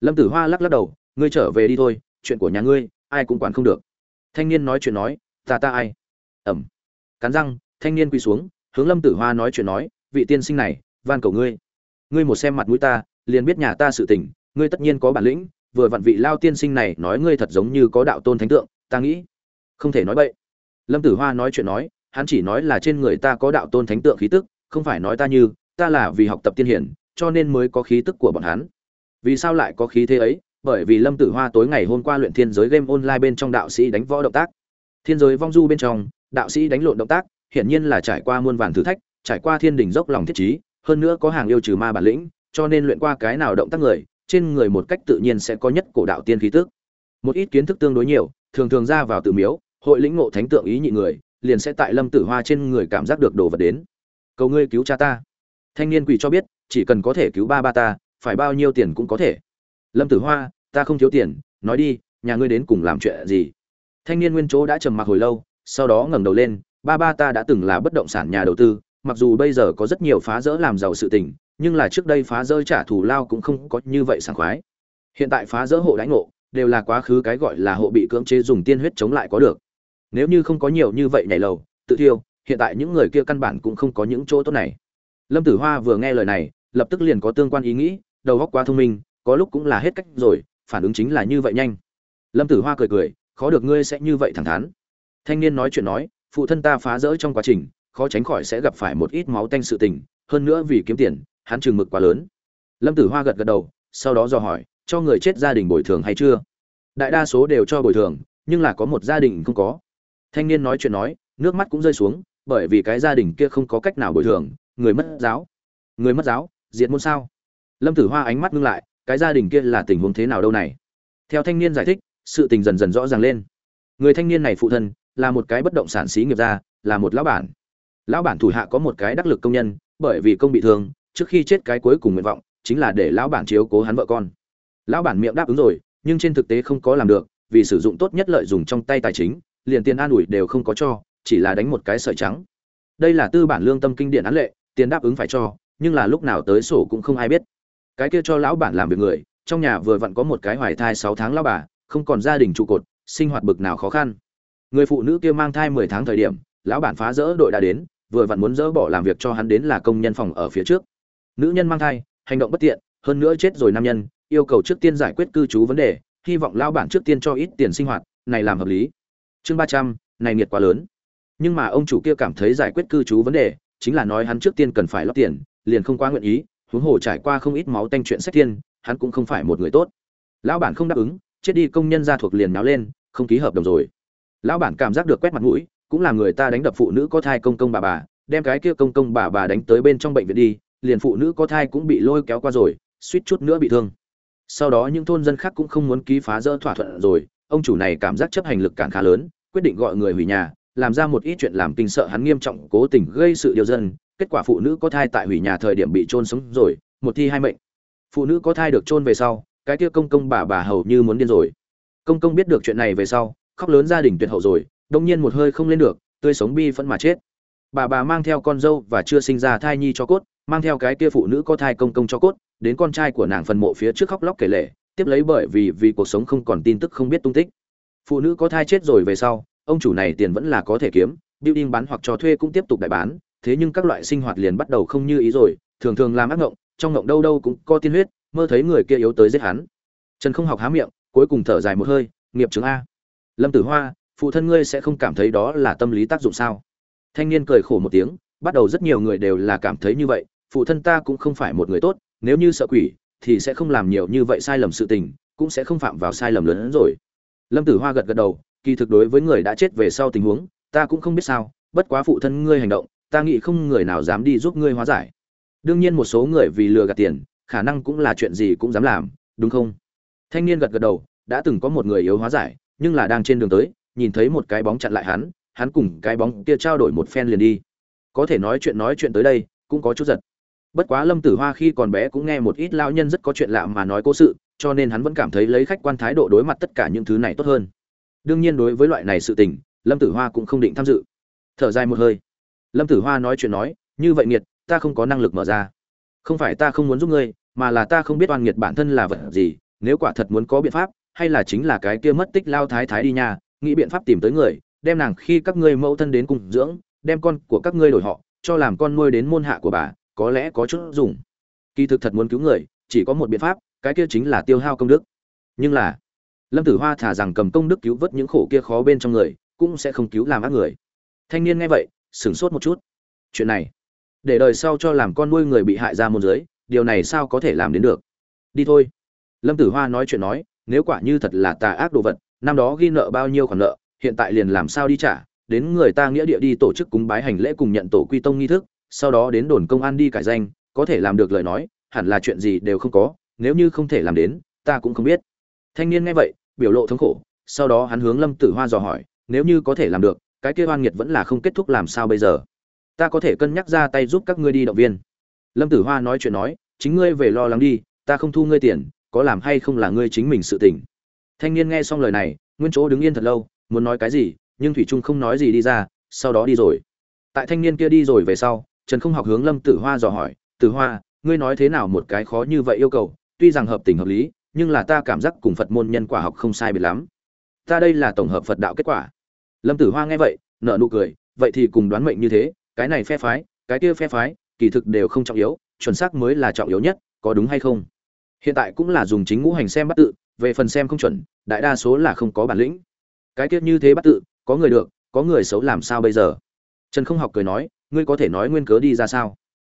lâm tử hoa lắc lắc đầu, ngươi trở về đi thôi, chuyện của nhà ngươi, ai cũng quản không được. Thanh niên nói chuyện nói, ta ta ai? Ẩm. Cắn răng, thanh niên quỳ xuống, hướng lâm tử hoa nói chuyện nói, vị tiên sinh này, van cầu ngươi. Ngươi một xem mặt mũi ta, liền biết nhà ta sự tình, ngươi tất nhiên có bản lĩnh, vừa vặn vị lao tiên sinh này nói ngươi thật giống như có đạo tôn thánh tượng, ta nghĩ không thể nói bậy. Lâm tử hoa nói chuyện nói, hắn chỉ nói là trên người ta có đạo tôn thánh tượng khí tức, không phải nói ta như, ta là vì học tập tiên hiển, cho nên mới có khí tức của bọn hắn vì sao lại có khí thế ấy? Bởi vì lâm tử hoa tối ngày hôm qua luyện thiên giới game online bên trong đạo sĩ đánh võ động tác. Thiên giới vong du bên trong, đạo sĩ đánh lộn động tác, hiển nhiên là trải qua muôn vàn thử thách, trải qua thiên đình dốc lòng thiết trí, hơn nữa có hàng yêu trừ ma bản lĩnh, cho nên luyện qua cái nào động tác người, trên người một cách tự nhiên sẽ có nhất cổ đạo tiên khí tức. Một ít kiến thức tương đối nhiều, thường thường ra vào tự miếu, hội lĩnh ngộ thánh tượng ý nhị người, liền sẽ tại lâm tử hoa trên người cảm giác được đồ vật đến. Cầu ngươi cứu cha ta. Thanh niên quỳ cho biết, chỉ cần có thể cứu ba ba ta phải bao nhiêu tiền cũng có thể. Lâm tử hoa, ta không thiếu tiền, nói đi, nhà ngươi đến cùng làm chuyện gì? Thanh niên nguyên chỗ đã trầm mặc hồi lâu, sau đó ngẩng đầu lên, ba ba ta đã từng là bất động sản nhà đầu tư, mặc dù bây giờ có rất nhiều phá rỡ làm giàu sự tình, nhưng là trước đây phá rỡ trả thù lao cũng không có như vậy sảng khoái. Hiện tại phá rỡ hộ đánh ngộ, đều là quá khứ cái gọi là hộ bị cưỡng chế dùng tiên huyết chống lại có được. Nếu như không có nhiều như vậy nhảy lầu, tự thiêu, hiện tại những người kia căn bản cũng không có những chỗ tốt này. Lâm tử hoa vừa nghe lời này, lập tức liền có tương quan ý nghĩ đầu óc quá thông minh, có lúc cũng là hết cách rồi, phản ứng chính là như vậy nhanh. Lâm tử hoa cười cười, khó được ngươi sẽ như vậy thẳng thắn. Thanh niên nói chuyện nói, phụ thân ta phá rỡ trong quá trình, khó tránh khỏi sẽ gặp phải một ít máu tanh sự tình, hơn nữa vì kiếm tiền, hắn chừng mực quá lớn. Lâm tử hoa gật gật đầu, sau đó dò hỏi, cho người chết gia đình bồi thường hay chưa? Đại đa số đều cho bồi thường, nhưng là có một gia đình không có. Thanh niên nói chuyện nói, nước mắt cũng rơi xuống, bởi vì cái gia đình kia không có cách nào bồi thường, người mất giáo. Người mất giáo, diệt môn sao? Lâm tử hoa ánh mắt ngưng lại, cái gia đình kia là tình huống thế nào đâu này? Theo thanh niên giải thích, sự tình dần dần rõ ràng lên. Người thanh niên này phụ thân, là một cái bất động sản xí nghiệp gia, là một lão bản. Lão bản thủ hạ có một cái đắc lực công nhân, bởi vì công bị thương, trước khi chết cái cuối cùng nguyện vọng, chính là để lão bản chiếu cố hắn vợ con. Lão bản miệng đáp ứng rồi, nhưng trên thực tế không có làm được, vì sử dụng tốt nhất lợi dụng trong tay tài chính, liền tiền an ủi đều không có cho, chỉ là đánh một cái sợi trắng. Đây là tư bản lương tâm kinh điển án lệ, tiền đáp ứng phải cho, nhưng là lúc nào tới sổ cũng không ai biết cái kia cho lão bản làm việc người, trong nhà vừa vặn có một cái hoài thai sáu tháng lão bà, không còn gia đình trụ cột, sinh hoạt bực nào khó khăn. Người phụ nữ kia mang thai mười tháng thời điểm, lão bản phá rỡ đội đã đến, vừa vặn muốn dỡ bỏ làm việc cho hắn đến là công nhân phòng ở phía trước. Nữ nhân mang thai, hành động bất tiện, hơn nữa chết rồi nam nhân, yêu cầu trước tiên giải quyết cư trú vấn đề, hy vọng lão bản trước tiên cho ít tiền sinh hoạt, này làm hợp lý. Chương ba trăm, này nghiệt quá lớn. Nhưng mà ông chủ kia cảm thấy giải quyết cư trú vấn đề, chính là nói hắn trước tiên cần phải lót tiền, liền không quá nguyện ý huống hồ trải qua không ít máu tanh chuyện sách thiên, hắn cũng không phải một người tốt. Lão bản không đáp ứng, chết đi công nhân ra thuộc liền náo lên, không ký hợp đồng rồi. Lão bản cảm giác được quét mặt mũi, cũng là người ta đánh đập phụ nữ có thai công công bà bà, đem cái kia công công bà bà đánh tới bên trong bệnh viện đi, liền phụ nữ có thai cũng bị lôi kéo qua rồi, suýt chút nữa bị thương. Sau đó những thôn dân khác cũng không muốn ký phá rỡ thỏa thuận rồi, ông chủ này cảm giác chấp hành lực càng khá lớn, quyết định gọi người hủy nhà làm ra một ít chuyện làm kinh sợ hắn nghiêm trọng, cố tình gây sự điều dân. Kết quả phụ nữ có thai tại hủy nhà thời điểm bị trôn sống rồi, một thi hai mệnh. Phụ nữ có thai được trôn về sau, cái kia công công bà bà hầu như muốn điên rồi. Công công biết được chuyện này về sau, khóc lớn gia đình tuyệt hậu rồi, đông nhiên một hơi không lên được, tươi sống bi phẫn mà chết. Bà bà mang theo con dâu và chưa sinh ra thai nhi cho cốt, mang theo cái kia phụ nữ có thai công công cho cốt, đến con trai của nàng phần mộ phía trước khóc lóc kể lể, tiếp lấy bởi vì vì cuộc sống không còn tin tức không biết tung tích. Phụ nữ có thai chết rồi về sau ông chủ này tiền vẫn là có thể kiếm, building bán hoặc cho thuê cũng tiếp tục đại bán, thế nhưng các loại sinh hoạt liền bắt đầu không như ý rồi, thường thường làm ác ngộng, trong ngộng đâu đâu cũng có tiên huyết, mơ thấy người kia yếu tới giết hắn. Trần không học há miệng, cuối cùng thở dài một hơi, nghiệp chứng a. Lâm tử hoa, phụ thân ngươi sẽ không cảm thấy đó là tâm lý tác dụng sao? Thanh niên cười khổ một tiếng, bắt đầu rất nhiều người đều là cảm thấy như vậy, phụ thân ta cũng không phải một người tốt, nếu như sợ quỷ, thì sẽ không làm nhiều như vậy sai lầm sự tình, cũng sẽ không phạm vào sai lầm lớn hơn rồi. Lâm tử hoa gật gật đầu kỳ thực đối với người đã chết về sau tình huống, ta cũng không biết sao, bất quá phụ thân ngươi hành động, ta nghĩ không người nào dám đi giúp ngươi hóa giải. Đương nhiên một số người vì lừa gạt tiền, khả năng cũng là chuyện gì cũng dám làm, đúng không? Thanh niên gật gật đầu, đã từng có một người yếu hóa giải, nhưng là đang trên đường tới, nhìn thấy một cái bóng chặn lại hắn hắn cùng cái bóng kia trao đổi một phen liền đi. Có thể nói chuyện nói chuyện tới đây, cũng có chút giật. Bất quá lâm tử hoa khi còn bé cũng nghe một ít lao nhân rất có chuyện lạ mà nói cố sự, cho nên hắn vẫn cảm thấy lấy khách quan thái độ đối mặt tất cả những thứ này tốt hơn đương nhiên đối với loại này sự tình, lâm tử hoa cũng không định tham dự. Thở dài một hơi. Lâm tử hoa nói chuyện nói, như vậy nghiệt, ta không có năng lực mở ra. Không phải ta không muốn giúp ngươi, mà là ta không biết oan nghiệt bản thân là vật gì, nếu quả thật muốn có biện pháp, hay là chính là cái kia mất tích lao thái thái đi nhà nghĩ biện pháp tìm tới người, đem nàng khi các ngươi mẫu thân đến cùng dưỡng, đem con của các ngươi đổi họ, cho làm con nuôi đến môn hạ của bà, có lẽ có chút dùng. Kỳ thực thật muốn cứu người, chỉ có một biện pháp, cái kia chính là tiêu hao công đức. Nhưng là lâm tử hoa thả rằng cầm công đức cứu vớt những khổ kia khó bên trong người, cũng sẽ không cứu làm ác người. Thanh niên nghe vậy, sửng sốt một chút. Chuyện này, để đời sau cho làm con nuôi người bị hại ra môn giới, điều này sao có thể làm đến được? Đi thôi. Lâm tử hoa nói chuyện nói, nếu quả như thật là tà ác đồ vật, năm đó ghi nợ bao nhiêu khoản nợ, hiện tại liền làm sao đi trả, đến người ta nghĩa địa đi tổ chức cúng bái hành lễ cùng nhận tổ quy tông nghi thức, sau đó đến đồn công an đi cải danh, có thể làm được lời nói, hẳn là chuyện gì đều không có, nếu như không thể làm đến, ta cũng không biết. Thanh niên nghe vậy biểu lộ thống khổ, sau đó hắn hướng lâm tử hoa dò hỏi, nếu như có thể làm được, cái kia oan nghiệt vẫn là không kết thúc làm sao bây giờ? Ta có thể cân nhắc ra tay giúp các ngươi đi động viên. Lâm tử hoa nói chuyện nói, chính ngươi về lo lắng đi, ta không thu ngươi tiền, có làm hay không là ngươi chính mình sự tỉnh thanh niên nghe xong lời này, nguyên chỗ đứng yên thật lâu, muốn nói cái gì, nhưng thủy trung không nói gì đi ra, sau đó đi rồi. Tại thanh niên kia đi rồi về sau, trần không học hướng lâm tử hoa dò hỏi, tử hoa, ngươi nói thế nào một cái khó như vậy yêu cầu? Tuy rằng hợp tình hợp lý nhưng là ta cảm giác cùng phật môn nhân quả học không sai biệt lắm. Ta đây là tổng hợp phật đạo kết quả. Lâm tử hoa nghe vậy nợ nụ cười, vậy thì cùng đoán mệnh như thế, cái này phe phái, cái kia phe phái, kỳ thực đều không trọng yếu, chuẩn xác mới là trọng yếu nhất, có đúng hay không? Hiện tại cũng là dùng chính ngũ hành xem bắt tự, về phần xem không chuẩn, đại đa số là không có bản lĩnh. Cái kia như thế bắt tự, có người được, có người xấu làm sao bây giờ? Trần không học cười nói, ngươi có thể nói nguyên cớ đi ra sao?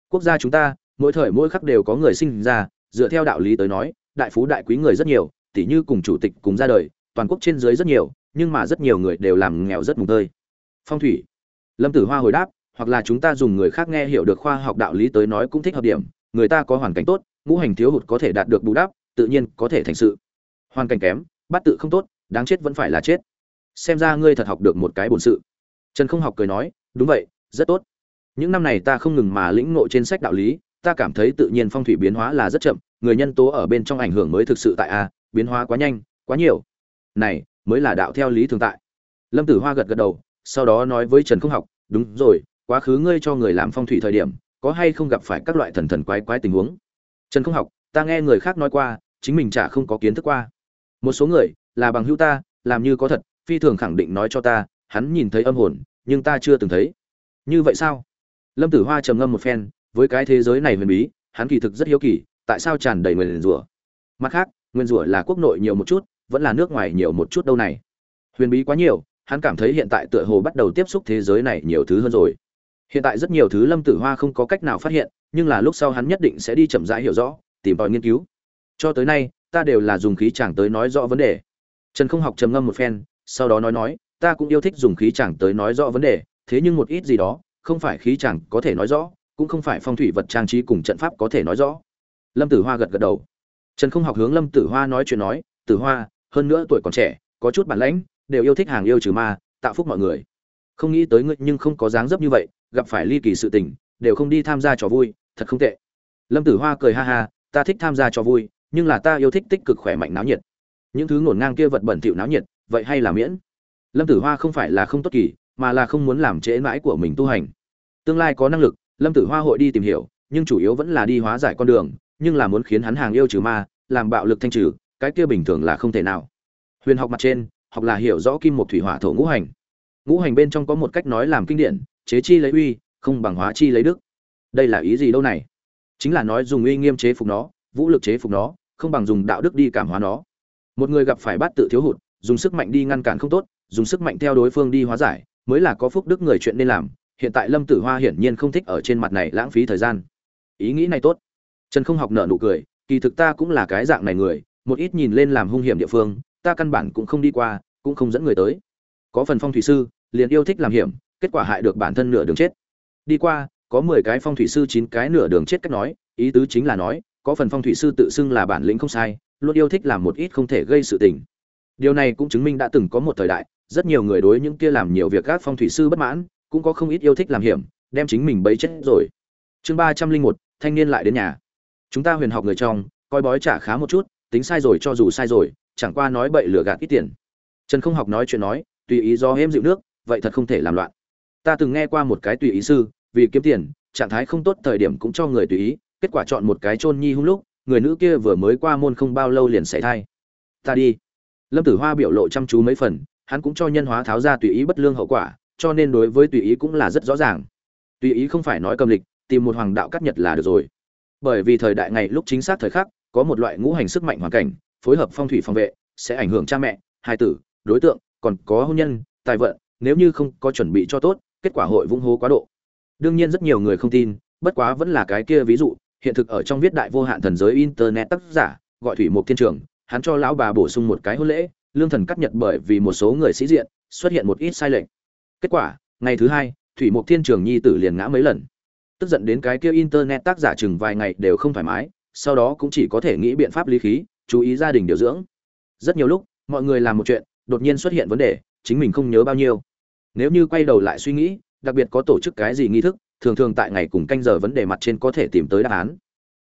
Quốc gia chúng ta, mỗi thời mỗi khắc đều có người sinh ra, dựa theo đạo lý tới nói đại phú đại quý người rất nhiều tỷ như cùng chủ tịch cùng ra đời, toàn quốc trên dưới rất nhiều, nhưng mà rất nhiều người đều làm nghèo rất mùng tơi. Phong thủy. Lâm tử hoa hồi đáp, hoặc là chúng ta dùng người khác nghe hiểu được khoa học đạo lý tới nói cũng thích hợp điểm, người ta có hoàn cảnh tốt, ngũ hành thiếu hụt có thể đạt được bù đắp, tự nhiên có thể thành sự. Hoàn cảnh kém, bắt tự không tốt, đáng chết vẫn phải là chết. Xem ra ngươi thật học được một cái bổn sự. Trần không học cười nói, đúng vậy, rất tốt. Những năm này ta không ngừng mà lĩnh ngộ trên sách đạo lý, ta cảm thấy tự nhiên phong thủy biến hóa là rất chậm người nhân tố ở bên trong ảnh hưởng mới thực sự tại a, biến hóa quá nhanh, quá nhiều. Này, mới là đạo theo lý thường tại. Lâm tử hoa gật gật đầu, sau đó nói với trần không học, đúng rồi, quá khứ ngươi cho người làm phong thủy thời điểm, có hay không gặp phải các loại thần thần quái quái tình huống? Trần không học, ta nghe người khác nói qua, chính mình chả không có kiến thức qua. Một số người, là bằng hữu ta, làm như có thật, phi thường khẳng định nói cho ta, hắn nhìn thấy âm hồn, nhưng ta chưa từng thấy. Như vậy sao? Lâm tử hoa trầm ngâm một phen, với cái thế giới này huyền bí, hắn kỳ thực rất hiếu kỳ tại sao tràn đầy nguyền rủa? Mặt khác, nguyên rủa là quốc nội nhiều một chút, vẫn là nước ngoài nhiều một chút đâu này. Huyền bí quá nhiều, hắn cảm thấy hiện tại tựa hồ bắt đầu tiếp xúc thế giới này nhiều thứ hơn rồi. Hiện tại rất nhiều thứ lâm tử hoa không có cách nào phát hiện, nhưng là lúc sau hắn nhất định sẽ đi chậm rãi hiểu rõ, tìm tòi nghiên cứu. Cho tới nay, ta đều là dùng khí chẳng tới nói rõ vấn đề. Trần không học trầm ngâm một phen, sau đó nói nói, ta cũng yêu thích dùng khí chẳng tới nói rõ vấn đề, thế nhưng một ít gì đó, không phải khí chẳng có thể nói rõ, cũng không phải phong thủy vật trang trí cùng trận pháp có thể nói rõ lâm tử hoa gật gật đầu. Trần không học hướng lâm tử hoa nói chuyện nói, tử hoa, hơn nữa tuổi còn trẻ, có chút bản lãnh, đều yêu thích hàng yêu trừ ma, tạo phúc mọi người. Không nghĩ tới ngươi nhưng không có dáng dấp như vậy, gặp phải ly kỳ sự tình, đều không đi tham gia trò vui, thật không tệ. Lâm tử hoa cười ha ha, ta thích tham gia trò vui, nhưng là ta yêu thích tích cực khỏe mạnh náo nhiệt. Những thứ ngổn ngang kia vật bẩn thỉu náo nhiệt, vậy hay là miễn? Lâm tử hoa không phải là không tốt kỳ, mà là không muốn làm trễ mãi của mình tu hành. Tương lai có năng lực, lâm tử hoa hội đi tìm hiểu, nhưng chủ yếu vẫn là đi hóa giải con đường nhưng là muốn khiến hắn hàng yêu trừ ma, làm bạo lực thanh trừ, cái kia bình thường là không thể nào. Huyền học mặt trên, học là hiểu rõ kim một thủy hỏa thổ ngũ hành. Ngũ hành bên trong có một cách nói làm kinh điển, chế chi lấy uy, không bằng hóa chi lấy đức. Đây là ý gì đâu này? Chính là nói dùng uy nghiêm chế phục nó, vũ lực chế phục nó, không bằng dùng đạo đức đi cảm hóa nó. Một người gặp phải bát tự thiếu hụt, dùng sức mạnh đi ngăn cản không tốt, dùng sức mạnh theo đối phương đi hóa giải, mới là có phúc đức người chuyện nên làm. Hiện tại lâm tử hoa hiển nhiên không thích ở trên mặt này lãng phí thời gian. Ý nghĩ này tốt trần không học nợ nụ cười, kỳ thực ta cũng là cái dạng này người, một ít nhìn lên làm hung hiểm địa phương, ta căn bản cũng không đi qua, cũng không dẫn người tới. Có phần phong thủy sư, liền yêu thích làm hiểm, kết quả hại được bản thân nửa đường chết. Đi qua, có mười cái phong thủy sư, chín cái nửa đường chết cách nói, ý tứ chính là nói, có phần phong thủy sư tự xưng là bản lĩnh không sai, luôn yêu thích làm một ít không thể gây sự tình. Điều này cũng chứng minh đã từng có một thời đại, rất nhiều người đối những kia làm nhiều việc các phong thủy sư bất mãn, cũng có không ít yêu thích làm hiểm, đem chính mình bấy chết rồi. Chương ba trăm linh một, thanh niên lại đến nhà chúng ta huyền học người trong, coi bói trả khá một chút, tính sai rồi cho dù sai rồi, chẳng qua nói bậy lừa gạt ít tiền. Trần không học nói chuyện nói, tùy ý do hêm dịu nước, vậy thật không thể làm loạn. Ta từng nghe qua một cái tùy ý sư, vì kiếm tiền, trạng thái không tốt thời điểm cũng cho người tùy ý, kết quả chọn một cái chôn nhi hung lúc, người nữ kia vừa mới qua môn không bao lâu liền xảy thai. Ta đi. Lâm tử hoa biểu lộ chăm chú mấy phần, hắn cũng cho nhân hóa tháo ra tùy ý bất lương hậu quả, cho nên đối với tùy ý cũng là rất rõ ràng. Tùy ý không phải nói cầm lịch, tìm một hoàng đạo cắt nhật là được rồi bởi vì thời đại ngày lúc chính xác thời khắc, có một loại ngũ hành sức mạnh hoàn cảnh, phối hợp phong thủy phòng vệ, sẽ ảnh hưởng cha mẹ, hai tử, đối tượng, còn có hôn nhân, tài vận, nếu như không có chuẩn bị cho tốt, kết quả hội vung hố quá độ. Đương nhiên rất nhiều người không tin, bất quá vẫn là cái kia ví dụ, hiện thực ở trong viết đại vô hạn thần giới internet tác giả, gọi thủy mục thiên trường, hắn cho lão bà bổ sung một cái hôn lễ, lương thần cắt nhật bởi vì một số người sĩ diện, xuất hiện một ít sai lệch. Kết quả, ngày thứ hai, thủy mục thiên trường nhi tử liền ngã mấy lần tức giận đến cái kia internet tác giả chừng vài ngày đều không thoải mái, sau đó cũng chỉ có thể nghĩ biện pháp lý khí, chú ý gia đình điều dưỡng. Rất nhiều lúc, mọi người làm một chuyện, đột nhiên xuất hiện vấn đề, chính mình không nhớ bao nhiêu. Nếu như quay đầu lại suy nghĩ, đặc biệt có tổ chức cái gì nghi thức, thường thường tại ngày cùng canh giờ vấn đề mặt trên có thể tìm tới đáp án.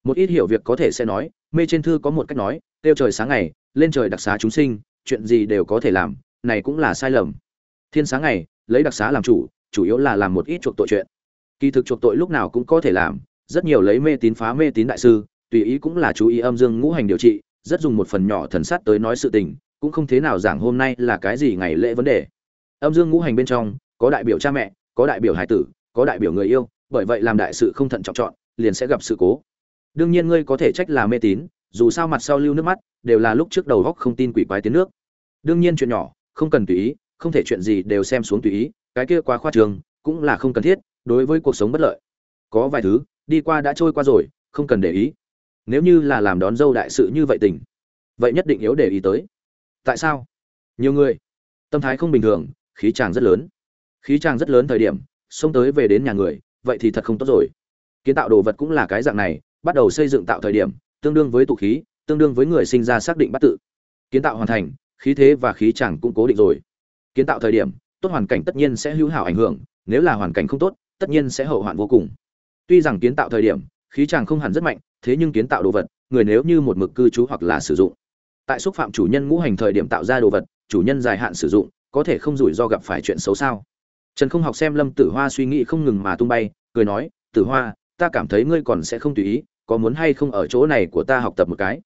Một ít hiểu việc có thể sẽ nói, mê trên thư có một cách nói tiêu trời sáng ngày, lên trời đặc xá chúng sinh, chuyện gì đều có thể làm, này cũng là sai lầm. Thiên sáng ngày, lấy đặc xá làm chủ chủ yếu là làm một ít chuộc tội chuyện kỳ thực chuộc tội lúc nào cũng có thể làm, rất nhiều lấy mê tín phá mê tín đại sư, tùy ý cũng là chú ý âm dương ngũ hành điều trị, rất dùng một phần nhỏ thần sát tới nói sự tình, cũng không thế nào giảng hôm nay là cái gì ngày lễ vấn đề. Âm dương ngũ hành bên trong, có đại biểu cha mẹ, có đại biểu hải tử, có đại biểu người yêu, bởi vậy làm đại sự không thận trọng chọn, liền sẽ gặp sự cố. Đương nhiên ngươi có thể trách là mê tín, dù sao mặt sau lưu nước mắt, đều là lúc trước đầu góc không tin quỷ quái tiến nước. Đương nhiên chuyện nhỏ, không cần tùy ý, không thể chuyện gì đều xem xuống tùy ý, cái kia quá khoa trường, cũng là không cần thiết đối với cuộc sống bất lợi. Có vài thứ, đi qua đã trôi qua rồi, không cần để ý. Nếu như là làm đón dâu đại sự như vậy tình, vậy nhất định yếu để ý tới. Tại sao? Nhiều người. Tâm thái không bình thường, khí tràng rất lớn. Khí tràng rất lớn thời điểm, xông tới về đến nhà người, vậy thì thật không tốt rồi. Kiến tạo đồ vật cũng là cái dạng này, bắt đầu xây dựng tạo thời điểm, tương đương với tụ khí, tương đương với người sinh ra xác định bắt tự. Kiến tạo hoàn thành, khí thế và khí chẳng cũng cố định rồi. Kiến tạo thời điểm, tốt hoàn cảnh tất nhiên sẽ hữu hảo ảnh hưởng, nếu là hoàn cảnh không tốt tất nhiên sẽ hậu hoạn vô cùng. Tuy rằng kiến tạo thời điểm, khí chàng không hẳn rất mạnh, thế nhưng kiến tạo đồ vật, người nếu như một mực cư trú hoặc là sử dụng. Tại xúc phạm chủ nhân ngũ hành thời điểm tạo ra đồ vật, chủ nhân dài hạn sử dụng, có thể không rủi ro gặp phải chuyện xấu sao? Trần không học xem lâm tử hoa suy nghĩ không ngừng mà tung bay, cười nói, tử hoa, ta cảm thấy ngươi còn sẽ không tùy ý, có muốn hay không ở chỗ này của ta học tập một cái?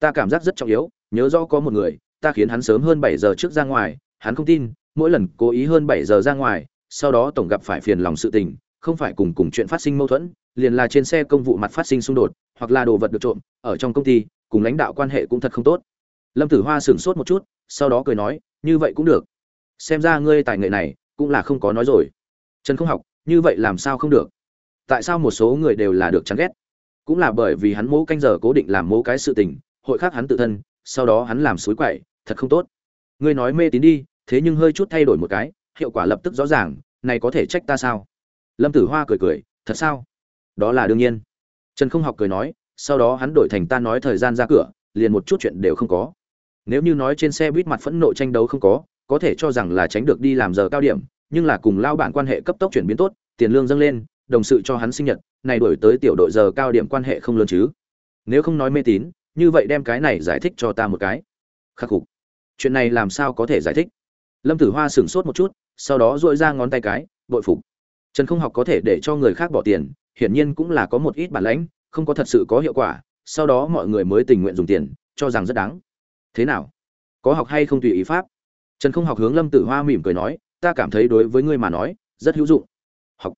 Ta cảm giác rất trọng yếu, nhớ rõ có một người, ta khiến hắn sớm hơn bảy giờ trước ra ngoài, hắn không tin, mỗi lần cố ý hơn bảy giờ ra ngoài sau đó tổng gặp phải phiền lòng sự tình, không phải cùng cùng chuyện phát sinh mâu thuẫn, liền là trên xe công vụ mặt phát sinh xung đột, hoặc là đồ vật được trộm, ở trong công ty, cùng lãnh đạo quan hệ cũng thật không tốt. Lâm tử hoa sửng sốt một chút, sau đó cười nói, như vậy cũng được. Xem ra ngươi tài nghệ này cũng là không có nói rồi. Trần không học, như vậy làm sao không được? Tại sao một số người đều là được chán ghét? Cũng là bởi vì hắn mỗ canh giờ cố định làm mỗ cái sự tình, hội khác hắn tự thân, sau đó hắn làm suối quậy, thật không tốt. Ngươi nói mê tín đi, thế nhưng hơi chút thay đổi một cái hiệu quả lập tức rõ ràng, này có thể trách ta sao? Lâm tử hoa cười cười, thật sao? Đó là đương nhiên. Trần không học cười nói, sau đó hắn đổi thành ta nói thời gian ra cửa, liền một chút chuyện đều không có. Nếu như nói trên xe buýt mặt phẫn nộ tranh đấu không có có thể cho rằng là tránh được đi làm giờ cao điểm, nhưng là cùng lao bản quan hệ cấp tốc chuyển biến tốt, tiền lương dâng lên, đồng sự cho hắn sinh nhật, này đổi tới tiểu đội giờ cao điểm quan hệ không lớn chứ. Nếu không nói mê tín, như vậy đem cái này giải thích cho ta một cái. Khắc phục. Chuyện này làm sao có thể giải thích? Lâm tử hoa sửng sốt một chút sau đó dội ra ngón tay cái, bội phục. Trần không học có thể để cho người khác bỏ tiền, hiển nhiên cũng là có một ít bản lãnh, không có thật sự có hiệu quả, sau đó mọi người mới tình nguyện dùng tiền, cho rằng rất đáng. Thế nào? Có học hay không tùy ý pháp? Trần không học hướng lâm tử hoa mỉm cười nói, ta cảm thấy đối với ngươi mà nói, rất hữu dụng. Học.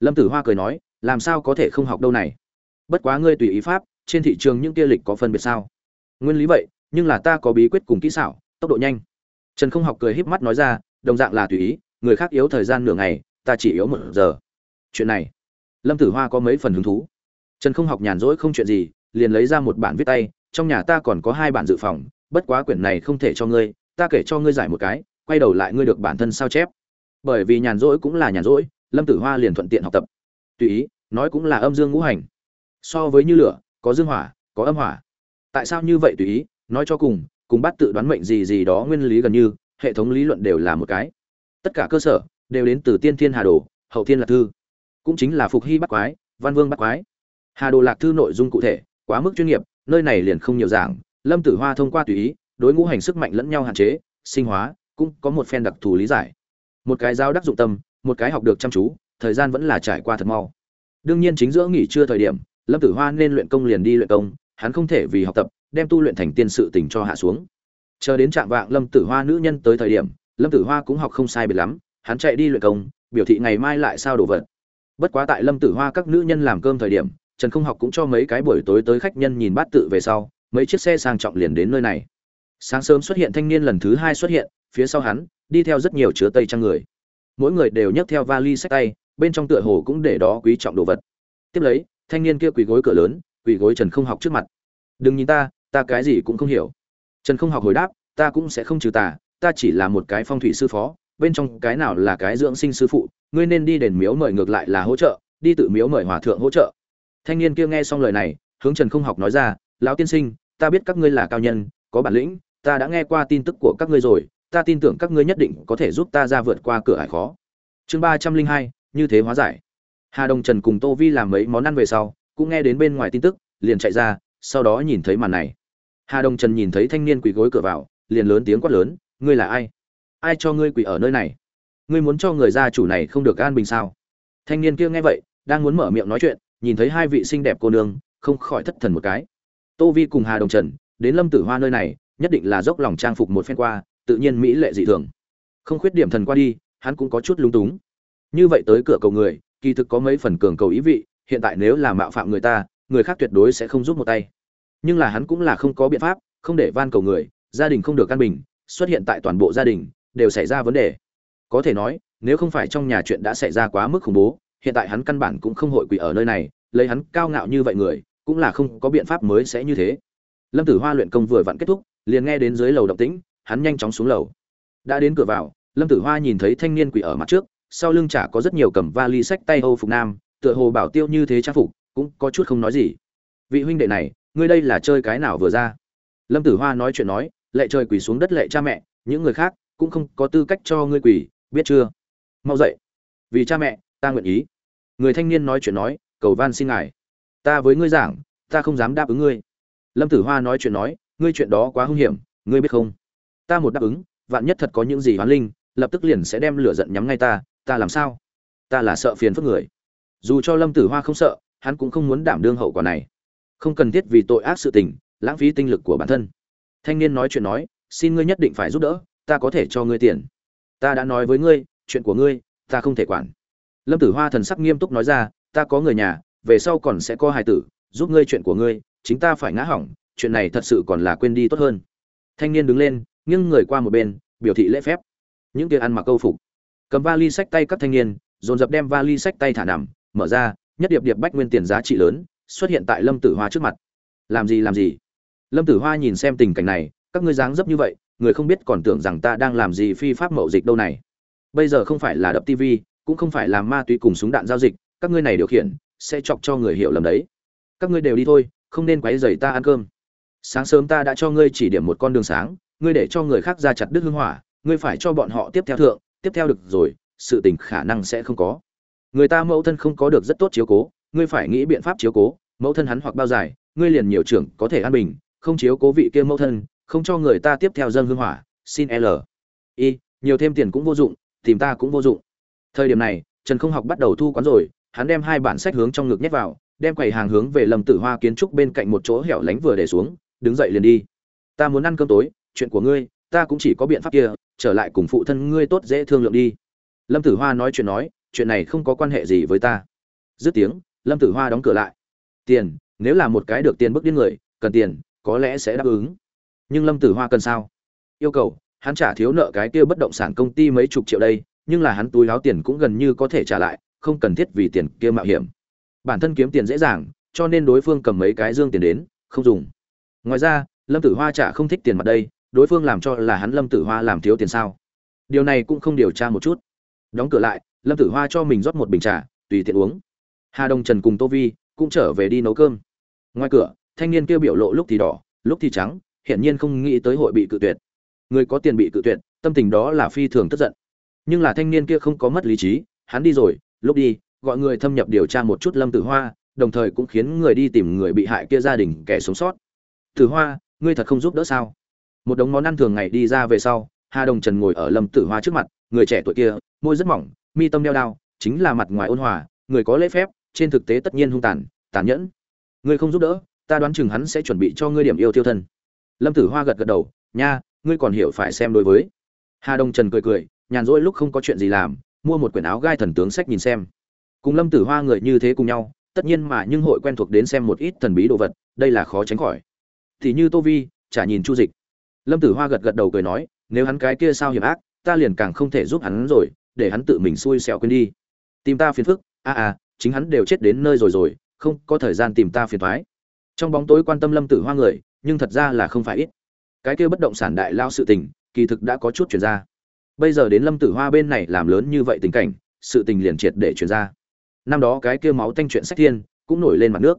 Lâm tử hoa cười nói, làm sao có thể không học đâu này? Bất quá ngươi tùy ý pháp, trên thị trường những kia lịch có phân biệt sao? Nguyên lý vậy, nhưng là ta có bí quyết cùng kỹ xảo, tốc độ nhanh. Trần không học cười híp mắt nói ra đồng dạng là tùy ý, người khác yếu thời gian nửa ngày, ta chỉ yếu một giờ. Chuyện này, lâm tử hoa có mấy phần hứng thú. Trần không học nhàn rỗi không chuyện gì, liền lấy ra một bản viết tay, trong nhà ta còn có hai bản dự phòng, bất quá quyển này không thể cho ngươi, ta kể cho ngươi giải một cái, quay đầu lại ngươi được bản thân sao chép. Bởi vì nhàn rỗi cũng là nhàn rỗi, lâm tử hoa liền thuận tiện học tập. Tùy ý, nói cũng là âm dương ngũ hành. So với như lửa, có dương hỏa, có âm hỏa. Tại sao như vậy tùy ý, nói cho cùng cùng bắt tự đoán mệnh gì gì đó nguyên lý gần như hệ thống lý luận đều là một cái. Tất cả cơ sở đều đến từ tiên thiên hà đồ, hậu thiên lạc thư. Cũng chính là phục hy bắc quái, văn vương bắc quái. Hà đồ lạc thư nội dung cụ thể, quá mức chuyên nghiệp, nơi này liền không nhiều giảng. Lâm tử hoa thông qua tùy ý, đối ngũ hành sức mạnh lẫn nhau hạn chế, sinh hóa, cũng có một phen đặc thù lý giải. Một cái giao đắc dụng tâm, một cái học được chăm chú, thời gian vẫn là trải qua thật mau. Đương nhiên chính giữa nghỉ trưa thời điểm, lâm tử hoa nên luyện công liền đi luyện công, hắn không thể vì học tập, đem tu luyện thành tiên sự tình cho hạ xuống chờ đến trạng vạng lâm tử hoa nữ nhân tới thời điểm, lâm tử hoa cũng học không sai biệt lắm, hắn chạy đi luyện công, biểu thị ngày mai lại sao đồ vật. Bất quá tại lâm tử hoa các nữ nhân làm cơm thời điểm, trần không học cũng cho mấy cái buổi tối tới khách nhân nhìn bát tự về sau, mấy chiếc xe sang trọng liền đến nơi này. Sáng sớm xuất hiện thanh niên lần thứ hai xuất hiện, phía sau hắn, đi theo rất nhiều chứa tây trang người. Mỗi người đều nhấc theo vali sách tay, bên trong tựa hồ cũng để đó quý trọng đồ vật. Tiếp lấy, thanh niên kia quỳ gối cửa lớn, quỳ gối trần không học trước mặt. Đừng nhìn ta ta cái gì cũng không hiểu trần không học hồi đáp, ta cũng sẽ không trừ tà, ta chỉ là một cái phong thủy sư phó, bên trong cái nào là cái dưỡng sinh sư phụ, ngươi nên đi đền miếu mời ngược lại là hỗ trợ, đi tự miếu mời hòa thượng hỗ trợ. Thanh niên kia nghe xong lời này, hướng trần không học nói ra, lão tiên sinh, ta biết các ngươi là cao nhân, có bản lĩnh, ta đã nghe qua tin tức của các ngươi rồi, ta tin tưởng các ngươi nhất định có thể giúp ta ra vượt qua cửa ải khó. Chương ba trăm linh hai, như thế hóa giải. Hà đồng trần cùng tô vi làm mấy món ăn về sau, cũng nghe đến bên ngoài tin tức, liền chạy ra, sau đó nhìn thấy màn này hà đồng trần nhìn thấy thanh niên quỳ gối cửa vào, liền lớn tiếng quát lớn, ngươi là ai? Ai cho ngươi quỳ ở nơi này? Ngươi muốn cho người gia chủ này không được an bình sao? Thanh niên kia nghe vậy, đang muốn mở miệng nói chuyện, nhìn thấy hai vị xinh đẹp cô nương, không khỏi thất thần một cái. Tô vi cùng hà đồng trần, đến lâm tử hoa nơi này, nhất định là dốc lòng trang phục một phen qua, tự nhiên mỹ lệ dị thường. Không khuyết điểm thần qua đi, hắn cũng có chút lung túng. Như vậy tới cửa cầu người, kỳ thực có mấy phần cường cầu ý vị, hiện tại nếu là mạo phạm người ta, người khác tuyệt đối sẽ không giúp một tay nhưng là hắn cũng là không có biện pháp, không để van cầu người, gia đình không được căn bình, xuất hiện tại toàn bộ gia đình, đều xảy ra vấn đề. Có thể nói, nếu không phải trong nhà chuyện đã xảy ra quá mức khủng bố, hiện tại hắn căn bản cũng không hội quỷ ở nơi này, lấy hắn cao ngạo như vậy người, cũng là không có biện pháp mới sẽ như thế. Lâm tử hoa luyện công vừa vặn kết thúc, liền nghe đến dưới lầu động tĩnh, hắn nhanh chóng xuống lầu. Đã đến cửa vào, lâm tử hoa nhìn thấy thanh niên quỷ ở mặt trước, sau lưng chả có rất nhiều cầm ly sách tay âu phục nam, tựa hồ bảo tiêu như thế trang phục, cũng có chút không nói gì. Vị huynh đệ này ngươi đây là chơi cái nào vừa ra? Lâm tử hoa nói chuyện nói, lệ trời quỳ xuống đất lệ cha mẹ, những người khác cũng không có tư cách cho ngươi quỳ, biết chưa? Mau dậy. Vì cha mẹ, ta nguyện ý. Người thanh niên nói chuyện nói, cầu van xin ngài. Ta với ngươi giảng, ta không dám đáp ứng ngươi. Lâm tử hoa nói chuyện nói, ngươi chuyện đó quá hung hiểm, ngươi biết không? Ta một đáp ứng, vạn nhất thật có những gì hoán linh, lập tức liền sẽ đem lửa giận nhắm ngay ta ta làm sao? Ta là sợ phiền phức người. Dù cho lâm tử hoa không sợ, hắn cũng không muốn đảm đương hậu quả này không cần thiết vì tội ác sự tình, lãng phí tinh lực của bản thân. Thanh niên nói chuyện nói, xin ngươi nhất định phải giúp đỡ, ta có thể cho ngươi tiền. Ta đã nói với ngươi, chuyện của ngươi, ta không thể quản. Lâm tử hoa thần sắc nghiêm túc nói ra, ta có người nhà, về sau còn sẽ có hài tử, giúp ngươi chuyện của ngươi, chính ta phải ngã hỏng, chuyện này thật sự còn là quên đi tốt hơn. Thanh niên đứng lên, nghiêng người qua một bên, biểu thị lễ phép. Những kia ăn mặc câu phục. Cầm vali sách tay các thanh niên, dồn dập đem vali sách tay thả nằm, mở ra, nhất điệp điệp bách nguyên tiền giá trị lớn xuất hiện tại lâm tử hoa trước mặt. Làm gì làm gì? Lâm tử hoa nhìn xem tình cảnh này, các ngươi dáng dấp như vậy, người không biết còn tưởng rằng ta đang làm gì phi pháp mậu dịch đâu này. Bây giờ không phải là đập tv cũng không phải là ma túy cùng súng đạn giao dịch, các ngươi này điều khiển, sẽ chọc cho người hiểu lầm đấy. Các ngươi đều đi thôi, không nên quấy rầy ta ăn cơm. Sáng sớm ta đã cho ngươi chỉ điểm một con đường sáng, ngươi để cho người khác ra chặt đứt hương hỏa, ngươi phải cho bọn họ tiếp theo thượng, tiếp theo được rồi, sự tình khả năng sẽ không có. Người ta mẫu thân không có được rất tốt chiếu cố ngươi phải nghĩ biện pháp chiếu cố, mẫu thân hắn hoặc bao dài, ngươi liền nhiều trưởng có thể an bình, không chiếu cố vị kia mẫu thân, không cho người ta tiếp theo dân hương hỏa, xin l. Y, nhiều thêm tiền cũng vô dụng, tìm ta cũng vô dụng. Thời điểm này, trần không học bắt đầu thu quán rồi, hắn đem hai bản sách hướng trong ngực nhét vào, đem quầy hàng hướng về lâm tử hoa kiến trúc bên cạnh một chỗ hẻo lánh vừa để xuống, đứng dậy liền đi. Ta muốn ăn cơm tối, chuyện của ngươi, ta cũng chỉ có biện pháp kia, trở lại cùng phụ thân ngươi tốt dễ thương lượng đi. Lâm tử hoa nói chuyện nói, chuyện này không có quan hệ gì với ta. Dứt tiếng lâm tử hoa đóng cửa lại. Tiền, nếu là một cái được tiền bức điên người, cần tiền, có lẽ sẽ đáp ứng. Nhưng lâm tử hoa cần sao? Yêu cầu, hắn trả thiếu nợ cái kia bất động sản công ty mấy chục triệu đây, nhưng là hắn túi láo tiền cũng gần như có thể trả lại, không cần thiết vì tiền kia mạo hiểm. Bản thân kiếm tiền dễ dàng, cho nên đối phương cầm mấy cái dương tiền đến, không dùng. Ngoài ra, lâm tử hoa trả không thích tiền mặt đây, đối phương làm cho là hắn lâm tử hoa làm thiếu tiền sao? Điều này cũng không điều tra một chút. Đóng cửa lại, lâm tử hoa cho mình rót một bình trà, tùy tiện uống hà Đồng trần cùng tô vi cũng trở về đi nấu cơm. Ngoài cửa, thanh niên kia biểu lộ lúc thì đỏ, lúc thì trắng, hiển nhiên không nghĩ tới hội bị cự tuyệt. Người có tiền bị cự tuyệt, tâm tình đó là phi thường tức giận. Nhưng là thanh niên kia không có mất lý trí, hắn đi rồi, lúc đi, gọi người thâm nhập điều tra một chút lâm tử hoa, đồng thời cũng khiến người đi tìm người bị hại kia gia đình kẻ sống sót. Tử hoa, ngươi thật không giúp đỡ sao? Một đống món ăn thường ngày đi ra về sau, hà đồng trần ngồi ở lâm tử hoa trước mặt, người trẻ tuổi kia, môi rất mỏng, mi tâm đeo đao, chính là mặt ngoài ôn hòa, người có lễ phép trên thực tế tất nhiên hung tàn tàn nhẫn. Ngươi không giúp đỡ ta đoán chừng hắn sẽ chuẩn bị cho ngươi điểm yêu tiêu thân. Lâm tử hoa gật gật đầu nha ngươi còn hiểu phải xem đối với. Hà đông trần cười cười nhàn rỗi lúc không có chuyện gì làm mua một quyển áo gai thần tướng sách nhìn xem. Cùng lâm tử hoa người như thế cùng nhau tất nhiên mà nhưng hội quen thuộc đến xem một ít thần bí đồ vật đây là khó tránh khỏi. Thì như tô vi chả nhìn chu dịch. Lâm tử hoa gật gật đầu cười nói nếu hắn cái kia sao hiểm ác ta liền càng không thể giúp hắn rồi để hắn tự mình xui xẻo quên đi. Tìm ta phiền phức a à, à chính hắn đều chết đến nơi rồi rồi, không có thời gian tìm ta phiền thoái. Trong bóng tối quan tâm lâm tử hoa người, nhưng thật ra là không phải ít. Cái kia bất động sản đại lao sự tình, kỳ thực đã có chút chuyển ra. Bây giờ đến lâm tử hoa bên này làm lớn như vậy tình cảnh, sự tình liền triệt để chuyển ra. Năm đó cái kia máu tanh chuyện sách thiên, cũng nổi lên mặt nước.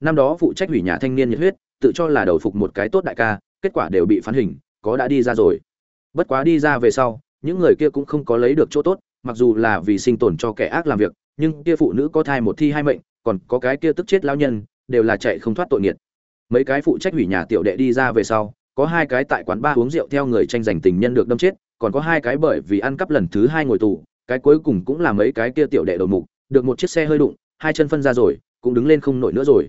Năm đó phụ trách hủy nhà thanh niên nhiệt huyết, tự cho là đầu phục một cái tốt đại ca, kết quả đều bị phán hình, có đã đi ra rồi. Bất quá đi ra về sau, những người kia cũng không có lấy được chỗ tốt, mặc dù là vì sinh tồn cho kẻ ác làm việc nhưng kia phụ nữ có thai một thi hai mệnh, còn có cái kia tức chết lao nhân, đều là chạy không thoát tội nghiệt. Mấy cái phụ trách hủy nhà tiểu đệ đi ra về sau, có hai cái tại quán ba uống rượu theo người tranh giành tình nhân được đâm chết, còn có hai cái bởi vì ăn cắp lần thứ hai ngồi tù, cái cuối cùng cũng là mấy cái kia tiểu đệ đầu mục, được một chiếc xe hơi đụng, hai chân phân ra rồi, cũng đứng lên không nổi nữa rồi.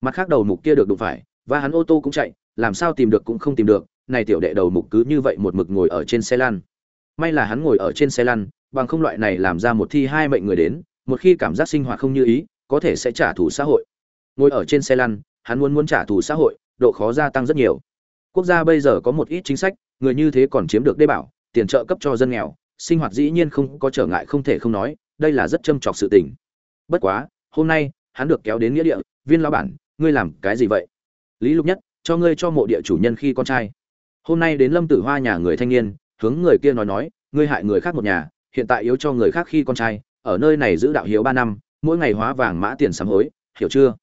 Mặt khác đầu mục kia được đụng phải, và hắn ô tô cũng chạy, làm sao tìm được cũng không tìm được, này tiểu đệ đầu mục cứ như vậy một mực ngồi ở trên xe lăn. May là hắn ngồi ở trên xe lăn, bằng không loại này làm ra một thi hai mệnh người đến một khi cảm giác sinh hoạt không như ý, có thể sẽ trả thù xã hội. Ngồi ở trên xe lăn, hắn muốn muốn trả thù xã hội, độ khó gia tăng rất nhiều. Quốc gia bây giờ có một ít chính sách, người như thế còn chiếm được đê bảo, tiền trợ cấp cho dân nghèo, sinh hoạt dĩ nhiên không có trở ngại không thể không nói, đây là rất châm trọc sự tình. Bất quá, hôm nay, hắn được kéo đến nghĩa địa, viên lão bản, ngươi làm cái gì vậy? Lý lục nhất, cho ngươi cho mộ địa chủ nhân khi con trai. Hôm nay đến lâm tử hoa nhà người thanh niên, hướng người kia nói nói, ngươi hại người khác một nhà, hiện tại yếu cho người khác khi con trai ở nơi này giữ đạo hiếu ba năm, mỗi ngày hóa vàng mã tiền sám hối, hiểu chưa?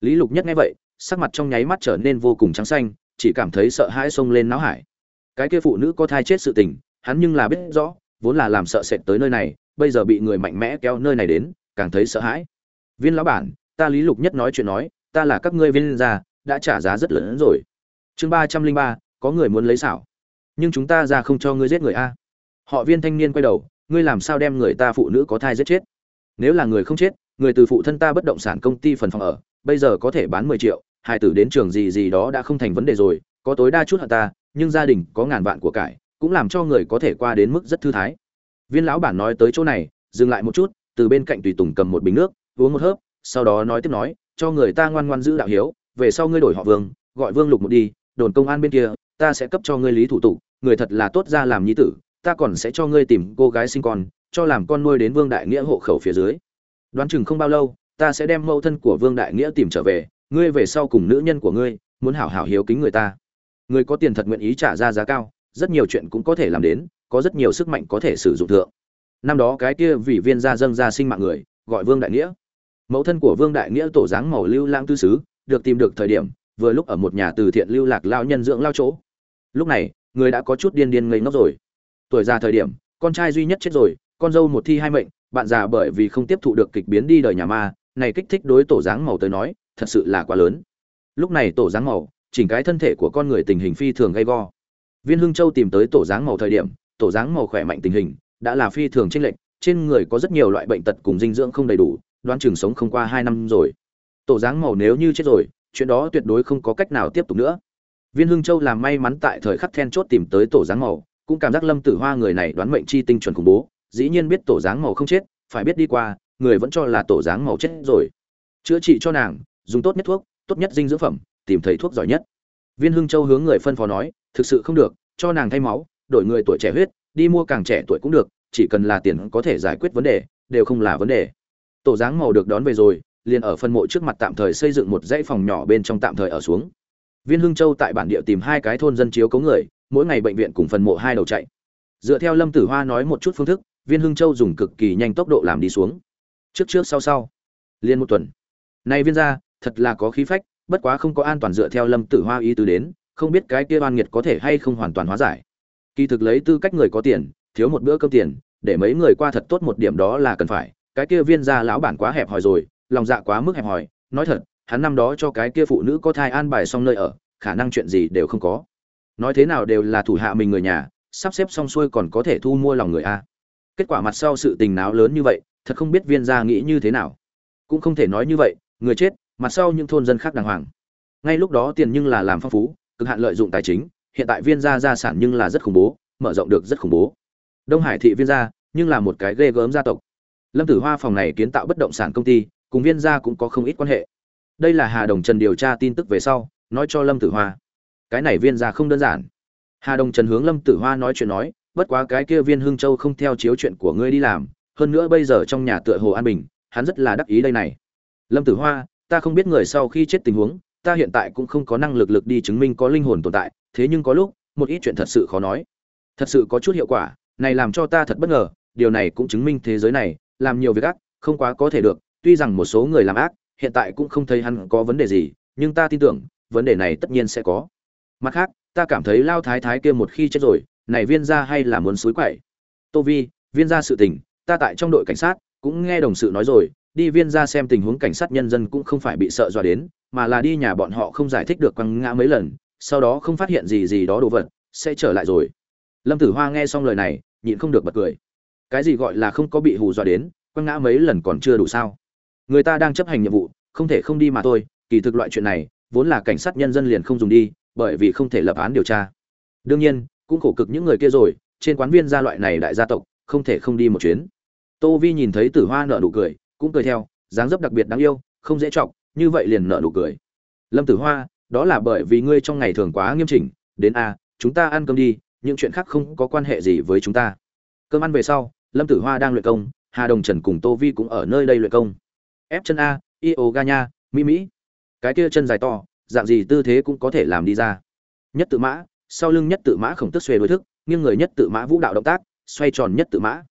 Lý lục nhất nghe vậy, sắc mặt trong nháy mắt trở nên vô cùng trắng xanh, chỉ cảm thấy sợ hãi xông lên náo hải. Cái kia phụ nữ có thai chết sự tình, hắn nhưng là biết rõ, vốn là làm sợ sệt tới nơi này, bây giờ bị người mạnh mẽ kéo nơi này đến, càng thấy sợ hãi. Viên lão bản, ta lý lục nhất nói chuyện nói, ta là các ngươi viên gia, đã trả giá rất lớn rồi. Chương ba trăm linh ba, có người muốn lấy xảo. Nhưng chúng ta ra không cho ngươi giết người a. Họ viên thanh niên quay đầu ngươi làm sao đem người ta phụ nữ có thai giết chết? Nếu là người không chết, người từ phụ thân ta bất động sản công ty phần phòng ở, bây giờ có thể bán mười triệu, hai tử đến trường gì gì đó đã không thành vấn đề rồi, có tối đa chút hận ta, nhưng gia đình có ngàn vạn của cải, cũng làm cho người có thể qua đến mức rất thư thái. Viên lão bản nói tới chỗ này, dừng lại một chút, từ bên cạnh tùy tùng cầm một bình nước, uống một hớp, sau đó nói tiếp nói, cho người ta ngoan ngoan giữ đạo hiếu, về sau ngươi đổi họ vương, gọi vương lục một đi, đồn công an bên kia, ta sẽ cấp cho ngươi lý thủ tục, người thật là tốt ra làm nhi tử ta còn sẽ cho ngươi tìm cô gái sinh con, cho làm con nuôi đến vương đại nghĩa hộ khẩu phía dưới. Đoán chừng không bao lâu, ta sẽ đem mẫu thân của vương đại nghĩa tìm trở về, ngươi về sau cùng nữ nhân của ngươi, muốn hảo hảo hiếu kính người ta. Người có tiền thật nguyện ý trả ra giá cao, rất nhiều chuyện cũng có thể làm đến, có rất nhiều sức mạnh có thể sử dụng thượng. Năm đó cái kia vì viên gia dâng ra sinh mạng người, gọi vương đại nghĩa. Mẫu thân của vương đại nghĩa tổ dáng màu lưu lãng tư sứ, được tìm được thời điểm, vừa lúc ở một nhà từ thiện lưu lạc lao nhân dưỡng lao chỗ. Lúc này, người đã có chút điên điên ngây ngốc rồi tuổi già thời điểm, con trai duy nhất chết rồi, con dâu một thi hai mệnh, bạn già bởi vì không tiếp thụ được kịch biến đi đời nhà ma, này kích thích đối tổ dáng màu tới nói, thật sự là quá lớn. Lúc này tổ dáng màu, chỉnh cái thân thể của con người tình hình phi thường gay go. Viên hưng châu tìm tới tổ dáng màu thời điểm, tổ dáng màu khỏe mạnh tình hình, đã là phi thường chênh lệch, trên người có rất nhiều loại bệnh tật cùng dinh dưỡng không đầy đủ, đoán chừng sống không qua hai năm rồi. Tổ dáng màu nếu như chết rồi, chuyện đó tuyệt đối không có cách nào tiếp tục nữa. Viên hưng châu làm may mắn tại thời khắc then chốt tìm tới tổ dáng màu cũng cảm giác lâm tử hoa người này đoán mệnh chi tinh chuẩn khủng bố, dĩ nhiên biết tổ dáng màu không chết, phải biết đi qua, người vẫn cho là tổ dáng màu chết rồi. Chữa trị cho nàng, dùng tốt nhất thuốc, tốt nhất dinh dưỡng phẩm, tìm thấy thuốc giỏi nhất. Viên hưng châu hướng người phân phó nói, thực sự không được, cho nàng thay máu, đổi người tuổi trẻ huyết, đi mua càng trẻ tuổi cũng được, chỉ cần là tiền có thể giải quyết vấn đề, đều không là vấn đề. Tổ dáng màu được đón về rồi, liền ở phân mộ trước mặt tạm thời xây dựng một dãy phòng nhỏ bên trong tạm thời ở xuống. Viên hưng châu tại bản địa tìm hai cái thôn dân chiếu cấu người mỗi ngày bệnh viện cùng phần mộ hai đầu chạy. Dựa theo lâm tử hoa nói một chút phương thức, viên hưng châu dùng cực kỳ nhanh tốc độ làm đi xuống. Trước trước sau sau liên một tuần. Nay viên ra thật là có khí phách, bất quá không có an toàn dựa theo lâm tử hoa ý tứ đến, không biết cái kia oan nghiệt có thể hay không hoàn toàn hóa giải. Kỳ thực lấy tư cách người có tiền, thiếu một bữa cơm tiền, để mấy người qua thật tốt một điểm đó là cần phải. Cái kia viên gia lão bản quá hẹp hòi rồi, lòng dạ quá mức hẹp hòi. Nói thật, hắn năm đó cho cái kia phụ nữ có thai an bài xong nơi ở, khả năng chuyện gì đều không có nói thế nào đều là thủ hạ mình người nhà, sắp xếp xong xuôi còn có thể thu mua lòng người a. Kết quả mặt sau sự tình náo lớn như vậy, thật không biết viên gia nghĩ như thế nào. Cũng không thể nói như vậy, người chết, mặt sau những thôn dân khác đàng hoàng. Ngay lúc đó tiền nhưng là làm phong phú, cực hạn lợi dụng tài chính, hiện tại viên gia gia sản nhưng là rất khủng bố, mở rộng được rất khủng bố. Đông hải thị viên gia, nhưng là một cái ghê gớm gia tộc. Lâm tử hoa phòng này kiến tạo bất động sản công ty, cùng viên gia cũng có không ít quan hệ. Đây là hà đồng trần điều tra tin tức về sau, nói cho lâm tử hoa cái này viên gia không đơn giản. Hà đồng trần hướng lâm tử hoa nói chuyện nói, bất quá cái kia viên hương châu không theo chiếu chuyện của ngươi đi làm, hơn nữa bây giờ trong nhà tựa hồ an bình, hắn rất là đắc ý đây này. Lâm tử hoa, ta không biết người sau khi chết tình huống, ta hiện tại cũng không có năng lực lực đi chứng minh có linh hồn tồn tại, thế nhưng có lúc, một ít chuyện thật sự khó nói. Thật sự có chút hiệu quả, này làm cho ta thật bất ngờ, điều này cũng chứng minh thế giới này, làm nhiều việc ác, không quá có thể được, tuy rằng một số người làm ác, hiện tại cũng không thấy hắn có vấn đề gì, nhưng ta tin tưởng, vấn đề này tất nhiên sẽ có mặt khác, ta cảm thấy lao thái thái kia một khi chết rồi, này viên gia hay là muốn suối quậy. Tô vi, viên gia sự tình, ta tại trong đội cảnh sát, cũng nghe đồng sự nói rồi, đi viên gia xem tình huống cảnh sát nhân dân cũng không phải bị sợ dọa đến, mà là đi nhà bọn họ không giải thích được quăng ngã mấy lần, sau đó không phát hiện gì gì đó đồ vật, sẽ trở lại rồi. Lâm tử hoa nghe xong lời này, nhịn không được bật cười. Cái gì gọi là không có bị hù dọa đến, quăng ngã mấy lần còn chưa đủ sao? Người ta đang chấp hành nhiệm vụ, không thể không đi mà thôi, kỳ thực loại chuyện này, vốn là cảnh sát nhân dân liền không dùng đi bởi vì không thể lập án điều tra. Đương nhiên, cũng khổ cực những người kia rồi, trên quán viên gia loại này đại gia tộc, không thể không đi một chuyến. Tô vi nhìn thấy tử hoa nợ nụ cười, cũng cười theo, dáng dấp đặc biệt đáng yêu, không dễ chọc, như vậy liền nợ nụ cười. Lâm tử hoa, đó là bởi vì ngươi trong ngày thường quá nghiêm chỉnh, đến a chúng ta ăn cơm đi, những chuyện khác không có quan hệ gì với chúng ta. Cơm ăn về sau, lâm tử hoa đang luyện công, hà đồng trần cùng tô vi cũng ở nơi đây luyện công. Ép chân a yoga nha mỹ mỹ cái kia chân dài to dạng gì tư thế cũng có thể làm đi ra. Nhất tự mã, sau lưng nhất tự mã khổng tức xuề đối thức, nghiêng người nhất tự mã vũ đạo động tác, xoay tròn nhất tự mã.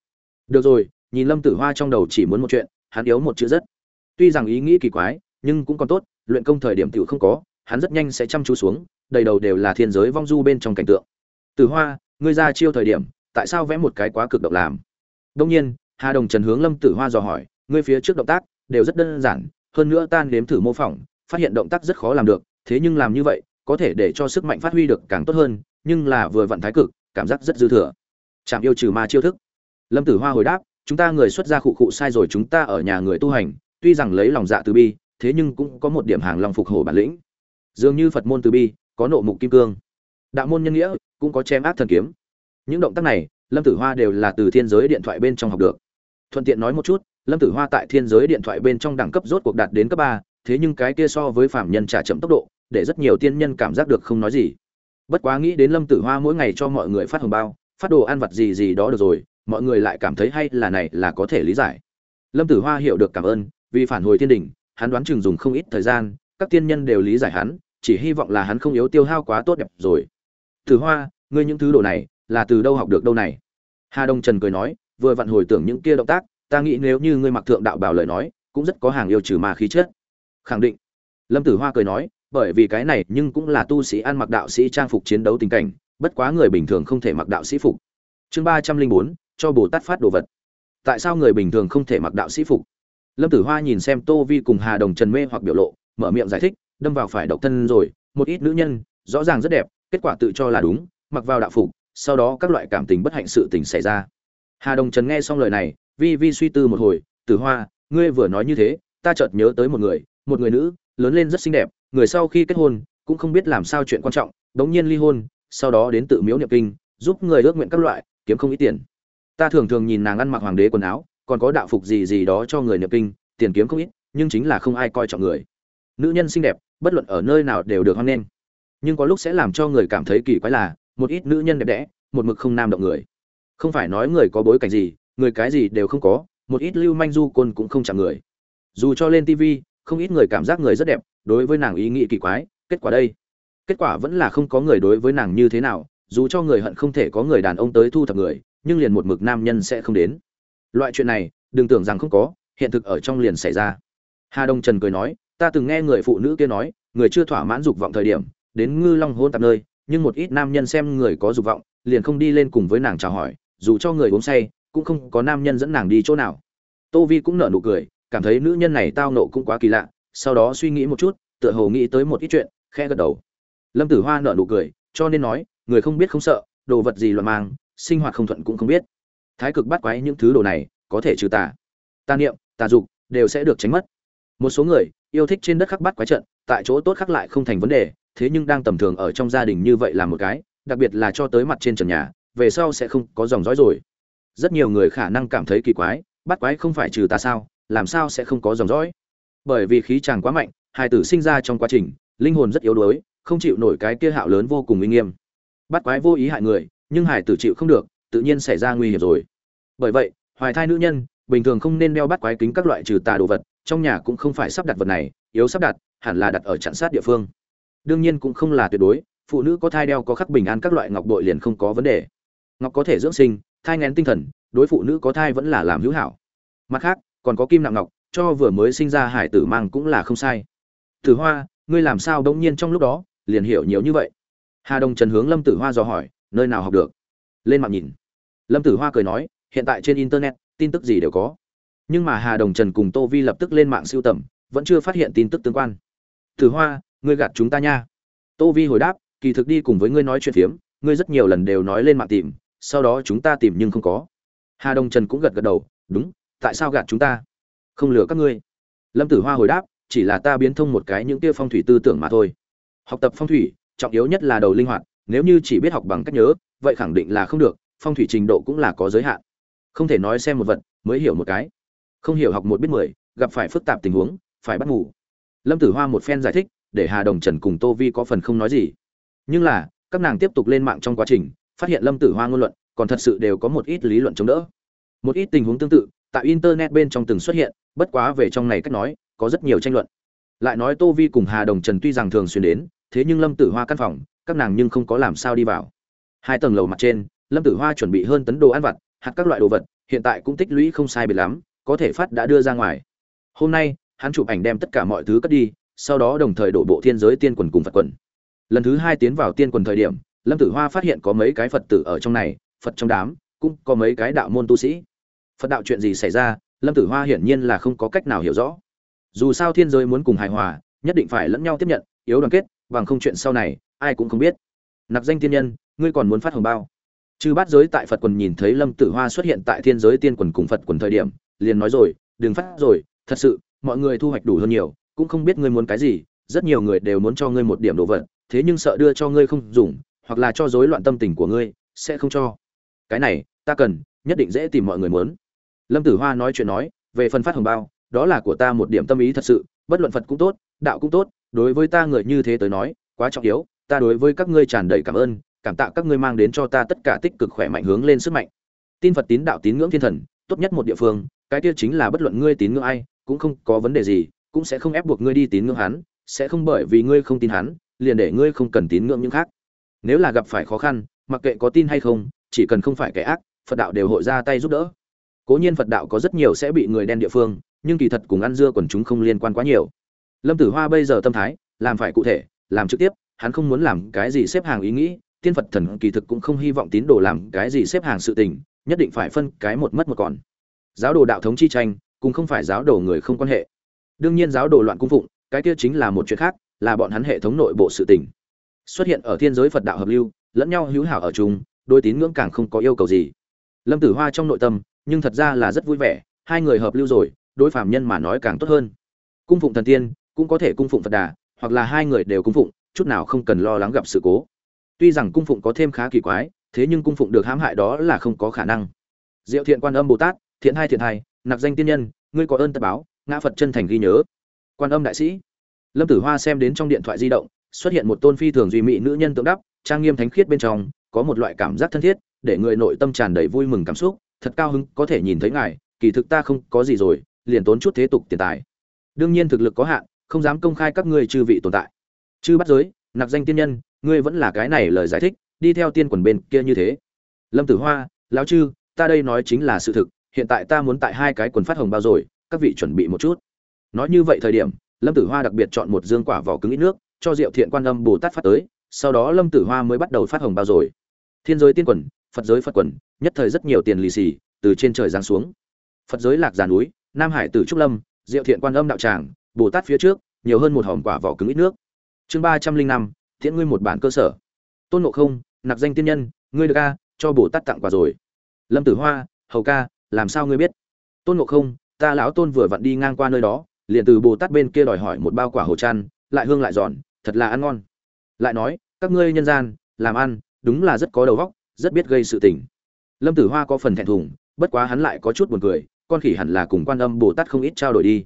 Được rồi, nhìn lâm tử hoa trong đầu chỉ muốn một chuyện, hắn yếu một chữ rất. Tuy rằng ý nghĩ kỳ quái, nhưng cũng còn tốt, luyện công thời điểm tiểu không có, hắn rất nhanh sẽ chăm chú xuống, đầy đầu đều là thiên giới vong du bên trong cảnh tượng. Tử hoa, ngươi ra chiêu thời điểm, tại sao vẽ một cái quá cực động làm? Đông nhiên, hà đồng trần hướng lâm tử hoa dò hỏi, ngươi phía trước động tác, đều rất đơn giản, hơn nữa tan đếm thử mô phỏng phát hiện động tác rất khó làm được, thế nhưng làm như vậy, có thể để cho sức mạnh phát huy được càng tốt hơn, nhưng là vừa vận thái cực, cảm giác rất dư thừa. Chạm yêu trừ ma chiêu thức. Lâm tử hoa hồi đáp, chúng ta người xuất gia khụ khụ sai rồi, chúng ta ở nhà người tu hành, tuy rằng lấy lòng dạ từ bi, thế nhưng cũng có một điểm hàng lòng phục hồi bản lĩnh. Dường như phật môn từ bi, có nộ mục kim cương. Đạo môn nhân nghĩa, cũng có chém ác thần kiếm. Những động tác này, lâm tử hoa đều là từ thiên giới điện thoại bên trong học được. Thuận tiện nói một chút, lâm tử hoa tại thiên giới điện thoại bên trong đẳng cấp rốt cuộc đạt đến cấp ba thế nhưng cái kia so với phạm nhân trả chậm tốc độ, để rất nhiều tiên nhân cảm giác được không nói gì. Bất quá nghĩ đến lâm tử hoa mỗi ngày cho mọi người phát hồng bao, phát đồ ăn vặt gì gì đó được rồi, mọi người lại cảm thấy hay là này là có thể lý giải. Lâm tử hoa hiểu được cảm ơn, vì phản hồi thiên đình, hắn đoán chừng dùng không ít thời gian, các tiên nhân đều lý giải hắn, chỉ hy vọng là hắn không yếu tiêu hao quá tốt đẹp rồi. Tử hoa, ngươi những thứ đồ này, là từ đâu học được đâu này? Hà đông trần cười nói, vừa vặn hồi tưởng những kia động tác, ta nghĩ nếu như ngươi mặc thượng đạo bảo lời nói, cũng rất có hàng yêu trừ ma khí chất khẳng định. Lâm tử hoa cười nói, bởi vì cái này nhưng cũng là tu sĩ ăn mặc đạo sĩ trang phục chiến đấu tình cảnh, bất quá người bình thường không thể mặc đạo sĩ phục. Chương ba trăm linh bốn, cho bồ tát phát đồ vật. Tại sao người bình thường không thể mặc đạo sĩ phục? Lâm tử hoa nhìn xem tô vi cùng hà đồng trần mê hoặc biểu lộ, mở miệng giải thích, đâm vào phải độc thân rồi, một ít nữ nhân, rõ ràng rất đẹp, kết quả tự cho là đúng, mặc vào đạo phục, sau đó các loại cảm tình bất hạnh sự tình xảy ra. Hà đồng trần nghe xong lời này, vi vi suy tư một hồi, tử hoa, ngươi vừa nói như thế, ta chợt nhớ tới một người một người nữ, lớn lên rất xinh đẹp, người sau khi kết hôn, cũng không biết làm sao chuyện quan trọng, đống nhiên ly hôn, sau đó đến tự miếu niệm kinh, giúp người ước nguyện các loại, kiếm không ít tiền. Ta thường thường nhìn nàng ăn mặc hoàng đế quần áo, còn có đạo phục gì gì đó cho người niệm kinh, tiền kiếm không ít, nhưng chính là không ai coi trọng người. Nữ nhân xinh đẹp, bất luận ở nơi nào đều được hoan nghênh. Nhưng có lúc sẽ làm cho người cảm thấy kỳ quái là, một ít nữ nhân đẹp đẽ, một mực không nam động người. Không phải nói người có bối cảnh gì, người cái gì đều không có, một ít lưu manh du côn cũng không chạm người. Dù cho lên tv không ít người cảm giác người rất đẹp, đối với nàng ý nghĩ kỳ quái, kết quả đây. Kết quả vẫn là không có người đối với nàng như thế nào, dù cho người hận không thể có người đàn ông tới thu thập người, nhưng liền một mực nam nhân sẽ không đến. Loại chuyện này, đừng tưởng rằng không có, hiện thực ở trong liền xảy ra. Hà đông trần cười nói, ta từng nghe người phụ nữ kia nói, người chưa thỏa mãn dục vọng thời điểm, đến ngư long hôn tạp nơi, nhưng một ít nam nhân xem người có dục vọng, liền không đi lên cùng với nàng chào hỏi, dù cho người uống say, cũng không có nam nhân dẫn nàng đi chỗ nào. Tô vi cũng nở nụ cười cảm thấy nữ nhân này tao nộ cũng quá kỳ lạ, sau đó suy nghĩ một chút, tựa hồ nghĩ tới một ít chuyện, khẽ gật đầu. Lâm tử hoa nở nụ cười, cho nên nói, người không biết không sợ, đồ vật gì loạn mang, sinh hoạt không thuận cũng không biết. Thái cực bắt quái những thứ đồ này, có thể trừ tà. Tà niệm, tà dục, đều sẽ được tránh mất. Một số người, yêu thích trên đất khắc bắt quái trận, tại chỗ tốt khắc lại không thành vấn đề, thế nhưng đang tầm thường ở trong gia đình như vậy là một cái, đặc biệt là cho tới mặt trên trần nhà, về sau sẽ không có dòng dõi rồi. Rất nhiều người khả năng cảm thấy kỳ quái, bắt quái không phải trừ tà sao làm sao sẽ không có dòng dõi? Bởi vì khí chàng quá mạnh hài tử sinh ra trong quá trình, linh hồn rất yếu đuối, không chịu nổi cái kia hạo lớn vô cùng uy nghiêm. Bắt quái vô ý hại người, nhưng hải tử chịu không được, tự nhiên xảy ra nguy hiểm rồi. Bởi vậy, hoài thai nữ nhân, bình thường không nên đeo bắt quái kính các loại trừ tà đồ vật, trong nhà cũng không phải sắp đặt vật này, yếu sắp đặt, hẳn là đặt ở chặn sát địa phương. Đương nhiên cũng không là tuyệt đối, phụ nữ có thai đeo có khắc bình an các loại ngọc bội liền không có vấn đề. Ngọc có thể dưỡng sinh, thai ngén tinh thần, đối phụ nữ có thai vẫn là làm hữu hảo. Mặt khác còn có kim nặng ngọc, cho vừa mới sinh ra hải tử mang cũng là không sai. Tử hoa, ngươi làm sao đ nhiên trong lúc đó, liền hiểu nhiều như vậy? Hà đông trần hướng lâm tử hoa dò hỏi, nơi nào học được? Lên mạng nhìn. Lâm tử hoa cười nói, hiện tại trên internet, tin tức gì đều có. Nhưng mà hà đồng trần cùng tô vi lập tức lên mạng siêu tầm, vẫn chưa phát hiện tin tức tương quan. Tử hoa, ngươi gạt chúng ta nha. Tô vi hồi đáp, kỳ thực đi cùng với ngươi nói chuyện phiếm, ngươi rất nhiều lần đều nói lên mạng tìm, sau đó chúng ta tìm nhưng không có. Hà đồng trần cũng gật gật đầu, đúng tại sao gạt chúng ta? Không lừa các ngươi. Lâm tử hoa hồi đáp, chỉ là ta biến thông một cái những tia phong thủy tư tưởng mà thôi. Học tập phong thủy, trọng yếu nhất là đầu linh hoạt, nếu như chỉ biết học bằng cách nhớ, vậy khẳng định là không được, phong thủy trình độ cũng là có giới hạn. Không thể nói xem một vật, mới hiểu một cái. Không hiểu học một biết mười, gặp phải phức tạp tình huống, phải bắt ngủ. Lâm tử hoa một phen giải thích, để hà đồng trần cùng tô vi có phần không nói gì. Nhưng là, các nàng tiếp tục lên mạng trong quá trình, phát hiện lâm tử hoa ngôn luận, còn thật sự đều có một ít lý luận chống đỡ. Một ít tình huống tương tự tại internet bên trong từng xuất hiện, bất quá về trong này cách nói, có rất nhiều tranh luận. Lại nói tô vi cùng hà đồng trần tuy rằng thường xuyên đến, thế nhưng lâm tử hoa căn phòng, các nàng nhưng không có làm sao đi vào. Hai tầng lầu mặt trên, lâm tử hoa chuẩn bị hơn tấn đồ ăn vặt, hạt các loại đồ vật, hiện tại cũng tích lũy không sai biệt lắm, có thể phát đã đưa ra ngoài. Hôm nay, hắn chụp ảnh đem tất cả mọi thứ cất đi, sau đó đồng thời đổ bộ thiên giới tiên quần cùng phật quần. Lần thứ hai tiến vào tiên quần thời điểm, lâm tử hoa phát hiện có mấy cái phật tử ở trong này, phật trong đám, cũng có mấy cái đạo môn tu sĩ phật đạo chuyện gì xảy ra, lâm tử hoa hiển nhiên là không có cách nào hiểu rõ. Dù sao thiên giới muốn cùng hài hòa, nhất định phải lẫn nhau tiếp nhận, yếu đoàn kết, bằng không chuyện sau này, ai cũng không biết. Nặc danh tiên nhân, ngươi còn muốn phát hồng bao? Chư bát giới tại phật quần nhìn thấy lâm tử hoa xuất hiện tại thiên giới tiên quần cùng phật quần thời điểm, liền nói rồi, đừng phát rồi, thật sự, mọi người thu hoạch đủ hơn nhiều, cũng không biết ngươi muốn cái gì, rất nhiều người đều muốn cho ngươi một điểm đồ vật, thế nhưng sợ đưa cho ngươi không dùng, hoặc là cho rối loạn tâm tình của ngươi, sẽ không cho. Cái này, ta cần, nhất định dễ tìm mọi người muốn lâm tử hoa nói chuyện nói, về phần phát hồng bao, đó là của ta một điểm tâm ý thật sự, bất luận phật cũng tốt, đạo cũng tốt, đối với ta người như thế tới nói, quá trọng yếu, ta đối với các ngươi tràn đầy cảm ơn, cảm tạ các ngươi mang đến cho ta tất cả tích cực khỏe mạnh hướng lên sức mạnh. Tin phật tín đạo tín ngưỡng thiên thần, tốt nhất một địa phương, cái kia chính là bất luận ngươi tín ngưỡng ai, cũng không có vấn đề gì, cũng sẽ không ép buộc ngươi đi tín ngưỡng hắn, sẽ không bởi vì ngươi không tin hắn, liền để ngươi không cần tín ngưỡng những khác. Nếu là gặp phải khó khăn, mặc kệ có tin hay không, chỉ cần không phải kẻ ác, phật đạo đều hội ra tay giúp đỡ cố nhiên phật đạo có rất nhiều sẽ bị người đen địa phương, nhưng kỳ thật cùng ăn dưa quần chúng không liên quan quá nhiều. Lâm tử hoa bây giờ tâm thái, làm phải cụ thể, làm trực tiếp, hắn không muốn làm cái gì xếp hàng ý nghĩ, tiên phật thần kỳ thực cũng không hy vọng tín đồ làm cái gì xếp hàng sự tình, nhất định phải phân cái một mất một còn. Giáo đồ đạo thống chi tranh cũng không phải giáo đồ người không quan hệ. Đương nhiên giáo đồ loạn cung phụng, cái kia chính là một chuyện khác, là bọn hắn hệ thống nội bộ sự tình. Xuất hiện ở thiên giới phật đạo hợp lưu, lẫn nhau hữu hảo ở chung đôi tín ngưỡng càng không có yêu cầu gì. Lâm tử hoa trong nội tâm nhưng thật ra là rất vui vẻ, hai người hợp lưu rồi, đối phạm nhân mà nói càng tốt hơn. Cung phụng thần tiên, cũng có thể cung phụng phật đà, hoặc là hai người đều cung phụng, chút nào không cần lo lắng gặp sự cố. Tuy rằng cung phụng có thêm khá kỳ quái, thế nhưng cung phụng được hãm hại đó là không có khả năng. Diệu thiện quan âm bồ tát, thiện hai thiện hai nạp danh tiên nhân, ngươi có ơn tập báo, ngã phật chân thành ghi nhớ. Quan âm đại sĩ, lâm tử hoa xem đến trong điện thoại di động, xuất hiện một tôn phi thường duy mỹ nữ nhân tượng đắp, trang nghiêm thánh khiết bên trong, có một loại cảm giác thân thiết, để người nội tâm tràn đầy vui mừng cảm xúc thật cao hứng, có thể nhìn thấy ngài, kỳ thực ta không có gì rồi, liền tốn chút thế tục tiền tài. Đương nhiên thực lực có hạn, không dám công khai các ngươi chư vị tồn tại. Chư bắt giới, nạp danh tiên nhân, ngươi vẫn là cái này lời giải thích, đi theo tiên quần bên kia như thế. Lâm tử hoa, lão chư, ta đây nói chính là sự thực, hiện tại ta muốn tại hai cái quần phát hồng bao rồi, các vị chuẩn bị một chút. Nói như vậy thời điểm, lâm tử hoa đặc biệt chọn một dương quả vỏ cứng ít nước, cho diệu thiện quan âm bồ tát phát tới, sau đó lâm tử hoa mới bắt đầu phát hồng bao rồi. Thiên giới tiên quần phật giới phật quần, nhất thời rất nhiều tiền lì xì từ trên trời giáng xuống. Phật giới lạc giàn núi, nam hải tử trúc lâm, diệu thiện quan âm đạo tràng, bồ tát phía trước, nhiều hơn một hòm quả vỏ cứng ít nước. Chương ba trăm linh năm thiện ngươi một bản cơ sở. Tôn ngộ không nạp danh tiên nhân, ngươi được ca cho bồ tát tặng quà rồi. Lâm tử hoa, hầu ca, làm sao ngươi biết? Tôn ngộ không, ta lão tôn vừa vặn đi ngang qua nơi đó, liền từ bồ tát bên kia đòi hỏi một bao quả hồ chăn lại hương lại giòn, thật là ăn ngon. Lại nói, các ngươi nhân gian, làm ăn, đúng là rất có đầu óc rất biết gây sự tình. Lâm tử hoa có phần thẹn thùng, bất quá hắn lại có chút buồn cười, con khỉ hẳn là cùng quan âm bồ tát không ít trao đổi đi.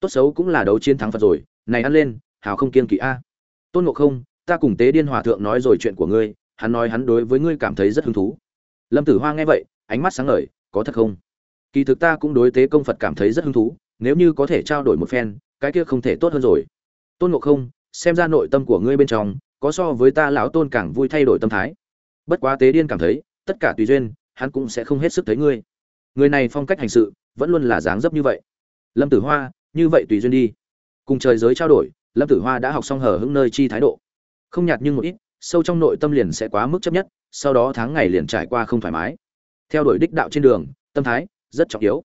Tốt xấu cũng là đấu chiến thắng phật rồi, này ăn lên, hào không kiên kỵ a. Tôn ngộ không, ta cùng tế điên hòa thượng nói rồi chuyện của ngươi, hắn nói hắn đối với ngươi cảm thấy rất hứng thú. Lâm tử hoa nghe vậy, ánh mắt sáng ngời, có thật không? Kỳ thực ta cũng đối tế công phật cảm thấy rất hứng thú, nếu như có thể trao đổi một phen, cái kia không thể tốt hơn rồi. Tôn ngộ không, xem ra nội tâm của ngươi bên trong, có so với ta lão tôn càng vui thay đổi tâm thái bất quá tế điên cảm thấy, tất cả tùy duyên, hắn cũng sẽ không hết sức thấy ngươi. Người này phong cách hành sự, vẫn luôn là dáng dấp như vậy. Lâm tử hoa, như vậy tùy duyên đi. Cùng trời giới trao đổi, lâm tử hoa đã học xong hở hững nơi chi thái độ. Không nhạt nhưng một ít, sâu trong nội tâm liền sẽ quá mức chấp nhất, sau đó tháng ngày liền trải qua không thoải mái. Theo đuổi đích đạo trên đường, tâm thái rất trọng yếu.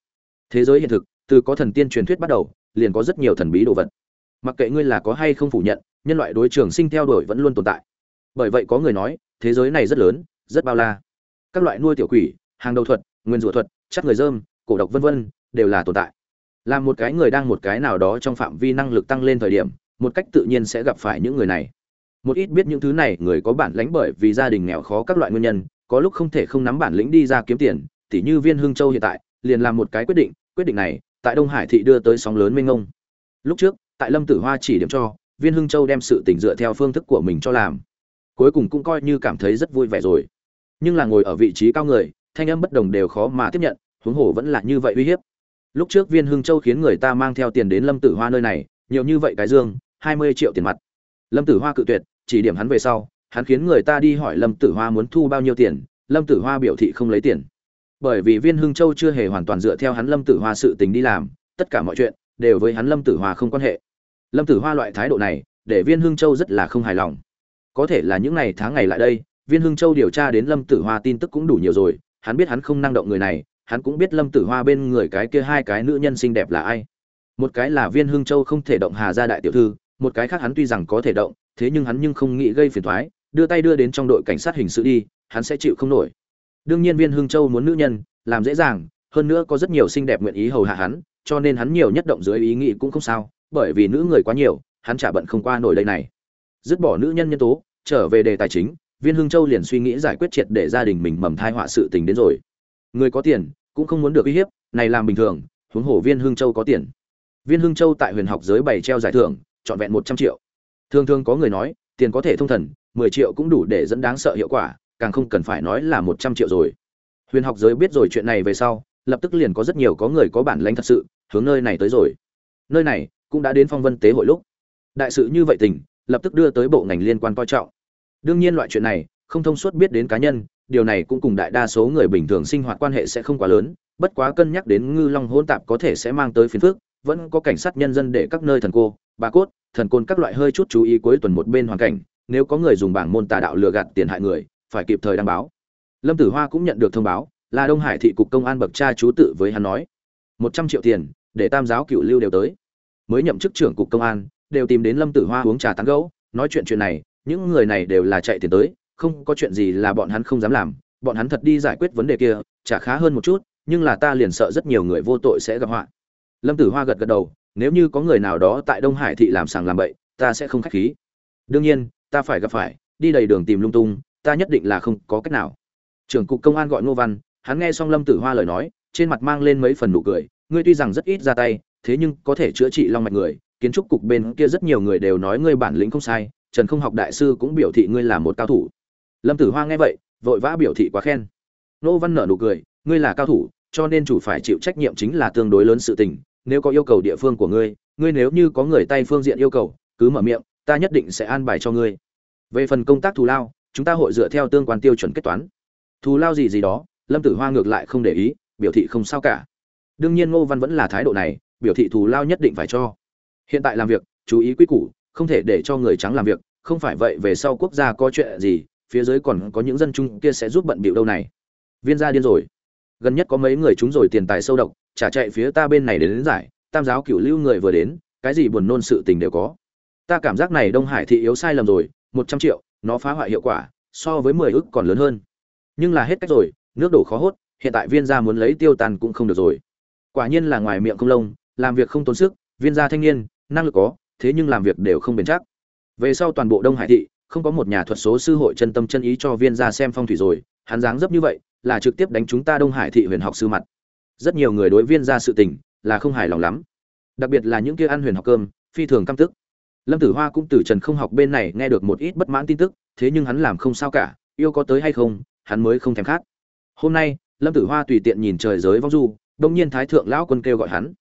Thế giới hiện thực, từ có thần tiên truyền thuyết bắt đầu, liền có rất nhiều thần bí đồ vật. Mặc kệ ngươi là có hay không phủ nhận, nhân loại đối trường sinh theo đuổi vẫn luôn tồn tại. Bởi vậy có người nói thế giới này rất lớn, rất bao la. Các loại nuôi tiểu quỷ, hàng đầu thuật, nguyên rủa thuật chắc người dơm cổ độc vân vân, đều là tồn tại. Là một cái người đang một cái nào đó trong phạm vi năng lực tăng lên thời điểm, một cách tự nhiên sẽ gặp phải những người này. Một ít biết những thứ này, người có bản lĩnh bởi vì gia đình nghèo khó các loại nguyên nhân, có lúc không thể không nắm bản lĩnh đi ra kiếm tiền, tỉ như viên hương châu hiện tại, liền làm một cái quyết định quyết định này, tại đông hải thị đưa tới sóng lớn mênh ngông lúc trước, tại lâm tử hoa chỉ điểm cho, viên hưng châu đem sự tỉnh dựa theo phương thức của mình cho làm cuối cùng cũng coi như cảm thấy rất vui vẻ rồi. Nhưng là ngồi ở vị trí cao người, thanh âm bất đồng đều khó mà tiếp nhận, huống hồ vẫn là như vậy uy hiếp. Lúc trước viên hưng châu khiến người ta mang theo tiền đến lâm tử hoa nơi này, nhiều như vậy cái dương, hai mươi triệu tiền mặt. Lâm tử hoa cự tuyệt, chỉ điểm hắn về sau, hắn khiến người ta đi hỏi lâm tử hoa muốn thu bao nhiêu tiền, lâm tử hoa biểu thị không lấy tiền. Bởi vì viên hưng châu chưa hề hoàn toàn dựa theo hắn lâm tử hoa sự tình đi làm, tất cả mọi chuyện đều với hắn lâm tử hoa không quan hệ. Lâm tử hoa loại thái độ này, để viên hưng châu rất là không hài lòng có thể là những ngày tháng ngày lại đây, viên hưng châu điều tra đến lâm tử hoa tin tức cũng đủ nhiều rồi, hắn biết hắn không năng động người này, hắn cũng biết lâm tử hoa bên người cái kia hai cái nữ nhân xinh đẹp là ai. Một cái là viên hưng châu không thể động hà gia đại tiểu thư, một cái khác hắn tuy rằng có thể động, thế nhưng hắn nhưng không nghĩ gây phiền thoái đưa tay đưa đến trong đội cảnh sát hình sự đi, hắn sẽ chịu không nổi. Đương nhiên viên hưng châu muốn nữ nhân, làm dễ dàng, hơn nữa có rất nhiều xinh đẹp nguyện ý hầu hạ hắn, cho nên hắn nhiều nhất động dưới ý nghĩ cũng không sao, bởi vì nữ người quá nhiều, hắn chả bận không qua nổi đây này dứt bỏ nữ nhân nhân tố, trở về đề tài chính, viên hưng châu liền suy nghĩ giải quyết triệt để gia đình mình mầm thai họa sự tình đến rồi. Người có tiền, cũng không muốn được uy hiếp, này làm bình thường, huống hồ viên hưng châu có tiền. Viên hưng châu tại huyền học giới bày treo giải thưởng, trọn vẹn một trăm triệu. Thường thường có người nói, tiền có thể thông thần, mười triệu cũng đủ để dẫn đáng sợ hiệu quả, càng không cần phải nói là một trăm triệu rồi. Huyền học giới biết rồi chuyện này về sau, lập tức liền có rất nhiều có người có bản lãnh thật sự, hướng nơi này tới rồi. Nơi này cũng đã đến phong vân tế hội lúc. Đại sự như vậy tình lập tức đưa tới bộ ngành liên quan coi trọng. Đương nhiên loại chuyện này, không thông suốt biết đến cá nhân, điều này cũng cùng đại đa số người bình thường sinh hoạt quan hệ sẽ không quá lớn, bất quá cân nhắc đến ngư long hỗn tạp có thể sẽ mang tới phiền phức, vẫn có cảnh sát nhân dân để các nơi thần cô, bà cốt, thần côn các loại hơi chút chú ý cuối tuần một bên hoàn cảnh, nếu có người dùng bảng môn tà đạo lừa gạt tiền hại người, phải kịp thời đăng báo. Lâm tử hoa cũng nhận được thông báo, là đông hải thị cục công an bậc cha chú tự với hắn nói, một trăm triệu tiền, để tam giáo cựu lưu đều tới. Mới nhậm chức trưởng cục công an đều tìm đến lâm tử hoa uống trà tán gẫu, nói chuyện chuyện này, những người này đều là chạy tiền tới, không có chuyện gì là bọn hắn không dám làm, bọn hắn thật đi giải quyết vấn đề kia chả khá hơn một chút, nhưng là ta liền sợ rất nhiều người vô tội sẽ gặp họa. Lâm tử hoa gật gật đầu, nếu như có người nào đó tại đông hải thị làm sàng làm bậy, ta sẽ không khách khí. Đương nhiên, ta phải gặp phải, đi đầy đường tìm lung tung, ta nhất định là không có cách nào. Trưởng cục công an gọi ngô văn, hắn nghe xong lâm tử hoa lời nói, trên mặt mang lên mấy phần nụ cười, ngươi tuy rằng rất ít ra tay, thế nhưng có thể chữa trị long mạch người kiến trúc cục bên kia rất nhiều người đều nói ngươi bản lĩnh không sai, trần không học đại sư cũng biểu thị ngươi là một cao thủ. Lâm tử hoa nghe vậy, vội vã biểu thị quá khen. Nô văn nở nụ cười, ngươi là cao thủ, cho nên chủ phải chịu trách nhiệm chính là tương đối lớn sự tình, nếu có yêu cầu địa phương của ngươi ngươi nếu như có người tay phương diện yêu cầu, cứ mở miệng, ta nhất định sẽ an bài cho ngươi. Về phần công tác thù lao, chúng ta hội dựa theo tương quan tiêu chuẩn kết toán. Thù lao gì gì đó, lâm tử hoa ngược lại không để ý, biểu thị không sao cả. Đương nhiên ngô văn vẫn là thái độ này, biểu thị thù lao nhất định phải cho hiện tại làm việc chú ý quy củ không thể để cho người trắng làm việc không phải vậy về sau quốc gia có chuyện gì phía dưới còn có những dân chung kia sẽ giúp bận bịu đâu này. Viên gia điên rồi. Gần nhất có mấy người chúng rồi tiền tài sâu độc trả chạy phía ta bên này đến, đến giải tam giáo cửu lưu người vừa đến cái gì buồn nôn sự tình đều có. Ta cảm giác này đông hải thị yếu sai lầm rồi một trăm triệu nó phá hoại hiệu quả so với mười ức còn lớn hơn. Nhưng là hết cách rồi nước đổ khó hốt hiện tại viên gia muốn lấy tiêu tàn cũng không được rồi. Quả nhiên là ngoài miệng không lông làm việc không tốn sức viên gia thanh niên năng lực có, thế nhưng làm việc đều không bền chắc. Về sau toàn bộ đông hải thị, không có một nhà thuật số sư hội chân tâm chân ý cho viên gia xem phong thủy rồi, hắn dáng dấp như vậy, là trực tiếp đánh chúng ta đông hải thị huyền học sư mặt. Rất nhiều người đối viên gia sự tình, là không hài lòng lắm. Đặc biệt là những kia ăn huyền học cơm, phi thường căm tức. Lâm tử hoa cũng từ trần không học bên này nghe được một ít bất mãn tin tức, thế nhưng hắn làm không sao cả, yêu có tới hay không, hắn mới không thèm khát. Hôm nay, lâm tử hoa tùy tiện nhìn trời giới vong du đông nhiên thái thượng lão quân kêu gọi hắn.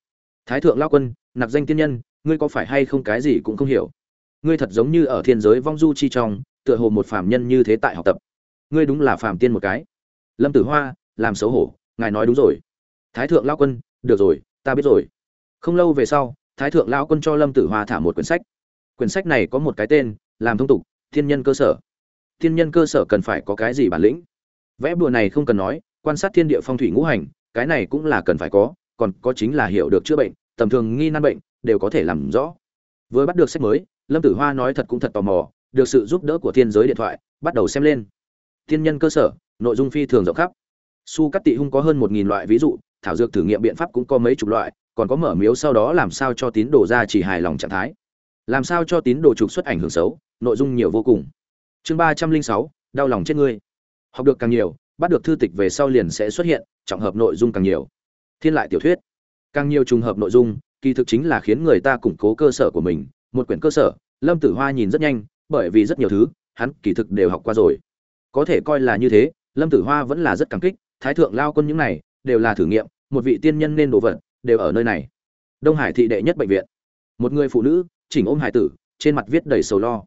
Thái thượng lão quân, nạp danh tiên nhân ngươi có phải hay không cái gì cũng không hiểu? Ngươi thật giống như ở thiên giới vong du chi trong, tựa hồ một phàm nhân như thế tại học tập. Ngươi đúng là phàm tiên một cái. Lâm tử hoa, làm xấu hổ, ngài nói đúng rồi. Thái thượng lão quân, được rồi, ta biết rồi. Không lâu về sau, thái thượng lão quân cho lâm tử hoa thả một quyển sách. Quyển sách này có một cái tên, làm thông tục, thiên nhân cơ sở. Thiên nhân cơ sở cần phải có cái gì bản lĩnh? Vẽ bùa này không cần nói, quan sát thiên địa phong thủy ngũ hành, cái này cũng là cần phải có, còn có chính là hiểu được chữa bệnh, tầm thường nghi nan bệnh đều có thể làm rõ. Vừa bắt được sách mới, lâm tử hoa nói thật cũng thật tò mò, được sự giúp đỡ của thiên giới điện thoại, bắt đầu xem lên. Thiên nhân cơ sở, nội dung phi thường rộng khắp. Su cắt tị hung có hơn một nghìn loại ví dụ, thảo dược thử nghiệm biện pháp cũng có mấy chục loại, còn có mở miếu sau đó làm sao cho tín đồ ra chỉ hài lòng trạng thái. Làm sao cho tín đồ trục xuất ảnh hưởng xấu, nội dung nhiều vô cùng. Chương ba trăm linh sáu, đau lòng chết ngươi. Học được càng nhiều, bắt được thư tịch về sau liền sẽ xuất hiện, trọng hợp nội dung càng nhiều. Thiên lại tiểu thuyết. Càng nhiều trùng hợp nội dung kỳ thực chính là khiến người ta củng cố cơ sở của mình, một quyển cơ sở, lâm tử hoa nhìn rất nhanh, bởi vì rất nhiều thứ, hắn kỳ thực đều học qua rồi. Có thể coi là như thế, lâm tử hoa vẫn là rất cảm kích, thái thượng lao quân những này, đều là thử nghiệm, một vị tiên nhân nên đồ vật, đều ở nơi này. Đông hải thị đệ nhất bệnh viện. Một người phụ nữ, chỉnh ôm hải tử, trên mặt viết đầy sầu lo.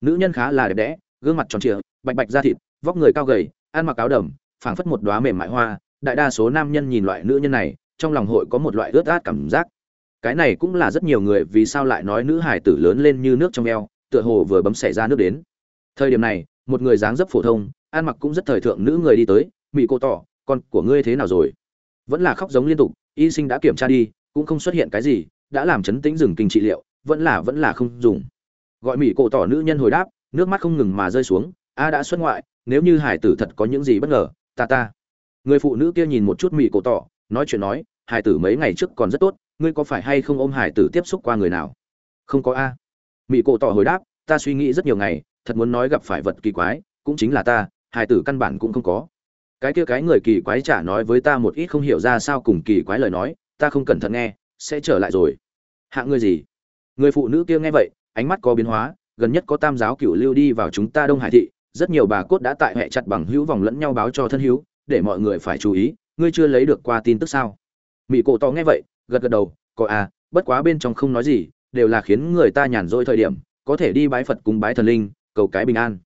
Nữ nhân khá là đẹp đẽ, gương mặt tròn trịa, bạch bạch da thịt, vóc người cao gầy, ăn mặc áo đầm, phảng phất một đóa mềm mại hoa. Đại đa số nam nhân nhìn loại nữ nhân này, trong lòng hội có một loại ướt át cảm giác cái này cũng là rất nhiều người vì sao lại nói nữ hải tử lớn lên như nước trong eo, tựa hồ vừa bấm xảy ra nước đến. Thời điểm này, một người dáng dấp phổ thông, ăn mặc cũng rất thời thượng nữ người đi tới mỹ cô tỏ, con của ngươi thế nào rồi? Vẫn là khóc giống liên tục, y sinh đã kiểm tra đi, cũng không xuất hiện cái gì, đã làm chấn tĩnh dừng kinh trị liệu, vẫn là vẫn là không dùng. Gọi mỹ cổ tỏ nữ nhân hồi đáp, nước mắt không ngừng mà rơi xuống, a đã xuất ngoại, nếu như hải tử thật có những gì bất ngờ, ta ta. Người phụ nữ kia nhìn một chút mỹ cổ tỏ, nói chuyện nói hải tử mấy ngày trước còn rất tốt ngươi có phải hay không ôm hải tử tiếp xúc qua người nào? Không có a. Mỹ cổ tỏ hồi đáp, ta suy nghĩ rất nhiều ngày, thật muốn nói gặp phải vật kỳ quái, cũng chính là ta, hải tử căn bản cũng không có. Cái kia cái người kỳ quái trả nói với ta một ít không hiểu ra sao cùng kỳ quái lời nói, ta không cẩn thận nghe, sẽ trở lại rồi. Hạ ngươi gì? Người phụ nữ kia nghe vậy, ánh mắt có biến hóa, gần nhất có tam giáo cửu lưu đi vào chúng ta đông hải thị, rất nhiều bà cốt đã tại hệ chặt bằng hữu vòng lẫn nhau báo cho thân hữu, để mọi người phải chú ý, ngươi chưa lấy được qua tin tức sao? Mỹ cổ to nghe vậy gật gật đầu, có à bất quá bên trong không nói gì, đều là khiến người ta nhàn rỗi thời điểm, có thể đi bái phật cùng bái thần linh, cầu cái bình an.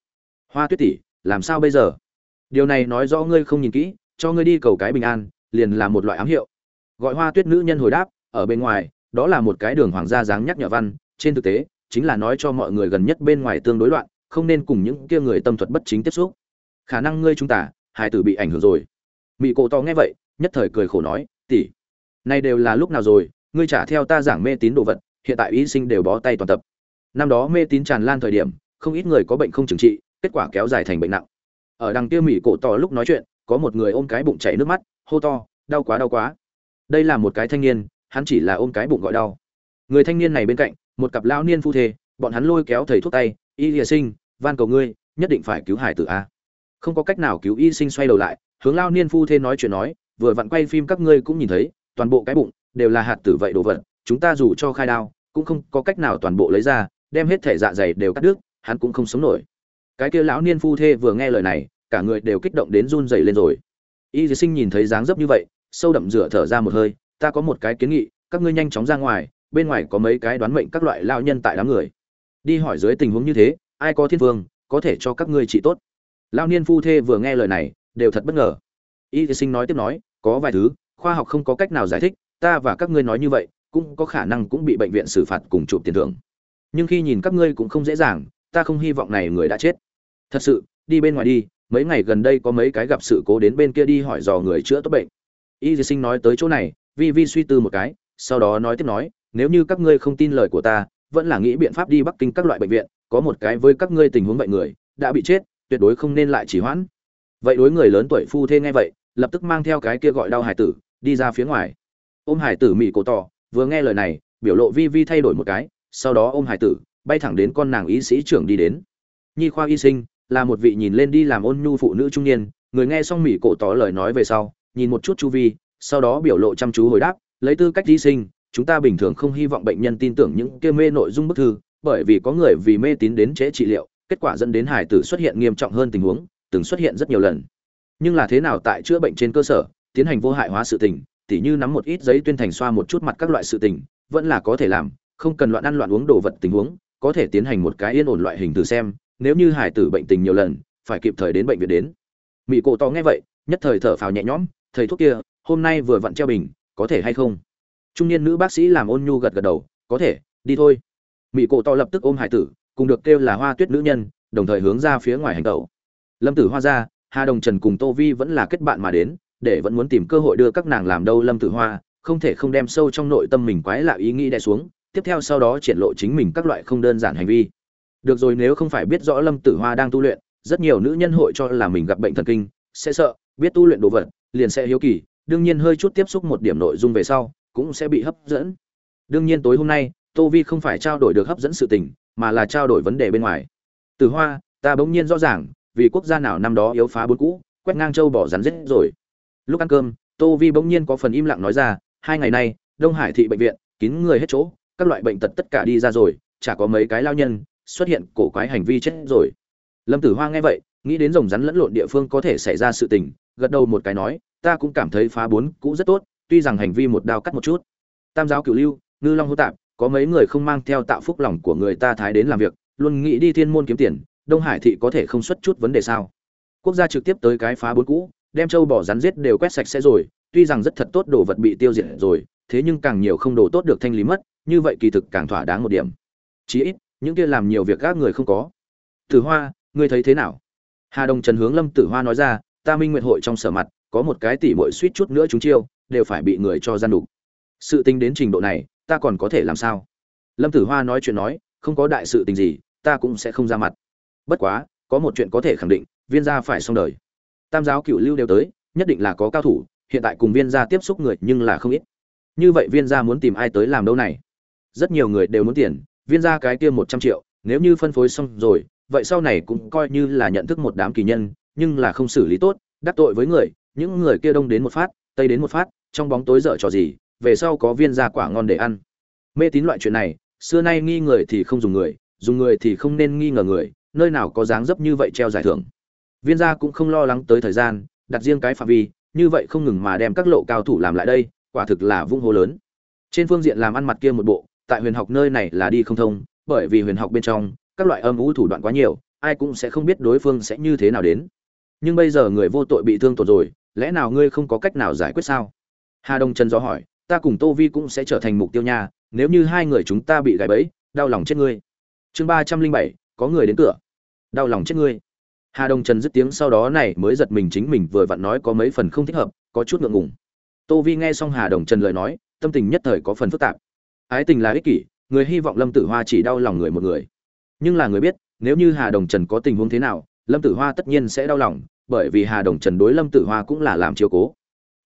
Hoa tuyết tỷ, làm sao bây giờ? Điều này nói rõ ngươi không nhìn kỹ, cho ngươi đi cầu cái bình an, liền là một loại ám hiệu. Gọi hoa tuyết nữ nhân hồi đáp, ở bên ngoài, đó là một cái đường hoàng gia dáng nhắc nhở văn, trên thực tế, chính là nói cho mọi người gần nhất bên ngoài tương đối loạn, không nên cùng những kia người tâm thuật bất chính tiếp xúc. Khả năng ngươi chúng ta, hai tử bị ảnh hưởng rồi. Mỹ cổ to nghe vậy, nhất thời cười khổ nói, tỷ nay đều là lúc nào rồi, ngươi trả theo ta giảng mê tín đồ vật, hiện tại y sinh đều bó tay toàn tập. Năm đó mê tín tràn lan thời điểm, không ít người có bệnh không chừng trị, kết quả kéo dài thành bệnh nặng. Ở đằng kia mỉ cổ to lúc nói chuyện, có một người ôm cái bụng chảy nước mắt, hô to, đau quá đau quá. Đây là một cái thanh niên, hắn chỉ là ôm cái bụng gọi đau. Người thanh niên này bên cạnh, một cặp lão niên phu thê, bọn hắn lôi kéo thầy thuốc tay, y lìa sinh, van cầu ngươi, nhất định phải cứu hải tử a. Không có cách nào cứu y sinh xoay đầu lại, hướng lao niên phu thê nói chuyện nói, vừa vặn quay phim các ngươi cũng nhìn thấy toàn bộ cái bụng, đều là hạt tử vậy đồ vật, chúng ta dù cho khai đao, cũng không có cách nào toàn bộ lấy ra, đem hết thể dạ dày đều cắt đứt, hắn cũng không sống nổi. Cái kia lão niên phu thê vừa nghe lời này, cả người đều kích động đến run rẩy lên rồi. Y sinh nhìn thấy dáng dấp như vậy, sâu đậm rửa thở ra một hơi, ta có một cái kiến nghị, các ngươi nhanh chóng ra ngoài, bên ngoài có mấy cái đoán mệnh các loại lao nhân tại đám người. Đi hỏi dưới tình huống như thế, ai có thiên vương, có thể cho các ngươi trị tốt. Lao niên phu thê vừa nghe lời này, đều thật bất ngờ. Y sinh nói tiếp nói, có vài thứ khoa học không có cách nào giải thích, ta và các ngươi nói như vậy, cũng có khả năng cũng bị bệnh viện xử phạt cùng chụp tiền thưởng. Nhưng khi nhìn các ngươi cũng không dễ dàng, ta không hy vọng này người đã chết. Thật sự, đi bên ngoài đi, mấy ngày gần đây có mấy cái gặp sự cố đến bên kia đi hỏi dò người chữa tốt bệnh. Y dì sinh nói tới chỗ này, vi vi suy tư một cái, sau đó nói tiếp nói, nếu như các ngươi không tin lời của ta, vẫn là nghĩ biện pháp đi bắc kinh các loại bệnh viện, có một cái với các ngươi tình huống vậy người, đã bị chết, tuyệt đối không nên lại chỉ hoãn. Vậy đối người lớn tuổi phu thê nghe vậy, lập tức mang theo cái kia gọi đau hải tử đi ra phía ngoài. Ôm hải tử mỹ cổ tỏ, vừa nghe lời này, biểu lộ vi vi thay đổi một cái, sau đó ôm hải tử, bay thẳng đến con nàng y sĩ trưởng đi đến. Nhi khoa y sinh, là một vị nhìn lên đi làm ôn nhu phụ nữ trung niên, người nghe xong mỹ cổ tỏ lời nói về sau, nhìn một chút chu vi, sau đó biểu lộ chăm chú hồi đáp, lấy tư cách y sinh, chúng ta bình thường không hy vọng bệnh nhân tin tưởng những kia mê nội dung bức thư, bởi vì có người vì mê tín đến trễ trị liệu, kết quả dẫn đến hải tử xuất hiện nghiêm trọng hơn tình huống, từng xuất hiện rất nhiều lần. Nhưng là thế nào tại chữa bệnh trên cơ sở tiến hành vô hại hóa sự tình, tỉ như nắm một ít giấy tuyên thành xoa một chút mặt các loại sự tình, vẫn là có thể làm, không cần loạn ăn loạn uống đồ vật tình huống, có thể tiến hành một cái yên ổn loại hình thử xem, nếu như hải tử bệnh tình nhiều lần, phải kịp thời đến bệnh viện đến. Mị cổ to nghe vậy, nhất thời thở phào nhẹ nhõm, thầy thuốc kia, hôm nay vừa vặn treo bình, có thể hay không? Trung niên nữ bác sĩ làm ôn nhu gật gật đầu, có thể, đi thôi. Mị cổ to lập tức ôm hải tử, cùng được kêu là hoa tuyết nữ nhân, đồng thời hướng ra phía ngoài hành tẩu. Lâm tử hoa ra, hà đồng trần cùng tô vi vẫn là kết bạn mà đến để vẫn muốn tìm cơ hội đưa các nàng làm đâu lâm tử hoa, không thể không đem sâu trong nội tâm mình quái lạ ý nghĩ đè xuống, tiếp theo sau đó triển lộ chính mình các loại không đơn giản hành vi. Được rồi, nếu không phải biết rõ lâm tử hoa đang tu luyện, rất nhiều nữ nhân hội cho là mình gặp bệnh thần kinh, sẽ sợ, biết tu luyện đồ vật, liền sẽ hiếu kỳ, đương nhiên hơi chút tiếp xúc một điểm nội dung về sau, cũng sẽ bị hấp dẫn. Đương nhiên tối hôm nay, tô vi không phải trao đổi được hấp dẫn sự tình, mà là trao đổi vấn đề bên ngoài. Từ hoa, ta bỗng nhiên rõ ràng, vì quốc gia nào năm đó yếu phá bốn cũ, quét ngang châu bỏ rắn rết rồi lúc ăn cơm, tô vi bỗng nhiên có phần im lặng nói ra, hai ngày nay, đông hải thị bệnh viện, kín người hết chỗ, các loại bệnh tật tất cả đi ra rồi, chả có mấy cái lao nhân, xuất hiện cổ quái hành vi chết rồi. Lâm tử hoa nghe vậy, nghĩ đến rồng rắn lẫn lộn địa phương có thể xảy ra sự tình, gật đầu một cái nói, ta cũng cảm thấy phá bốn cũ rất tốt, tuy rằng hành vi một đao cắt một chút. Tam giáo cửu lưu, ngư long hô tạp, có mấy người không mang theo tạo phúc lòng của người ta thái đến làm việc, luôn nghĩ đi thiên môn kiếm tiền, đông hải thị có thể không xuất chút vấn đề sao? Quốc gia trực tiếp tới cái phá bốn cũ đem châu bỏ rắn giết đều quét sạch sẽ rồi, tuy rằng rất thật tốt đồ vật bị tiêu diệt rồi, thế nhưng càng nhiều không đồ tốt được thanh lý mất, như vậy kỳ thực càng thỏa đáng một điểm. Chí ít, những kia làm nhiều việc các người không có. Tử hoa, ngươi thấy thế nào? Hà đồng trần hướng lâm tử hoa nói ra, ta minh nguyện hội trong sở mặt, có một cái tỷ muội suýt chút nữa chúng chiêu, đều phải bị người cho gian đủ. sự tính đến trình độ này, ta còn có thể làm sao? Lâm tử hoa nói chuyện nói, không có đại sự tình gì, ta cũng sẽ không ra mặt. Bất quá, có một chuyện có thể khẳng định, viên gia phải xong đời tam giáo cựu lưu đều tới, nhất định là có cao thủ, hiện tại cùng viên gia tiếp xúc người nhưng là không ít. Như vậy viên gia muốn tìm ai tới làm đâu này? Rất nhiều người đều muốn tiền, viên gia cái kia một trăm triệu, nếu như phân phối xong rồi, vậy sau này cũng coi như là nhận thức một đám kỳ nhân, nhưng là không xử lý tốt, đắc tội với người, những người kia đông đến một phát, tây đến một phát, trong bóng tối dở trò gì, về sau có viên gia quả ngon để ăn. Mê tín loại chuyện này, xưa nay nghi người thì không dùng người dùng người thì không nên nghi ngờ người, nơi nào có dáng dấp như vậy treo giải thưởng viên gia cũng không lo lắng tới thời gian, đặt riêng cái phạm vi, như vậy không ngừng mà đem các lộ cao thủ làm lại đây, quả thực là vung hô lớn. Trên phương diện làm ăn mặt kia một bộ, tại huyền học nơi này là đi không thông, bởi vì huyền học bên trong, các loại âm u thủ đoạn quá nhiều, ai cũng sẽ không biết đối phương sẽ như thế nào đến. Nhưng bây giờ người vô tội bị thương tổn rồi, lẽ nào ngươi không có cách nào giải quyết sao? Hà đông trần do hỏi, ta cùng tô vi cũng sẽ trở thành mục tiêu nha, nếu như hai người chúng ta bị gãy bẫy, đau lòng chết ngươi. Chương ba trăm linh bảy, có người đến cửa. Đau lòng chết ngươi hà đông trần dứt tiếng sau đó này mới giật mình chính mình vừa vặn nói có mấy phần không thích hợp, có chút ngượng ngùng. Tô vi nghe xong hà đồng trần lời nói, tâm tình nhất thời có phần phức tạp. Ái tình là ích kỷ, người hy vọng lâm tử hoa chỉ đau lòng người một người. Nhưng là người biết, nếu như hà đồng trần có tình huống thế nào, lâm tử hoa tất nhiên sẽ đau lòng, bởi vì hà đồng trần đối lâm tử hoa cũng là làm chiếu cố.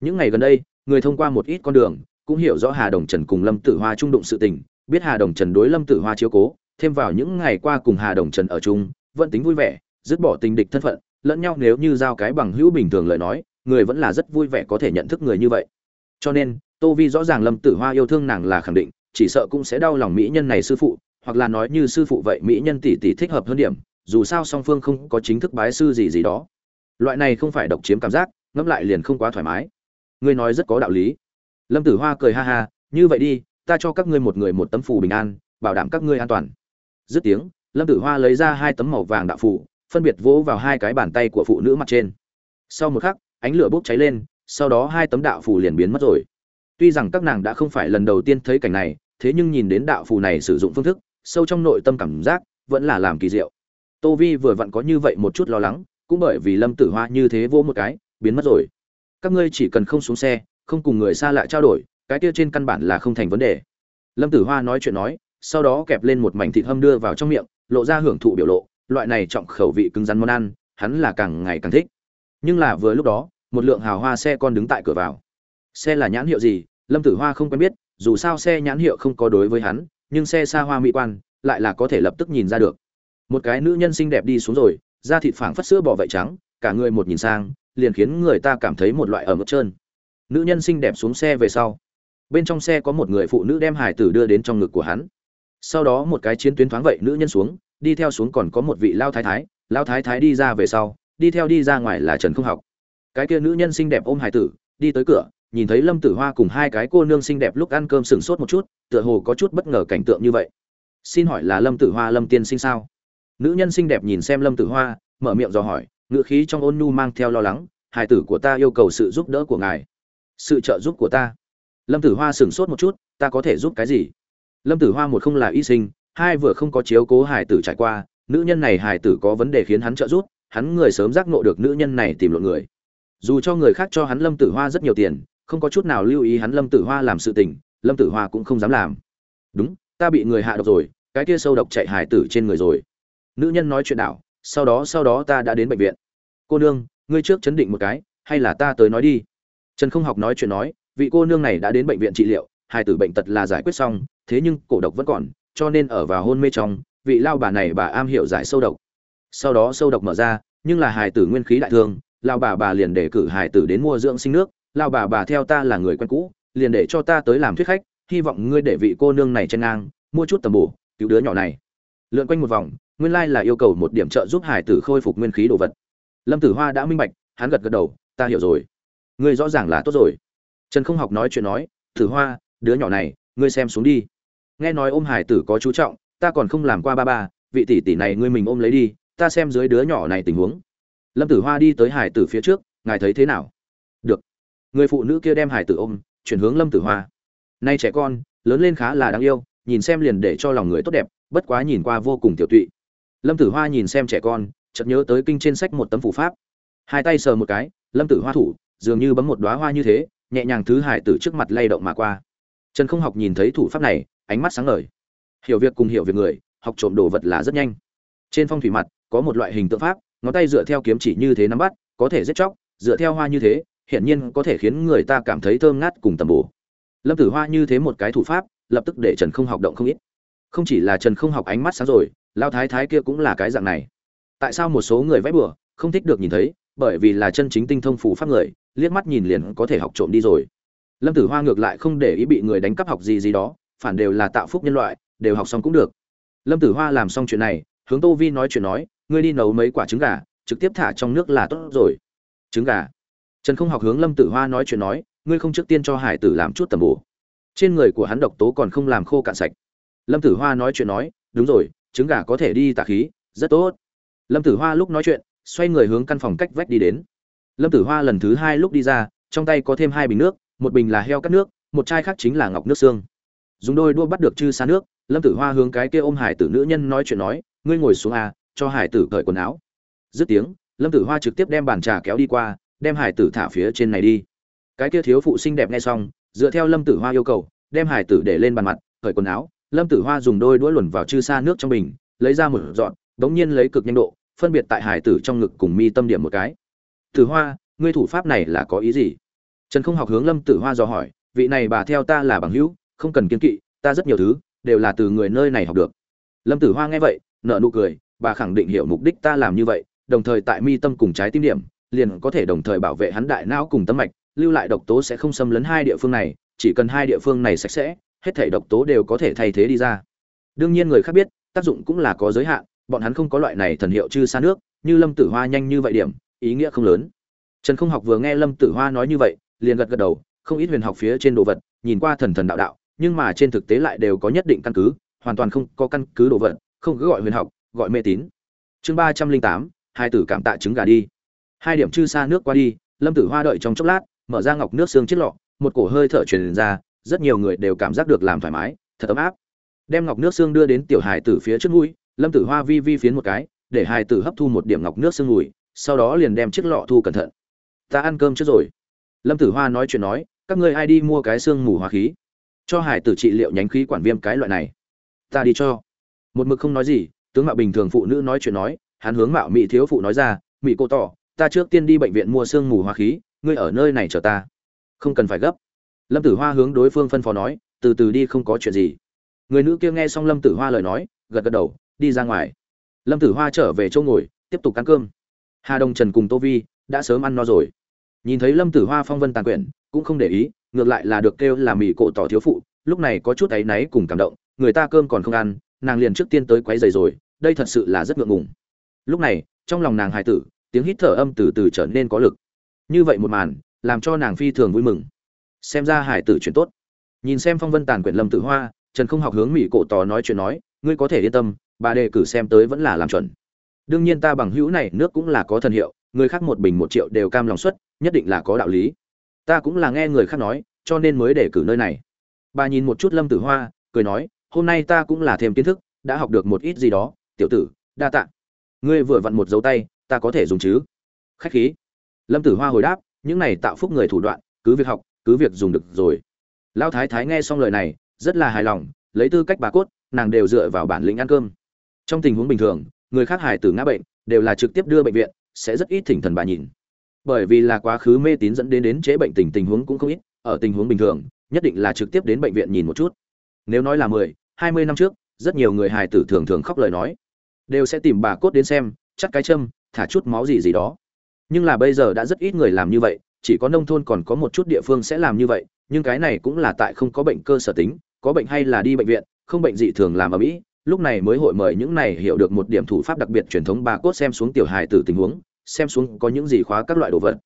Những ngày gần đây, người thông qua một ít con đường, cũng hiểu rõ hà đồng trần cùng lâm tử hoa trung đụng sự tình, biết hà đồng trần đối lâm tử hoa chiếu cố, thêm vào những ngày qua cùng hà đồng trần ở chung, vẫn tính vui vẻ dứt bỏ tình địch thân phận, lẫn nhau nếu như giao cái bằng hữu bình thường lời nói, người vẫn là rất vui vẻ có thể nhận thức người như vậy. Cho nên, tô vi rõ ràng lâm tử hoa yêu thương nàng là khẳng định, chỉ sợ cũng sẽ đau lòng mỹ nhân này sư phụ, hoặc là nói như sư phụ vậy mỹ nhân tỷ tỷ thích hợp hơn điểm, dù sao song phương không có chính thức bái sư gì gì đó. Loại này không phải độc chiếm cảm giác, ngẫm lại liền không quá thoải mái. Ngươi nói rất có đạo lý. Lâm tử hoa cười ha ha, như vậy đi, ta cho các ngươi một người một tấm phù bình an, bảo đảm các ngươi an toàn. Dứt tiếng, lâm tử hoa lấy ra hai tấm màu vàng đạo phù phân biệt vỗ vào hai cái bàn tay của phụ nữ mặt trên. Sau một khắc, ánh lửa bốc cháy lên, sau đó hai tấm đạo phù liền biến mất rồi. Tuy rằng các nàng đã không phải lần đầu tiên thấy cảnh này, thế nhưng nhìn đến đạo phù này sử dụng phương thức, sâu trong nội tâm cảm giác vẫn là làm kỳ diệu. Tô vi vừa vặn có như vậy một chút lo lắng, cũng bởi vì lâm tử hoa như thế vô một cái, biến mất rồi. Các ngươi chỉ cần không xuống xe, không cùng người xa lạ trao đổi, cái kia trên căn bản là không thành vấn đề. Lâm tử hoa nói chuyện nói, sau đó kẹp lên một mảnh thịt hâm đưa vào trong miệng, lộ ra hưởng thụ biểu lộ loại này trọng khẩu vị cứng rắn món ăn, hắn là càng ngày càng thích. Nhưng là vừa lúc đó, một lượng hào hoa xe con đứng tại cửa vào. Xe là nhãn hiệu gì, lâm tử hoa không quen biết, dù sao xe nhãn hiệu không có đối với hắn, nhưng xe xa hoa mỹ quan, lại là có thể lập tức nhìn ra được. Một cái nữ nhân xinh đẹp đi xuống rồi, da thịt phảng phất sữa bò vậy trắng, cả người một nhìn sang, liền khiến người ta cảm thấy một loại ở mức trơn. Nữ nhân xinh đẹp xuống xe về sau. Bên trong xe có một người phụ nữ đem hải tử đưa đến trong ngực của hắn. Sau đó một cái chiến tuyến thoáng vậy nữ nhân xuống đi theo xuống còn có một vị lao thái thái, lao thái thái đi ra về sau, đi theo đi ra ngoài là trần không học. Cái kia nữ nhân xinh đẹp ôm hải tử, đi tới cửa, nhìn thấy lâm tử hoa cùng hai cái cô nương xinh đẹp lúc ăn cơm sừng sốt một chút, tựa hồ có chút bất ngờ cảnh tượng như vậy. Xin hỏi là lâm tử hoa lâm tiên sinh sao? Nữ nhân xinh đẹp nhìn xem lâm tử hoa, mở miệng dò hỏi, ngữ khí trong ôn nhu mang theo lo lắng hải tử của ta yêu cầu sự giúp đỡ của ngài. Sự trợ giúp của ta. Lâm tử hoa sửng sốt một chút, ta có thể giúp cái gì? Lâm tử hoa một không là y sinh hai vừa không có chiếu cố hải tử trải qua, nữ nhân này hải tử có vấn đề khiến hắn trợ giúp, hắn người sớm giác nộ được nữ nhân này tìm lộn người. Dù cho người khác cho hắn lâm tử hoa rất nhiều tiền, không có chút nào lưu ý hắn lâm tử hoa làm sự tình, lâm tử hoa cũng không dám làm. Đúng, ta bị người hạ độc rồi, cái kia sâu độc chạy hải tử trên người rồi. Nữ nhân nói chuyện đảo sau đó sau đó ta đã đến bệnh viện. Cô nương, ngươi trước chấn định một cái, hay là ta tới nói đi? Trần không học nói chuyện nói, vị cô nương này đã đến bệnh viện trị liệu, hải tử bệnh tật là giải quyết xong, thế nhưng cổ độc vẫn còn cho nên ở vào hôn mê trong, vị lao bà này bà am hiểu giải sâu độc. Sau đó sâu độc mở ra, nhưng là hải tử nguyên khí đại thương, lao bà bà liền để cử hải tử đến mua dưỡng sinh nước, lao bà bà theo ta là người quen cũ, liền để cho ta tới làm thuyết khách, hy vọng ngươi để vị cô nương này trên ngang, mua chút tầm bổ, cứu đứa nhỏ này. Lượn quanh một vòng, nguyên lai là yêu cầu một điểm trợ giúp hải tử khôi phục nguyên khí đồ vật. Lâm tử hoa đã minh bạch, hắn gật gật đầu, ta hiểu rồi. Ngươi rõ ràng là tốt rồi. Trần không học nói chuyện nói, tử hoa, đứa nhỏ này, ngươi xem xuống đi nghe nói ôm hải tử có chú trọng, ta còn không làm qua ba ba, vị tỷ tỷ này ngươi mình ôm lấy đi, ta xem dưới đứa nhỏ này tình huống. Lâm tử hoa đi tới hải tử phía trước, ngài thấy thế nào? Được. Người phụ nữ kia đem hải tử ôm, chuyển hướng lâm tử hoa. Nay trẻ con, lớn lên khá là đáng yêu, nhìn xem liền để cho lòng người tốt đẹp, bất quá nhìn qua vô cùng tiểu tụy. Lâm tử hoa nhìn xem trẻ con, chợt nhớ tới kinh trên sách một tấm phủ pháp. Hai tay sờ một cái, lâm tử hoa thủ, dường như bấm một đoá hoa như thế, nhẹ nhàng thứ hải tử trước mặt lay động mà qua. Trần không học nhìn thấy thủ pháp này ánh mắt sáng ngời. Hiểu việc cùng hiểu việc người, học trộm đồ vật là rất nhanh. Trên phong thủy mặt, có một loại hình tượng pháp, ngón tay dựa theo kiếm chỉ như thế nắm bắt, có thể giết chóc, dựa theo hoa như thế, hiển nhiên có thể khiến người ta cảm thấy thơm ngát cùng tầm bổ. Lâm tử hoa như thế một cái thủ pháp, lập tức để trần không học động không ít. Không chỉ là trần không học ánh mắt sáng rồi, lao thái thái kia cũng là cái dạng này. Tại sao một số người vẽ bừa, không thích được nhìn thấy, bởi vì là chân chính tinh thông phủ pháp người, liếc mắt nhìn liền có thể học trộm đi rồi. Lâm tử hoa ngược lại không để ý bị người đánh cắp học gì gì đó phản đều là tạo phúc nhân loại, đều học xong cũng được. Lâm tử hoa làm xong chuyện này, hướng tô vi nói chuyện nói, ngươi đi nấu mấy quả trứng gà, trực tiếp thả trong nước là tốt rồi. Trứng gà? Trần không học hướng lâm tử hoa nói chuyện nói, ngươi không trước tiên cho hải tử làm chút tầm bổ. Trên người của hắn độc tố còn không làm khô cạn sạch. Lâm tử hoa nói chuyện nói, đúng rồi, trứng gà có thể đi tà khí, rất tốt. Lâm tử hoa lúc nói chuyện, xoay người hướng căn phòng cách vách đi đến. Lâm tử hoa lần thứ hai lúc đi ra, trong tay có thêm hai bình nước, một bình là heo cắt nước, một chai khác chính là ngọc nước xương dùng đôi đua bắt được chư xa nước, lâm tử hoa hướng cái kia ôm hải tử nữ nhân nói chuyện nói, ngươi ngồi xuống à cho hải tử cởi quần áo. Dứt tiếng, lâm tử hoa trực tiếp đem bàn trà kéo đi qua, đem hải tử thả phía trên này đi. Cái kia thiếu phụ xinh đẹp nghe xong, dựa theo lâm tử hoa yêu cầu, đem hải tử để lên bàn mặt, cởi quần áo. Lâm tử hoa dùng đôi đũa luồn vào chư xa nước trong bình, lấy ra một dọn đống nhiên lấy cực nhanh độ, phân biệt tại hải tử trong ngực cùng mi tâm điểm một cái. Tử hoa, ngươi thủ pháp này là có ý gì? Trần không học hướng lâm tử hoa dò hỏi, vị này bà theo ta là bằng hữu không cần kiên kỵ, ta rất nhiều thứ đều là từ người nơi này học được. Lâm tử hoa nghe vậy nợ nụ cười, bà khẳng định hiểu mục đích ta làm như vậy, đồng thời tại mi tâm cùng trái tim điểm, liền có thể đồng thời bảo vệ hắn đại não cùng tâm mạch, lưu lại độc tố sẽ không xâm lấn hai địa phương này, chỉ cần hai địa phương này sạch sẽ, hết thể độc tố đều có thể thay thế đi ra. Đương nhiên người khác biết, tác dụng cũng là có giới hạn, bọn hắn không có loại này thần hiệu chư xa nước, như lâm tử hoa nhanh như vậy điểm, ý nghĩa không lớn. Trần không học vừa nghe lâm tử hoa nói như vậy, liền gật gật đầu, không ít huyền học phía trên đồ vật, nhìn qua thần thần đạo đạo nhưng mà trên thực tế lại đều có nhất định căn cứ, hoàn toàn không có căn cứ đồ vật, không cứ gọi huyền học, gọi mê tín. Chương ba trăm linh tám, hai tử cảm tạ trứng gà đi. Hai điểm chư xa nước qua đi, lâm tử hoa đợi trong chốc lát, mở ra ngọc nước xương chiếc lọ, một cổ hơi thở truyền ra, rất nhiều người đều cảm giác được làm thoải mái, thật ấm áp. Đem ngọc nước xương đưa đến tiểu hải tử phía trước mũi, lâm tử hoa vi vi phiến một cái, để hài tử hấp thu một điểm ngọc nước xương mùi, sau đó liền đem chiếc lọ thu cẩn thận. Ta ăn cơm trước rồi. Lâm tử hoa nói chuyện nói, các ngươi ai đi mua cái xương mù hoa khí? Cho hải tử trị liệu nhánh khí quản viêm cái loại này. Ta đi cho. Một mực không nói gì, tướng mạo bình thường phụ nữ nói chuyện nói, hắn hướng mạo mỹ thiếu phụ nói ra, mỹ cô tỏ, ta trước tiên đi bệnh viện mua xương mù hoa khí, ngươi ở nơi này chờ ta. Không cần phải gấp. Lâm tử hoa hướng đối phương phân phó nói, từ từ đi, không có chuyện gì. Người nữ kia nghe xong lâm tử hoa lời nói, gật gật đầu, đi ra ngoài. Lâm tử hoa trở về chỗ ngồi, tiếp tục ăn cơm. Hà đông trần cùng tô vi đã sớm ăn no rồi nhìn thấy lâm tử hoa phong vân tàn quyển, cũng không để ý, ngược lại là được kêu là mỹ cổ tỏ thiếu phụ, lúc này có chút áy náy cùng cảm động, người ta cơm còn không ăn, nàng liền trước tiên tới quấy giày rồi, đây thật sự là rất ngượng ngùng. Lúc này, trong lòng nàng hài tử, tiếng hít thở âm từ từ trở nên có lực. Như vậy một màn, làm cho nàng phi thường vui mừng. Xem ra hải tử chuyện tốt. Nhìn xem phong vân tàn quyển lâm tử hoa, trần không học hướng mỹ cổ tỏ nói chuyện nói, ngươi có thể yên tâm, bà đề cử xem tới vẫn là làm chuẩn. Đương nhiên ta bằng hữu này, nước cũng là có thần hiệu, người khác một bình một triệu đều cam lòng suất nhất định là có đạo lý. Ta cũng là nghe người khác nói, cho nên mới để cử nơi này. Bà nhìn một chút lâm tử hoa, cười nói, hôm nay ta cũng là thêm kiến thức, đã học được một ít gì đó. Tiểu tử, đa tạ. Ngươi vừa vặn một dấu tay, ta có thể dùng chứ? Khách khí. Lâm tử hoa hồi đáp, những này tạo phúc người thủ đoạn, cứ việc học, cứ việc dùng được rồi. Lão thái thái nghe xong lời này, rất là hài lòng, lấy tư cách bà cốt, nàng đều dựa vào bản lĩnh ăn cơm. Trong tình huống bình thường, người khác hài tử ngã bệnh, đều là trực tiếp đưa bệnh viện, sẽ rất ít thỉnh thần bà nhìn bởi vì là quá khứ mê tín dẫn đến đến chế bệnh tình tình huống cũng không ít, ở tình huống bình thường, nhất định là trực tiếp đến bệnh viện nhìn một chút. Nếu nói là mười, hai mươi năm trước, rất nhiều người hài tử thường thường khóc lời nói. Đều sẽ tìm bà cốt đến xem chắc cái châm, thả chút máu gì gì đó. Nhưng là bây giờ đã rất ít người làm như vậy, chỉ có nông thôn còn có một chút địa phương sẽ làm như vậy, nhưng cái này cũng là tại không có bệnh cơ sở tính, có bệnh hay là đi bệnh viện, không bệnh dị thường làm ở mỹ, lúc này mới hội mời những này hiểu được một điểm thủ pháp đặc biệt truyền thống bà cốt xem xuống tiểu hài tử tình huống xem xuống có những gì khóa các loại đồ vật.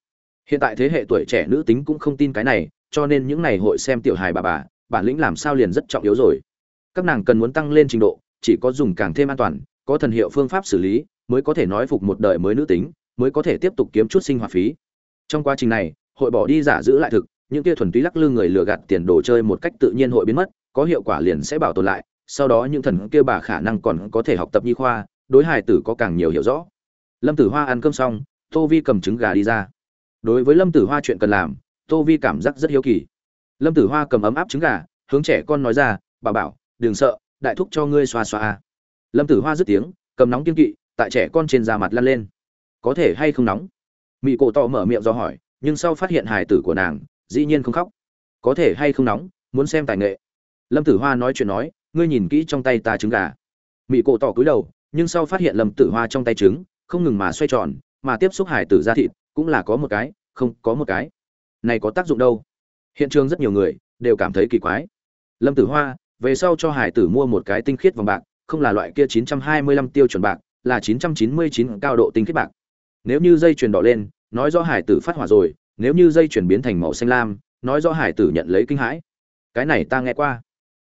Hiện tại thế hệ tuổi trẻ nữ tính cũng không tin cái này, cho nên những này hội xem tiểu hài bà bà, bản lĩnh làm sao liền rất trọng yếu rồi. Các nàng cần muốn tăng lên trình độ, chỉ có dùng càng thêm an toàn, có thần hiệu phương pháp xử lý, mới có thể nói phục một đời mới nữ tính, mới có thể tiếp tục kiếm chút sinh hoạt phí. Trong quá trình này, hội bỏ đi giả giữ lại thực, những kia thuần túy lắc lư người lừa gạt tiền đồ chơi một cách tự nhiên hội biến mất, có hiệu quả liền sẽ bảo tồn lại, sau đó những thần kia bà khả năng còn có thể học tập nhi khoa, đối hài tử có càng nhiều hiểu rõ lâm tử hoa ăn cơm xong, tô vi cầm trứng gà đi ra. Đối với lâm tử hoa chuyện cần làm, tô vi cảm giác rất hiếu kỳ. Lâm tử hoa cầm ấm áp trứng gà, hướng trẻ con nói ra, bà bảo, đừng sợ, đại thúc cho ngươi xoa xoa à. lâm tử hoa dứt tiếng, cầm nóng kiên kỵ, tại trẻ con trên da mặt lăn lên. Có thể hay không nóng? Mị cổ tỏ mở miệng do hỏi, nhưng sau phát hiện hài tử của nàng, dĩ nhiên không khóc. Có thể hay không nóng, muốn xem tài nghệ. Lâm tử hoa nói chuyện nói, ngươi nhìn kỹ trong tay ta trứng gà. Mị cổ tỏ cúi đầu, nhưng sau phát hiện lâm tử hoa trong tay trứng không ngừng mà xoay tròn, mà tiếp xúc hải tử ra thịt cũng là có một cái, không có một cái. Này có tác dụng đâu? Hiện trường rất nhiều người đều cảm thấy kỳ quái. Lâm tử hoa, về sau cho hải tử mua một cái tinh khiết vòng bạc, không là loại kia 925 tiêu chuẩn bạc, là 999 cao độ tinh khiết bạc. Nếu như dây chuyền đỏ lên, nói rõ hải tử phát hỏa rồi, nếu như dây chuyển biến thành màu xanh lam, nói rõ hải tử nhận lấy kinh hãi. Cái này ta nghe qua.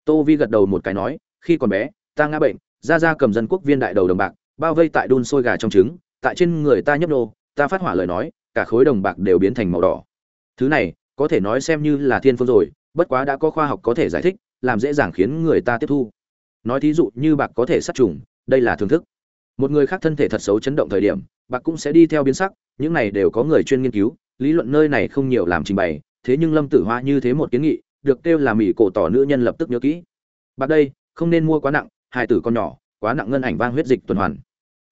Tô vi gật đầu một cái nói, khi còn bé, ta ngã bệnh ra ra cầm dân quốc viên đại đầu đồng bạc bao vây tại đun sôi gà trong trứng, tại trên người ta nhấp nô, ta phát hỏa lời nói, cả khối đồng bạc đều biến thành màu đỏ. Thứ này, có thể nói xem như là thiên phương rồi, bất quá đã có khoa học có thể giải thích, làm dễ dàng khiến người ta tiếp thu. Nói thí dụ như bạc có thể sát trùng, đây là thưởng thức. Một người khác thân thể thật xấu chấn động thời điểm, bạc cũng sẽ đi theo biến sắc, những này đều có người chuyên nghiên cứu, lý luận nơi này không nhiều làm trình bày, thế nhưng lâm tử hoa như thế một kiến nghị, được kêu là mỹ cổ tỏ nữ nhân lập tức nhớ kỹ. Bạc đây, không nên mua quá nặng hai tử con nhỏ, quá nặng ngân ảnh vang huyết dịch tuần hoàn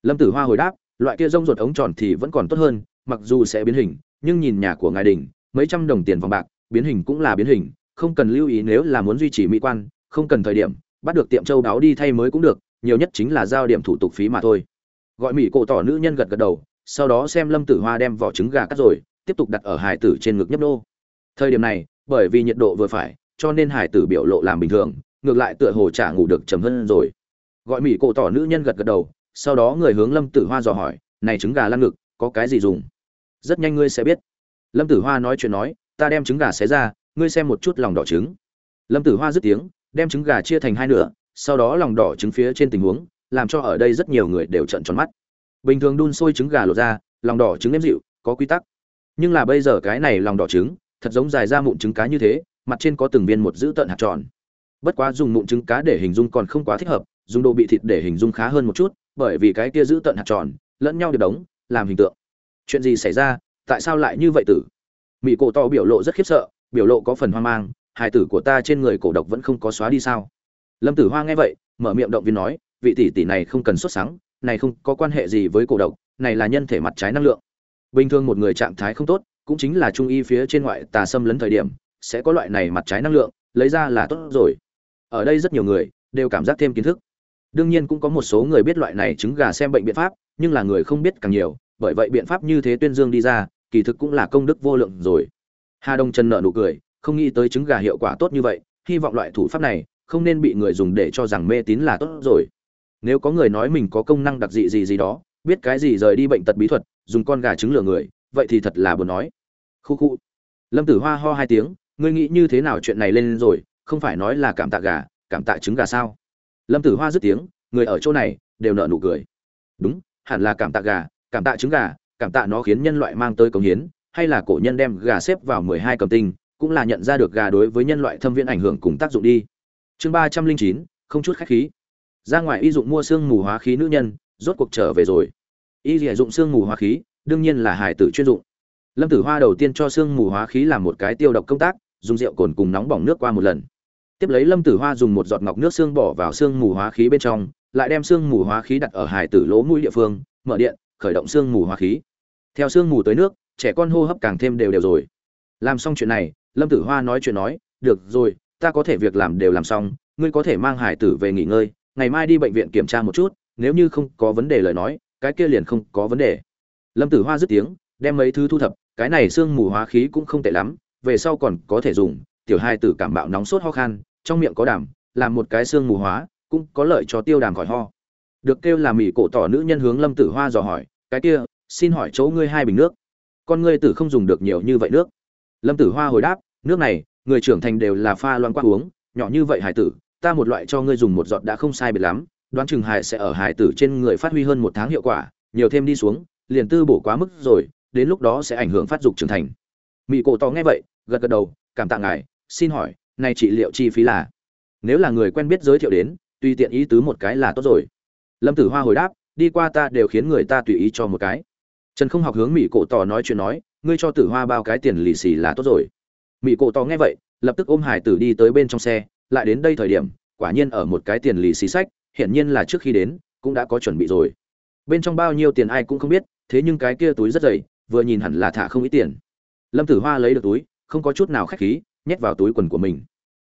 lâm tử hoa hồi đáp, loại kia rông ruột ống tròn thì vẫn còn tốt hơn, mặc dù sẽ biến hình, nhưng nhìn nhà của ngài đình mấy trăm đồng tiền vòng bạc, biến hình cũng là biến hình, không cần lưu ý nếu là muốn duy trì mỹ quan, không cần thời điểm, bắt được tiệm châu đáo đi thay mới cũng được, nhiều nhất chính là giao điểm thủ tục phí mà thôi. Gọi mỹ cổ tỏ nữ nhân gật gật đầu, sau đó xem lâm tử hoa đem vỏ trứng gà cắt rồi, tiếp tục đặt ở hải tử trên ngực nhấp nô. Thời điểm này, bởi vì nhiệt độ vừa phải, cho nên hải tử biểu lộ làm bình thường, ngược lại tựa hồ chả ngủ được chấm hơn rồi. Gọi mỹ cổ tỏ nữ nhân gật gật đầu sau đó người hướng lâm tử hoa dò hỏi, này trứng gà lăn ngực, có cái gì dùng? Rất nhanh ngươi sẽ biết. Lâm tử hoa nói chuyện nói, ta đem trứng gà xé ra, ngươi xem một chút lòng đỏ trứng. Lâm tử hoa dứt tiếng, đem trứng gà chia thành hai nửa, sau đó lòng đỏ trứng phía trên tình huống, làm cho ở đây rất nhiều người đều trợn tròn mắt. Bình thường đun sôi trứng gà lột ra, lòng đỏ trứng nếm dịu, có quy tắc. Nhưng là bây giờ cái này lòng đỏ trứng, thật giống dài ra mụn trứng cá như thế, mặt trên có từng viên một giữ tợn hạt tròn. Bất quá dùng mụn trứng cá để hình dung còn không quá thích hợp, dùng đồ bị thịt để hình dung khá hơn một chút bởi vì cái kia giữ tận hạt tròn, lẫn nhau được đóng, làm hình tượng. Chuyện gì xảy ra? Tại sao lại như vậy tử? Mỹ cổ to biểu lộ rất khiếp sợ, biểu lộ có phần hoang mang, hài tử của ta trên người cổ độc vẫn không có xóa đi sao? Lâm tử hoa nghe vậy, mở miệng động viên nói, vị tỷ tỷ này không cần xuất sáng này không có quan hệ gì với cổ độc, này là nhân thể mặt trái năng lượng. Bình thường một người trạng thái không tốt, cũng chính là trung y phía trên ngoại tà xâm lấn thời điểm, sẽ có loại này mặt trái năng lượng, lấy ra là tốt rồi. Ở đây rất nhiều người đều cảm giác thêm kiến thức đương nhiên cũng có một số người biết loại này trứng gà xem bệnh biện pháp, nhưng là người không biết càng nhiều, bởi vậy biện pháp như thế tuyên dương đi ra, kỳ thực cũng là công đức vô lượng rồi. Hà đông trần nợ nụ cười, không nghĩ tới trứng gà hiệu quả tốt như vậy, hy vọng loại thủ pháp này không nên bị người dùng để cho rằng mê tín là tốt rồi. Nếu có người nói mình có công năng đặc dị gì gì đó, biết cái gì rời đi bệnh tật bí thuật, dùng con gà trứng lừa người, vậy thì thật là buồn nói. Khu khu. Lâm tử hoa ho hai tiếng, ngươi nghĩ như thế nào chuyện này lên rồi, không phải nói là cảm tạ gà, cảm tạ trứng gà sao? Lâm tử hoa dứt tiếng, người ở chỗ này, đều nợ nụ cười. Đúng, hẳn là cảm tạ gà, cảm tạ trứng gà, cảm tạ nó khiến nhân loại mang tới công hiến, hay là cổ nhân đem gà xếp vào mười hai cầm tinh, cũng là nhận ra được gà đối với nhân loại thâm viên ảnh hưởng cùng tác dụng đi. Chương ba trăm linh chín, không chút khách khí. Ra ngoài y dụng mua xương mù hóa khí nữ nhân, rốt cuộc trở về rồi. Y dỉa dụng xương mù hóa khí, đương nhiên là hải tử chuyên dụng. Lâm tử hoa đầu tiên cho xương mù hóa khí làm một cái tiêu độc công tác, dùng rượu cồn cùng nóng bỏng nước qua một lần tiếp lấy lâm tử hoa dùng một giọt ngọc nước xương bỏ vào xương mù hóa khí bên trong, lại đem xương mù hóa khí đặt ở hải tử lỗ mũi địa phương, mở điện, khởi động xương mù hóa khí. Theo xương mù tới nước, trẻ con hô hấp càng thêm đều đều rồi. Làm xong chuyện này, lâm tử hoa nói chuyện nói, được rồi, ta có thể việc làm đều làm xong, ngươi có thể mang hải tử về nghỉ ngơi, ngày mai đi bệnh viện kiểm tra một chút, nếu như không có vấn đề lời nói, cái kia liền không có vấn đề. Lâm tử hoa dứt tiếng, đem mấy thứ thu thập, cái này xương mù hóa khí cũng không tệ lắm, về sau còn có thể dùng tiểu hai tử cảm bạo nóng sốt ho khan, trong miệng có đàm làm một cái xương mù hóa, cũng có lợi cho tiêu đàm khỏi ho. Được kêu là mỹ cổ tỏ nữ nhân hướng lâm tử hoa dò hỏi, cái kia, xin hỏi chỗ ngươi hai bình nước? Con ngươi tử không dùng được nhiều như vậy nước. Lâm tử hoa hồi đáp, nước này, người trưởng thành đều là pha loan quát uống, nhỏ như vậy hải tử, ta một loại cho ngươi dùng một giọt đã không sai biệt lắm, đoán chừng hải sẽ ở hải tử trên người phát huy hơn một tháng hiệu quả, nhiều thêm đi xuống, liền tư bổ quá mức rồi, đến lúc đó sẽ ảnh hưởng phát dục trưởng thành. Mỹ cổ tỏ nghe vậy, gật gật đầu, cảm tạ ngài xin hỏi, này trị liệu chi phí là? Nếu là người quen biết giới thiệu đến, tùy tiện ý tứ một cái là tốt rồi. Lâm tử hoa hồi đáp, đi qua ta đều khiến người ta tùy ý cho một cái. Trần không học hướng mỹ cổ tỏ nói chuyện nói, ngươi cho tử hoa bao cái tiền lì xì là tốt rồi. Mỹ cổ tỏ nghe vậy, lập tức ôm hải tử đi tới bên trong xe, lại đến đây thời điểm, quả nhiên ở một cái tiền lì xì sách, hiển nhiên là trước khi đến, cũng đã có chuẩn bị rồi. Bên trong bao nhiêu tiền ai cũng không biết, thế nhưng cái kia túi rất dày, vừa nhìn hẳn là thả không ít tiền. Lâm tử hoa lấy được túi, không có chút nào khách khí nhét vào túi quần của mình.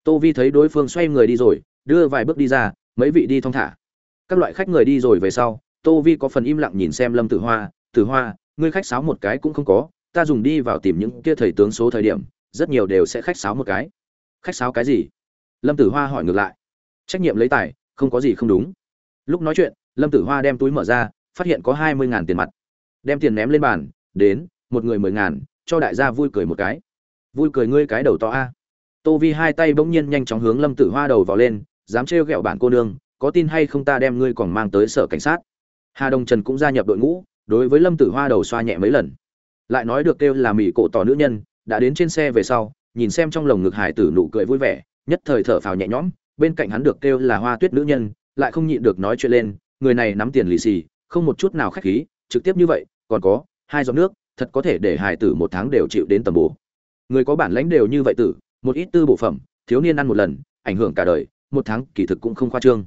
Tô vi thấy đối phương xoay người đi rồi, đưa vài bước đi ra, mấy vị đi thong thả. Các loại khách người đi rồi về sau, tô vi có phần im lặng nhìn xem lâm tử hoa tử hoa, ngươi khách sáo một cái cũng không có, ta dùng đi vào tìm những kia thầy tướng số thời điểm, rất nhiều đều sẽ khách sáo một cái. Khách sáo cái gì? Lâm tử hoa hỏi ngược lại. Trách nhiệm lấy tài, không có gì không đúng. Lúc nói chuyện, lâm tử hoa đem túi mở ra, phát hiện có hai mươi ngàn tiền mặt. Đem tiền ném lên bàn, đến, một người mười ngàn, cho đại gia vui cười một cái vui cười ngươi cái đầu to a. Tô vi hai tay bỗng nhiên nhanh chóng hướng lâm tử hoa đầu vào lên, dám trêu ghẹo bản cô nương, có tin hay không ta đem ngươi còn mang tới sở cảnh sát. Hà đông trần cũng gia nhập đội ngũ, đối với lâm tử hoa đầu xoa nhẹ mấy lần. Lại nói được kêu là mỹ cổ tỏ nữ nhân, đã đến trên xe về sau, nhìn xem trong lồng ngực hải tử nụ cười vui vẻ, nhất thời thở phào nhẹ nhõm, bên cạnh hắn được kêu là hoa tuyết nữ nhân, lại không nhịn được nói chuyện lên, người này nắm tiền lì xì, không một chút nào khách khí, trực tiếp như vậy, còn có hai giọt nước, thật có thể để hải tử một tháng đều chịu đến tầm bổ người có bản lãnh đều như vậy tử, một ít tư bộ phẩm, thiếu niên ăn một lần, ảnh hưởng cả đời, một tháng kỳ thực cũng không khoa trương.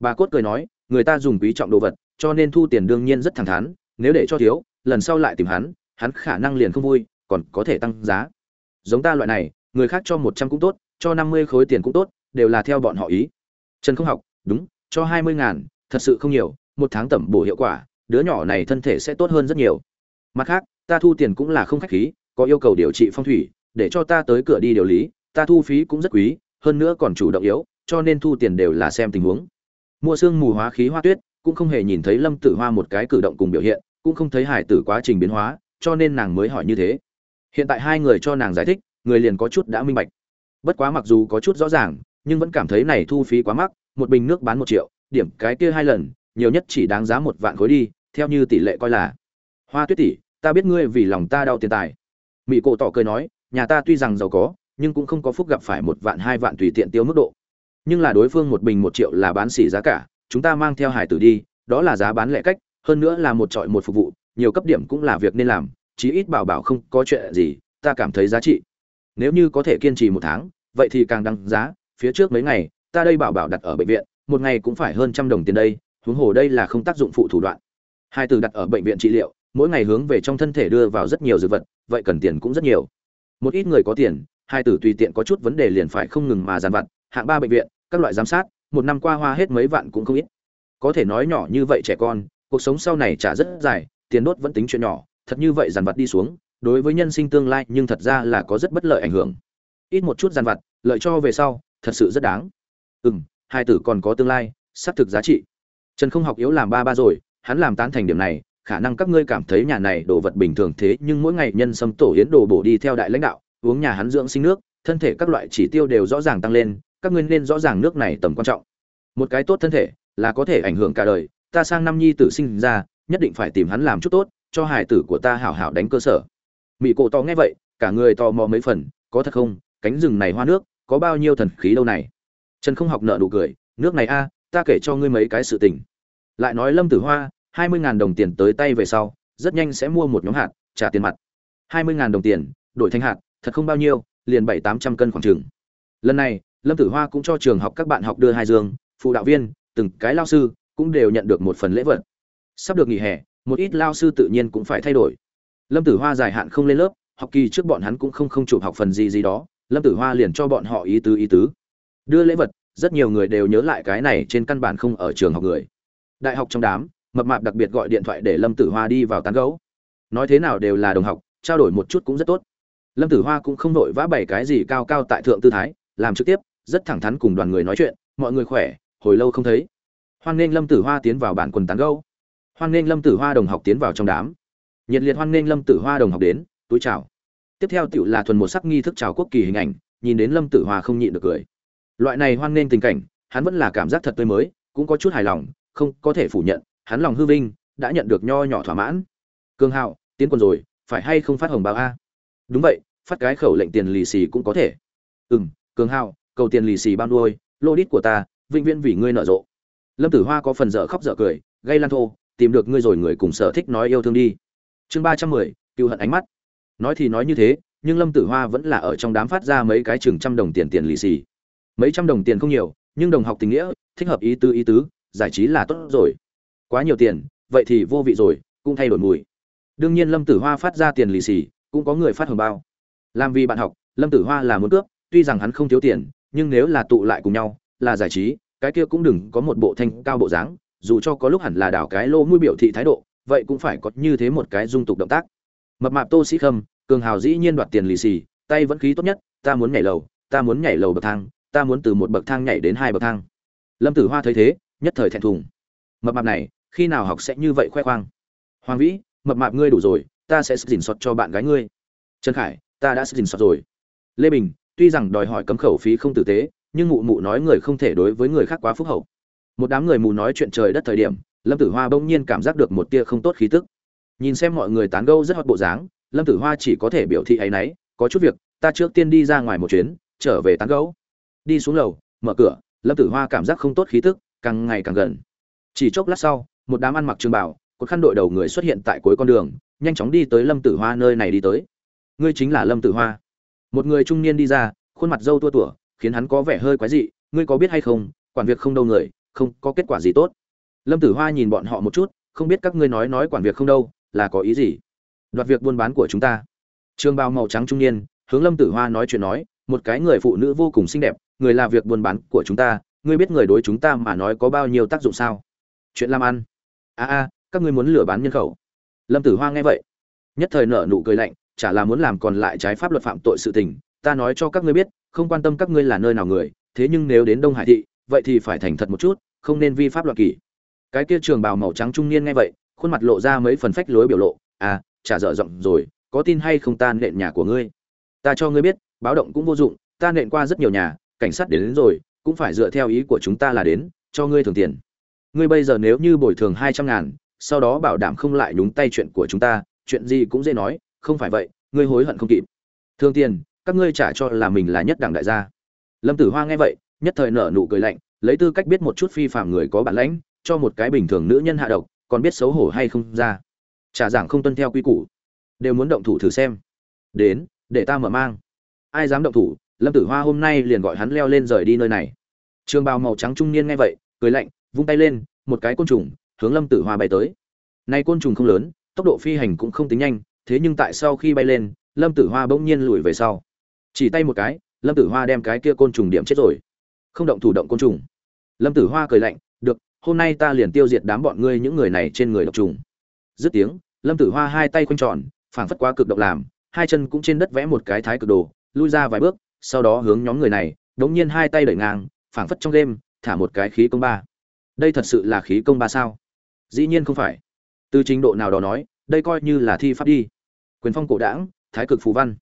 Bà cốt cười nói, người ta dùng quý trọng đồ vật, cho nên thu tiền đương nhiên rất thẳng thắn, nếu để cho thiếu, lần sau lại tìm hắn hắn khả năng liền không vui, còn có thể tăng giá. Giống ta loại này, người khác cho một trăm cũng tốt, cho năm mươi khối tiền cũng tốt, đều là theo bọn họ ý. Trần không học, đúng, cho hai mươi ngàn, thật sự không nhiều, một tháng tẩm bổ hiệu quả, đứa nhỏ này thân thể sẽ tốt hơn rất nhiều. Mặt khác, ta thu tiền cũng là không khách khí, có yêu cầu điều trị phong thủy để cho ta tới cửa đi điều lý, ta thu phí cũng rất quý, hơn nữa còn chủ động yếu, cho nên thu tiền đều là xem tình huống. Mua xương mù hóa khí hoa tuyết, cũng không hề nhìn thấy lâm tử hoa một cái cử động cùng biểu hiện, cũng không thấy hải tử quá trình biến hóa, cho nên nàng mới hỏi như thế. Hiện tại hai người cho nàng giải thích, người liền có chút đã minh bạch. Bất quá mặc dù có chút rõ ràng, nhưng vẫn cảm thấy này thu phí quá mắc, một bình nước bán một triệu, điểm cái kia hai lần, nhiều nhất chỉ đáng giá một vạn khối đi, theo như tỷ lệ coi là. Hoa tuyết tỷ, ta biết ngươi vì lòng ta đau tiền tài. Mỹ cổ tỏ cười nói nhà ta tuy rằng giàu có, nhưng cũng không có phúc gặp phải một vạn hai vạn tùy tiện tiêu mức độ. Nhưng là đối phương một bình một triệu là bán xỉ giá cả, chúng ta mang theo hải tử đi, đó là giá bán lẻ cách, hơn nữa là một trọi một phục vụ, nhiều cấp điểm cũng là việc nên làm, chí ít bảo bảo không có chuyện gì, ta cảm thấy giá trị. Nếu như có thể kiên trì một tháng, vậy thì càng đăng giá, phía trước mấy ngày, ta đây bảo bảo đặt ở bệnh viện, một ngày cũng phải hơn trăm đồng tiền đây, huống hồ đây là không tác dụng phụ thủ đoạn. Hai từ đặt ở bệnh viện trị liệu, mỗi ngày hướng về trong thân thể đưa vào rất nhiều dược vật, vậy cần tiền cũng rất nhiều một ít người có tiền, hai tử tùy tiện có chút vấn đề liền phải không ngừng mà giàn vặt, hạng ba bệnh viện, các loại giám sát, một năm qua hoa hết mấy vạn cũng không ít. Có thể nói nhỏ như vậy trẻ con, cuộc sống sau này trả rất dài, tiền đốt vẫn tính chuyện nhỏ, thật như vậy giàn vặt đi xuống, đối với nhân sinh tương lai nhưng thật ra là có rất bất lợi ảnh hưởng. Ít một chút giàn vặt, lợi cho về sau, thật sự rất đáng. Ừ m hai tử còn có tương lai xác thực giá trị. Trần không học yếu làm ba ba rồi, hắn làm tán thành điểm này khả năng các ngươi cảm thấy nhà này đồ vật bình thường thế, nhưng mỗi ngày nhân sâm tổ yến đồ bổ đi theo đại lãnh đạo, uống nhà hắn dưỡng sinh nước, thân thể các loại chỉ tiêu đều rõ ràng tăng lên, các ngươi nên rõ ràng nước này tầm quan trọng. Một cái tốt thân thể là có thể ảnh hưởng cả đời, ta sang năm nhi tử sinh ra, nhất định phải tìm hắn làm chút tốt, cho hải tử của ta hảo hảo đánh cơ sở. Mỹ cổ to nghe vậy, cả người to mò mấy phần, có thật không, cánh rừng này hoa nước, có bao nhiêu thần khí đâu này. Trần không học nợ nụ cười, nước này a, ta kể cho ngươi mấy cái sự tình. Lại nói lâm tử hoa hai mươi đồng tiền tới tay về sau, rất nhanh sẽ mua một nhóm hạt, trả tiền mặt. hai mươi đồng tiền, đổi thành hạt, thật không bao nhiêu, liền bảy tám trăm cân khoảng chừng. Lần này, lâm tử hoa cũng cho trường học các bạn học đưa hai dương, phụ đạo viên, từng cái lao sư cũng đều nhận được một phần lễ vật. Sắp được nghỉ hè, một ít lao sư tự nhiên cũng phải thay đổi. Lâm tử hoa dài hạn không lên lớp, học kỳ trước bọn hắn cũng không không chụp học phần gì gì đó, lâm tử hoa liền cho bọn họ ý tứ ý tứ. Đưa lễ vật, rất nhiều người đều nhớ lại cái này trên căn bản không ở trường học người. Đại học trong đám mập mạp đặc biệt gọi điện thoại để lâm tử hoa đi vào tán gấu nói thế nào đều là đồng học, trao đổi một chút cũng rất tốt. Lâm tử hoa cũng không vội vã bày cái gì cao cao tại thượng tư thái, làm trực tiếp, rất thẳng thắn cùng đoàn người nói chuyện, mọi người khỏe, hồi lâu không thấy. Hoan nghênh lâm tử hoa tiến vào bản quần tán gấu hoan nghênh lâm tử hoa đồng học tiến vào trong đám. Nhiệt liệt hoan nghênh lâm tử hoa đồng học đến, túi chào. Tiếp theo tựu là thuần một sắc nghi thức chào quốc kỳ hình ảnh, nhìn đến lâm tử hoa không nhịn được cười. Loại này hoan nghênh tình cảnh, hắn vẫn là cảm giác thật tươi mới, cũng có chút hài lòng, không có thể phủ nhận hắn lòng hư vinh, đã nhận được nho nhỏ thỏa mãn. Cương hạo, tiến quân rồi, phải hay không phát hồng báo a? Đúng vậy, phát cái khẩu lệnh tiền lì xì cũng có thể. Ừ m cường hạo, cầu tiền lì xì bao nuôi, lô đít của ta, vĩnh viễn vì ngươi nở rộ. Lâm tử hoa có phần dở khóc dở cười, gây lan thô, tìm được ngươi rồi người cùng sở thích nói yêu thương đi. Chương ba trăm mười, cựu hận ánh mắt. Nói thì nói như thế, nhưng lâm tử hoa vẫn là ở trong đám phát ra mấy cái chừng trăm đồng tiền tiền lì xì. Mấy trăm đồng tiền không nhiều, nhưng đồng học tình nghĩa, thích hợp ý tứ ý tứ, giải trí là tốt rồi quá nhiều tiền, vậy thì vô vị rồi, cũng thay đổi mùi. Đương nhiên lâm tử hoa phát ra tiền lì xì, cũng có người phát hồng bao. Làm vì bạn học, lâm tử hoa là muốn cướp, tuy rằng hắn không thiếu tiền, nhưng nếu là tụ lại cùng nhau, là giải trí, cái kia cũng đừng có một bộ thanh cao bộ dáng, dù cho có lúc hẳn là đảo cái lô mũi biểu thị thái độ, vậy cũng phải có như thế một cái dung tục động tác. Mập mạp tô sĩ khâm, cường hào dĩ nhiên đoạt tiền lì xì, tay vẫn khí tốt nhất, ta muốn nhảy lầu, ta muốn nhảy lầu bậc thang, ta muốn từ một bậc thang nhảy đến hai bậc thang. Lâm tử hoa thấy thế, nhất thời thẹn thùng. Mập mạp này khi nào học sẽ như vậy khoe khoang? Hoàng vĩ, mập mạp ngươi đủ rồi, ta sẽ dình sọt cho bạn gái ngươi. Trần khải, ta đã dình sọt rồi. Lê bình, tuy rằng đòi hỏi cấm khẩu phí không tử tế, nhưng mụ mụ nói người không thể đối với người khác quá phúc hậu. Một đám người mù nói chuyện trời đất thời điểm, lâm tử hoa bỗng nhiên cảm giác được một tia không tốt khí tức. Nhìn xem mọi người tán gẫu rất hoạt bộ dáng, lâm tử hoa chỉ có thể biểu thị ấy nấy, có chút việc, ta trước tiên đi ra ngoài một chuyến, trở về tán gẫu. Đi xuống lầu, mở cửa, lâm tử hoa cảm giác không tốt khí tức, càng ngày càng gần. Chỉ chốc lát sau một đám ăn mặc trường bảo một khăn đội đầu người xuất hiện tại cuối con đường, nhanh chóng đi tới lâm tử hoa nơi này đi tới. Ngươi chính là lâm tử hoa. Một người trung niên đi ra, khuôn mặt dâu tua tủa, khiến hắn có vẻ hơi quái dị, ngươi có biết hay không, quản việc không đâu người, không có kết quả gì tốt. Lâm tử hoa nhìn bọn họ một chút, không biết các ngươi nói nói quản việc không đâu, là có ý gì? Đoạt việc buôn bán của chúng ta. Trường bào màu trắng trung niên, hướng lâm tử hoa nói chuyện nói, một cái người phụ nữ vô cùng xinh đẹp, người là việc buôn bán của chúng ta, ngươi biết người đối chúng ta mà nói có bao nhiêu tác dụng sao? Chuyện làm ăn a a các ngươi muốn lừa bán nhân khẩu. Lâm tử hoa nghe vậy nhất thời nở nụ cười lạnh chả là muốn làm còn lại trái pháp luật phạm tội sự tình ta nói cho các ngươi biết không quan tâm các ngươi là nơi nào người thế nhưng nếu đến đông hải thị vậy thì phải thành thật một chút không nên vi pháp luật kỷ. Cái kia trường bào màu trắng trung niên nghe vậy khuôn mặt lộ ra mấy phần phách lối biểu lộ à chả dở giọng rồi có tin hay không ta nện nhà của ngươi? Ta cho ngươi biết báo động cũng vô dụng ta nện qua rất nhiều nhà cảnh sát đến, đến rồi cũng phải dựa theo ý của chúng ta là đến cho ngươi thường tiền ngươi bây giờ nếu như bồi thường hai trăm ngàn, sau đó bảo đảm không lại nhúng tay chuyện của chúng ta, chuyện gì cũng dễ nói, không phải vậy, ngươi hối hận không kịp. Thương tiền, các ngươi trả cho là mình là nhất đảng đại gia. Lâm tử hoa nghe vậy, nhất thời nở nụ cười lạnh, lấy tư cách biết một chút phi phạm người có bản lãnh, cho một cái bình thường nữ nhân hạ độc, còn biết xấu hổ hay không ra. Trả giảng không tuân theo quy củ. Đều muốn động thủ thử xem. Đến, để ta mở mang. Ai dám động thủ? Lâm tử hoa hôm nay liền gọi hắn leo lên rời đi nơi này. Trường bào màu trắng trung niên nghe vậy, cười lạnh vung tay lên, một cái côn trùng, hướng lâm tử hoa bay tới. Nay côn trùng không lớn, tốc độ phi hành cũng không tính nhanh, thế nhưng tại sau khi bay lên, lâm tử hoa bỗng nhiên lùi về sau. Chỉ tay một cái, lâm tử hoa đem cái kia côn trùng điểm chết rồi. Không động thủ động côn trùng. Lâm tử hoa cười lạnh, được, hôm nay ta liền tiêu diệt đám bọn ngươi những người này trên người độc trùng. Dứt tiếng, lâm tử hoa hai tay quanh tròn, phảng phất quá cực động làm, hai chân cũng trên đất vẽ một cái thái cực đồ, lui ra vài bước, sau đó hướng nhóm người này đống nhiên hai tay đẩy ngang, phảng phất trong đêm, thả một cái khí công ba đây thật sự là khí công ba sao? Dĩ nhiên không phải. Từ trình độ nào đó nói, đây coi như là thi pháp đi. Quyền phong cổ đảng, thái cực phù văn.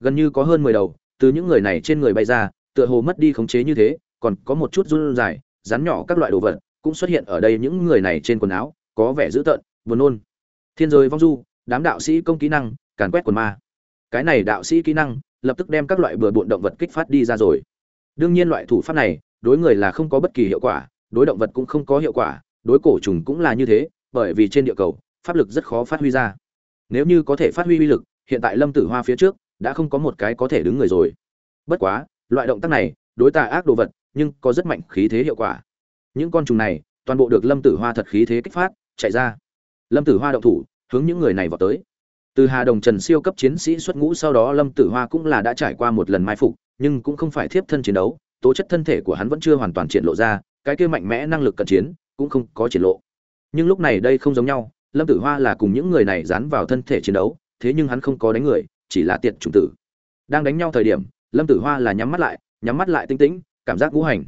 Gần như có hơn mười đầu, từ những người này trên người bay ra, tựa hồ mất đi khống chế như thế, còn có một chút run dài rắn nhỏ các loại đồ vật cũng xuất hiện ở đây những người này trên quần áo, có vẻ dữ tợn, buồn nôn. Thiên giới vong du, đám đạo sĩ công kỹ năng, càn quét quần ma. Cái này đạo sĩ kỹ năng, lập tức đem các loại bừa bộn động vật kích phát đi ra rồi. Đương nhiên loại thủ pháp này, đối người là không có bất kỳ hiệu quả đối động vật cũng không có hiệu quả, đối cổ trùng cũng là như thế, bởi vì trên địa cầu, pháp lực rất khó phát huy ra. Nếu như có thể phát huy uy lực, hiện tại lâm tử hoa phía trước đã không có một cái có thể đứng người rồi. Bất quá, loại động tác này đối tà ác đồ vật, nhưng có rất mạnh khí thế hiệu quả. Những con trùng này, toàn bộ được lâm tử hoa thật khí thế kích phát, chạy ra. Lâm tử hoa động thủ, hướng những người này vào tới. Từ hà đồng trần siêu cấp chiến sĩ xuất ngũ sau đó lâm tử hoa cũng là đã trải qua một lần mai phục, nhưng cũng không phải thiếp thân chiến đấu, tố chất thân thể của hắn vẫn chưa hoàn toàn triển lộ ra cái kia mạnh mẽ năng lực cận chiến cũng không có triển lộ. Nhưng lúc này đây không giống nhau, lâm tử hoa là cùng những người này dán vào thân thể chiến đấu, thế nhưng hắn không có đánh người, chỉ là tiệt chủng tử. Đang đánh nhau thời điểm, lâm tử hoa là nhắm mắt lại, nhắm mắt lại tinh tĩnh, cảm giác ngũ hành.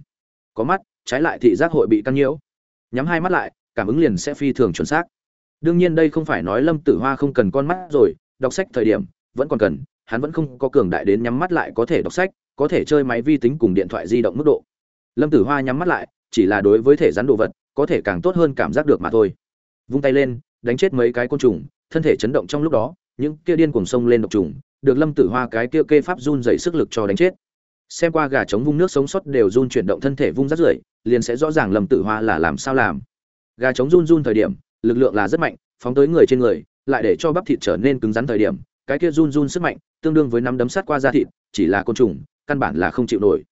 Có mắt, trái lại thị giác hội bị căn nhiễu. Nhắm hai mắt lại, cảm ứng liền sẽ phi thường chuẩn xác. Đương nhiên đây không phải nói lâm tử hoa không cần con mắt rồi, đọc sách thời điểm, vẫn còn cần, hắn vẫn không có cường đại đến nhắm mắt lại có thể đọc sách, có thể chơi máy vi tính cùng điện thoại di động mức độ. Lâm tử hoa nhắm mắt lại chỉ là đối với thể rắn đồ vật, có thể càng tốt hơn cảm giác được mà thôi. Vung tay lên, đánh chết mấy cái côn trùng, thân thể chấn động trong lúc đó, những kia điên cuồng sông lên độc trùng, được lâm tử hoa cái kia kê pháp run dày sức lực cho đánh chết. Xem qua gà trống vung nước sống sót đều run chuyển động thân thể vung rắt rưởi, liền sẽ rõ ràng lâm tử hoa là làm sao làm. Gà trống run run thời điểm, lực lượng là rất mạnh, phóng tới người trên người, lại để cho bắp thịt trở nên cứng rắn thời điểm, cái kia run run sức mạnh, tương đương với năm đấm sắt qua da thịt, chỉ là côn trùng, căn bản là không chịu nổi.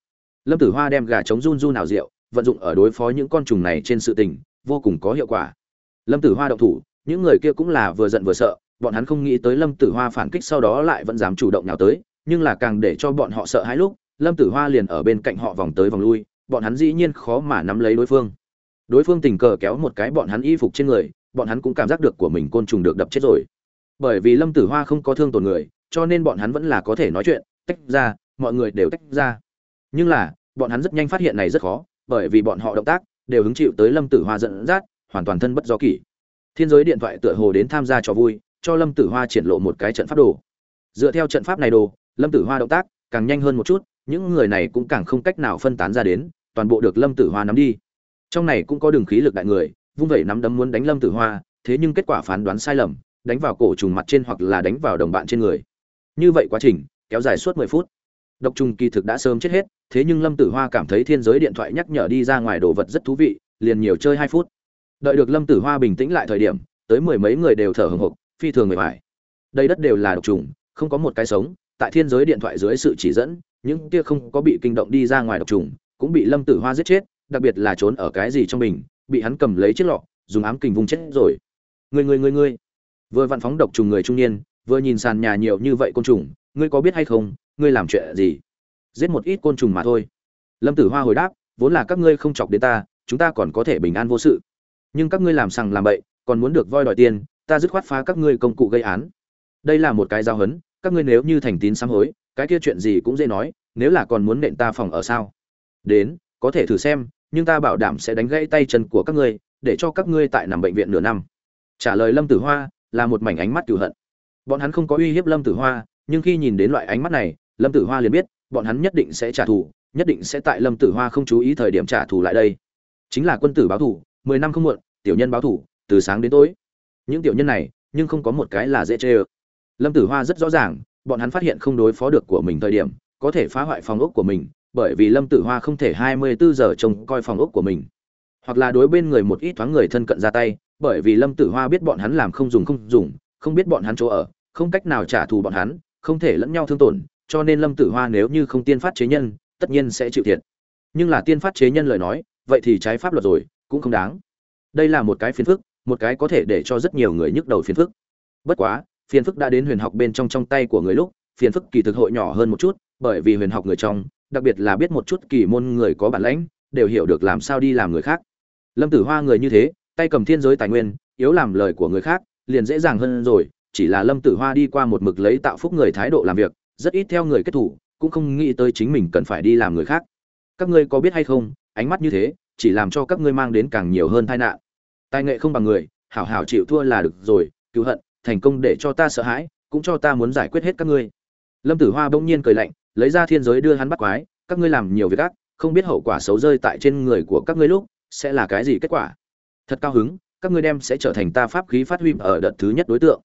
Lâm tử hoa đem gà trống run run nào rượu vận dụng ở đối phó những con trùng này trên sự tình, vô cùng có hiệu quả. Lâm tử hoa động thủ, những người kia cũng là vừa giận vừa sợ, bọn hắn không nghĩ tới lâm tử hoa phản kích sau đó lại vẫn dám chủ động nào tới, nhưng là càng để cho bọn họ sợ hãi lúc, lâm tử hoa liền ở bên cạnh họ vòng tới vòng lui, bọn hắn dĩ nhiên khó mà nắm lấy đối phương. Đối phương tình cờ kéo một cái bọn hắn y phục trên người, bọn hắn cũng cảm giác được của mình côn trùng được đập chết rồi. Bởi vì lâm tử hoa không có thương tổn người, cho nên bọn hắn vẫn là có thể nói chuyện, tách ra, mọi người đều tách ra. Nhưng là, bọn hắn rất nhanh phát hiện này rất khó bởi vì bọn họ động tác đều hứng chịu tới lâm tử hoa dẫn dắt, hoàn toàn thân bất do kỷ. Thiên giới điện thoại tựa hồ đến tham gia trò vui, cho lâm tử hoa triển lộ một cái trận pháp đồ. Dựa theo trận pháp này đồ, lâm tử hoa động tác càng nhanh hơn một chút, những người này cũng càng không cách nào phân tán ra đến, toàn bộ được lâm tử hoa nắm đi. Trong này cũng có đường khí lực đại người, vung vẩy nắm đấm muốn đánh lâm tử hoa, thế nhưng kết quả phán đoán sai lầm, đánh vào cổ trùng mặt trên hoặc là đánh vào đồng bạn trên người. Như vậy quá trình kéo dài suốt mười phút độc trùng kỳ thực đã sớm chết hết, thế nhưng lâm tử hoa cảm thấy thiên giới điện thoại nhắc nhở đi ra ngoài đồ vật rất thú vị, liền nhiều chơi hai phút. Đợi được lâm tử hoa bình tĩnh lại thời điểm, tới mười mấy người đều thở hồng hộc, phi thường người phải đây đất đều là độc trùng, không có một cái sống, tại thiên giới điện thoại dưới sự chỉ dẫn, những kia không có bị kinh động đi ra ngoài độc trùng, cũng bị lâm tử hoa giết chết, đặc biệt là trốn ở cái gì trong mình bị hắn cầm lấy chiếc lọ, dùng ám kình vùng chết rồi. Người người người người. Vừa vặn phóng độc trùng người trung niên, vừa nhìn sàn nhà nhiều như vậy côn trùng, ngươi có biết hay không ngươi làm chuyện gì? Giết một ít côn trùng mà thôi. Lâm tử hoa hồi đáp, vốn là các ngươi không chọc đến ta, chúng ta còn có thể bình an vô sự. Nhưng các ngươi làm sằng làm bậy, còn muốn được voi đòi tiền, ta dứt khoát phá các ngươi công cụ gây án. Đây là một cái giao hấn, các ngươi nếu như thành tín sám hối, cái kia chuyện gì cũng dễ nói, nếu là còn muốn nện ta phòng ở sao? Đến, có thể thử xem, nhưng ta bảo đảm sẽ đánh gãy tay chân của các ngươi, để cho các ngươi tại nằm bệnh viện nửa năm. Trả lời lâm tử hoa, là một mảnh ánh mắt cửu hận. Bọn hắn không có uy hiếp lâm tử hoa, nhưng khi nhìn đến loại ánh mắt này lâm tử hoa liền biết, bọn hắn nhất định sẽ trả thù, nhất định sẽ tại lâm tử hoa không chú ý thời điểm trả thù lại đây. Chính là quân tử báo thù, mười năm không muộn, tiểu nhân báo thù, từ sáng đến tối. Những tiểu nhân này, nhưng không có một cái là dễ chê ơ. Lâm tử hoa rất rõ ràng, bọn hắn phát hiện không đối phó được của mình thời điểm, có thể phá hoại phòng ốc của mình, bởi vì lâm tử hoa không thể hai mươi bốn giờ trông coi phòng ốc của mình. Hoặc là đối bên người một ít thoáng người thân cận ra tay, bởi vì lâm tử hoa biết bọn hắn làm không dùng không dùng, không biết bọn hắn chỗ ở, không cách nào trả thù bọn hắn, không thể lẫn nhau thương tổn cho nên lâm tử hoa nếu như không tiên phát chế nhân, tất nhiên sẽ chịu thiệt. Nhưng là tiên phát chế nhân lời nói, vậy thì trái pháp luật rồi, cũng không đáng. Đây là một cái phiền phức, một cái có thể để cho rất nhiều người nhức đầu phiền phức. Bất quá, phiền phức đã đến huyền học bên trong trong tay của người lúc, phiền phức kỳ thực hội nhỏ hơn một chút, bởi vì huyền học người trong, đặc biệt là biết một chút kỳ môn người có bản lãnh, đều hiểu được làm sao đi làm người khác. Lâm tử hoa người như thế, tay cầm thiên giới tài nguyên, yếu làm lời của người khác, liền dễ dàng hơn rồi, chỉ là lâm tử hoa đi qua một mực lấy tạo phúc người thái độ làm việc rất ít theo người kết thủ, cũng không nghĩ tới chính mình cần phải đi làm người khác. Các ngươi có biết hay không, ánh mắt như thế, chỉ làm cho các ngươi mang đến càng nhiều hơn tai nạn. Tài nghệ không bằng người, hảo hảo chịu thua là được rồi, cứu hận, thành công để cho ta sợ hãi, cũng cho ta muốn giải quyết hết các ngươi. Lâm tử hoa bỗng nhiên cười lạnh, lấy ra thiên giới đưa hắn bắt quái, các ngươi làm nhiều việc ác, không biết hậu quả xấu rơi tại trên người của các ngươi lúc, sẽ là cái gì kết quả? Thật cao hứng, các ngươi đem sẽ trở thành ta pháp khí phát huy ở đợt thứ nhất đối tượng.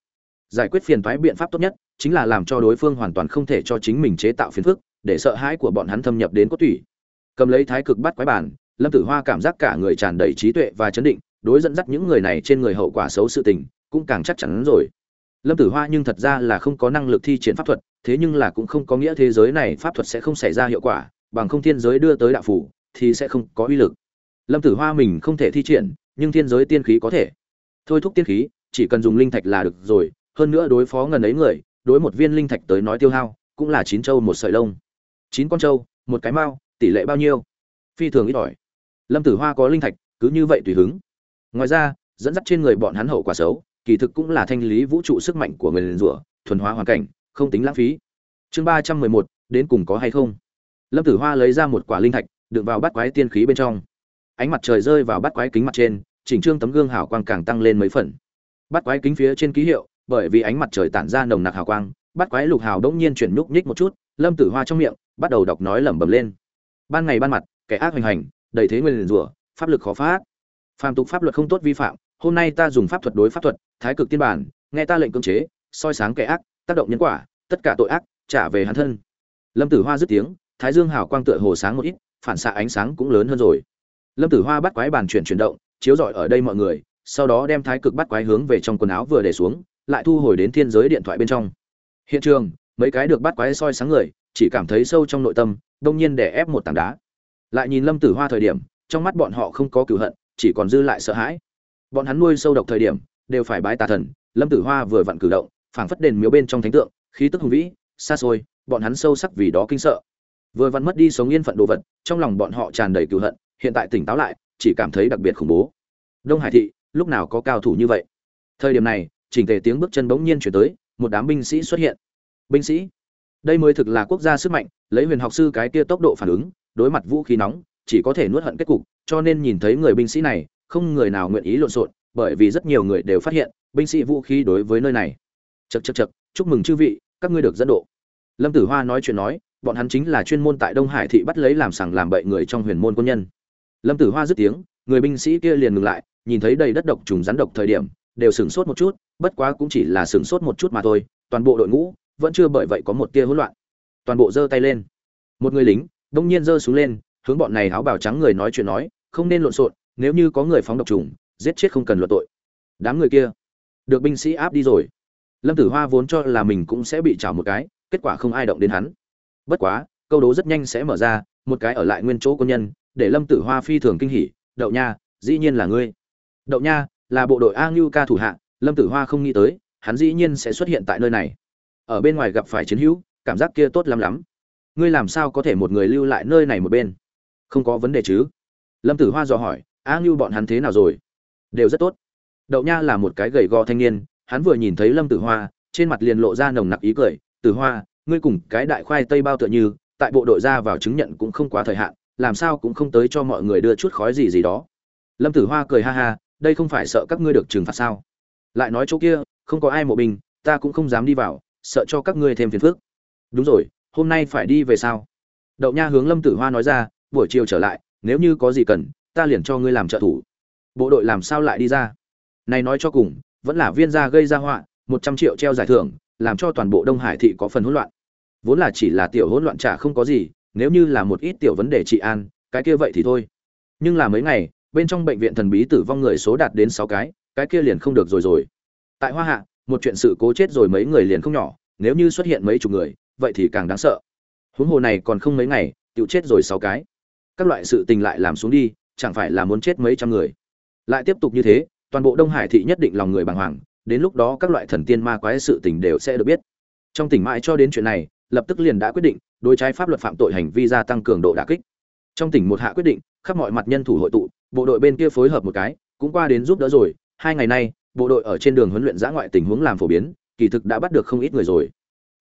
Giải quyết phiền toái biện pháp tốt nhất chính là làm cho đối phương hoàn toàn không thể cho chính mình chế tạo phiền phức, để sợ hãi của bọn hắn thâm nhập đến cốt tủy. Cầm lấy thái cực bắt quái bản, lâm tử hoa cảm giác cả người tràn đầy trí tuệ và chấn định, đối dẫn dắt những người này trên người hậu quả xấu sự tình, cũng càng chắc chắn rồi. Lâm tử hoa nhưng thật ra là không có năng lực thi triển pháp thuật, thế nhưng là cũng không có nghĩa thế giới này pháp thuật sẽ không xảy ra hiệu quả, bằng không thiên giới đưa tới đạo phủ, thì sẽ không có uy lực. Lâm tử hoa mình không thể thi triển, nhưng thiên giới tiên khí có thể. Thôi thúc tiên khí, chỉ cần dùng linh thạch là được rồi, hơn nữa đối phó ngần ấy người đối một viên linh thạch tới nói tiêu hao, cũng là chín châu một sợi lông. Chín con trâu, một cái mao, tỷ lệ bao nhiêu? Phi thường ít ỏi. Lâm tử hoa có linh thạch, cứ như vậy tùy hứng. Ngoài ra, dẫn dắt trên người bọn hắn hậu quả xấu, kỳ thực cũng là thanh lý vũ trụ sức mạnh của người liền rủa, thuần hóa hoàn cảnh, không tính lãng phí. Chương ba trăm mười một, đến cùng có hay không? Lâm tử hoa lấy ra một quả linh thạch, đựng vào bát quái tiên khí bên trong. Ánh mặt trời rơi vào bát quái kính mặt trên, chỉnh trương tấm gương hào quang càng tăng lên mấy phần. Bát quái kính phía trên ký hiệu bởi vì ánh mặt trời tản ra nồng nặc hào quang, bắt quái lục hào đống nhiên chuyển nhúc nhích một chút, lâm tử hoa trong miệng, bắt đầu đọc nói lẩm bẩm lên. Ban ngày ban mặt, kẻ ác hoành hành, đầy thế nguyên rủa, pháp lực khó phát. phàm tục pháp luật không tốt vi phạm, hôm nay ta dùng pháp thuật đối pháp thuật, thái cực tiên bản, nghe ta lệnh cưỡng chế, soi sáng kẻ ác, tác động nhân quả, tất cả tội ác, trả về hắn thân. Lâm tử hoa dứt tiếng, thái dương hào quang tựa hồ sáng một ít, phản xạ ánh sáng cũng lớn hơn rồi. Lâm tử hoa bắt quái bàn chuyển chuyển động, chiếu rọi ở đây mọi người, sau đó đem thái cực bắt quái hướng về trong quần áo vừa để xuống lại thu hồi đến thiên giới điện thoại bên trong. Hiện trường, mấy cái được bắt quái soi sáng người, chỉ cảm thấy sâu trong nội tâm, đông nhiên để ép một tảng đá. Lại nhìn lâm tử hoa thời điểm, trong mắt bọn họ không có cửu hận, chỉ còn dư lại sợ hãi. Bọn hắn nuôi sâu độc thời điểm, đều phải bái tà thần, lâm tử hoa vừa vặn cử động, phảng phất đền miếu bên trong thánh tượng, khí tức hùng vĩ, xa xôi, bọn hắn sâu sắc vì đó kinh sợ. Vừa vặn mất đi sống yên phận đồ vật, trong lòng bọn họ tràn đầy cựu hận, hiện tại tỉnh táo lại, chỉ cảm thấy đặc biệt khủng bố. Đông hải thị, lúc nào có cao thủ như vậy? Thời điểm này chỉnh tề tiếng bước chân bỗng nhiên chuyển tới, một đám binh sĩ xuất hiện. Binh sĩ, đây mới thực là quốc gia sức mạnh, lấy huyền học sư cái kia tốc độ phản ứng, đối mặt vũ khí nóng, chỉ có thể nuốt hận kết cục, cho nên nhìn thấy người binh sĩ này, không người nào nguyện ý lộn xộn, bởi vì rất nhiều người đều phát hiện, binh sĩ vũ khí đối với nơi này. Chật chật chật chúc mừng chư vị, các ngươi được dẫn độ. Lâm tử hoa nói chuyện nói, bọn hắn chính là chuyên môn tại đông hải thị bắt lấy làm sằng làm bậy người trong huyền môn quân nhân. Lâm tử hoa dứt tiếng, người binh sĩ kia liền ngừng lại, nhìn thấy đầy đất độc trùng rắn độc thời điểm, đều sửng sốt một chút bất quá cũng chỉ là sửng sốt một chút mà thôi, toàn bộ đội ngũ vẫn chưa bởi vậy có một tia hỗn loạn. Toàn bộ giơ tay lên. Một người lính, đông nhiên giơ xuống lên, hướng bọn này áo bào trắng người nói chuyện nói, không nên lộn xộn, nếu như có người phóng độc trùng, giết chết không cần luận tội. Đám người kia được binh sĩ áp đi rồi. Lâm tử hoa vốn cho là mình cũng sẽ bị trào một cái, kết quả không ai động đến hắn. Bất quá, câu đố rất nhanh sẽ mở ra, một cái ở lại nguyên chỗ quân nhân, để lâm tử hoa phi thường kinh hỉ, đậu nha, dĩ nhiên là ngươi. Đậu nha là bộ đội a ngưu ca thủ hạ lâm tử hoa không nghĩ tới, hắn dĩ nhiên sẽ xuất hiện tại nơi này. Ở bên ngoài gặp phải chiến hữu, cảm giác kia tốt lắm lắm. Ngươi làm sao có thể một người lưu lại nơi này một bên? Không có vấn đề chứ? Lâm tử hoa dò hỏi, a ngưu bọn hắn thế nào rồi? Đều rất tốt. Đậu nha là một cái gầy gò thanh niên, hắn vừa nhìn thấy lâm tử hoa, trên mặt liền lộ ra nồng nặc ý cười. Tử hoa, ngươi cùng cái đại khoai tây bao tựa như, tại bộ đội ra vào chứng nhận cũng không quá thời hạn, làm sao cũng không tới cho mọi người đưa chút khói gì gì đó. Lâm tử hoa cười ha ha, đây không phải sợ các ngươi được trừng phạt sao? Lại nói chỗ kia, không có ai mộ binh ta cũng không dám đi vào, sợ cho các ngươi thêm phiền phức. Đúng rồi, hôm nay phải đi về sao? Đậu nha hướng lâm tử hoa nói ra, buổi chiều trở lại, nếu như có gì cần, ta liền cho ngươi làm trợ thủ. Bộ đội làm sao lại đi ra? Này nói cho cùng, vẫn là viên gia gây ra họa, một trăm triệu treo giải thưởng, làm cho toàn bộ đông hải thị có phần hỗn loạn. Vốn là chỉ là tiểu hỗn loạn trả không có gì, nếu như là một ít tiểu vấn đề trị an, cái kia vậy thì thôi. Nhưng là mấy ngày, bên trong bệnh viện thần bí tử vong người số đạt đến sáu cái cái kia liền không được rồi rồi. Tại hoa hạ, một chuyện sự cố chết rồi mấy người liền không nhỏ, nếu như xuất hiện mấy chục người, vậy thì càng đáng sợ. Huống hồ này còn không mấy ngày tự chết rồi sáu cái. Các loại sự tình lại làm xuống đi, chẳng phải là muốn chết mấy trăm người. Lại tiếp tục như thế, toàn bộ đông hải thị nhất định lòng người bàng hoàng, đến lúc đó các loại thần tiên ma quái sự tình đều sẽ được biết. Trong tỉnh mãi cho đến chuyện này, lập tức liền đã quyết định, đối trái pháp luật phạm tội hành vi gia tăng cường độ đả kích. Trong tỉnh một hạ quyết định, khắp mọi mặt nhân thủ hội tụ, bộ đội bên kia phối hợp một cái, cũng qua đến giúp đỡ rồi hai ngày nay, bộ đội ở trên đường huấn luyện giã ngoại tình huống làm phổ biến, kỳ thực đã bắt được không ít người rồi.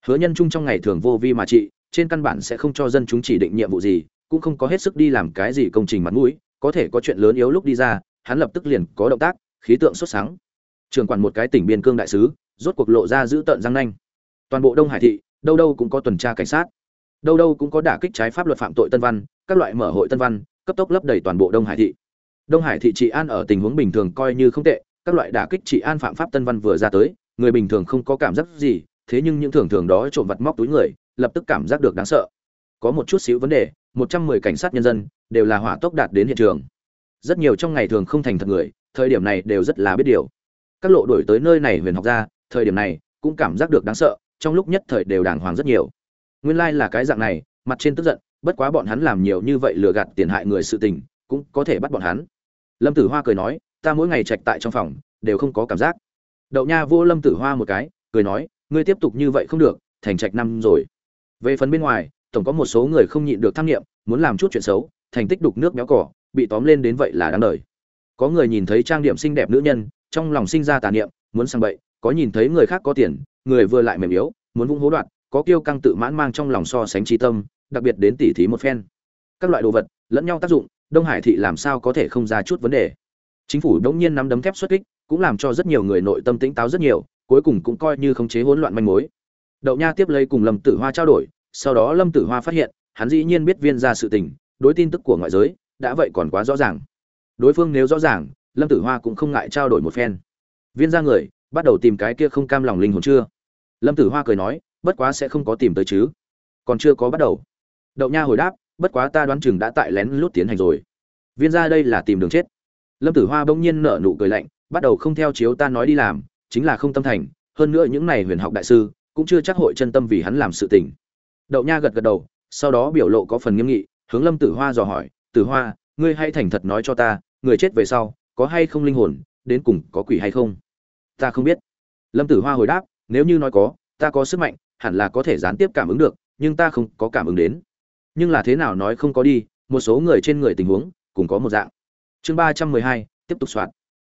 Hứa nhân trung trong ngày thường vô vi mà trị, trên căn bản sẽ không cho dân chúng chỉ định nhiệm vụ gì, cũng không có hết sức đi làm cái gì công trình mặt mũi, có thể có chuyện lớn yếu lúc đi ra, hắn lập tức liền có động tác, khí tượng xuất sáng. Trường quản một cái tỉnh biên cương đại sứ, rốt cuộc lộ ra giữ tận răng nanh. Toàn bộ đông hải thị, đâu đâu cũng có tuần tra cảnh sát. Đâu đâu cũng có đả kích trái pháp luật phạm tội tân văn, các loại mở hội tân văn, cấp tốc lấp đầy toàn bộ đông hải thị đông hải thị trị an ở tình huống bình thường coi như không tệ, các loại đả kích trị an phạm pháp tân văn vừa ra tới, người bình thường không có cảm giác gì, thế nhưng những thường thường đó trộm vặt móc túi người, lập tức cảm giác được đáng sợ. Có một chút xíu vấn đề, một trăm mười cảnh sát nhân dân, đều là hỏa tốc đạt đến hiện trường. Rất nhiều trong ngày thường không thành thật người, thời điểm này đều rất là biết điều. Các lộ đổi tới nơi này huyền học ra, thời điểm này, cũng cảm giác được đáng sợ, trong lúc nhất thời đều đàng hoàng rất nhiều. Nguyên lai là cái dạng này, mặt trên tức giận, bất quá bọn hắn làm nhiều như vậy lừa gạt tiền hại người sự tình, cũng có thể bắt bọn hắn lâm tử hoa cười nói, ta mỗi ngày trạch tại trong phòng, đều không có cảm giác. Đậu nha vô lâm tử hoa một cái, cười nói, ngươi tiếp tục như vậy không được, thành trạch năm rồi. Về phần bên ngoài, tổng có một số người không nhịn được tham nghiệm muốn làm chút chuyện xấu, thành tích đục nước béo cỏ, bị tóm lên đến vậy là đáng đời. Có người nhìn thấy trang điểm xinh đẹp nữ nhân, trong lòng sinh ra tà niệm, muốn sang bậy, có nhìn thấy người khác có tiền, người vừa lại mềm yếu, muốn vung hố đoạn, có kiêu căng tự mãn mang trong lòng so sánh trí tâm, đặc biệt đến tỉ thí một phen. Các loại đồ vật, lẫn nhau tác dụng đông hải thị làm sao có thể không ra chút vấn đề? Chính phủ đống nhiên nắm đấm thép xuất kích, cũng làm cho rất nhiều người nội tâm tĩnh táo rất nhiều, cuối cùng cũng coi như khống chế hỗn loạn manh mối. Đậu nha tiếp lấy cùng lâm tử hoa trao đổi, sau đó lâm tử hoa phát hiện, hắn dĩ nhiên biết viên ra sự tình, đối tin tức của ngoại giới, đã vậy còn quá rõ ràng. Đối phương nếu rõ ràng, lâm tử hoa cũng không ngại trao đổi một phen. Viên ra người, bắt đầu tìm cái kia không cam lòng linh hồn chưa? Lâm tử hoa cười nói, bất quá sẽ không có tìm tới chứ. Còn chưa có bắt đầu. Đậu nha hồi đáp bất quá ta đoán chừng đã tại lén lút tiến hành rồi. Viên ra đây là tìm đường chết. Lâm tử hoa bỗng nhiên nở nụ cười lạnh, bắt đầu không theo chiếu ta nói đi làm, chính là không tâm thành, hơn nữa những này huyền học đại sư, cũng chưa chắc hội chân tâm vì hắn làm sự tình. Đậu nha gật gật đầu, sau đó biểu lộ có phần nghiêm nghị, hướng lâm tử hoa dò hỏi, tử hoa, ngươi hay thành thật nói cho ta, người chết về sau, có hay không linh hồn, đến cùng có quỷ hay không? Ta không biết. Lâm tử hoa hồi đáp, nếu như nói có, ta có sức mạnh, hẳn là có thể gián tiếp cảm ứng được, nhưng ta không có cảm ứng đến nhưng là thế nào nói không có đi, một số người trên người tình huống cũng có một dạng. Chương ba trăm mười hai, tiếp tục soạn.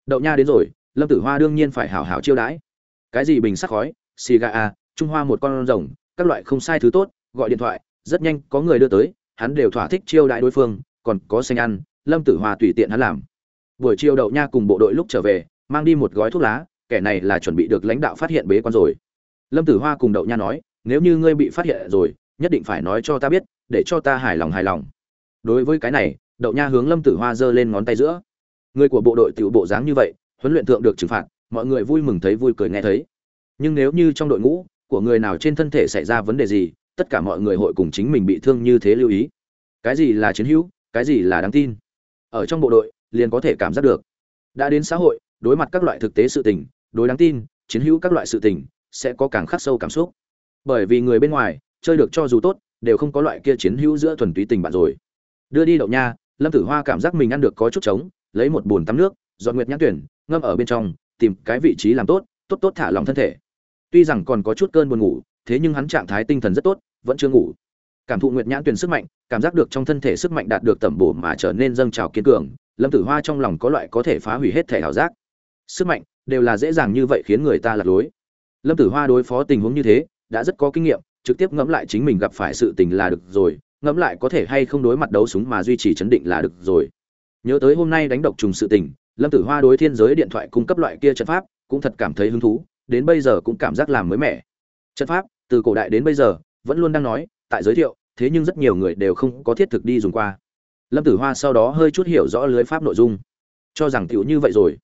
Đậu nha đến rồi, lâm tử hoa đương nhiên phải hảo hảo chiêu đãi. Cái gì bình sắc khói, xì gà a trung hoa một con rồng, các loại không sai thứ tốt, gọi điện thoại, rất nhanh có người đưa tới, hắn đều thỏa thích chiêu đãi đối phương, còn có xanh ăn, lâm tử hoa tùy tiện hắn làm. Buổi chiều đậu nha cùng bộ đội lúc trở về, mang đi một gói thuốc lá, kẻ này là chuẩn bị được lãnh đạo phát hiện bế quan rồi. Lâm tử hoa cùng đậu nha nói, nếu như ngươi bị phát hiện rồi nhất định phải nói cho ta biết, để cho ta hài lòng hài lòng. Đối với cái này, đậu nha hướng lâm tử hoa giơ lên ngón tay giữa. Người của bộ đội tiểu bộ dáng như vậy, huấn luyện thượng được trừng phạt, mọi người vui mừng thấy vui cười nghe thấy. Nhưng nếu như trong đội ngũ của người nào trên thân thể xảy ra vấn đề gì, tất cả mọi người hội cùng chính mình bị thương như thế lưu ý. Cái gì là chiến hữu, cái gì là đáng tin? Ở trong bộ đội, liền có thể cảm giác được. Đã đến xã hội, đối mặt các loại thực tế sự tình, đối đáng tin, chiến hữu các loại sự tình, sẽ có càng khắc sâu cảm xúc. Bởi vì người bên ngoài chơi được cho dù tốt, đều không có loại kia chiến hữu giữa thuần túy tình bạn rồi. Đưa đi đậu nha, lâm tử hoa cảm giác mình ăn được có chút trống, lấy một bồn tắm nước, dọn nguyệt nhãn tuyển, ngâm ở bên trong, tìm cái vị trí làm tốt tốt tốt thả lòng thân thể. Tuy rằng còn có chút cơn buồn ngủ, thế nhưng hắn trạng thái tinh thần rất tốt, vẫn chưa ngủ. Cảm thụ nguyệt nhãn tuyển sức mạnh, cảm giác được trong thân thể sức mạnh đạt được tẩm bổ mà trở nên dâng trào kiên cường, lâm tử hoa trong lòng có loại có thể phá hủy hết thể ảo giác. Sức mạnh đều là dễ dàng như vậy khiến người ta lạc lối. Lâm tử hoa đối phó tình huống như thế, đã rất có kinh nghiệm trực tiếp ngẫm lại chính mình gặp phải sự tình là được rồi, ngẫm lại có thể hay không đối mặt đấu súng mà duy trì chấn định là được rồi. Nhớ tới hôm nay đánh độc trùng sự tình, lâm tử hoa đối thiên giới điện thoại cung cấp loại kia trận pháp cũng thật cảm thấy hứng thú, đến bây giờ cũng cảm giác làm mới mẻ. Trận pháp, từ cổ đại đến bây giờ, vẫn luôn đang nói, tại giới thiệu, thế nhưng rất nhiều người đều không có thiết thực đi dùng qua. Lâm tử hoa sau đó hơi chút hiểu rõ lưới pháp nội dung, cho rằng tiểu như vậy rồi.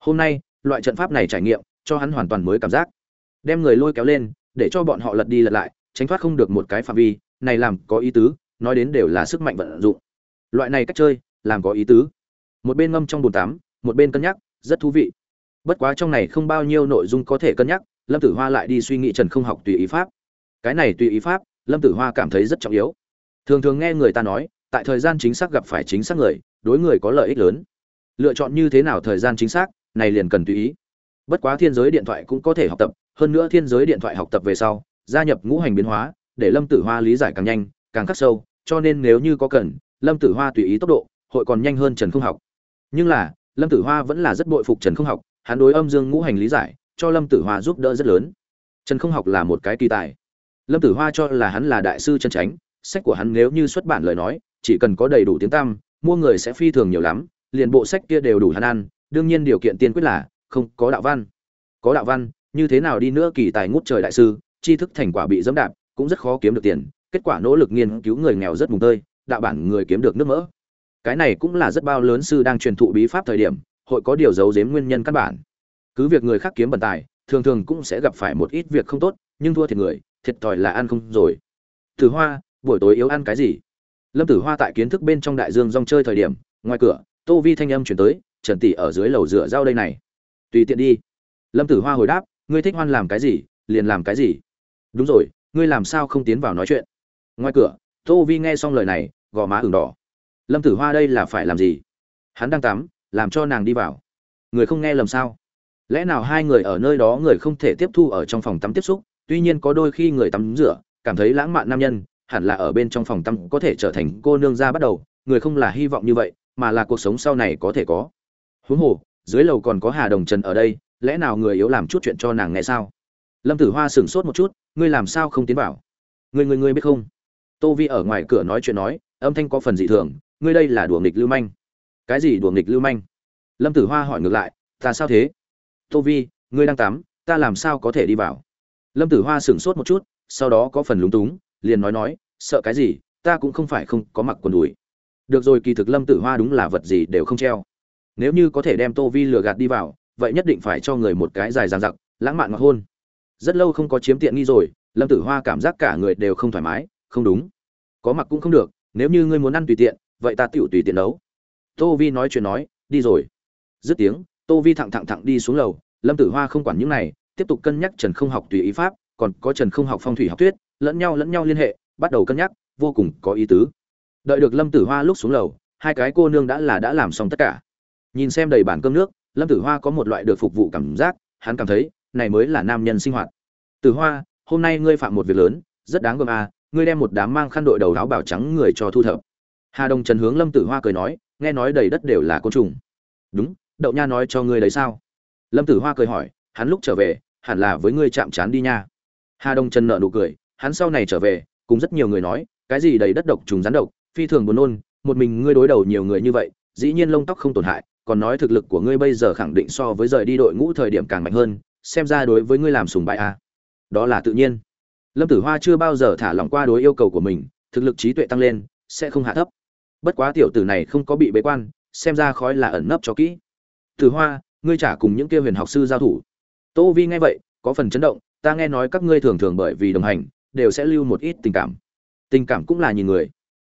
Hôm nay, loại trận pháp này trải nghiệm, cho hắn hoàn toàn mới cảm giác. Đem người lôi kéo lên, để cho bọn họ lật đi lật lại tránh thoát không được một cái phạm vi, này làm có ý tứ, nói đến đều là sức mạnh vận dụng. Loại này cách chơi, làm có ý tứ. Một bên ngâm trong bồn tắm, một bên cân nhắc, rất thú vị. Bất quá trong này không bao nhiêu nội dung có thể cân nhắc, lâm tử hoa lại đi suy nghĩ trần không học tùy ý pháp. Cái này tùy ý pháp, lâm tử hoa cảm thấy rất trọng yếu. Thường thường nghe người ta nói, tại thời gian chính xác gặp phải chính xác người, đối người có lợi ích lớn. Lựa chọn như thế nào thời gian chính xác, này liền cần tùy ý. Bất quá thiên giới điện thoại cũng có thể học tập, hơn nữa thiên giới điện thoại học tập về sau gia nhập ngũ hành biến hóa, để lâm tử hoa lý giải càng nhanh, càng khắc sâu, cho nên nếu như có cần, lâm tử hoa tùy ý tốc độ, hội còn nhanh hơn trần không học. Nhưng là, lâm tử hoa vẫn là rất bội phục trần không học, hắn đối âm dương ngũ hành lý giải, cho lâm tử hoa giúp đỡ rất lớn. Trần không học là một cái kỳ tài. Lâm tử hoa cho là hắn là đại sư chân tránh sách của hắn nếu như xuất bản lời nói, chỉ cần có đầy đủ tiếng tăm, mua người sẽ phi thường nhiều lắm, liền bộ sách kia đều đủ hắn ăn, đương nhiên điều kiện tiên quyết là, không có đạo văn. Có đạo văn, như thế nào đi nữa kỳ tài ngút trời đại sư tri thức thành quả bị dẫm đạp, cũng rất khó kiếm được tiền, kết quả nỗ lực nghiên cứu người nghèo rất mùng tơi, đạo bản người kiếm được nước mỡ. Cái này cũng là rất bao lớn sư đang truyền thụ bí pháp thời điểm, hội có điều giấu giếm nguyên nhân căn bản. Cứ việc người khác kiếm bần tài, thường thường cũng sẽ gặp phải một ít việc không tốt, nhưng thua thiệt người, thiệt thòi là ăn không rồi. Tử hoa, buổi tối yếu ăn cái gì? Lâm tử hoa tại kiến thức bên trong đại dương rong chơi thời điểm, ngoài cửa, tô vi thanh âm chuyển tới, trần tỷ ở dưới lầu rửa rau đây này. Tùy tiện đi. Lâm tử hoa hồi đáp, ngươi thích hoan làm cái gì, liền làm cái gì đúng rồi, ngươi làm sao không tiến vào nói chuyện? Ngoài cửa, tô vi nghe xong lời này, gò má ửng đỏ. Lâm tử hoa đây là phải làm gì? Hắn đang tắm, làm cho nàng đi vào. Người không nghe lầm sao? Lẽ nào hai người ở nơi đó người không thể tiếp thu ở trong phòng tắm tiếp xúc? Tuy nhiên có đôi khi người tắm rửa, cảm thấy lãng mạn nam nhân, hẳn là ở bên trong phòng tắm có thể trở thành cô nương ra bắt đầu. Người không là hy vọng như vậy, mà là cuộc sống sau này có thể có. Huống hồ, dưới lầu còn có hà đồng trần ở đây, lẽ nào người yếu làm chút chuyện cho nàng nghe sao? Lâm tử hoa sửng sốt một chút, ngươi làm sao không tiến vào? Ngươi ngươi người biết không? Tô vi ở ngoài cửa nói chuyện nói, âm thanh có phần dị thường, ngươi đây là đùa nghịch lưu manh. Cái gì đùa nghịch lưu manh? Lâm tử hoa hỏi ngược lại, ta sao thế? Tô vi, ngươi đang tắm, ta làm sao có thể đi vào? Lâm tử hoa sửng sốt một chút, sau đó có phần lúng túng, liền nói nói, sợ cái gì, ta cũng không phải không có mặc quần đùi. Được rồi, kỳ thực lâm tử hoa đúng là vật gì đều không treo. Nếu như có thể đem tô vi lừa gạt đi vào, vậy nhất định phải cho người một cái dài dằng dặc, lãng mạn ngọc hôn rất lâu không có chiếm tiện nghi rồi, lâm tử hoa cảm giác cả người đều không thoải mái, không đúng. Có mặc cũng không được, nếu như ngươi muốn ăn tùy tiện, vậy ta tựu tùy tiện đấu tô vi nói chuyện nói, đi rồi. Dứt tiếng, tô vi thẳng thẳng thẳng đi xuống lầu, lâm tử hoa không quản những này, tiếp tục cân nhắc trần không học tùy ý pháp, còn có trần không học phong thủy học thuyết, lẫn nhau lẫn nhau liên hệ, bắt đầu cân nhắc, vô cùng có ý tứ. Đợi được lâm tử hoa lúc xuống lầu, hai cái cô nương đã là đã làm xong tất cả. Nhìn xem đầy bản cơm nước, lâm tử hoa có một loại được phục vụ cảm giác, hắn cảm thấy này mới là nam nhân sinh hoạt. Tử hoa, hôm nay ngươi phạm một việc lớn, rất đáng gờm à ngươi đem một đám mang khăn đội đầu áo bảo trắng người cho thu thập. Hà đông trần hướng lâm tử hoa cười nói, nghe nói đầy đất đều là côn trùng. Đúng, đậu nha nói cho ngươi đấy sao? Lâm tử hoa cười hỏi, hắn lúc trở về, hẳn là với ngươi chạm trán đi nha. Hà đông trần nợ nụ cười, hắn sau này trở về, cùng rất nhiều người nói, cái gì đầy đất độc trùng rắn độc, phi thường buồn nôn, một mình ngươi đối đầu nhiều người như vậy, dĩ nhiên lông tóc không tổn hại, còn nói thực lực của ngươi bây giờ khẳng định so với rời đi đội ngũ thời điểm càng mạnh hơn xem ra đối với ngươi làm sùng bại a à. đó là tự nhiên. Lâm tử hoa chưa bao giờ thả lỏng qua đối yêu cầu của mình thực lực trí tuệ tăng lên sẽ không hạ thấp. Bất quá tiểu tử này không có bị bế quan xem ra khói là ẩn nấp cho kỹ. Tử hoa ngươi trả cùng những kia huyền học sư giao thủ. Tô vi nghe vậy có phần chấn động ta nghe nói các ngươi thường thường bởi vì đồng hành đều sẽ lưu một ít tình cảm. Tình cảm cũng là nhìn người.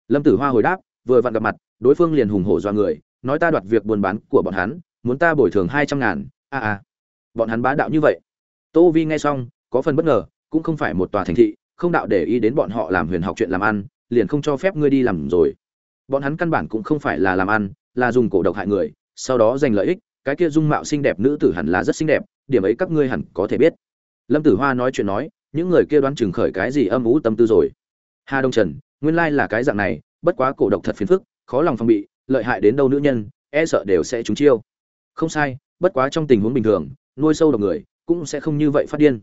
Lâm tử hoa hồi đáp vừa vặn gặp mặt đối phương liền hùng hổ do người nói ta đoạt việc buôn bán của bọn hắn muốn ta bồi thường hai trăm ngàn a à, a bọn hắn bá đạo như vậy. Tô vi nghe xong, có phần bất ngờ, cũng không phải một tòa thành thị, không đạo để ý đến bọn họ làm huyền học chuyện làm ăn, liền không cho phép ngươi đi làm rồi. Bọn hắn căn bản cũng không phải là làm ăn, là dùng cổ độc hại người, sau đó giành lợi ích, cái kia dung mạo xinh đẹp nữ tử hẳn là rất xinh đẹp, điểm ấy các ngươi hẳn có thể biết. Lâm tử hoa nói chuyện nói, những người kia đoán chừng khởi cái gì âm ủ tâm tư rồi. Hà đông trần, nguyên lai là cái dạng này, bất quá cổ độc thật phiền phức, khó lòng phòng bị, lợi hại đến đâu nữ nhân e sợ đều sẽ trúng chiêu. Không sai, bất quá trong tình huống bình thường nuôi sâu độc người, cũng sẽ không như vậy phát điên.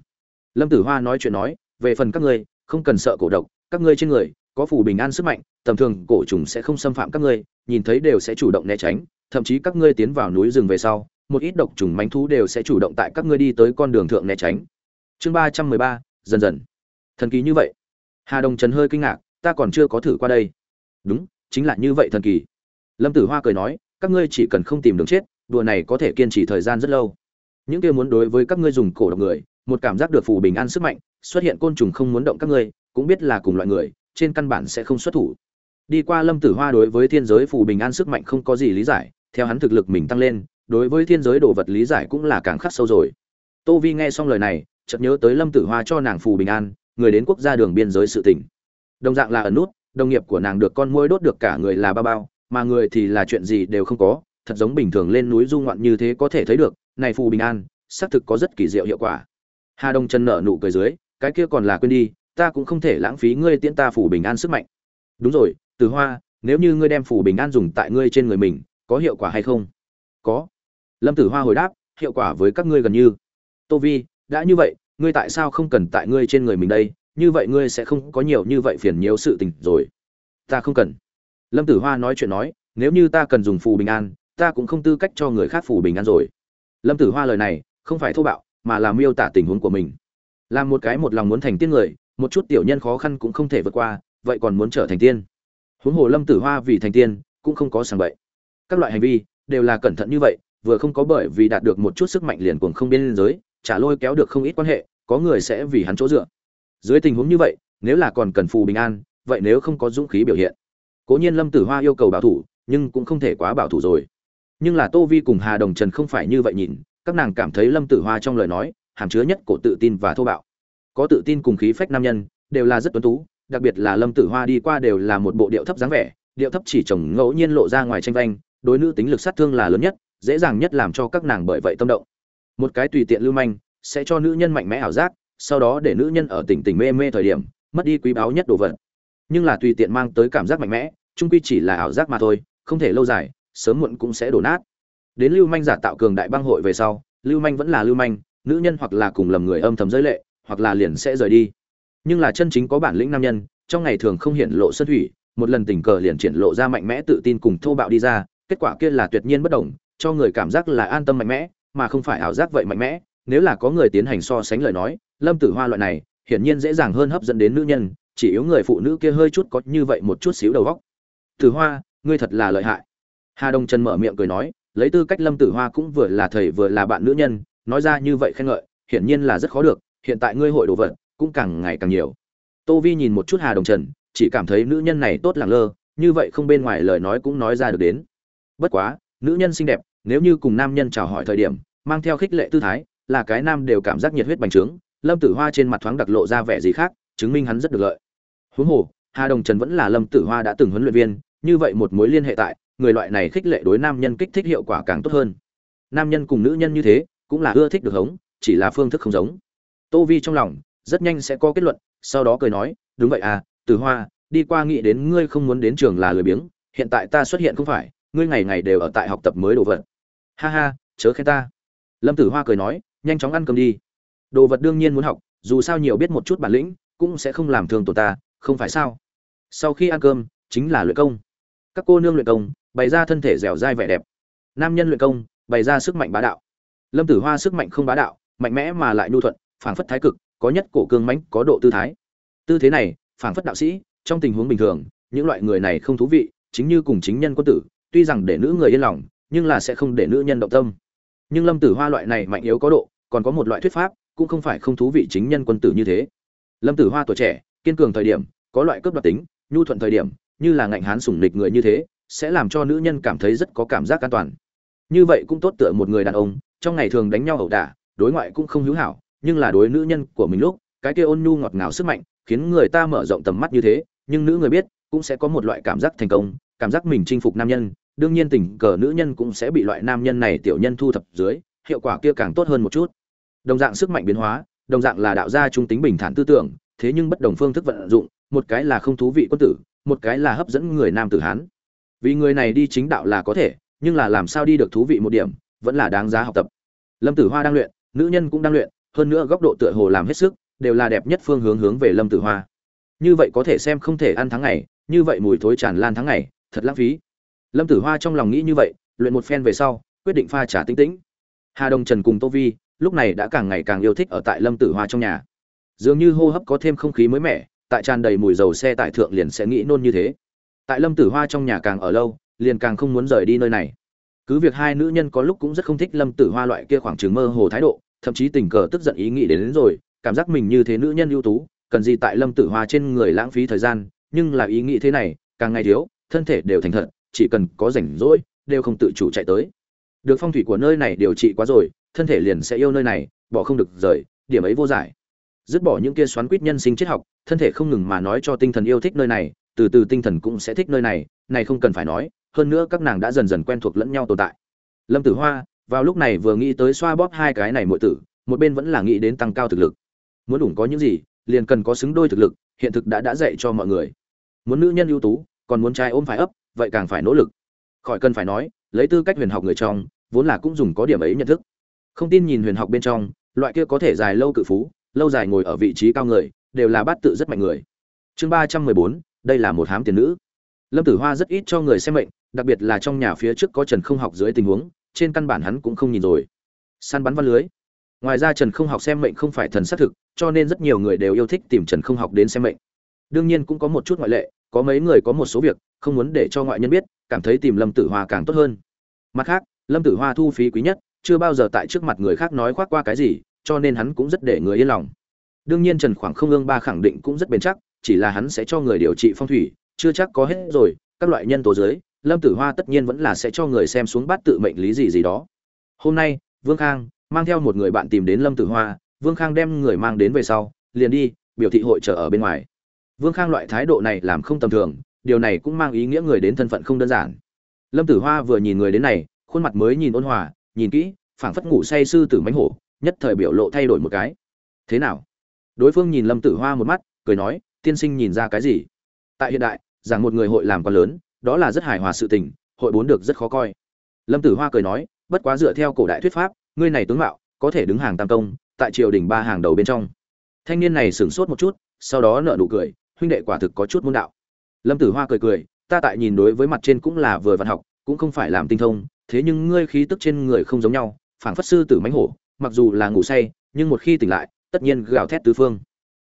Lâm tử hoa nói chuyện nói, về phần các ngươi, không cần sợ cổ độc, các ngươi trên người, có phủ bình an sức mạnh, tầm thường cổ trùng sẽ không xâm phạm các ngươi, nhìn thấy đều sẽ chủ động né tránh, thậm chí các ngươi tiến vào núi rừng về sau, một ít độc trùng manh thú đều sẽ chủ động tại các ngươi đi tới con đường thượng né tránh. Chương ba trăm mười ba, dần dần. Thần kỳ như vậy. Hà đồng trần hơi kinh ngạc, ta còn chưa có thử qua đây. Đúng, chính là như vậy thần kỳ. Lâm tử hoa cười nói, các ngươi chỉ cần không tìm đường chết, đùa này có thể kiên trì thời gian rất lâu những kia muốn đối với các ngươi dùng cổ độc người, một cảm giác được phù bình an sức mạnh, xuất hiện côn trùng không muốn động các ngươi, cũng biết là cùng loại người, trên căn bản sẽ không xuất thủ. Đi qua lâm tử hoa đối với thiên giới phù bình an sức mạnh không có gì lý giải, theo hắn thực lực mình tăng lên, đối với thiên giới đồ vật lý giải cũng là càng khắc sâu rồi. Tô vi nghe xong lời này, chợt nhớ tới lâm tử hoa cho nàng phù bình an, người đến quốc gia đường biên giới sự tỉnh đồng dạng là ẩn nút, đồng nghiệp của nàng được con môi đốt được cả người là bao bao, mà người thì là chuyện gì đều không có, thật giống bình thường lên núi du ngoạn như thế có thể thấy được này phù bình an, xác thực có rất kỳ diệu hiệu quả. Hà đông trần nở nụ cười dưới, cái kia còn là quên đi, ta cũng không thể lãng phí ngươi tiễn ta phù bình an sức mạnh. Đúng rồi, từ hoa, nếu như ngươi đem phù bình an dùng tại ngươi trên người mình, có hiệu quả hay không? Có. Lâm tử hoa hồi đáp, hiệu quả với các ngươi gần như. Tô vi, đã như vậy, ngươi tại sao không cần tại ngươi trên người mình đây? Như vậy ngươi sẽ không có nhiều như vậy phiền nhiều sự tình rồi. Ta không cần. Lâm tử hoa nói chuyện nói, nếu như ta cần dùng phù bình an, ta cũng không tư cách cho người khác phù bình an rồi lâm tử hoa lời này không phải thô bạo, mà là miêu tả tình huống của mình. Làm một cái một lòng muốn thành tiên người, một chút tiểu nhân khó khăn cũng không thể vượt qua, vậy còn muốn trở thành tiên? Huống hồ lâm tử hoa vì thành tiên cũng không có sàng bậy. Các loại hành vi đều là cẩn thận như vậy, vừa không có bởi vì đạt được một chút sức mạnh liền cuồng không biên giới trả lôi kéo được không ít quan hệ, có người sẽ vì hắn chỗ dựa. Dưới tình huống như vậy, nếu là còn cần phù bình an, vậy nếu không có dũng khí biểu hiện. Cố nhiên lâm tử hoa yêu cầu bảo thủ, nhưng cũng không thể quá bảo thủ rồi nhưng là tô vi cùng hà đồng trần không phải như vậy nhìn, các nàng cảm thấy lâm tử hoa trong lời nói, hàm chứa nhất cổ tự tin và thô bạo. Có tự tin cùng khí phách nam nhân, đều là rất tuấn tú, đặc biệt là lâm tử hoa đi qua đều là một bộ điệu thấp dáng vẻ, điệu thấp chỉ trồng ngẫu nhiên lộ ra ngoài tranh vanh, đối nữ tính lực sát thương là lớn nhất, dễ dàng nhất làm cho các nàng bởi vậy tâm động. Một cái tùy tiện lưu manh, sẽ cho nữ nhân mạnh mẽ ảo giác, sau đó để nữ nhân ở tỉnh tỉnh mê mê thời điểm, mất đi quý báu nhất đồ vật. Nhưng là tùy tiện mang tới cảm giác mạnh mẽ trung quy chỉ là ảo giác mà thôi, không thể lâu dài sớm muộn cũng sẽ đổ nát. Đến lưu manh giả tạo cường đại băng hội về sau, lưu manh vẫn là lưu manh, nữ nhân hoặc là cùng lầm người âm thầm giới lệ, hoặc là liền sẽ rời đi. Nhưng là chân chính có bản lĩnh nam nhân, trong ngày thường không hiện lộ sân thủy, một lần tình cờ liền triển lộ ra mạnh mẽ tự tin cùng thô bạo đi ra, kết quả kia là tuyệt nhiên bất đồng, cho người cảm giác là an tâm mạnh mẽ, mà không phải ảo giác vậy mạnh mẽ. Nếu là có người tiến hành so sánh lời nói, lâm tử hoa loại này, hiển nhiên dễ dàng hơn hấp dẫn đến nữ nhân, chỉ yếu người phụ nữ kia hơi chút có như vậy một chút xíu đầu góc tử hoa, ngươi thật là lợi hại hà đông trần mở miệng cười nói, lấy tư cách lâm tử hoa cũng vừa là thầy vừa là bạn nữ nhân, nói ra như vậy khen ngợi, hiển nhiên là rất khó được, hiện tại ngươi hội đồ vật cũng càng ngày càng nhiều. Tô vi nhìn một chút hà đồng trần, chỉ cảm thấy nữ nhân này tốt làng lơ, như vậy không bên ngoài lời nói cũng nói ra được đến. Bất quá, nữ nhân xinh đẹp, nếu như cùng nam nhân chào hỏi thời điểm, mang theo khích lệ tư thái, là cái nam đều cảm giác nhiệt huyết bành trướng, lâm tử hoa trên mặt thoáng đặc lộ ra vẻ gì khác, chứng minh hắn rất được lợi. Huống hồ, hà đồng trần vẫn là lâm tử hoa đã từng huấn luyện viên, như vậy một mối liên hệ tại người loại này khích lệ đối nam nhân kích thích hiệu quả càng tốt hơn. Nam nhân cùng nữ nhân như thế, cũng là ưa thích được hống, chỉ là phương thức không giống. Tô vi trong lòng, rất nhanh sẽ có kết luận, sau đó cười nói, đúng vậy à tử hoa, đi qua nghĩ đến ngươi không muốn đến trường là lười biếng, hiện tại ta xuất hiện không phải, ngươi ngày ngày đều ở tại học tập mới đồ vật. Ha ha, chớ khen ta. Lâm tử hoa cười nói, nhanh chóng ăn cơm đi. Đồ vật đương nhiên muốn học, dù sao nhiều biết một chút bản lĩnh, cũng sẽ không làm thương tổ ta, không phải sao? Sau khi ăn cơm, chính là luyện công. Các cô nương luyện công bày ra thân thể dẻo dai vẻ đẹp. Nam nhân luyện công, bày ra sức mạnh bá đạo. Lâm tử hoa sức mạnh không bá đạo, mạnh mẽ mà lại nhu thuận, phảng phất thái cực, có nhất cổ cương mãnh, có độ tư thái. Tư thế này, phảng phất đạo sĩ, trong tình huống bình thường, những loại người này không thú vị, chính như cùng chính nhân quân tử, tuy rằng để nữ người yên lòng, nhưng là sẽ không để nữ nhân động tâm. Nhưng lâm tử hoa loại này mạnh yếu có độ, còn có một loại thuyết pháp, cũng không phải không thú vị chính nhân quân tử như thế. Lâm tử hoa tuổi trẻ, kiên cường thời điểm, có loại cướp đoạt tính, nhu thuận thời điểm, như là ngạnh hán sủng nịch người như thế sẽ làm cho nữ nhân cảm thấy rất có cảm giác an toàn. Như vậy cũng tốt tựa một người đàn ông, trong ngày thường đánh nhau ẩu đả, đối ngoại cũng không hữu hảo, nhưng là đối nữ nhân của mình lúc, cái kia ôn nhu ngọt ngào sức mạnh, khiến người ta mở rộng tầm mắt như thế, nhưng nữ người biết, cũng sẽ có một loại cảm giác thành công, cảm giác mình chinh phục nam nhân. Đương nhiên tình cờ nữ nhân cũng sẽ bị loại nam nhân này tiểu nhân thu thập dưới, hiệu quả kia càng tốt hơn một chút. Đồng dạng sức mạnh biến hóa, đồng dạng là đạo gia trung tính bình thản tư tưởng, thế nhưng bất đồng phương thức vận dụng, một cái là không thú vị quân tử, một cái là hấp dẫn người nam tử hán vì người này đi chính đạo là có thể, nhưng là làm sao đi được thú vị một điểm, vẫn là đáng giá học tập. Lâm tử hoa đang luyện, nữ nhân cũng đang luyện, hơn nữa góc độ tựa hồ làm hết sức, đều là đẹp nhất phương hướng hướng về lâm tử hoa. Như vậy có thể xem không thể ăn tháng ngày, như vậy mùi thối tràn lan tháng ngày, thật lãng phí. Lâm tử hoa trong lòng nghĩ như vậy, luyện một phen về sau, quyết định pha trả tinh tĩnh. Hà đông trần cùng tô vi, lúc này đã càng ngày càng yêu thích ở tại lâm tử hoa trong nhà. Dường như hô hấp có thêm không khí mới mẻ, tại tràn đầy mùi dầu xe tải thượng liền sẽ nghĩ nôn như thế tại lâm tử hoa trong nhà càng ở lâu liền càng không muốn rời đi nơi này. Cứ việc hai nữ nhân có lúc cũng rất không thích lâm tử hoa loại kia khoảng trừng mơ hồ thái độ thậm chí tình cờ tức giận ý nghĩ đến, đến rồi cảm giác mình như thế nữ nhân ưu tú cần gì tại lâm tử hoa trên người lãng phí thời gian nhưng là ý nghĩ thế này càng ngày thiếu thân thể đều thành thật chỉ cần có rảnh rỗi đều không tự chủ chạy tới. Được phong thủy của nơi này điều trị quá rồi thân thể liền sẽ yêu nơi này bỏ không được rời điểm ấy vô giải. Dứt bỏ những kia xoắn quýt nhân sinh triết học thân thể không ngừng mà nói cho tinh thần yêu thích nơi này từ từ tinh thần cũng sẽ thích nơi này này không cần phải nói, hơn nữa các nàng đã dần dần quen thuộc lẫn nhau tồn tại. Lâm tử hoa, vào lúc này vừa nghĩ tới xoa bóp hai cái này muội tử, một bên vẫn là nghĩ đến tăng cao thực lực. Muốn đủ có những gì, liền cần có xứng đôi thực lực, hiện thực đã đã dạy cho mọi người. Muốn nữ nhân ưu tú, còn muốn trai ôm phải ấp, vậy càng phải nỗ lực. Khỏi cần phải nói, lấy tư cách huyền học người trong, vốn là cũng dùng có điểm ấy nhận thức. Không tin nhìn huyền học bên trong, loại kia có thể dài lâu cự phú, lâu dài ngồi ở vị trí cao người, đều là bát tự rất mạnh người. Chương ba trăm mười bốn đây là một hám tiền nữ. Lâm tử hoa rất ít cho người xem mệnh, đặc biệt là trong nhà phía trước có trần không học dưới tình huống, trên căn bản hắn cũng không nhìn rồi. Săn bắn văn lưới. Ngoài ra trần không học xem mệnh không phải thần xác thực, cho nên rất nhiều người đều yêu thích tìm trần không học đến xem mệnh. Đương nhiên cũng có một chút ngoại lệ, có mấy người có một số việc, không muốn để cho ngoại nhân biết, cảm thấy tìm lâm tử hoa càng tốt hơn. Mặt khác, lâm tử hoa thu phí quý nhất, chưa bao giờ tại trước mặt người khác nói khoác qua cái gì, cho nên hắn cũng rất để người yên lòng. Đương nhiên trần khoảng không ương ba khẳng định cũng rất bền chắc chỉ là hắn sẽ cho người điều trị phong thủy, chưa chắc có hết rồi, các loại nhân tố dưới lâm tử hoa tất nhiên vẫn là sẽ cho người xem xuống bát tự mệnh lý gì gì đó. Hôm nay, vương khang mang theo một người bạn tìm đến lâm tử hoa, vương khang đem người mang đến về sau, liền đi, biểu thị hội trợ ở bên ngoài. Vương khang loại thái độ này làm không tầm thường, điều này cũng mang ý nghĩa người đến thân phận không đơn giản. Lâm tử hoa vừa nhìn người đến này, khuôn mặt mới nhìn ôn hòa, nhìn kỹ, phảng phất ngủ say sư tử mãnh hổ, nhất thời biểu lộ thay đổi một cái. Thế nào? Đối phương nhìn lâm tử hoa một mắt, cười nói tiên sinh nhìn ra cái gì? Tại hiện đại rằng một người hội làm quá lớn, đó là rất hài hòa sự tình, hội bốn được rất khó coi. Lâm tử hoa cười nói, bất quá dựa theo cổ đại thuyết pháp, ngươi này tướng mạo, có thể đứng hàng tam công, tại triều đình ba hàng đầu bên trong. Thanh niên này sửng sốt một chút, sau đó nợ nụ cười, huynh đệ quả thực có chút môn đạo. Lâm tử hoa cười cười, ta tại nhìn đối với mặt trên cũng là vừa văn học, cũng không phải làm tinh thông, thế nhưng ngươi khí tức trên người không giống nhau, phảng phất sư tử mánh hổ, mặc dù là ngủ say, nhưng một khi tỉnh lại, tất nhiên gào thét tứ phương.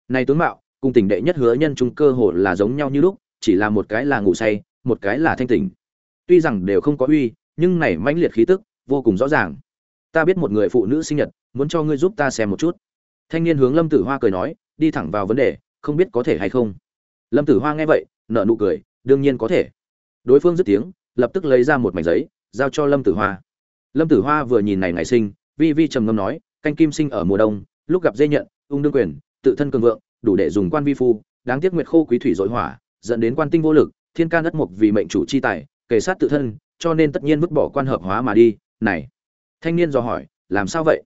Này tướng mạo cùng tình đệ nhất hứa nhân trung cơ hồ là giống nhau như lúc, chỉ là một cái là ngủ say, một cái là thanh tỉnh. Tuy rằng đều không có uy, nhưng này mãnh liệt khí tức, vô cùng rõ ràng. Ta biết một người phụ nữ sinh nhật, muốn cho ngươi giúp ta xem một chút. Thanh niên hướng lâm tử hoa cười nói, đi thẳng vào vấn đề, không biết có thể hay không. Lâm tử hoa nghe vậy, nở nụ cười, đương nhiên có thể. Đối phương dứt tiếng, lập tức lấy ra một mảnh giấy, giao cho lâm tử hoa. Lâm tử hoa vừa nhìn này ngày sinh, vi vi trầm ngâm nói, canh kim sinh ở mùa đông, lúc gặp dây nhận, ung đương quyền, tự thân cường vượng đủ để dùng quan vi phu, đáng tiếc nguyệt khô quý thủy dội hỏa, dẫn đến quan tinh vô lực, thiên can đất mục vì mệnh chủ chi tài kể sát tự thân, cho nên tất nhiên vứt bỏ quan hợp hóa mà đi. Này, thanh niên dò hỏi, làm sao vậy?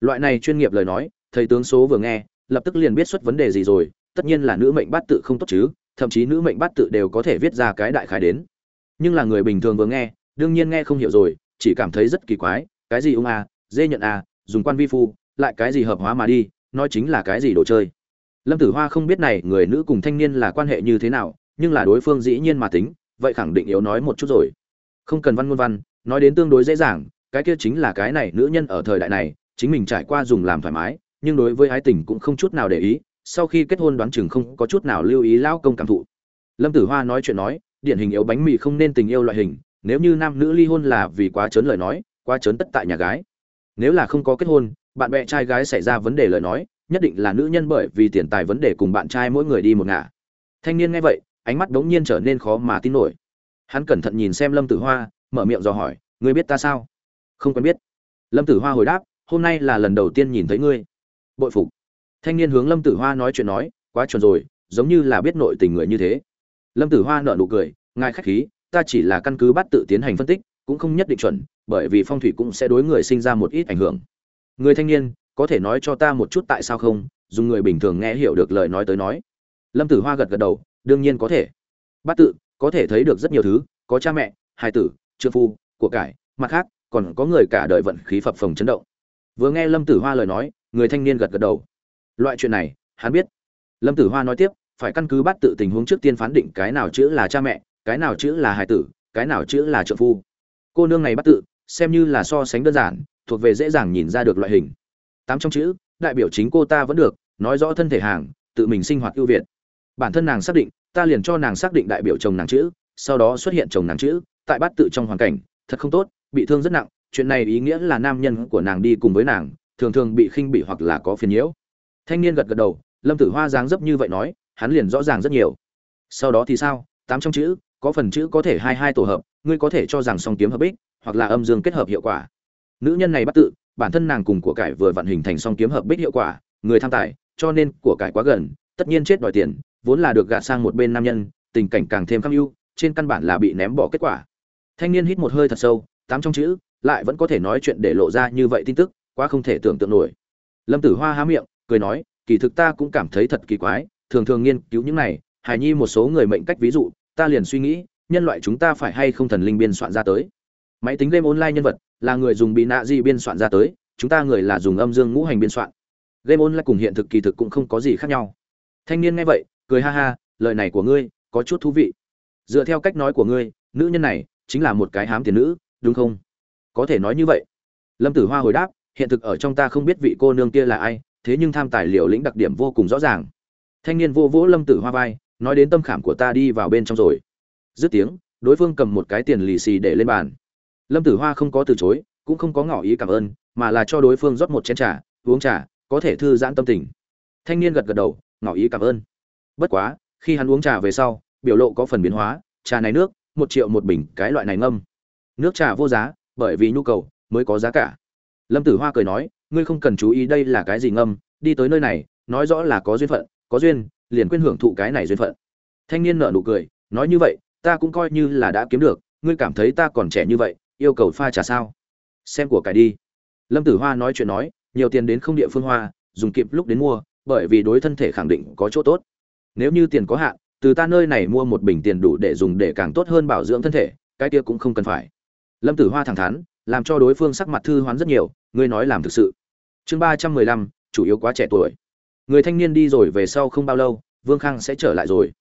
Loại này chuyên nghiệp lời nói, thầy tướng số vừa nghe, lập tức liền biết xuất vấn đề gì rồi, tất nhiên là nữ mệnh bát tự không tốt chứ, thậm chí nữ mệnh bát tự đều có thể viết ra cái đại khái đến. Nhưng là người bình thường vừa nghe, đương nhiên nghe không hiểu rồi, chỉ cảm thấy rất kỳ quái, cái gì ung a, dê nhận a, dùng quan vi phu, lại cái gì hợp hóa mà đi, nói chính là cái gì đồ chơi lâm tử hoa không biết này người nữ cùng thanh niên là quan hệ như thế nào, nhưng là đối phương dĩ nhiên mà tính, vậy khẳng định yếu nói một chút rồi. Không cần văn ngôn văn, nói đến tương đối dễ dàng, cái kia chính là cái này nữ nhân ở thời đại này, chính mình trải qua dùng làm thoải mái, nhưng đối với ái tình cũng không chút nào để ý, sau khi kết hôn đoán chừng không có chút nào lưu ý lao công cảm thụ. Lâm tử hoa nói chuyện nói, điển hình yếu bánh mì không nên tình yêu loại hình, nếu như nam nữ ly hôn là vì quá trớn lời nói, quá trớn tất tại nhà gái. Nếu là không có kết hôn, bạn bè trai gái xảy ra vấn đề lời nói nhất định là nữ nhân bởi vì tiền tài vấn đề cùng bạn trai mỗi người đi một ngả. Thanh niên nghe vậy, ánh mắt đống nhiên trở nên khó mà tin nổi. Hắn cẩn thận nhìn xem lâm tử hoa, mở miệng dò hỏi, ngươi biết ta sao? Không quen biết. Lâm tử hoa hồi đáp, hôm nay là lần đầu tiên nhìn thấy ngươi. Bội phục. Thanh niên hướng lâm tử hoa nói chuyện nói, quá chuẩn rồi, giống như là biết nội tình người như thế. Lâm tử hoa nợ nụ cười, ngài khách khí, ta chỉ là căn cứ bắt tự tiến hành phân tích, cũng không nhất định chuẩn, bởi vì phong thủy cũng sẽ đối người sinh ra một ít ảnh hưởng. Người thanh niên có thể nói cho ta một chút tại sao không, dùng người bình thường nghe hiểu được lời nói tới nói. Lâm tử hoa gật gật đầu, đương nhiên có thể. Bát tự, có thể thấy được rất nhiều thứ, có cha mẹ, hài tử, trượng phu, của cải, mặt khác, còn có người cả đời vận khí phập phồng chấn động. Vừa nghe lâm tử hoa lời nói, người thanh niên gật gật đầu. Loại chuyện này, hắn biết. Lâm tử hoa nói tiếp, phải căn cứ bắt tự tình huống trước tiên phán định cái nào chữ là cha mẹ, cái nào chữ là hài tử, cái nào chữ là trợ phu. Cô nương này bắt tự, xem như là so sánh đơn giản, thuộc về dễ dàng nhìn ra được loại hình tám trong chữ, đại biểu chính cô ta vẫn được, nói rõ thân thể hàng, tự mình sinh hoạt ưu việt. Bản thân nàng xác định, ta liền cho nàng xác định đại biểu chồng nàng chữ, sau đó xuất hiện chồng nàng chữ, tại bát tự trong hoàn cảnh, thật không tốt, bị thương rất nặng, chuyện này ý nghĩa là nam nhân của nàng đi cùng với nàng, thường thường bị khinh bị hoặc là có phiền nhiễu. Thanh niên gật gật đầu, lâm tử hoa dáng dấp như vậy nói, hắn liền rõ ràng rất nhiều. Sau đó thì sao, tám trong chữ, có phần chữ có thể hai hai tổ hợp, ngươi có thể cho rằng song kiếm hợp bích hoặc là âm dương kết hợp hiệu quả. Nữ nhân này bắt tự bản thân nàng cùng của cải vừa vận hình thành song kiếm hợp bích hiệu quả, người tham tài, cho nên của cải quá gần, tất nhiên chết đòi tiền, vốn là được gạt sang một bên nam nhân, tình cảnh càng thêm khắc ưu, trên căn bản là bị ném bỏ kết quả. Thanh niên hít một hơi thật sâu, tám trong chữ, lại vẫn có thể nói chuyện để lộ ra như vậy tin tức, quá không thể tưởng tượng nổi. Lâm tử hoa há miệng, cười nói, kỳ thực ta cũng cảm thấy thật kỳ quái, thường thường nghiên cứu những này, hài nhi một số người mệnh cách ví dụ, ta liền suy nghĩ, nhân loại chúng ta phải hay không thần linh biên soạn ra tới. Máy tính game online nhân vật là người dùng bị nạ gì biên soạn ra tới, chúng ta người là dùng âm dương ngũ hành biên soạn. Game online cùng hiện thực kỳ thực cũng không có gì khác nhau. Thanh niên nghe vậy, cười ha ha, lời này của ngươi, có chút thú vị. Dựa theo cách nói của ngươi, nữ nhân này chính là một cái hám tiền nữ, đúng không? Có thể nói như vậy. Lâm tử hoa hồi đáp, hiện thực ở trong ta không biết vị cô nương kia là ai, thế nhưng tham tài liệu lĩnh đặc điểm vô cùng rõ ràng. Thanh niên vô vỗ lâm tử hoa vai, nói đến tâm khảm của ta đi vào bên trong rồi. Dứt tiếng, đối phương cầm một cái tiền lì xì để lên bàn lâm tử hoa không có từ chối, cũng không có ngỏ ý cảm ơn, mà là cho đối phương rót một chén trà, uống trà, có thể thư giãn tâm tình. Thanh niên gật gật đầu, ngỏ ý cảm ơn. Bất quá, khi hắn uống trà về sau, biểu lộ có phần biến hóa, trà này nước, một triệu một bình, cái loại này ngâm. Nước trà vô giá, bởi vì nhu cầu, mới có giá cả. Lâm tử hoa cười nói, ngươi không cần chú ý đây là cái gì ngâm, đi tới nơi này, nói rõ là có duyên phận, có duyên, liền quên hưởng thụ cái này duyên phận. Thanh niên nở nụ cười, nói như vậy, ta cũng coi như là đã kiếm được, ngươi cảm thấy ta còn trẻ như vậy yêu cầu pha trà sao? Xem của cải đi. Lâm tử hoa nói chuyện nói, nhiều tiền đến không địa phương hoa, dùng kịp lúc đến mua, bởi vì đối thân thể khẳng định có chỗ tốt. Nếu như tiền có hạn, từ ta nơi này mua một bình tiền đủ để dùng để càng tốt hơn bảo dưỡng thân thể, cái kia cũng không cần phải. Lâm tử hoa thẳng thắn, làm cho đối phương sắc mặt thư hoán rất nhiều, ngươi nói làm thực sự. Chương ba trăm mười lăm, chủ yếu quá trẻ tuổi. Người thanh niên đi rồi về sau không bao lâu, vương khang sẽ trở lại rồi.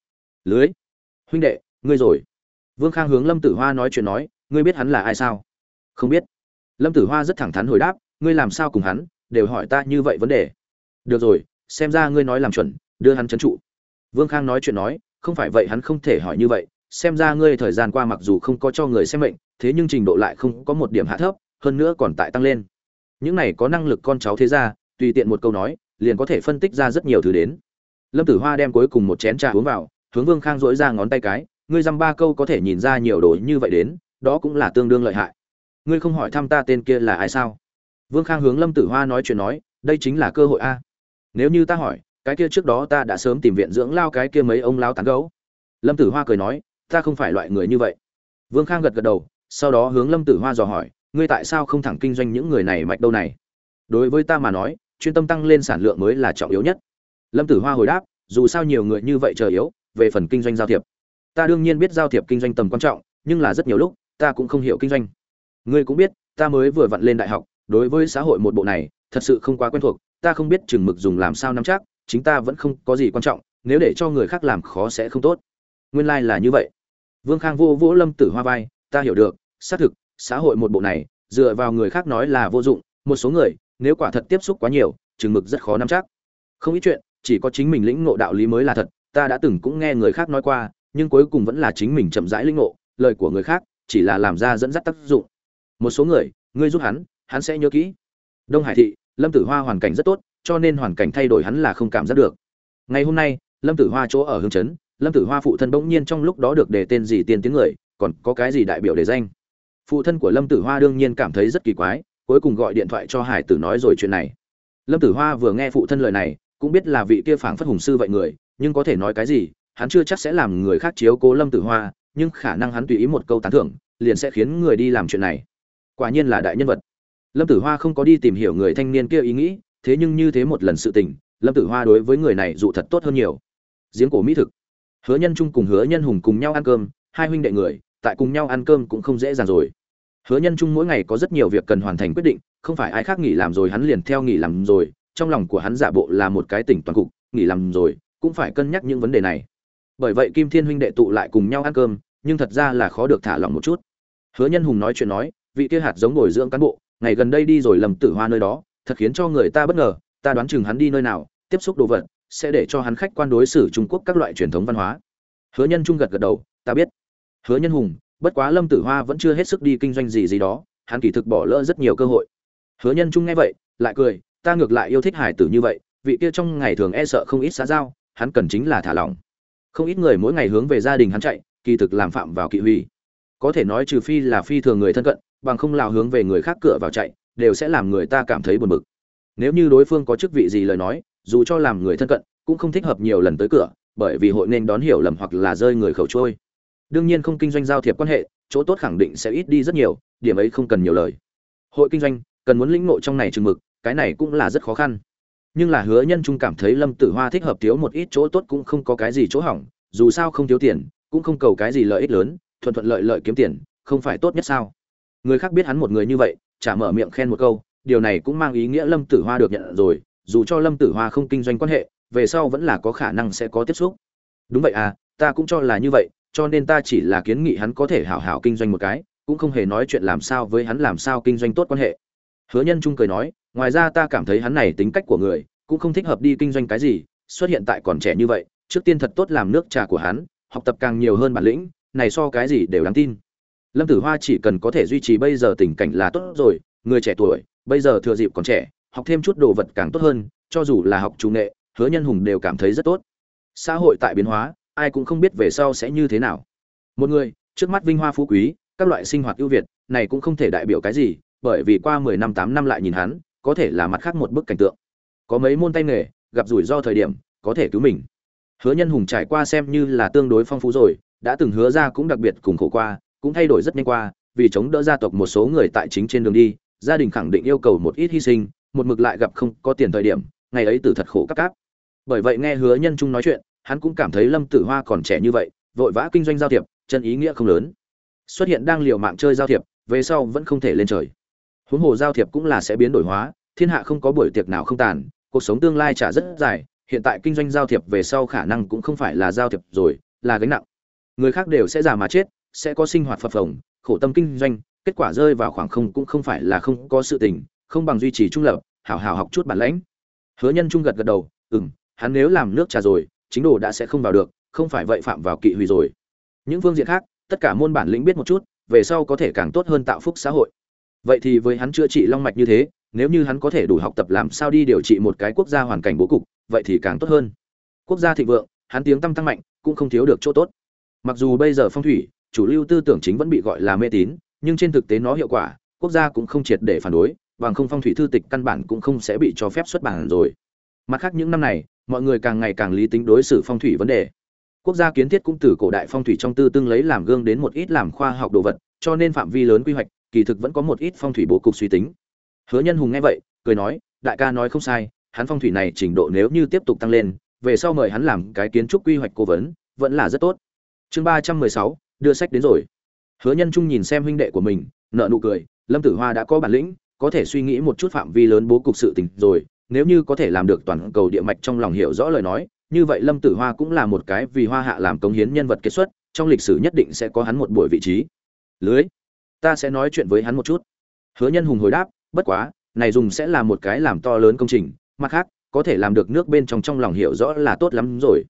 Lưới. Huynh đệ, ngươi rồi. Vương khang hướng lâm tử hoa nói chuyện nói ngươi biết hắn là ai sao? Không biết. Lâm tử hoa rất thẳng thắn hồi đáp, ngươi làm sao cùng hắn, đều hỏi ta như vậy vấn đề. Được rồi, xem ra ngươi nói làm chuẩn, đưa hắn trấn trụ. Vương khang nói chuyện nói, không phải vậy hắn không thể hỏi như vậy, xem ra ngươi thời gian qua mặc dù không có cho người xem mệnh, thế nhưng trình độ lại không có một điểm hạ thấp, hơn nữa còn tại tăng lên. Những này có năng lực con cháu thế ra tùy tiện một câu nói, liền có thể phân tích ra rất nhiều thứ đến. Lâm tử hoa đem cuối cùng một chén trà uống vào, hướng vương khang dỗi ra ngón tay cái, ngươi dăm ba câu có thể nhìn ra nhiều đồ như vậy đến đó cũng là tương đương lợi hại. Ngươi không hỏi thăm ta tên kia là ai sao? Vương khang hướng lâm tử hoa nói chuyện nói, đây chính là cơ hội a. Nếu như ta hỏi, cái kia trước đó ta đã sớm tìm viện dưỡng lao cái kia mấy ông lao tán gấu lâm tử hoa cười nói, ta không phải loại người như vậy. Vương khang gật gật đầu, sau đó hướng lâm tử hoa dò hỏi, ngươi tại sao không thẳng kinh doanh những người này mạch đâu này? Đối với ta mà nói, chuyên tâm tăng lên sản lượng mới là trọng yếu nhất. Lâm tử hoa hồi đáp, dù sao nhiều người như vậy chờ yếu, về phần kinh doanh giao thiệp. Ta đương nhiên biết giao thiệp kinh doanh tầm quan trọng, nhưng là rất nhiều lúc ta cũng không hiểu kinh doanh. Ngươi cũng biết, ta mới vừa vặn lên đại học, đối với xã hội một bộ này, thật sự không quá quen thuộc, ta không biết chừng mực dùng làm sao nắm chắc, chính ta vẫn không có gì quan trọng, nếu để cho người khác làm khó sẽ không tốt. Nguyên lai là như vậy. Vương khang vô vỗ lâm tử hoa vai, ta hiểu được, xác thực, xã hội một bộ này, dựa vào người khác nói là vô dụng, một số người, nếu quả thật tiếp xúc quá nhiều, chừng mực rất khó nắm chắc. Không ít chuyện, chỉ có chính mình lĩnh ngộ đạo lý mới là thật, ta đã từng cũng nghe người khác nói qua, nhưng cuối cùng vẫn là chính mình chậm rãi lĩnh ngộ, lời của người khác chỉ là làm ra dẫn dắt tác dụng. Một số người, ngươi giúp hắn hắn sẽ nhớ kỹ. Đông hải thị, lâm tử hoa hoàn cảnh rất tốt, cho nên hoàn cảnh thay đổi hắn là không cảm giác được. Ngày hôm nay, lâm tử hoa chỗ ở hương chấn, lâm tử hoa phụ thân bỗng nhiên trong lúc đó được đề tên gì tiên tiếng người, còn có cái gì đại biểu đề danh? Phụ thân của lâm tử hoa đương nhiên cảm thấy rất kỳ quái, cuối cùng gọi điện thoại cho hải tử nói rồi chuyện này. Lâm tử hoa vừa nghe phụ thân lời này, cũng biết là vị kia phảng phất hùng sư vậy người, nhưng có thể nói cái gì, hắn chưa chắc sẽ làm người khác chiếu cố lâm tử hoa nhưng khả năng hắn tùy ý một câu tán thưởng, liền sẽ khiến người đi làm chuyện này. Quả nhiên là đại nhân vật. Lâm tử hoa không có đi tìm hiểu người thanh niên kia ý nghĩ, thế nhưng như thế một lần sự tình, lâm tử hoa đối với người này dụ thật tốt hơn nhiều. Giếng cổ mỹ thực. Hứa nhân trung cùng hứa nhân hùng cùng nhau ăn cơm, hai huynh đệ người, tại cùng nhau ăn cơm cũng không dễ dàng rồi. Hứa nhân trung mỗi ngày có rất nhiều việc cần hoàn thành quyết định, không phải ai khác nghỉ làm rồi hắn liền theo nghỉ làm rồi, trong lòng của hắn giả bộ là một cái tỉnh toàn cục, nghỉ làm rồi, cũng phải cân nhắc những vấn đề này bởi vậy kim thiên huynh đệ tụ lại cùng nhau ăn cơm, nhưng thật ra là khó được thả lỏng một chút. Hứa nhân hùng nói chuyện nói, vị kia hạt giống bồi dưỡng cán bộ, ngày gần đây đi rồi lầm tử hoa nơi đó, thật khiến cho người ta bất ngờ, ta đoán chừng hắn đi nơi nào, tiếp xúc đồ vật, sẽ để cho hắn khách quan đối xử trung quốc các loại truyền thống văn hóa. Hứa nhân trung gật gật đầu, ta biết. Hứa nhân hùng, bất quá lâm tử hoa vẫn chưa hết sức đi kinh doanh gì gì đó, hắn kỳ thực bỏ lỡ rất nhiều cơ hội. Hứa nhân trung nghe vậy, lại cười, ta ngược lại yêu thích hải tử như vậy, vị kia trong ngày thường e sợ không ít xã giao, hắn cần chính là thả lỏng không ít người mỗi ngày hướng về gia đình hắn chạy, kỳ thực làm phạm vào kỵ huy. Có thể nói trừ phi là phi thường người thân cận, bằng không lào hướng về người khác cửa vào chạy, đều sẽ làm người ta cảm thấy buồn bực. Nếu như đối phương có chức vị gì lời nói, dù cho làm người thân cận, cũng không thích hợp nhiều lần tới cửa, bởi vì hội nên đón hiểu lầm hoặc là rơi người khẩu trôi đương nhiên không kinh doanh giao thiệp quan hệ, chỗ tốt khẳng định sẽ ít đi rất nhiều, điểm ấy không cần nhiều lời. Hội kinh doanh, cần muốn lĩnh ngộ trong này chừng mực, cái này cũng là rất khó khăn nhưng là hứa nhân trung cảm thấy lâm tử hoa thích hợp thiếu một ít chỗ tốt cũng không có cái gì chỗ hỏng, dù sao không thiếu tiền, cũng không cầu cái gì lợi ích lớn, thuận thuận lợi lợi kiếm tiền, không phải tốt nhất sao? Người khác biết hắn một người như vậy, chả mở miệng khen một câu, điều này cũng mang ý nghĩa lâm tử hoa được nhận rồi, dù cho lâm tử hoa không kinh doanh quan hệ, về sau vẫn là có khả năng sẽ có tiếp xúc. Đúng vậy à ta cũng cho là như vậy, cho nên ta chỉ là kiến nghị hắn có thể hảo hảo kinh doanh một cái, cũng không hề nói chuyện làm sao với hắn làm sao kinh doanh tốt quan hệ hứa nhân trung cười nói, ngoài ra ta cảm thấy hắn này tính cách của người, cũng không thích hợp đi kinh doanh cái gì, xuất hiện tại còn trẻ như vậy, trước tiên thật tốt làm nước trà của hắn, học tập càng nhiều hơn bản lĩnh, này so cái gì đều đáng tin. Lâm tử hoa chỉ cần có thể duy trì bây giờ tình cảnh là tốt rồi, người trẻ tuổi, bây giờ thừa dịp còn trẻ, học thêm chút đồ vật càng tốt hơn, cho dù là học trung nghệ, hứa nhân hùng đều cảm thấy rất tốt. Xã hội tại biến hóa, ai cũng không biết về sau sẽ như thế nào. Một người, trước mắt vinh hoa phú quý, các loại sinh hoạt ưu việt, này cũng không thể đại biểu cái gì bởi vì qua mười năm tám năm lại nhìn hắn, có thể là mặt khác một bức cảnh tượng. Có mấy môn tay nghề, gặp rủi ro thời điểm, có thể cứu mình. Hứa nhân hùng trải qua xem như là tương đối phong phú rồi, đã từng hứa ra cũng đặc biệt cùng khổ qua, cũng thay đổi rất nhanh qua, vì chống đỡ gia tộc một số người tại chính trên đường đi, gia đình khẳng định yêu cầu một ít hy sinh, một mực lại gặp không có tiền thời điểm, ngày ấy tử thật khổ các các. bởi vậy nghe hứa nhân trung nói chuyện, hắn cũng cảm thấy lâm tử hoa còn trẻ như vậy, vội vã kinh doanh giao thiệp, chân ý nghĩa không lớn. Xuất hiện đang liều mạng chơi giao thiệp, về sau vẫn không thể lên trời huống hồ giao thiệp cũng là sẽ biến đổi hóa, thiên hạ không có buổi tiệc nào không tàn, cuộc sống tương lai trả rất dài, hiện tại kinh doanh giao thiệp về sau khả năng cũng không phải là giao thiệp rồi, là gánh nặng. Người khác đều sẽ già mà chết, sẽ có sinh hoạt phập phồng, khổ tâm kinh doanh, kết quả rơi vào khoảng không cũng không phải là không có sự tình, không bằng duy trì trung lập, hảo hảo học chút bản lãnh. Hứa nhân trung gật gật đầu, ừm, hắn nếu làm nước trà rồi, chính đồ đã sẽ không vào được, không phải vậy phạm vào kỵ hủy rồi. Những phương diện khác, tất cả môn bản lĩnh biết một chút, về sau có thể càng tốt hơn tạo phúc xã hội vậy thì với hắn chữa trị long mạch như thế, nếu như hắn có thể đủ học tập làm sao đi điều trị một cái quốc gia hoàn cảnh bố cục, vậy thì càng tốt hơn. Quốc gia thịnh vượng, hắn tiếng tăm tăng mạnh, cũng không thiếu được chỗ tốt. Mặc dù bây giờ phong thủy, chủ lưu tư tưởng chính vẫn bị gọi là mê tín, nhưng trên thực tế nó hiệu quả, quốc gia cũng không triệt để phản đối, bằng không phong thủy thư tịch căn bản cũng không sẽ bị cho phép xuất bản rồi. Mặt khác những năm này, mọi người càng ngày càng lý tính đối xử phong thủy vấn đề. Quốc gia kiến thiết cũng từ cổ đại phong thủy trong tư tương lấy làm gương đến một ít làm khoa học đồ vật, cho nên phạm vi lớn quy hoạch kỳ thực vẫn có một ít phong thủy bố cục suy tính. Hứa nhân hùng nghe vậy, cười nói, đại ca nói không sai, hắn phong thủy này trình độ nếu như tiếp tục tăng lên, về sau mời hắn làm cái kiến trúc quy hoạch cố vấn, vẫn là rất tốt. Chương ba trăm mười sáu, đưa sách đến rồi. Hứa nhân trung nhìn xem huynh đệ của mình nợ nụ cười, lâm tử hoa đã có bản lĩnh, có thể suy nghĩ một chút phạm vi lớn bố cục sự tình rồi, nếu như có thể làm được toàn cầu địa mạch trong lòng hiểu rõ lời nói, như vậy lâm tử hoa cũng là một cái vì hoa hạ làm cống hiến nhân vật kết xuất, trong lịch sử nhất định sẽ có hắn một buổi vị trí. Lưới ta sẽ nói chuyện với hắn một chút. Hứa nhân hùng hồi đáp, bất quá, này dùng sẽ là một cái làm to lớn công trình, mặt khác, có thể làm được nước bên trong trong lòng hiểu rõ là tốt lắm rồi.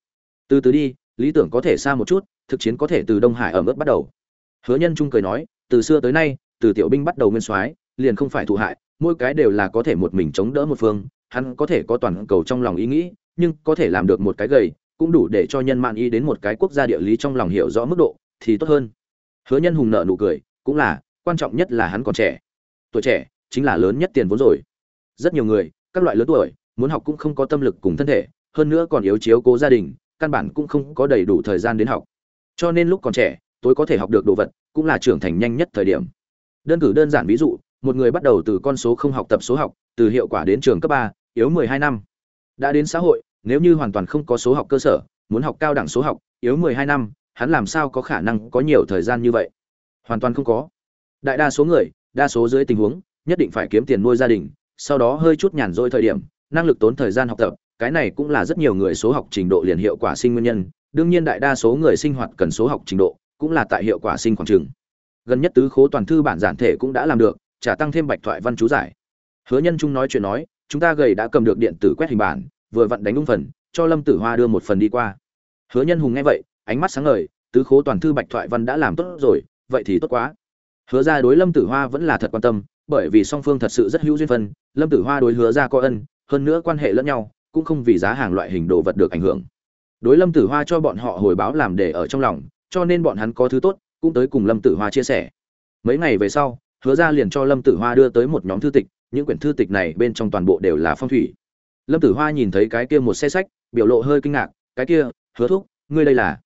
Từ từ đi, lý tưởng có thể xa một chút, thực chiến có thể từ đông hải ở mức bắt đầu. Hứa nhân trung cười nói, từ xưa tới nay, từ tiểu binh bắt đầu nguyên soái, liền không phải thụ hại, mỗi cái đều là có thể một mình chống đỡ một phương, hắn có thể có toàn cầu trong lòng ý nghĩ, nhưng có thể làm được một cái gầy, cũng đủ để cho nhân mạng y đến một cái quốc gia địa lý trong lòng hiểu rõ mức độ, thì tốt hơn. Hứa nhân hùng nợ nụ cười, cũng là quan trọng nhất là hắn còn trẻ. Tuổi trẻ chính là lớn nhất tiền vốn rồi. Rất nhiều người, các loại lớn tuổi, muốn học cũng không có tâm lực cùng thân thể, hơn nữa còn yếu chiếu cố gia đình, căn bản cũng không có đầy đủ thời gian đến học. Cho nên lúc còn trẻ tôi có thể học được đồ vật, cũng là trưởng thành nhanh nhất thời điểm. Đơn cử đơn giản ví dụ, một người bắt đầu từ con số không học tập số học, từ hiệu quả đến trường cấp ba, yếu mười hai năm. Đã đến xã hội, nếu như hoàn toàn không có số học cơ sở, muốn học cao đẳng số học, yếu mười hai năm, hắn làm sao có khả năng có nhiều thời gian như vậy? Hoàn toàn không có đại đa số người, đa số dưới tình huống, nhất định phải kiếm tiền nuôi gia đình, sau đó hơi chút nhàn rỗi thời điểm, năng lực tốn thời gian học tập, cái này cũng là rất nhiều người số học trình độ liền hiệu quả sinh nguyên nhân, đương nhiên đại đa số người sinh hoạt cần số học trình độ, cũng là tại hiệu quả sinh khoảng trường. Gần nhất tứ khố toàn thư bản giản thể cũng đã làm được, trả tăng thêm bạch thoại văn chú giải. Hứa nhân trung nói chuyện nói, chúng ta gầy đã cầm được điện tử quét hình bản, vừa vặn đánh đúng phần, cho lâm tử hoa đưa một phần đi qua. Hứa nhân hùng nghe vậy, ánh mắt sáng ngời, tứ khố toàn thư bạch thoại văn đã làm tốt rồi, vậy thì tốt quá hứa ra đối lâm tử hoa vẫn là thật quan tâm, bởi vì song phương thật sự rất hữu duyên phân, lâm tử hoa đối hứa ra có ân, hơn nữa quan hệ lẫn nhau, cũng không vì giá hàng loại hình đồ vật được ảnh hưởng. Đối lâm tử hoa cho bọn họ hồi báo làm để ở trong lòng, cho nên bọn hắn có thứ tốt cũng tới cùng lâm tử hoa chia sẻ. Mấy ngày về sau, hứa ra liền cho lâm tử hoa đưa tới một nhóm thư tịch, những quyển thư tịch này bên trong toàn bộ đều là phong thủy. Lâm tử hoa nhìn thấy cái kia một xe sách, biểu lộ hơi kinh ngạc, cái kia, hứa thúc, ngươi đây là?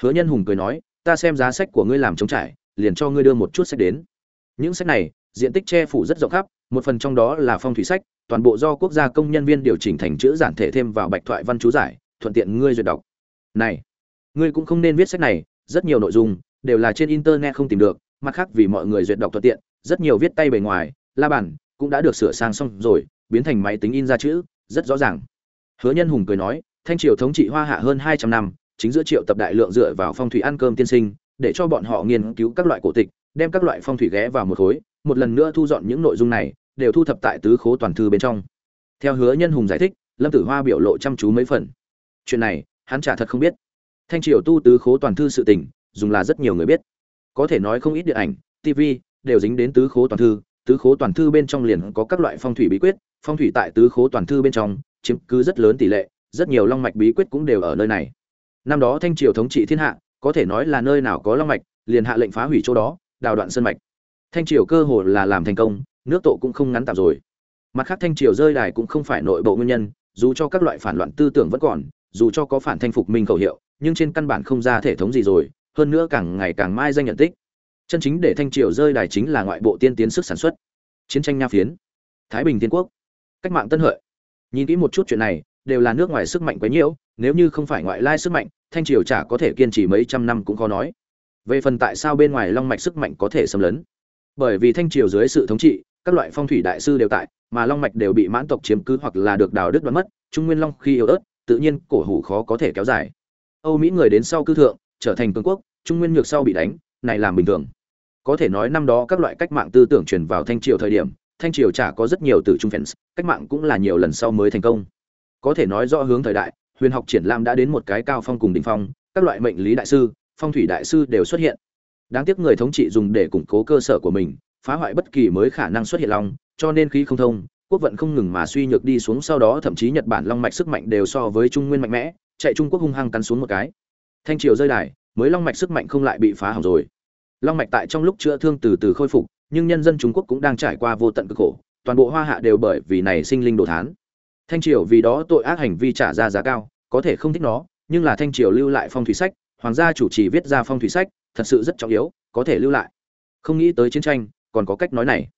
Hứa nhân hùng cười nói, ta xem giá sách của ngươi làm trống trải liền cho ngươi đưa một chút sách đến. Những sách này, diện tích che phủ rất rộng khắp, một phần trong đó là phong thủy sách, toàn bộ do quốc gia công nhân viên điều chỉnh thành chữ giản thể thêm vào bạch thoại văn chú giải, thuận tiện ngươi duyệt đọc. Này, ngươi cũng không nên viết sách này, rất nhiều nội dung đều là trên internet không tìm được, mặt khác vì mọi người duyệt đọc thuận tiện, rất nhiều viết tay bề ngoài, la bàn cũng đã được sửa sang xong rồi, biến thành máy tính in ra chữ, rất rõ ràng. Hứa nhân hùng cười nói, thanh triều thống trị hoa hạ hơn hai trăm năm, chính giữa triệu tập đại lượng dựa vào phong thủy ăn cơm tiên sinh để cho bọn họ nghiên cứu các loại cổ tịch, đem các loại phong thủy ghé vào một khối, một lần nữa thu dọn những nội dung này, đều thu thập tại tứ khố toàn thư bên trong. Theo hứa nhân hùng giải thích, lâm tử hoa biểu lộ chăm chú mấy phần. Chuyện này, hắn trả thật không biết. Thanh triều tu tứ khố toàn thư sự tình, dùng là rất nhiều người biết. Có thể nói không ít điện ảnh tv đều dính đến tứ khố toàn thư, tứ khố toàn thư bên trong liền có các loại phong thủy bí quyết, phong thủy tại tứ khố toàn thư bên trong, chiếm cứ rất lớn tỷ lệ, rất nhiều long mạch bí quyết cũng đều ở nơi này. Năm đó thanh triều thống trị thiên hạ có thể nói là nơi nào có long mạch, liền hạ lệnh phá hủy chỗ đó, đào đoạn sơn mạch. Thanh triều cơ hồ là làm thành công, nước tổ cũng không ngắn tạm rồi. Mặt khác thanh triều rơi đài cũng không phải nội bộ nguyên nhân, dù cho các loại phản loạn tư tưởng vẫn còn, dù cho có phản thanh phục minh khẩu hiệu, nhưng trên căn bản không ra thể thống gì rồi, hơn nữa càng ngày càng mai danh nhận tích. Chân chính để thanh triều rơi đài chính là ngoại bộ tiên tiến sức sản xuất. Chiến tranh nha phiến, thái bình tiên quốc, cách mạng tân hợi. Nhìn kỹ một chút chuyện này, đều là nước ngoài sức mạnh quấy nhiễu nếu như không phải ngoại lai sức mạnh, thanh triều chả có thể kiên trì mấy trăm năm cũng khó nói. Về phần tại sao bên ngoài long mạch sức mạnh có thể xâm lấn? Bởi vì thanh triều dưới sự thống trị, các loại phong thủy đại sư đều tại, mà long mạch đều bị mãn tộc chiếm cứ hoặc là được đào đứt đoạn mất, trung nguyên long khi yếu ớt, tự nhiên cổ hủ khó có thể kéo dài. Âu mỹ người đến sau cư thượng, trở thành cường quốc, trung nguyên nhược sau bị đánh, này làm bình thường. Có thể nói năm đó các loại cách mạng tư tưởng truyền vào thanh triều thời điểm, thanh triều chả có rất nhiều tử trung fans cách mạng cũng là nhiều lần sau mới thành công. Có thể nói rõ hướng thời đại huyền học triển lãm đã đến một cái cao phong cùng đỉnh phong, các loại mệnh lý đại sư, phong thủy đại sư đều xuất hiện. Đáng tiếc người thống trị dùng để củng cố cơ sở của mình, phá hoại bất kỳ mới khả năng xuất hiện long, cho nên khí không thông, quốc vận không ngừng mà suy nhược đi xuống, sau đó thậm chí nhật bản long mạch sức mạnh đều so với trung nguyên mạnh mẽ, chạy trung quốc hung hăng cắn xuống một cái. Thanh triều rơi đài, mới long mạch sức mạnh không lại bị phá hỏng rồi. Long mạch tại trong lúc chữa thương từ từ khôi phục, nhưng nhân dân trung quốc cũng đang trải qua vô tận cực khổ, toàn bộ hoa hạ đều bởi vì này sinh linh đồ thán thanh triều vì đó tội ác hành vi trả ra giá cao, có thể không thích nó, nhưng là thanh triều lưu lại phong thủy sách, hoàng gia chủ trì viết ra phong thủy sách, thật sự rất trọng yếu, có thể lưu lại. Không nghĩ tới chiến tranh, còn có cách nói này.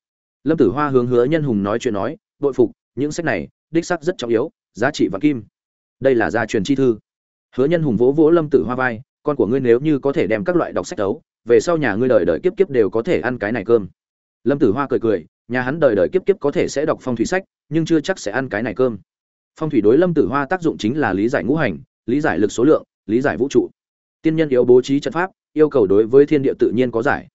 Lâm tử hoa hướng hứa nhân hùng nói chuyện nói, bội phục, những sách này, đích sắc rất trọng yếu, giá trị và kim. Đây là gia truyền chi thư. Hứa nhân hùng vỗ vỗ lâm tử hoa vai, con của ngươi nếu như có thể đem các loại đọc sách đấu, về sau nhà ngươi đời đời kiếp kiếp đều có thể ăn cái này cơm. Lâm tử hoa cười cười nhà hắn đời đời kiếp kiếp có thể sẽ đọc phong thủy sách, nhưng chưa chắc sẽ ăn cái này cơm. Phong thủy đối lâm tử hoa tác dụng chính là lý giải ngũ hành, lý giải lực số lượng, lý giải vũ trụ. Tiên nhân yếu bố trí trận pháp, yêu cầu đối với thiên địa tự nhiên có giải.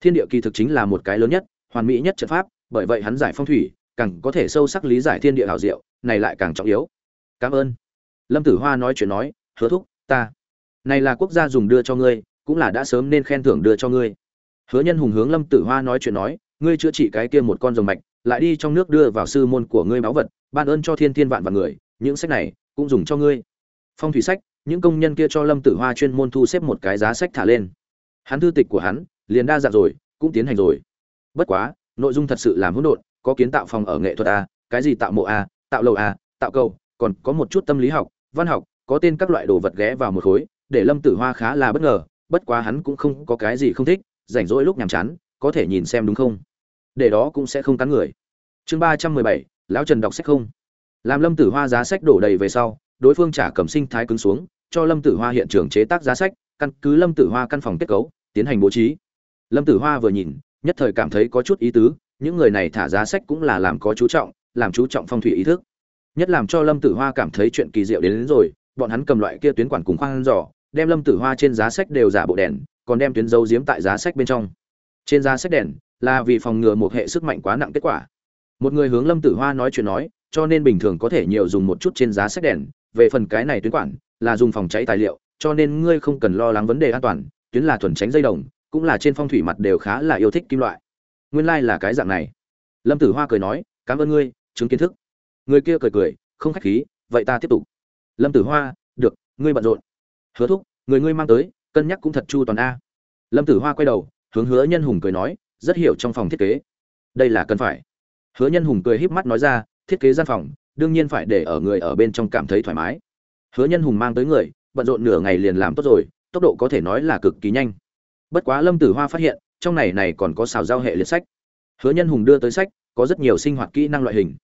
Thiên địa kỳ thực chính là một cái lớn nhất, hoàn mỹ nhất trận pháp, bởi vậy hắn giải phong thủy, càng có thể sâu sắc lý giải thiên địa hảo diệu, này lại càng trọng yếu. Cảm ơn. Lâm tử hoa nói chuyện nói, hứa thúc, ta, này là quốc gia dùng đưa cho ngươi, cũng là đã sớm nên khen thưởng đưa cho ngươi. Hứa nhân hùng hướng lâm tử hoa nói chuyện nói ngươi chữa trị cái kia một con rồng mạch, lại đi trong nước đưa vào sư môn của ngươi máu vật, ban ơn cho thiên thiên vạn vạn người, những sách này cũng dùng cho ngươi. Phong thủy sách, những công nhân kia cho lâm tử hoa chuyên môn thu xếp một cái giá sách thả lên. Hắn thư tịch của hắn, liền đa dạng rồi, cũng tiến hành rồi. Bất quá, nội dung thật sự làm hỗn độn, có kiến tạo phòng ở nghệ thuật a, cái gì tạo mộ a, tạo lầu a, tạo cầu, còn có một chút tâm lý học, văn học, có tên các loại đồ vật ghé vào một khối, để lâm tử hoa khá là bất ngờ, bất quá hắn cũng không có cái gì không thích, rảnh rỗi lúc nhàm chán, có thể nhìn xem đúng không? Để đó cũng sẽ không cắn người. Chương ba trăm mười bảy lão trần đọc sách không? Làm lâm tử hoa giá sách đổ đầy về sau đối phương trả cầm sinh thái cứng xuống cho lâm tử hoa hiện trường chế tác giá sách căn cứ lâm tử hoa căn phòng kết cấu tiến hành bố trí. Lâm tử hoa vừa nhìn nhất thời cảm thấy có chút ý tứ những người này thả giá sách cũng là làm có chú trọng làm chú trọng phong thủy ý thức. Nhất làm cho lâm tử hoa cảm thấy chuyện kỳ diệu đến, đến rồi bọn hắn cầm loại kia tuyến quản cùng khoang giỏ đem lâm tử hoa trên giá sách đều giả bộ đèn còn đem tuyến dấu diếm tại giá sách bên trong trên giá sách đèn, là vì phòng ngừa một hệ sức mạnh quá nặng kết quả. Một người hướng lâm tử hoa nói chuyện nói, cho nên bình thường có thể nhiều dùng một chút trên giá sách đèn. Về phần cái này tuyến quản, là dùng phòng cháy tài liệu, cho nên ngươi không cần lo lắng vấn đề an toàn. Tuyến là thuần tránh dây đồng, cũng là trên phong thủy mặt đều khá là yêu thích kim loại. Nguyên lai là cái dạng này. Lâm tử hoa cười nói, cảm ơn ngươi, chứng kiến thức. Người kia cười cười, không khách khí, vậy ta tiếp tục. Lâm tử hoa, được, ngươi bận rộn. Hứa thúc, người ngươi mang tới, cân nhắc cũng thật chu toàn a. Lâm tử hoa quay đầu hướng hứa nhân hùng cười nói, rất hiểu trong phòng thiết kế. Đây là cần phải. Hứa nhân hùng cười híp mắt nói ra, thiết kế gian phòng, đương nhiên phải để ở người ở bên trong cảm thấy thoải mái. Hứa nhân hùng mang tới người, bận rộn nửa ngày liền làm tốt rồi, tốc độ có thể nói là cực kỳ nhanh. Bất quá lâm tử hoa phát hiện, trong này này còn có xào giao hệ liệt sách. Hứa nhân hùng đưa tới sách, có rất nhiều sinh hoạt kỹ năng loại hình.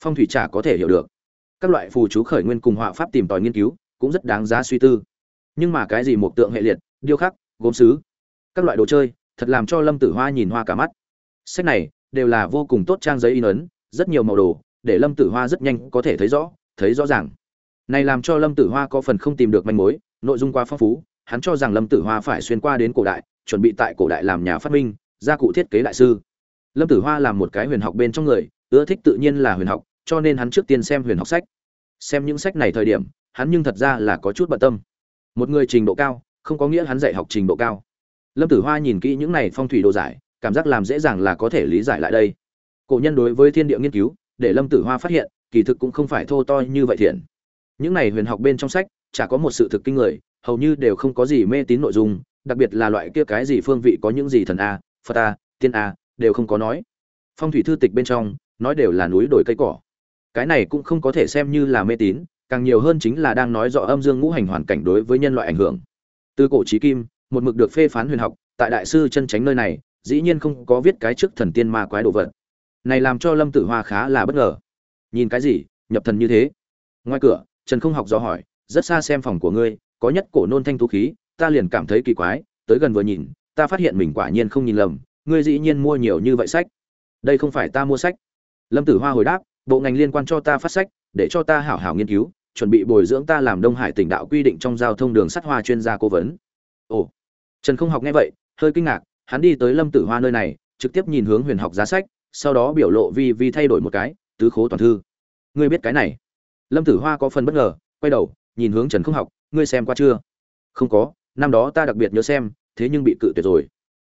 Phong thủy trả có thể hiểu được. Các loại phù chú khởi nguyên cùng họa pháp tìm tòi nghiên cứu, cũng rất đáng giá suy tư. Nhưng mà cái gì một tượng hệ liệt, điêu khắc, gốm sứ, các loại đồ chơi thật làm cho lâm tử hoa nhìn hoa cả mắt. Sách này đều là vô cùng tốt trang giấy in ấn, rất nhiều màu đồ, để lâm tử hoa rất nhanh có thể thấy rõ thấy rõ ràng. Này làm cho lâm tử hoa có phần không tìm được manh mối, nội dung quá phong phú, hắn cho rằng lâm tử hoa phải xuyên qua đến cổ đại, chuẩn bị tại cổ đại làm nhà phát minh, gia cụ thiết kế đại sư. Lâm tử hoa là một cái huyền học bên trong người, ưa thích tự nhiên là huyền học, cho nên hắn trước tiên xem huyền học sách. Xem những sách này thời điểm, hắn nhưng thật ra là có chút bận tâm. Một người trình độ cao, không có nghĩa hắn dạy học trình độ cao lâm tử hoa nhìn kỹ những này phong thủy đồ giải, cảm giác làm dễ dàng là có thể lý giải lại đây. Cổ nhân đối với thiên địa nghiên cứu, để lâm tử hoa phát hiện, kỳ thực cũng không phải thô to như vậy thiện. Những này huyền học bên trong sách, chả có một sự thực kinh người, hầu như đều không có gì mê tín nội dung, đặc biệt là loại kia cái gì phương vị có những gì thần a, phật a, tiên a, đều không có nói. Phong thủy thư tịch bên trong, nói đều là núi đồi cây cỏ. Cái này cũng không có thể xem như là mê tín, càng nhiều hơn chính là đang nói rõ âm dương ngũ hành hoàn cảnh đối với nhân loại ảnh hưởng. Từ cổ trí kim một mực được phê phán huyền học, tại đại sư chân tránh nơi này, dĩ nhiên không có viết cái trước thần tiên ma quái đồ vật. Này làm cho lâm tử hoa khá là bất ngờ. Nhìn cái gì, nhập thần như thế? Ngoài cửa, trần không học do hỏi, rất xa xem phòng của ngươi, có nhất cổ nôn thanh thú khí, ta liền cảm thấy kỳ quái, tới gần vừa nhìn, ta phát hiện mình quả nhiên không nhìn lầm, ngươi dĩ nhiên mua nhiều như vậy sách. Đây không phải ta mua sách. Lâm tử hoa hồi đáp, bộ ngành liên quan cho ta phát sách, để cho ta hảo hảo nghiên cứu, chuẩn bị bồi dưỡng ta làm đông hải tỉnh đạo quy định trong giao thông đường sắt hoa chuyên gia cố vấn. Ồ trần không học nghe vậy hơi kinh ngạc hắn đi tới lâm tử hoa nơi này trực tiếp nhìn hướng huyền học giá sách sau đó biểu lộ vi vi thay đổi một cái tứ khố toàn thư. Ngươi biết cái này? Lâm tử hoa có phần bất ngờ quay đầu nhìn hướng trần không học ngươi xem qua chưa? Không có năm đó ta đặc biệt nhớ xem thế nhưng bị cự tuyệt rồi.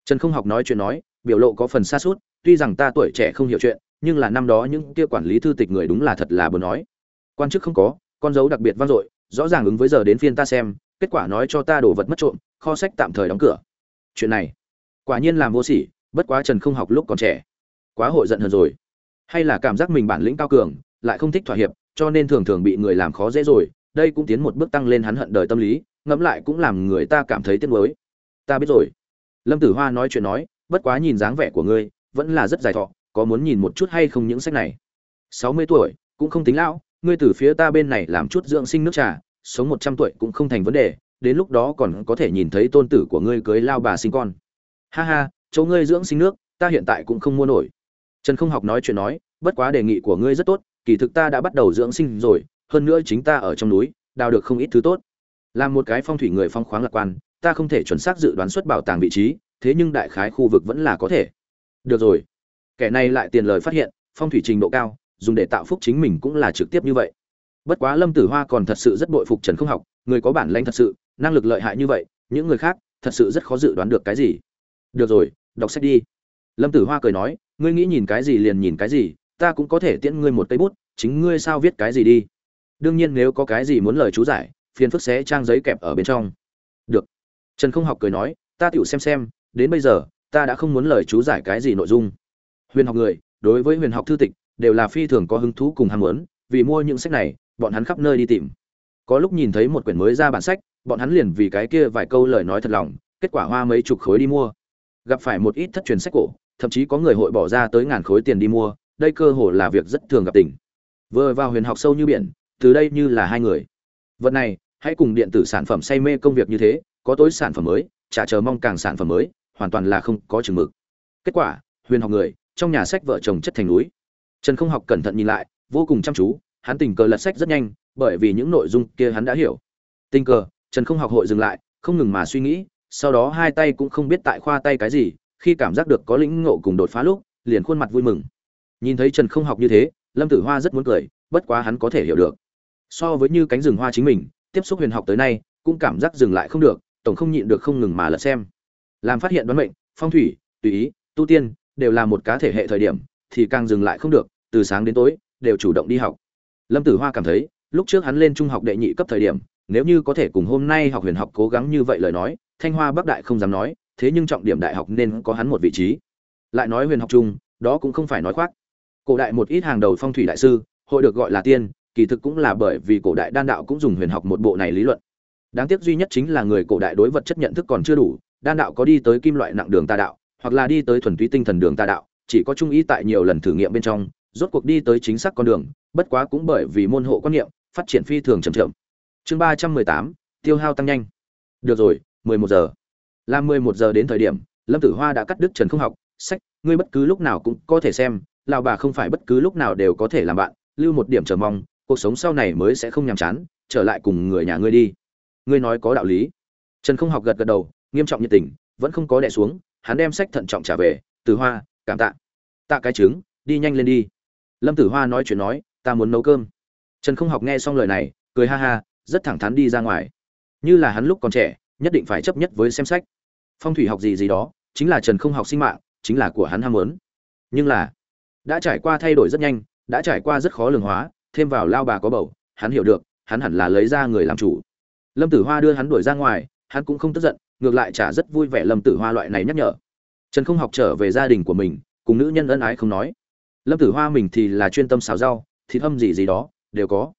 Trần không học nói chuyện nói biểu lộ có phần xa sút, tuy rằng ta tuổi trẻ không hiểu chuyện nhưng là năm đó những kia quản lý thư tịch người đúng là thật là buồn nói. Quan chức không có con dấu đặc biệt vang dội rõ ràng ứng với giờ đến phiên ta xem kết quả nói cho ta đổ vật mất trộm kho sách tạm thời đóng cửa. Chuyện này, quả nhiên làm vô sỉ, bất quá trần không học lúc còn trẻ, quá hội giận hơn rồi. Hay là cảm giác mình bản lĩnh cao cường, lại không thích thỏa hiệp, cho nên thường thường bị người làm khó dễ rồi, đây cũng tiến một bước tăng lên hắn hận đời tâm lý, ngẫm lại cũng làm người ta cảm thấy tiếc nuối. Ta biết rồi. Lâm tử hoa nói chuyện nói, bất quá nhìn dáng vẻ của ngươi, vẫn là rất dài thọ, có muốn nhìn một chút hay không những sách này? Sáu mươi tuổi, cũng không tính lão, ngươi từ phía ta bên này làm chút dưỡng sinh nước trà, sống một trăm tuổi cũng không thành vấn đề đến lúc đó còn có thể nhìn thấy tôn tử của ngươi cưới lao bà sinh con. Ha ha, chỗ ngươi dưỡng sinh nước, ta hiện tại cũng không mua nổi. Trần không học nói chuyện nói, bất quá đề nghị của ngươi rất tốt, kỳ thực ta đã bắt đầu dưỡng sinh rồi, hơn nữa chính ta ở trong núi, đào được không ít thứ tốt. Làm một cái phong thủy người phong khoáng lạc quan, ta không thể chuẩn xác dự đoán xuất bảo tàng vị trí, thế nhưng đại khái khu vực vẫn là có thể. Được rồi. Kẻ này lại tiền lời phát hiện, phong thủy trình độ cao, dùng để tạo phúc chính mình cũng là trực tiếp như vậy. Bất quá lâm tử hoa còn thật sự rất bội phục trần không học, người có bản lĩnh thật sự năng lực lợi hại như vậy, những người khác thật sự rất khó dự đoán được cái gì. Được rồi, đọc sách đi. Lâm tử hoa cười nói, ngươi nghĩ nhìn cái gì liền nhìn cái gì, ta cũng có thể tiễn ngươi một cây bút, chính ngươi sao viết cái gì đi. Đương nhiên nếu có cái gì muốn lời chú giải, phiền phức xé trang giấy kẹp ở bên trong. Được. Trần không học cười nói, ta tựu xem xem, đến bây giờ, ta đã không muốn lời chú giải cái gì nội dung. Huyền học người, đối với huyền học thư tịch, đều là phi thường có hứng thú cùng ham muốn, vì mua những sách này, bọn hắn khắp nơi đi tìm. Có lúc nhìn thấy một quyển mới ra bản sách bọn hắn liền vì cái kia vài câu lời nói thật lòng, kết quả hoa mấy chục khối đi mua. Gặp phải một ít thất truyền sách cổ, thậm chí có người hội bỏ ra tới ngàn khối tiền đi mua, đây cơ hồ là việc rất thường gặp tình. Vừa vào huyền học sâu như biển, từ đây như là hai người. Vật này, hãy cùng điện tử sản phẩm say mê công việc như thế, có tối sản phẩm mới, chả chờ mong càng sản phẩm mới, hoàn toàn là không có chừng mực. Kết quả, huyền học người, trong nhà sách vợ chồng chất thành núi. Trần không học cẩn thận nhìn lại, vô cùng chăm chú, hắn tình cờ lật sách rất nhanh, bởi vì những nội dung kia hắn đã hiểu. Tình cờ trần không học hội dừng lại, không ngừng mà suy nghĩ, sau đó hai tay cũng không biết tại khoa tay cái gì, khi cảm giác được có lĩnh ngộ cùng đột phá lúc, liền khuôn mặt vui mừng. Nhìn thấy trần không học như thế, lâm tử hoa rất muốn cười, bất quá hắn có thể hiểu được. So với như cánh rừng hoa chính mình, tiếp xúc huyền học tới nay, cũng cảm giác dừng lại không được, tổng không nhịn được không ngừng mà lật xem. Làm phát hiện đoán mệnh, phong thủy, tùy ý, tu tiên, đều là một cá thể hệ thời điểm, thì càng dừng lại không được, từ sáng đến tối, đều chủ động đi học. Lâm tử hoa cảm thấy, lúc trước hắn lên trung học đệ nhị cấp thời điểm nếu như có thể cùng hôm nay học huyền học cố gắng như vậy lời nói, thanh hoa bắc đại không dám nói, thế nhưng trọng điểm đại học nên có hắn một vị trí. Lại nói huyền học chung, đó cũng không phải nói khoác. Cổ đại một ít hàng đầu phong thủy đại sư, hội được gọi là tiên, kỳ thực cũng là bởi vì cổ đại đan đạo cũng dùng huyền học một bộ này lý luận. Đáng tiếc duy nhất chính là người cổ đại đối vật chất nhận thức còn chưa đủ, đan đạo có đi tới kim loại nặng đường tà đạo, hoặc là đi tới thuần túy tinh thần đường tà đạo, chỉ có trung ý tại nhiều lần thử nghiệm bên trong, rốt cuộc đi tới chính xác con đường, bất quá cũng bởi vì môn hộ quan niệm, phát triển phi thường chậm chậm chương ba trăm mười tám, tiêu hao tăng nhanh. Được rồi, mười một giờ. Là mười một giờ đến thời điểm, lâm tử hoa đã cắt đứt trần không học, sách, ngươi bất cứ lúc nào cũng có thể xem, lão bà không phải bất cứ lúc nào đều có thể làm bạn, lưu một điểm chờ mong, cuộc sống sau này mới sẽ không nhàm chán, trở lại cùng người nhà ngươi đi. Ngươi nói có đạo lý. Trần không học gật gật đầu, nghiêm trọng nhiệt tình, vẫn không có đẻ xuống, hắn đem sách thận trọng trả về từ hoa, cảm tạ. Tạ cái trứng, đi nhanh lên đi. Lâm tử hoa nói chuyện nói, ta muốn nấu cơm. Trần không học nghe xong lời này, cười ha ha rất thẳng thắn đi ra ngoài. Như là hắn lúc còn trẻ, nhất định phải chấp nhất với xem sách. Phong thủy học gì gì đó, chính là trần không học sinh mạng, chính là của hắn ham muốn. Nhưng là, đã trải qua thay đổi rất nhanh, đã trải qua rất khó lường hóa, thêm vào lao bà có bầu, hắn hiểu được, hắn hẳn là lấy ra người làm chủ. Lâm tử hoa đưa hắn đuổi ra ngoài, hắn cũng không tức giận, ngược lại chả rất vui vẻ lâm tử hoa loại này nhắc nhở. Trần không học trở về gia đình của mình, cùng nữ nhân ân ái không nói. Lâm tử hoa mình thì là chuyên tâm xào rau, thịt hâm gì gì đó, đều có.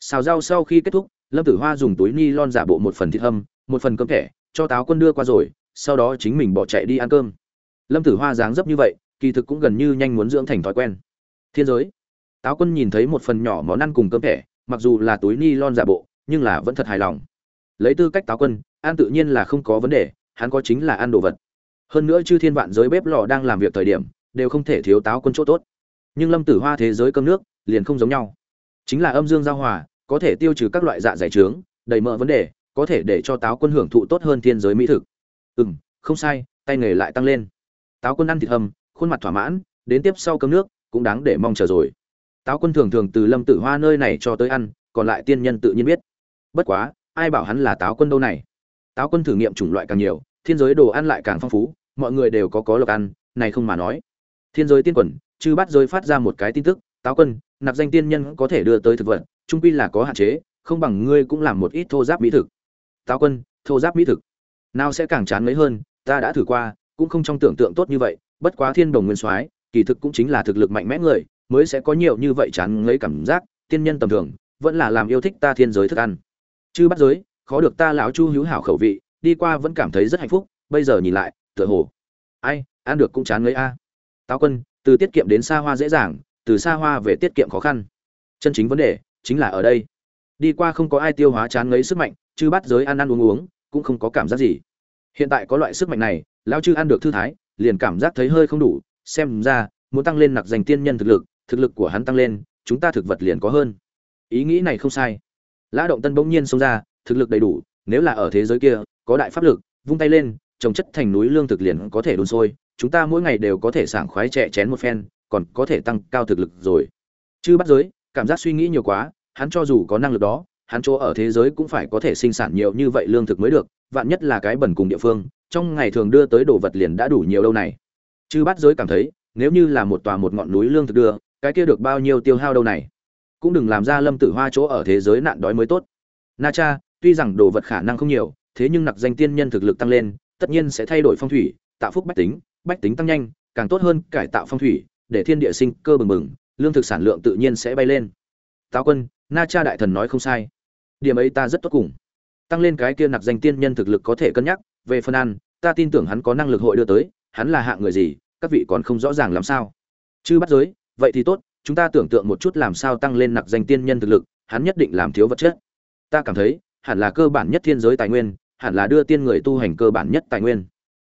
Xào rau sau khi kết thúc lâm tử hoa dùng túi ni lon giả bộ một phần thịt hâm, một phần cơm thẻ, cho táo quân đưa qua rồi, sau đó chính mình bỏ chạy đi ăn cơm. Lâm tử hoa dáng dấp như vậy, kỳ thực cũng gần như nhanh muốn dưỡng thành thói quen. Thiên giới. Táo quân nhìn thấy một phần nhỏ món ăn cùng cơm thẻ, mặc dù là túi ni lon giả bộ, nhưng là vẫn thật hài lòng. Lấy tư cách táo quân, ăn tự nhiên là không có vấn đề, hắn có chính là ăn đồ vật. Hơn nữa chư thiên vạn giới bếp lò đang làm việc thời điểm, đều không thể thiếu táo quân chỗ tốt. Nhưng lâm tử hoa thế giới cơm nước, liền không giống nhau. Chính là âm dương giao hòa có thể tiêu trừ các loại dạ dày trướng đầy mỡ vấn đề có thể để cho táo quân hưởng thụ tốt hơn thiên giới mỹ thực. Ừm, không sai tay nghề lại tăng lên. Táo quân ăn thịt hầm khuôn mặt thỏa mãn đến tiếp sau cơm nước cũng đáng để mong chờ rồi. Táo quân thường thường từ lâm tử hoa nơi này cho tới ăn còn lại tiên nhân tự nhiên biết. Bất quá ai bảo hắn là táo quân đâu này? Táo quân thử nghiệm chủng loại càng nhiều thiên giới đồ ăn lại càng phong phú mọi người đều có có lộc ăn này không mà nói. Thiên giới tiên quần chư bắt giới phát ra một cái tin tức táo quân, nạp danh tiên nhân có thể đưa tới thực vật, trung quy là có hạn chế, không bằng ngươi cũng làm một ít thô giáp mỹ thực. Táo quân, thô giáp mỹ thực. Nào sẽ càng chán ngấy hơn, ta đã thử qua, cũng không trong tưởng tượng tốt như vậy, bất quá thiên đồng nguyên soái, kỳ thực cũng chính là thực lực mạnh mẽ người, mới sẽ có nhiều như vậy chán ngấy cảm giác, tiên nhân tầm thường, vẫn là làm yêu thích ta thiên giới thức ăn. Chứ bắt giới, khó được ta lão chu hữu hảo khẩu vị, đi qua vẫn cảm thấy rất hạnh phúc, bây giờ nhìn lại, tựa hồ. Ai, ăn được cũng chán ngấy a. Táo quân, từ tiết kiệm đến xa hoa dễ dàng từ xa hoa về tiết kiệm khó khăn. Chân chính vấn đề chính là ở đây. Đi qua không có ai tiêu hóa chán ngấy sức mạnh, chứ bắt giới ăn ăn uống uống cũng không có cảm giác gì. Hiện tại có loại sức mạnh này, lão chư ăn được thư thái, liền cảm giác thấy hơi không đủ, xem ra muốn tăng lên nặc dành tiên nhân thực lực thực lực của hắn tăng lên, chúng ta thực vật liền có hơn. Ý nghĩ này không sai. Lã động tân bỗng nhiên xông ra, thực lực đầy đủ, nếu là ở thế giới kia, có đại pháp lực, vung tay lên, trồng chất thành núi lương thực liền có thể đun sôi, chúng ta mỗi ngày đều có thể sảng khoái trẻ chén một phen còn có thể tăng cao thực lực rồi. Chứ bắt giới, cảm giác suy nghĩ nhiều quá, hắn cho dù có năng lực đó, hắn chỗ ở thế giới cũng phải có thể sinh sản nhiều như vậy lương thực mới được, vạn nhất là cái bẩn cùng địa phương, trong ngày thường đưa tới đồ vật liền đã đủ nhiều đâu này. Chư bắt giới cảm thấy, nếu như là một tòa một ngọn núi lương thực đưa, cái kia được bao nhiêu tiêu hao đâu này? Cũng đừng làm ra lâm tử hoa chỗ ở thế giới nạn đói mới tốt. Na cha, tuy rằng đồ vật khả năng không nhiều, thế nhưng nặc danh tiên nhân thực lực tăng lên, tất nhiên sẽ thay đổi phong thủy, tạo phúc bách tính bách tính tăng nhanh, càng tốt hơn cải tạo phong thủy để thiên địa sinh cơ bừng bừng, lương thực sản lượng tự nhiên sẽ bay lên. Táo quân, na cha đại thần nói không sai. Điểm ấy ta rất tốt cùng. Tăng lên cái kia nặc danh tiên nhân thực lực có thể cân nhắc, về phần ăn, ta tin tưởng hắn có năng lực hội đưa tới, hắn là hạng người gì, các vị còn không rõ ràng làm sao. Chứ bắt giới, vậy thì tốt, chúng ta tưởng tượng một chút làm sao tăng lên nặc danh tiên nhân thực lực, hắn nhất định làm thiếu vật chất. Ta cảm thấy, hẳn là cơ bản nhất thiên giới tài nguyên, hẳn là đưa tiên người tu hành cơ bản nhất tài nguyên.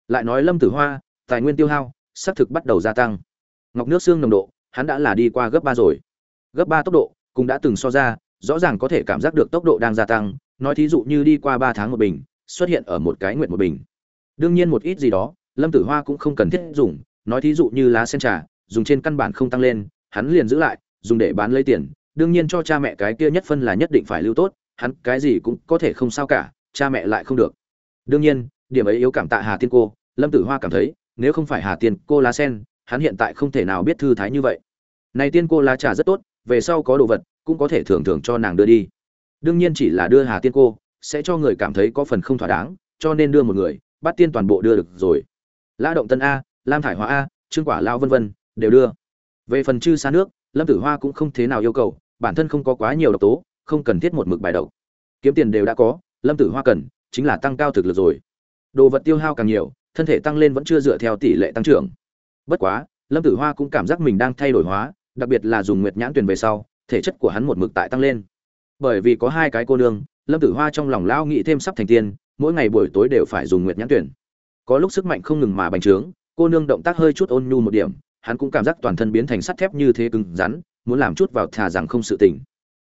Lại nói lâm tử hoa, tài nguyên tiêu hao, xác thực bắt đầu gia tăng ngọc nước xương nồng độ, hắn đã là đi qua gấp ba rồi. Gấp ba tốc độ, cũng đã từng so ra, rõ ràng có thể cảm giác được tốc độ đang gia tăng. Nói thí dụ như đi qua ba tháng một bình, xuất hiện ở một cái nguyện một bình. Đương nhiên một ít gì đó, lâm tử hoa cũng không cần thiết dùng. Nói thí dụ như lá sen trà, dùng trên căn bản không tăng lên, hắn liền giữ lại, dùng để bán lấy tiền. Đương nhiên cho cha mẹ cái kia nhất phân là nhất định phải lưu tốt, hắn cái gì cũng có thể không sao cả, cha mẹ lại không được. Đương nhiên, điểm ấy yếu cảm tạ hà tiên cô. Lâm tử hoa cảm thấy, nếu không phải hà tiên cô lá sen hắn hiện tại không thể nào biết thư thái như vậy. Này tiên cô lá trà rất tốt, về sau có đồ vật, cũng có thể thường thường cho nàng đưa đi. Đương nhiên chỉ là đưa hà tiên cô, sẽ cho người cảm thấy có phần không thỏa đáng, cho nên đưa một người, bắt tiên toàn bộ đưa được rồi. La động tân a, lam thải hóa a, trương quả lao vân vân, đều đưa. Về phần chư xa nước, lâm tử hoa cũng không thế nào yêu cầu, bản thân không có quá nhiều độc tố, không cần thiết một mực bài độc. Kiếm tiền đều đã có, lâm tử hoa cần, chính là tăng cao thực lực rồi. Đồ vật tiêu hao càng nhiều, thân thể tăng lên vẫn chưa dựa theo tỷ lệ tăng trưởng bất quá, lâm tử hoa cũng cảm giác mình đang thay đổi hóa, đặc biệt là dùng nguyệt nhãn tuyển về sau, thể chất của hắn một mực tại tăng lên. Bởi vì có hai cái cô nương, lâm tử hoa trong lòng lao nghĩ thêm sắp thành tiên, mỗi ngày buổi tối đều phải dùng nguyệt nhãn tuyển có lúc sức mạnh không ngừng mà bành trướng, cô nương động tác hơi chút ôn nhu một điểm, hắn cũng cảm giác toàn thân biến thành sắt thép như thế cứng rắn, muốn làm chút vào thà rằng không sự tỉnh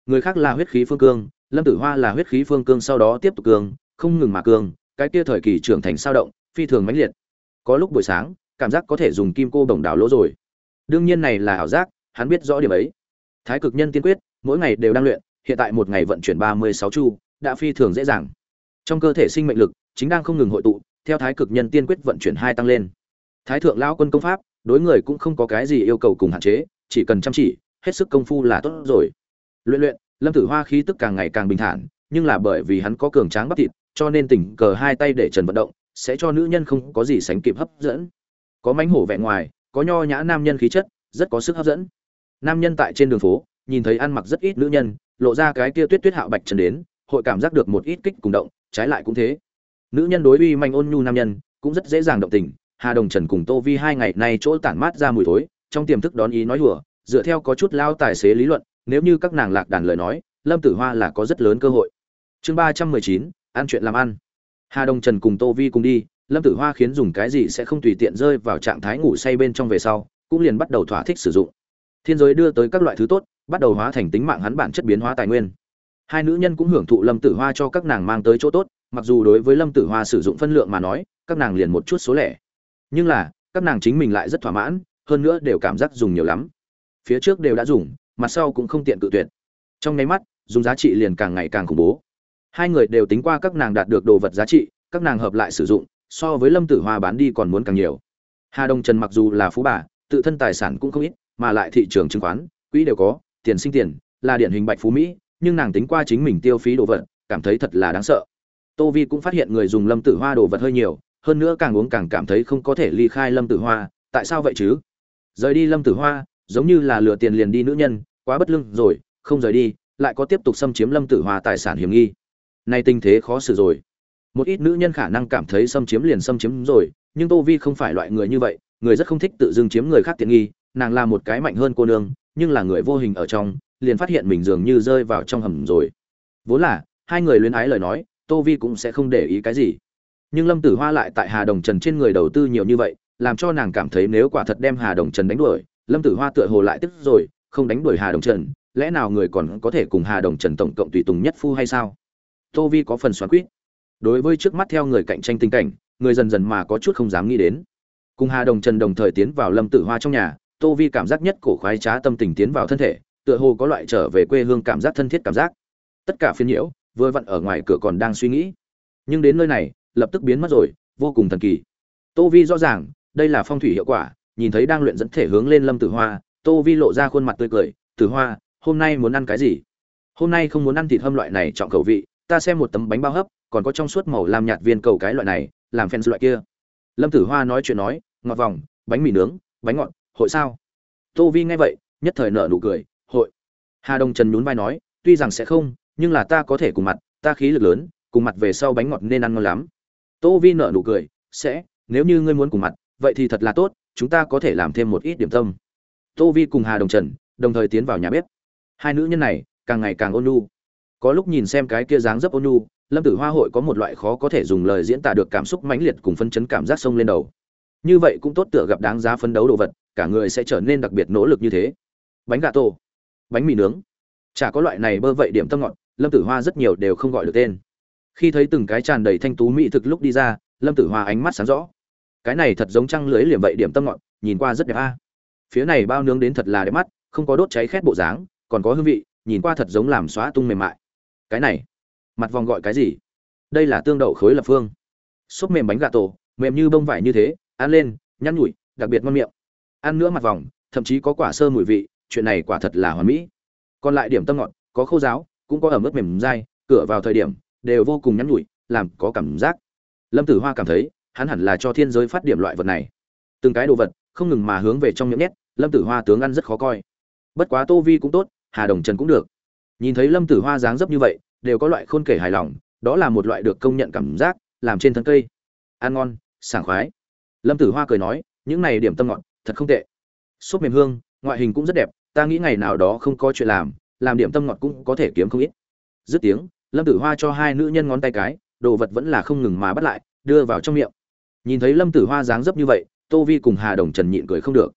người khác là huyết khí phương cương, lâm tử hoa là huyết khí phương cương sau đó tiếp tục cương, không ngừng mà cương, cái kia thời kỳ trưởng thành sao động, phi thường mãnh liệt. Có lúc buổi sáng cảm giác có thể dùng kim cô bổng đảo lỗ rồi. Đương nhiên này là ảo giác, hắn biết rõ điểm ấy. Thái cực nhân tiên quyết, mỗi ngày đều đang luyện, hiện tại một ngày vận chuyển ba mươi sáu chu, đã phi thường dễ dàng. Trong cơ thể sinh mệnh lực, chính đang không ngừng hội tụ, theo thái cực nhân tiên quyết vận chuyển hai tăng lên. Thái thượng lão quân công pháp, đối người cũng không có cái gì yêu cầu cùng hạn chế, chỉ cần chăm chỉ, hết sức công phu là tốt rồi. Luyện luyện, lâm tử hoa khí tức càng ngày càng bình thản, nhưng là bởi vì hắn có cường tráng bắp thịt, cho nên tình cờ hai tay để trần vận động, sẽ cho nữ nhân không có gì sánh kịp hấp dẫn có mánh hổ vẻ ngoài, có nho nhã nam nhân khí chất, rất có sức hấp dẫn. Nam nhân tại trên đường phố, nhìn thấy ăn mặc rất ít nữ nhân, lộ ra cái kia tuyết tuyết hạo bạch trần đến, hội cảm giác được một ít kích cùng động, trái lại cũng thế. Nữ nhân đối uy manh ôn nhu nam nhân, cũng rất dễ dàng động tình, hà đồng trần cùng tô vi hai ngày nay chỗ tản mát ra mùi thối, trong tiềm thức đón ý nói hùa dựa theo có chút lao tài xế lý luận, nếu như các nàng lạc đàn lời nói, lâm tử hoa là có rất lớn cơ hội. Chương ba trăm mười chín, ăn chuyện làm ăn. Hà đồng trần cùng tô vi cùng đi lâm tử hoa khiến dùng cái gì sẽ không tùy tiện rơi vào trạng thái ngủ say bên trong về sau, cũng liền bắt đầu thỏa thích sử dụng. Thiên giới đưa tới các loại thứ tốt, bắt đầu hóa thành tính mạng hắn bản chất biến hóa tài nguyên. Hai nữ nhân cũng hưởng thụ lâm tử hoa cho các nàng mang tới chỗ tốt, mặc dù đối với lâm tử hoa sử dụng phân lượng mà nói, các nàng liền một chút số lẻ. Nhưng là, các nàng chính mình lại rất thỏa mãn, hơn nữa đều cảm giác dùng nhiều lắm. Phía trước đều đã dùng, mặt sau cũng không tiện cự tuyệt. Trong nháy mắt, dùng giá trị liền càng ngày càng khủng bố. Hai người đều tính qua các nàng đạt được đồ vật giá trị, các nàng hợp lại sử dụng so với lâm tử hoa bán đi còn muốn càng nhiều. Hà đông trần mặc dù là phú bà, tự thân tài sản cũng không ít, mà lại thị trường chứng khoán, quỹ đều có, tiền sinh tiền, là điển hình bạch phú mỹ, nhưng nàng tính qua chính mình tiêu phí đồ vật, cảm thấy thật là đáng sợ. Tô vi cũng phát hiện người dùng lâm tử hoa đồ vật hơi nhiều, hơn nữa càng uống càng cảm thấy không có thể ly khai lâm tử hoa, tại sao vậy chứ? Rời đi lâm tử hoa, giống như là lừa tiền liền đi nữ nhân, quá bất lưng rồi, không rời đi, lại có tiếp tục xâm chiếm lâm tử hoa tài sản hiểm nghi. Nay tình thế khó xử rồi một ít nữ nhân khả năng cảm thấy xâm chiếm liền xâm chiếm rồi, nhưng tô vi không phải loại người như vậy, người rất không thích tự dưng chiếm người khác tiện nghi, nàng là một cái mạnh hơn cô nương, nhưng là người vô hình ở trong, liền phát hiện mình dường như rơi vào trong hầm rồi. Vốn là, hai người luyến ái lời nói, tô vi cũng sẽ không để ý cái gì. Nhưng lâm tử hoa lại tại hà đồng trần trên người đầu tư nhiều như vậy, làm cho nàng cảm thấy nếu quả thật đem hà đồng trần đánh đuổi, lâm tử hoa tựa hồ lại tức rồi, không đánh đuổi hà đồng trần, lẽ nào người còn có thể cùng hà đồng trần tổng cộng tùy tùng nhất phu hay sao? Tô vi có phần xoắn quýt đối với trước mắt theo người cạnh tranh tình cảnh, người dần dần mà có chút không dám nghĩ đến. Cùng hà đồng trần đồng thời tiến vào lâm tử hoa trong nhà, tô vi cảm giác nhất cổ khoái trá tâm tình tiến vào thân thể, tựa hồ có loại trở về quê hương cảm giác thân thiết cảm giác. Tất cả phiên nhiễu, vừa vặn ở ngoài cửa còn đang suy nghĩ. Nhưng đến nơi này, lập tức biến mất rồi, vô cùng thần kỳ. Tô vi rõ ràng, đây là phong thủy hiệu quả, nhìn thấy đang luyện dẫn thể hướng lên lâm tử hoa, tô vi lộ ra khuôn mặt tươi cười, tử hoa, hôm nay muốn ăn cái gì? Hôm nay không muốn ăn thịt hâm loại này, trọng khẩu vị ta xem một tấm bánh bao hấp, còn có trong suốt màu làm nhạt viên cầu cái loại này, làm phen loại kia. Lâm tử hoa nói chuyện nói, ngọt vòng, bánh mì nướng, bánh ngọt, hội sao? Tô vi nghe vậy, nhất thời nợ nụ cười, hội. Hà đông trần nhún vai nói, tuy rằng sẽ không, nhưng là ta có thể cùng mặt, ta khí lực lớn, cùng mặt về sau bánh ngọt nên ăn ngon lắm. Tô vi nợ nụ cười, sẽ, nếu như ngươi muốn cùng mặt, vậy thì thật là tốt, chúng ta có thể làm thêm một ít điểm tâm. Tô vi cùng hà đồng trần đồng thời tiến vào nhà bếp. Hai nữ nhân này càng ngày càng ôn nhu có lúc nhìn xem cái kia dáng dấp ôn nhu, lâm tử hoa hội có một loại khó có thể dùng lời diễn tả được cảm xúc mãnh liệt cùng phân chấn cảm giác sông lên đầu. Như vậy cũng tốt tựa gặp đáng giá phấn đấu đồ vật, cả người sẽ trở nên đặc biệt nỗ lực như thế. Bánh gà tô bánh mì nướng. Chả có loại này bơ vậy điểm tâm ngọt, lâm tử hoa rất nhiều đều không gọi được tên. Khi thấy từng cái tràn đầy thanh tú mỹ thực lúc đi ra, lâm tử hoa ánh mắt sáng rõ. Cái này thật giống trăng lưới liềm vậy điểm tâm ngọt, nhìn qua rất đẹp a. Phía này bao nướng đến thật là đẹp mắt, không có đốt cháy khét bộ dáng, còn có hương vị, nhìn qua thật giống làm xóa tung mềm mại cái này. Mặt vòng gọi cái gì? Đây là tương đậu khối lập phương. Xốp mềm bánh gà tổ, mềm như bông vải như thế, ăn lên, nhăn nhủi, đặc biệt ngon miệng. Ăn nữa mặt vòng, thậm chí có quả sơ mùi vị, chuyện này quả thật là hoàn mỹ. Còn lại điểm tâm ngọt, có khô giáo cũng có ẩm ướt mềm dai, cửa vào thời điểm, đều vô cùng nhắn nhủi, làm có cảm giác. Lâm tử hoa cảm thấy, hắn hẳn là cho thiên giới phát điểm loại vật này. Từng cái đồ vật, không ngừng mà hướng về trong miệng nhét, lâm tử hoa tướng ăn rất khó coi. Bất quá tô vi cũng tốt, hà đồng trần cũng được nhìn thấy lâm tử hoa dáng dấp như vậy, đều có loại khôn kể hài lòng, đó là một loại được công nhận cảm giác, làm trên thân cây. Ăn ngon, sảng khoái. Lâm tử hoa cười nói, những này điểm tâm ngọt, thật không tệ. Xốp mềm hương, ngoại hình cũng rất đẹp, ta nghĩ ngày nào đó không có chuyện làm làm điểm tâm ngọt cũng có thể kiếm không ít. Dứt tiếng, lâm tử hoa cho hai nữ nhân ngón tay cái, đồ vật vẫn là không ngừng mà bắt lại, đưa vào trong miệng. Nhìn thấy lâm tử hoa dáng dấp như vậy, tô vi cùng hà đồng trần nhịn cười không được.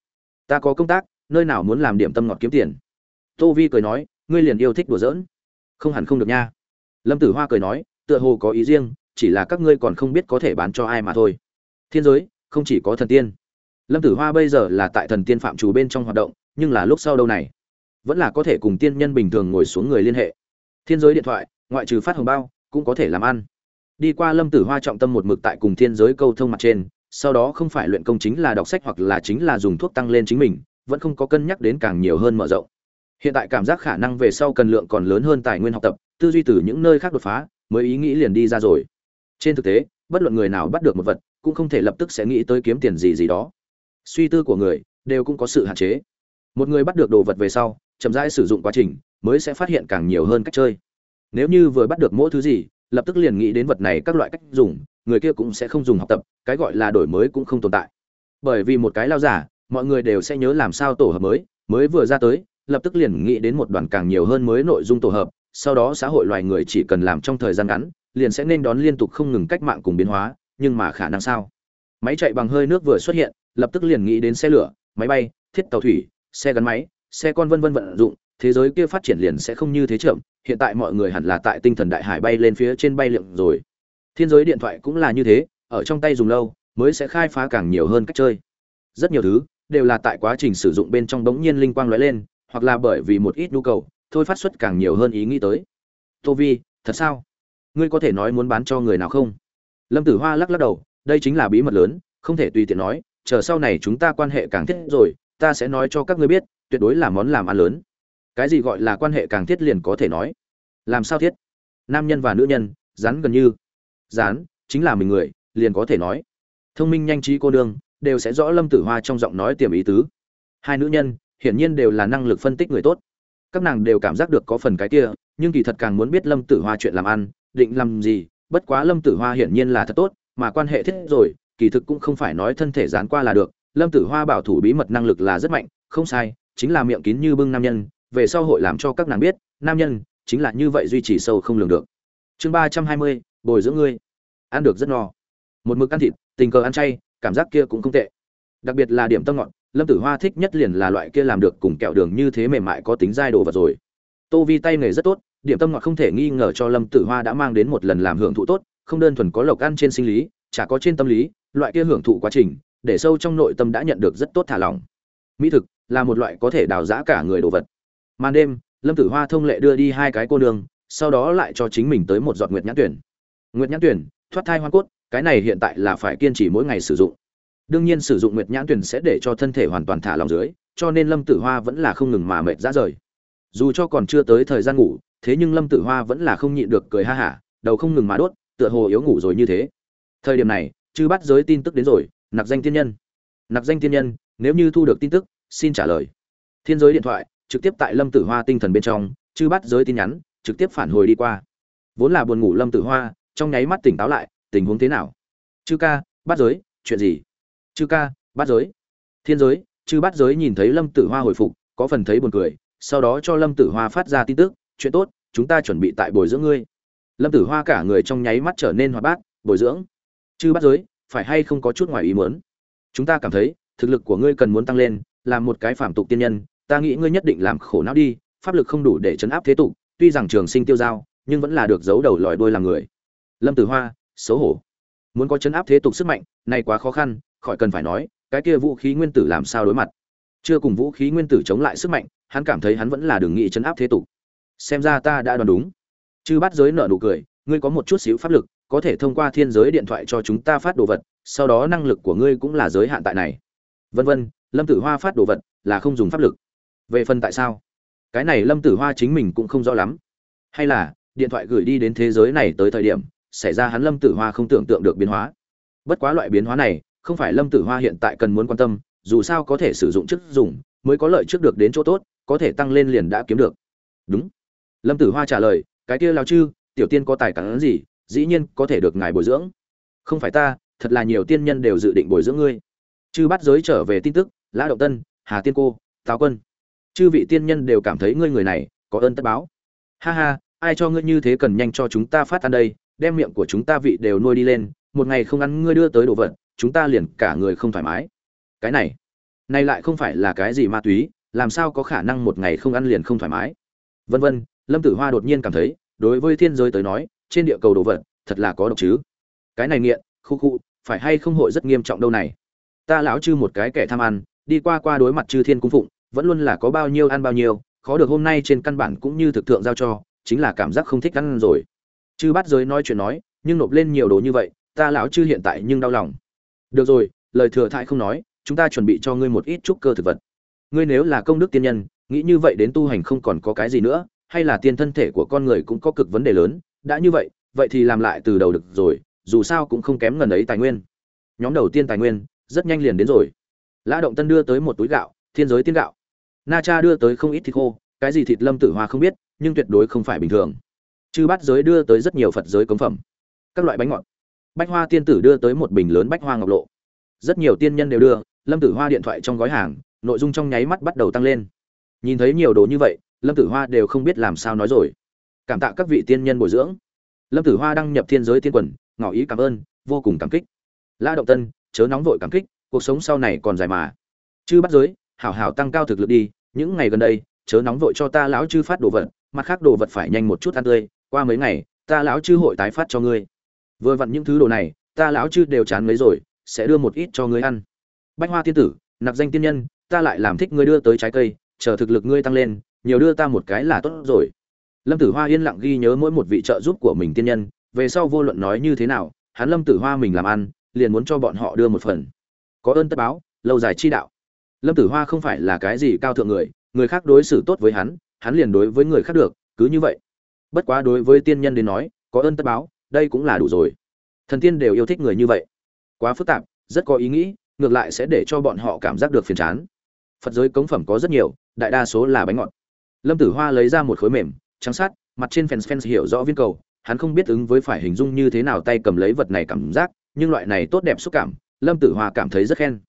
Ta có công tác, nơi nào muốn làm điểm tâm ngọt kiếm tiền? Tô vi cười nói ngươi liền yêu thích đùa giỡn. Không hẳn không được nha. Lâm tử hoa cười nói, tựa hồ có ý riêng, chỉ là các ngươi còn không biết có thể bán cho ai mà thôi. Thiên giới, không chỉ có thần tiên. Lâm tử hoa bây giờ là tại thần tiên phạm chủ bên trong hoạt động, nhưng là lúc sau đâu này? Vẫn là có thể cùng tiên nhân bình thường ngồi xuống người liên hệ. Thiên giới điện thoại, ngoại trừ phát hồng bao, cũng có thể làm ăn. Đi qua lâm tử hoa trọng tâm một mực tại cùng thiên giới câu thông mặt trên, sau đó không phải luyện công chính là đọc sách hoặc là chính là dùng thuốc tăng lên chính mình, vẫn không có cân nhắc đến càng nhiều hơn mở rộng hiện tại cảm giác khả năng về sau cần lượng còn lớn hơn tài nguyên học tập, tư duy từ những nơi khác đột phá, mới ý nghĩ liền đi ra rồi. Trên thực tế, bất luận người nào bắt được một vật, cũng không thể lập tức sẽ nghĩ tới kiếm tiền gì gì đó. Suy tư của người, đều cũng có sự hạn chế. Một người bắt được đồ vật về sau, chậm rãi sử dụng quá trình, mới sẽ phát hiện càng nhiều hơn cách chơi. Nếu như vừa bắt được mỗi thứ gì, lập tức liền nghĩ đến vật này các loại cách dùng, người kia cũng sẽ không dùng học tập, cái gọi là đổi mới cũng không tồn tại. Bởi vì một cái lao giả, mọi người đều sẽ nhớ làm sao tổ hợp mới mới vừa ra tới lập tức liền nghĩ đến một đoàn càng nhiều hơn mới nội dung tổ hợp, sau đó xã hội loài người chỉ cần làm trong thời gian ngắn, liền sẽ nên đón liên tục không ngừng cách mạng cùng biến hóa, nhưng mà khả năng sao? Máy chạy bằng hơi nước vừa xuất hiện, lập tức liền nghĩ đến xe lửa, máy bay, thiết tàu thủy, xe gắn máy, xe con vân vân vận dụng, thế giới kia phát triển liền sẽ không như thế chậm, hiện tại mọi người hẳn là tại tinh thần đại hải bay lên phía trên bay lượng rồi. Thiên giới điện thoại cũng là như thế, ở trong tay dùng lâu, mới sẽ khai phá càng nhiều hơn cách chơi. Rất nhiều thứ đều là tại quá trình sử dụng bên trong bỗng nhiên linh quang lóe lên hoặc là bởi vì một ít nhu cầu, thôi phát xuất càng nhiều hơn ý nghĩ tới. Tô vi, thật sao? Ngươi có thể nói muốn bán cho người nào không? Lâm tử hoa lắc lắc đầu, đây chính là bí mật lớn, không thể tùy tiện nói, chờ sau này chúng ta quan hệ càng thiết rồi, ta sẽ nói cho các ngươi biết, tuyệt đối là món làm ăn lớn. Cái gì gọi là quan hệ càng thiết liền có thể nói. Làm sao thiết? Nam nhân và nữ nhân, rắn gần như. Rán chính là mình người, liền có thể nói. Thông minh nhanh trí cô đương đều sẽ rõ lâm tử hoa trong giọng nói tiềm ý tứ. Hai nữ nhân hiển nhiên đều là năng lực phân tích người tốt. Các nàng đều cảm giác được có phần cái kia, nhưng kỳ thật càng muốn biết lâm tử hoa chuyện làm ăn, định làm gì, bất quá lâm tử hoa hiển nhiên là thật tốt, mà quan hệ thiết rồi, kỳ thực cũng không phải nói thân thể dán qua là được, lâm tử hoa bảo thủ bí mật năng lực là rất mạnh, không sai, chính là miệng kín như bưng nam nhân, về sau hội làm cho các nàng biết, nam nhân chính là như vậy duy trì sâu không lường được. Chương ba trăm hai mươi, bồi dưỡng ngươi. Ăn được rất no. Một mực ăn thịt, tình cờ ăn chay, cảm giác kia cũng không tệ. Đặc biệt là điểm tâm ngọt lâm tử hoa thích nhất liền là loại kia làm được cùng kẹo đường như thế mềm mại có tính dai đồ vật rồi. Tô vi tay nghề rất tốt, điểm tâm ngọt không thể nghi ngờ cho lâm tử hoa đã mang đến một lần làm hưởng thụ tốt, không đơn thuần có lộc ăn trên sinh lý, chả có trên tâm lý, loại kia hưởng thụ quá trình, để sâu trong nội tâm đã nhận được rất tốt thả lỏng. Mỹ thực là một loại có thể đào giã cả người đồ vật. Màn đêm, lâm tử hoa thông lệ đưa đi hai cái cô đường sau đó lại cho chính mình tới một giọt nguyệt nhãn tuyển. Nguyệt nhãn tuyển, thoát thai hoa cốt, cái này hiện tại là phải kiên trì mỗi ngày sử dụng đương nhiên sử dụng nguyệt nhãn tuyển sẽ để cho thân thể hoàn toàn thả lòng dưới, cho nên lâm tử hoa vẫn là không ngừng mà mệt ra rời. Dù cho còn chưa tới thời gian ngủ, thế nhưng lâm tử hoa vẫn là không nhịn được cười ha hả, đầu không ngừng mà đốt, tựa hồ yếu ngủ rồi như thế. Thời điểm này, chư bắt giới tin tức đến rồi, nặc danh tiên nhân. Nặc danh tiên nhân, nếu như thu được tin tức, xin trả lời. Thiên giới điện thoại, trực tiếp tại lâm tử hoa tinh thần bên trong, chư bắt giới tin nhắn, trực tiếp phản hồi đi qua. Vốn là buồn ngủ lâm tử hoa, trong nháy mắt tỉnh táo lại, tình huống thế nào? Chư ca bắt giới, chuyện gì? Chư ca, bát giới. Thiên giới, chư bát giới nhìn thấy lâm tử hoa hồi phục, có phần thấy buồn cười, sau đó cho lâm tử hoa phát ra tin tức, chuyện tốt, chúng ta chuẩn bị tại bồi dưỡng ngươi. Lâm tử hoa cả người trong nháy mắt trở nên hoạt bát, bồi dưỡng? Chư bát giới, phải hay không có chút ngoài ý muốn? Chúng ta cảm thấy, thực lực của ngươi cần muốn tăng lên làm một cái phạm tục tiên nhân, ta nghĩ ngươi nhất định làm khổ não đi, pháp lực không đủ để chấn áp thế tục, tuy rằng trường sinh tiêu giao, nhưng vẫn là được giấu đầu lòi đuôi làm người. Lâm tử hoa, xấu hổ muốn có chấn áp thế tục sức mạnh này quá khó khăn, khỏi cần phải nói, cái kia vũ khí nguyên tử làm sao đối mặt? Chưa cùng vũ khí nguyên tử chống lại sức mạnh, hắn cảm thấy hắn vẫn là đường nghị chấn áp thế tục. Xem ra ta đã đoán đúng. Chư bắt giới nợ nụ cười, ngươi có một chút xíu pháp lực, có thể thông qua thiên giới điện thoại cho chúng ta phát đồ vật, sau đó năng lực của ngươi cũng là giới hạn tại này. Vân vân, lâm tử hoa phát đồ vật là không dùng pháp lực. Về phần tại sao? Cái này lâm tử hoa chính mình cũng không rõ lắm. Hay là, điện thoại gửi đi đến thế giới này tới thời điểm xảy ra hắn lâm tử hoa không tưởng tượng được biến hóa. Bất quá loại biến hóa này, không phải lâm tử hoa hiện tại cần muốn quan tâm, dù sao có thể sử dụng trước dùng, mới có lợi trước được đến chỗ tốt, có thể tăng lên liền đã kiếm được. Đúng. Lâm tử hoa trả lời, cái kia lão chư, tiểu tiên có tài cản gì, dĩ nhiên có thể được ngài bồi dưỡng. Không phải ta, thật là nhiều tiên nhân đều dự định bồi dưỡng ngươi. Chư bắt giới trở về tin tức, lã động tân, hà tiên cô tào quân. Chư vị tiên nhân đều cảm thấy ngươi người này có ơn tất báo. Ha ha, ai cho ngươi như thế cần nhanh cho chúng ta phát ăn đây đem miệng của chúng ta vị đều nuôi đi lên, một ngày không ăn ngươi đưa tới đồ vật, chúng ta liền cả người không thoải mái. Cái này này lại không phải là cái gì ma túy, làm sao có khả năng một ngày không ăn liền không thoải mái? Vân vân, lâm tử hoa đột nhiên cảm thấy, đối với thiên giới tới nói, trên địa cầu đồ vật, thật là có độc chứ. Cái này nghiện, khu khu, phải hay không hội rất nghiêm trọng đâu này? Ta lão chư một cái kẻ tham ăn, đi qua qua đối mặt chư thiên cung phụng, vẫn luôn là có bao nhiêu ăn bao nhiêu, khó được hôm nay trên căn bản cũng như thực thượng giao cho, chính là cảm giác không thích ăn rồi chư bắt giới nói chuyện nói, nhưng nộp lên nhiều đồ như vậy, ta lão chư hiện tại nhưng đau lòng. Được rồi, lời thừa thãi không nói, chúng ta chuẩn bị cho ngươi một ít trúc cơ thực vật. Ngươi nếu là công đức tiên nhân, nghĩ như vậy đến tu hành không còn có cái gì nữa, hay là tiên thân thể của con người cũng có cực vấn đề lớn, đã như vậy vậy thì làm lại từ đầu được rồi, dù sao cũng không kém ngần ấy tài nguyên. Nhóm đầu tiên tài nguyên, rất nhanh liền đến rồi. Lã động tân đưa tới một túi gạo, thiên giới tiên gạo. Na cha đưa tới không ít thịt khô, cái gì thịt lâm tử hoa không biết, nhưng tuyệt đối không phải bình thường chư bát giới đưa tới rất nhiều phật giới cống phẩm. Các loại bánh ngọt. Bách hoa tiên tử đưa tới một bình lớn bách hoa ngọc lộ. Rất nhiều tiên nhân đều đưa, lâm tử hoa điện thoại trong gói hàng, nội dung trong nháy mắt bắt đầu tăng lên. Nhìn thấy nhiều đồ như vậy, lâm tử hoa đều không biết làm sao nói rồi. Cảm tạ các vị tiên nhân bồi dưỡng. Lâm tử hoa đăng nhập thiên giới tiên quần, ngỏ ý cảm ơn, vô cùng cảm kích. La động tân, chớ nóng vội cảm kích, cuộc sống sau này còn dài mà. Chư bắt giới, hảo hảo tăng cao thực lực đi, những ngày gần đây, chớ nóng vội cho ta lão chư phát đồ vật, mặt khác đồ vật phải nhanh một chút ăn tươi qua mấy ngày, ta lão chư hội tái phát cho ngươi. Vừa vặn những thứ đồ này, ta lão chư đều chán mấy rồi, sẽ đưa một ít cho ngươi ăn. Bách hoa tiên tử, nạp danh tiên nhân, ta lại làm thích ngươi đưa tới trái cây, chờ thực lực ngươi tăng lên, nhiều đưa ta một cái là tốt rồi. Lâm tử hoa yên lặng ghi nhớ mỗi một vị trợ giúp của mình tiên nhân, về sau vô luận nói như thế nào, hắn lâm tử hoa mình làm ăn, liền muốn cho bọn họ đưa một phần. Có ơn tất báo, lâu dài chi đạo. Lâm tử hoa không phải là cái gì cao thượng người người khác đối xử tốt với hắn hắn liền đối với người khác được, cứ như vậy bất quá đối với tiên nhân đến nói, có ơn tất báo, đây cũng là đủ rồi. Thần tiên đều yêu thích người như vậy. Quá phức tạp, rất có ý nghĩ, ngược lại sẽ để cho bọn họ cảm giác được phiền chán. Phật giới cống phẩm có rất nhiều, đại đa số là bánh ngọt. Lâm tử hoa lấy ra một khối mềm, trắng sát mặt trên fans fans hiểu rõ viên cầu, hắn không biết ứng với phải hình dung như thế nào tay cầm lấy vật này cảm giác, nhưng loại này tốt đẹp xúc cảm, lâm tử hoa cảm thấy rất khen.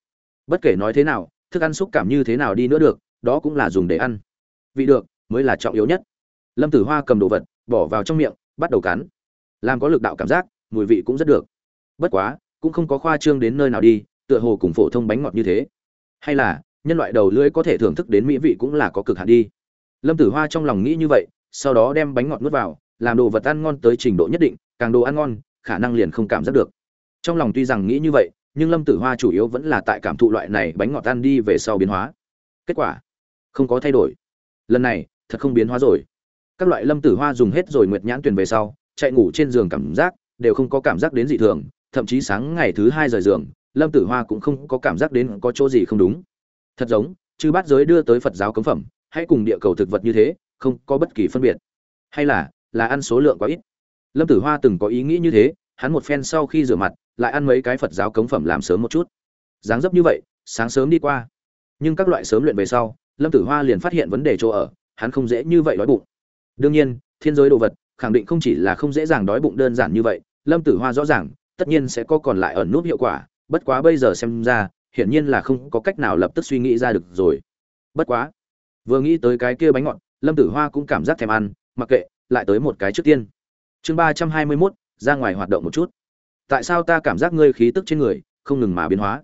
Bất kể nói thế nào, thức ăn xúc cảm như thế nào đi nữa được, đó cũng là dùng để ăn. Vị được, mới là trọng yếu nhất. Lâm tử hoa cầm đồ vật bỏ vào trong miệng, bắt đầu cắn. Làm có lực đạo cảm giác, mùi vị cũng rất được. Bất quá, cũng không có khoa trương đến nơi nào đi, tựa hồ cùng phổ thông bánh ngọt như thế. Hay là, nhân loại đầu lưỡi có thể thưởng thức đến mỹ vị cũng là có cực hạn đi. Lâm tử hoa trong lòng nghĩ như vậy, sau đó đem bánh ngọt nuốt vào, làm đồ vật ăn ngon tới trình độ nhất định, càng đồ ăn ngon, khả năng liền không cảm giác được. Trong lòng tuy rằng nghĩ như vậy, nhưng lâm tử hoa chủ yếu vẫn là tại cảm thụ loại này bánh ngọt ăn đi về sau biến hóa. Kết quả, không có thay đổi. Lần này, thật không biến hóa rồi các loại lâm tử hoa dùng hết rồi nguyệt nhãn tuyền về sau, chạy ngủ trên giường cảm giác đều không có cảm giác đến dị thường, thậm chí sáng ngày thứ hai rời giường, lâm tử hoa cũng không có cảm giác đến có chỗ gì không đúng. Thật giống, chư bát giới đưa tới phật giáo cấm phẩm, hãy cùng địa cầu thực vật như thế, không có bất kỳ phân biệt. Hay là là ăn số lượng quá ít. Lâm tử hoa từng có ý nghĩ như thế, hắn một phen sau khi rửa mặt, lại ăn mấy cái phật giáo cống phẩm làm sớm một chút. Dáng dấp như vậy, sáng sớm đi qua. Nhưng các loại sớm luyện về sau, lâm tử hoa liền phát hiện vấn đề chỗ ở, hắn không dễ như vậy đói bụng đương nhiên, thiên giới đồ vật, khẳng định không chỉ là không dễ dàng đói bụng đơn giản như vậy, lâm tử hoa rõ ràng, tất nhiên sẽ có còn lại ẩn nút hiệu quả, bất quá bây giờ xem ra, hiển nhiên là không có cách nào lập tức suy nghĩ ra được rồi. Bất quá, vừa nghĩ tới cái kia bánh ngọt, lâm tử hoa cũng cảm giác thèm ăn, mặc kệ, lại tới một cái trước tiên. Chương ba trăm hai mươi mốt, ra ngoài hoạt động một chút. Tại sao ta cảm giác ngươi khí tức trên người, không ngừng mà biến hóa?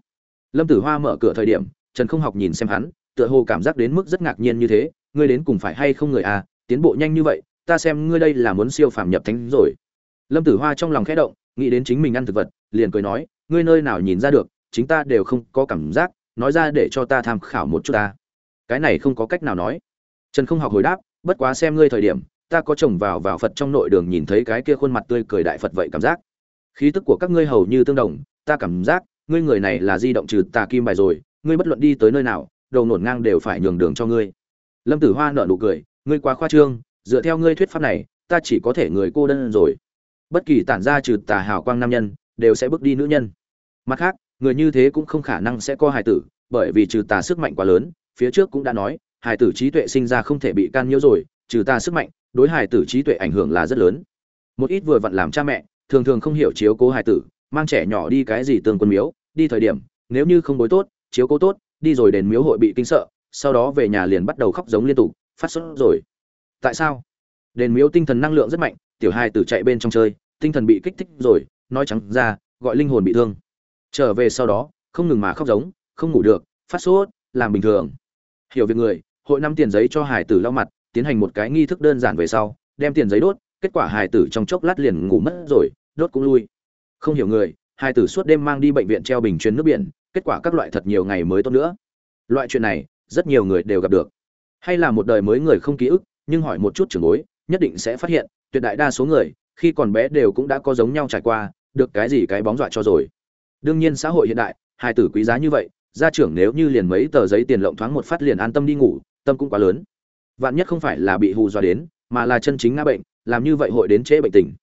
Lâm tử hoa mở cửa thời điểm, trần không học nhìn xem hắn, tựa hồ cảm giác đến mức rất ngạc nhiên như thế, ngươi đến cùng phải hay không người à tiến bộ nhanh như vậy, ta xem ngươi đây là muốn siêu phàm nhập thánh rồi. Lâm tử hoa trong lòng khẽ động, nghĩ đến chính mình ăn thực vật, liền cười nói, ngươi nơi nào nhìn ra được, chính ta đều không có cảm giác, nói ra để cho ta tham khảo một chút ta. Cái này không có cách nào nói. Trần không học hồi đáp, bất quá xem ngươi thời điểm, ta có chồng vào vào phật trong nội đường nhìn thấy cái kia khuôn mặt tươi cười đại phật vậy cảm giác. Khí tức của các ngươi hầu như tương đồng, ta cảm giác, ngươi người này là di động trừ tà kim bài rồi, ngươi bất luận đi tới nơi nào, đầu nổn ngang đều phải nhường đường cho ngươi. Lâm tử hoa nợ nụ cười ngươi quá khoa trương, dựa theo ngươi thuyết pháp này, ta chỉ có thể người cô đơn rồi. Bất kỳ tản ra trừ tà hào quang nam nhân, đều sẽ bước đi nữ nhân. Mặt khác, người như thế cũng không khả năng sẽ có hài tử, bởi vì trừ tà sức mạnh quá lớn, phía trước cũng đã nói, hài tử trí tuệ sinh ra không thể bị can nhiễu rồi, trừ tà sức mạnh, đối hài tử trí tuệ ảnh hưởng là rất lớn. Một ít vừa vặn làm cha mẹ, thường thường không hiểu chiếu cố hài tử, mang trẻ nhỏ đi cái gì tương quân miếu, đi thời điểm, nếu như không bối tốt, chiếu cố tốt, đi rồi đền miếu hội bị kinh sợ, sau đó về nhà liền bắt đầu khóc giống liên tục phát sốt rồi. Tại sao? Đền miếu tinh thần năng lượng rất mạnh, tiểu hai tử chạy bên trong chơi, tinh thần bị kích thích rồi, nói trắng ra, gọi linh hồn bị thương. Trở về sau đó, không ngừng mà khóc giống, không ngủ được, phát sốt, làm bình thường. Hiểu việc người, hội năm tiền giấy cho hải tử lau mặt, tiến hành một cái nghi thức đơn giản về sau, đem tiền giấy đốt, kết quả hải tử trong chốc lát liền ngủ mất rồi, đốt cũng lui. Không hiểu người hải tử suốt đêm mang đi bệnh viện treo bình chuyến nước biển, kết quả các loại thật nhiều ngày mới tốt nữa. Loại chuyện này, rất nhiều người đều gặp được hay là một đời mới người không ký ức, nhưng hỏi một chút trưởng bối, nhất định sẽ phát hiện, tuyệt đại đa số người, khi còn bé đều cũng đã có giống nhau trải qua, được cái gì cái bóng dọa cho rồi. Đương nhiên xã hội hiện đại hai tử quý giá như vậy, gia trưởng nếu như liền mấy tờ giấy tiền lộng thoáng một phát liền an tâm đi ngủ, tâm cũng quá lớn. Vạn nhất không phải là bị hù dọa đến, mà là chân chính ngã bệnh, làm như vậy hội đến trễ bệnh tình.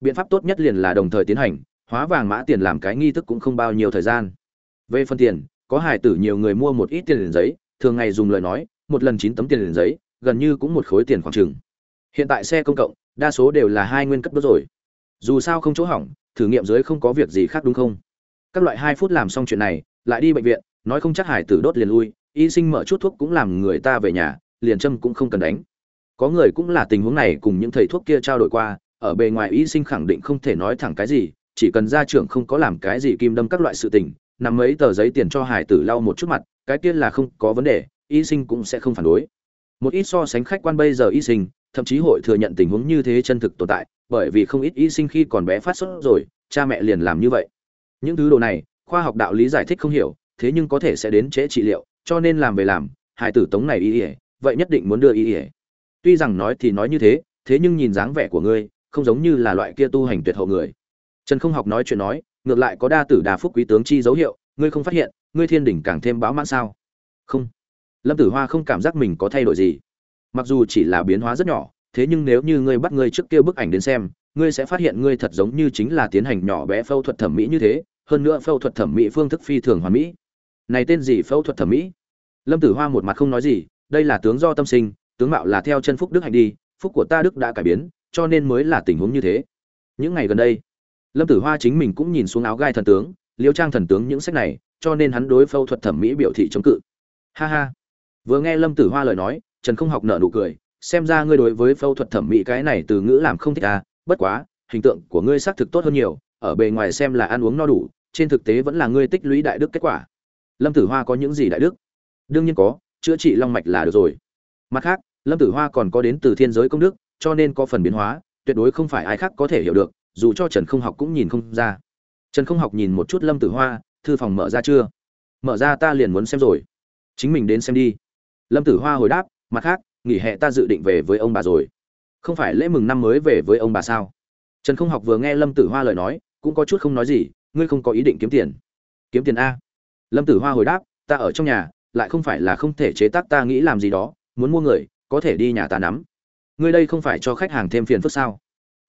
Biện pháp tốt nhất liền là đồng thời tiến hành, hóa vàng mã tiền làm cái nghi thức cũng không bao nhiêu thời gian. Về phần tiền, có hài tử nhiều người mua một ít tiền liền giấy, thường ngày dùng lời nói một lần chín tấm tiền liền giấy, gần như cũng một khối tiền khoảng chừng. Hiện tại xe công cộng, đa số đều là hai nguyên cấp đốt rồi. Dù sao không chỗ hỏng, thử nghiệm dưới không có việc gì khác đúng không? Các loại hai phút làm xong chuyện này, lại đi bệnh viện, nói không chắc hải tử đốt liền lui, y sinh mở chút thuốc cũng làm người ta về nhà, liền châm cũng không cần đánh. Có người cũng là tình huống này cùng những thầy thuốc kia trao đổi qua, ở bề ngoài y sinh khẳng định không thể nói thẳng cái gì, chỉ cần gia trưởng không có làm cái gì kim đâm các loại sự tình nằm mấy tờ giấy tiền cho hải tử lau một chút mặt, cái kia là không có vấn đề y sinh cũng sẽ không phản đối. Một ít so sánh khách quan bây giờ y sinh, thậm chí hội thừa nhận tình huống như thế chân thực tồn tại, bởi vì không ít y sinh khi còn bé phát sốt rồi, cha mẹ liền làm như vậy. Những thứ đồ này, khoa học đạo lý giải thích không hiểu, thế nhưng có thể sẽ đến trễ trị liệu, cho nên làm về làm hải tử tống này y ỉa vậy nhất định muốn đưa y ỉa tuy rằng nói thì nói như thế thế nhưng nhìn dáng vẻ của ngươi, không giống như là loại kia tu hành tuyệt hậu người. Trần không học nói chuyện nói, ngược lại có đa tử đà phúc quý tướng chi dấu hiệu, ngươi không phát hiện, ngươi thiên đỉnh càng thêm báo mãn sao? Không lâm tử hoa không cảm giác mình có thay đổi gì. Mặc dù chỉ là biến hóa rất nhỏ, thế nhưng nếu như ngươi bắt ngươi trước kia bức ảnh đến xem, ngươi sẽ phát hiện ngươi thật giống như chính là tiến hành nhỏ bé phẫu thuật thẩm mỹ như thế, hơn nữa phẫu thuật thẩm mỹ phương thức phi thường hoàn mỹ. Này tên gì phẫu thuật thẩm mỹ? Lâm tử hoa một mặt không nói gì, đây là tướng do tâm sinh, tướng mạo là theo chân phúc đức hành đi, phúc của ta đức đã cải biến, cho nên mới là tình huống như thế. Những ngày gần đây, lâm tử hoa chính mình cũng nhìn xuống áo gai thần tướng, liêu trang thần tướng những sách này, cho nên hắn đối phẫu thuật thẩm mỹ biểu thị chống cự. Ha ha vừa nghe lâm tử hoa lời nói, trần không học nợ nụ cười, xem ra ngươi đối với phẫu thuật thẩm mỹ cái này từ ngữ làm không thích à bất quá, hình tượng của ngươi xác thực tốt hơn nhiều, ở bề ngoài xem là ăn uống no đủ, trên thực tế vẫn là ngươi tích lũy đại đức kết quả. Lâm tử hoa có những gì đại đức? Đương nhiên có, chữa trị long mạch là được rồi. Mặt khác, lâm tử hoa còn có đến từ thiên giới công đức, cho nên có phần biến hóa, tuyệt đối không phải ai khác có thể hiểu được, dù cho trần không học cũng nhìn không ra. Trần không học nhìn một chút lâm tử hoa, thư phòng mở ra chưa? Mở ra, ta liền muốn xem rồi. Chính mình đến xem đi lâm tử hoa hồi đáp, mặt khác, nghỉ hè ta dự định về với ông bà rồi. Không phải lễ mừng năm mới về với ông bà sao? Trần không học vừa nghe lâm tử hoa lời nói, cũng có chút không nói gì, ngươi không có ý định kiếm tiền. Kiếm tiền a? Lâm tử hoa hồi đáp, ta ở trong nhà, lại không phải là không thể chế tác ta nghĩ làm gì đó, muốn mua người, có thể đi nhà ta nắm. Ngươi đây không phải cho khách hàng thêm phiền phức sao?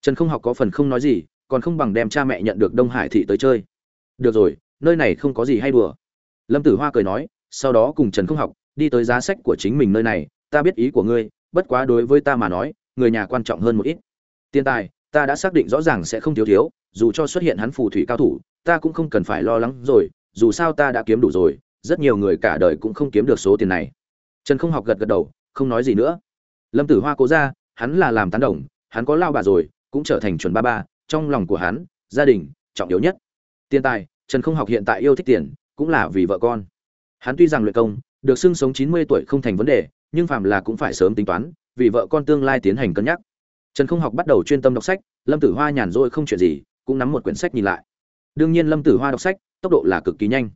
Trần không học có phần không nói gì, còn không bằng đem cha mẹ nhận được đông hải thị tới chơi. Được rồi, nơi này không có gì hay đùa. Lâm tử hoa cười nói, sau đó cùng trần không học đi tới giá sách của chính mình nơi này, ta biết ý của ngươi, bất quá đối với ta mà nói, người nhà quan trọng hơn một ít. Tiền tài, ta đã xác định rõ ràng sẽ không thiếu thiếu, dù cho xuất hiện hắn phù thủy cao thủ, ta cũng không cần phải lo lắng rồi, dù sao ta đã kiếm đủ rồi, rất nhiều người cả đời cũng không kiếm được số tiền này. Trần không học gật gật đầu, không nói gì nữa. Lâm tử hoa cố ra, hắn là làm tán đồng, hắn có lao bà rồi, cũng trở thành chuẩn ba ba, trong lòng của hắn, gia đình, trọng yếu nhất. Tiền tài, trần không học hiện tại yêu thích tiền, cũng là vì vợ con. Hắn tuy rằng luyện công được xưng sống chín mươi tuổi không thành vấn đề, nhưng phàm là cũng phải sớm tính toán, vì vợ con tương lai tiến hành cân nhắc. Trần không học bắt đầu chuyên tâm đọc sách, lâm tử hoa nhàn rỗi không chuyện gì, cũng nắm một quyển sách nhìn lại. Đương nhiên lâm tử hoa đọc sách, tốc độ là cực kỳ nhanh.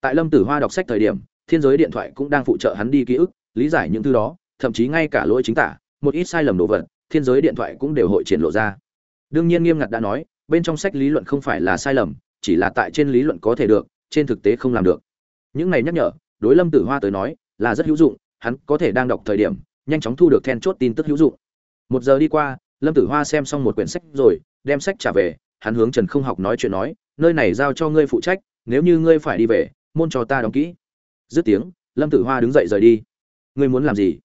Tại lâm tử hoa đọc sách thời điểm, thiên giới điện thoại cũng đang phụ trợ hắn đi ký ức, lý giải những thứ đó, thậm chí ngay cả lỗi chính tả, một ít sai lầm đồ vật, thiên giới điện thoại cũng đều hội triển lộ ra. Đương nhiên nghiêm ngặt đã nói, bên trong sách lý luận không phải là sai lầm, chỉ là tại trên lý luận có thể được, trên thực tế không làm được. Những này nhắc nhở đối lâm tử hoa tới nói, là rất hữu dụng, hắn có thể đang đọc thời điểm, nhanh chóng thu được then chốt tin tức hữu dụng. Một giờ đi qua, lâm tử hoa xem xong một quyển sách rồi, đem sách trả về, hắn hướng trần không học nói chuyện nói, nơi này giao cho ngươi phụ trách, nếu như ngươi phải đi về, môn cho ta đóng kỹ. Dứt tiếng, lâm tử hoa đứng dậy rời đi. Ngươi muốn làm gì?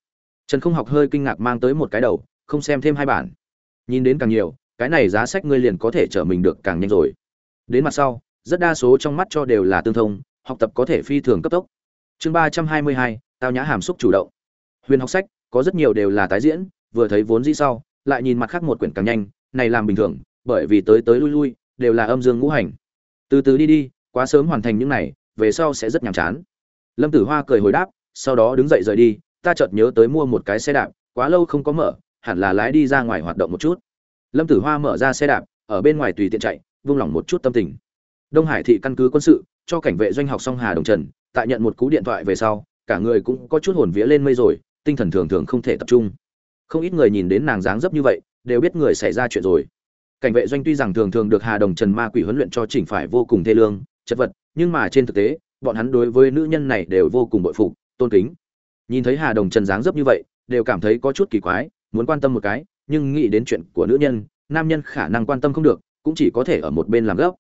Trần không học hơi kinh ngạc mang tới một cái đầu, không xem thêm hai bản. Nhìn đến càng nhiều, cái này giá sách ngươi liền có thể trở mình được càng nhanh rồi. Đến mặt sau, rất đa số trong mắt cho đều là tương thông, học tập có thể phi thường cấp tốc chương ba trăm hai mươi hai, tao nhã hàm xúc chủ động. Huyền học sách, có rất nhiều đều là tái diễn, vừa thấy vốn dĩ sau, lại nhìn mặt khác một quyển càng nhanh, này làm bình thường, bởi vì tới tới lui lui, đều là âm dương ngũ hành. Từ từ đi đi, quá sớm hoàn thành những này, về sau sẽ rất nhàm chán. Lâm tử hoa cười hồi đáp, sau đó đứng dậy rời đi, ta chợt nhớ tới mua một cái xe đạp, quá lâu không có mở, hẳn là lái đi ra ngoài hoạt động một chút. Lâm tử hoa mở ra xe đạp, ở bên ngoài tùy tiện chạy, vung lòng một chút tâm tình. Đông hải thị căn cứ quân sự, cho cảnh vệ doanh học song hà đồng trần tại nhận một cú điện thoại về sau, cả người cũng có chút hồn vía lên mây rồi, tinh thần thường thường không thể tập trung. Không ít người nhìn đến nàng dáng dấp như vậy, đều biết người xảy ra chuyện rồi. Cảnh vệ doanh tuy rằng thường thường được hà đồng trần ma quỷ huấn luyện cho chỉnh phải vô cùng thê lương chất vật, nhưng mà trên thực tế, bọn hắn đối với nữ nhân này đều vô cùng bội phục, tôn kính. Nhìn thấy hà đồng trần dáng dấp như vậy, đều cảm thấy có chút kỳ quái, muốn quan tâm một cái, nhưng nghĩ đến chuyện của nữ nhân, nam nhân khả năng quan tâm không được, cũng chỉ có thể ở một bên làm gốc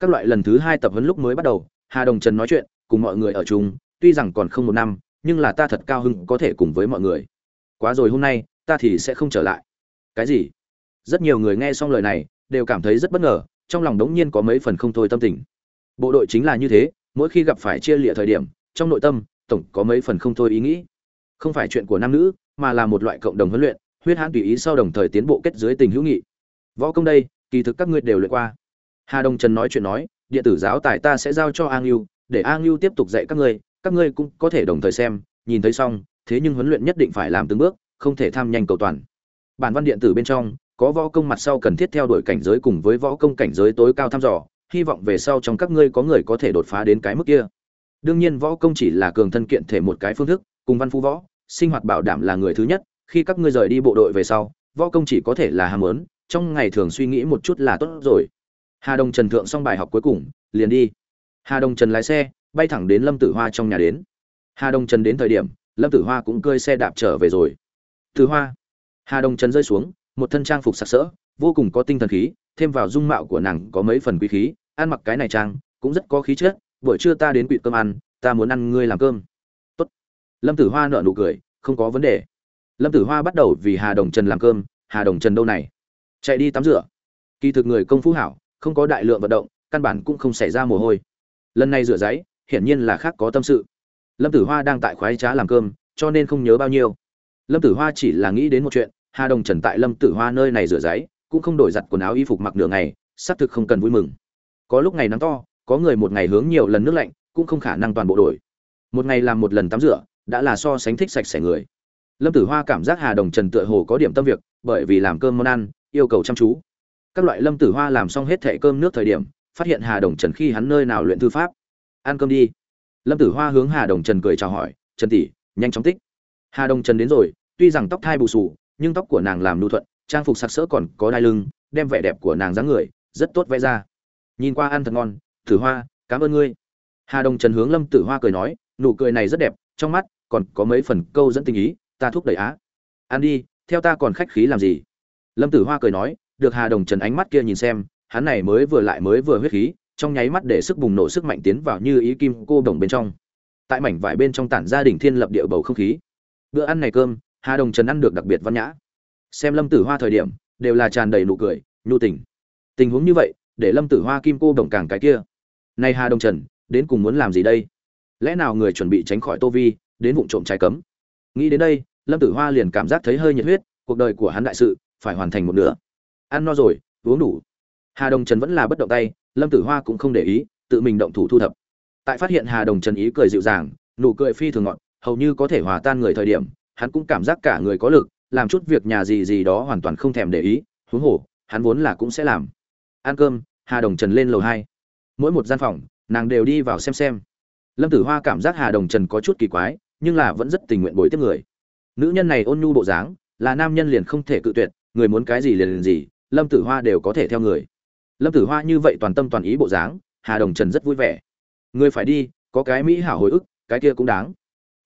các loại lần thứ hai tập huấn lúc mới bắt đầu, hà đồng trần nói chuyện cùng mọi người ở chung, tuy rằng còn không một năm, nhưng là ta thật cao hứng có thể cùng với mọi người. Quá rồi hôm nay, ta thì sẽ không trở lại. Cái gì? Rất nhiều người nghe xong lời này, đều cảm thấy rất bất ngờ, trong lòng đống nhiên có mấy phần không thôi tâm tình. Bộ đội chính là như thế, mỗi khi gặp phải chia lìa thời điểm, trong nội tâm, tổng có mấy phần không thôi ý nghĩ. Không phải chuyện của nam nữ, mà là một loại cộng đồng huấn luyện, huyết hãn tùy ý sau đồng thời tiến bộ kết dưới tình hữu nghị. Võ công đây, kỳ thực các ngươi đều luyện qua. Hà đông trần nói chuyện nói, điện tử giáo tài ta sẽ giao cho an lưu để A lưu tiếp tục dạy các ngươi các ngươi cũng có thể đồng thời xem, nhìn thấy xong, thế nhưng huấn luyện nhất định phải làm từng bước, không thể tham nhanh cầu toàn. Bản văn điện tử bên trong, có võ công mặt sau cần thiết theo đuổi cảnh giới cùng với võ công cảnh giới tối cao thăm dò, hy vọng về sau trong các ngươi có người có thể đột phá đến cái mức kia. Đương nhiên võ công chỉ là cường thân kiện thể một cái phương thức, cùng văn phú võ, sinh hoạt bảo đảm là người thứ nhất, khi các ngươi rời đi bộ đội về sau, võ công chỉ có thể là ham muốn, trong ngày thường suy nghĩ một chút là tốt rồi. Hà đông trần thượng xong bài học cuối cùng, liền đi hà đông trần lái xe, bay thẳng đến lâm tử hoa trong nhà đến. Hà đông trần đến thời điểm, lâm tử hoa cũng cơi xe đạp trở về rồi. Tử hoa. Hà đông trần rơi xuống, một thân trang phục sặc sỡ, vô cùng có tinh thần khí, thêm vào dung mạo của nàng có mấy phần quý khí, ăn mặc cái này trang, cũng rất có khí chất, buổi trưa ta đến quỵt cơm ăn, ta muốn ăn ngươi làm cơm. Tốt. lâm tử hoa nở nụ cười, không có vấn đề. Lâm tử hoa bắt đầu vì hà đồng trần làm cơm, hà đồng trần đâu này? Chạy đi tắm rửa. Kỳ thực người công phu hảo, không có đại lượng vận động, căn bản cũng không xảy ra mồ hôi lần này rửa giấy, hiển nhiên là khác có tâm sự. Lâm tử hoa đang tại khoái trá làm cơm, cho nên không nhớ bao nhiêu. Lâm tử hoa chỉ là nghĩ đến một chuyện, hà đồng trần tại lâm tử hoa nơi này rửa giấy, cũng không đổi giặt quần áo y phục mặc nửa ngày, xác thực không cần vui mừng. Có lúc ngày nắng to, có người một ngày hướng nhiều lần nước lạnh, cũng không khả năng toàn bộ đổi. Một ngày làm một lần tắm rửa, đã là so sánh thích sạch sẽ người. Lâm tử hoa cảm giác hà đồng trần tựa hồ có điểm tâm việc, bởi vì làm cơm món ăn, yêu cầu chăm chú. Các loại lâm tử hoa làm xong hết thẻ cơm nước thời điểm phát hiện hà đồng trần khi hắn nơi nào luyện thư pháp. Ăn cơm đi. Lâm tử hoa hướng hà đồng trần cười chào hỏi trần tỷ nhanh chóng tích. Hà đồng trần đến rồi tuy rằng tóc thai bù xù, nhưng tóc của nàng làm nhu thuận trang phục sặc sỡ còn có đai lưng đem vẻ đẹp của nàng dáng người rất tốt vẽ ra. Nhìn qua ăn thật ngon tử hoa cảm ơn ngươi. Hà đồng trần hướng lâm tử hoa cười nói nụ cười này rất đẹp trong mắt còn có mấy phần câu dẫn tình ý ta thúc đẩy á. Ăn đi theo ta còn khách khí làm gì? Lâm tử hoa cười nói được hà đồng trần ánh mắt kia nhìn xem hắn này mới vừa lại mới vừa huyết khí, trong nháy mắt để sức bùng nổ sức mạnh tiến vào như ý kim cô đồng bên trong. Tại mảnh vải bên trong tản gia đình thiên lập địa bầu không khí. Bữa ăn này cơm, hà đồng trần ăn được đặc biệt văn nhã. Xem lâm tử hoa thời điểm, đều là tràn đầy nụ cười, nhu tình. Tình huống như vậy, để lâm tử hoa kim cô đồng càng cái kia. Nay hà đồng trần, đến cùng muốn làm gì đây? Lẽ nào người chuẩn bị tránh khỏi tô vi, đến vụ trộm trái cấm? Nghĩ đến đây, lâm tử hoa liền cảm giác thấy hơi nhiệt huyết, cuộc đời của hắn đại sự, phải hoàn thành một nửa. Ăn no rồi, uống đủ hà đồng trần vẫn là bất động tay, lâm tử hoa cũng không để ý, tự mình động thủ thu thập. Tại phát hiện hà đồng trần ý cười dịu dàng, nụ cười phi thường ngọt, hầu như có thể hòa tan người thời điểm, hắn cũng cảm giác cả người có lực, làm chút việc nhà gì gì đó hoàn toàn không thèm để ý, huống hồ, hắn vốn là cũng sẽ làm. Ăn cơm, hà đồng trần lên lầu hai. Mỗi một gian phòng, nàng đều đi vào xem xem. Lâm tử hoa cảm giác hà đồng trần có chút kỳ quái, nhưng là vẫn rất tình nguyện bồi tiếp người. Nữ nhân này ôn nhu bộ dáng, là nam nhân liền không thể cự tuyệt, người muốn cái gì liền liền gì, lâm tử hoa đều có thể theo người lâm tử hoa như vậy toàn tâm toàn ý bộ dáng, hà đồng trần rất vui vẻ. Người phải đi, có cái mỹ hảo hồi ức, cái kia cũng đáng.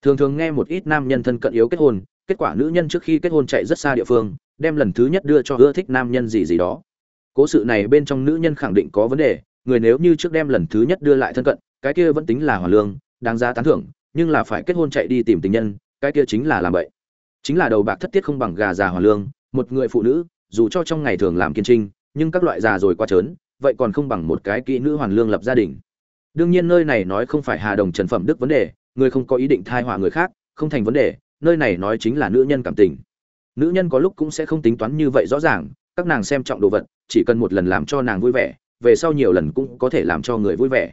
Thường thường nghe một ít nam nhân thân cận yếu kết hôn, kết quả nữ nhân trước khi kết hôn chạy rất xa địa phương, đem lần thứ nhất đưa cho ưa thích nam nhân gì gì đó. Cố sự này bên trong nữ nhân khẳng định có vấn đề, người nếu như trước đem lần thứ nhất đưa lại thân cận, cái kia vẫn tính là hoàn lương, đáng giá tán thưởng, nhưng là phải kết hôn chạy đi tìm tình nhân, cái kia chính là làm vậy chính là đầu bạc thất tiết không bằng gà già hoàn lương, một người phụ nữ, dù cho trong ngày thường làm kiên trinh nhưng các loại già rồi qua trớn, vậy còn không bằng một cái kỹ nữ hoàn lương lập gia đình. Đương nhiên nơi này nói không phải hà đồng trần phẩm đức vấn đề, người không có ý định thai họa người khác, không thành vấn đề, nơi này nói chính là nữ nhân cảm tình. Nữ nhân có lúc cũng sẽ không tính toán như vậy rõ ràng, các nàng xem trọng đồ vật, chỉ cần một lần làm cho nàng vui vẻ, về sau nhiều lần cũng có thể làm cho người vui vẻ.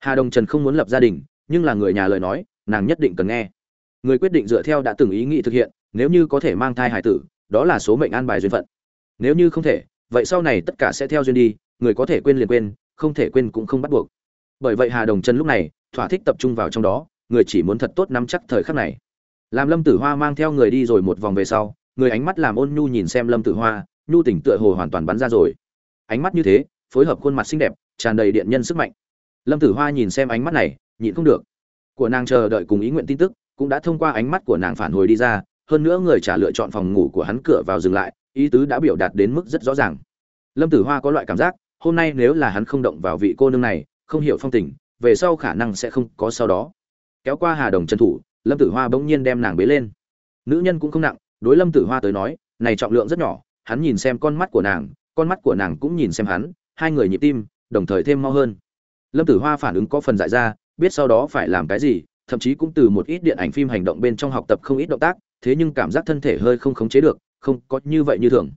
Hà đồng trần không muốn lập gia đình, nhưng là người nhà lời nói, nàng nhất định cần nghe. Người quyết định dựa theo đã từng ý nghĩ thực hiện, nếu như có thể mang thai hải tử, đó là số mệnh an bài duyên phận. Nếu như không thể vậy sau này tất cả sẽ theo duyên đi, người có thể quên liền quên, không thể quên cũng không bắt buộc. Bởi vậy hà đồng chân lúc này, thỏa thích tập trung vào trong đó, người chỉ muốn thật tốt nắm chắc thời khắc này. Làm lâm tử hoa mang theo người đi rồi một vòng về sau, người ánh mắt làm ôn nhu nhìn xem lâm tử hoa, nhu tỉnh tựa hồ hoàn toàn bắn ra rồi. Ánh mắt như thế, phối hợp khuôn mặt xinh đẹp, tràn đầy điện nhân sức mạnh. Lâm tử hoa nhìn xem ánh mắt này, nhịn không được. Của nàng chờ đợi cùng ý nguyện tin tức, cũng đã thông qua ánh mắt của nàng phản hồi đi ra, hơn nữa người trả lựa chọn phòng ngủ của hắn cửa vào dừng lại ý tứ đã biểu đạt đến mức rất rõ ràng. Lâm tử hoa có loại cảm giác, hôm nay nếu là hắn không động vào vị cô nương này, không hiểu phong tình, về sau khả năng sẽ không có sau đó. Kéo qua hà đồng trần thủ, lâm tử hoa bỗng nhiên đem nàng bế lên. Nữ nhân cũng không nặng, đối lâm tử hoa tới nói, này trọng lượng rất nhỏ, hắn nhìn xem con mắt của nàng, con mắt của nàng cũng nhìn xem hắn, hai người nhịp tim, đồng thời thêm mau hơn. Lâm tử hoa phản ứng có phần dại ra, biết sau đó phải làm cái gì, thậm chí cũng từ một ít điện ảnh phim hành động bên trong học tập không ít động tác, thế nhưng cảm giác thân thể hơi không khống chế được không có như vậy như thường.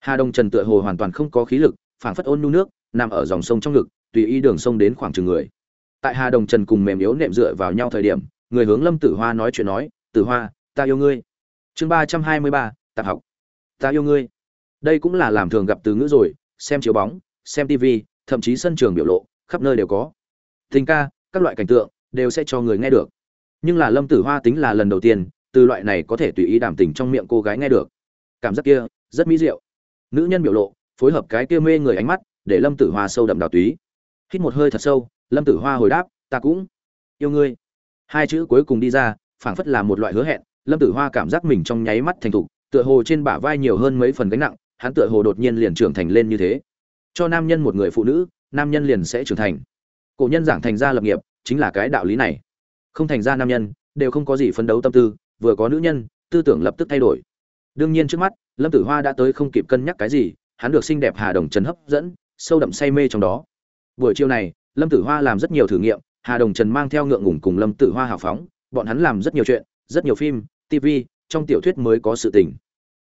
Hà đông trần tựa hồ hoàn toàn không có khí lực, phảng phất ôn nu nước, nằm ở dòng sông trong ngực, tùy ý đường sông đến khoảng chừng người. Tại hà đồng trần cùng mềm yếu nệm dựa vào nhau thời điểm, người hướng lâm tử hoa nói chuyện nói, tử hoa, ta yêu ngươi. Chương ba trăm hai mươi ba, tạp học. Ta yêu ngươi. Đây cũng là làm thường gặp từ ngữ rồi, xem chiếu bóng, xem tv thậm chí sân trường biểu lộ, khắp nơi đều có. Tình ca, các loại cảnh tượng, đều sẽ cho người nghe được. Nhưng là lâm tử hoa tính là lần đầu tiên, từ loại này có thể tùy ý đảm tình trong miệng cô gái nghe được cảm giác kia rất mỹ diệu. Nữ nhân biểu lộ, phối hợp cái kia mê người ánh mắt, để lâm tử hoa sâu đậm đào túy. Hít một hơi thật sâu, lâm tử hoa hồi đáp, ta cũng yêu ngươi. Hai chữ cuối cùng đi ra, phảng phất là một loại hứa hẹn, lâm tử hoa cảm giác mình trong nháy mắt thành thục, tựa hồ trên bả vai nhiều hơn mấy phần gánh nặng, hắn tựa hồ đột nhiên liền trưởng thành lên như thế. Cho nam nhân một người phụ nữ, nam nhân liền sẽ trưởng thành. Cổ nhân giảng thành ra lập nghiệp, chính là cái đạo lý này. Không thành ra nam nhân, đều không có gì phấn đấu tâm tư, vừa có nữ nhân, tư tưởng lập tức thay đổi đương nhiên trước mắt, lâm tử hoa đã tới không kịp cân nhắc cái gì, hắn được xinh đẹp hà đồng trần hấp dẫn, sâu đậm say mê trong đó. Buổi chiều này, lâm tử hoa làm rất nhiều thử nghiệm, hà đồng trần mang theo ngượng ngùng cùng lâm tử hoa hào phóng, bọn hắn làm rất nhiều chuyện, rất nhiều phim tv trong tiểu thuyết mới có sự tình.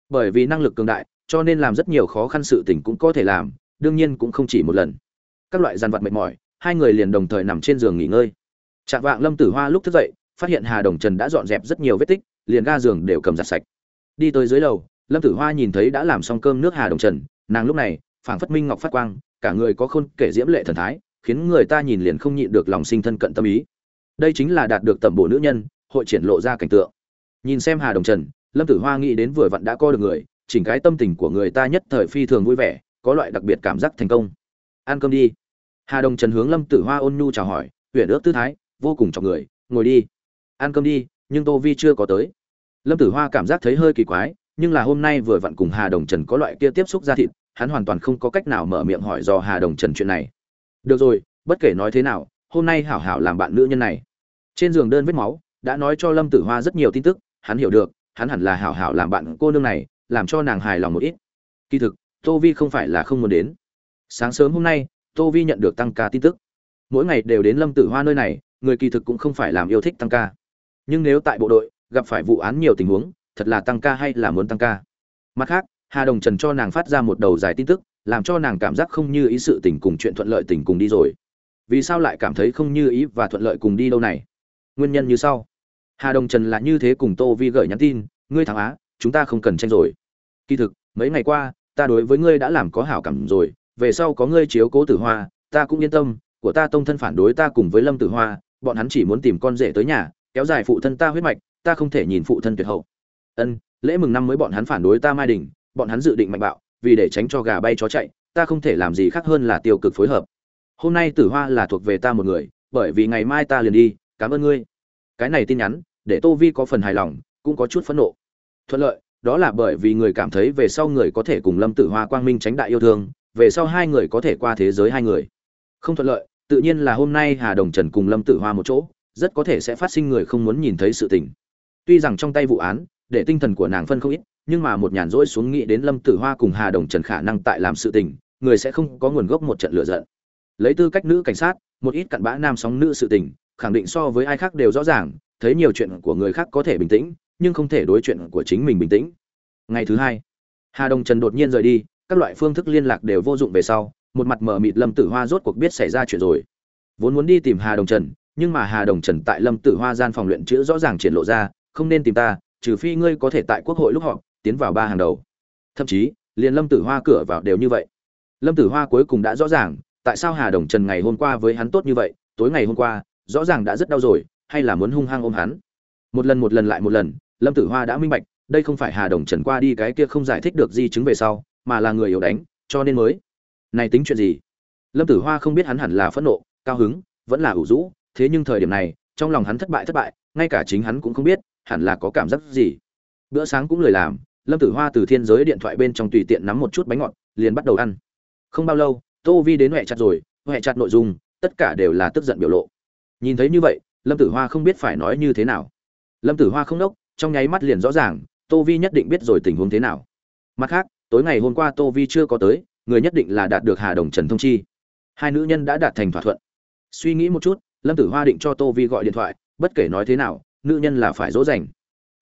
Bởi vì năng lực cường đại, cho nên làm rất nhiều khó khăn sự tình cũng có thể làm, đương nhiên cũng không chỉ một lần. Các loại dàn vật mệt mỏi, hai người liền đồng thời nằm trên giường nghỉ ngơi. Chạm vạng lâm tử hoa lúc thức dậy, phát hiện hà đồng trần đã dọn dẹp rất nhiều vết tích, liền ga giường đều cầm giặt sạch đi tới dưới lầu, lâm tử hoa nhìn thấy đã làm xong cơm nước hà đồng trần, nàng lúc này, phảng phất minh ngọc phát quang, cả người có khôn kể diễm lệ thần thái, khiến người ta nhìn liền không nhịn được lòng sinh thân cận tâm ý. Đây chính là đạt được tầm bổ nữ nhân, hội triển lộ ra cảnh tượng. Nhìn xem hà đồng trần, lâm tử hoa nghĩ đến vừa vặn đã co được người, chỉnh cái tâm tình của người ta nhất thời phi thường vui vẻ, có loại đặc biệt cảm giác thành công. Ăn cơm đi. Hà đồng trần hướng lâm tử hoa ôn nhu chào hỏi huyện ước tư thái, vô cùng chọc người, ngồi đi. Ăn cơm đi, nhưng tô vi chưa có tới lâm tử hoa cảm giác thấy hơi kỳ quái, nhưng là hôm nay vừa vặn cùng hà đồng trần có loại kia tiếp xúc ra thịt, hắn hoàn toàn không có cách nào mở miệng hỏi do hà đồng trần chuyện này. Được rồi, bất kể nói thế nào, hôm nay hảo hảo làm bạn nữ nhân này. Trên giường đơn vết máu, đã nói cho lâm tử hoa rất nhiều tin tức, hắn hiểu được, hắn hẳn là hảo hảo làm bạn cô nương này, làm cho nàng hài lòng một ít. Kỳ thực, tô vi không phải là không muốn đến. Sáng sớm hôm nay, tô vi nhận được tăng ca tin tức. Mỗi ngày đều đến lâm tử hoa nơi này, người kỳ thực cũng không phải làm yêu thích tăng ca. Nhưng nếu tại bộ đội gặp phải vụ án nhiều tình huống, thật là tăng ca hay là muốn tăng ca. Mặt khác, hà đồng trần cho nàng phát ra một đầu dài tin tức, làm cho nàng cảm giác không như ý sự tình cùng chuyện thuận lợi tình cùng đi rồi. Vì sao lại cảm thấy không như ý và thuận lợi cùng đi đâu này? Nguyên nhân như sau. Hà đồng trần là như thế cùng tô vi gửi nhắn tin, ngươi thắng á, chúng ta không cần tranh rồi. Kỳ thực, mấy ngày qua, ta đối với ngươi đã làm có hảo cảm rồi, về sau có ngươi chiếu cố tử hoa, ta cũng yên tâm, của ta tông thân phản đối ta cùng với lâm tử hoa, bọn hắn chỉ muốn tìm con rể tới nhà, kéo dài phụ thân ta huyết mạch ta không thể nhìn phụ thân tuyệt hậu. Ân, lễ mừng năm mới bọn hắn phản đối ta mai đình, bọn hắn dự định mạnh bạo, vì để tránh cho gà bay chó chạy, ta không thể làm gì khác hơn là tiêu cực phối hợp. Hôm nay tử hoa là thuộc về ta một người, bởi vì ngày mai ta liền đi, cảm ơn ngươi. Cái này tin nhắn, để tô vi có phần hài lòng, cũng có chút phẫn nộ. Thuận lợi, đó là bởi vì người cảm thấy về sau người có thể cùng lâm tử hoa quang minh tránh đại yêu thương, về sau hai người có thể qua thế giới hai người. Không thuận lợi, tự nhiên là hôm nay hà đồng trần cùng lâm tử hoa một chỗ, rất có thể sẽ phát sinh người không muốn nhìn thấy sự tình tuy rằng trong tay vụ án, để tinh thần của nàng phân không ít, nhưng mà một nhàn rỗi xuống nghĩ đến lâm tử hoa cùng hà đồng trần khả năng tại làm sự tình, người sẽ không có nguồn gốc một trận lựa giận. Lấy tư cách nữ cảnh sát, một ít cặn bã nam sóng nữ sự tình, khẳng định so với ai khác đều rõ ràng, thấy nhiều chuyện của người khác có thể bình tĩnh, nhưng không thể đối chuyện của chính mình bình tĩnh. Ngày thứ hai, hà đồng trần đột nhiên rời đi, các loại phương thức liên lạc đều vô dụng về sau, một mặt mờ mịt lâm tử hoa rốt cuộc biết xảy ra chuyện rồi. Vốn muốn đi tìm hà đồng trần, nhưng mà hà đồng trần tại lâm tử hoa gian phòng luyện chữ rõ ràng triển lộ ra không nên tìm ta, trừ phi ngươi có thể tại quốc hội lúc họ tiến vào ba hàng đầu. Thậm chí, liền lâm tử hoa cửa vào đều như vậy. Lâm tử hoa cuối cùng đã rõ ràng, tại sao hà đồng trần ngày hôm qua với hắn tốt như vậy, tối ngày hôm qua, rõ ràng đã rất đau rồi, hay là muốn hung hăng ôm hắn? Một lần một lần lại một lần, lâm tử hoa đã minh bạch, đây không phải hà đồng trần qua đi cái kia không giải thích được di chứng về sau, mà là người yếu đánh, cho nên mới. Này tính chuyện gì? Lâm tử hoa không biết hắn hẳn là phẫn nộ, cao hứng, vẫn là ủ rũ, thế nhưng thời điểm này, trong lòng hắn thất bại thất bại, ngay cả chính hắn cũng không biết hẳn là có cảm giác gì? Bữa sáng cũng lười làm, lâm tử hoa từ thiên giới điện thoại bên trong tùy tiện nắm một chút bánh ngọt, liền bắt đầu ăn. Không bao lâu, tô vi đến huệ chặt rồi, huệ chặt nội dung, tất cả đều là tức giận biểu lộ. Nhìn thấy như vậy, lâm tử hoa không biết phải nói như thế nào. Lâm tử hoa không đốc, trong nháy mắt liền rõ ràng, tô vi nhất định biết rồi tình huống thế nào. Mặt khác, tối ngày hôm qua tô vi chưa có tới, người nhất định là đạt được hà đồng trần thông chi. Hai nữ nhân đã đạt thành thỏa thuận. Suy nghĩ một chút, lâm tử hoa định cho tô vi gọi điện thoại, bất kể nói thế nào nữ nhân là phải dỗ dành.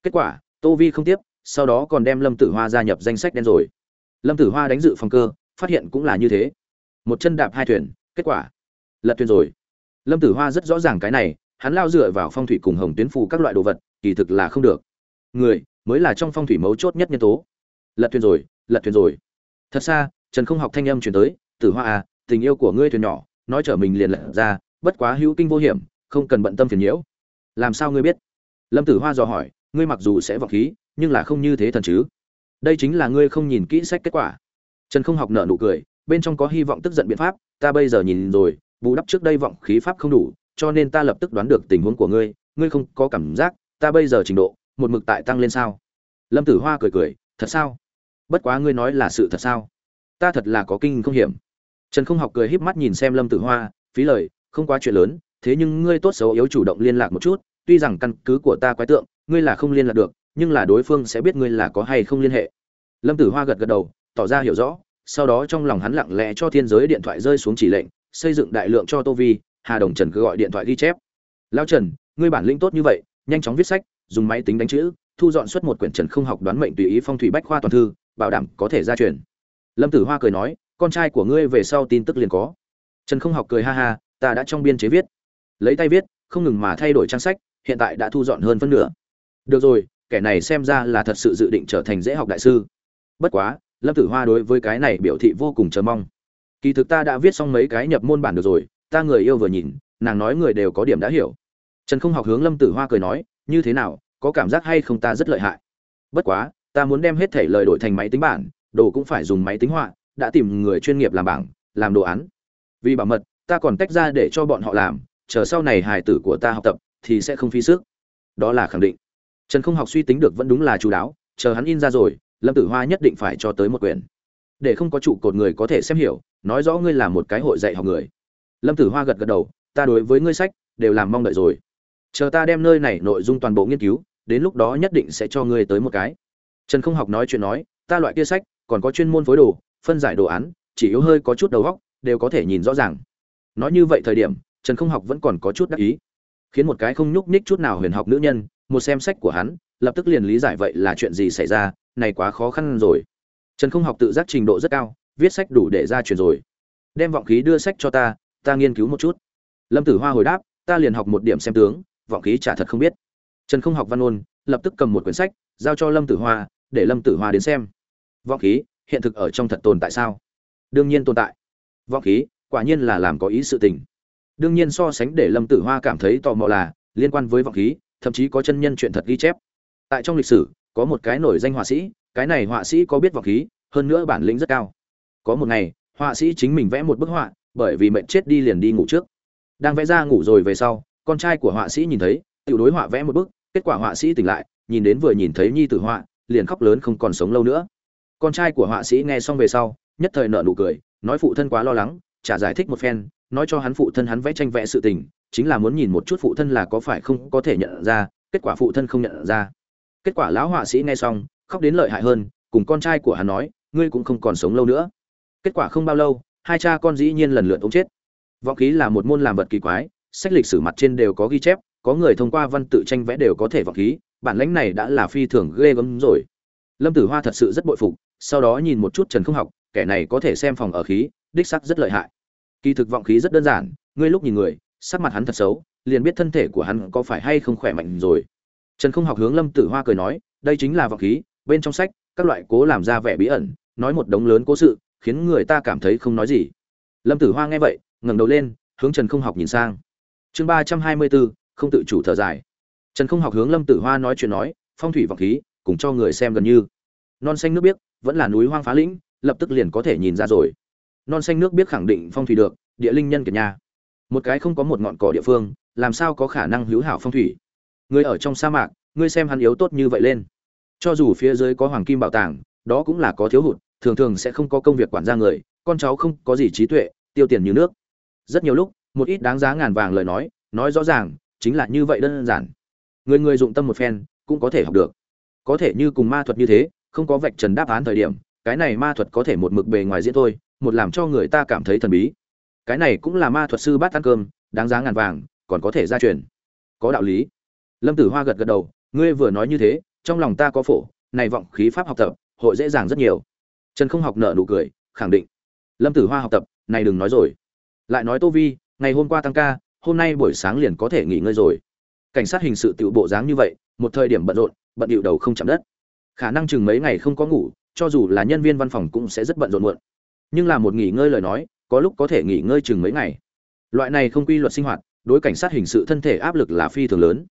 Kết quả, tô vi không tiếp, sau đó còn đem lâm tử hoa gia nhập danh sách đen rồi. Lâm tử hoa đánh dự phòng cơ, phát hiện cũng là như thế. Một chân đạp hai thuyền, kết quả, lật thuyền rồi. Lâm tử hoa rất rõ ràng cái này, hắn lao dựa vào phong thủy cùng hồng tuyến phù các loại đồ vật, kỳ thực là không được. Người, mới là trong phong thủy mấu chốt nhất nhân tố. Lật thuyền rồi, lật thuyền rồi. Thật xa, trần không học thanh âm chuyển tới, tử hoa à tình yêu của ngươi thuyền nhỏ, nói trở mình liền lật ra, bất quá hữu kinh vô hiểm, không cần bận tâm phiền nhiễu. Làm sao ngươi biết? Lâm tử hoa dò hỏi, ngươi mặc dù sẽ vọng khí, nhưng là không như thế thần chứ? Đây chính là ngươi không nhìn kỹ sách kết quả. Trần không học nợ nụ cười, bên trong có hy vọng tức giận biện pháp, ta bây giờ nhìn rồi, bù đắp trước đây vọng khí pháp không đủ, cho nên ta lập tức đoán được tình huống của ngươi ngươi không có cảm giác, ta bây giờ trình độ, một mực tại tăng lên sao? Lâm tử hoa cười cười, thật sao? Bất quá ngươi nói là sự thật sao? Ta thật là có kinh không hiểm. Trần không học cười híp mắt nhìn xem lâm tử hoa, phí lời, không quá chuyện lớn, thế nhưng ngươi tốt xấu yếu chủ động liên lạc một chút tuy rằng căn cứ của ta quái tượng, ngươi là không liên lạc được, nhưng là đối phương sẽ biết ngươi là có hay không liên hệ. Lâm tử hoa gật gật đầu, tỏ ra hiểu rõ, sau đó trong lòng hắn lặng lẽ cho thiên giới điện thoại rơi xuống chỉ lệnh, xây dựng đại lượng cho tô vi, hà đồng trần cứ gọi điện thoại ghi chép. Lao trần, ngươi bản lĩnh tốt như vậy, nhanh chóng viết sách, dùng máy tính đánh chữ, thu dọn xuất một quyển trần không học đoán mệnh tùy ý phong thủy bách khoa toàn thư, bảo đảm có thể ra truyền. Lâm tử hoa cười nói, con trai của ngươi về sau tin tức liền có. Trần không học cười ha ha, ta đã trong biên chế viết. Lấy tay viết, không ngừng mà thay đổi trang sách hiện tại đã thu dọn hơn phân nửa. Được rồi, kẻ này xem ra là thật sự dự định trở thành dễ học đại sư. Bất quá, lâm tử hoa đối với cái này biểu thị vô cùng chờ mong. Kỳ thực ta đã viết xong mấy cái nhập môn bản được rồi, ta người yêu vừa nhìn, nàng nói người đều có điểm đã hiểu. Trần không học hướng lâm tử hoa cười nói, như thế nào, có cảm giác hay không ta rất lợi hại? Bất quá, ta muốn đem hết thể lời đổi thành máy tính bản, đồ cũng phải dùng máy tính họa, đã tìm người chuyên nghiệp làm bảng, làm đồ án. Vì bảo mật, ta còn tách ra để cho bọn họ làm, chờ sau này hài tử của ta học tập thì sẽ không phí sức. Đó là khẳng định. Trần không học suy tính được vẫn đúng là chú đáo, chờ hắn in ra rồi, lâm tử hoa nhất định phải cho tới một quyển. Để không có trụ cột người có thể xem hiểu, nói rõ ngươi là một cái hội dạy học người. Lâm tử hoa gật gật đầu, ta đối với ngươi sách đều làm mong đợi rồi. Chờ ta đem nơi này nội dung toàn bộ nghiên cứu, đến lúc đó nhất định sẽ cho ngươi tới một cái. Trần không học nói chuyện nói, ta loại kia sách còn có chuyên môn phối đồ, phân giải đồ án, chỉ yếu hơi có chút đầu góc đều có thể nhìn rõ ràng. Nói như vậy thời điểm, trần không học vẫn còn có chút đắc ý khiến một cái không nhúc nhích chút nào huyền học nữ nhân, một xem sách của hắn, lập tức liền lý giải vậy là chuyện gì xảy ra, này quá khó khăn rồi. Trần không học tự giác trình độ rất cao, viết sách đủ để ra truyền rồi. Đem vọng khí đưa sách cho ta ta nghiên cứu một chút. Lâm tử hoa hồi đáp, ta liền học một điểm xem tướng, vọng khí chả thật không biết. Trần không học văn ôn, lập tức cầm một quyển sách, giao cho lâm tử hoa, để lâm tử hoa đến xem. Vọng khí, hiện thực ở trong thật tồn tại sao? Đương nhiên tồn tại. Vọng khí, quả nhiên là làm có ý sự tình đương nhiên so sánh để lâm tử hoa cảm thấy tò mò là, liên quan với vọng khí, thậm chí có chân nhân chuyện thật ghi chép. Tại trong lịch sử, có một cái nổi danh họa sĩ, cái này họa sĩ có biết vọng khí, hơn nữa bản lĩnh rất cao. Có một ngày, họa sĩ chính mình vẽ một bức họa, bởi vì mệnh chết đi liền đi ngủ trước. Đang vẽ ra ngủ rồi về sau, con trai của họa sĩ nhìn thấy tự đối họa vẽ một bức, kết quả họa sĩ tỉnh lại, nhìn đến vừa nhìn thấy nhi tử họa liền khóc lớn không còn sống lâu nữa. Con trai của họa sĩ nghe xong về sau, nhất thời nợ nụ cười, nói phụ thân quá lo lắng trả giải thích một phen nói cho hắn phụ thân hắn vẽ tranh vẽ sự tình, chính là muốn nhìn một chút phụ thân là có phải không có thể nhận ra, kết quả phụ thân không nhận ra. Kết quả lão họa sĩ nghe xong, khóc đến lợi hại hơn, cùng con trai của hắn nói, ngươi cũng không còn sống lâu nữa. Kết quả không bao lâu, hai cha con dĩ nhiên lần lượt ông chết. Võ khí là một môn làm vật kỳ quái, sách lịch sử mặt trên đều có ghi chép, có người thông qua văn tự tranh vẽ đều có thể vọng khí, bản lãnh này đã là phi thường ghê gớm rồi. Lâm tử hoa thật sự rất bội phục, sau đó nhìn một chút trần không học, kẻ này có thể xem phòng ở khí, đích sắc rất lợi hại kỳ thực vọng khí rất đơn giản, ngươi lúc nhìn người, sắc mặt hắn thật xấu, liền biết thân thể của hắn có phải hay không khỏe mạnh rồi. Trần không học hướng lâm tử hoa cười nói, đây chính là vọng khí, bên trong sách, các loại cố làm ra vẻ bí ẩn, nói một đống lớn cố sự, khiến người ta cảm thấy không nói gì. Lâm tử hoa nghe vậy, ngẩng đầu lên, hướng trần không học nhìn sang. Chương ba trăm hai mươi bốn không tự chủ thở dài. Trần không học hướng lâm tử hoa nói chuyện nói, phong thủy vọng khí, cùng cho người xem gần như. Non xanh nước biếc, vẫn là núi hoang phá lĩnh, lập tức liền có thể nhìn ra rồi non xanh nước biết khẳng định phong thủy được, địa linh nhân kiệt nhà một cái không có một ngọn cỏ địa phương, làm sao có khả năng hữu hảo phong thủy? Người ở trong sa mạc, ngươi xem hắn yếu tốt như vậy lên. Cho dù phía dưới có hoàng kim bảo tàng, đó cũng là có thiếu hụt, thường thường sẽ không có công việc quản gia người, con cháu không có gì trí tuệ, tiêu tiền như nước. Rất nhiều lúc, một ít đáng giá ngàn vàng lời nói nói rõ ràng, chính là như vậy đơn giản. Người người dụng tâm một phen, cũng có thể học được. Có thể như cùng ma thuật như thế, không có vạch trần đáp án thời điểm, cái này ma thuật có thể một mực bề ngoài diễn thôi một làm cho người ta cảm thấy thần bí. Cái này cũng là ma thuật sư bát ăn cơm, đáng giá ngàn vàng, còn có thể gia truyền. Có đạo lý. Lâm tử hoa gật gật đầu, ngươi vừa nói như thế, trong lòng ta có phổ, này vọng khí pháp học tập, hội dễ dàng rất nhiều. Trần không học nợ nụ cười, khẳng định. Lâm tử hoa học tập, này đừng nói rồi. Lại nói tô vi, ngày hôm qua tăng ca, hôm nay buổi sáng liền có thể nghỉ ngơi rồi. Cảnh sát hình sự tiểu bộ dáng như vậy, một thời điểm bận rộn, bận điệu đầu không chạm đất. Khả năng chừng mấy ngày không có ngủ, cho dù là nhân viên văn phòng cũng sẽ rất bận rộn muộn nhưng là một nghỉ ngơi lời nói, có lúc có thể nghỉ ngơi chừng mấy ngày. Loại này không quy luật sinh hoạt, đối cảnh sát hình sự thân thể áp lực là phi thường lớn.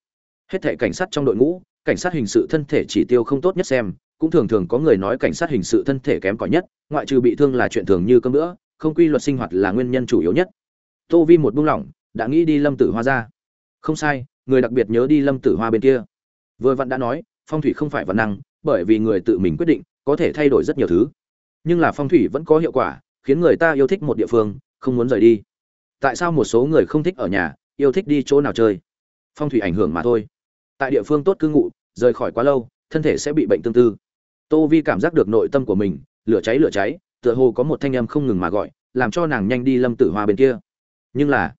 Hết thể cảnh sát trong đội ngũ, cảnh sát hình sự thân thể chỉ tiêu không tốt nhất xem, cũng thường thường có người nói cảnh sát hình sự thân thể kém cỏi nhất, ngoại trừ bị thương là chuyện thường như cơm nữa không quy luật sinh hoạt là nguyên nhân chủ yếu nhất. Tô vi một buông lỏng, đã nghĩ đi lâm tử hoa ra. Không sai, người đặc biệt nhớ đi lâm tử hoa bên kia. Vừa vặn đã nói, phong thủy không phải văn năng, bởi vì người tự mình quyết định, có thể thay đổi rất nhiều thứ nhưng là phong thủy vẫn có hiệu quả, khiến người ta yêu thích một địa phương, không muốn rời đi. Tại sao một số người không thích ở nhà, yêu thích đi chỗ nào chơi? Phong thủy ảnh hưởng mà thôi. Tại địa phương tốt cư ngụ, rời khỏi quá lâu, thân thể sẽ bị bệnh tương tư. Tô vi cảm giác được nội tâm của mình, lửa cháy lửa cháy, tựa hồ có một thanh âm không ngừng mà gọi, làm cho nàng nhanh đi lâm tử hoa bên kia. Nhưng là,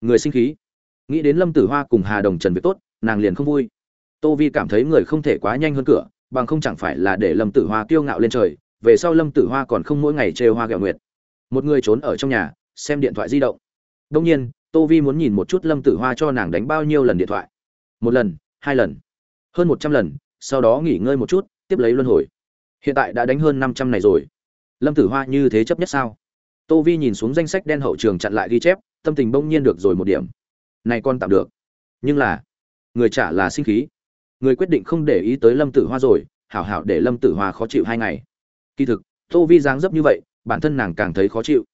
người sinh khí. Nghĩ đến lâm tử hoa cùng hà đồng trần việc tốt, nàng liền không vui. Tô vi cảm thấy người không thể quá nhanh hơn cửa, bằng không chẳng phải là để lâm tử hoa kiêu ngạo lên trời về sau lâm tử hoa còn không mỗi ngày chê hoa gạo nguyệt. Một người trốn ở trong nhà, xem điện thoại di động. Đông nhiên, tô vi muốn nhìn một chút lâm tử hoa cho nàng đánh bao nhiêu lần điện thoại. Một lần, hai lần, hơn một trăm lần, sau đó nghỉ ngơi một chút, tiếp lấy luân hồi. Hiện tại đã đánh hơn năm trăm này rồi. Lâm tử hoa như thế chấp nhất sao? Tô vi nhìn xuống danh sách đen hậu trường chặn lại ghi chép, tâm tình bỗng nhiên được rồi một điểm. Này con tạm được. Nhưng là, người trả là sinh khí. Người quyết định không để ý tới lâm tử hoa rồi, hảo hảo để lâm tử hoa khó chịu hai ngày kỳ thực, tô vi dáng dấp như vậy, bản thân nàng càng thấy khó chịu.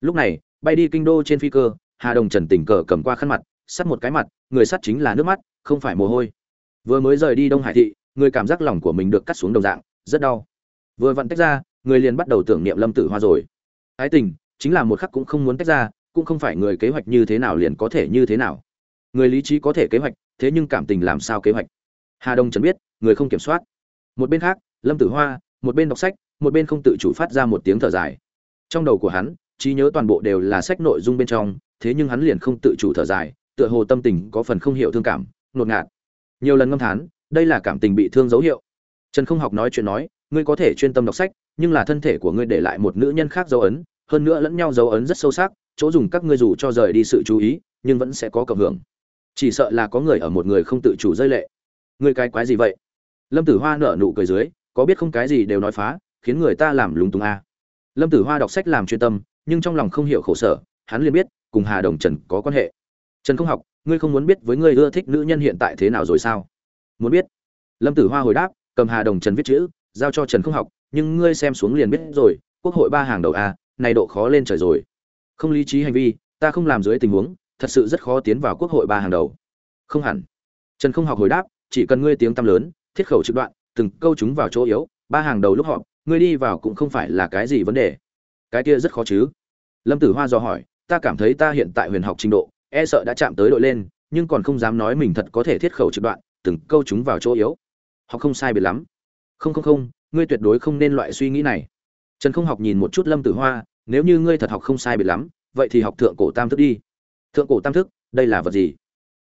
Lúc này, bay đi kinh đô trên phi cơ, hà đồng trần tình cờ cầm qua khăn mặt, sắt một cái mặt, người sắt chính là nước mắt, không phải mồ hôi. Vừa mới rời đi đông hải thị, người cảm giác lòng của mình được cắt xuống đồng dạng, rất đau. Vừa vặn tách ra, người liền bắt đầu tưởng niệm lâm tử hoa rồi. Ái tình, chính là một khắc cũng không muốn tách ra, cũng không phải người kế hoạch như thế nào liền có thể như thế nào. Người lý trí có thể kế hoạch, thế nhưng cảm tình làm sao kế hoạch? Hà đông trần biết, người không kiểm soát. Một bên khác, lâm tử hoa, một bên đọc sách một bên không tự chủ phát ra một tiếng thở dài. Trong đầu của hắn, trí nhớ toàn bộ đều là sách nội dung bên trong, thế nhưng hắn liền không tự chủ thở dài, tựa hồ tâm tình có phần không hiểu thương cảm nột ngạt. Nhiều lần ngâm thán, đây là cảm tình bị thương dấu hiệu. Trần không học nói chuyện nói, ngươi có thể chuyên tâm đọc sách, nhưng là thân thể của ngươi để lại một nữ nhân khác dấu ấn, hơn nữa lẫn nhau dấu ấn rất sâu sắc, chỗ dùng các ngươi dù cho rời đi sự chú ý, nhưng vẫn sẽ có cộng hưởng. Chỉ sợ là có người ở một người không tự chủ rơi lệ. Ngươi cái quái gì vậy? Lâm tử hoa nở nụ cười dưới, có biết không cái gì đều nói phá khiến người ta làm lúng túng a. À. lâm tử hoa đọc sách làm chuyên tâm, nhưng trong lòng không hiểu khổ sở, hắn liền biết, cùng hà đồng trần có quan hệ. Trần không học, ngươi không muốn biết với ngươi ưa thích nữ nhân hiện tại thế nào rồi sao? Muốn biết. Lâm tử hoa hồi đáp, cầm hà đồng trần viết chữ, giao cho trần không học, nhưng ngươi xem xuống liền biết rồi, quốc hội ba hàng đầu a, này độ khó lên trời rồi. Không lý trí hành vi, ta không làm dưới tình huống, thật sự rất khó tiến vào quốc hội ba hàng đầu. Không hẳn. Trần không học hồi đáp, chỉ cần ngươi tiếng tăm lớn, thiết khẩu trực đoạn, từng câu chúng vào chỗ yếu, ba hàng đầu lúc họp ngươi đi vào cũng không phải là cái gì vấn đề. Cái kia rất khó chứ. Lâm tử hoa dò hỏi, ta cảm thấy ta hiện tại huyền học trình độ e sợ đã chạm tới đội lên, nhưng còn không dám nói mình thật có thể thiết khẩu trực đoạn, từng câu chúng vào chỗ yếu. Học không sai biệt lắm. Không không không, ngươi tuyệt đối không nên loại suy nghĩ này. Trần không học nhìn một chút lâm tử hoa, nếu như ngươi thật học không sai biệt lắm, vậy thì học thượng cổ tam thức đi. Thượng cổ tam thức, đây là vật gì?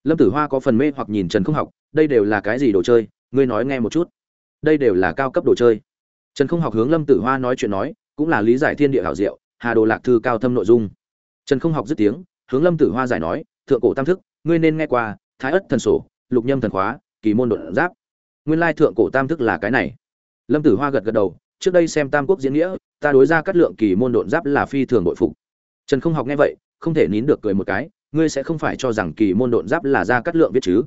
Lâm tử hoa có phần mê hoặc nhìn trần không học, đây đều là cái gì đồ chơi? Ngươi nói nghe một chút. Đây đều là cao cấp đồ chơi trần không học hướng lâm tử hoa nói chuyện nói, cũng là lý giải thiên địa hảo diệu, hà đồ lạc thư cao thâm nội dung. Trần không học dứt tiếng, hướng lâm tử hoa giải nói, thượng cổ tam thức, ngươi nên nghe qua, thái ất thần sổ, lục nhâm thần khóa, kỳ môn đột giáp. Nguyên lai thượng cổ tam thức là cái này. Lâm tử hoa gật gật đầu, trước đây xem tam quốc diễn nghĩa, ta đối ra cắt lượng kỳ môn đột giáp là phi thường bội phục. Trần không học nghe vậy, không thể nín được cười một cái, ngươi sẽ không phải cho rằng kỳ môn đột giáp là ra cắt lượng viết chứ?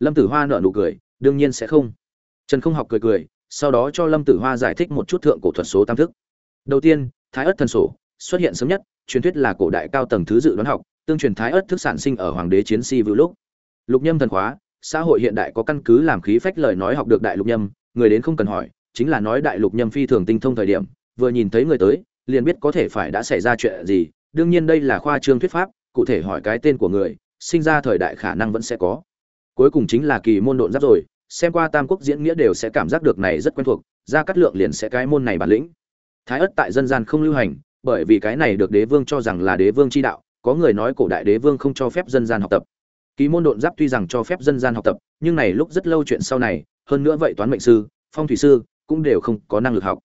Lâm tử hoa nở nụ cười, đương nhiên sẽ không. Trần không học cười cười sau đó cho lâm tử hoa giải thích một chút thượng cổ thuật số tam thức. Đầu tiên, thái ất thần sổ, xuất hiện sớm nhất, truyền thuyết là cổ đại cao tầng thứ dự đoán học, tương truyền thái ất thức sản sinh ở hoàng đế chiến si vũ lúc. Lục nhâm thần khóa, xã hội hiện đại có căn cứ làm khí phách lời nói học được đại lục nhâm, người đến không cần hỏi, chính là nói đại lục nhâm phi thường tinh thông thời điểm, vừa nhìn thấy người tới, liền biết có thể phải đã xảy ra chuyện gì, đương nhiên đây là khoa trương thuyết pháp, cụ thể hỏi cái tên của người, sinh ra thời đại khả năng vẫn sẽ có. Cuối cùng chính là kỳ môn độn giáp rồi xem qua tam quốc diễn nghĩa đều sẽ cảm giác được này rất quen thuộc ra cắt lượng liền sẽ cái môn này bản lĩnh. Thái ất tại dân gian không lưu hành, bởi vì cái này được đế vương cho rằng là đế vương chi đạo, có người nói cổ đại đế vương không cho phép dân gian học tập. Kỳ môn độn giáp tuy rằng cho phép dân gian học tập, nhưng này lúc rất lâu chuyện sau này, hơn nữa vậy toán mệnh sư, phong thủy sư, cũng đều không có năng lực học.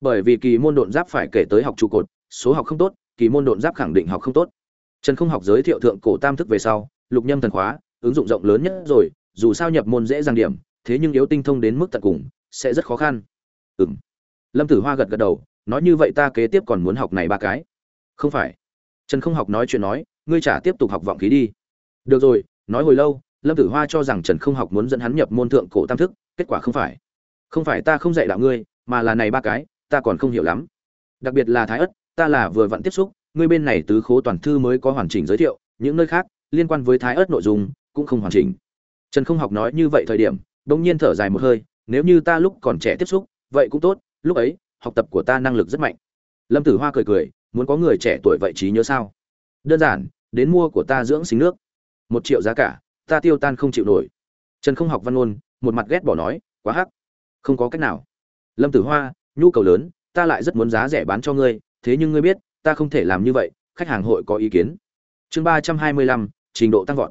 Bởi vì kỳ môn độn giáp phải kể tới học trụ cột, số học không tốt kỳ môn độn giáp khẳng định học không tốt. Trần không học giới thiệu thượng cổ tam thức về sau, lục nhâm thần khóa, ứng dụng rộng lớn nhất rồi dù sao nhập môn dễ dàng điểm, thế nhưng yếu tinh thông đến mức tận cùng, sẽ rất khó khăn. Ừm. lâm tử hoa gật gật đầu, nói như vậy ta kế tiếp còn muốn học này ba cái. Không phải. Trần không học nói chuyện nói, ngươi trả tiếp tục học vọng khí đi. Được rồi, nói hồi lâu, lâm tử hoa cho rằng trần không học muốn dẫn hắn nhập môn thượng cổ tam thức, kết quả không phải. Không phải ta không dạy đạo ngươi, mà là này ba cái, ta còn không hiểu lắm. Đặc biệt là thái ất, ta là vừa vặn tiếp xúc, ngươi bên này tứ khố toàn thư mới có hoàn chỉnh giới thiệu, những nơi khác, liên quan với thái ất nội dung, cũng không hoàn chỉnh trần không học nói như vậy thời điểm đông nhiên thở dài một hơi, nếu như ta lúc còn trẻ tiếp xúc, vậy cũng tốt, lúc ấy, học tập của ta năng lực rất mạnh. Lâm tử hoa cười cười, muốn có người trẻ tuổi vậy trí nhớ sao? Đơn giản, đến mua của ta dưỡng sinh nước. Một triệu giá cả, ta tiêu tan không chịu nổi. Trần không học văn ngôn, một mặt ghét bỏ nói, quá hắc. Không có cách nào. Lâm tử hoa, nhu cầu lớn, ta lại rất muốn giá rẻ bán cho ngươi, thế nhưng ngươi biết, ta không thể làm như vậy, khách hàng hội có ý kiến. Chương ba trăm hai mươi lăm, trình độ tăng vọt.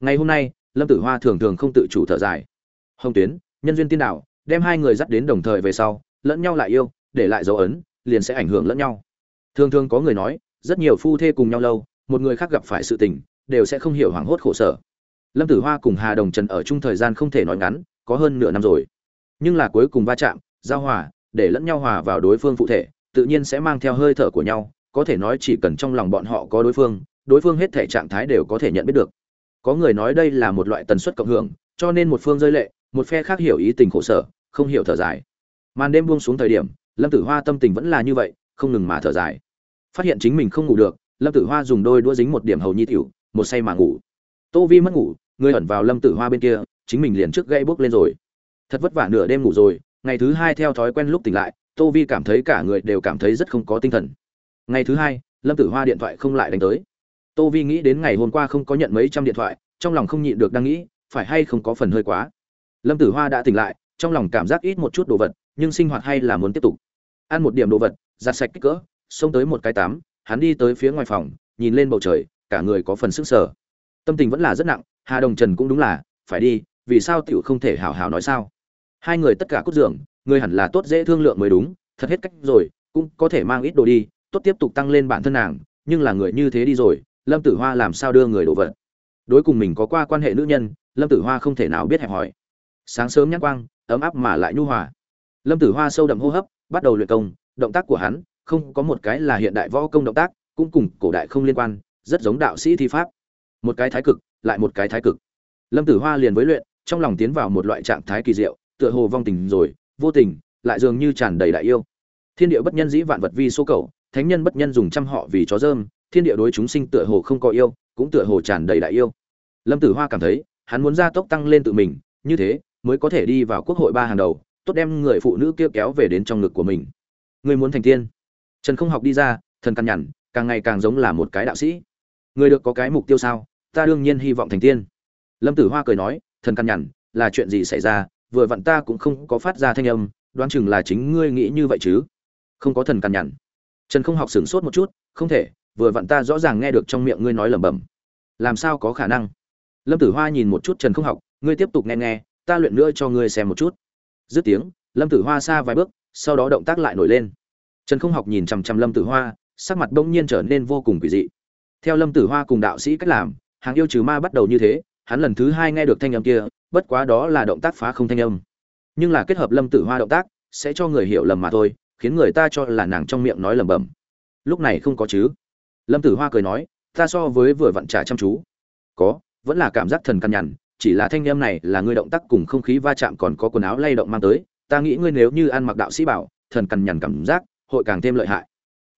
Ngày hôm nay lâm tử hoa thường thường không tự chủ thở dài. Hồng tuyến, nhân duyên tiên đạo, đem hai người dắt đến đồng thời về sau, lẫn nhau lại yêu, để lại dấu ấn, liền sẽ ảnh hưởng lẫn nhau. Thường thường có người nói, rất nhiều phu thê cùng nhau lâu, một người khác gặp phải sự tình, đều sẽ không hiểu hoảng hốt khổ sở. Lâm tử hoa cùng hà đồng trần ở chung thời gian không thể nói ngắn, có hơn nửa năm rồi. Nhưng là cuối cùng va chạm, giao hòa, để lẫn nhau hòa vào đối phương phụ thể, tự nhiên sẽ mang theo hơi thở của nhau, có thể nói chỉ cần trong lòng bọn họ có đối phương đối phương hết thể trạng thái đều có thể nhận biết được có người nói đây là một loại tần suất cộng hưởng, cho nên một phương rơi lệ, một phe khác hiểu ý tình khổ sở, không hiểu thở dài. Màn đêm buông xuống thời điểm, lâm tử hoa tâm tình vẫn là như vậy, không ngừng mà thở dài. Phát hiện chính mình không ngủ được, lâm tử hoa dùng đôi đũa dính một điểm hầu nhi tiểu, một say mà ngủ. Tô vi mất ngủ, người ẩn vào lâm tử hoa bên kia, chính mình liền trước gây bước lên rồi. Thật vất vả nửa đêm ngủ rồi, ngày thứ hai theo thói quen lúc tỉnh lại, tô vi cảm thấy cả người đều cảm thấy rất không có tinh thần. Ngày thứ hai, lâm tử hoa điện thoại không lại đánh tới tô vi nghĩ đến ngày hôm qua không có nhận mấy trăm điện thoại, trong lòng không nhịn được đang nghĩ, phải hay không có phần hơi quá. Lâm tử hoa đã tỉnh lại, trong lòng cảm giác ít một chút đồ vật, nhưng sinh hoạt hay là muốn tiếp tục. Ăn một điểm đồ vật, giặt sạch kích cỡ, xông tới một cái tắm, hắn đi tới phía ngoài phòng, nhìn lên bầu trời, cả người có phần sức sở tâm tình vẫn là rất nặng, hà đồng trần cũng đúng là, phải đi, vì sao tiểu không thể hào hào nói sao? Hai người tất cả cút giường, người hẳn là tốt dễ thương lượng mới đúng, thật hết cách rồi, cũng có thể mang ít đồ đi, tốt tiếp tục tăng lên bản thân nàng, nhưng là người như thế đi rồi lâm tử hoa làm sao đưa người đồ vật? Đối cùng mình có qua quan hệ nữ nhân, lâm tử hoa không thể nào biết hẹp hỏi sáng sớm nhắc quang, ấm áp mà lại nhu hòa. Lâm tử hoa sâu đậm hô hấp, bắt đầu luyện công, động tác của hắn không có một cái là hiện đại võ công động tác, cũng cùng cổ đại không liên quan, rất giống đạo sĩ thi pháp. Một cái thái cực, lại một cái thái cực. Lâm tử hoa liền với luyện, trong lòng tiến vào một loại trạng thái kỳ diệu, tựa hồ vong tình rồi, vô tình, lại dường như tràn đầy đại yêu. Thiên địa bất nhân dĩ vạn vật vi số cầu, thánh nhân bất nhân dùng trăm họ vì chó dơm thiên địa đối chúng sinh tựa hồ không có yêu, cũng tựa hồ tràn đầy đại yêu. Lâm tử hoa cảm thấy, hắn muốn gia tốc tăng lên tự mình, như thế mới có thể đi vào quốc hội ba hàng đầu, tốt đem người phụ nữ kia kéo về đến trong ngực của mình. Người muốn thành tiên. Trần không học đi ra, thần căn nhằn, càng ngày càng giống là một cái đạo sĩ. Người được có cái mục tiêu sao? Ta đương nhiên hy vọng thành tiên. Lâm tử hoa cười nói, thần căn nhằn, là chuyện gì xảy ra? Vừa vặn ta cũng không có phát ra thanh âm, đoán chừng là chính ngươi nghĩ như vậy chứ. Không có thần căn nhằn. Trần không học sửng sốt một chút, không thể vừa vặn ta rõ ràng nghe được trong miệng ngươi nói lẩm bẩm. Làm sao có khả năng? Lâm tử hoa nhìn một chút trần không học, ngươi tiếp tục nghe nghe, ta luyện nữa cho ngươi xem một chút. Dứt tiếng, lâm tử hoa xa vài bước, sau đó động tác lại nổi lên. Trần không học nhìn chằm chằm lâm tử hoa, sắc mặt bỗng nhiên trở nên vô cùng quỷ dị. Theo lâm tử hoa cùng đạo sĩ cách làm, hàng yêu trừ ma bắt đầu như thế, hắn lần thứ hai nghe được thanh âm kia, bất quá đó là động tác phá không thanh âm. Nhưng là kết hợp lâm tử hoa động tác, sẽ cho người hiểu lầm mà thôi, khiến người ta cho là nàng trong miệng nói lẩm bẩm. Lúc này không có chứ lâm tử hoa cười nói, ta so với vừa vặn trả chăm chú. Có, vẫn là cảm giác thần căn nhằn chỉ là thanh em này là ngươi động tác cùng không khí va chạm còn có quần áo lay động mang tới, ta nghĩ ngươi nếu như ăn mặc đạo sĩ bảo, thần cằn nhằn cảm giác hội càng thêm lợi hại.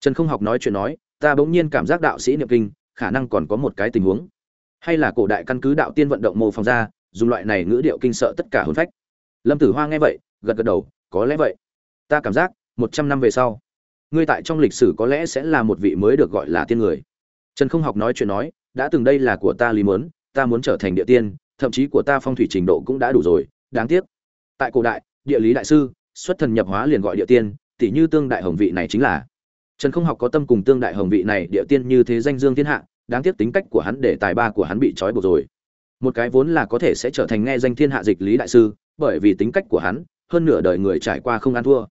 Trần không học nói chuyện nói, ta bỗng nhiên cảm giác đạo sĩ niệm kinh, khả năng còn có một cái tình huống. Hay là cổ đại căn cứ đạo tiên vận động mô phóng ra, dùng loại này ngữ điệu kinh sợ tất cả hồn phách. Lâm tử hoa nghe vậy, gật gật đầu, có lẽ vậy. Ta cảm giác một trăm năm về sau ngươi tại trong lịch sử có lẽ sẽ là một vị mới được gọi là tiên người. Trần không học nói chuyện nói, đã từng đây là của ta lý mớn ta muốn trở thành địa tiên, thậm chí của ta phong thủy trình độ cũng đã đủ rồi, đáng tiếc. Tại cổ đại, địa lý đại sư, xuất thần nhập hóa liền gọi địa tiên tỷ như tương đại hồng vị này chính là. Trần không học có tâm cùng tương đại hồng vị này địa tiên như thế danh dương thiên hạ, đáng tiếc tính cách của hắn để tài ba của hắn bị trói buộc rồi. Một cái vốn là có thể sẽ trở thành nghe danh thiên hạ dịch lý đại sư, bởi vì tính cách của hắn, hơn nửa đời người trải qua không ăn thua.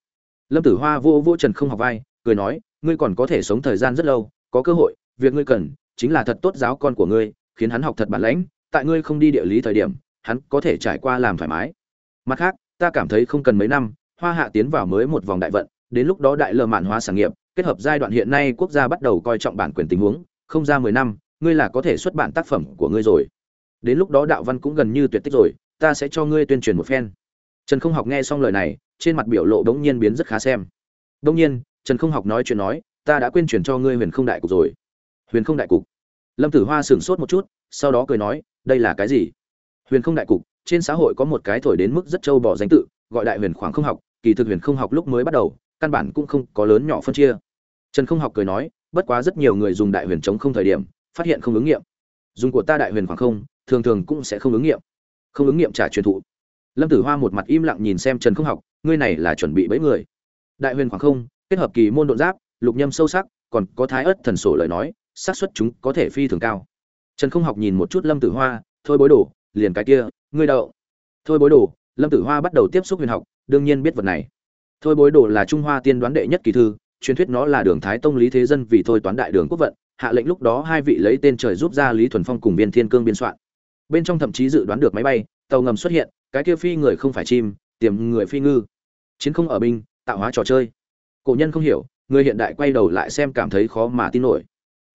Lâm tử hoa vô vô trần không học vai cười nói, ngươi còn có thể sống thời gian rất lâu, có cơ hội, việc ngươi cần chính là thật tốt giáo con của ngươi, khiến hắn học thật bản lãnh, tại ngươi không đi địa lý thời điểm, hắn có thể trải qua làm thoải mái. Mặt khác, ta cảm thấy không cần mấy năm, hoa hạ tiến vào mới một vòng đại vận, đến lúc đó đại lơ mạn hóa sản nghiệp, kết hợp giai đoạn hiện nay quốc gia bắt đầu coi trọng bản quyền tình huống, không ra mười năm, ngươi là có thể xuất bản tác phẩm của ngươi rồi. Đến lúc đó đạo văn cũng gần như tuyệt tích rồi, ta sẽ cho ngươi tuyên truyền một phen. Trần không học nghe xong lời này, trên mặt biểu lộ bỗng nhiên biến rất khá xem. Bỗng nhiên trần không học nói chuyện nói, ta đã quên truyền cho ngươi huyền không đại cục rồi. Huyền không đại cục? Lâm tử hoa sửng sốt một chút, sau đó cười nói, đây là cái gì? Huyền không đại cục, trên xã hội có một cái thổi đến mức rất trâu bỏ danh tự, gọi đại huyền khoảng không học, kỳ thực huyền không học lúc mới bắt đầu, căn bản cũng không có lớn nhỏ phân chia. Trần không học cười nói, bất quá rất nhiều người dùng đại huyền chống không thời điểm, phát hiện không ứng nghiệm. Dùng của ta đại huyền khoảng không, thường thường cũng sẽ không ứng nghiệm. Không ứng nghiệm trả truyền thụ. Lâm tử hoa một mặt im lặng nhìn xem trần không học, ngươi này là chuẩn bị bẫy người. Đại huyền khoảng không kết hợp kỳ môn độn giáp, lục nhâm sâu sắc, còn có thái ớt thần sổ lời nói, xác suất chúng có thể phi thường cao. Trần không học nhìn một chút lâm tử hoa, thôi bối đồ, liền cái kia, ngươi đậu. Thôi bối đồ, lâm tử hoa bắt đầu tiếp xúc huyền học, đương nhiên biết vật này. Thôi bối đồ là trung hoa tiên đoán đệ nhất kỳ thư, truyền thuyết nó là đường thái tông lý thế dân vì thôi toán đại đường quốc vận, hạ lệnh lúc đó hai vị lấy tên trời giúp ra lý thuần phong cùng viên thiên cương biên soạn. Bên trong thậm chí dự đoán được máy bay, tàu ngầm xuất hiện, cái kia phi người không phải chim, tiềm người phi ngư. Chiến không ở binh, tạo hóa trò chơi cổ nhân không hiểu, người hiện đại quay đầu lại xem cảm thấy khó mà tin nổi.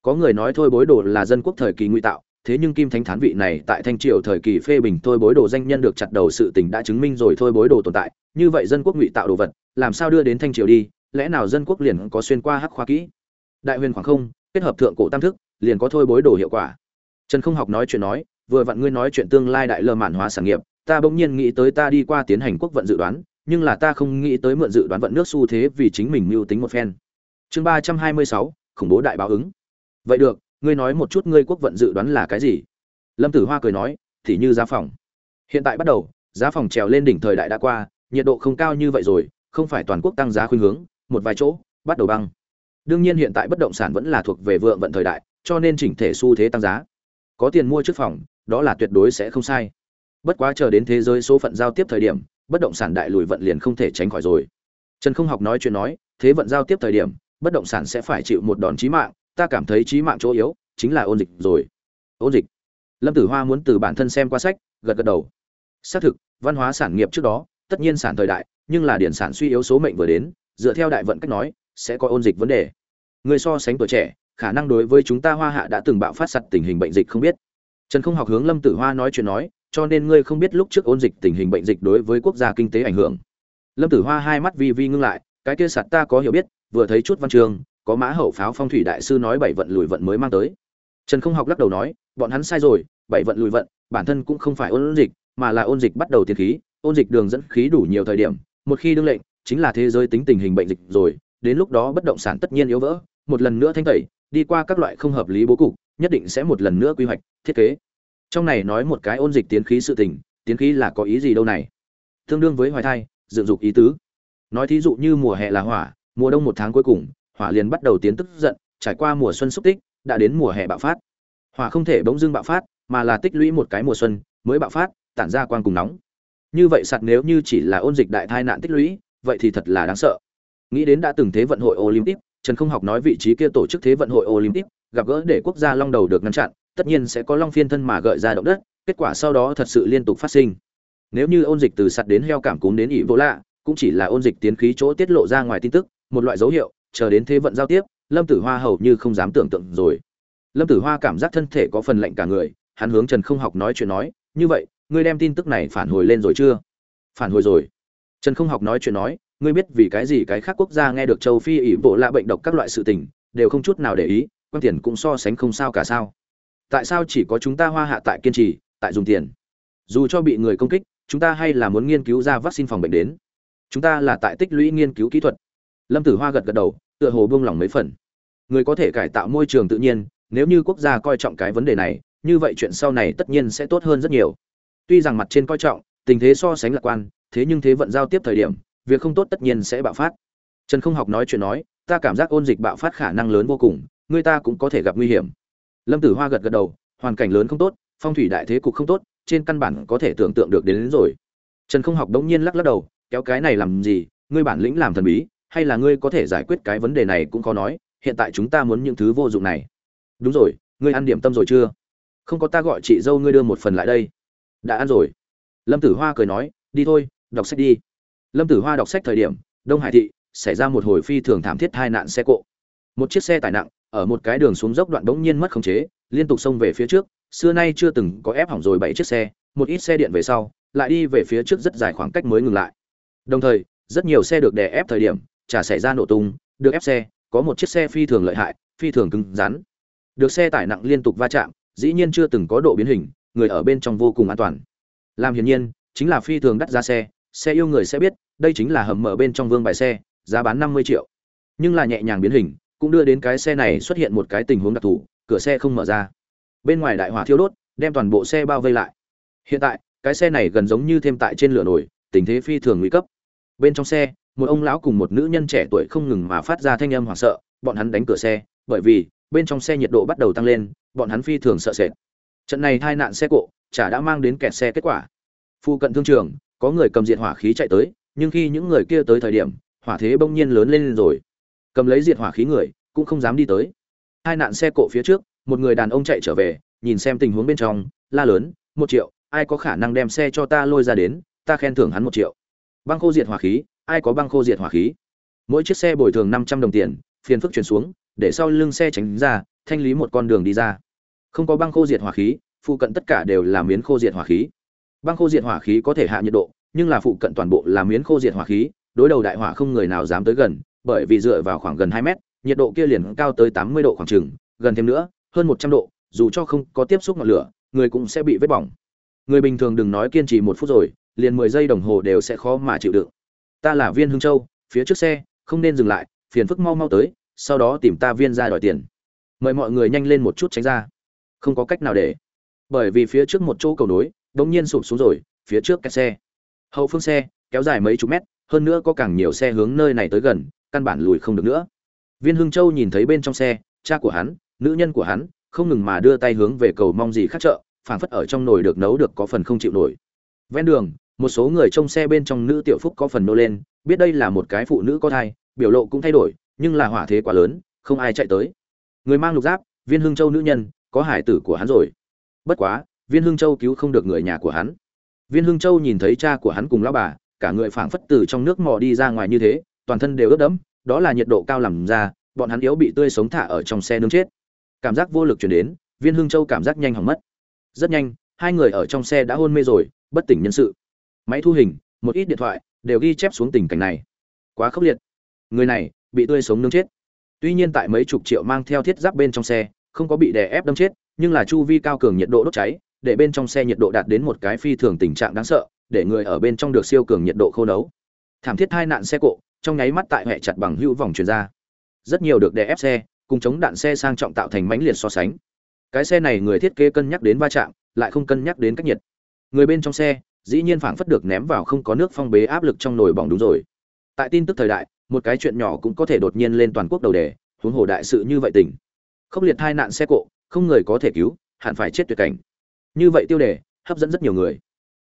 Có người nói thôi bối đồ là dân quốc thời kỳ ngụy tạo, thế nhưng kim thánh thán vị này tại thanh triều thời kỳ phê bình thôi bối đồ danh nhân được chặt đầu sự tình đã chứng minh rồi thôi bối đồ tồn tại. Như vậy dân quốc ngụy tạo đồ vật, làm sao đưa đến thanh triều đi? Lẽ nào dân quốc liền có xuyên qua hắc khoa kỹ? Đại huyền khoảng không, kết hợp thượng cổ tam thức, liền có thôi bối đồ hiệu quả. Trần không học nói chuyện nói, vừa vặn ngươi nói chuyện tương lai đại lơ mạn hóa sản nghiệp, ta bỗng nhiên nghĩ tới ta đi qua tiến hành quốc vận dự đoán nhưng là ta không nghĩ tới mượn dự đoán vận nước xu thế vì chính mình mưu tính một phen. Chương ba trăm hai mươi sáu, khủng bố đại báo ứng. Vậy được, ngươi nói một chút ngươi quốc vận dự đoán là cái gì? Lâm tử hoa cười nói, thì như giá phòng. Hiện tại bắt đầu, giá phòng trèo lên đỉnh thời đại đã qua, nhiệt độ không cao như vậy rồi, không phải toàn quốc tăng giá khuynh hướng, một vài chỗ, bắt đầu băng. Đương nhiên hiện tại bất động sản vẫn là thuộc về vượng vận thời đại, cho nên chỉnh thể xu thế tăng giá. Có tiền mua trước phòng, đó là tuyệt đối sẽ không sai. Bất quá chờ đến thế giới số phận giao tiếp thời điểm bất động sản đại lùi vận liền không thể tránh khỏi rồi. Trần không học nói chuyện nói, thế vận giao tiếp thời điểm, bất động sản sẽ phải chịu một đòn chí mạng, ta cảm thấy chí mạng chỗ yếu, chính là ôn dịch rồi. Ôn dịch. Lâm tử hoa muốn từ bản thân xem qua sách, gật gật đầu. Xác thực, văn hóa sản nghiệp trước đó, tất nhiên sản thời đại, nhưng là điện sản suy yếu số mệnh vừa đến, dựa theo đại vận cách nói, sẽ có ôn dịch vấn đề. Người so sánh tuổi trẻ, khả năng đối với chúng ta hoa hạ đã từng bạo phát sặt tình hình bệnh dịch không biết. Trần không học hướng lâm tử hoa nói chuyện nói cho nên ngươi không biết lúc trước ôn dịch tình hình bệnh dịch đối với quốc gia kinh tế ảnh hưởng. Lâm tử hoa hai mắt vi vi ngưng lại, cái kia sạt ta có hiểu biết, vừa thấy chút văn trường có mã hậu pháo phong thủy đại sư nói bảy vận lùi vận mới mang tới. Trần không học lắc đầu nói, bọn hắn sai rồi, bảy vận lùi vận, bản thân cũng không phải ôn dịch, mà là ôn dịch bắt đầu tiến khí, ôn dịch đường dẫn khí đủ nhiều thời điểm, một khi đương lệnh, chính là thế giới tính tình hình bệnh dịch rồi, đến lúc đó bất động sản tất nhiên yếu vỡ, một lần nữa thanh tẩy, đi qua các loại không hợp lý bố cục, nhất định sẽ một lần nữa quy hoạch, thiết kế trong này nói một cái ôn dịch tiến khí sự tình, tiến khí là có ý gì đâu này? Tương đương với hoài thai, dựng dục ý tứ. Nói thí dụ như mùa hè là hỏa, mùa đông một tháng cuối cùng, hỏa liền bắt đầu tiến tức giận, trải qua mùa xuân xúc tích, đã đến mùa hè bạo phát. Hỏa không thể bỗng dưng bạo phát, mà là tích lũy một cái mùa xuân, mới bạo phát, tản ra quang cùng nóng. Như vậy sạt nếu như chỉ là ôn dịch đại tai nạn tích lũy, vậy thì thật là đáng sợ. Nghĩ đến đã từng thế vận hội olympic, trần không học nói vị trí kia tổ chức thế vận hội olympic, gặp gỡ để quốc gia long đầu được ngăn chặn tất nhiên sẽ có long phiên thân mà gợi ra động đất, kết quả sau đó thật sự liên tục phát sinh. Nếu như ôn dịch từ sạt đến heo cảm cúm đến ỉ vô lạ, cũng chỉ là ôn dịch tiến khí chỗ tiết lộ ra ngoài tin tức, một loại dấu hiệu, chờ đến thế vận giao tiếp, lâm tử hoa hầu như không dám tưởng tượng rồi. Lâm tử hoa cảm giác thân thể có phần lạnh cả người, hắn hướng trần không học nói chuyện nói, như vậy, ngươi đem tin tức này phản hồi lên rồi chưa? Phản hồi rồi. Trần không học nói chuyện nói, ngươi biết vì cái gì cái khác quốc gia nghe được châu phi ỉ bộ lạ bệnh độc các loại sự tình, đều không chút nào để ý quan tiền cũng so sánh không sao cả sao? Tại sao chỉ có chúng ta hoa hạ tại kiên trì, tại dùng tiền? Dù cho bị người công kích, chúng ta hay là muốn nghiên cứu ra vaccine phòng bệnh đến. Chúng ta là tại tích lũy nghiên cứu kỹ thuật. Lâm tử hoa gật gật đầu, tựa hồ buông lỏng mấy phần. Người có thể cải tạo môi trường tự nhiên, nếu như quốc gia coi trọng cái vấn đề này, như vậy chuyện sau này tất nhiên sẽ tốt hơn rất nhiều. Tuy rằng mặt trên coi trọng, tình thế so sánh lạc quan, thế nhưng thế vận giao tiếp thời điểm, việc không tốt tất nhiên sẽ bạo phát. Trần không học nói chuyện nói, ta cảm giác ôn dịch bạo phát khả năng lớn vô cùng, người ta cũng có thể gặp nguy hiểm lâm tử hoa gật gật đầu hoàn cảnh lớn không tốt phong thủy đại thế cục không tốt trên căn bản có thể tưởng tượng được đến, đến rồi. Trần không học đống nhiên lắc lắc đầu kéo cái này làm gì ngươi bản lĩnh làm thần bí hay là ngươi có thể giải quyết cái vấn đề này cũng có nói hiện tại chúng ta muốn những thứ vô dụng này. Đúng rồi ngươi ăn điểm tâm rồi chưa? Không có ta gọi chị dâu ngươi đưa một phần lại đây. Đã ăn rồi. Lâm tử hoa cười nói đi thôi đọc sách đi. Lâm tử hoa đọc sách thời điểm đông hải thị xảy ra một hồi phi thường thảm thiết hai nạn xe cộ. Một chiếc xe tải nặng ở một cái đường xuống dốc đoạn bỗng nhiên mất khống chế, liên tục xông về phía trước. Xưa nay chưa từng có ép hỏng rồi bảy chiếc xe, một ít xe điện về sau, lại đi về phía trước rất dài khoảng cách mới ngừng lại. Đồng thời, rất nhiều xe được đè ép thời điểm, chả xảy ra nổ tung, được ép xe, có một chiếc xe phi thường lợi hại, phi thường cứng rắn. Được xe tải nặng liên tục va chạm, dĩ nhiên chưa từng có độ biến hình, người ở bên trong vô cùng an toàn. Làm hiển nhiên, chính là phi thường đắt ra xe xe yêu người sẽ biết, đây chính là hầm mở bên trong vương bài xe, giá bán năm mươi triệu. Nhưng là nhẹ nhàng biến hình cũng đưa đến cái xe này xuất hiện một cái tình huống đặc thù, cửa xe không mở ra. Bên ngoài đại hỏa thiêu đốt, đem toàn bộ xe bao vây lại. Hiện tại, cái xe này gần giống như thêm tại trên lửa nổi tình thế phi thường nguy cấp. Bên trong xe, một ông lão cùng một nữ nhân trẻ tuổi không ngừng mà phát ra thanh âm hoảng sợ, bọn hắn đánh cửa xe, bởi vì, bên trong xe nhiệt độ bắt đầu tăng lên, bọn hắn phi thường sợ sệt. Trận này tai nạn xe cộ, chả đã mang đến kẹt xe kết quả. Phu cận thương trường, có người cầm diện hỏa khí chạy tới, nhưng khi những người kia tới thời điểm, hỏa thế bỗng nhiên lớn lên rồi cầm lấy diệt hỏa khí người, cũng không dám đi tới. Hai nạn xe cộ phía trước, một người đàn ông chạy trở về, nhìn xem tình huống bên trong, la lớn, một triệu, ai có khả năng đem xe cho ta lôi ra đến, ta khen thưởng hắn một triệu. Băng khô diệt hỏa khí, ai có băng khô diệt hỏa khí? Mỗi chiếc xe bồi thường năm trăm đồng tiền, phiền phức chuyển xuống, để sau lưng xe tránh ra, thanh lý một con đường đi ra. Không có băng khô diệt hỏa khí, phụ cận tất cả đều là miến khô diệt hỏa khí. Băng khô diệt hỏa khí có thể hạ nhiệt độ, nhưng là phụ cận toàn bộ là miến khô diệt hỏa khí, đối đầu đại hỏa không người nào dám tới gần bởi vì dựa vào khoảng gần hai mét, nhiệt độ kia liền cao tới tám mươi độ khoảng chừng, gần thêm nữa, hơn một trăm độ, dù cho không có tiếp xúc ngọn lửa, người cũng sẽ bị vết bỏng. Người bình thường đừng nói kiên trì một phút rồi, liền mười giây đồng hồ đều sẽ khó mà chịu đựng. Ta là viên hưng châu, phía trước xe, không nên dừng lại, phiền phức mau mau tới, sau đó tìm ta viên ra đòi tiền. Mời mọi người nhanh lên một chút tránh ra. Không có cách nào để. Bởi vì phía trước một chỗ cầu nối, đống nhiên sụp xuống rồi, phía trước kẹt xe. Hậu phương xe, kéo dài mấy chục mét, hơn nữa có càng nhiều xe hướng nơi này tới gần căn bản lùi không được nữa. Viên hưng châu nhìn thấy bên trong xe, cha của hắn, nữ nhân của hắn, không ngừng mà đưa tay hướng về cầu mong gì khác chợ, phảng phất ở trong nồi được nấu được có phần không chịu nổi. Ven đường, một số người trong xe bên trong nữ tiểu phúc có phần nô lên, biết đây là một cái phụ nữ có thai, biểu lộ cũng thay đổi, nhưng là hỏa thế quá lớn, không ai chạy tới. Người mang lục giáp, viên hưng châu nữ nhân, có hải tử của hắn rồi. Bất quá, viên hưng châu cứu không được người nhà của hắn. Viên hưng châu nhìn thấy cha của hắn cùng lão bà, cả người phảng phất từ trong nước mò đi ra ngoài như thế toàn thân đều ướt đẫm, đó là nhiệt độ cao làm ra, bọn hắn yếu bị tươi sống thả ở trong xe nướng chết. Cảm giác vô lực chuyển đến, viên hưng châu cảm giác nhanh hỏng mất. Rất nhanh, hai người ở trong xe đã hôn mê rồi, bất tỉnh nhân sự. Máy thu hình, một ít điện thoại, đều ghi chép xuống tình cảnh này. Quá khốc liệt. Người này, bị tươi sống nướng chết. Tuy nhiên tại mấy chục triệu mang theo thiết giáp bên trong xe, không có bị đè ép đâm chết, nhưng là chu vi cao cường nhiệt độ đốt cháy, để bên trong xe nhiệt độ đạt đến một cái phi thường tình trạng đáng sợ, để người ở bên trong được siêu cường nhiệt độ khô nấu. Thảm thiết hai nạn xe cộ trong nháy mắt tại hệ chặt bằng hữu vòng chuyển ra. Rất nhiều được đè ép xe, cùng chống đạn xe sang trọng tạo thành mãnh liệt so sánh. Cái xe này người thiết kế cân nhắc đến va chạm, lại không cân nhắc đến cách nhiệt. Người bên trong xe, dĩ nhiên phảng phất được ném vào không có nước phong bế áp lực trong nồi bỏng đúng rồi. Tại tin tức thời đại, một cái chuyện nhỏ cũng có thể đột nhiên lên toàn quốc đầu đề, huống hồ đại sự như vậy tỉnh khốc liệt hai nạn xe cộ, không người có thể cứu, hẳn phải chết tuyệt cảnh. Như vậy tiêu đề, hấp dẫn rất nhiều người.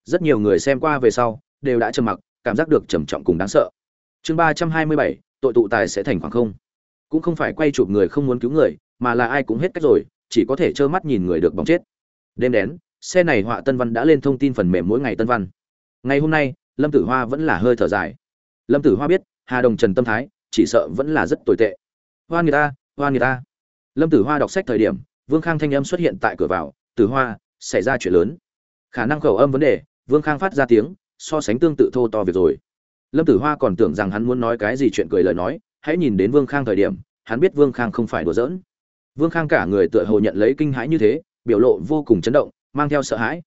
Rất nhiều người xem qua về sau, đều đã trầm mặc, cảm giác được trầm trọng cùng đáng sợ chương ba trăm hai mươi bảy, tội tụ tài sẽ thành khoảng không. Cũng không phải quay chụp người không muốn cứu người, mà là ai cũng hết cách rồi, chỉ có thể trơ mắt nhìn người được bóng chết. Đêm đến, xe này họa tân văn đã lên thông tin phần mềm mỗi ngày tân văn. Ngày hôm nay, lâm tử hoa vẫn là hơi thở dài. Lâm tử hoa biết, hà đồng trần tâm thái, chỉ sợ vẫn là rất tồi tệ. Hoa người ta, hoa người ta. Lâm tử hoa đọc sách thời điểm, vương khang thanh âm xuất hiện tại cửa vào. Tử hoa, xảy ra chuyện lớn. Khả năng khẩu âm vấn đề, vương khang phát ra tiếng, so sánh tương tự thô to việc rồi lâm tử hoa còn tưởng rằng hắn muốn nói cái gì chuyện cười lời nói, hãy nhìn đến vương khang thời điểm, hắn biết vương khang không phải đùa giỡn. Vương khang cả người tựa hồ nhận lấy kinh hãi như thế, biểu lộ vô cùng chấn động, mang theo sợ hãi.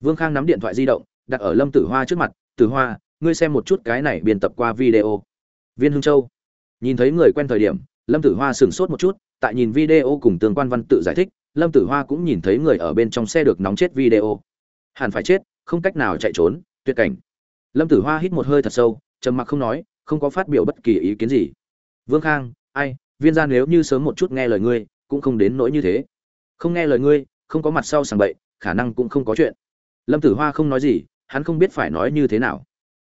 Vương khang nắm điện thoại di động, đặt ở lâm tử hoa trước mặt, tử hoa, ngươi xem một chút cái này biên tập qua video. Viên hưng châu. Nhìn thấy người quen thời điểm, lâm tử hoa sửng sốt một chút, tại nhìn video cùng tương quan văn tự giải thích, lâm tử hoa cũng nhìn thấy người ở bên trong xe được nóng chết video. Hẳn phải chết, không cách nào chạy trốn, tuyệt cảnh. Lâm tử hoa hít một hơi thật sâu trầm mặc không nói, không có phát biểu bất kỳ ý kiến gì. Vương khang, ai, viên gia nếu như sớm một chút nghe lời ngươi, cũng không đến nỗi như thế. Không nghe lời ngươi, không có mặt sau sàng bậy, khả năng cũng không có chuyện. Lâm tử hoa không nói gì, hắn không biết phải nói như thế nào.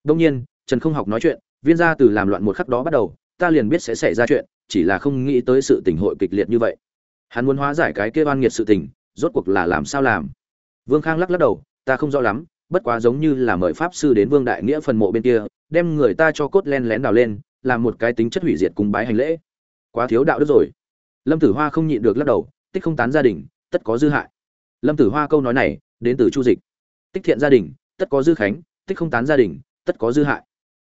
Đông nhiên, trần không học nói chuyện, viên gia từ làm loạn một khắc đó bắt đầu, ta liền biết sẽ xảy ra chuyện, chỉ là không nghĩ tới sự tình hội kịch liệt như vậy. Hắn muốn hóa giải cái kia oan nghiệt sự tình, rốt cuộc là làm sao làm? Vương khang lắc lắc đầu, ta không rõ lắm, bất quá giống như là mời pháp sư đến vương đại nghĩa phần mộ bên kia đem người ta cho cốt len lén đào lên, làm một cái tính chất hủy diệt cùng bái hành lễ. Quá thiếu đạo đức rồi. Lâm tử hoa không nhịn được lắc đầu, tích không tán gia đình, tất có dư hại. Lâm tử hoa câu nói này, đến từ chu dịch. Tích thiện gia đình, tất có dư khánh, tích không tán gia đình, tất có dư hại.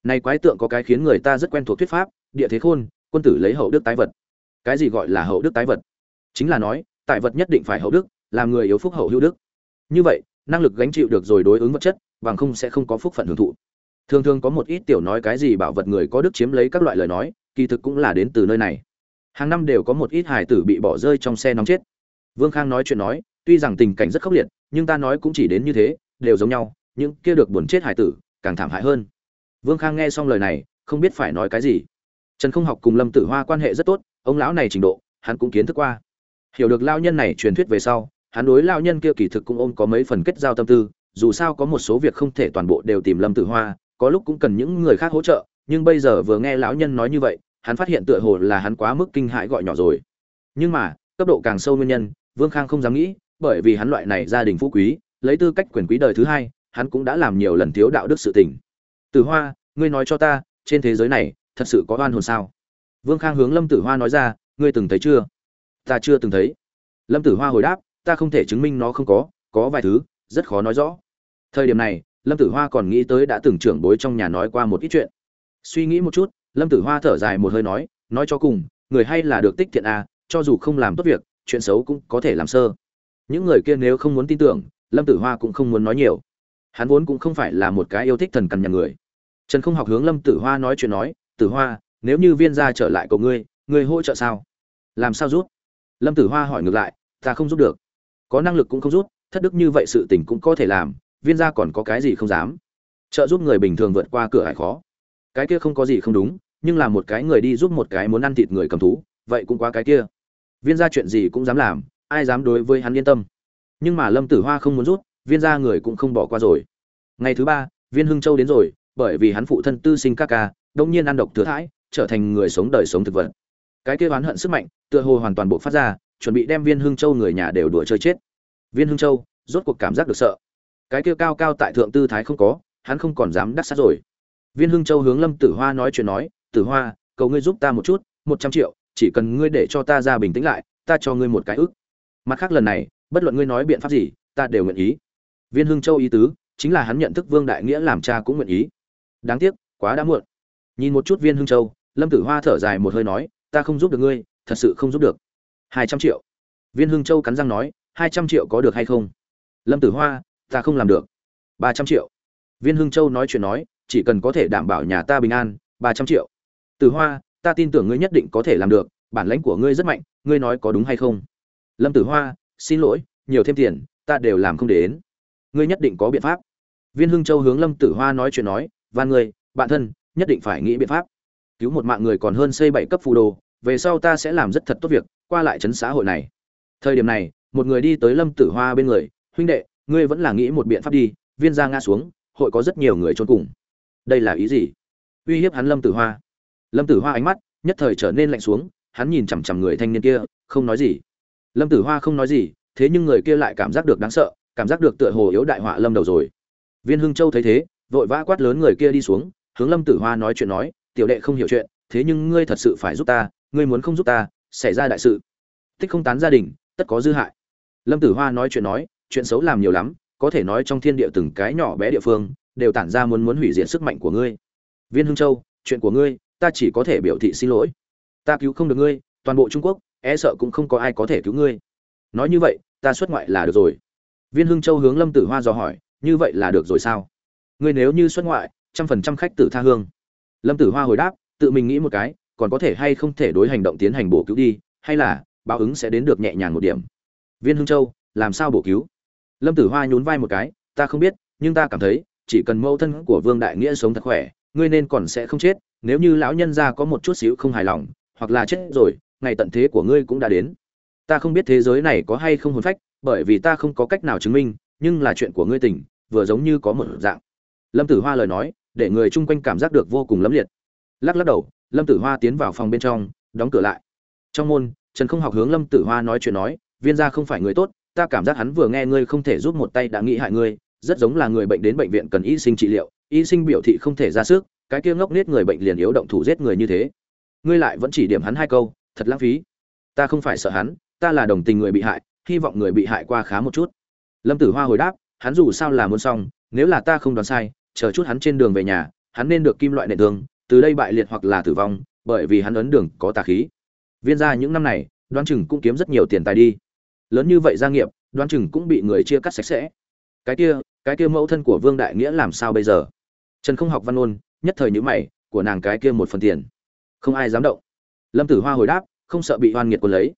Này quái tượng có cái khiến người ta rất quen thuộc thuyết pháp, địa thế khôn, quân tử lấy hậu đức tái vật. Cái gì gọi là hậu đức tái vật? Chính là nói, tại vật nhất định phải hậu đức, làm người yếu phúc hậu hữu đức. Như vậy, năng lực gánh chịu được rồi đối ứng vật chất, bằng không sẽ không có phúc phận hưởng thụ thường thường có một ít tiểu nói cái gì bảo vật người có đức chiếm lấy các loại lời nói, kỳ thực cũng là đến từ nơi này. Hàng năm đều có một ít hải tử bị bỏ rơi trong xe nóng chết. Vương khang nói chuyện nói, tuy rằng tình cảnh rất khốc liệt, nhưng ta nói cũng chỉ đến như thế, đều giống nhau, những kia được buồn chết hải tử, càng thảm hại hơn. Vương khang nghe xong lời này, không biết phải nói cái gì. Trần không học cùng lâm tử hoa quan hệ rất tốt, ông lão này trình độ, hắn cũng kiến thức qua. Hiểu được lao nhân này truyền thuyết về sau, hắn đối lao nhân kia kỳ thực cũng ôm có mấy phần kết giao tâm tư, dù sao có một số việc không thể toàn bộ đều tìm lâm tử hoa có lúc cũng cần những người khác hỗ trợ, nhưng bây giờ vừa nghe lão nhân nói như vậy, hắn phát hiện tựa hồ là hắn quá mức kinh hãi gọi nhỏ rồi. Nhưng mà, cấp độ càng sâu nguyên nhân, vương khang không dám nghĩ, bởi vì hắn loại này gia đình phú quý, lấy tư cách quyền quý đời thứ hai, hắn cũng đã làm nhiều lần thiếu đạo đức sự tình. Tử hoa, ngươi nói cho ta, trên thế giới này, thật sự có oan hồn sao? Vương khang hướng lâm tử hoa nói ra, ngươi từng thấy chưa? Ta chưa từng thấy. Lâm tử hoa hồi đáp, ta không thể chứng minh nó không có có vài thứ, rất khó nói rõ. Thời điểm này lâm tử hoa còn nghĩ tới đã từng trưởng bối trong nhà nói qua một ít chuyện. Suy nghĩ một chút lâm tử hoa thở dài một hơi nói nói cho cùng người hay là được tích thiện à, cho dù không làm tốt việc chuyện xấu cũng có thể làm sơ. Những người kia nếu không muốn tin tưởng lâm tử hoa cũng không muốn nói nhiều. Hắn vốn cũng không phải là một cái yêu thích thần cằn nhằn người. Trần không học hướng lâm tử hoa nói chuyện nói tử hoa nếu như viên gia trở lại cầu ngươi ngươi hỗ trợ sao? Làm sao rút lâm tử hoa hỏi ngược lại ta không giúp được. Có năng lực cũng không rút thất đức như vậy sự tình cũng có thể làm viên gia còn có cái gì không dám. Trợ giúp người bình thường vượt qua cửa hải khó. Cái kia không có gì không đúng, nhưng là một cái người đi giúp một cái muốn ăn thịt người cầm thú, vậy cũng quá cái kia. Viên gia chuyện gì cũng dám làm, ai dám đối với hắn yên tâm. Nhưng mà lâm tử hoa không muốn rút, viên gia người cũng không bỏ qua rồi. Ngày thứ ba, viên hưng châu đến rồi, bởi vì hắn phụ thân tư sinh ca ca, đông nhiên ăn độc thừa thãi, trở thành người sống đời sống thực vật. Cái kia oán hận sức mạnh, tựa hồ hoàn toàn bộ phát ra, chuẩn bị đem viên hưng châu người nhà đều đùa chơi chết. Viên hưng châu, rốt cuộc cảm giác được sợ cái kia cao cao tại thượng tư thái không có, hắn không còn dám đắc sát rồi. Viên hưng châu hướng lâm tử hoa nói chuyện nói, tử hoa, cầu ngươi giúp ta một chút, một trăm triệu, chỉ cần ngươi để cho ta ra bình tĩnh lại, ta cho ngươi một cái ức. Mặt khác lần này, bất luận ngươi nói biện pháp gì, ta đều nguyện ý. Viên hưng châu ý tứ, chính là hắn nhận thức vương đại nghĩa làm cha cũng nguyện ý. Đáng tiếc, quá đã muộn. Nhìn một chút viên hưng châu, lâm tử hoa thở dài một hơi nói, ta không giúp được ngươi, thật sự không giúp được. Hai trăm triệu. Viên hưng châu cắn răng nói, hai trăm triệu có được hay không? Lâm tử hoa ta không làm được. Ba trăm triệu. Viên hưng châu nói chuyện nói, chỉ cần có thể đảm bảo nhà ta bình an, ba trăm triệu. Tử hoa, ta tin tưởng ngươi nhất định có thể làm được, bản lãnh của ngươi rất mạnh, ngươi nói có đúng hay không? Lâm tử hoa, xin lỗi, nhiều thêm tiền, ta đều làm không đến. Ngươi nhất định có biện pháp. Viên hưng châu hướng lâm tử hoa nói chuyện nói và ngươi, bạn thân, nhất định phải nghĩ biện pháp. Cứu một mạng người còn hơn xây bảy cấp phù đồ, về sau ta sẽ làm rất thật tốt việc, qua lại chấn xã hội này. Thời điểm này, một người đi tới lâm tử hoa bên người, huynh đệ ngươi vẫn là nghĩ một biện pháp đi, viên gia ngã xuống, hội có rất nhiều người trốn cùng. Đây là ý gì? Uy hiếp hắn lâm tử hoa. Lâm tử hoa ánh mắt nhất thời trở nên lạnh xuống, hắn nhìn chằm chằm người thanh niên kia, không nói gì. Lâm tử hoa không nói gì, thế nhưng người kia lại cảm giác được đáng sợ, cảm giác được tựa hồ yếu đại họa lâm đầu rồi. Viên hưng châu thấy thế, vội vã quát lớn người kia đi xuống, hướng lâm tử hoa nói chuyện nói, tiểu đệ không hiểu chuyện, thế nhưng ngươi thật sự phải giúp ta, ngươi muốn không giúp ta, xảy ra đại sự. Tích không tán gia đình, tất có dư hại. Lâm tử hoa nói chuyện nói chuyện xấu làm nhiều lắm, có thể nói trong thiên địa từng cái nhỏ bé địa phương, đều tản ra muốn muốn hủy diệt sức mạnh của ngươi. Viên hưng châu, chuyện của ngươi, ta chỉ có thể biểu thị xin lỗi. Ta cứu không được ngươi, toàn bộ trung quốc e sợ cũng không có ai có thể cứu ngươi. Nói như vậy, ta xuất ngoại là được rồi. Viên hưng châu hướng lâm tử hoa dò hỏi, như vậy là được rồi sao? Ngươi nếu như xuất ngoại, trăm phần trăm khách tử tha hương. Lâm tử hoa hồi đáp, tự mình nghĩ một cái, còn có thể hay không thể đối hành động tiến hành bổ cứu đi, hay là báo ứng sẽ đến được nhẹ nhàng một điểm. Viên hưng châu, làm sao bổ cứu? Lâm tử hoa nhún vai một cái, ta không biết, nhưng ta cảm thấy, chỉ cần mẫu thân của vương đại nghĩa sống thật khỏe, ngươi nên còn sẽ không chết, nếu như lão nhân gia có một chút xíu không hài lòng, hoặc là chết rồi, ngày tận thế của ngươi cũng đã đến. Ta không biết thế giới này có hay không hồn phách, bởi vì ta không có cách nào chứng minh, nhưng là chuyện của ngươi tỉnh vừa giống như có một dạng. Lâm tử hoa lời nói, để người chung quanh cảm giác được vô cùng lấm liệt. Lắc lắc đầu, lâm tử hoa tiến vào phòng bên trong, đóng cửa lại. Trong môn, trần không học hướng lâm tử hoa nói chuyện nói, viên gia không phải người tốt ta cảm giác hắn vừa nghe ngươi không thể giúp một tay đã nghĩ hại ngươi, rất giống là người bệnh đến bệnh viện cần y sinh trị liệu, y sinh biểu thị không thể ra sức, cái kia ngốc nết người bệnh liền yếu động thủ giết người như thế. Ngươi lại vẫn chỉ điểm hắn hai câu, thật lãng phí. Ta không phải sợ hắn, ta là đồng tình người bị hại, hy vọng người bị hại qua khá một chút. Lâm tử hoa hồi đáp, hắn dù sao là muốn xong, nếu là ta không đoán sai, chờ chút hắn trên đường về nhà, hắn nên được kim loại nệ thương từ đây bại liệt hoặc là tử vong, bởi vì hắn ấn đường có tà khí. Viên gia những năm này, đoán chừng cũng kiếm rất nhiều tiền tài đi lớn như vậy gia nghiệp, đoán chừng cũng bị người chia cắt sạch sẽ. Cái kia cái kia mẫu thân của vương đại nghĩa làm sao bây giờ? Trần không học văn ôn, nhất thời nhữ mày, của nàng cái kia một phần tiền. Không ai dám động. Lâm tử hoa hồi đáp, không sợ bị hoan nghiệt quân lấy.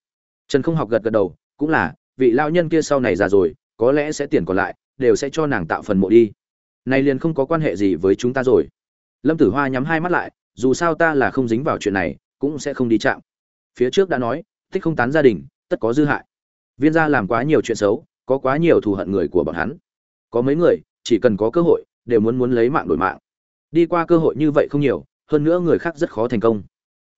Trần không học gật gật đầu, cũng là, vị lao nhân kia sau này già rồi, có lẽ sẽ tiền còn lại, đều sẽ cho nàng tạo phần mộ đi. Này liền không có quan hệ gì với chúng ta rồi. Lâm tử hoa nhắm hai mắt lại, dù sao ta là không dính vào chuyện này, cũng sẽ không đi chạm. Phía trước đã nói, thích không tán gia đình, tất có dư hại viên gia làm quá nhiều chuyện xấu, có quá nhiều thù hận người của bọn hắn. Có mấy người, chỉ cần có cơ hội, đều muốn muốn lấy mạng đổi mạng. Đi qua cơ hội như vậy không nhiều, hơn nữa người khác rất khó thành công.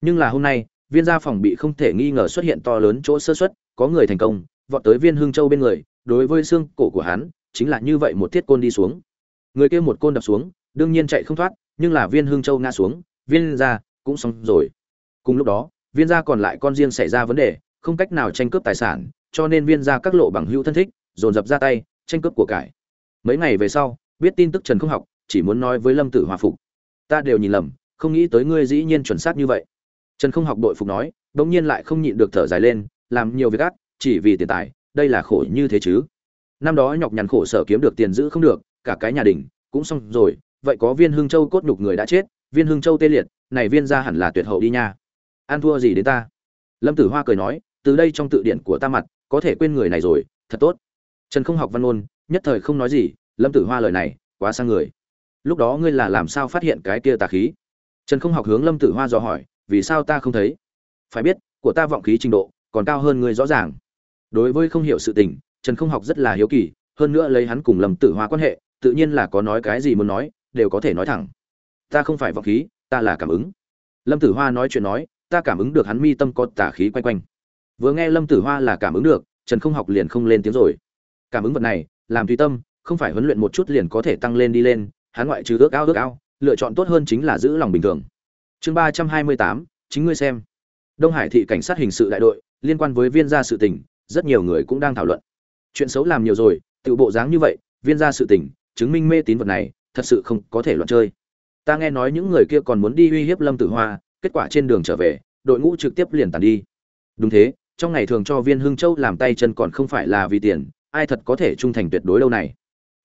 Nhưng là hôm nay, viên gia phòng bị không thể nghi ngờ xuất hiện to lớn chỗ sơ xuất có người thành công, vọt tới viên hương châu bên người, đối với xương cổ của hắn, chính là như vậy một thiết côn đi xuống. Người kia một côn đập xuống, đương nhiên chạy không thoát, nhưng là viên hương châu ngã xuống, viên gia, cũng xong rồi. Cùng lúc đó, viên gia còn lại con riêng xảy ra vấn đề không cách nào tranh cướp tài sản, cho nên viên gia các lộ bằng hữu thân thích, dồn dập ra tay, tranh cướp của cải. Mấy ngày về sau, biết tin tức trần không học, chỉ muốn nói với lâm tử hòa phục. Ta đều nhìn lầm, không nghĩ tới ngươi dĩ nhiên chuẩn xác như vậy. Trần không học đội phục nói bỗng nhiên lại không nhịn được thở dài lên, làm nhiều việc ác, chỉ vì tiền tài, đây là khổ như thế chứ. Năm đó nhọc nhằn khổ sở kiếm được tiền giữ không được, cả cái nhà đình, cũng xong rồi, vậy có viên hương châu cốt nhục người đã chết, viên hương châu tê liệt, này viên ra hẳn là tuyệt hậu đi nha. An thua gì đến ta? Lâm tử hoa cười nói từ đây trong tự điển của ta mặt, có thể quên người này rồi, thật tốt. Trần không học văn ôn nhất thời không nói gì, lâm tử hoa lời này, quá sang người. Lúc đó ngươi là làm sao phát hiện cái kia tà khí? Trần không học hướng lâm tử hoa dò hỏi, vì sao ta không thấy? Phải biết, của ta vọng khí trình độ, còn cao hơn ngươi rõ ràng. Đối với không hiểu sự tình, trần không học rất là hiếu kỳ, hơn nữa lấy hắn cùng lâm tử hoa quan hệ, tự nhiên là có nói cái gì muốn nói, đều có thể nói thẳng. Ta không phải vọng khí, ta là cảm ứng. Lâm tử hoa nói chuyện nói, ta cảm ứng được hắn mi tâm có tà khí quay quanh vừa nghe lâm tử hoa là cảm ứng được, trần không học liền không lên tiếng rồi. Cảm ứng vật này, làm tùy tâm, không phải huấn luyện một chút liền có thể tăng lên đi lên, hắn ngoại trừ ước ao ước ao, lựa chọn tốt hơn chính là giữ lòng bình thường. Chương ba trăm hai mươi tám, chính ngươi xem. Đông hải thị cảnh sát hình sự đại đội, liên quan với viên gia sự tình, rất nhiều người cũng đang thảo luận. Chuyện xấu làm nhiều rồi tự bộ dáng như vậy, viên gia sự tình, chứng minh mê tín vật này, thật sự không có thể loạn chơi. Ta nghe nói những người kia còn muốn đi uy hiếp lâm tử hoa, kết quả trên đường trở về, đội ngũ trực tiếp liền tàn đi. Đúng thế trong ngày thường cho viên hưng châu làm tay chân còn không phải là vì tiền, ai thật có thể trung thành tuyệt đối lâu này.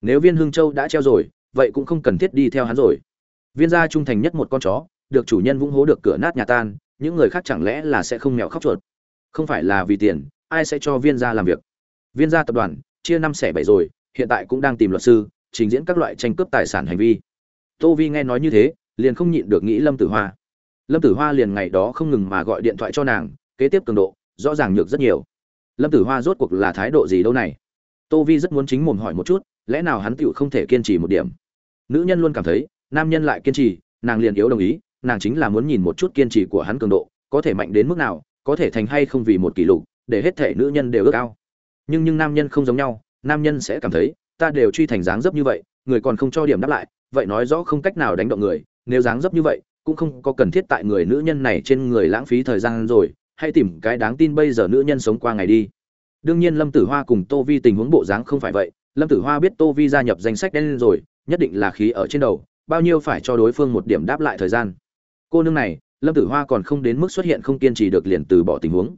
Nếu viên hưng châu đã treo rồi, vậy cũng không cần thiết đi theo hắn rồi. Viên gia trung thành nhất một con chó, được chủ nhân vung hố được cửa nát nhà tan, những người khác chẳng lẽ là sẽ không mèo khóc chuột? Không phải là vì tiền, ai sẽ cho viên gia làm việc? Viên gia tập đoàn, chia năm xẻ bảy rồi, hiện tại cũng đang tìm luật sư, trình diễn các loại tranh cướp tài sản hành vi. Tô vi nghe nói như thế, liền không nhịn được nghĩ lâm tử hoa. Lâm tử hoa liền ngày đó không ngừng mà gọi điện thoại cho nàng, kế tiếp cường độ rõ ràng nhược rất nhiều. Lâm tử hoa rốt cuộc là thái độ gì đâu này? Tô vi rất muốn chính mồm hỏi một chút, lẽ nào hắn tựu không thể kiên trì một điểm? Nữ nhân luôn cảm thấy, nam nhân lại kiên trì, nàng liền yếu đồng ý, nàng chính là muốn nhìn một chút kiên trì của hắn cường độ, có thể mạnh đến mức nào, có thể thành hay không vì một kỷ lục, để hết thể nữ nhân đều ước ao. Nhưng nhưng nam nhân không giống nhau, nam nhân sẽ cảm thấy, ta đều truy thành dáng dấp như vậy, người còn không cho điểm đáp lại, vậy nói rõ không cách nào đánh động người, nếu dáng dấp như vậy, cũng không có cần thiết tại người nữ nhân này trên người lãng phí thời gian rồi hãy tìm cái đáng tin bây giờ nữ nhân sống qua ngày đi. Đương nhiên lâm tử hoa cùng tô vi tình huống bộ dáng không phải vậy. Lâm tử hoa biết tô vi gia nhập danh sách đen rồi, nhất định là khí ở trên đầu, bao nhiêu phải cho đối phương một điểm đáp lại thời gian. Cô nương này, lâm tử hoa còn không đến mức xuất hiện không kiên trì được liền từ bỏ tình huống.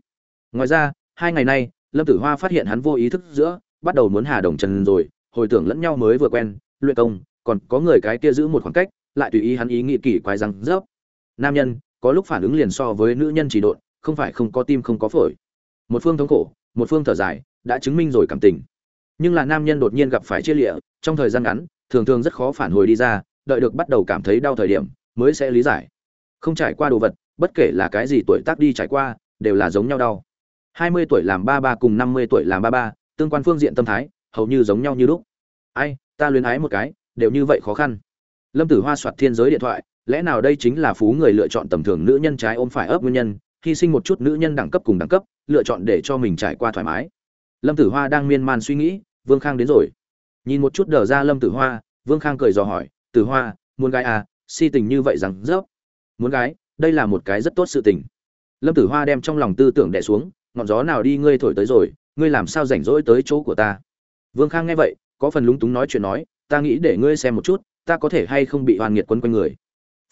Ngoài ra, hai ngày nay, lâm tử hoa phát hiện hắn vô ý thức giữa, bắt đầu muốn hà đồng trần rồi, hồi tưởng lẫn nhau mới vừa quen, luyện công, còn có người cái kia giữ một khoảng cách, lại tùy ý hắn ý nghĩ kỳ quái rằng rớp. Nam nhân, có lúc phản ứng liền so với nữ nhân chỉ độn không phải không có tim không có phổi. Một phương thống khổ, một phương thở dài, đã chứng minh rồi cảm tình. Nhưng là nam nhân đột nhiên gặp phải chia lịa, trong thời gian ngắn, thường thường rất khó phản hồi đi ra, đợi được bắt đầu cảm thấy đau thời điểm, mới sẽ lý giải. Không trải qua đồ vật, bất kể là cái gì tuổi tác đi trải qua, đều là giống nhau đau. Hai mươi tuổi làm ba ba cùng năm mươi tuổi làm ba ba, tương quan phương diện tâm thái, hầu như giống nhau như lúc. Ai, ta luyến ái một cái, đều như vậy khó khăn. Lâm tử hoa soạt thiên giới điện thoại, lẽ nào đây chính là phú người lựa chọn tầm thường nữ nhân trái ôm phải ấp nguyên nhân hy sinh một chút nữ nhân đẳng cấp cùng đẳng cấp, lựa chọn để cho mình trải qua thoải mái. Lâm tử hoa đang miên man suy nghĩ, vương khang đến rồi. Nhìn một chút đờ ra lâm tử hoa, vương khang cười dò hỏi, tử hoa, muốn gái à si tình như vậy rằng rớp. Muốn gái, đây là một cái rất tốt sự tình. Lâm tử hoa đem trong lòng tư tưởng đẻ xuống, ngọn gió nào đi ngươi thổi tới rồi, ngươi làm sao rảnh rỗi tới chỗ của ta? Vương khang nghe vậy, có phần lúng túng nói chuyện nói, ta nghĩ để ngươi xem một chút, ta có thể hay không bị oan nghiệt quấn quanh người.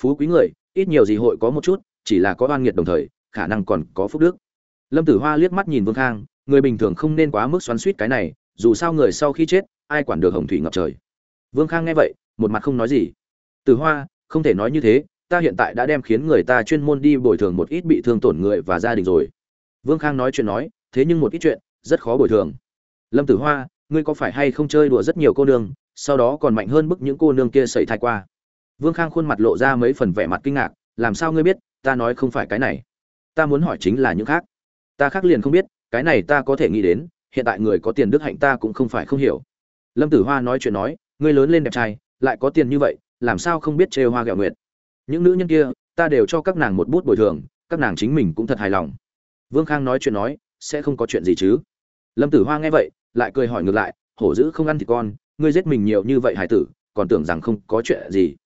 Phú quý người, ít nhiều gì hội có một chút, chỉ là có oan nghiệt đồng thời khả năng còn có phúc đức. Lâm tử hoa liếc mắt nhìn vương khang, người bình thường không nên quá mức xoắn suýt cái này, dù sao người sau khi chết, ai quản được hồng thủy ngập trời. Vương khang nghe vậy, một mặt không nói gì. Tử hoa, không thể nói như thế, ta hiện tại đã đem khiến người ta chuyên môn đi bồi thường một ít bị thương tổn người và gia đình rồi. Vương khang nói chuyện nói, thế nhưng một ít chuyện, rất khó bồi thường. Lâm tử hoa, ngươi có phải hay không chơi đùa rất nhiều cô nương, sau đó còn mạnh hơn bức những cô nương kia xảy thai qua? Vương khang khuôn mặt lộ ra mấy phần vẻ mặt kinh ngạc, làm sao ngươi biết, ta nói không phải cái này ta muốn hỏi chính là những khác. Ta khác liền không biết, cái này ta có thể nghĩ đến, hiện tại người có tiền đức hạnh ta cũng không phải không hiểu. Lâm tử hoa nói chuyện nói, ngươi lớn lên đẹp trai, lại có tiền như vậy, làm sao không biết chê hoa ghẹo nguyệt? Những nữ nhân kia, ta đều cho các nàng một bút bồi thường, các nàng chính mình cũng thật hài lòng. Vương khang nói chuyện nói, sẽ không có chuyện gì chứ? Lâm tử hoa nghe vậy, lại cười hỏi ngược lại, hổ dữ không ăn thịt con, ngươi giết mình nhiều như vậy hải tử, còn tưởng rằng không có chuyện gì.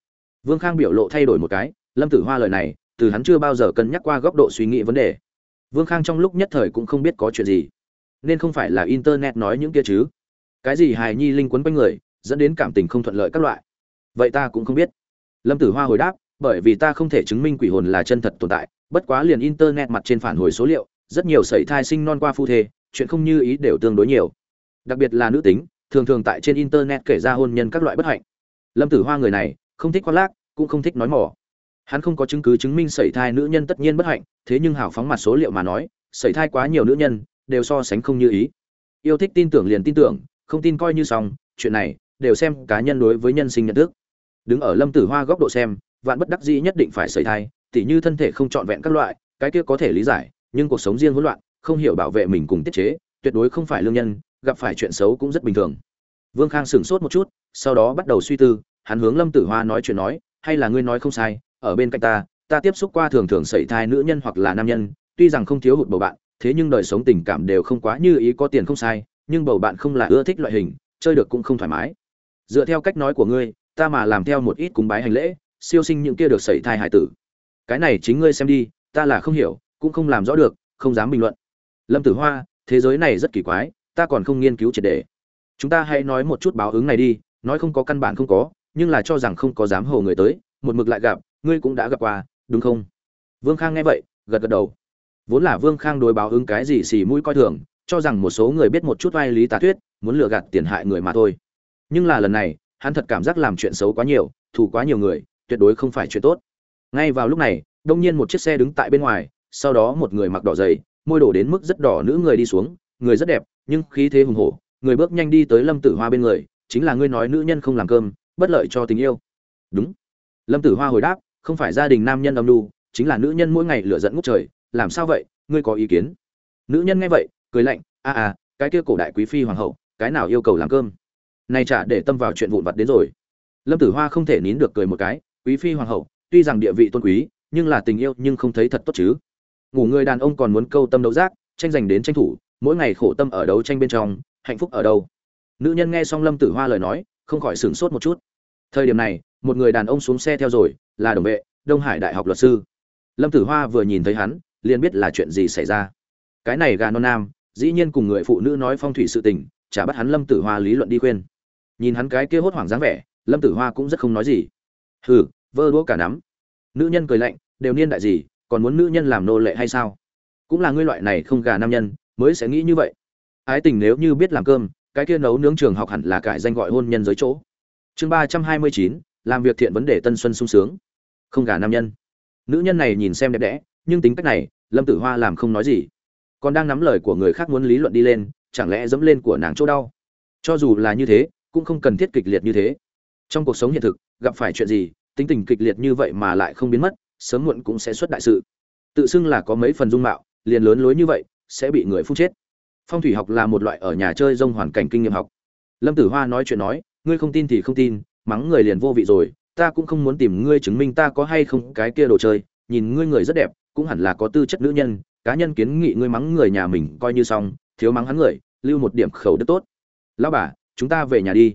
Vương khang biểu lộ thay đổi một cái, lâm tử hoa lời này từ hắn chưa bao giờ cân nhắc qua góc độ suy nghĩ vấn đề. Vương khang trong lúc nhất thời cũng không biết có chuyện gì. Nên không phải là internet nói những kia chứ. Cái gì hài nhi linh quấn quanh người, dẫn đến cảm tình không thuận lợi các loại. Vậy ta cũng không biết. Lâm tử hoa hồi đáp, bởi vì ta không thể chứng minh quỷ hồn là chân thật tồn tại, bất quá liền internet mặt trên phản hồi số liệu, rất nhiều sẩy thai sinh non qua phu thê, chuyện không như ý đều tương đối nhiều. Đặc biệt là nữ tính, thường thường tại trên internet kể ra hôn nhân các loại bất hạnh. Lâm tử hoa người này, không thích khoác lác, cũng không thích nói mỏ hắn không có chứng cứ chứng minh sẩy thai nữ nhân tất nhiên bất hạnh, thế nhưng hào phóng mặt số liệu mà nói, sẩy thai quá nhiều nữ nhân, đều so sánh không như ý. Yêu thích tin tưởng liền tin tưởng, không tin coi như xong, chuyện này, đều xem cá nhân đối với nhân sinh nhận thức. Đứng ở lâm tử hoa góc độ xem, vạn bất đắc dĩ nhất định phải sẩy thai, tỉ như thân thể không trọn vẹn các loại, cái kia có thể lý giải, nhưng cuộc sống riêng hỗn loạn, không hiểu bảo vệ mình cùng tiết chế, tuyệt đối không phải lương nhân, gặp phải chuyện xấu cũng rất bình thường. Vương khang sửng sốt một chút, sau đó bắt đầu suy tư, hắn hướng lâm tử hoa nói chuyện nói, hay là ngươi nói không sai ở bên cạnh ta ta tiếp xúc qua thường thường sẩy thai nữ nhân hoặc là nam nhân, tuy rằng không thiếu hụt bầu bạn, thế nhưng đời sống tình cảm đều không quá như ý có tiền không sai, nhưng bầu bạn không là ưa thích loại hình, chơi được cũng không thoải mái. Dựa theo cách nói của ngươi, ta mà làm theo một ít cúng bái hành lễ, siêu sinh những kia được sẩy thai hải tử. Cái này chính ngươi xem đi, ta là không hiểu, cũng không làm rõ được, không dám bình luận. Lâm tử hoa, thế giới này rất kỳ quái, ta còn không nghiên cứu triệt đề chúng ta hãy nói một chút báo ứng này đi, nói không có căn bản không có, nhưng là cho rằng không có dám hồ người tới, một mực lại gặp ngươi cũng đã gặp qua, đúng không? Vương khang nghe vậy, gật gật đầu. Vốn là vương khang đối báo ứng cái gì xì mũi coi thường, cho rằng một số người biết một chút vai lý tà thuyết, muốn lừa gạt tiền hại người mà thôi. Nhưng là lần này, hắn thật cảm giác làm chuyện xấu quá nhiều thù quá nhiều người, tuyệt đối không phải chuyện tốt. Ngay vào lúc này, đông nhiên một chiếc xe đứng tại bên ngoài, sau đó một người mặc đỏ dày, môi đổ đến mức rất đỏ nữ người đi xuống, người rất đẹp, nhưng khí thế hùng hổ, người bước nhanh đi tới lâm tử hoa bên người, chính là ngươi nói nữ nhân không làm cơm, bất lợi cho tình yêu. Đúng. Lâm tử hoa hồi đáp không phải gia đình nam nhân âm nhu, chính là nữ nhân mỗi ngày lửa giận ngút trời, làm sao vậy? Ngươi có ý kiến? Nữ nhân nghe vậy, cười lạnh, a à cái kia cổ đại quý phi hoàng hậu, cái nào yêu cầu làm cơm? Nay chả để tâm vào chuyện vụn vặt đến rồi. Lâm tử hoa không thể nín được cười một cái, quý phi hoàng hậu, tuy rằng địa vị tôn quý, nhưng là tình yêu nhưng không thấy thật tốt chứ. Ngủ người đàn ông còn muốn câu tâm đấu giác, tranh giành đến tranh thủ, mỗi ngày khổ tâm ở đấu tranh bên trong, hạnh phúc ở đâu? Nữ nhân nghe xong lâm tử hoa lời nói, không khỏi sửng sốt một chút. Thời điểm này, một người đàn ông xuống xe theo rồi là đồng vệ, đông hải đại học luật sư. Lâm tử hoa vừa nhìn thấy hắn, liền biết là chuyện gì xảy ra. Cái này gà non nam, dĩ nhiên cùng người phụ nữ nói phong thủy sự tình, chả bắt hắn lâm tử hoa lý luận đi khuyên. Nhìn hắn cái kia hốt hoảng dáng vẻ, lâm tử hoa cũng rất không nói gì. Hừ, vơ đũa cả nắm. Nữ nhân cười lạnh, đều niên đại gì, còn muốn nữ nhân làm nô lệ hay sao? Cũng là ngươi loại này không gà nam nhân, mới sẽ nghĩ như vậy. Ái tình nếu như biết làm cơm, cái kia nấu nướng trường học hẳn là cải danh gọi hôn nhân giới chỗ. Chương ba trăm hai mươi chín làm việc thiện vấn đề tân xuân sung sướng. Không gả nam nhân. Nữ nhân này nhìn xem đẹp đẽ, nhưng tính cách này, lâm tử hoa làm không nói gì. Còn đang nắm lời của người khác muốn lý luận đi lên, chẳng lẽ dẫm lên của nàng chỗ đau? Cho dù là như thế, cũng không cần thiết kịch liệt như thế. Trong cuộc sống hiện thực, gặp phải chuyện gì, tính tình kịch liệt như vậy mà lại không biến mất, sớm muộn cũng sẽ xuất đại sự. Tự xưng là có mấy phần dung mạo, liền lớn lối như vậy, sẽ bị người phun chết. Phong thủy học là một loại ở nhà chơi rông hoàn cảnh kinh nghiệm học. Lâm tử hoa nói chuyện nói, ngươi không tin thì không tin mắng người liền vô vị rồi, ta cũng không muốn tìm ngươi chứng minh ta có hay không cái kia đồ chơi, nhìn ngươi người rất đẹp, cũng hẳn là có tư chất nữ nhân, cá nhân kiến nghị ngươi mắng người nhà mình coi như xong, thiếu mắng hắn người, lưu một điểm khẩu đức tốt. Lão bà, chúng ta về nhà đi.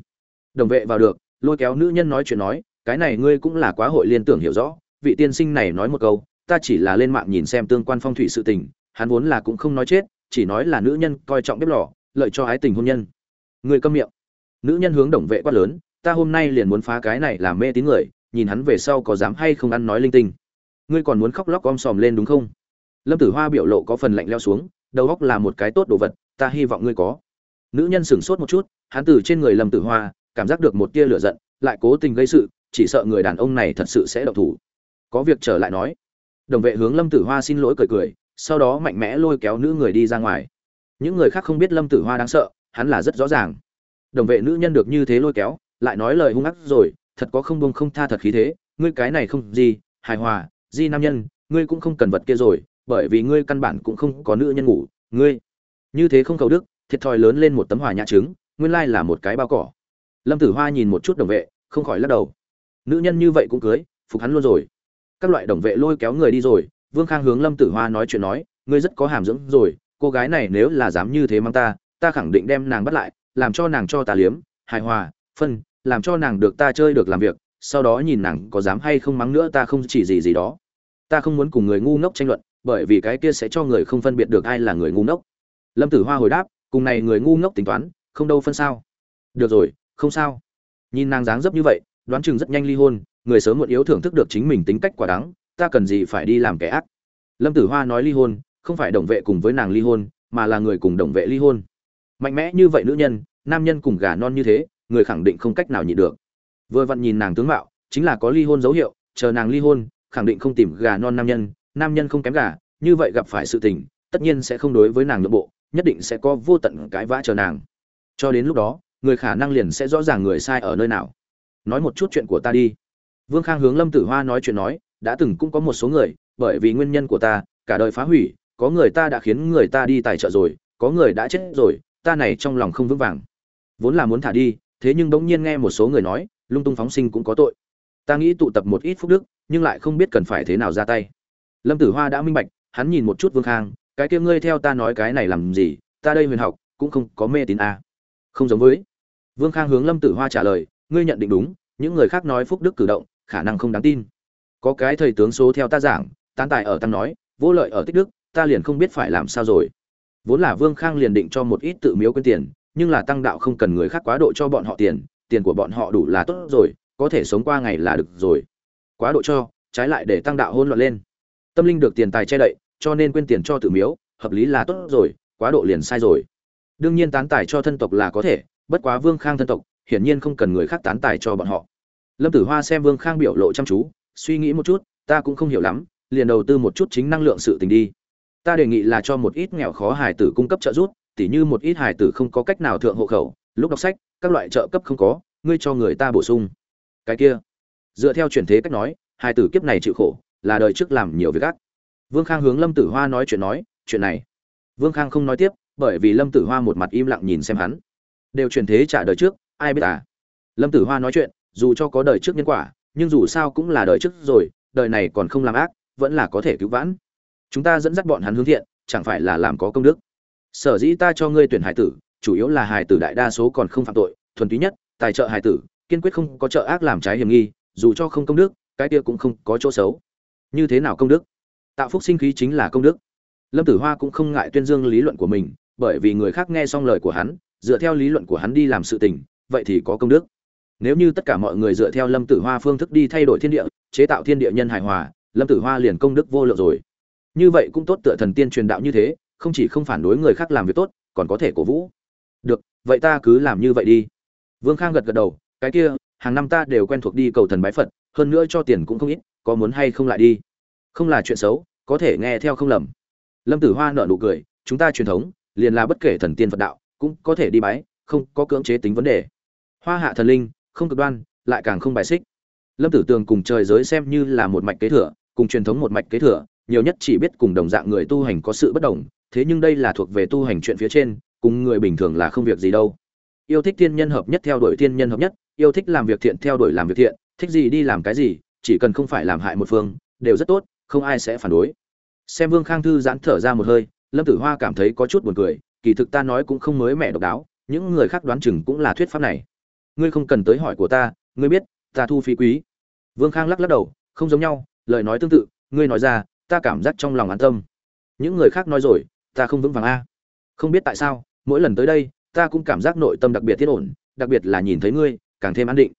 Đồng vệ vào được, lôi kéo nữ nhân nói chuyện nói, cái này ngươi cũng là quá hội liên tưởng hiểu rõ, vị tiên sinh này nói một câu, ta chỉ là lên mạng nhìn xem tương quan phong thủy sự tình, hắn vốn là cũng không nói chết, chỉ nói là nữ nhân coi trọng bếp lò, lợi cho ái tình hôn nhân. Người câm miệng. Nữ nhân hướng đồng vệ quát lớn ta hôm nay liền muốn phá cái này làm mê tín người, nhìn hắn về sau có dám hay không ăn nói linh tinh. Ngươi còn muốn khóc lóc om sòm lên đúng không? Lâm tử hoa biểu lộ có phần lạnh leo xuống, đầu óc là một cái tốt đồ vật, ta hy vọng ngươi có. Nữ nhân sửng sốt một chút, hắn từ trên người lâm tử hoa, cảm giác được một tia lửa giận, lại cố tình gây sự, chỉ sợ người đàn ông này thật sự sẽ độc thủ. Có việc trở lại nói. Đồng vệ hướng lâm tử hoa xin lỗi cười cười, sau đó mạnh mẽ lôi kéo nữ người đi ra ngoài. Những người khác không biết lâm tử hoa đáng sợ, hắn là rất rõ ràng. Đồng vệ nữ nhân được như thế lôi kéo lại nói lời hung ác rồi, thật có không bông không tha thật khí thế, ngươi cái này không gì, hài hòa di nam nhân, ngươi cũng không cần vật kia rồi, bởi vì ngươi căn bản cũng không có nữ nhân ngủ, ngươi. Như thế không cầu đức, thiệt thòi lớn lên một tấm hòa nhã trứng, nguyên lai là một cái bao cỏ. Lâm tử hoa nhìn một chút đồng vệ, không khỏi lắc đầu. Nữ nhân như vậy cũng cưới, phục hắn luôn rồi. Các loại đồng vệ lôi kéo người đi rồi, vương khang hướng lâm tử hoa nói chuyện nói, ngươi rất có hàm dưỡng rồi, cô gái này nếu là dám như thế mang ta ta khẳng định đem nàng bắt lại, làm cho nàng cho ta liếm, hài hòa, phân làm cho nàng được ta chơi được làm việc, sau đó nhìn nàng có dám hay không mắng nữa ta không chỉ gì gì đó. Ta không muốn cùng người ngu ngốc tranh luận, bởi vì cái kia sẽ cho người không phân biệt được ai là người ngu ngốc. Lâm tử hoa hồi đáp, cùng này người ngu ngốc tính toán, không đâu phân sao. Được rồi, không sao. Nhìn nàng dáng dấp như vậy, đoán chừng rất nhanh ly hôn, người sớm muộn yếu thưởng thức được chính mình tính cách quả đắng, ta cần gì phải đi làm kẻ ác? Lâm tử hoa nói ly hôn, không phải đồng vệ cùng với nàng ly hôn, mà là người cùng đồng vệ ly hôn. Mạnh mẽ như vậy nữ nhân, nam nhân cùng gà non như thế người khẳng định không cách nào nhịn được. Vừa vặn nhìn nàng tướng mạo, chính là có ly hôn dấu hiệu, chờ nàng ly hôn, khẳng định không tìm gà non nam nhân nam nhân không kém gà, như vậy gặp phải sự tình, tất nhiên sẽ không đối với nàng nội bộ, nhất định sẽ có vô tận cái vã chờ nàng. Cho đến lúc đó, người khả năng liền sẽ rõ ràng người sai ở nơi nào. Nói một chút chuyện của ta đi. Vương khang hướng lâm tử hoa nói chuyện nói, đã từng cũng có một số người, bởi vì nguyên nhân của ta, cả đời phá hủy, có người ta đã khiến người ta đi tài trợ rồi, có người đã chết rồi, ta này trong lòng không vững vàng. Vốn là muốn thả đi thế nhưng bỗng nhiên nghe một số người nói, lung tung phóng sinh cũng có tội. Ta nghĩ tụ tập một ít phúc đức, nhưng lại không biết cần phải thế nào ra tay. Lâm tử hoa đã minh bạch, hắn nhìn một chút vương khang, cái kia ngươi theo ta nói cái này làm gì, ta đây huyền học, cũng không có mê tín a à. không giống với. Vương khang hướng lâm tử hoa trả lời, ngươi nhận định đúng, những người khác nói phúc đức cử động, khả năng không đáng tin. Có cái thầy tướng số theo ta giảng, tán tài ở tăng nói, vô lợi ở tích đức, ta liền không biết phải làm sao rồi. Vốn là vương khang liền định cho một ít tự miếu quên tiền nhưng là tăng đạo không cần người khác quá độ cho bọn họ tiền tiền của bọn họ đủ là tốt rồi, có thể sống qua ngày là được rồi. Quá độ cho, trái lại để tăng đạo hôn loạn lên. Tâm linh được tiền tài che đậy, cho nên quên tiền cho tự miếu, hợp lý là tốt rồi, quá độ liền sai rồi. Đương nhiên tán tài cho thân tộc là có thể, bất quá vương khang thân tộc, hiển nhiên không cần người khác tán tài cho bọn họ. Lâm tử hoa xem vương khang biểu lộ chăm chú, suy nghĩ một chút, ta cũng không hiểu lắm, liền đầu tư một chút chính năng lượng sự tình đi. Ta đề nghị là cho một ít nghèo khó hài tử cung cấp trợ giúp tỉ như một ít hài tử không có cách nào thượng hộ khẩu, lúc đọc sách, các loại trợ cấp không có, ngươi cho người ta bổ sung. Cái kia, dựa theo truyền thế cách nói, hài tử kiếp này chịu khổ, là đời trước làm nhiều việc ác. vương khang hướng lâm tử hoa nói chuyện nói, chuyện này. Vương khang không nói tiếp, bởi vì lâm tử hoa một mặt im lặng nhìn xem hắn. Đều chuyển thế trả đời trước, ai biết à? Lâm tử hoa nói chuyện, dù cho có đời trước nhân quả, nhưng dù sao cũng là đời trước rồi, đời này còn không làm ác, vẫn là có thể cứu vãn. Chúng ta dẫn dắt bọn hắn hướng thiện, chẳng phải là làm có công đức? Sở dĩ ta cho ngươi tuyển hải tử, chủ yếu là hải tử đại đa số còn không phạm tội, thuần túy nhất, tài trợ hải tử, kiên quyết không có trợ ác làm trái hiểm nghi, dù cho không công đức, cái kia cũng không có chỗ xấu. Như thế nào công đức? Tạo phúc sinh khí chính là công đức. Lâm tử hoa cũng không ngại tuyên dương lý luận của mình, bởi vì người khác nghe xong lời của hắn, dựa theo lý luận của hắn đi làm sự tình, vậy thì có công đức. Nếu như tất cả mọi người dựa theo lâm tử hoa phương thức đi thay đổi thiên địa, chế tạo thiên địa nhân hài hòa, lâm tử hoa liền công đức vô lượng rồi. Như vậy cũng tốt tựa thần tiên truyền đạo như thế không chỉ không phản đối người khác làm việc tốt, còn có thể cổ vũ. Được, vậy ta cứ làm như vậy đi. Vương khang gật gật đầu, cái kia, hàng năm ta đều quen thuộc đi cầu thần bái phật, hơn nữa cho tiền cũng không ít, có muốn hay không lại đi? Không là chuyện xấu, có thể nghe theo không lầm. Lâm tử hoa nợ nụ cười, chúng ta truyền thống, liền là bất kể thần tiên phật đạo, cũng có thể đi bái, không có cưỡng chế tính vấn đề. Hoa hạ thần linh, không cực đoan, lại càng không bài xích. Lâm tử tường cùng trời giới xem như là một mạch kế thừa, cùng truyền thống một mạch kế thừa, nhiều nhất chỉ biết cùng đồng dạng người tu hành có sự bất đồng thế nhưng đây là thuộc về tu hành chuyện phía trên, cùng người bình thường là không việc gì đâu. Yêu thích thiên nhân hợp nhất theo đuổi thiên nhân hợp nhất, yêu thích làm việc thiện theo đuổi làm việc thiện, thích gì đi làm cái gì, chỉ cần không phải làm hại một phương, đều rất tốt, không ai sẽ phản đối. Xem vương khang thư giãn thở ra một hơi, lâm tử hoa cảm thấy có chút buồn cười, kỳ thực ta nói cũng không mới mẻ độc đáo, những người khác đoán chừng cũng là thuyết pháp này. Ngươi không cần tới hỏi của ta, ngươi biết, ta thu phí quý. Vương khang lắc lắc đầu, không giống nhau, lời nói tương tự, ngươi nói ra, ta cảm giác trong lòng an tâm. Những người khác nói rồi ta không vững vàng a. Không biết tại sao, mỗi lần tới đây, ta cũng cảm giác nội tâm đặc biệt tiết ổn, đặc biệt là nhìn thấy ngươi, càng thêm an định.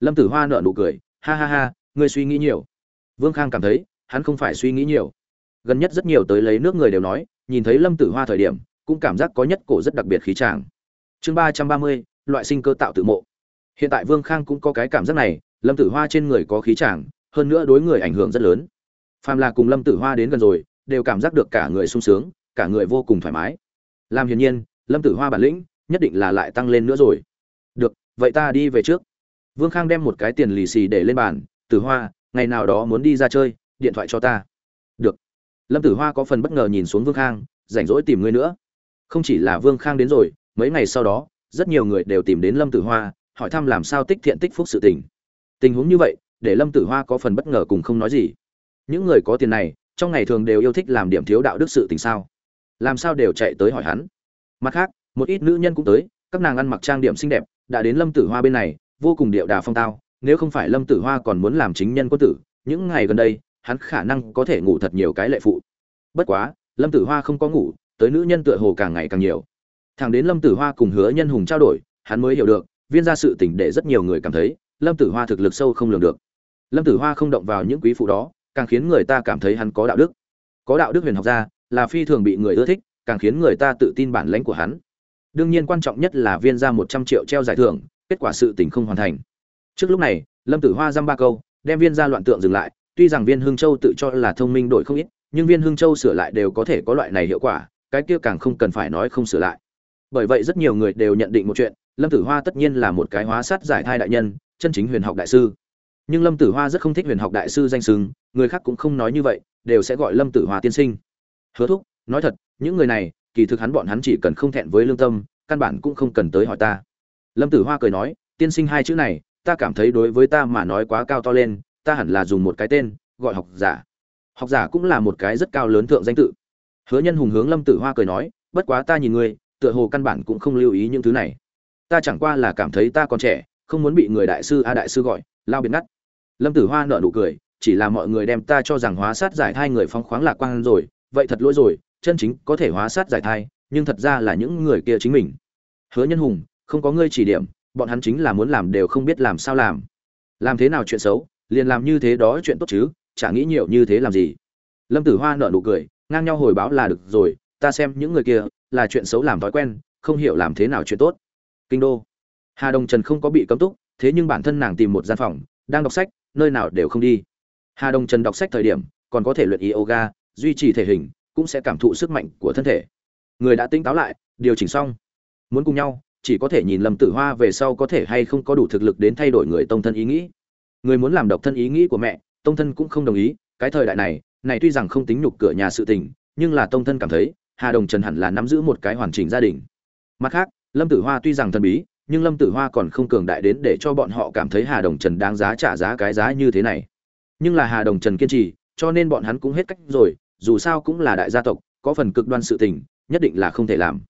Lâm tử hoa nợ nụ cười, ha ha ha, ngươi suy nghĩ nhiều. Vương khang cảm thấy, hắn không phải suy nghĩ nhiều. Gần nhất rất nhiều tới lấy nước người đều nói, nhìn thấy lâm tử hoa thời điểm, cũng cảm giác có nhất cổ rất đặc biệt khí tràng. Chương ba trăm ba mươi, loại sinh cơ tạo tự mộ. Hiện tại vương khang cũng có cái cảm giác này, lâm tử hoa trên người có khí tràng, hơn nữa đối người ảnh hưởng rất lớn. Phàm là cùng lâm tử hoa đến gần rồi, đều cảm giác được cả người sung sướng cả người vô cùng thoải mái. Làm hiển nhiên, lâm tử hoa bản lĩnh nhất định là lại tăng lên nữa rồi. Được, vậy ta đi về trước. Vương khang đem một cái tiền lì xì để lên bàn. Tử hoa, ngày nào đó muốn đi ra chơi, điện thoại cho ta. Được. Lâm tử hoa có phần bất ngờ nhìn xuống vương khang, rảnh rỗi tìm ngươi nữa. Không chỉ là vương khang đến rồi, mấy ngày sau đó, rất nhiều người đều tìm đến lâm tử hoa, hỏi thăm làm sao tích thiện tích phúc sự tình. Tình huống như vậy, để lâm tử hoa có phần bất ngờ cùng không nói gì. Những người có tiền này, trong ngày thường đều yêu thích làm điểm thiếu đạo đức sự tình sao? Làm sao đều chạy tới hỏi hắn. Mặt khác, một ít nữ nhân cũng tới, các nàng ăn mặc trang điểm xinh đẹp, đã đến lâm tử hoa bên này, vô cùng điệu đà phong tao, nếu không phải lâm tử hoa còn muốn làm chính nhân quân tử, những ngày gần đây, hắn khả năng có thể ngủ thật nhiều cái lệ phụ. Bất quá, lâm tử hoa không có ngủ, tới nữ nhân tựa hồ càng ngày càng nhiều. Thằng đến lâm tử hoa cùng hứa nhân hùng trao đổi, hắn mới hiểu được, viên ra sự tỉnh để rất nhiều người cảm thấy, lâm tử hoa thực lực sâu không lường được. Lâm tử hoa không động vào những quý phụ đó, càng khiến người ta cảm thấy hắn có đạo đức. Có đạo đức huyền học gia là phi thường bị người ưa thích càng khiến người ta tự tin bản lãnh của hắn. Đương nhiên quan trọng nhất là viên ra một trăm triệu treo giải thưởng kết quả sự tình không hoàn thành. Trước lúc này lâm tử hoa dăm ba câu đem viên ra loạn tượng dừng lại tuy rằng viên Hưng châu tự cho là thông minh đổi không ít nhưng viên Hưng châu sửa lại đều có thể có loại này hiệu quả cái kia càng không cần phải nói không sửa lại. Bởi vậy rất nhiều người đều nhận định một chuyện lâm tử hoa tất nhiên là một cái hóa sát giải thai đại nhân chân chính huyền học đại sư. Nhưng lâm tử hoa rất không thích huyền học đại sư danh xưng, người khác cũng không nói như vậy đều sẽ gọi lâm tử hoa tiên sinh hứa thúc, nói thật, những người này, kỳ thực hắn bọn hắn chỉ cần không thẹn với lương tâm, căn bản cũng không cần tới hỏi ta. Lâm tử hoa cười nói, tiên sinh hai chữ này, ta cảm thấy đối với ta mà nói quá cao to lên, ta hẳn là dùng một cái tên, gọi học giả. Học giả cũng là một cái rất cao lớn thượng danh tự. Hứa nhân hùng hướng lâm tử hoa cười nói, bất quá ta nhìn ngươi, tựa hồ căn bản cũng không lưu ý những thứ này. Ta chẳng qua là cảm thấy ta còn trẻ, không muốn bị người đại sư a đại sư gọi, lao biệt ngắt. Lâm tử hoa nợ nụ cười, chỉ là mọi người đem ta cho rằng hóa sát giải hai người phóng khoáng lạc quan rồi vậy thật lỗi rồi, chân chính có thể hóa sát giải thai, nhưng thật ra là những người kia chính mình. Hứa nhân hùng, không có ngươi chỉ điểm, bọn hắn chính là muốn làm đều không biết làm sao làm. Làm thế nào chuyện xấu, liền làm như thế đó chuyện tốt chứ, chả nghĩ nhiều như thế làm gì. Lâm tử hoa nợ nụ cười, ngang nhau hồi báo là được rồi, ta xem những người kia, là chuyện xấu làm thói quen, không hiểu làm thế nào chuyện tốt. Kinh đô. Hà đồng trần không có bị cấm túc, thế nhưng bản thân nàng tìm một gian phòng, đang đọc sách, nơi nào đều không đi. Hà đồng trần đọc sách thời điểm, còn có thể luyện yoga duy trì thể hình, cũng sẽ cảm thụ sức mạnh của thân thể. Người đã tỉnh táo lại, điều chỉnh xong. Muốn cùng nhau, chỉ có thể nhìn lâm tử hoa về sau có thể hay không có đủ thực lực đến thay đổi người tông thân ý nghĩ. Người muốn làm độc thân ý nghĩ của mẹ, tông thân cũng không đồng ý. Cái thời đại này này tuy rằng không tính nhục cửa nhà sự tình, nhưng là tông thân cảm thấy, hà đồng trần hẳn là nắm giữ một cái hoàn chỉnh gia đình. Mặt khác, lâm tử hoa tuy rằng thần bí, nhưng lâm tử hoa còn không cường đại đến để cho bọn họ cảm thấy hà đồng trần đáng giá trả giá cái giá như thế này. Nhưng là hà đồng trần kiên trì, cho nên bọn hắn cũng hết cách rồi dù sao cũng là đại gia tộc, có phần cực đoan sự tình, nhất định là không thể làm.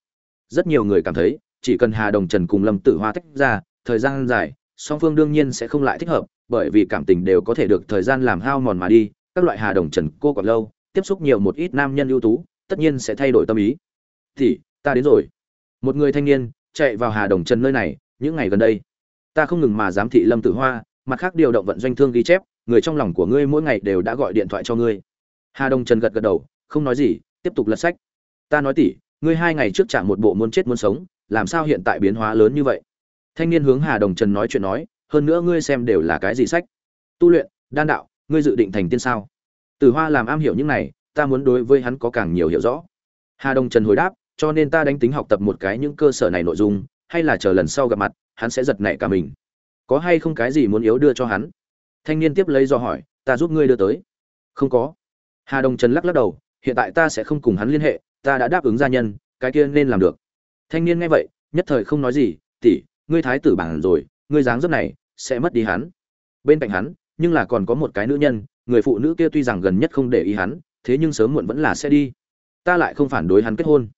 Rất nhiều người cảm thấy, chỉ cần hà đồng trần cùng lâm tử hoa tách ra, thời gian dài, song phương đương nhiên sẽ không lại thích hợp, bởi vì cảm tình đều có thể được thời gian làm hao mòn mà đi, các loại hà đồng trần cô còn lâu, tiếp xúc nhiều một ít nam nhân ưu tú, tất nhiên sẽ thay đổi tâm ý. Thì ta đến rồi. Một người thanh niên chạy vào hà đồng trần nơi này, những ngày gần đây, ta không ngừng mà giám thị lâm tử hoa, mặt khác điều động vận doanh thương ghi chép, người trong lòng của ngươi mỗi ngày đều đã gọi điện thoại cho ngươi hà đồng trần gật gật đầu, không nói gì, tiếp tục lật sách. Ta nói tỉ, ngươi hai ngày trước trả một bộ muốn chết muốn sống, làm sao hiện tại biến hóa lớn như vậy? Thanh niên hướng hà đồng trần nói chuyện nói, hơn nữa ngươi xem đều là cái gì sách? Tu luyện, đan đạo, ngươi dự định thành tiên sao? Tử hoa làm am hiểu những này, ta muốn đối với hắn có càng nhiều hiểu rõ. Hà đồng trần hồi đáp, cho nên ta đánh tính học tập một cái những cơ sở này nội dung, hay là chờ lần sau gặp mặt, hắn sẽ giật nảy cả mình. Có hay không cái gì muốn yếu đưa cho hắn? Thanh niên tiếp lấy do hỏi, ta giúp ngươi đưa tới. Không có hà đồng trần lắc lắc đầu, hiện tại ta sẽ không cùng hắn liên hệ, ta đã đáp ứng gia nhân, cái kia nên làm được. Thanh niên nghe vậy, nhất thời không nói gì, tỷ, ngươi thái tử bản rồi, ngươi dáng dấp này sẽ mất đi hắn. Bên cạnh hắn, nhưng là còn có một cái nữ nhân, người phụ nữ kia tuy rằng gần nhất không để ý hắn, thế nhưng sớm muộn vẫn là sẽ đi. Ta lại không phản đối hắn kết hôn.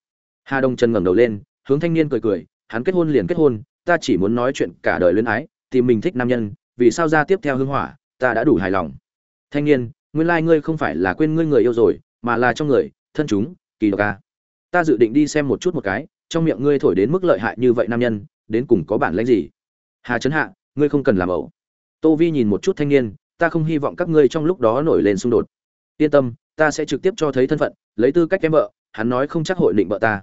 Hà đông trần ngẩng đầu lên, hướng thanh niên cười cười, hắn kết hôn liền kết hôn, ta chỉ muốn nói chuyện cả đời luyến ái, tìm mình thích nam nhân, vì sao ra tiếp theo hưng hỏa, ta đã đủ hài lòng. Thanh niên nguyên lai ngươi không phải là quên ngươi người yêu rồi, mà là trong người, thân chúng, kỳ độc ca ta dự định đi xem một chút một cái, trong miệng ngươi thổi đến mức lợi hại như vậy nam nhân, đến cùng có bản lãnh gì? Hà trấn hạ, ngươi không cần làm ẩu. Tô vi nhìn một chút thanh niên, ta không hy vọng các ngươi trong lúc đó nổi lên xung đột. Yên tâm, ta sẽ trực tiếp cho thấy thân phận, lấy tư cách em vợ, hắn nói không chắc hội định vợ ta.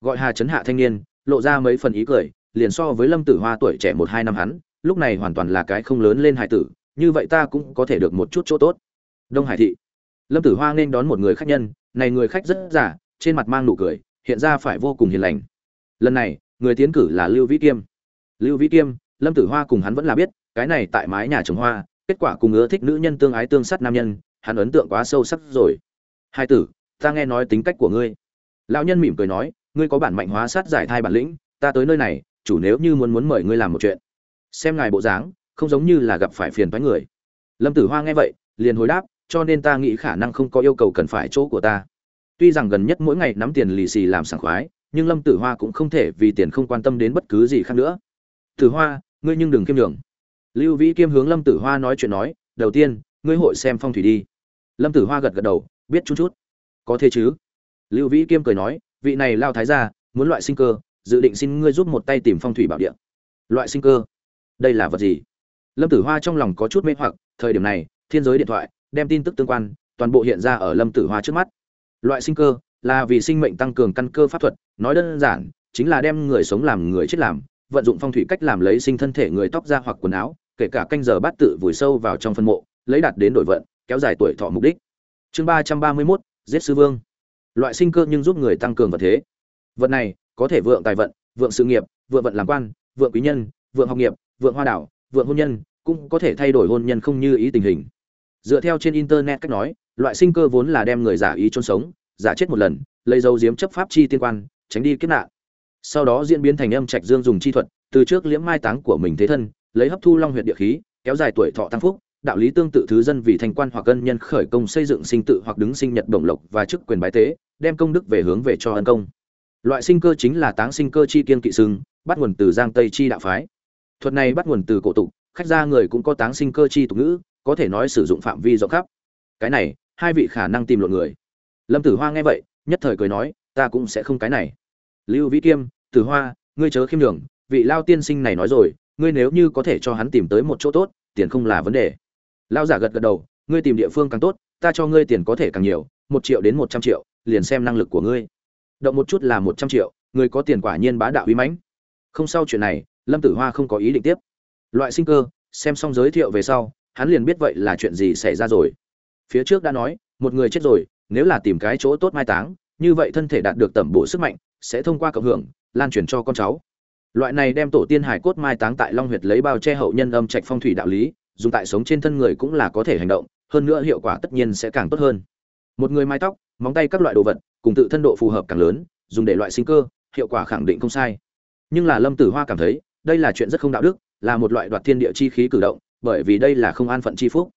Gọi hà trấn hạ thanh niên, lộ ra mấy phần ý cười, liền so với lâm tử hoa tuổi trẻ một hai năm hắn, lúc này hoàn toàn là cái không lớn lên hải tử, như vậy ta cũng có thể được một chút chỗ tốt đông hải thị. Lâm tử hoa nên đón một người khách nhân, này người khách rất giả, trên mặt mang nụ cười, hiện ra phải vô cùng hiền lành. Lần này, người tiến cử là lưu vĩ kiêm. Lưu vĩ kiêm, lâm tử hoa cùng hắn vẫn là biết, cái này tại mái nhà trồng hoa, kết quả cùng ưa thích nữ nhân tương ái tương sát nam nhân, hắn ấn tượng quá sâu sắc rồi. Hai tử, ta nghe nói tính cách của ngươi. Lão nhân mỉm cười nói, ngươi có bản mạnh hóa sát giải thai bản lĩnh, ta tới nơi này, chủ nếu như muốn muốn mời ngươi làm một chuyện. Xem ngài bộ dáng, không giống như là gặp phải phiền toái người. Lâm tử hoa nghe vậy, liền hồi đáp cho nên ta nghĩ khả năng không có yêu cầu cần phải chỗ của ta. Tuy rằng gần nhất mỗi ngày nắm tiền lì xì làm sảng khoái, nhưng lâm tử hoa cũng không thể vì tiền không quan tâm đến bất cứ gì khác nữa. Tử hoa, ngươi nhưng đừng kiêm đường lưu vĩ kiêm hướng lâm tử hoa nói chuyện nói, đầu tiên, ngươi hội xem phong thủy đi. Lâm tử hoa gật gật đầu, biết chút chút. Có thế chứ? Lưu vĩ kiêm cười nói, vị này lao thái gia, muốn loại sinh cơ, dự định xin ngươi giúp một tay tìm phong thủy bảo địa. Loại sinh cơ? Đây là vật gì? Lâm tử hoa trong lòng có chút mê hoặc, thời điểm này, thiên giới điện thoại đem tin tức tương quan, toàn bộ hiện ra ở lâm tử hoa trước mắt. Loại sinh cơ là vì sinh mệnh tăng cường căn cơ pháp thuật, nói đơn giản, chính là đem người sống làm người chết làm, vận dụng phong thủy cách làm lấy sinh thân thể người tóc ra hoặc quần áo, kể cả canh giờ bát tự vùi sâu vào trong phân mộ, lấy đạt đến đổi vận, kéo dài tuổi thọ mục đích. Chương ba trăm ba mươi mốt, giết sư vương. Loại sinh cơ nhưng giúp người tăng cường vật thế. Vật này có thể vượng tài vận, vượng sự nghiệp, vượng vận làm quan, vượng quý nhân, vượng học nghiệp, vượng hoa đảo, vượng hôn nhân, cũng có thể thay đổi hôn nhân không như ý tình hình dựa theo trên internet cách nói, loại sinh cơ vốn là đem người giả ý chôn sống, giả chết một lần, lấy dấu diếm chấp pháp chi tiên quan, tránh đi kiếp nạn. Sau đó diễn biến thành âm trạch dương dùng chi thuật, từ trước liễm mai táng của mình thế thân, lấy hấp thu long huyệt địa khí, kéo dài tuổi thọ tăng phúc, đạo lý tương tự thứ dân vì thành quan hoặc ân nhân khởi công xây dựng sinh tự hoặc đứng sinh nhật bổng lộc và chức quyền bái tế, đem công đức về hướng về cho ân công. Loại sinh cơ chính là táng sinh cơ chi kiên kỵ sưng bắt nguồn từ giang tây chi đạo phái. Thuật này bắt nguồn từ cổ tục, khách gia người cũng có táng sinh cơ chi tục ngữ có thể nói sử dụng phạm vi rộng khắp. Cái này, hai vị khả năng tìm lộn người. Lâm tử hoa nghe vậy, nhất thời cười nói, ta cũng sẽ không cái này. Lưu vĩ kiêm, tử hoa, ngươi chớ khiêm đường vị lao tiên sinh này nói rồi, ngươi nếu như có thể cho hắn tìm tới một chỗ tốt, tiền không là vấn đề. Lao giả gật gật đầu, ngươi tìm địa phương càng tốt, ta cho ngươi tiền có thể càng nhiều, một triệu đến một trăm triệu, liền xem năng lực của ngươi. Động một chút là một trăm triệu ngươi có tiền quả nhiên bá đạo uy mãnh. Không sau chuyện này, lâm tử hoa không có ý định tiếp. Loại sinh cơ, xem xong giới thiệu về sau hắn liền biết vậy là chuyện gì xảy ra rồi. Phía trước đã nói, một người chết rồi, nếu là tìm cái chỗ tốt mai táng, như vậy thân thể đạt được tẩm bổ sức mạnh, sẽ thông qua cộng hưởng, lan truyền cho con cháu. Loại này đem tổ tiên hải cốt mai táng tại long huyệt lấy bao che hậu nhân âm trạch phong thủy đạo lý, dùng tại sống trên thân người cũng là có thể hành động, hơn nữa hiệu quả tất nhiên sẽ càng tốt hơn. Một người mai tóc, móng tay các loại đồ vật, cùng tự thân độ phù hợp càng lớn, dùng để loại sinh cơ, hiệu quả khẳng định không sai. Nhưng là lâm tử hoa cảm thấy, đây là chuyện rất không đạo đức, là một loại đoạt thiên địa chi khí cử động bởi vì đây là không an phận chi phúc.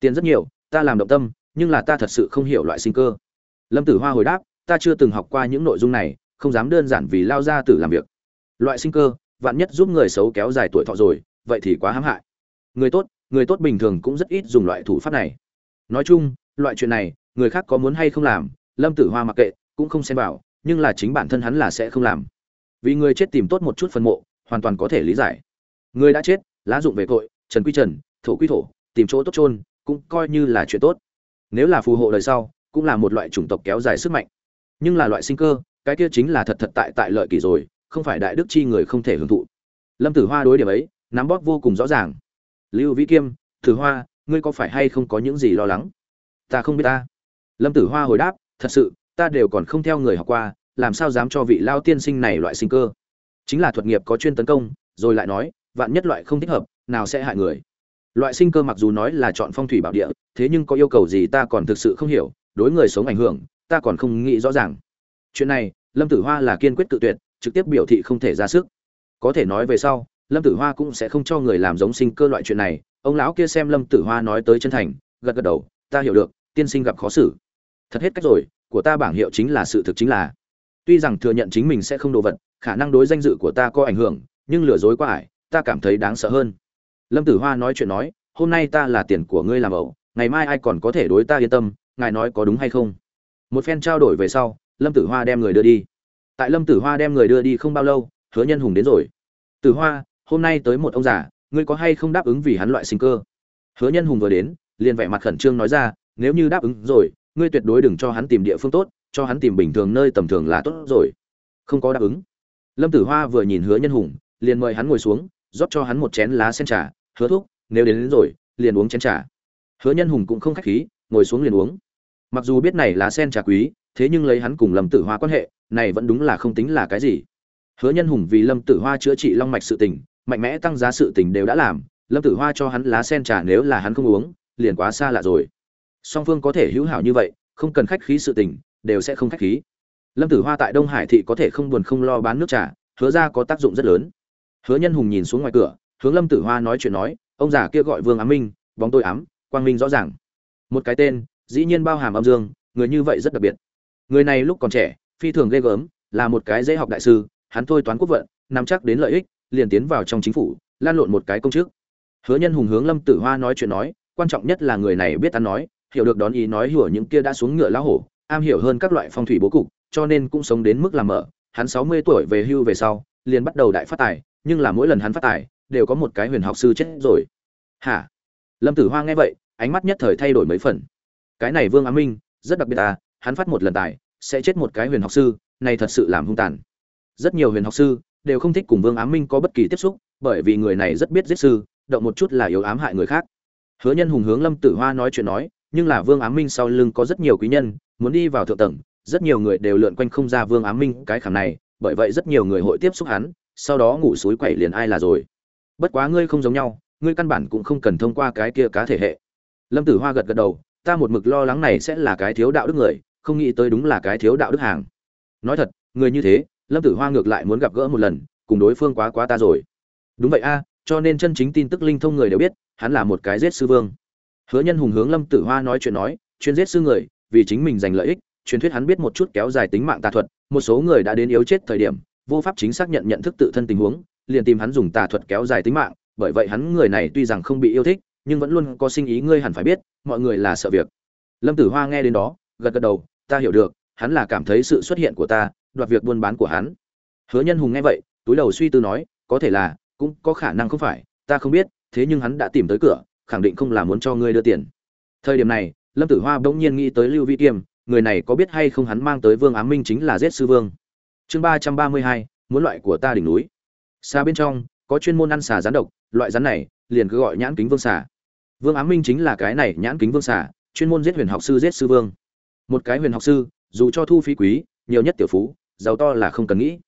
Tiền rất nhiều, ta làm động tâm, nhưng là ta thật sự không hiểu loại sinh cơ. Lâm tử hoa hồi đáp, ta chưa từng học qua những nội dung này, không dám đơn giản vì lao ra tử làm việc. Loại sinh cơ, vạn nhất giúp người xấu kéo dài tuổi thọ rồi, vậy thì quá hãm hại. Người tốt người tốt bình thường cũng rất ít dùng loại thủ pháp này. Nói chung, loại chuyện này, người khác có muốn hay không làm, lâm tử hoa mặc kệ, cũng không xem vào, nhưng là chính bản thân hắn là sẽ không làm. Vì người chết tìm tốt một chút phân mộ, hoàn toàn có thể lý giải. Người đã chết, lá dụng về tội trần quy trần, thổ quy thổ, tìm chỗ tốt chôn, cũng coi như là chuyện tốt. Nếu là phù hộ đời sau, cũng là một loại chủng tộc kéo dài sức mạnh. Nhưng là loại sinh cơ, cái kia chính là thật thật tại tại lợi kỳ rồi, không phải đại đức chi người không thể hưởng thụ. Lâm tử hoa đối điểm ấy, nắm bóp vô cùng rõ ràng. Lưu vĩ kiêm, tử hoa, ngươi có phải hay không có những gì lo lắng? Ta không biết ta. Lâm tử hoa hồi đáp, thật sự, ta đều còn không theo người học qua, làm sao dám cho vị lao tiên sinh này loại sinh cơ? Chính là thuật nghiệp có chuyên tấn công, rồi lại nói, vạn nhất loại không thích hợp nào sẽ hại người. Loại sinh cơ mặc dù nói là chọn phong thủy bảo địa, thế nhưng có yêu cầu gì ta còn thực sự không hiểu, đối người sống ảnh hưởng, ta còn không nghĩ rõ ràng. Chuyện này, lâm tử hoa là kiên quyết tự tuyệt, trực tiếp biểu thị không thể ra sức. Có thể nói về sau, lâm tử hoa cũng sẽ không cho người làm giống sinh cơ loại chuyện này, ông lão kia xem lâm tử hoa nói tới chân thành, gật gật đầu, ta hiểu được, tiên sinh gặp khó xử. Thật hết cách rồi, của ta bảng hiệu chính là sự thực chính là. Tuy rằng thừa nhận chính mình sẽ không đồ vật, khả năng đối danh dự của ta có ảnh hưởng, nhưng lừa dối quá ải, ta cảm thấy đáng sợ hơn lâm tử hoa nói chuyện nói, hôm nay ta là tiền của ngươi làm ẩu, ngày mai ai còn có thể đối ta yên tâm, ngài nói có đúng hay không? Một phen trao đổi về sau, lâm tử hoa đem người đưa đi. Tại lâm tử hoa đem người đưa đi không bao lâu, hứa nhân hùng đến rồi. Tử hoa, hôm nay tới một ông già, ngươi có hay không đáp ứng vì hắn loại sinh cơ? Hứa nhân hùng vừa đến, liền vẻ mặt khẩn trương nói ra, nếu như đáp ứng rồi, ngươi tuyệt đối đừng cho hắn tìm địa phương tốt, cho hắn tìm bình thường nơi tầm thường là tốt rồi. Không có đáp ứng. Lâm tử hoa vừa nhìn hứa nhân hùng, liền mời hắn ngồi xuống rót cho hắn một chén lá sen trà hứa thuốc nếu đến, đến rồi liền uống chén trà. Hứa nhân hùng cũng không khách khí ngồi xuống liền uống. Mặc dù biết này lá sen trà quý thế nhưng lấy hắn cùng lâm tử hoa quan hệ này vẫn đúng là không tính là cái gì. Hứa nhân hùng vì lâm tử hoa chữa trị long mạch sự tình mạnh mẽ tăng giá sự tình đều đã làm lâm tử hoa cho hắn lá sen trà nếu là hắn không uống liền quá xa lạ rồi. Song phương có thể hữu hảo như vậy không cần khách khí sự tình đều sẽ không khách khí. Lâm tử hoa tại đông hải thị có thể không buồn không lo bán nước trà hứa ra có tác dụng rất lớn hứa nhân hùng nhìn xuống ngoài cửa, hướng lâm tử hoa nói chuyện nói, ông già kia gọi vương ám minh, bóng tôi ám, quang minh rõ ràng. Một cái tên, dĩ nhiên bao hàm âm dương, người như vậy rất đặc biệt. Người này lúc còn trẻ, phi thường ghê gớm, là một cái dễ học đại sư, hắn thôi toán quốc vận, nắm chắc đến lợi ích, liền tiến vào trong chính phủ, lan lộn một cái công chức. Hứa nhân hùng hướng lâm tử hoa nói chuyện nói, quan trọng nhất là người này biết ăn nói, hiểu được đón ý nói hùa những kia đã xuống ngựa lão hổ, am hiểu hơn các loại phong thủy bố cục, cho nên cũng sống đến mức làm mở. Hắn sáu mươi tuổi về hưu về sau, liền bắt đầu đại phát tài nhưng là mỗi lần hắn phát tài, đều có một cái huyền học sư chết rồi. Hả? Lâm tử hoa nghe vậy, ánh mắt nhất thời thay đổi mấy phần. Cái này vương á minh, rất đặc biệt à hắn phát một lần tài, sẽ chết một cái huyền học sư, này thật sự làm hung tàn. Rất nhiều huyền học sư, đều không thích cùng vương ám minh có bất kỳ tiếp xúc, bởi vì người này rất biết giết sư, động một chút là yếu ám hại người khác. Hứa nhân hùng hướng lâm tử hoa nói chuyện nói, nhưng là vương ám minh sau lưng có rất nhiều quý nhân, muốn đi vào thượng tầng, rất nhiều người đều lượn quanh không ra vương ám minh cái khảm này, bởi vậy rất nhiều người hội tiếp xúc hắn sau đó ngủ suối quẩy liền ai là rồi. Bất quá ngươi không giống nhau, ngươi căn bản cũng không cần thông qua cái kia cá thể hệ. Lâm tử hoa gật gật đầu, ta một mực lo lắng này sẽ là cái thiếu đạo đức người, không nghĩ tới đúng là cái thiếu đạo đức hàng. Nói thật, người như thế, lâm tử hoa ngược lại muốn gặp gỡ một lần, cùng đối phương quá quá ta rồi. Đúng vậy a, cho nên chân chính tin tức linh thông người đều biết, hắn là một cái giết sư vương. Hứa nhân hùng hướng lâm tử hoa nói chuyện nói, chuyên giết sư người, vì chính mình giành lợi ích, truyền thuyết hắn biết một chút kéo dài tính mạng tà thuật, một số người đã đến yếu chết thời điểm vô pháp chính xác nhận nhận thức tự thân tình huống, liền tìm hắn dùng tà thuật kéo dài tính mạng, bởi vậy hắn người này tuy rằng không bị yêu thích, nhưng vẫn luôn có sinh ý ngươi hẳn phải biết, mọi người là sợ việc. Lâm tử hoa nghe đến đó, gật gật đầu, ta hiểu được, hắn là cảm thấy sự xuất hiện của ta, đoạt việc buôn bán của hắn. Hứa nhân hùng nghe vậy, túi đầu suy tư nói, có thể là, cũng có khả năng không phải, ta không biết, thế nhưng hắn đã tìm tới cửa, khẳng định không là muốn cho ngươi đưa tiền. Thời điểm này, lâm tử hoa bỗng nhiên nghĩ tới lưu vi kiêm, người này có biết hay không hắn mang tới vương ám minh chính là giết sư vương chương ba trăm ba mươi hai, muốn loại của ta đỉnh núi. Xa bên trong, có chuyên môn ăn xà rắn độc, loại rắn này, liền cứ gọi nhãn kính vương xà. Vương ám minh chính là cái này nhãn kính vương xà, chuyên môn giết huyền học sư, giết sư vương. Một cái huyền học sư, dù cho thu phí quý, nhiều nhất tiểu phú, giàu to là không cần nghĩ.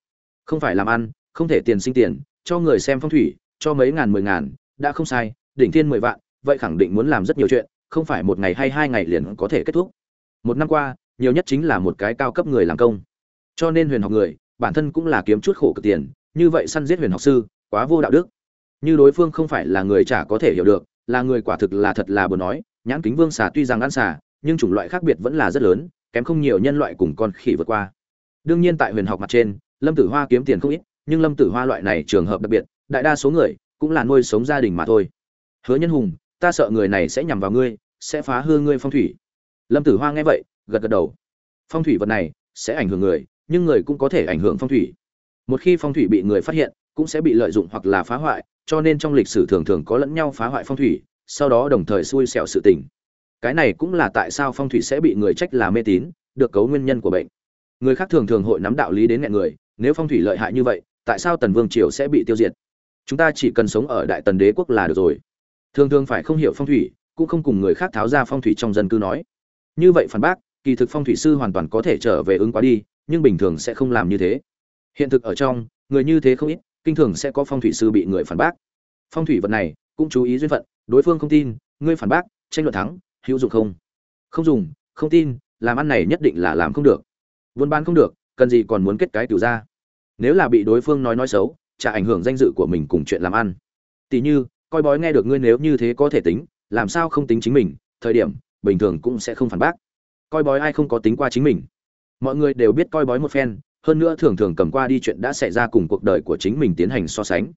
Không phải làm ăn, không thể tiền sinh tiền, cho người xem phong thủy, cho mấy ngàn, mười ngàn, đã không sai, đỉnh thiên mười vạn, vậy khẳng định muốn làm rất nhiều chuyện, không phải một ngày hay hai ngày liền có thể kết thúc. Một năm qua, nhiều nhất chính là một cái cao cấp người làm công cho nên huyền học người, bản thân cũng là kiếm chút khổ cực tiền, như vậy săn giết huyền học sư, quá vô đạo đức. Như đối phương không phải là người chả có thể hiểu được, là người quả thực là thật là buồn nói, nhãn kính vương xà tuy rằng ăn xà, nhưng chủng loại khác biệt vẫn là rất lớn, kém không nhiều nhân loại cùng con khỉ vượt qua. Đương nhiên tại huyền học mặt trên, lâm tử hoa kiếm tiền không ít, nhưng lâm tử hoa loại này trường hợp đặc biệt, đại đa số người cũng là nuôi sống gia đình mà thôi. Hứa nhân hùng, ta sợ người này sẽ nhằm vào ngươi, sẽ phá hư ngươi phong thủy. Lâm tử hoa nghe vậy, gật gật đầu. Phong thủy vật này sẽ ảnh hưởng người nhưng người cũng có thể ảnh hưởng phong thủy. Một khi phong thủy bị người phát hiện, cũng sẽ bị lợi dụng hoặc là phá hoại, cho nên trong lịch sử thường thường có lẫn nhau phá hoại phong thủy, sau đó đồng thời xui xẻo sự tình. Cái này cũng là tại sao phong thủy sẽ bị người trách là mê tín, được cấu nguyên nhân của bệnh. Người khác thường thường hội nắm đạo lý đến nghẹn người, nếu phong thủy lợi hại như vậy, tại sao tần vương triều sẽ bị tiêu diệt? Chúng ta chỉ cần sống ở đại tần đế quốc là được rồi. Thường thường phải không hiểu phong thủy, cũng không cùng người khác tháo ra phong thủy trong dân cư nói. Như vậy phản bác, kỳ thực phong thủy sư hoàn toàn có thể trở về ứng quá đi nhưng bình thường sẽ không làm như thế. Hiện thực ở trong, người như thế không ít, kinh thường sẽ có phong thủy sư bị người phản bác. Phong thủy vật này, cũng chú ý duyên phận, đối phương không tin, ngươi phản bác, tranh luận thắng, hữu dụng không? Không dùng, không tin, làm ăn này nhất định là làm không được. Buôn bán không được, cần gì còn muốn kết cái tiểu ra nếu là bị đối phương nói nói xấu, chả ảnh hưởng danh dự của mình cùng chuyện làm ăn. Tỷ như, coi bói nghe được ngươi nếu như thế có thể tính, làm sao không tính chính mình, thời điểm, bình thường cũng sẽ không phản bác. Coi bói ai không có tính qua chính mình mọi người đều biết coi bói một phen, hơn nữa thường thường cầm qua đi chuyện đã xảy ra cùng cuộc đời của chính mình tiến hành so sánh.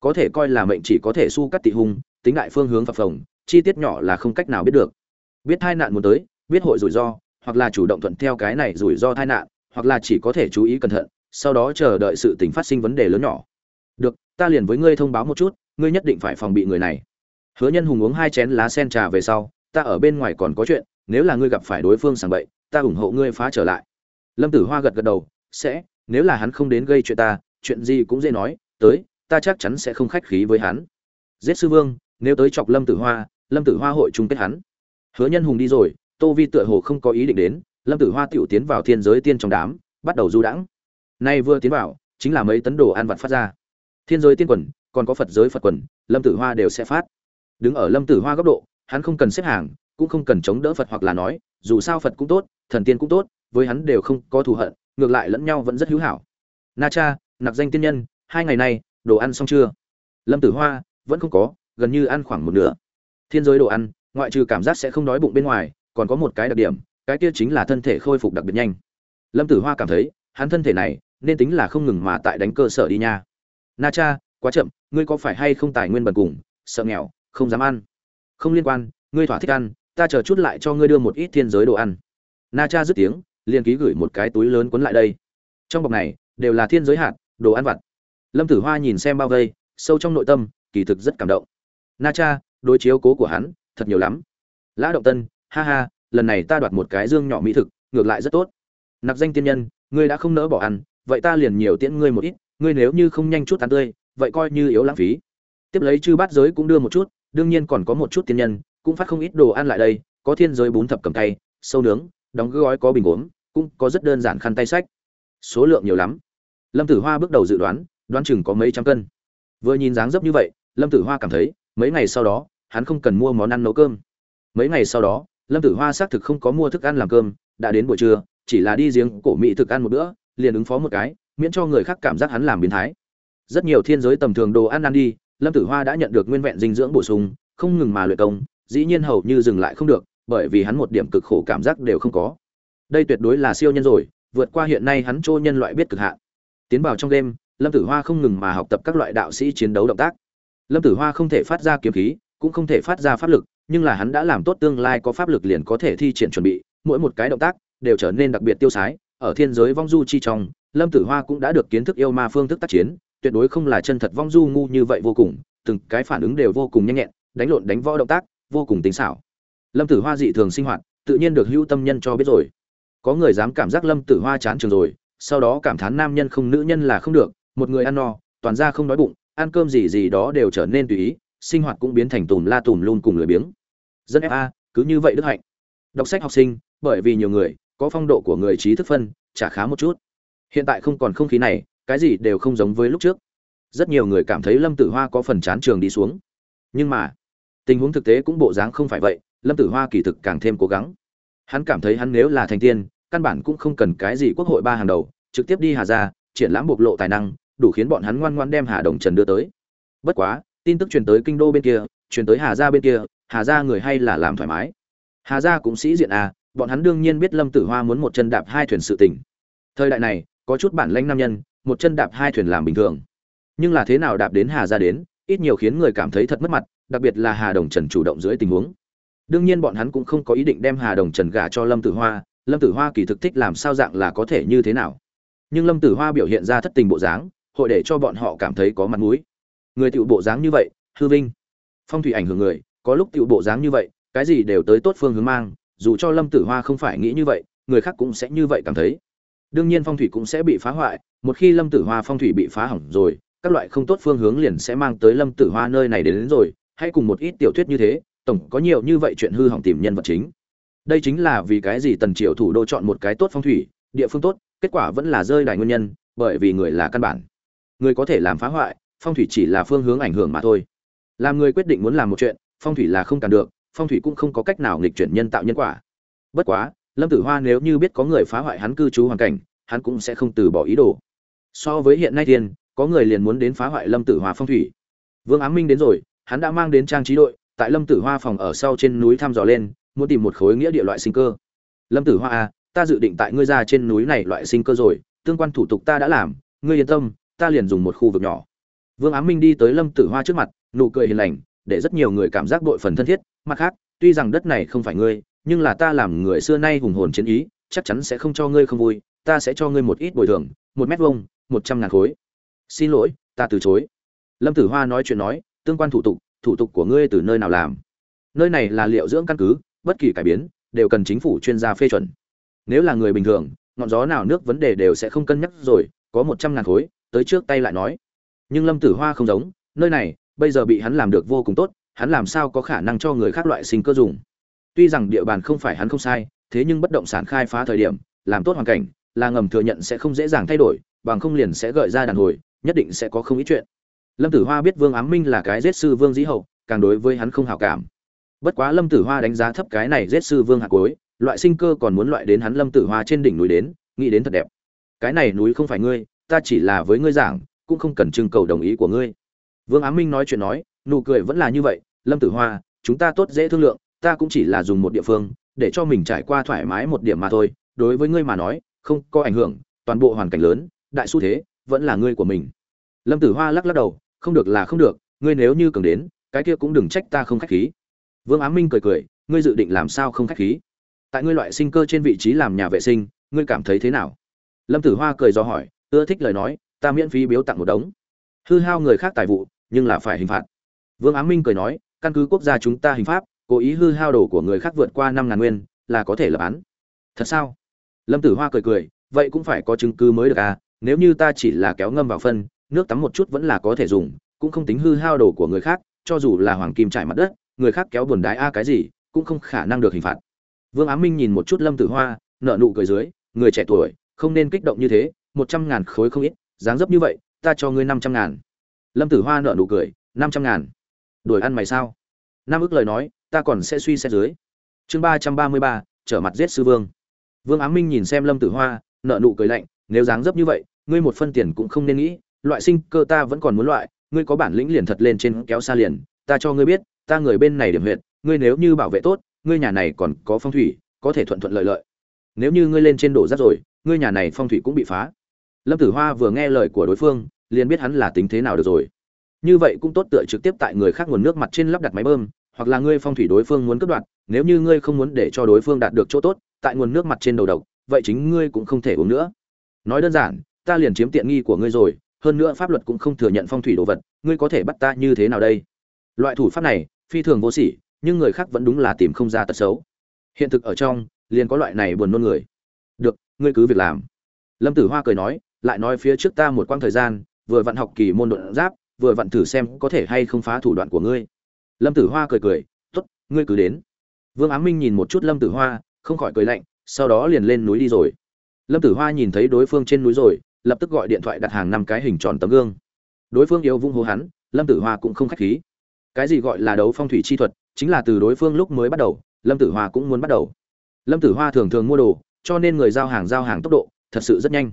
Có thể coi là mệnh chỉ có thể su cắt tị hung, tính đại phương hướng phập phồng, chi tiết nhỏ là không cách nào biết được. Biết tai nạn muốn tới, biết hội rủi ro, hoặc là chủ động thuận theo cái này rủi ro tai nạn, hoặc là chỉ có thể chú ý cẩn thận, sau đó chờ đợi sự tình phát sinh vấn đề lớn nhỏ. Được, ta liền với ngươi thông báo một chút, ngươi nhất định phải phòng bị người này. Hứa nhân hùng uống hai chén lá sen trà về sau, ta ở bên ngoài còn có chuyện, nếu là ngươi gặp phải đối phương sàng bậy, ta ủng hộ ngươi phá trở lại lâm tử hoa gật gật đầu, sẽ, nếu là hắn không đến gây chuyện ta, chuyện gì cũng dễ nói, tới, ta chắc chắn sẽ không khách khí với hắn. Giết sư vương, nếu tới chọc lâm tử hoa, lâm tử hoa hội chung kết hắn. Hứa nhân hùng đi rồi, tô vi tựa hồ không có ý định đến, lâm tử hoa tiểu tiến vào thiên giới tiên trong đám, bắt đầu du đãng. Nay vừa tiến vào, chính là mấy tấn đồ ăn vặt phát ra. Thiên giới tiên quần, còn có phật giới phật quần, lâm tử hoa đều sẽ phát. Đứng ở lâm tử hoa góc độ, hắn không cần xếp hàng, cũng không cần chống đỡ phật hoặc là nói, dù sao phật cũng tốt, thần tiên cũng tốt với hắn đều không có thù hận, ngược lại lẫn nhau vẫn rất hữu hảo. Na cha nặc danh tiên nhân, hai ngày nay, đồ ăn xong chưa? Lâm tử hoa, vẫn không có, gần như ăn khoảng một nửa. Thiên giới đồ ăn, ngoại trừ cảm giác sẽ không đói bụng bên ngoài, còn có một cái đặc điểm, cái kia chính là thân thể khôi phục đặc biệt nhanh. Lâm tử hoa cảm thấy, hắn thân thể này, nên tính là không ngừng mà tại đánh cơ sở đi nha. Na cha, quá chậm, ngươi có phải hay không tài nguyên bần cùng, sợ nghèo, không dám ăn. Không liên quan, ngươi thỏa thích ăn, ta chờ chút lại cho ngươi đưa một ít thiên giới đồ ăn. Na cha dứt tiếng liền ký gửi một cái túi lớn cuốn lại đây. Trong bọc này, đều là thiên giới hạt, đồ ăn vặt. Lâm tử hoa nhìn xem bao vây, sâu trong nội tâm, kỳ thực rất cảm động. Na cha, đối chiếu cố của hắn, thật nhiều lắm. Lã động tân, ha ha, lần này ta đoạt một cái dương nhỏ mỹ thực, ngược lại rất tốt. Nạp danh tiên nhân, ngươi đã không nỡ bỏ ăn, vậy ta liền nhiều tiễn ngươi một ít, ngươi nếu như không nhanh chút ăn tươi, vậy coi như yếu lãng phí. Tiếp lấy chư bát giới cũng đưa một chút, đương nhiên còn có một chút tiên nhân, cũng phát không ít đồ ăn lại đây, có thiên giới bún thập cầm tay sâu nướng đóng gói có bình uống, cũng có rất đơn giản khăn tay sách. Số lượng nhiều lắm. Lâm tử hoa bước đầu dự đoán đoán chừng có mấy trăm cân. Vừa nhìn dáng dấp như vậy, lâm tử hoa cảm thấy, mấy ngày sau đó, hắn không cần mua món ăn nấu cơm. Mấy ngày sau đó, lâm tử hoa xác thực không có mua thức ăn làm cơm, đã đến buổi trưa, chỉ là đi giếng cổ mỹ thực ăn một bữa, liền ứng phó một cái, miễn cho người khác cảm giác hắn làm biến thái. Rất nhiều thiên giới tầm thường đồ ăn ăn đi, lâm tử hoa đã nhận được nguyên vẹn dinh dưỡng bổ sung, không ngừng mà luyện công, dĩ nhiên hầu như dừng lại không được bởi vì hắn một điểm cực khổ cảm giác đều không có. Đây tuyệt đối là siêu nhân rồi, vượt qua hiện nay hắn trô nhân loại biết cực hạn. Tiến vào trong đêm, lâm tử hoa không ngừng mà học tập các loại đạo sĩ chiến đấu động tác. Lâm tử hoa không thể phát ra kiếm khí, cũng không thể phát ra pháp lực, nhưng là hắn đã làm tốt tương lai có pháp lực liền có thể thi triển chuẩn bị, mỗi một cái động tác đều trở nên đặc biệt tiêu sái. Ở thiên giới vong du chi trong, lâm tử hoa cũng đã được kiến thức yêu ma phương thức tác chiến, tuyệt đối không là chân thật vong du ngu như vậy vô cùng, từng cái phản ứng đều vô cùng nhanh nhẹn, đánh lộn đánh võ động tác, vô cùng tính xảo lâm tử hoa dị thường sinh hoạt, tự nhiên được hữu tâm nhân cho biết rồi. Có người dám cảm giác lâm tử hoa chán trường rồi, sau đó cảm thán nam nhân không, nữ nhân là không được, một người ăn no, toàn ra không đói bụng, ăn cơm gì gì đó đều trở nên tùy ý, sinh hoạt cũng biến thành tùm la tùm luôn cùng lười biếng. Dân fa cứ như vậy đức hạnh. Đọc sách học sinh, bởi vì nhiều người, có phong độ của người trí thức phân, chả khá một chút. Hiện tại không còn không khí này, cái gì đều không giống với lúc trước. Rất nhiều người cảm thấy lâm tử hoa có phần chán trường đi xuống. Nhưng mà, tình huống thực tế cũng bộ dáng không phải vậy lâm tử hoa kỳ thực càng thêm cố gắng. Hắn cảm thấy hắn nếu là thành tiên, căn bản cũng không cần cái gì quốc hội ba hàng đầu, trực tiếp đi hà ra triển lãm bộc lộ tài năng, đủ khiến bọn hắn ngoan ngoan đem hà đồng trần đưa tới. Bất quá, tin tức truyền tới kinh đô bên kia, truyền tới hà gia bên kia, hà gia người hay là làm thoải mái. Hà gia cũng sĩ diện à bọn hắn đương nhiên biết lâm tử hoa muốn một chân đạp hai thuyền sự tình. Thời đại này, có chút bản lãnh nam nhân, một chân đạp hai thuyền làm bình thường. Nhưng là thế nào đạp đến hà gia đến, ít nhiều khiến người cảm thấy thật mất mặt, đặc biệt là hà đồng trần chủ động dưới tình huống đương nhiên bọn hắn cũng không có ý định đem hà đồng trần gả cho lâm tử hoa lâm tử hoa kỳ thực thích làm sao dạng là có thể như thế nào. Nhưng lâm tử hoa biểu hiện ra thất tình bộ dáng hội để cho bọn họ cảm thấy có mặt mũi. Người tựu bộ dáng như vậy hư vinh. Phong thủy ảnh hưởng người có lúc tựu bộ dáng như vậy cái gì đều tới tốt phương hướng mang dù cho lâm tử hoa không phải nghĩ như vậy người khác cũng sẽ như vậy cảm thấy. Đương nhiên phong thủy cũng sẽ bị phá hoại một khi lâm tử hoa phong thủy bị phá hỏng rồi các loại không tốt phương hướng liền sẽ mang tới lâm tử hoa nơi này đến, đến rồi hay cùng một ít tiểu thuyết như thế tổng có nhiều như vậy chuyện hư hỏng tìm nhân vật chính. Đây chính là vì cái gì tần triều thủ đô chọn một cái tốt phong thủy, địa phương tốt, kết quả vẫn là rơi đài nguyên nhân, bởi vì người là căn bản. Người có thể làm phá hoại, phong thủy chỉ là phương hướng ảnh hưởng mà thôi. Làm người quyết định muốn làm một chuyện, phong thủy là không cản được, phong thủy cũng không có cách nào nghịch chuyển nhân tạo nhân quả. Bất quá, lâm tử hoa nếu như biết có người phá hoại hắn cư trú hoàn cảnh, hắn cũng sẽ không từ bỏ ý đồ. So với hiện nay thiên có người liền muốn đến phá hoại lâm tử hoa phong thủy. Vương ám minh đến rồi, hắn đã mang đến trang trí đội tại lâm tử hoa phòng ở sau trên núi thăm dò lên, muốn tìm một khối nghĩa địa loại sinh cơ. Lâm tử hoa à ta dự định tại ngươi ra trên núi này loại sinh cơ rồi, tương quan thủ tục ta đã làm, ngươi yên tâm, ta liền dùng một khu vực nhỏ. Vương á minh đi tới lâm tử hoa trước mặt, nụ cười hiền lành, để rất nhiều người cảm giác đội phần thân thiết, mặt khác, tuy rằng đất này không phải ngươi, nhưng là ta làm người xưa nay hùng hồn chiến ý, chắc chắn sẽ không cho ngươi không vui, ta sẽ cho ngươi một ít bồi thường, một mét vuông, một trăm ngàn khối. Xin lỗi, ta từ chối. Lâm tử hoa nói chuyện nói, tương quan thủ tục thủ tục của ngươi từ nơi nào làm. Nơi này là liệu dưỡng căn cứ, bất kỳ cải biến, đều cần chính phủ chuyên gia phê chuẩn. Nếu là người bình thường, ngọn gió nào nước vấn đề đều sẽ không cân nhắc rồi, có một trăm ngàn khối, tới trước tay lại nói. Nhưng lâm tử hoa không giống, nơi này, bây giờ bị hắn làm được vô cùng tốt, hắn làm sao có khả năng cho người khác loại sinh cơ dùng? Tuy rằng địa bàn không phải hắn không sai, thế nhưng bất động sản khai phá thời điểm, làm tốt hoàn cảnh, là ngầm thừa nhận sẽ không dễ dàng thay đổi, bằng không liền sẽ gợi ra đàn hồi, nhất định sẽ có không ít chuyện lâm tử hoa biết vương ám minh là cái giết sư vương dĩ hậu, càng đối với hắn không hảo cảm. Bất quá lâm tử hoa đánh giá thấp cái này giết sư vương hạ cối loại sinh cơ còn muốn loại đến hắn lâm tử hoa trên đỉnh núi đến, nghĩ đến thật đẹp. Cái này núi không phải ngươi, ta chỉ là với ngươi giảng, cũng không cần trưng cầu đồng ý của ngươi. Vương ám minh nói chuyện nói, nụ cười vẫn là như vậy, lâm tử hoa, chúng ta tốt dễ thương lượng, ta cũng chỉ là dùng một địa phương, để cho mình trải qua thoải mái một điểm mà thôi. Đối với ngươi mà nói, không có ảnh hưởng, toàn bộ hoàn cảnh lớn, đại xu thế, vẫn là ngươi của mình. Lâm tử hoa lắc lắc đầu không được là không được, ngươi nếu như cường đến, cái kia cũng đừng trách ta không khách khí. Vương ám minh cười cười, ngươi dự định làm sao không khách khí? Tại ngươi loại sinh cơ trên vị trí làm nhà vệ sinh, ngươi cảm thấy thế nào? Lâm tử hoa cười do hỏi, ưa thích lời nói, ta miễn phí biếu tặng một đống. Hư hao người khác tài vụ, nhưng là phải hình phạt. Vương ám minh cười nói, căn cứ quốc gia chúng ta hình pháp, cố ý hư hao đồ của người khác vượt qua năm ngàn nguyên, là có thể lập án. Thật sao? Lâm tử hoa cười cười, vậy cũng phải có chứng cứ mới được à nếu như ta chỉ là kéo ngâm vào phân nước tắm một chút vẫn là có thể dùng, cũng không tính hư hao đồ của người khác, cho dù là hoàng kim trải mặt đất, người khác kéo buồn đái a cái gì, cũng không khả năng được hình phạt. Vương á minh nhìn một chút lâm tử hoa nợ nụ cười dưới, người trẻ tuổi, không nên kích động như thế, một trăm ngàn khối không ít, dáng dấp như vậy, ta cho ngươi năm trăm ngàn. Lâm tử hoa nợ nụ cười, năm trăm ngàn. Đuổi ăn mày sao? Nam ước lời nói, ta còn sẽ suy xét dưới. Chương ba trăm ba mươi ba, trở mặt giết sư vương. Vương á minh nhìn xem lâm tử hoa nợ nụ cười lạnh, nếu dáng dấp như vậy, ngươi một phân tiền cũng không nên nghĩ loại sinh cơ ta vẫn còn muốn loại, ngươi có bản lĩnh liền thật lên trên kéo xa liền, ta cho ngươi biết, ta người bên này điểm huyện ngươi nếu như bảo vệ tốt, ngươi nhà này còn có phong thủy, có thể thuận thuận lợi lợi. Nếu như ngươi lên trên đổ rác rồi, ngươi nhà này phong thủy cũng bị phá. Lâm tử hoa vừa nghe lời của đối phương, liền biết hắn là tính thế nào được rồi. Như vậy cũng tốt tựa trực tiếp tại người khác nguồn nước mặt trên lắp đặt máy bơm, hoặc là ngươi phong thủy đối phương muốn cướp đoạt, nếu như ngươi không muốn để cho đối phương đạt được chỗ tốt, tại nguồn nước mặt trên đầu độc, vậy chính ngươi cũng không thể uống nữa. Nói đơn giản, ta liền chiếm tiện nghi của ngươi rồi hơn nữa pháp luật cũng không thừa nhận phong thủy đồ vật, ngươi có thể bắt ta như thế nào đây? Loại thủ pháp này, phi thường vô sỉ, nhưng người khác vẫn đúng là tìm không ra tật xấu. Hiện thực ở trong, liền có loại này buồn nôn người. Được, ngươi cứ việc làm. Lâm tử hoa cười nói, lại nói phía trước ta một quãng thời gian, vừa vặn học kỳ môn đột giáp, vừa vặn thử xem có thể hay không phá thủ đoạn của ngươi. Lâm tử hoa cười cười t ố t ngươi cứ đến. Vương á minh nhìn một chút lâm tử hoa, không khỏi cười lạnh, sau đó liền lên núi đi rồi. Lâm tử hoa nhìn thấy đối phương trên núi rồi lập tức gọi điện thoại đặt hàng năm cái hình tròn tấm gương. Đối phương yêu vung hô hắn, lâm tử hoa cũng không khách khí. Cái gì gọi là đấu phong thủy chi thuật, chính là từ đối phương lúc mới bắt đầu, lâm tử hoa cũng muốn bắt đầu. Lâm tử hoa thường thường mua đồ, cho nên người giao hàng giao hàng tốc độ, thật sự rất nhanh.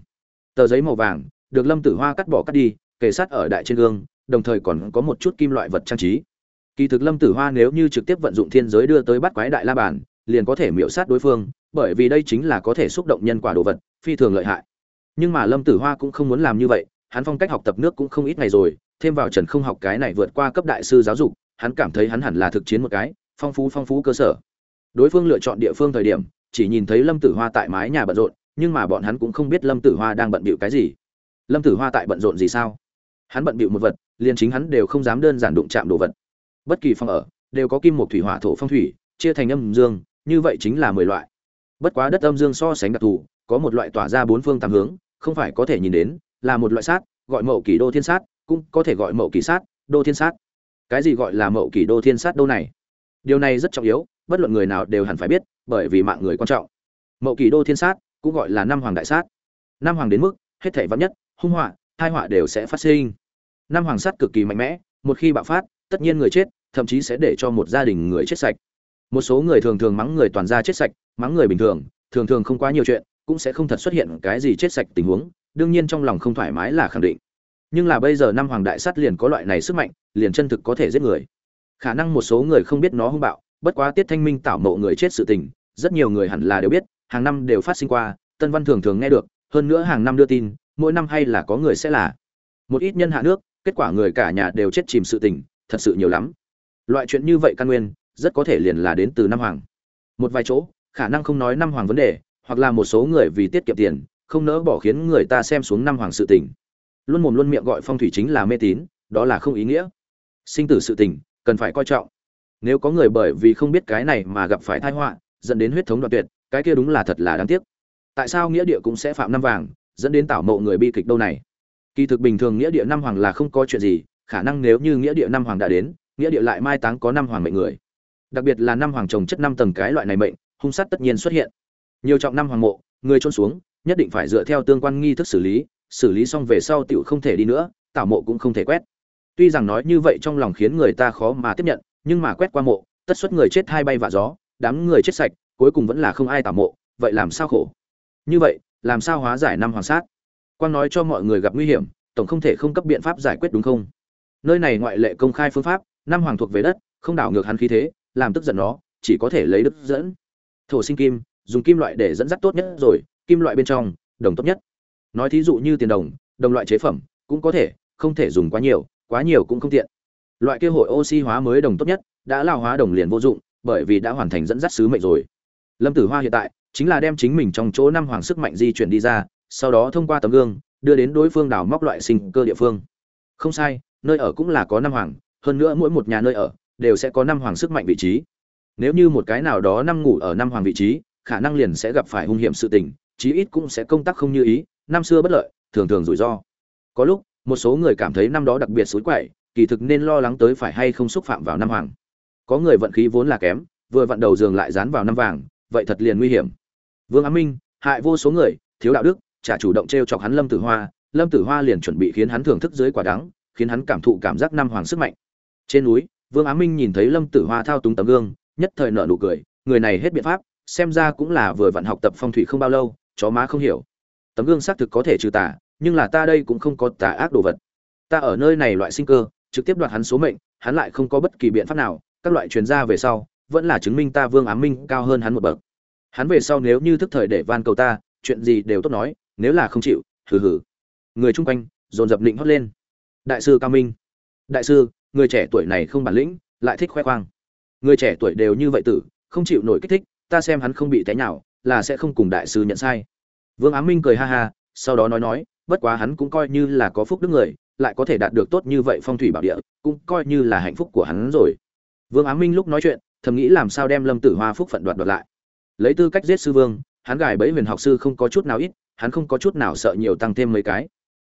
Tờ giấy màu vàng, được lâm tử hoa cắt bỏ cắt đi, kề sát ở đại trên gương, đồng thời còn có một chút kim loại vật trang trí. Kỳ thực lâm tử hoa nếu như trực tiếp vận dụng thiên giới đưa tới bắt quái đại la bàn, liền có thể miễu sát đối phương, bởi vì đây chính là có thể xúc động nhân quả đồ vật, phi thường lợi hại nhưng mà lâm tử hoa cũng không muốn làm như vậy, hắn phong cách học tập nước cũng không ít ngày rồi, thêm vào trần không học cái này vượt qua cấp đại sư giáo dục, hắn cảm thấy hắn hẳn là thực chiến một cái, phong phú phong phú cơ sở. Đối phương lựa chọn địa phương thời điểm, chỉ nhìn thấy lâm tử hoa tại mái nhà bận rộn, nhưng mà bọn hắn cũng không biết lâm tử hoa đang bận bịu cái gì. Lâm tử hoa tại bận rộn gì sao? Hắn bận bịu một vật, liền chính hắn đều không dám đơn giản đụng chạm đồ vật. Bất kỳ phòng ở, đều có kim một thủy hỏa thổ phong thủy, chia thành âm dương, như vậy chính là mười loại. Bất quá đất âm dương so sánh đặc thù, có một loại tỏa ra bốn phương tám hướng không phải có thể nhìn đến, là một loại sát, gọi mậu kỷ đô thiên sát, cũng có thể gọi mậu kỷ sát, đô thiên sát. Cái gì gọi là mậu kỷ đô thiên sát đâu này? Điều này rất trọng yếu, bất luận người nào đều hẳn phải biết, bởi vì mạng người quan trọng. Mậu kỷ đô thiên sát cũng gọi là năm hoàng đại sát. Năm hoàng đến mức, hết thảy vắn nhất, hung họa hai họa đều sẽ phát sinh. Năm hoàng sát cực kỳ mạnh mẽ, một khi bạo phát, tất nhiên người chết, thậm chí sẽ để cho một gia đình người chết sạch. Một số người thường thường mắng người toàn gia chết sạch, mắng người bình thường thường thường không quá nhiều chuyện cũng sẽ không thật xuất hiện cái gì chết sạch tình huống, đương nhiên trong lòng không thoải mái là khẳng định. Nhưng là bây giờ năm hoàng đại sát liền có loại này sức mạnh, liền chân thực có thể giết người. Khả năng một số người không biết nó hung bạo, bất quá tiết thanh minh tảo mộ người chết sự tình, rất nhiều người hẳn là đều biết, hàng năm đều phát sinh qua, tân văn thường thường nghe được, hơn nữa hàng năm đưa tin, mỗi năm hay là có người sẽ là một ít nhân hạ nước, kết quả người cả nhà đều chết chìm sự tình, thật sự nhiều lắm. Loại chuyện như vậy căn nguyên, rất có thể liền là đến từ năm hoàng. Một vài chỗ, khả năng không nói năm hoàng vấn đề hoặc là một số người vì tiết kiệm tiền, không nỡ bỏ khiến người ta xem xuống năm hoàng sự tình. Luôn mồm luôn miệng gọi phong thủy chính là mê tín, đó là không ý nghĩa. Sinh tử sự tình, cần phải coi trọng. Nếu có người bởi vì không biết cái này mà gặp phải tai họa, dẫn đến huyết thống đoạn tuyệt, cái kia đúng là thật là đáng tiếc. Tại sao nghĩa địa cũng sẽ phạm năm vàng, dẫn đến tảo mộ người bi kịch đâu này? Kỳ thực bình thường nghĩa địa năm hoàng là không có chuyện gì, khả năng nếu như nghĩa địa năm hoàng đã đến, nghĩa địa lại mai táng có năm hoàng mệnh người. Đặc biệt là năm hoàng trồng chất năm tầng cái loại này mệnh, hung sát tất nhiên xuất hiện nhiều trọng năm hoàng mộ, người trôn xuống, nhất định phải dựa theo tương quan nghi thức xử lý xử lý xong về sau tiểu không thể đi nữa, tảo mộ cũng không thể quét. Tuy rằng nói như vậy trong lòng khiến người ta khó mà tiếp nhận, nhưng mà quét qua mộ, tất suất người chết hai bay vạ gió, đám người chết sạch, cuối cùng vẫn là không ai tảo mộ, vậy làm sao khổ? Như vậy, làm sao hóa giải năm hoàng sát? Quan nói cho mọi người gặp nguy hiểm, tổng không thể không cấp biện pháp giải quyết đúng không? Nơi này ngoại lệ công khai phương pháp, năm hoàng thuộc về đất, không đảo ngược hắn khí thế, làm tức giận nó, chỉ có thể lấy đức dẫn. Thổ sinh kim dùng kim loại để dẫn dắt tốt nhất rồi, kim loại bên trong, đồng tốt nhất. Nói thí dụ như tiền đồng đồng loại chế phẩm, cũng có thể, không thể dùng quá nhiều quá nhiều cũng không tiện. Loại kia hội oxy hóa mới đồng tốt nhất, đã lao hóa đồng liền vô dụng, bởi vì đã hoàn thành dẫn dắt sứ mệnh rồi. Lâm tử hoa hiện tại, chính là đem chính mình trong chỗ năm hoàng sức mạnh di chuyển đi ra, sau đó thông qua tấm gương, đưa đến đối phương đào móc loại sinh cơ địa phương. Không sai, nơi ở cũng là có năm hoàng, hơn nữa mỗi một nhà nơi ở, đều sẽ có năm hoàng sức mạnh vị trí. Nếu như một cái nào đó năm ngủ ở năm hoàng vị trí khả năng liền sẽ gặp phải hung hiểm sự tình, chí ít cũng sẽ công tác không như ý, năm xưa bất lợi, thường thường rủi ro. Có lúc, một số người cảm thấy năm đó đặc biệt xối quậy, kỳ thực nên lo lắng tới phải hay không xúc phạm vào năm hoàng. Có người vận khí vốn là kém, vừa vặn đầu giường lại dán vào năm vàng, vậy thật liền nguy hiểm. Vương á minh, hại vô số người, thiếu đạo đức trả chủ động t r e o chọc hắn lâm tử hoa, lâm tử hoa liền chuẩn bị khiến hắn thưởng thức dưới quả đắng, khiến hắn cảm thụ cảm giác năm hoàng sức mạnh. Trên núi, vương á minh nhìn thấy lâm tử hoa thao túng tấm gương, nhất thời nợ nụ cười, người này hết biện pháp xem ra cũng là vừa vặn học tập phong thủy không bao lâu, chó má không hiểu. Tấm gương xác thực có thể trừ tà, nhưng là ta đây cũng không có tà ác đồ vật. Ta ở nơi này loại sinh cơ, trực tiếp đoạt hắn số mệnh, hắn lại không có bất kỳ biện pháp nào, các loại chuyên gia về sau, vẫn là chứng minh ta vương ám minh cao hơn hắn một bậc. Hắn về sau nếu như thức thời để van cầu ta, chuyện gì đều tốt nói, nếu là không chịu, hừ hừ. Người chung quanh, dồn dập định hót lên. Đại sư cao minh. Đại sư, người trẻ tuổi này không bản lĩnh, lại thích khoe khoang. Người trẻ tuổi đều như vậy tử, không chịu nổi kích thích ta xem hắn không bị té nhào, là sẽ không cùng đại sư nhận sai. Vương ám minh cười ha ha, sau đó nói nói, bất quá hắn cũng coi như là có phúc đức người, lại có thể đạt được tốt như vậy phong thủy bảo địa, cũng coi như là hạnh phúc của hắn rồi. Vương ám minh lúc nói chuyện, thầm nghĩ làm sao đem lâm tử hoa phúc phận đoạt đoạt lại. Lấy tư cách giết sư vương, hắn gài bẫy huyền học sư không có chút nào ít, hắn không có chút nào sợ nhiều tăng thêm mấy cái.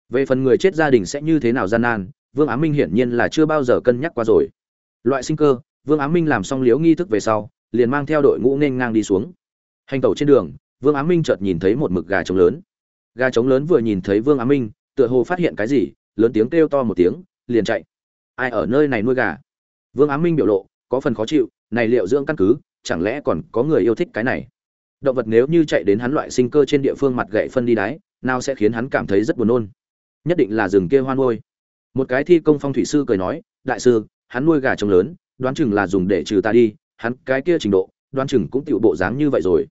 Về phần người chết gia đình sẽ như thế nào gian nan, vương ám minh hiển nhiên là chưa bao giờ cân nhắc qua rồi. Loại sinh cơ, vương ám minh làm xong liếu nghi thức về sau liền mang theo đội ngũ nên ngang đi xuống. Hành tẩu trên đường, vương Á minh chợt nhìn thấy một mực gà trống lớn. Gà trống lớn vừa nhìn thấy vương Á minh, tựa hồ phát hiện cái gì, lớn tiếng kêu to một tiếng, liền chạy. Ai ở nơi này nuôi gà? Vương Á minh biểu lộ, có phần khó chịu, này liệu dưỡng căn cứ, chẳng lẽ còn có người yêu thích cái này? Động vật nếu như chạy đến hắn loại sinh cơ trên địa phương mặt gậy phân đi đáy nào sẽ khiến hắn cảm thấy rất buồn nôn? Nhất định là rừng kia hoan nuôi một cái thi công phong thủy sư cười nói, đại sư, hắn nuôi gà trống lớn, đoán chừng là dùng để trừ ta đi hắn cái kia trình độ, đoan chừng cũng tiểu bộ dáng như vậy rồi.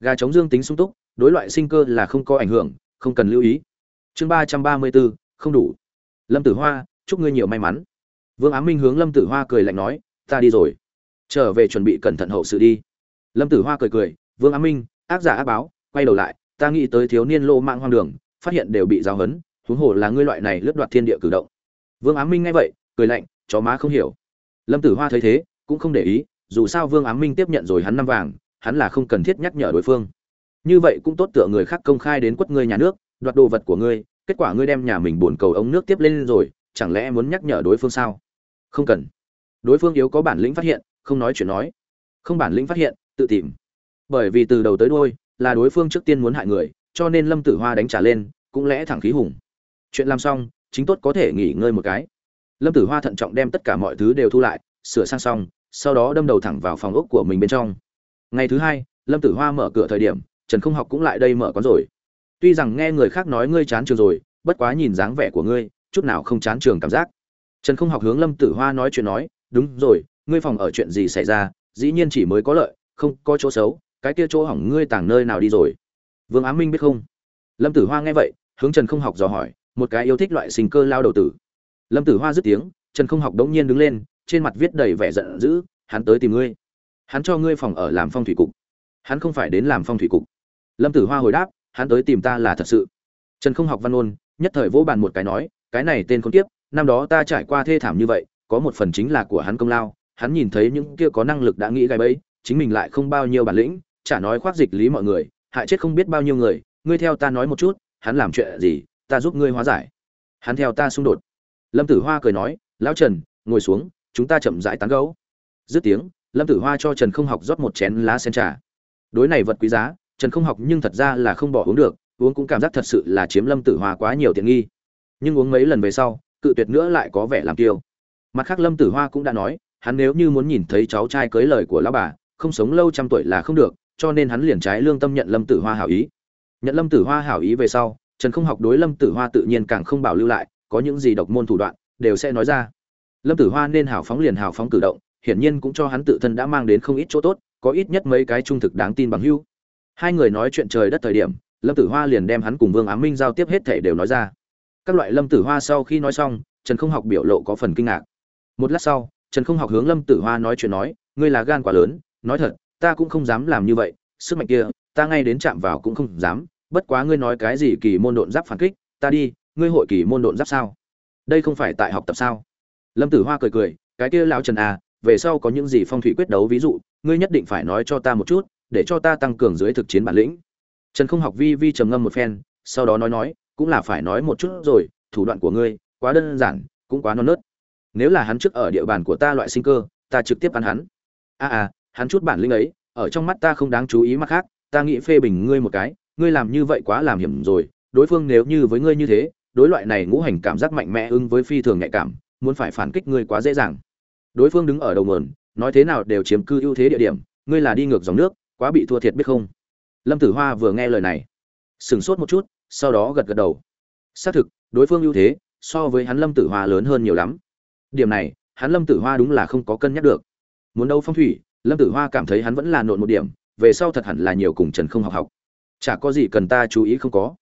Gà trống dương tính sung túc, đối loại sinh cơ là không có ảnh hưởng, không cần lưu ý. Chương ba trăm ba mươi bốn, không đủ. Lâm tử hoa, chúc ngươi nhiều may mắn. Vương á minh hướng lâm tử hoa cười lạnh nói, ta đi rồi. Trở về chuẩn bị cẩn thận hậu sự đi. Lâm tử hoa cười cười, vương á minh, ác giả ác báo, quay đầu lại, ta nghĩ tới thiếu niên lô mạng hoang đường, phát hiện đều bị giáo hấn, huống hồ là ngươi loại này lướt đoạt thiên địa cử động. Vương á minh nghe vậy, cười lạnh, chó má không hiểu. Lâm tử hoa thấy thế, cũng không để ý dù sao vương Ám minh tiếp nhận rồi hắn năm vàng, hắn là không cần thiết nhắc nhở đối phương. Như vậy cũng tốt tựa người khác công khai đến quất ngươi nhà nước, đoạt đồ vật của ngươi, kết quả ngươi đem nhà mình buồn cầu ống nước tiếp lên rồi, chẳng lẽ muốn nhắc nhở đối phương sao? Không cần. Đối phương yếu có bản lĩnh phát hiện, không nói chuyện nói. Không bản lĩnh phát hiện, tự tìm. Bởi vì từ đầu tới đuôi, là đối phương trước tiên muốn hại người, cho nên lâm tử hoa đánh trả lên, cũng lẽ thẳng khí hùng. Chuyện làm xong, chính tốt có thể nghỉ ngơi một cái. Lâm tử hoa thận trọng đem tất cả mọi thứ đều thu lại, sửa sang xong sau đó đâm đầu thẳng vào phòng ốc của mình bên trong. Ngày thứ hai, lâm tử hoa mở cửa thời điểm, trần không học cũng lại đây mở quán rồi. Tuy rằng nghe người khác nói ngươi chán trường rồi, bất quá nhìn dáng vẻ của ngươi, chút nào không chán trường cảm giác. Trần không học hướng lâm tử hoa nói chuyện nói, đúng rồi, ngươi phòng ở chuyện gì xảy ra? Dĩ nhiên chỉ mới có lợi, không có chỗ xấu, cái kia chỗ hỏng ngươi tàng nơi nào đi rồi? Vương á minh biết không? Lâm tử hoa nghe vậy, hướng trần không học dò hỏi, một cái yêu thích loại sinh cơ lao đầu tử. Lâm tử hoa dứt tiếng, trần không học đống nhiên đứng lên trên mặt viết đầy vẻ giận dữ, hắn tới tìm ngươi. Hắn cho ngươi phòng ở làm phong thủy cục. Hắn không phải đến làm phong thủy cục. Lâm tử hoa hồi đáp, hắn tới tìm ta là thật sự. Trần không học văn ôn, nhất thời vỗ bàn một cái nói, cái này tên con tiếp năm đó ta trải qua thê thảm như vậy, có một phần chính là của hắn công lao. Hắn nhìn thấy những kia có năng lực đã nghĩ gai bẫy, chính mình lại không bao nhiêu bản lĩnh, chả nói khoác dịch lý mọi người, hại chết không biết bao nhiêu người. Ngươi theo ta nói một chút, hắn làm chuyện gì, ta giúp ngươi hóa giải. Hắn theo ta xung đột. Lâm tử hoa cười nói, lão trần, ngồi xuống chúng ta chậm rãi tán gẫu, dứt tiếng lâm tử hoa cho trần không học rót một chén lá sen trà. Đối này vật quý giá trần không học nhưng thật ra là không bỏ uống được uống cũng cảm giác thật sự là chiếm lâm tử hoa quá nhiều tiện nghi. Nhưng uống mấy lần về sau cự tuyệt nữa lại có vẻ làm kiêu. Mặt khác lâm tử hoa cũng đã nói hắn nếu như muốn nhìn thấy cháu trai cưới lời của lão bà không sống lâu trăm tuổi là không được cho nên hắn liền trái lương tâm nhận lâm tử hoa hảo ý. Nhận lâm tử hoa hảo ý về sau trần không học đối lâm tử hoa tự nhiên càng không bảo lưu lại có những gì độc môn thủ đoạn đều sẽ nói ra lâm tử hoa nên hào phóng liền hào phóng cử động, hiển nhiên cũng cho hắn tự thân đã mang đến không ít chỗ tốt, có ít nhất mấy cái trung thực đáng tin bằng hưu hai người nói chuyện trời đất thời điểm, lâm tử hoa liền đem hắn cùng vương á minh giao tiếp hết thể đều nói ra. Các loại lâm tử hoa sau khi nói xong, trần không học biểu lộ có phần kinh ngạc. Một lát sau, trần không học hướng lâm tử hoa nói chuyện nói, ngươi là gan quá lớn, nói thật, ta cũng không dám làm như vậy, sức mạnh kia, ta ngay đến chạm vào cũng không dám, bất quá ngươi nói cái gì kỳ môn độn giáp phản kích, ta đi, ngươi hội kỳ môn độn giáp sao? Đây không phải tại học tập sao? Lâm tử hoa cười cười cái kia lão trần à về sau có những gì phong thủy quyết đấu ví dụ ngươi nhất định phải nói cho ta một chút để cho ta tăng cường dưới thực chiến bản lĩnh. Trần không học vi vi trầm ngâm một phen sau đó nói nói cũng là phải nói một chút rồi thủ đoạn của ngươi quá đơn giản cũng quá non nớt. Nếu là hắn trước ở địa bàn của ta loại sinh cơ ta trực tiếp ăn hắn. A à, à hắn chút bản lĩnh ấy ở trong mắt ta không đáng chú ý mắt khác ta nghĩ phê bình ngươi một cái ngươi làm như vậy quá làm hiểm rồi đối phương nếu như với ngươi như thế đối loại này ngũ hành cảm giác mạnh mẽ ứng với phi thường nhạy cảm muốn phải phản kích ngươi quá dễ dàng. Đối phương đứng ở đầu nguồn, nói thế nào đều chiếm cư ưu thế địa điểm, ngươi là đi ngược dòng nước, quá bị thua thiệt biết không? Lâm tử hoa vừa nghe lời này, sửng sốt một chút, sau đó gật gật đầu. Xác thực, đối phương ưu thế, so với hắn lâm tử hoa lớn hơn nhiều lắm. Điểm này, hắn lâm tử hoa đúng là không có cân nhắc được. Muốn đâu phong thủy, lâm tử hoa cảm thấy hắn vẫn là nộn một điểm, về sau thật hẳn là nhiều cùng trần không học học. Chả có gì cần ta chú ý không có.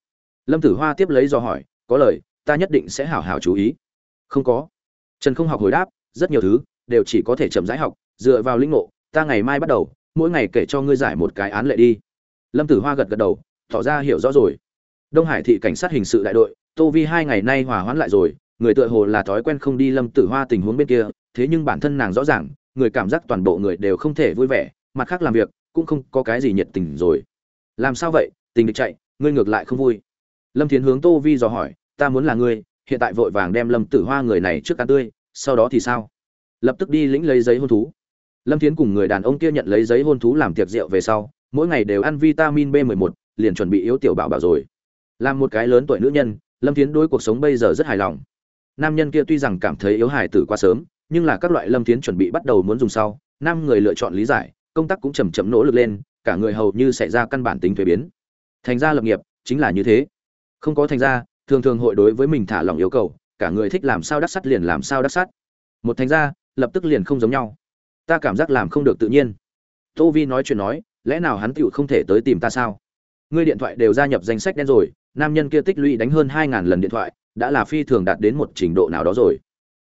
Lâm tử hoa tiếp lấy do hỏi, có lời, ta nhất định sẽ hảo hảo chú ý. Không có trần không học hồi đáp, rất nhiều thứ, đều chỉ có thể chậm rãi học, dựa vào linh ngộ, ta ngày mai bắt đầu, mỗi ngày kể cho ngươi giải một cái án lệ đi. Lâm tử hoa gật gật đầu, tỏ ra hiểu rõ rồi. Đông hải thị cảnh sát hình sự đại đội, tô vi hai ngày nay hòa hoãn lại rồi, người tựa hồ là thói quen không đi lâm tử hoa tình huống bên kia, thế nhưng bản thân nàng rõ ràng, người cảm giác toàn bộ người đều không thể vui vẻ, mặt khác làm việc, cũng không có cái gì nhiệt tình rồi. Làm sao vậy? Tình địch chạy, ngươi ngược lại không vui. Lâm thiến hướng tô vi dò hỏi, ta muốn là ngươi hiện tại vội vàng đem lâm tử hoa người này trước ăn tươi, sau đó thì sao? Lập tức đi lĩnh lấy giấy hôn thú. Lâm thiến cùng người đàn ông kia nhận lấy giấy hôn thú làm tiệc rượu về sau, mỗi ngày đều ăn vitamin b 11 liền chuẩn bị yếu tiểu bảo bảo rồi. Làm một cái lớn tuổi nữ nhân, lâm thiến đối cuộc sống bây giờ rất hài lòng. Nam nhân kia tuy rằng cảm thấy yếu hài tử quá sớm, nhưng là các loại lâm thiến chuẩn bị bắt đầu muốn dùng sau, năm người lựa chọn lý giải, công tác cũng chầm chậm nỗ lực lên, cả người hầu như xảy ra căn bản tính thuế biến. Thành ra lập nghiệp, chính là như thế. Không có thành ra thường thường hội đối với mình thả lòng yêu cầu, cả người thích làm sao đắc sắt liền làm sao đắc sắt. Một thành ra, lập tức liền không giống nhau. Ta cảm giác làm không được tự nhiên. Tô vi nói chuyện nói, lẽ nào hắn tựu không thể tới tìm ta sao? Ngươi điện thoại đều gia nhập danh sách đen rồi, nam nhân kia tích lũy đánh hơn hai ngàn lần điện thoại, đã là phi thường đạt đến một trình độ nào đó rồi.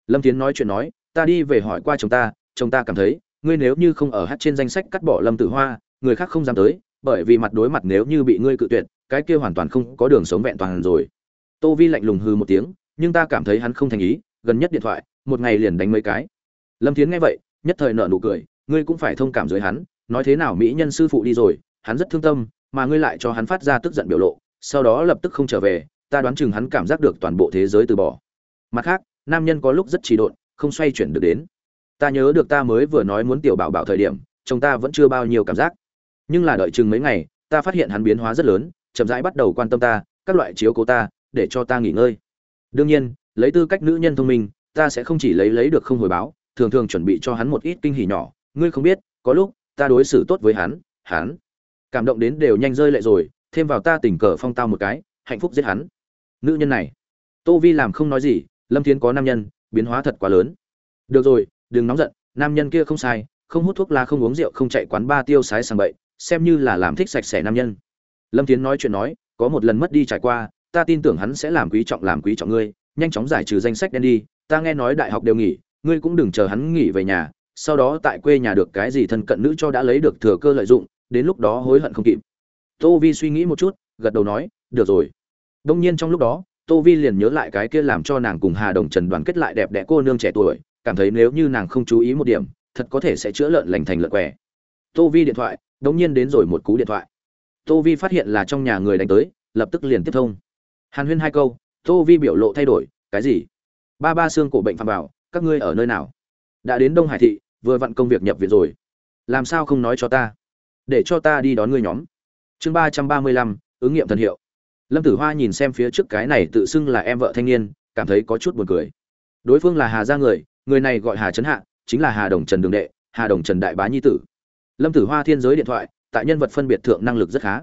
Lâm tiến nói chuyện nói, ta đi về hỏi qua chồng ta chồng ta cảm thấy, ngươi nếu như không ở hát trên danh sách cắt bỏ lâm tử hoa, người khác không dám tới, bởi vì mặt đối mặt nếu như bị ngươi cự tuyệt, cái kia hoàn toàn không có đường sống vẹn toàn rồi tô vi lạnh lùng hư một tiếng, nhưng ta cảm thấy hắn không thành ý, gần nhất điện thoại, một ngày liền đánh mấy cái. Lâm Thiến nghe vậy, nhất thời nợ nụ cười, ngươi cũng phải thông cảm dưới hắn, nói thế nào mỹ nhân sư phụ đi rồi, hắn rất thương tâm, mà ngươi lại cho hắn phát ra tức giận biểu lộ, sau đó lập tức không trở về, ta đoán chừng hắn cảm giác được toàn bộ thế giới từ bỏ. Mặt khác, nam nhân có lúc rất trì độn, không xoay chuyển được đến. Ta nhớ được ta mới vừa nói muốn tiểu bảo bảo thời điểm, chồng ta vẫn chưa bao nhiêu cảm giác. Nhưng là đợi chừng mấy ngày, ta phát hiện hắn biến hóa rất lớn, chậm rãi bắt đầu quan tâm ta, các loại chiếu cố ta để cho ta nghỉ ngơi. Đương nhiên, lấy tư cách nữ nhân thông minh, ta sẽ không chỉ lấy lấy được không hồi báo, thường thường chuẩn bị cho hắn một ít kinh hỉ nhỏ. Ngươi không biết, có lúc, ta đối xử tốt với hắn hắn cảm động đến đều nhanh rơi lệ rồi, thêm vào ta tình cờ phong tao một cái, hạnh phúc giết hắn. Nữ nhân này, tô vi làm không nói gì, lâm thiến có nam nhân, biến hóa thật quá lớn. Được rồi, đừng nóng giận, nam nhân kia không sai, không hút thuốc lá, không uống rượu, không chạy quán ba tiêu sái sang bậy, xem như là làm thích sạch sẽ nam nhân. Lâm Thiên nói chuyện nói, có một lần mất đi trải qua ta tin tưởng hắn sẽ làm quý trọng làm quý trọng ngươi, nhanh chóng giải trừ danh sách đen đi, ta nghe nói đại học đều nghỉ, ngươi cũng đừng chờ hắn nghỉ về nhà, sau đó tại quê nhà được cái gì thân cận nữ cho đã lấy được thừa cơ lợi dụng, đến lúc đó hối hận không kịp. Tô vi suy nghĩ một chút, gật đầu nói, được rồi. Đông nhiên trong lúc đó, tô vi liền nhớ lại cái kia làm cho nàng cùng hà đồng trần đoàn kết lại đẹp đẽ cô nương trẻ tuổi, cảm thấy nếu như nàng không chú ý một điểm, thật có thể sẽ chữa lợn lành thành lợn què. Tô vi điện thoại, đông nhiên đến rồi một cú điện thoại. Tô vi phát hiện là trong nhà người đánh tới, lập tức liền tiếp thông hàn huyên hai câu, tô vi biểu lộ thay đổi, cái gì? Ba ba xương cổ bệnh phạm vào, các ngươi ở nơi nào? Đã đến đông hải thị, vừa vặn công việc nhập viện rồi. Làm sao không nói cho ta? Để cho ta đi đón ngươi nhóm. Chương ba trăm ba mươi lăm, ứng nghiệm thần hiệu. Lâm tử hoa nhìn xem phía trước cái này tự xưng là em vợ thanh niên, cảm thấy có chút buồn cười. Đối phương là hà gia người người này gọi hà trấn hạ, chính là hà đồng trần đường đệ, hà đồng trần đại bá nhi tử. Lâm tử hoa thiên giới điện thoại, tại nhân vật phân biệt thượng năng lực rất khá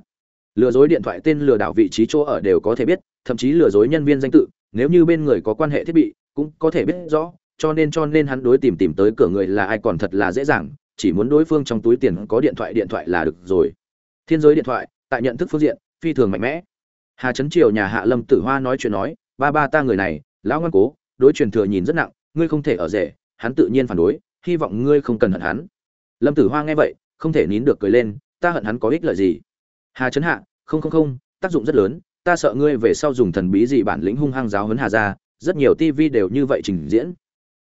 lừa dối điện thoại tên lừa đảo vị trí chỗ ở đều có thể biết, thậm chí lừa dối nhân viên danh tự, nếu như bên người có quan hệ thiết bị, cũng có thể biết rõ, cho nên cho nên hắn đối tìm tìm tới cửa người là ai còn thật là dễ dàng, chỉ muốn đối phương trong túi tiền có điện thoại điện thoại là được rồi. Thiên giới điện thoại, tại nhận thức phương diện, phi thường mạnh mẽ. Hà trấn triều nhà hạ lâm tử hoa nói chuyện nói, ba ba ta người này, lão ngoan cố, đối truyền thừa nhìn rất nặng, ngươi không thể ở rể, hắn tự nhiên phản đối, hy vọng ngươi không cần hận hắn. Lâm tử hoa nghe vậy, không thể nín được cười lên, ta hận hắn có ích lợi gì? Hà trấn hạ, không không không, tác dụng rất lớn, ta sợ ngươi về sau dùng thần bí gì bản lĩnh hung hăng giáo huấn hà gia, rất nhiều tivi đều như vậy trình diễn.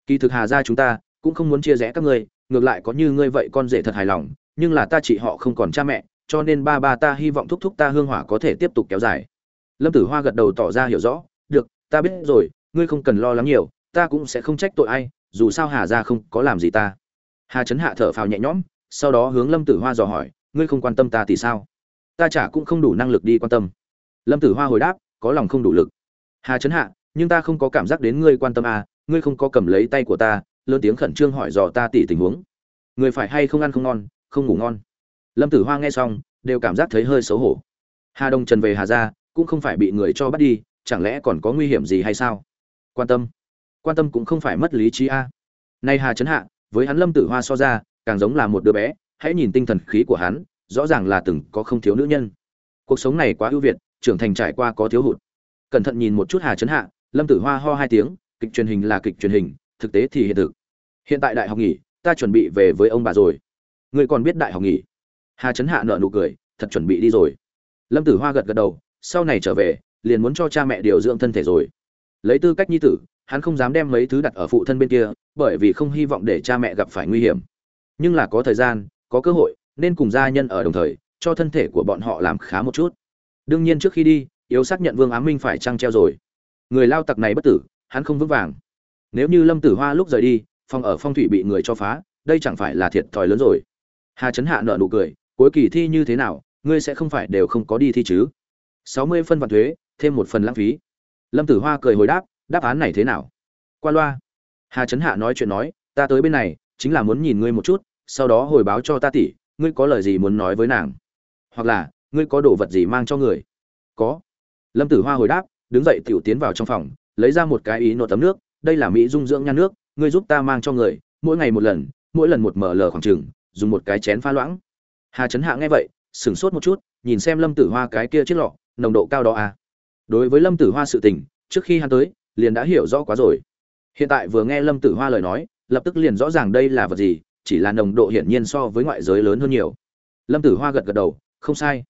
Kỳ thực hà gia chúng ta cũng không muốn chia rẽ các ngươi, ngược lại có như ngươi vậy con rể thật hài lòng, nhưng là ta chị họ không còn cha mẹ, cho nên ba ba ta hy vọng thúc thúc ta hương hỏa có thể tiếp tục kéo dài. Lâm tử hoa gật đầu tỏ ra hiểu rõ, được, ta biết rồi, ngươi không cần lo lắng nhiều, ta cũng sẽ không trách tội ai, dù sao hà gia không có làm gì ta. Hà trấn hạ thở phào nhẹ nhõm, sau đó hướng lâm tử hoa dò hỏi, ngươi không quan tâm ta thì sao? Ta chả cũng không đủ năng lực đi quan tâm. Lâm tử hoa hồi đáp, có lòng không đủ lực. Hà Chấn hạ, nhưng ta không có cảm giác đến ngươi quan tâm à ngươi không có cầm lấy tay của ta, lớn tiếng khẩn trương hỏi dò ta tỉ tình huống. Người phải hay không ăn không ngon, không ngủ ngon. Lâm tử hoa nghe xong, đều cảm giác thấy hơi xấu hổ. Hà đông trần về hà ra cũng không phải bị người cho bắt đi, chẳng lẽ còn có nguy hiểm gì hay sao? Quan tâm. Quan tâm cũng không phải mất lý trí a. À. nay hà Chấn hạ, với hắn lâm tử hoa so ra, càng giống là một đứa bé, hãy nhìn tinh thần khí của hắn rõ ràng là từng có không thiếu nữ nhân. Cuộc sống này quá ưu việt, trưởng thành trải qua có thiếu hụt. Cẩn thận nhìn một chút hà Chấn hạ, lâm tử hoa ho hai tiếng, kịch truyền hình là kịch truyền hình, thực tế thì hiện thực. Hiện tại đại học nghỉ, ta chuẩn bị về với ông bà rồi. Người còn biết đại học nghỉ? Hà Chấn hạ nợ nụ cười, thật chuẩn bị đi rồi. Lâm tử hoa gật gật đầu, sau này trở về, liền muốn cho cha mẹ điều dưỡng thân thể rồi. Lấy tư cách nhi tử, hắn không dám đem mấy thứ đặt ở phụ thân bên kia, bởi vì không hy vọng để cha mẹ gặp phải nguy hiểm. Nhưng là có thời gian, có cơ hội nên cùng gia nhân ở đồng thời, cho thân thể của bọn họ làm khá một chút. Đương nhiên trước khi đi, yếu xác nhận vương á minh phải trăng treo rồi. Người lao tặc này bất tử, hắn không vững vàng. Nếu như lâm tử hoa lúc rời đi, phòng ở phong thủy bị người cho phá, đây chẳng phải là thiệt thòi lớn rồi. Hà trấn hạ nợ nụ cười, cuối kỳ thi như thế nào, ngươi sẽ không phải đều không có đi thi chứ? Sáu mươi phân vạn thuế, thêm một phần lãng phí. Lâm tử hoa cười hồi đáp đáp án này thế nào? Qua loa. Hà trấn hạ nói chuyện nói, ta tới bên này, chính là muốn nhìn ngươi một chút, sau đó hồi báo cho ta tỷ ngươi có lời gì muốn nói với nàng? Hoặc là, ngươi có đồ vật gì mang cho người? Có. Lâm tử hoa hồi đáp, đứng dậy tiểu tiến vào trong phòng, lấy ra một cái ý nộ tấm nước, đây là mỹ dung dưỡng nhan nước, ngươi giúp ta mang cho người, mỗi ngày một lần, mỗi lần một mở lờ khoảng chừng, dùng một cái chén pha loãng. Hà trấn hạ nghe vậy, sửng sốt một chút, nhìn xem lâm tử hoa cái kia chiếc lọ, nồng độ cao đó à? Đối với lâm tử hoa sự tình, trước khi hắn tới, liền đã hiểu rõ quá rồi. Hiện tại vừa nghe lâm tử hoa lời nói, lập tức liền rõ ràng đây là vật gì chỉ là nồng độ hiển nhiên so với ngoại giới lớn hơn nhiều. Lâm tử hoa gật gật đầu, không sai.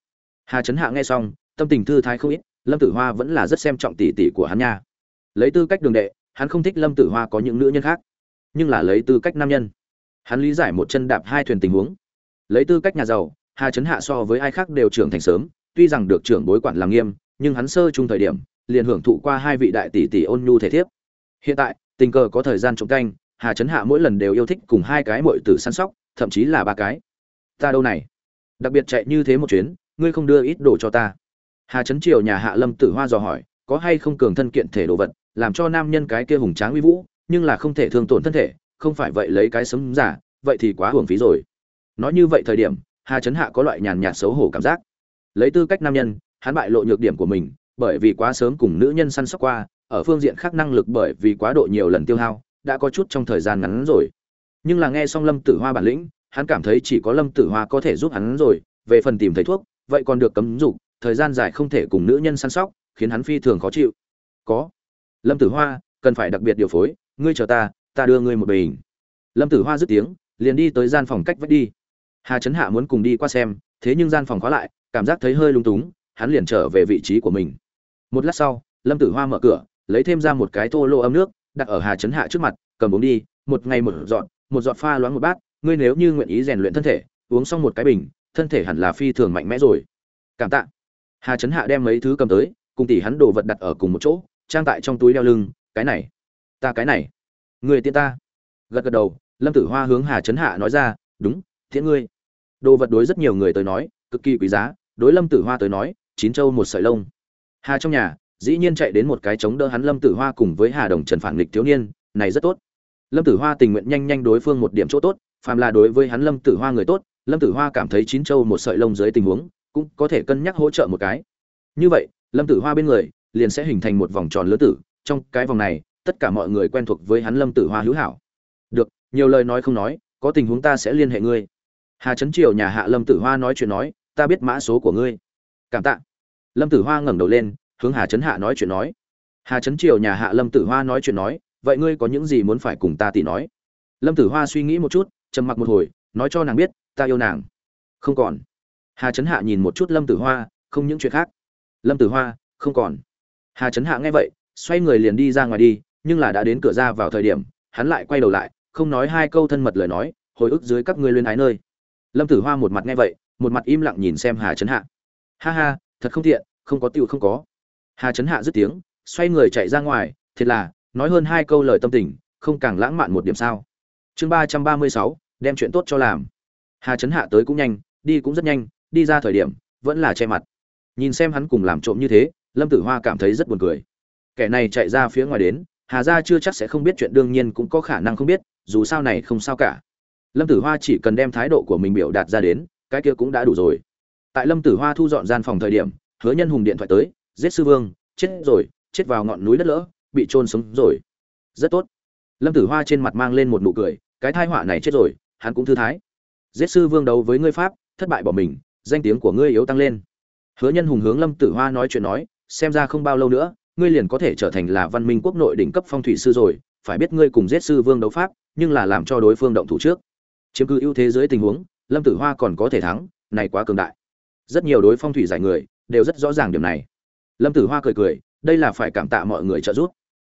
Hà trấn hạ nghe xong, tâm tình thư thái không ít, lâm tử hoa vẫn là rất xem trọng tỷ tỷ của hắn nha. Lấy tư cách đường đệ, hắn không thích lâm tử hoa có những nữ nhân khác, nhưng là lấy tư cách nam nhân. Hắn lý giải một chân đạp hai thuyền tình huống. Lấy tư cách nhà giàu, hà trấn hạ so với ai khác đều trưởng thành sớm, tuy rằng được trưởng bối quản làm nghiêm, nhưng hắn sơ chung thời điểm, liền hưởng thụ qua hai vị đại tỷ tỷ ôn nhu thể thiếp. Hiện tại, tình cờ có thời gian trộm canh hà trấn hạ mỗi lần đều yêu thích cùng hai cái mội tử săn sóc, thậm chí là ba cái. Ta đâu này? Đặc biệt chạy như thế một chuyến, ngươi không đưa ít đồ cho ta. Hà trấn triều nhà hạ lâm tử hoa dò hỏi, có hay không cường thân kiện thể đồ vật, làm cho nam nhân cái kia hùng tráng uy vũ, nhưng là không thể thương tổn thân thể, không phải vậy lấy cái sấm giả, vậy thì quá hưởng phí rồi. Nói như vậy thời điểm, hà trấn hạ có loại nhàn nhạt xấu hổ cảm giác. Lấy tư cách nam nhân, hắn bại lộ nhược điểm của mình, bởi vì quá sớm cùng nữ nhân săn sóc qua, ở phương diện khác năng lực bởi vì quá độ nhiều lần tiêu hao đã có chút trong thời gian ngắn rồi. Nhưng là nghe xong lâm tử hoa bản lĩnh, hắn cảm thấy chỉ có lâm tử hoa có thể giúp hắn rồi. Về phần tìm thấy thuốc, vậy còn được cấm dục, thời gian dài không thể cùng nữ nhân săn sóc, khiến hắn phi thường khó chịu. Có. Lâm tử hoa, cần phải đặc biệt điều phối, ngươi chờ ta ta đưa ngươi một bình. Lâm tử hoa dứt tiếng, liền đi tới gian phòng cách vách đi. Hà trấn hạ muốn cùng đi qua xem, thế nhưng gian phòng khóa lại, cảm giác thấy hơi lung túng, hắn liền trở về vị trí của mình. Một lát sau, lâm tử hoa mở cửa, lấy thêm ra một cái thô lô ấm nước đặt ở hà Chấn hạ trước mặt, cầm uống đi, một ngày một dọn, một giọt pha loãng một bát, ngươi nếu như nguyện ý rèn luyện thân thể, uống xong một cái bình, thân thể hẳn là phi thường mạnh mẽ rồi. Cảm tạ. Hà Chấn hạ đem mấy thứ cầm tới, cùng tỷ hắn đồ vật đặt ở cùng một chỗ, trang tại trong túi đeo lưng, cái này, ta cái này, người tiên ta. Gật gật đầu, lâm tử hoa hướng hà Chấn hạ nói ra, đúng thiện ngươi. Đồ vật đối rất nhiều người tới nói, cực kỳ quý giá, đối lâm tử hoa tới nói, chín châu một sợi lông. Hà trong nhà dĩ nhiên chạy đến một cái chống đỡ hắn lâm tử hoa cùng với hà đồng trần phản nghịch thiếu niên, này rất tốt. Lâm tử hoa tình nguyện nhanh nhanh đối phương một điểm chỗ tốt, phàm là đối với hắn lâm tử hoa người tốt, lâm tử hoa cảm thấy chín châu một sợi lông dưới tình huống, cũng có thể cân nhắc hỗ trợ một cái. Như vậy, lâm tử hoa bên người, liền sẽ hình thành một vòng tròn lứa tử, trong cái vòng này, tất cả mọi người quen thuộc với hắn lâm tử hoa hữu hảo. Được, nhiều lời nói không nói, có tình huống ta sẽ liên hệ ngươi. Hà trấn triều nhà hạ lâm tử hoa nói chuyện nói, ta biết mã số của ngươi. Cảm tạ. Lâm tử hoa ngẩng đầu lên hướng hà trấn hạ nói chuyện nói. Hà trấn triều nhà hạ lâm tử hoa nói chuyện nói, vậy ngươi có những gì muốn phải cùng ta tỉ nói? Lâm tử hoa suy nghĩ một chút, trầm mặc một hồi, nói cho nàng biết, ta yêu nàng. Không còn. Hà trấn hạ nhìn một chút lâm tử hoa, không những chuyện khác. Lâm tử hoa, không còn. Hà trấn hạ nghe vậy, xoay người liền đi ra ngoài đi, nhưng là đã đến cửa ra vào thời điểm, hắn lại quay đầu lại, không nói hai câu thân mật lời nói, hồi ức dưới các ngươi luyên ái nơi. Lâm tử hoa một mặt nghe vậy, một mặt im lặng nhìn xem hà trấn hạ. Ha ha, thật không tiện, không có tựu không có hà trấn hạ dứt tiếng, xoay người chạy ra ngoài, thiệt là, nói hơn hai câu lời tâm tình, không càng lãng mạn một điểm sao. Chương ba trăm ba mươi sáu, đem chuyện tốt cho làm. Hà trấn hạ tới cũng nhanh, đi cũng rất nhanh, đi ra thời điểm, vẫn là che mặt. Nhìn xem hắn cùng làm trộm như thế, lâm tử hoa cảm thấy rất buồn cười. Kẻ này chạy ra phía ngoài đến, hà gia chưa chắc sẽ không biết chuyện đương nhiên cũng có khả năng không biết, dù sao này không sao cả. Lâm tử hoa chỉ cần đem thái độ của mình biểu đạt ra đến, cái kia cũng đã đủ rồi. Tại lâm tử hoa thu dọn gian phòng thời điểm, hứa nhân hùng điện thoại tới giết sư vương, chết rồi, chết vào ngọn núi đất lỡ, bị trôn sống rồi. Rất tốt. Lâm tử hoa trên mặt mang lên một nụ cười, cái thai họa này chết rồi, hắn cũng thư thái. Giết sư vương đấu với ngươi pháp, thất bại bỏ mình, danh tiếng của ngươi yếu tăng lên. Hứa nhân hùng hướng lâm tử hoa nói chuyện nói, xem ra không bao lâu nữa, ngươi liền có thể trở thành là văn minh quốc nội đỉnh cấp phong thủy sư rồi, phải biết ngươi cùng giết sư vương đấu pháp, nhưng là làm cho đối phương động thủ trước. Chiếm cứ ưu thế dưới tình huống, lâm tử hoa còn có thể thắng, này quá cường đại. Rất nhiều đối phong thủy giải người, đều rất rõ ràng điểm này lâm tử hoa cười cười, đây là phải cảm tạ mọi người trợ giúp.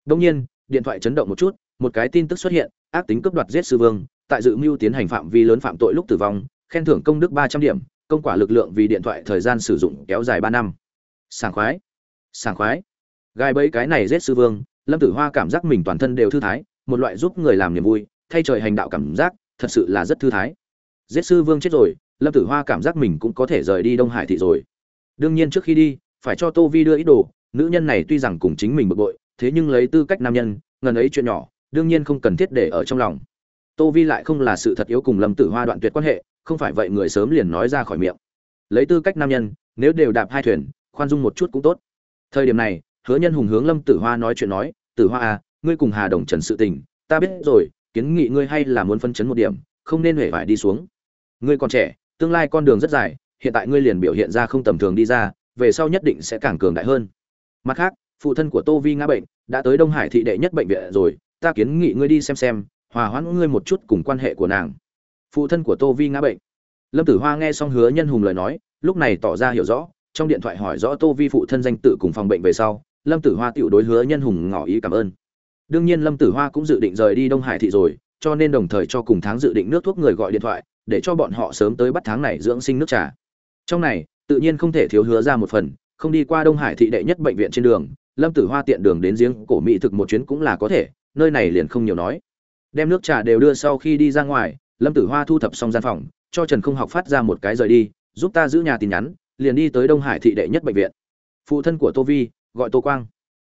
Đông nhiên, điện thoại chấn động một chút, một cái tin tức xuất hiện, ác tính cướp đoạt giết sư vương, tại dự mưu tiến hành phạm vi lớn phạm tội lúc tử vong, khen thưởng công đức ba trăm điểm, công quả lực lượng vì điện thoại thời gian sử dụng kéo dài ba năm. Sảng khoái sảng khoái. Gai bẫy cái này giết sư vương, lâm tử hoa cảm giác mình toàn thân đều thư thái, một loại giúp người làm niềm vui, thay trời hành đạo cảm giác, thật sự là rất thư thái. Giết sư vương chết rồi, lâm tử hoa cảm giác mình cũng có thể rời đi đông hải thị rồi. Đương nhiên trước khi đi phải cho tô vi đưa ít đồ, nữ nhân này tuy rằng cùng chính mình bực bội, thế nhưng lấy tư cách nam nhân, ngần ấy chuyện nhỏ, đương nhiên không cần thiết để ở trong lòng. Tô vi lại không là sự thật yếu cùng lâm tử hoa đoạn tuyệt quan hệ, không phải vậy người sớm liền nói ra khỏi miệng. Lấy tư cách nam nhân, nếu đều đạp hai thuyền, khoan dung một chút cũng tốt. Thời điểm này, hứa nhân hùng hướng lâm tử hoa nói chuyện nói, tử hoa à ngươi cùng hà đồng trần sự tình, ta biết rồi, kiến nghị ngươi hay là muốn phân chấn một điểm, không nên hề phải đi xuống. Ngươi còn trẻ, tương lai con đường rất dài, hiện tại ngươi liền biểu hiện ra không tầm thường đi ra về sau nhất định sẽ càng cường đại hơn. Mặt khác, phụ thân của tô vi ngã bệnh đã tới đông hải thị đệ nhất bệnh viện rồi, ta kiến nghị ngươi đi xem xem, hòa hoãn ngươi một chút cùng quan hệ của nàng. Phụ thân của tô vi ngã bệnh. Lâm tử hoa nghe xong hứa nhân hùng lời nói, lúc này tỏ ra hiểu rõ, trong điện thoại hỏi rõ tô vi phụ thân danh tự cùng phòng bệnh về sau, lâm tử hoa tự đối hứa nhân hùng ngỏ ý cảm ơn. Đương nhiên lâm tử hoa cũng dự định rời đi đông hải thị rồi, cho nên đồng thời cho cùng tháng dự định nước thuốc người gọi điện thoại, để cho bọn họ sớm tới bắt tháng này dưỡng sinh nước trà. Trong này tự nhiên không thể thiếu hứa ra một phần, không đi qua đông hải thị đệ nhất bệnh viện trên đường, lâm tử hoa tiện đường đến giếng cổ mỹ thực một chuyến cũng là có thể, nơi này liền không nhiều nói. Đem nước trà đều đưa sau khi đi ra ngoài, lâm tử hoa thu thập xong gian phòng, cho trần không học phát ra một cái rời đi, giúp ta giữ nhà tin nhắn, liền đi tới đông hải thị đệ nhất bệnh viện. Phụ thân của tô vi, gọi tô quang.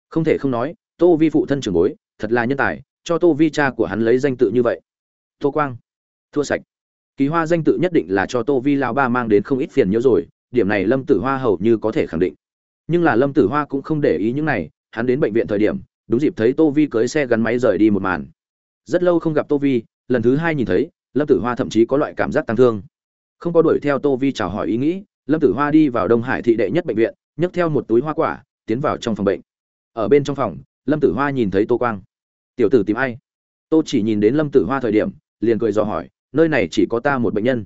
Không thể không nói, tô vi phụ thân trường bối, thật là nhân tài, cho tô vi cha của hắn lấy danh tự như vậy. Tô quang. Thua sạch. Kỳ hoa danh tự nhất định là cho tô vi lao ba mang đến không ít phiền nhiễu rồi điểm này lâm tử hoa hầu như có thể khẳng định. Nhưng là lâm tử hoa cũng không để ý những này, hắn đến bệnh viện thời điểm, đúng dịp thấy tô vi cưới xe gắn máy rời đi một màn. Rất lâu không gặp tô vi, lần thứ hai nhìn thấy, lâm tử hoa thậm chí có loại cảm giác tăng thương. Không có đuổi theo tô vi chào hỏi ý nghĩ, lâm tử hoa đi vào đông hải thị đệ nhất bệnh viện, nhấc theo một túi hoa quả, tiến vào trong phòng bệnh. Ở bên trong phòng, lâm tử hoa nhìn thấy tô quang. Tiểu tử tìm ai? Tô chỉ nhìn đến lâm tử hoa thời điểm, liền cười dò hỏi, nơi này chỉ có ta một bệnh nhân.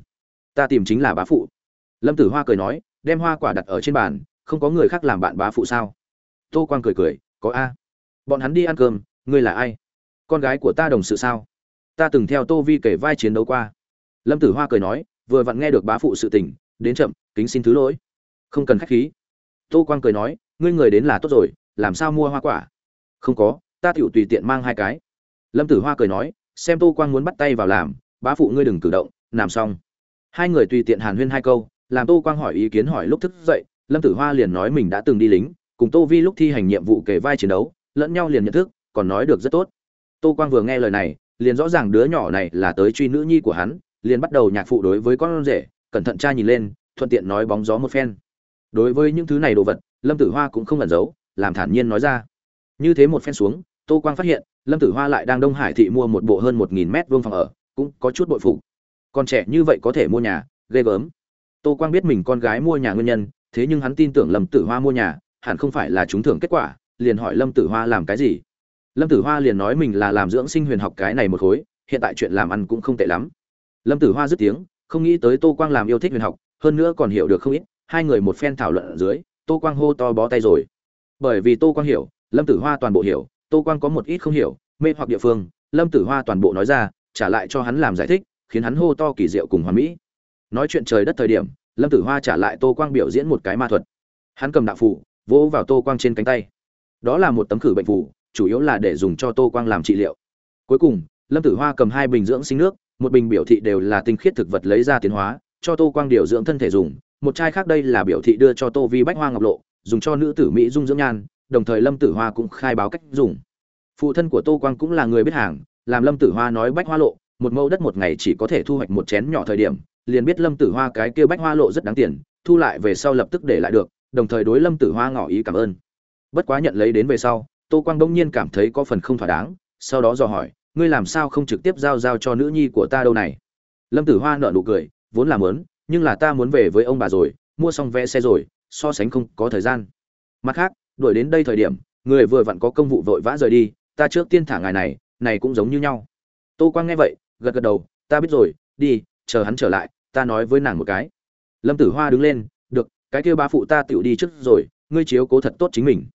Ta tìm chính là bá phụ lâm tử hoa cười nói, đem hoa quả đặt ở trên bàn, không có người khác làm bạn bá phụ sao? Tô quang cười cười, có a. Bọn hắn đi ăn cơm, ngươi là ai? Con gái của ta đồng sự sao? Ta từng theo tô vi kể vai chiến đấu qua. Lâm tử hoa cười nói, vừa vặn nghe được bá phụ sự tình, đến chậm, kính xin thứ lỗi. Không cần khách khí. Tô quang cười nói, ngươi người đến là tốt rồi, làm sao mua hoa quả? Không có, ta tiểu tùy tiện mang hai cái. Lâm tử hoa cười nói, xem tô quang muốn bắt tay vào làm, bá phụ ngươi đừng cử động, làm xong. Hai người tùy tiện hàn huyên hai câu làm tô quang hỏi ý kiến hỏi lúc thức dậy, lâm tử hoa liền nói mình đã từng đi lính, cùng tô vi lúc thi hành nhiệm vụ kể vai chiến đấu, lẫn nhau liền nhận thức, còn nói được rất tốt. Tô quang vừa nghe lời này, liền rõ ràng đứa nhỏ này là tới truy nữ nhi của hắn, liền bắt đầu nhạc phụ đối với con rể, cẩn thận tra nhìn lên, thuận tiện nói bóng gió một phen. Đối với những thứ này đồ vật, lâm tử hoa cũng không ẩn giấu, làm thản nhiên nói ra. Như thế một phen xuống, tô quang phát hiện, lâm tử hoa lại đang đông hải thị mua một bộ hơn một nghìn mét vuông phòng ở, cũng có chút bội phụ con trẻ như vậy có thể mua nhà, ghê gớm tô quang biết mình con gái mua nhà nguyên nhân, thế nhưng hắn tin tưởng lâm tử hoa mua nhà, hẳn không phải là trúng thưởng kết quả, liền hỏi lâm tử hoa làm cái gì. Lâm tử hoa liền nói mình là làm dưỡng sinh huyền học cái này một khối, hiện tại chuyện làm ăn cũng không tệ lắm. Lâm tử hoa dứt tiếng, không nghĩ tới tô quang làm yêu thích huyền học, hơn nữa còn hiểu được không ít, hai người một phen thảo luận ở dưới, tô quang hô to bó tay rồi. Bởi vì tô quang hiểu, lâm tử hoa toàn bộ hiểu, tô quang có một ít không hiểu, mê hoặc địa phương, lâm tử hoa toàn bộ nói ra, trả lại cho hắn làm giải thích, khiến hắn hô to kỳ diệu cùng hoàn mỹ nói chuyện trời đất thời điểm, lâm tử hoa trả lại tô quang biểu diễn một cái ma thuật. Hắn cầm đạo phủ vỗ vào tô quang trên cánh tay. Đó là một tấm khử bệnh phủ chủ yếu là để dùng cho tô quang làm trị liệu. Cuối cùng, lâm tử hoa cầm hai bình dưỡng sinh nước, một bình biểu thị đều là tinh khiết thực vật lấy ra tiến hóa, cho tô quang điều dưỡng thân thể dùng. Một chai khác đây là biểu thị đưa cho tô vi bách hoa ngọc lộ, dùng cho nữ tử mỹ dung dưỡng nhan, đồng thời lâm tử hoa cũng khai báo cách dùng. Phụ thân của tô quang cũng là người biết hàng, làm lâm tử hoa nói bách hoa lộ, một mẫu đất một ngày chỉ có thể thu hoạch một chén nhỏ thời điểm liền biết lâm tử hoa cái kia bách hoa lộ rất đáng tiền, thu lại về sau lập tức để lại được, đồng thời đối lâm tử hoa ngỏ ý cảm ơn. Bất quá nhận lấy đến về sau, tô quang đông nhiên cảm thấy có phần không thỏa đáng, sau đó dò hỏi, ngươi làm sao không trực tiếp giao giao cho nữ nhi của ta đâu này? Lâm tử hoa nợ nụ cười, vốn là muốn, nhưng là ta muốn về với ông bà rồi, mua xong vé xe rồi, so sánh không có thời gian. Mặt khác, đuổi đến đây thời điểm, người vừa vặn có công vụ vội vã rời đi, ta trước tiên thả ngài này này cũng giống như nhau. Tô quang nghe vậy, gật gật đầu, ta biết rồi, đi, chờ hắn trở lại ta nói với nàng một cái. Lâm tử hoa đứng lên, được, cái kia ba phụ ta tựu đi trước rồi, ngươi chiếu cố thật tốt chính mình.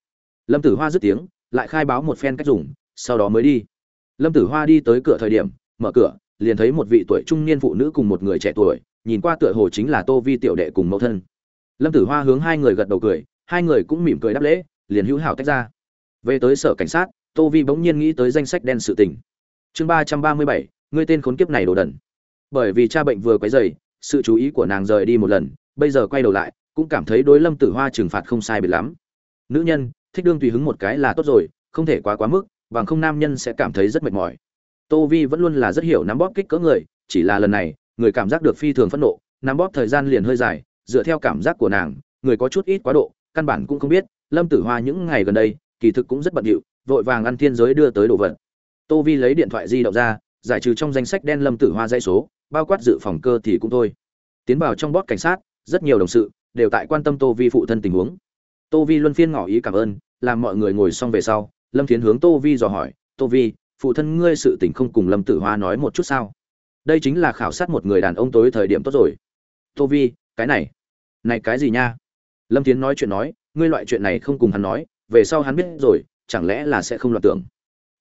Lâm tử hoa dứt tiếng, lại khai báo một phen cách dùng, sau đó mới đi. Lâm tử hoa đi tới cửa thời điểm, mở cửa, liền thấy một vị tuổi trung niên phụ nữ cùng một người trẻ tuổi, nhìn qua tựa hồ chính là tô vi tiểu đệ cùng mẫu thân. Lâm tử hoa hướng hai người gật đầu cười, hai người cũng mỉm cười đáp lễ, liền hữu hảo tách ra. Về tới sở cảnh sát, tô vi bỗng nhiên nghĩ tới danh sách đen sự tình. Chương ba trăm ba mươi bảy, ngươi tên khốn kiếp này đồ đần. Bởi vì cha bệnh vừa quấy dày sự chú ý của nàng rời đi một lần, bây giờ quay đầu lại, cũng cảm thấy đối lâm tử hoa trừng phạt không sai biệt lắm. Nữ nhân, thích đương tùy hứng một cái là tốt rồi, không thể quá quá mức, bằng không nam nhân sẽ cảm thấy rất mệt mỏi. Tô vi vẫn luôn là rất hiểu nắm bóp kích cỡ người, chỉ là lần này, người cảm giác được phi thường phẫn nộ, nắm bóp thời gian liền hơi dài, dựa theo cảm giác của nàng, người có chút ít quá độ, căn bản cũng không biết, lâm tử hoa những ngày gần đây, kỳ thực cũng rất bận rộn vội vàng ăn thiên giới đưa tới đồ vật. Tô vi lấy điện thoại di động ra, giải trừ trong danh sách đen lâm tử hoa dãy số bao quát dự phòng cơ thì cũng thôi. Tiến vào trong bót cảnh sát, rất nhiều đồng sự đều tại quan tâm tô vi phụ thân tình huống. Tô vi luân phiên ngỏ ý cảm ơn, làm mọi người ngồi xong về sau, lâm thiến hướng tô vi dò hỏi, tô vi, phụ thân ngươi sự tình không cùng lâm tử hoa nói một chút sao? Đây chính là khảo sát một người đàn ông tối thời điểm tốt rồi. Tô vi, cái này này cái gì nha? Lâm tiến nói chuyện nói, ngươi loại chuyện này không cùng hắn nói, về sau hắn biết rồi, chẳng lẽ là sẽ không loạt tưởng?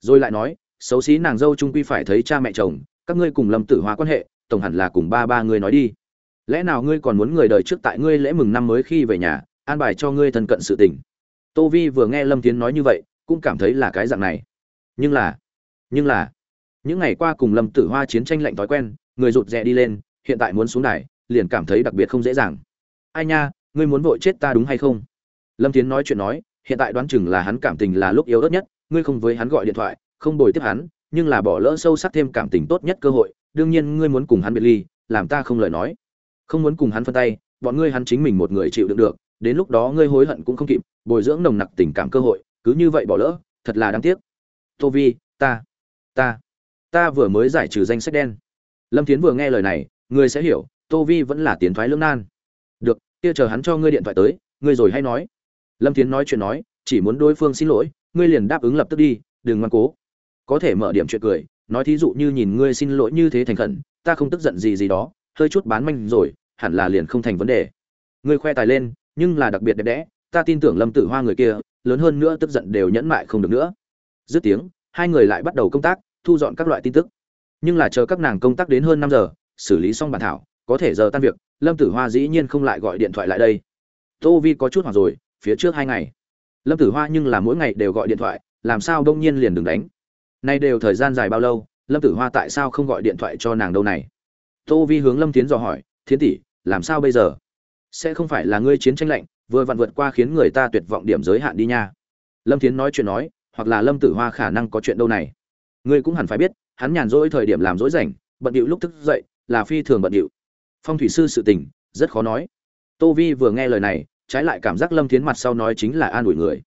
Rồi lại nói, xấu xí nàng dâu trung quy phải thấy cha mẹ chồng, các ngươi cùng lâm tử hoa quan hệ tổng hẳn là cùng ba ba ngươi nói đi. Lẽ nào ngươi còn muốn người đời trước tại ngươi lễ mừng năm mới khi về nhà, an bài cho ngươi thân cận sự tình? Tô vi vừa nghe lâm tiến nói như vậy, cũng cảm thấy là cái dạng này. Nhưng là nhưng là, những ngày qua cùng lâm tử hoa chiến tranh lạnh thói quen, người rụt rè đi lên, hiện tại muốn xuống đài, liền cảm thấy đặc biệt không dễ dàng. Ai nha, ngươi muốn vội chết ta đúng hay không? Lâm tiến nói chuyện nói, hiện tại đoán chừng là hắn cảm tình là lúc yếu ớt nhất, ngươi không với hắn gọi điện thoại, không bồi tiếp hắn, nhưng là bỏ lỡ sâu sắc thêm cảm tình tốt nhất cơ hội đương nhiên ngươi muốn cùng hắn biệt ly, làm ta không lời nói. Không muốn cùng hắn phân tay, bọn ngươi hắn chính mình một người chịu đựng được, đến lúc đó ngươi hối hận cũng không kịp, bồi dưỡng nồng nặc tình cảm cơ hội, cứ như vậy bỏ lỡ, thật là đáng tiếc. Tô vi ta ta ta vừa mới giải trừ danh sách đen. Lâm Thiến vừa nghe lời này, ngươi sẽ hiểu tô vi vẫn là tiến thoái lưỡng nan. Được, kia chờ hắn cho ngươi điện thoại tới, ngươi rồi hay nói. Lâm Thiến nói chuyện nói, chỉ muốn đối phương xin lỗi, ngươi liền đáp ứng lập tức đi, đừng ngoan cố. Có thể mở điểm chuyện cười nói thí dụ như nhìn ngươi xin lỗi như thế thành khẩn, ta không tức giận gì gì đó, hơi chút bán manh rồi, hẳn là liền không thành vấn đề. Ngươi khoe tài lên, nhưng là đặc biệt đẹp đẽ, ta tin tưởng lâm tử hoa người kia, lớn hơn nữa tức giận đều nhẫn mại không được nữa. Dứt tiếng, hai người lại bắt đầu công tác, thu dọn các loại tin tức. Nhưng là chờ các nàng công tác đến hơn năm giờ, xử lý xong bản thảo, có thể giờ tan việc, lâm tử hoa dĩ nhiên không lại gọi điện thoại lại đây. Tô vi có chút hoảng rồi, phía trước hai ngày. Lâm tử hoa nhưng là mỗi ngày đều gọi điện thoại, làm sao đông nhiên liền đừng đánh nay đều thời gian dài bao lâu, lâm tử hoa tại sao không gọi điện thoại cho nàng đâu này? Tô vi hướng lâm tiến dò hỏi, thiến tỷ, làm sao bây giờ? Sẽ không phải là ngươi chiến tranh lạnh, vừa vặn vượt qua khiến người ta tuyệt vọng điểm giới hạn đi nha. Lâm tiến nói chuyện nói, hoặc là lâm tử hoa khả năng có chuyện đâu này? Ngươi cũng hẳn phải biết, hắn nhàn rỗi thời điểm làm rỗi rảnh, bận điệu lúc thức dậy, là phi thường bận điệu. Phong thủy sư sự tình, rất khó nói. Tô vi vừa nghe lời này, trái lại cảm giác lâm tiến mặt sau nói chính là an ủi người.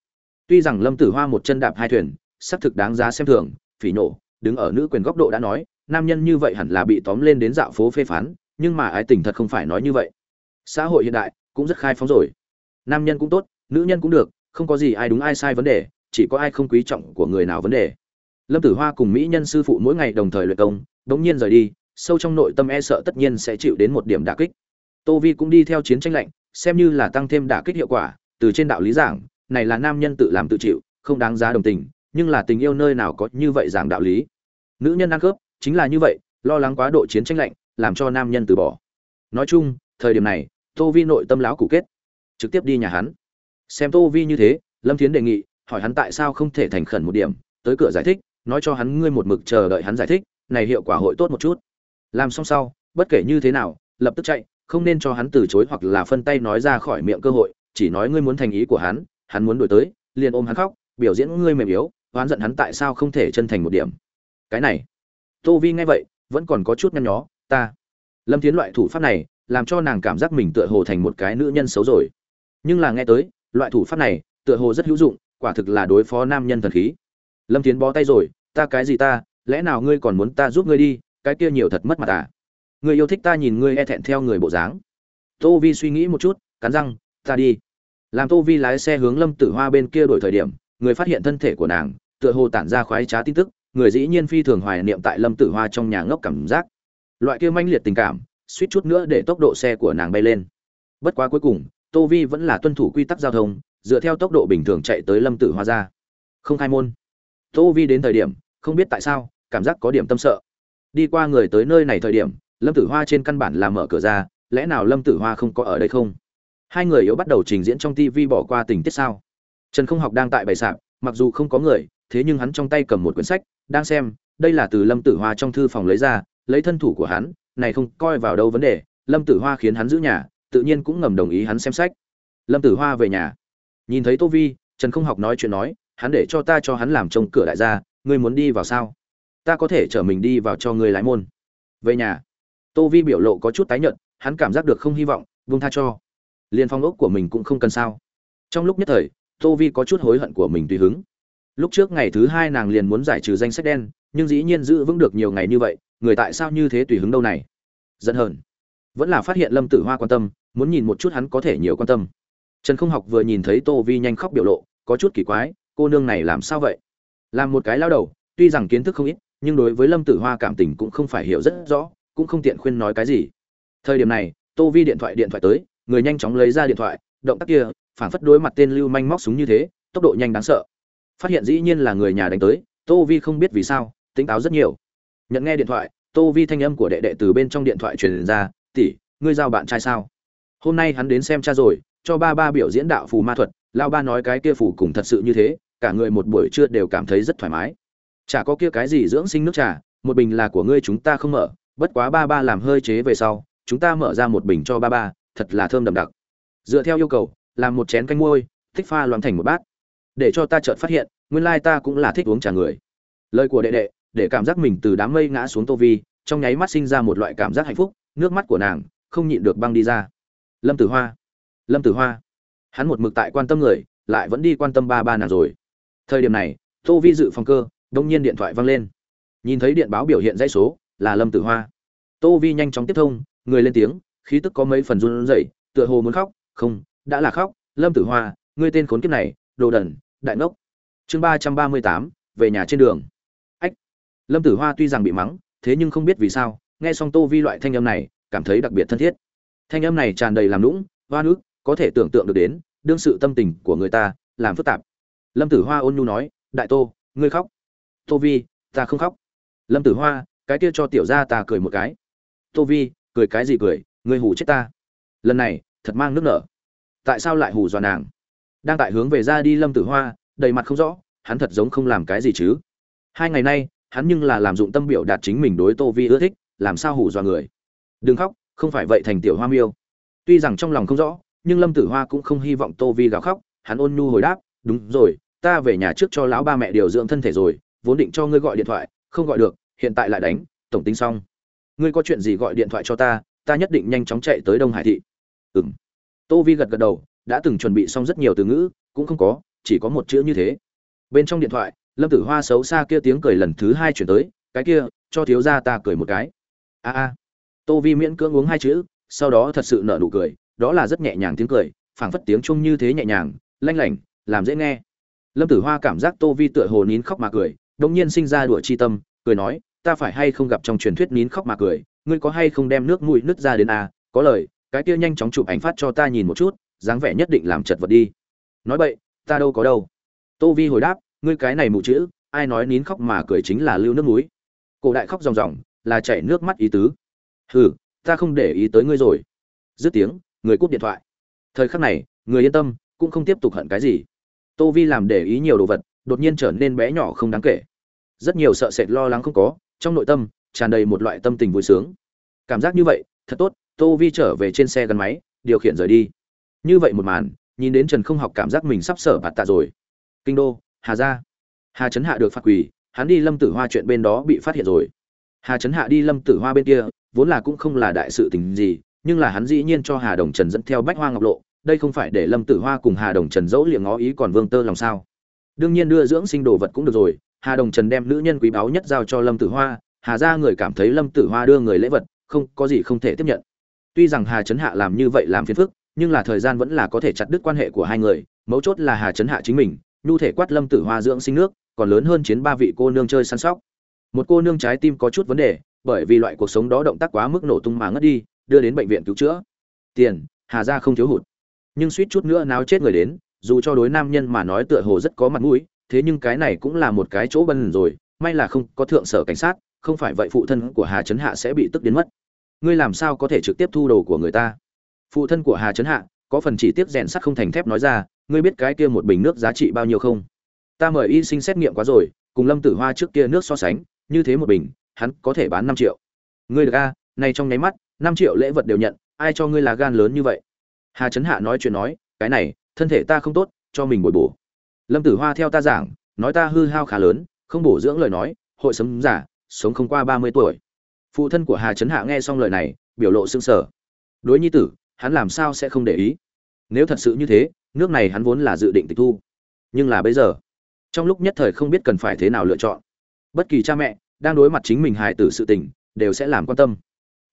Tuy rằng lâm tử hoa một chân đạp hai thuyền, xác thực đáng giá xem thường phỉ nổ, đứng ở nữ quyền góc độ đã nói, nam nhân như vậy hẳn là bị tóm lên đến dạo phố phê phán, nhưng mà ái tình thật không phải nói như vậy. Xã hội hiện đại, cũng rất khai phóng rồi. Nam nhân cũng tốt, nữ nhân cũng được, không có gì ai đúng ai sai vấn đề, chỉ có ai không quý trọng của người nào vấn đề. Lâm tử hoa cùng mỹ nhân sư phụ mỗi ngày đồng thời luyện công đ ỗ n g nhiên rời đi, sâu trong nội tâm e sợ tất nhiên sẽ chịu đến một điểm đả kích. Tô vi cũng đi theo chiến tranh lạnh, xem như là tăng thêm đả kích hiệu quả, từ trên đạo lý giảng, này là nam nhân tự làm tự chịu, không đáng giá đồng tình nhưng là tình yêu nơi nào có như vậy giảng đạo lý. Nữ nhân ăn cướp chính là như vậy, lo lắng quá độ chiến tranh lạnh, làm cho nam nhân từ bỏ. Nói chung, thời điểm này, tô vi nội tâm láo cũ kết. Trực tiếp đi nhà hắn. Xem tô vi như thế, lâm thiến đề nghị, hỏi hắn tại sao không thể thành khẩn một điểm, tới cửa giải thích, nói cho hắn ngươi một mực chờ đợi hắn giải thích, này hiệu quả hội tốt một chút. Làm xong sau, bất kể như thế nào, lập tức chạy, không nên cho hắn từ chối hoặc là phân tay nói ra khỏi miệng cơ hội, chỉ nói ngươi muốn thành ý của hắn hắn muốn đổi tới, liền ôm hắn khóc, biểu diễn ngươi mềm yếu oán giận hắn tại sao không thể chân thành một điểm. Cái này, tô vi nghe vậy, vẫn còn có chút nhăn nhó, ta, lâm Thiến loại thủ pháp này, làm cho nàng cảm giác mình tựa hồ thành một cái nữ nhân xấu rồi. Nhưng là nghe tới, loại thủ pháp này, tựa hồ rất hữu dụng, quả thực là đối phó nam nhân thần khí. Lâm Thiến bó tay rồi, ta cái gì ta? Lẽ nào ngươi còn muốn ta giúp ngươi đi? Cái kia nhiều thật mất mặt à? Ngươi yêu thích ta nhìn ngươi e thẹn theo người bộ dáng. Tô vi suy nghĩ một chút, cắn răng, ta đi. Làm tô vi lái xe hướng lâm tử hoa bên kia đổi thời điểm, người phát hiện thân thể của nàng tựa hồ tản ra khoái trá tin tức, người dĩ nhiên phi thường hoài niệm tại lâm tử hoa trong nhà ngốc cảm giác. Loại kia manh liệt tình cảm, suýt chút nữa để tốc độ xe của nàng bay lên. Bất quá cuối cùng, tô vi vẫn là tuân thủ quy tắc giao thông, dựa theo tốc độ bình thường chạy tới lâm tử hoa ra. Không khai môn. Tô vi đến thời điểm, không biết tại sao, cảm giác có điểm tâm sợ. Đi qua người tới nơi này thời điểm, lâm tử hoa trên căn bản là mở cửa ra, lẽ nào lâm tử hoa không có ở đây không? Hai người yếu bắt đầu trình diễn trong tv bỏ qua tình tiết sao? Trần không học đang tại bày sạp, mặc dù không có người thế nhưng hắn trong tay cầm một quyển sách, đang xem, đây là từ lâm tử hoa trong thư phòng lấy ra, lấy thân thủ của hắn, này không coi vào đâu vấn đề, lâm tử hoa khiến hắn giữ nhà, tự nhiên cũng ngầm đồng ý hắn xem sách. Lâm tử hoa về nhà. Nhìn thấy tô vi, trần không học nói chuyện nói, hắn để cho ta cho hắn làm trông cửa đại gia, ngươi muốn đi vào sao? Ta có thể chở mình đi vào cho ngươi lái môn. Về nhà. Tô vi biểu lộ có chút tái nhợt, hắn cảm giác được không hy vọng, buông tha cho. Liên phong ốc của mình cũng không cần sao. Trong lúc nhất thời, tô vi có chút hối hận của mình tùy hứng lúc trước ngày thứ hai nàng liền muốn giải trừ danh sách đen, nhưng dĩ nhiên giữ vững được nhiều ngày như vậy, người tại sao như thế tùy hứng đâu này? Giận hờn. Vẫn là phát hiện lâm tử hoa quan tâm, muốn nhìn một chút hắn có thể nhiều quan tâm. Trần không học vừa nhìn thấy tô vi nhanh khóc biểu lộ, có chút kỳ quái, cô nương này làm sao vậy? Làm một cái lao đầu, tuy rằng kiến thức không ít, nhưng đối với lâm tử hoa cảm tình cũng không phải hiểu rất rõ, cũng không tiện khuyên nói cái gì. Thời điểm này, tô vi điện thoại điện thoại tới, người nhanh chóng lấy ra điện thoại, động tác kia phản phất đối mặt tên lưu manh móc súng như thế, tốc độ nhanh đáng sợ phát hiện dĩ nhiên là người nhà đánh tới, tô vi không biết vì sao, tỉnh táo rất nhiều. Nhận nghe điện thoại, tô vi thanh âm của đệ đệ từ bên trong điện thoại truyền ra, tỷ, ngươi giao bạn trai sao? Hôm nay hắn đến xem cha rồi, cho ba ba biểu diễn đạo phù ma thuật lao ba nói cái kia phù cùng thật sự như thế, cả người một buổi trưa đều cảm thấy rất thoải mái. Chả có kia cái gì dưỡng sinh nước trà, một bình là của ngươi chúng ta không mở, bất quá ba ba làm hơi chế về sau, chúng ta mở ra một bình cho ba ba, thật là thơm đậm đặc. Dựa theo yêu cầu, làm một chén canh muôi, thích pha loãng thành một bát để cho ta chợt phát hiện, nguyên lai ta cũng là thích uống trà người. Lời của đệ đệ, để cảm giác mình từ đám mây ngã xuống tô vi, trong nháy mắt sinh ra một loại cảm giác hạnh phúc, nước mắt của nàng không nhịn được băng đi ra. Lâm tử hoa, lâm tử hoa. Hắn một mực tại quan tâm người, lại vẫn đi quan tâm ba ba nàng rồi. Thời điểm này, tô vi dự phòng cơ đông nhiên điện thoại văng lên. Nhìn thấy điện báo biểu hiện dãy số, là lâm tử hoa. Tô vi nhanh chóng tiếp thông, người lên tiếng, khí tức có mấy phần run rẩy, tựa hồ muốn khóc, không, đã là khóc, lâm tử hoa, ngươi tên khốn kiếp này, đồ đần đại ngốc. Chương ba trăm ba mươi tám, về nhà trên đường. Ách, lâm tử hoa tuy rằng bị mắng, thế nhưng không biết vì sao, nghe xong tô vi loại thanh âm này, cảm thấy đặc biệt thân thiết. Thanh âm này tràn đầy làm lũng hoa nước, có thể tưởng tượng được đến, đương sự tâm tình của người ta, làm phức tạp. Lâm tử hoa ôn nhu nói, đại tô, ngươi khóc. Tô vi, ta không khóc. Lâm tử hoa, cái kia cho tiểu ra ta cười một cái. Tô vi, cười cái gì cười, ngươi hù chết ta. Lần này, thật mang nước nở. Tại sao lại hù dọa nàng? Đang tại hướng về ra đi lâm tử hoa, đầy mặt không rõ, hắn thật giống không làm cái gì chứ. Hai ngày nay, hắn nhưng là làm dụng tâm biểu đạt chính mình đối tô vi ưa thích, làm sao hù dọa người. Đừng khóc, không phải vậy thành tiểu hoa miêu. Tuy rằng trong lòng không rõ, nhưng lâm tử hoa cũng không hy vọng tô vi gào khóc, hắn ôn nhu hồi đáp, đúng rồi, ta về nhà trước cho lão ba mẹ điều dưỡng thân thể rồi, vốn định cho ngươi gọi điện thoại, không gọi được, hiện tại lại đánh, tổng tính xong. Ngươi có chuyện gì gọi điện thoại cho ta ta nhất định nhanh chóng chạy tới đông hải thị. Ừng tô vi gật gật đầu đã từng chuẩn bị xong rất nhiều từ ngữ, cũng không có, chỉ có một chữ như thế. Bên trong điện thoại, lâm tử hoa xấu xa kia tiếng cười lần thứ hai chuyển tới, cái kia, cho thiếu gia ta cười một cái. A a. Tô vi miễn cưỡng uống hai chữ, sau đó thật sự nở nụ cười, đó là rất nhẹ nhàng tiếng cười, phảng phất tiếng chung như thế nhẹ nhàng, lanh lảnh, làm dễ nghe. Lâm tử hoa cảm giác tô vi tựa hồ nín khóc mà cười đông nhiên sinh ra đùa chi tâm, cười nói, ta phải hay không gặp trong truyền thuyết nín khóc mà cười? Ngươi có hay không đem nước mũi nứt ra đến a có lời, cái kia nhanh chóng chụp ảnh phát cho ta nhìn một chút dáng vẻ nhất định làm chật vật đi. Nói vậy ta đâu có đâu. Tô vi hồi đáp, ngươi cái này mù chữ, ai nói nín khóc mà cười chính là lưu nước núi. Cổ đại khóc ròng ròng, là chảy nước mắt ý tứ. Hừ, ta không để ý tới ngươi rồi. Dứt tiếng, người cúp điện thoại. Thời khắc này, người yên tâm, cũng không tiếp tục hận cái gì. Tô vi làm để ý nhiều đồ vật, đột nhiên trở nên bé nhỏ không đáng kể. Rất nhiều sợ sệt lo lắng không có, trong nội tâm, tràn đầy một loại tâm tình vui sướng. Cảm giác như vậy, thật tốt, tô vi trở về trên xe gắn máy, điều khiển rời đi như vậy một màn, nhìn đến trần không học cảm giác mình sắp sở bạt tạ rồi. Kinh đô, hà gia. Hà trấn hạ được phạt quỳ, hắn đi lâm tử hoa chuyện bên đó bị phát hiện rồi. Hà trấn hạ đi lâm tử hoa bên kia, vốn là cũng không là đại sự tình gì, nhưng là hắn dĩ nhiên cho hà đồng trần dẫn theo bách hoa ngọc lộ, đây không phải để lâm tử hoa cùng hà đồng trần dẫu liệng ngó ý còn vương tơ lòng sao. Đương nhiên đưa dưỡng sinh đồ vật cũng được rồi, hà đồng trần đem nữ nhân quý báu nhất giao cho lâm tử hoa, hà ra người cảm thấy lâm tử hoa đưa người lễ vật, không, có gì không thể tiếp nhận. Tuy rằng hà trấn hạ làm như vậy làm phiền phức nhưng là thời gian vẫn là có thể chặt đứt quan hệ của hai người, mấu chốt là hà Chấn hạ chính mình, nhu thể quát lâm tử hoa dưỡng sinh nước, còn lớn hơn chiến ba vị cô nương chơi săn sóc. Một cô nương trái tim có chút vấn đề, bởi vì loại cuộc sống đó động tác quá mức nổ tung mà ngất đi, đưa đến bệnh viện cứu chữa. Tiền, hà ra không thiếu hụt. Nhưng suýt chút nữa náo chết người đến, dù cho đối nam nhân mà nói tựa hồ rất có mặt mũi, thế nhưng cái này cũng là một cái chỗ bần rồi, may là không có thượng sở cảnh sát, không phải vậy phụ thân của hà trấn hạ sẽ bị tức đến mất. Ngươi làm sao có thể trực tiếp thu đồ của người ta? Phụ thân của hà trấn hạ, có phần chỉ tiếp rèn sắt không thành thép nói ra, ngươi biết cái kia một bình nước giá trị bao nhiêu không? Ta mời y sinh xét nghiệm quá rồi, cùng lâm tử hoa trước kia nước so sánh, như thế một bình, hắn có thể bán năm triệu. Ngươi được a, nay trong nháy mắt, năm triệu lễ vật đều nhận, ai cho ngươi là gan lớn như vậy? Hà trấn hạ nói chuyện nói, cái này, thân thể ta không tốt, cho mình bồi bổ. Lâm tử hoa theo ta giảng, nói ta hư hao khá lớn, không bổ dưỡng lời nói, hội sống giả sống không qua ba mươi tuổi. Phụ thân của hà trấn hạ nghe xong lời này, biểu lộ sưng sở đối nhi tử hắn làm sao sẽ không để ý? Nếu thật sự như thế, nước này hắn vốn là dự định tịch thu. Nhưng là bây giờ, trong lúc nhất thời không biết cần phải thế nào lựa chọn, bất kỳ cha mẹ đang đối mặt chính mình hài tử sự tình đều sẽ làm quan tâm.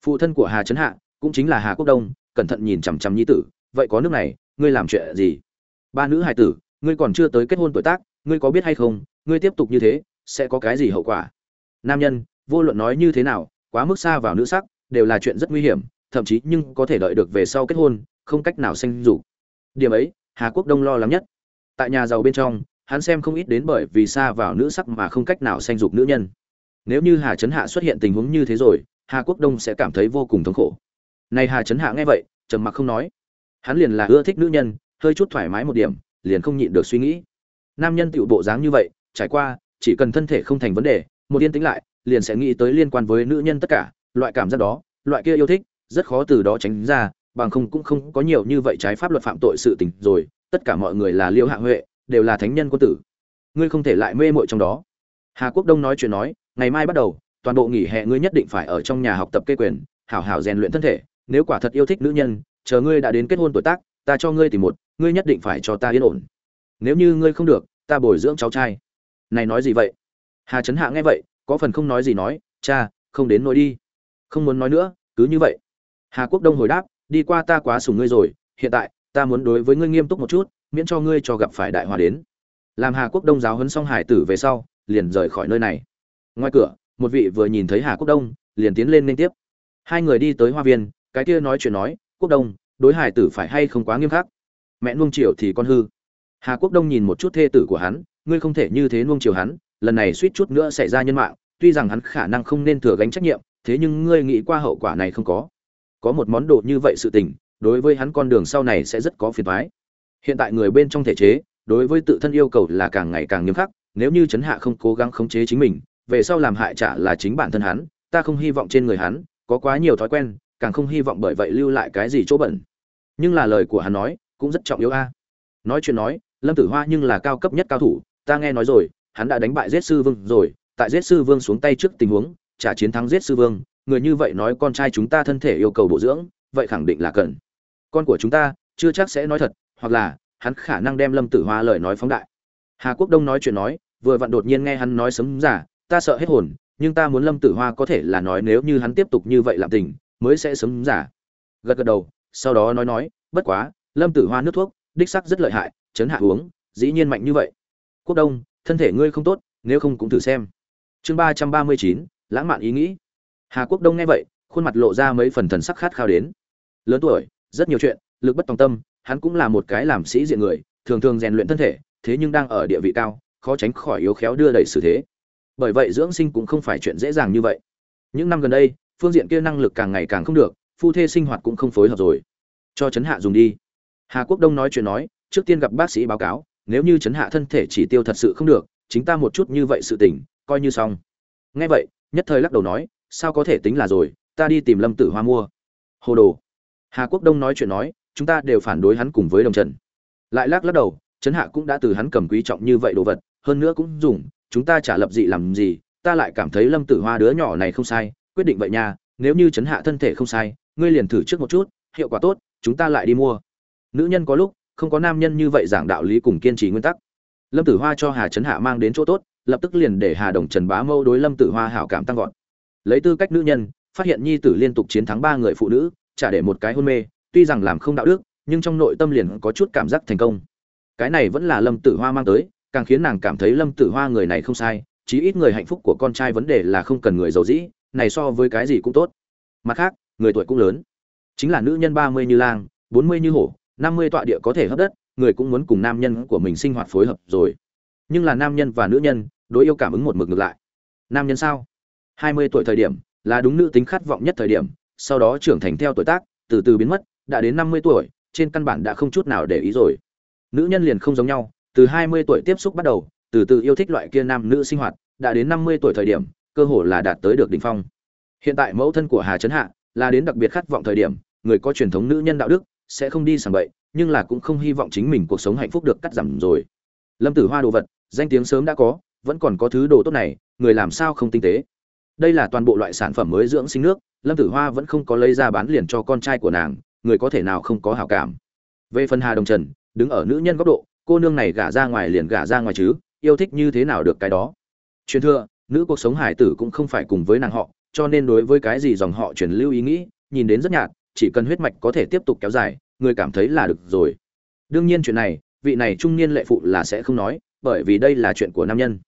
Phụ thân của hà trấn hạ cũng chính là hà quốc đông, cẩn thận nhìn chằm chằm nhi tử, vậy có nước này, ngươi làm chuyện gì? Ba nữ hài tử, ngươi còn chưa tới kết hôn tuổi tác, ngươi có biết hay không, ngươi tiếp tục như thế, sẽ có cái gì hậu quả? Nam nhân, vô luận nói như thế nào, quá mức xa vào nữ sắc, đều là chuyện rất nguy hiểm thậm chí nhưng có thể đợi được về sau kết hôn, không cách nào sanh dục. Điểm ấy, hà quốc đông lo lắng nhất. Tại nhà giàu bên trong, hắn xem không ít đến bởi vì xa vào nữ sắc mà không cách nào sanh dục nữ nhân. Nếu như hà trấn hạ xuất hiện tình huống như thế rồi, hà quốc đông sẽ cảm thấy vô cùng thống khổ. Này hà trấn hạ nghe vậy, trầm mặc không nói. Hắn liền là ưa thích nữ nhân, hơi chút thoải mái một điểm, liền không nhịn được suy nghĩ. Nam nhân tựu bộ dáng như vậy, trải qua, chỉ cần thân thể không thành vấn đề, một yên tĩnh lại, liền sẽ nghĩ tới liên quan với nữ nhân tất cả, loại cảm giác đó, loại kia yêu thích rất khó từ đó tránh ra, bằng không cũng không có nhiều như vậy trái pháp luật phạm tội sự tình rồi, tất cả mọi người là liêu hạ huệ, đều là thánh nhân quân tử. Ngươi không thể lại mê mội trong đó. Hà quốc đông nói chuyện nói, ngày mai bắt đầu, toàn bộ nghỉ hè ngươi nhất định phải ở trong nhà học tập kê quyền, hảo hảo rèn luyện thân thể, nếu quả thật yêu thích nữ nhân, chờ ngươi đã đến kết hôn tuổi tác, ta cho ngươi tìm một, ngươi nhất định phải cho ta yên ổn. Nếu như ngươi không được, ta bồi dưỡng cháu trai. Này nói gì vậy? Hà trấn hạ nghe vậy, có phần không nói gì nói, cha, không đến nỗi đi. Không muốn nói nữa, cứ như vậy hà quốc đông hồi đáp, đi qua ta quá sủng ngươi rồi, hiện tại, ta muốn đối với ngươi nghiêm túc một chút, miễn cho ngươi cho gặp phải đại hòa đến. Làm hà quốc đông giáo huấn xong hải tử về sau, liền rời khỏi nơi này. Ngoài cửa, một vị vừa nhìn thấy hà quốc đông, liền tiến lên liên tiếp. Hai người đi tới hoa viên, cái kia nói chuyện nói, quốc đông, đối hải tử phải hay không quá nghiêm khắc? Mẹ nuông chiều thì con hư. Hà quốc đông nhìn một chút thê tử của hắn, ngươi không thể như thế nuông chiều hắn, lần này suýt chút nữa xảy ra nhân mạng, tuy rằng hắn khả năng không nên thừa gánh trách nhiệm, thế nhưng ngươi nghĩ qua hậu quả này không có có một món đồ như vậy sự tình, đối với hắn con đường sau này sẽ rất có phiền toái. Hiện tại người bên trong thể chế, đối với tự thân yêu cầu là càng ngày càng nghiêm khắc, nếu như chấn hạ không cố gắng khống chế chính mình, về sau làm hại trả là chính bản thân hắn, ta không hy vọng trên người hắn có quá nhiều thói quen, càng không hy vọng bởi vậy lưu lại cái gì chỗ bẩn. Nhưng là lời của hắn nói, cũng rất trọng yếu a. À. Nói chuyện nói, lâm tử hoa nhưng là cao cấp nhất cao thủ, ta nghe nói rồi, hắn đã đánh bại giết sư vương rồi, tại giết sư vương xuống tay trước tình huống, trả chiến thắng giết sư vương người như vậy nói con trai chúng ta thân thể yêu cầu bổ dưỡng, vậy khẳng định là cần. Con của chúng ta, chưa chắc sẽ nói thật, hoặc là, hắn khả năng đem lâm tử hoa lời nói phóng đại. Hà quốc đông nói chuyện nói, vừa vặn đột nhiên nghe hắn nói sấm giả ta sợ hết hồn, nhưng ta muốn lâm tử hoa có thể là nói nếu như hắn tiếp tục như vậy làm tình, mới sẽ sấm giả gật gật đầu, sau đó nói nói, bất quá, lâm tử hoa nước thuốc, đích sắc rất lợi hại, chấn hạ uống, dĩ nhiên mạnh như vậy. Quốc đông, thân thể ngươi không tốt, nếu không cũng thử xem. Chương ba trăm ba mươi chín, lãng mạn ý nghĩ hà quốc đông nghe vậy, khuôn mặt lộ ra mấy phần thần sắc khát khao đến. Lớn tuổi, rất nhiều chuyện, lực bất tòng tâm, hắn cũng là một cái làm sĩ diện người, thường thường rèn luyện thân thể, thế nhưng đang ở địa vị cao, khó tránh khỏi yếu khéo đưa đẩy xử thế. Bởi vậy dưỡng sinh cũng không phải chuyện dễ dàng như vậy. Những năm gần đây, phương diện kia năng lực càng ngày càng không được, phu thê sinh hoạt cũng không phối hợp rồi. Cho chấn hạ dùng đi. Hà quốc đông nói chuyện nói, trước tiên gặp bác sĩ báo cáo, nếu như chấn hạ thân thể chỉ tiêu thật sự không được, chính ta một chút như vậy sự tình, coi như xong. Nghe vậy, nhất thời lắc đầu nói sao có thể tính là rồi, ta đi tìm lâm tử hoa mua. Hồ đồ. Hà quốc đông nói chuyện nói, chúng ta đều phản đối hắn cùng với đồng trần. Lại lắc lắc đầu, trấn hạ cũng đã từ hắn cầm quý trọng như vậy đồ vật, hơn nữa cũng dùng, chúng ta trả lập dị làm gì, ta lại cảm thấy lâm tử hoa đứa nhỏ này không sai, quyết định vậy nha, nếu như trấn hạ thân thể không sai, ngươi liền thử trước một chút, hiệu quả tốt, chúng ta lại đi mua. Nữ nhân có lúc, không có nam nhân như vậy giảng đạo lý cùng kiên trì nguyên tắc. Lâm tử hoa cho hà trấn hạ mang đến chỗ tốt, lập tức liền để hà đồng trần bá mâu đối lâm tử hoa hảo cảm tăng vọt lấy tư cách nữ nhân, phát hiện nhi tử liên tục chiến thắng ba người phụ nữ trả để một cái hôn mê, tuy rằng làm không đạo đức, nhưng trong nội tâm liền có chút cảm giác thành công. Cái này vẫn là lâm tử hoa mang tới, càng khiến nàng cảm thấy lâm tử hoa người này không sai, chí ít người hạnh phúc của con trai vấn đề là không cần người giàu dĩ, này so với cái gì cũng tốt. Mặt khác, người tuổi cũng lớn. Chính là nữ nhân ba mươi như lang, bốn mươi như hổ, năm mươi tọa địa có thể hấp đất, người cũng muốn cùng nam nhân của mình sinh hoạt phối hợp rồi. Nhưng là nam nhân và nữ nhân, đối yêu cảm ứng một mực ngược lại. Nam nhân sao? Hai mươi tuổi thời điểm, là đúng nữ tính khát vọng nhất thời điểm, sau đó trưởng thành theo tuổi tác, từ từ biến mất, đã đến năm mươi tuổi, trên căn bản đã không chút nào để ý rồi. Nữ nhân liền không giống nhau, từ hai mươi tuổi tiếp xúc bắt đầu, từ từ yêu thích loại kia nam nữ sinh hoạt, đã đến năm mươi tuổi thời điểm, cơ hồ là đạt tới được đỉnh phong. Hiện tại mẫu thân của hà trấn hạ, là đến đặc biệt khát vọng thời điểm, người có truyền thống nữ nhân đạo đức, sẽ không đi sảng bậy, nhưng là cũng không hy vọng chính mình cuộc sống hạnh phúc được cắt giảm rồi. Lâm tử hoa đồ vật, danh tiếng sớm đã có, vẫn còn có thứ đồ tốt này, người làm sao không tinh tế? Đây là toàn bộ loại sản phẩm mới dưỡng sinh nước, lâm tử hoa vẫn không có lấy ra bán liền cho con trai của nàng, người có thể nào không có hảo cảm. Về phần hà đồng trần, đứng ở nữ nhân góc độ, cô nương này gả ra ngoài liền gả ra ngoài chứ, yêu thích như thế nào được cái đó? Truyền thừa, nữ cuộc sống hải tử cũng không phải cùng với nàng họ, cho nên đối với cái gì dòng họ truyền lưu ý nghĩ, nhìn đến rất nhạt, chỉ cần huyết mạch có thể tiếp tục kéo dài, người cảm thấy là được rồi. Đương nhiên chuyện này, vị này trung niên lệ phụ là sẽ không nói, bởi vì đây là chuyện của nam nhân.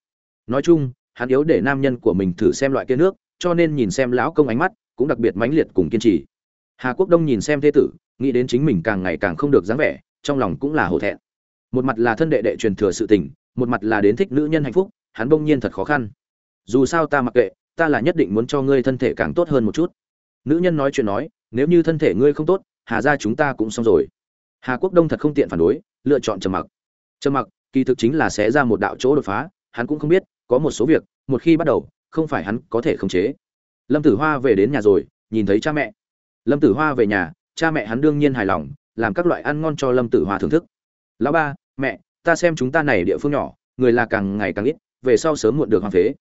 Nói chung hắn yếu để nam nhân của mình thử xem loại kia nước, cho nên nhìn xem lão công ánh mắt cũng đặc biệt mãnh liệt cùng kiên trì. Hà quốc đông nhìn xem thế tử, nghĩ đến chính mình càng ngày càng không được dáng vẻ, trong lòng cũng là hổ thẹn. Một mặt là thân đệ đệ truyền thừa sự tình, một mặt là đến thích nữ nhân hạnh phúc, hắn bỗng nhiên thật khó khăn. Dù sao ta mặc kệ, ta là nhất định muốn cho ngươi thân thể càng tốt hơn một chút. Nữ nhân nói chuyện nói, nếu như thân thể ngươi không tốt, hà ra chúng ta cũng xong rồi. Hà quốc đông thật không tiện phản đối, lựa chọn trầm mặc. Trầm mặc, kỳ thực chính là sẽ ra một đạo chỗ đột phá, hắn cũng không biết có một số việc, một khi bắt đầu, không phải hắn có thể khống chế. Lâm tử hoa về đến nhà rồi, nhìn thấy cha mẹ. Lâm tử hoa về nhà, cha mẹ hắn đương nhiên hài lòng, làm các loại ăn ngon cho lâm tử hoa thưởng thức. Lão ba, mẹ, ta xem chúng ta này địa phương nhỏ, người là càng ngày càng ít, về sau sớm muộn được hoàng phế.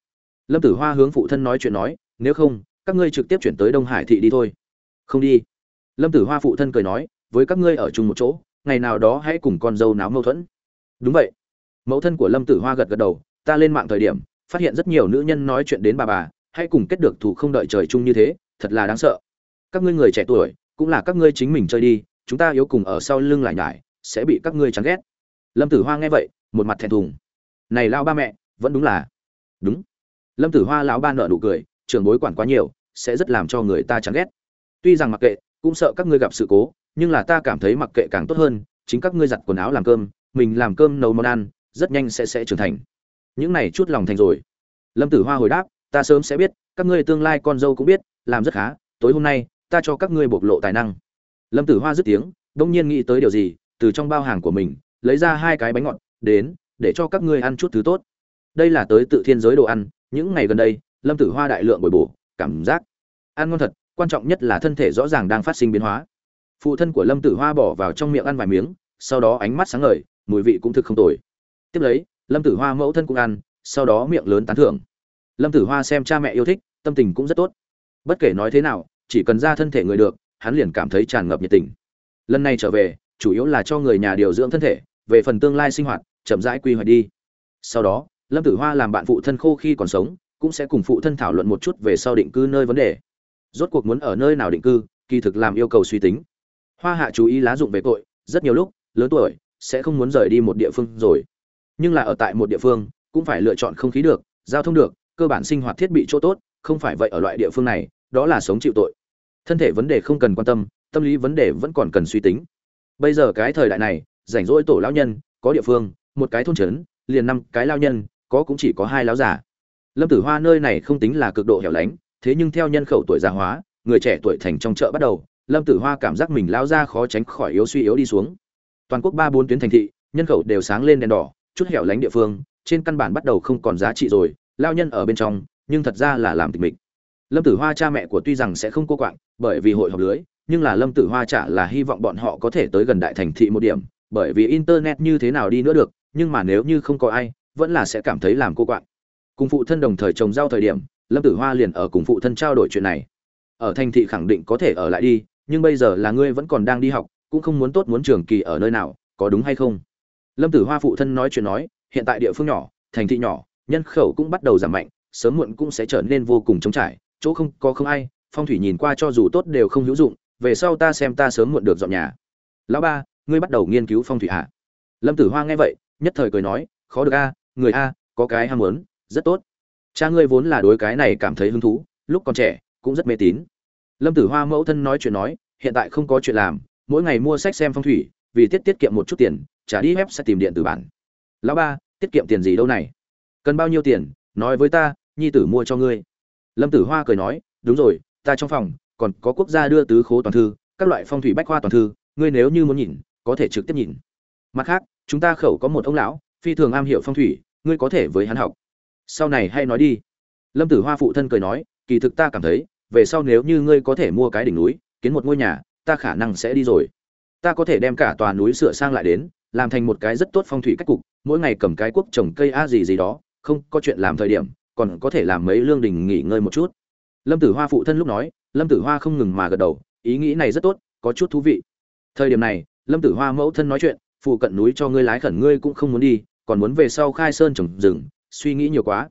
Lâm tử hoa hướng phụ thân nói chuyện nói, nếu không, các ngươi trực tiếp chuyển tới đông hải thị đi thôi. Không đi. Lâm tử hoa phụ thân cười nói, với các ngươi ở chung một chỗ, ngày nào đó hãy cùng con dâu náo mâu thuẫn. Đúng vậy. Mẫu thân của lâm tử hoa gật gật đầu ta lên mạng thời điểm, phát hiện rất nhiều nữ nhân nói chuyện đến bà bà hãy cùng kết được thủ không đợi trời chung như thế, thật là đáng sợ. Các ngươi người trẻ tuổi, cũng là các ngươi chính mình chơi đi, chúng ta yếu cùng ở sau lưng lại nhải, sẽ bị các ngươi chán ghét. Lâm tử hoa nghe vậy, một mặt thẹn thùng. Này lao ba mẹ, vẫn đúng là. Đúng. Lâm tử hoa lão ba nợ nụ cười trường bối quản quá nhiều, sẽ rất làm cho người ta chán ghét. Tuy rằng mặc kệ, cũng sợ các ngươi gặp sự cố, nhưng là ta cảm thấy mặc kệ càng tốt hơn, chính các ngươi giặt quần áo làm cơm, mình làm cơm nấu món ăn, rất nhanh sẽ sẽ trưởng thành những này chút lòng thành rồi. Lâm tử hoa hồi đáp, ta sớm sẽ biết, các ngươi tương lai con dâu cũng biết, làm rất khá, tối hôm nay, ta cho các ngươi bộc lộ tài năng. Lâm tử hoa dứt tiếng, đông nhiên nghĩ tới điều gì, từ trong bao hàng của mình, lấy ra hai cái bánh ngọt, đến, để cho các ngươi ăn chút thứ tốt. Đây là tới tự thiên giới đồ ăn, những ngày gần đây, lâm tử hoa đại lượng bồi bổ, cảm giác ăn ngon thật, quan trọng nhất là thân thể rõ ràng đang phát sinh biến hóa. Phụ thân của lâm tử hoa bỏ vào trong miệng ăn vài miếng, sau đó ánh mắt sáng ngời, mùi vị cũng thực không tồi. Tiếp lấy lâm tử hoa mẫu thân cũng ăn, sau đó miệng lớn tán thưởng. Lâm tử hoa xem cha mẹ yêu thích, tâm tình cũng rất tốt. Bất kể nói thế nào, chỉ cần ra thân thể người được, hắn liền cảm thấy tràn ngập nhiệt tình. Lần này trở về, chủ yếu là cho người nhà điều dưỡng thân thể, về phần tương lai sinh hoạt, chậm rãi quy hoạch đi. Sau đó, lâm tử hoa làm bạn phụ thân khô khi còn sống, cũng sẽ cùng phụ thân thảo luận một chút về sau định cư nơi vấn đề. Rốt cuộc muốn ở nơi nào định cư, kỳ thực làm yêu cầu suy tính. Hoa hạ chú ý lá dụng về tội, rất nhiều lúc, lớn tuổi, sẽ không muốn rời đi một địa phương rồi nhưng là ở tại một địa phương, cũng phải lựa chọn không khí được, giao thông được, cơ bản sinh hoạt thiết bị chỗ tốt, không phải vậy ở loại địa phương này, đó là sống chịu tội. Thân thể vấn đề không cần quan tâm tâm lý vấn đề vẫn còn cần suy tính. Bây giờ cái thời đại này, rảnh rỗi tổ lão nhân, có địa phương, một cái thôn trấn, liền năm cái lao nhân, có cũng chỉ có hai lão giả lâm tử hoa nơi này không tính là cực độ hẻo lánh, thế nhưng theo nhân khẩu tuổi già hóa, người trẻ tuổi thành trong chợ bắt đầu, lâm tử hoa cảm giác mình lao ra khó tránh khỏi yếu suy yếu đi xuống. Toàn quốc ba bốn tuyến thành thị, nhân khẩu đều sáng lên đèn đỏ chút hẻo lánh địa phương, trên căn bản bắt đầu không còn giá trị rồi, lao nhân ở bên trong, nhưng thật ra là làm tịch mịch. Lâm tử hoa cha mẹ của tuy rằng sẽ không cô quạng, bởi vì hội họp lưới, nhưng là lâm tử hoa chả là hy vọng bọn họ có thể tới gần đại thành thị một điểm, bởi vì internet như thế nào đi nữa được, nhưng mà nếu như không có ai, vẫn là sẽ cảm thấy làm cô quạng. Cùng phụ thân đồng thời trồng rau thời điểm, lâm tử hoa liền ở cùng phụ thân trao đổi chuyện này. Ở thành thị khẳng định có thể ở lại đi, nhưng bây giờ là ngươi vẫn còn đang đi học, cũng không muốn tốt muốn trường kỳ ở nơi nào, có đúng hay không? Lâm tử hoa phụ thân nói chuyện nói, hiện tại địa phương nhỏ, thành thị nhỏ, nhân khẩu cũng bắt đầu giảm mạnh, sớm muộn cũng sẽ trở nên vô cùng trống trải, chỗ không có không ai, phong thủy nhìn qua cho dù tốt đều không hữu dụng, về sau ta xem ta sớm muộn được dọn nhà. Lão ba, ngươi bắt đầu nghiên cứu phong thủy ạ lâm tử hoa nghe vậy, nhất thời cười nói, khó được a, người a, có cái ham muốn, rất tốt. Cha ngươi vốn là đối cái này cảm thấy hứng thú, lúc còn trẻ, cũng rất mê tín. Lâm tử hoa mẫu thân nói chuyện nói, hiện tại không có chuyện làm, mỗi ngày mua sách xem phong thủy, vì tiết tiết kiệm một chút tiền trả đi web sẽ tìm điện tử bản. Lão ba, tiết kiệm tiền gì đâu này? Cần bao nhiêu tiền? Nói với ta, nhi tử mua cho ngươi. Lâm tử hoa cười nói, đúng rồi, ta trong phòng, còn có quốc gia đưa tứ khố toàn thư, các loại phong thủy bách khoa toàn thư, ngươi nếu như muốn nhìn, có thể trực tiếp nhìn. Mặt khác, chúng ta khẩu có một ông lão, phi thường am hiểu phong thủy, ngươi có thể với hắn học. Sau này hay nói đi. Lâm tử hoa phụ thân cười nói, kỳ thực ta cảm thấy, về sau nếu như ngươi có thể mua cái đỉnh núi, kiến một ngôi nhà, ta khả năng sẽ đi rồi. Ta có thể đem cả tòa núi sửa sang lại đến làm thành một cái rất tốt phong thủy cách cục, mỗi ngày cầm cái cuốc trồng cây a gì gì đó, không có chuyện làm thời điểm, còn có thể làm mấy lương đình nghỉ ngơi một chút. Lâm tử hoa phụ thân lúc nói, lâm tử hoa không ngừng mà gật đầu, ý nghĩ này rất tốt, có chút thú vị. Thời điểm này, lâm tử hoa mẫu thân nói chuyện, phụ cận núi cho ngươi lái khẩn ngươi cũng không muốn đi, còn muốn về sau khai sơn trồng rừng, suy nghĩ nhiều quá.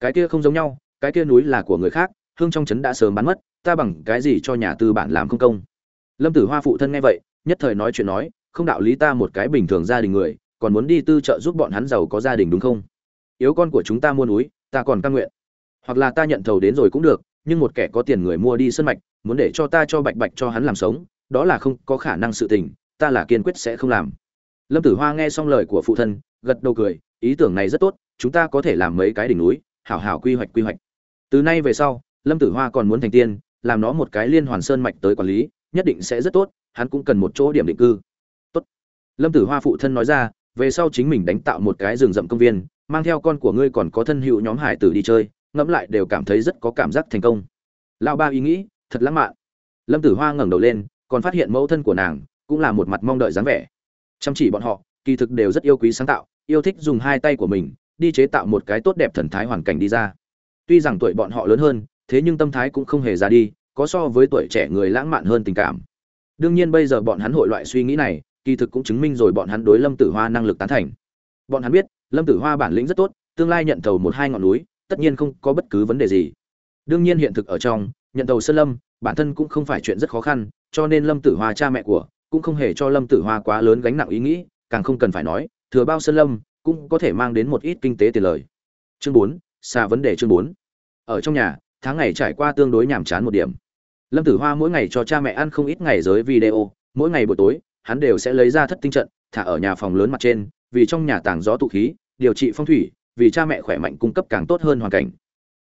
Cái kia không giống nhau, cái kia núi là của người khác, hương trong trấn đã sớm bán mất, ta bằng cái gì cho nhà tư bản làm không công? Lâm tử hoa phụ thân nghe vậy, nhất thời nói chuyện nói không đạo lý ta một cái bình thường gia đình người, còn muốn đi tư trợ giúp bọn hắn giàu có gia đình đúng không? Yếu con của chúng ta mua núi, ta còn căn nguyện. Hoặc là ta nhận thầu đến rồi cũng được, nhưng một kẻ có tiền người mua đi sân mạch, muốn để cho ta cho bạch bạch cho hắn làm sống, đó là không có khả năng sự tình, ta là kiên quyết sẽ không làm. Lâm tử hoa nghe xong lời của phụ thân, gật đầu cười, ý tưởng này rất tốt, chúng ta có thể làm mấy cái đỉnh núi, hảo hảo quy hoạch quy hoạch. Từ nay về sau, lâm tử hoa còn muốn thành tiên, làm nó một cái liên hoàn sơn mạch tới quản lý, nhất định sẽ rất tốt, hắn cũng cần một chỗ điểm định cư lâm tử hoa phụ thân nói ra, về sau chính mình đánh tạo một cái rừng rậm công viên, mang theo con của ngươi còn có thân hữu nhóm hải tử đi chơi, ngẫm lại đều cảm thấy rất có cảm giác thành công. Lão ba ý nghĩ, thật lãng mạn. Lâm tử hoa ngẩng đầu lên, còn phát hiện mẫu thân của nàng cũng là một mặt mong đợi dáng vẻ. Chăm chỉ bọn họ, kỳ thực đều rất yêu quý sáng tạo, yêu thích dùng hai tay của mình, đi chế tạo một cái tốt đẹp thần thái hoàn cảnh đi ra. Tuy rằng tuổi bọn họ lớn hơn, thế nhưng tâm thái cũng không hề ra đi, có so với tuổi trẻ người lãng mạn hơn tình cảm. Đương nhiên bây giờ bọn hắn hội loại suy nghĩ này kỳ thực cũng chứng minh rồi bọn hắn đối lâm tử hoa năng lực tán thành. Bọn hắn biết, lâm tử hoa bản lĩnh rất tốt, tương lai nhận thầu một hai ngọn núi, tất nhiên không có bất cứ vấn đề gì. Đương nhiên hiện thực ở trong, nhận thầu sơn lâm, bản thân cũng không phải chuyện rất khó khăn, cho nên lâm tử hoa cha mẹ của, cũng không hề cho lâm tử hoa quá lớn gánh nặng ý nghĩ, càng không cần phải nói, thừa bao sơn lâm, cũng có thể mang đến một ít kinh tế tiền lời. Chương bốn, xa vấn đề chương bốn. Ở trong nhà, tháng ngày trải qua tương đối nhàm chán một điểm. Lâm tử hoa mỗi ngày cho cha mẹ ăn không ít ngày giới video, mỗi ngày buổi tối hắn đều sẽ lấy ra thất tinh trận, thả ở nhà phòng lớn mặt trên, vì trong nhà tàng gió tụ khí, điều trị phong thủy, vì cha mẹ khỏe mạnh cung cấp càng tốt hơn hoàn cảnh.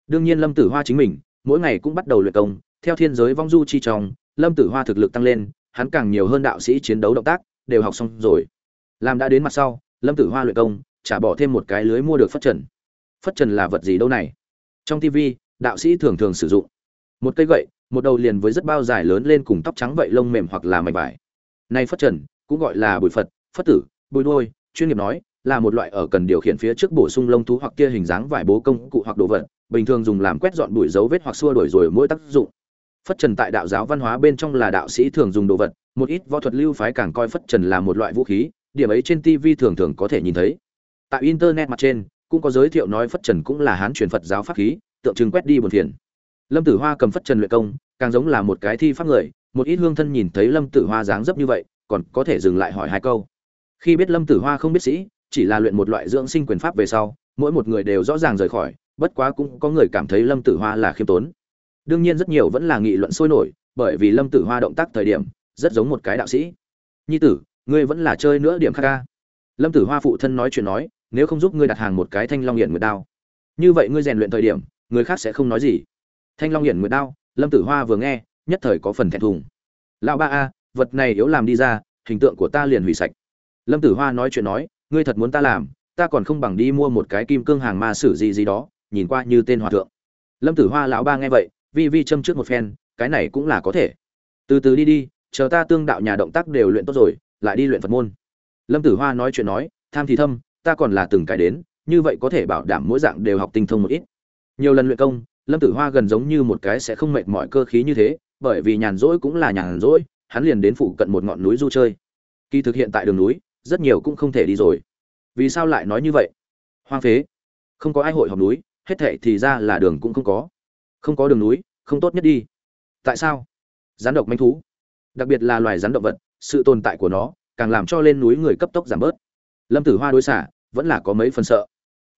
Đương nhiên lâm tử hoa chính mình, mỗi ngày cũng bắt đầu luyện công, theo thiên giới vong du chi trong, lâm tử hoa thực lực tăng lên, hắn càng nhiều hơn đạo sĩ chiến đấu động tác, đều học xong rồi. Làm đã đến mặt sau, lâm tử hoa luyện công, trả bỏ thêm một cái lưới mua được phất trần. Phất trần là vật gì đâu này? Trong tv đạo sĩ thường thường sử dụng. Một cây gậy, một đầu liền với rất bao dài lớn lên cùng tóc trắng vậy lông mềm hoặc là mảnh vải này phất trần cũng gọi là bùi phật phất tử bùi đuôi, chuyên nghiệp nói là một loại ở cần điều khiển phía trước bổ sung lông thú hoặc kia hình dáng vải bố công cụ hoặc đồ vật bình thường dùng làm quét dọn bụi dấu vết hoặc xua đuổi rồi mỗi tác dụng. Phất trần tại đạo giáo văn hóa bên trong là đạo sĩ thường dùng đồ vật một ít võ thuật lưu phái càng coi phất trần là một loại vũ khí điểm ấy trên tv thường thường có thể nhìn thấy. Tại internet mặt trên cũng có giới thiệu nói phất trần cũng là hán truyền phật giáo pháp khí tượng trưng quét đi buồn phiền. Lâm tử hoa cầm phất trần luyện công càng giống là một cái thi pháp người một ít hương thân nhìn thấy lâm tử hoa dáng dấp như vậy, còn có thể dừng lại hỏi hai câu. Khi biết lâm tử hoa không biết sĩ, chỉ là luyện một loại dưỡng sinh quyền pháp về sau, mỗi một người đều rõ ràng rời khỏi, bất quá cũng có người cảm thấy lâm tử hoa là khiêm tốn. Đương nhiên rất nhiều vẫn là nghị luận sôi nổi, bởi vì lâm tử hoa động tác thời điểm, rất giống một cái đạo sĩ. Nhi tử, ngươi vẫn là chơi nữa điểm khác ca. Lâm tử hoa phụ thân nói chuyện nói, nếu không giúp ngươi đặt hàng một cái thanh long hiển nguyệt đao. Như vậy ngươi rèn luyện thời điểm, người khác sẽ không nói gì. Thanh long hiển nguyệt đao, lâm tử hoa vừa nghe nhất thời có phần thẹn thùng. Lão ba a, vật này yếu làm đi ra, hình tượng của ta liền hủy sạch. Lâm tử hoa nói chuyện nói, ngươi thật muốn ta làm, ta còn không bằng đi mua một cái kim cương hàng ma sử gì gì đó, nhìn qua như tên hòa thượng. Lâm tử hoa lão ba nghe vậy, vi vi châm trước một phen, cái này cũng là có thể. Từ từ đi đi, chờ ta tương đạo nhà động tác đều luyện tốt rồi, lại đi luyện phật môn. Lâm tử hoa nói chuyện nói, tham thì thâm, ta còn là từng cái đến, như vậy có thể bảo đảm mỗi dạng đều học tinh thông một ít. Nhiều lần luyện công, lâm tử hoa gần giống như một cái sẽ không mệt mỏi cơ khí như thế bởi vì nhàn rỗi cũng là nhàn rỗi, hắn liền đến phụ cận một ngọn núi du chơi. Kỳ thực hiện tại đường núi, rất nhiều cũng không thể đi rồi. Vì sao lại nói như vậy? Hoang phế. Không có ai hội họp núi, hết thệ thì ra là đường cũng không có. Không có đường núi, không tốt nhất đi. Tại sao? Rắn độc manh thú. Đặc biệt là loài rắn động vật, sự tồn tại của nó càng làm cho lên núi người cấp tốc giảm bớt. Lâm tử hoa đối xả, vẫn là có mấy phần sợ.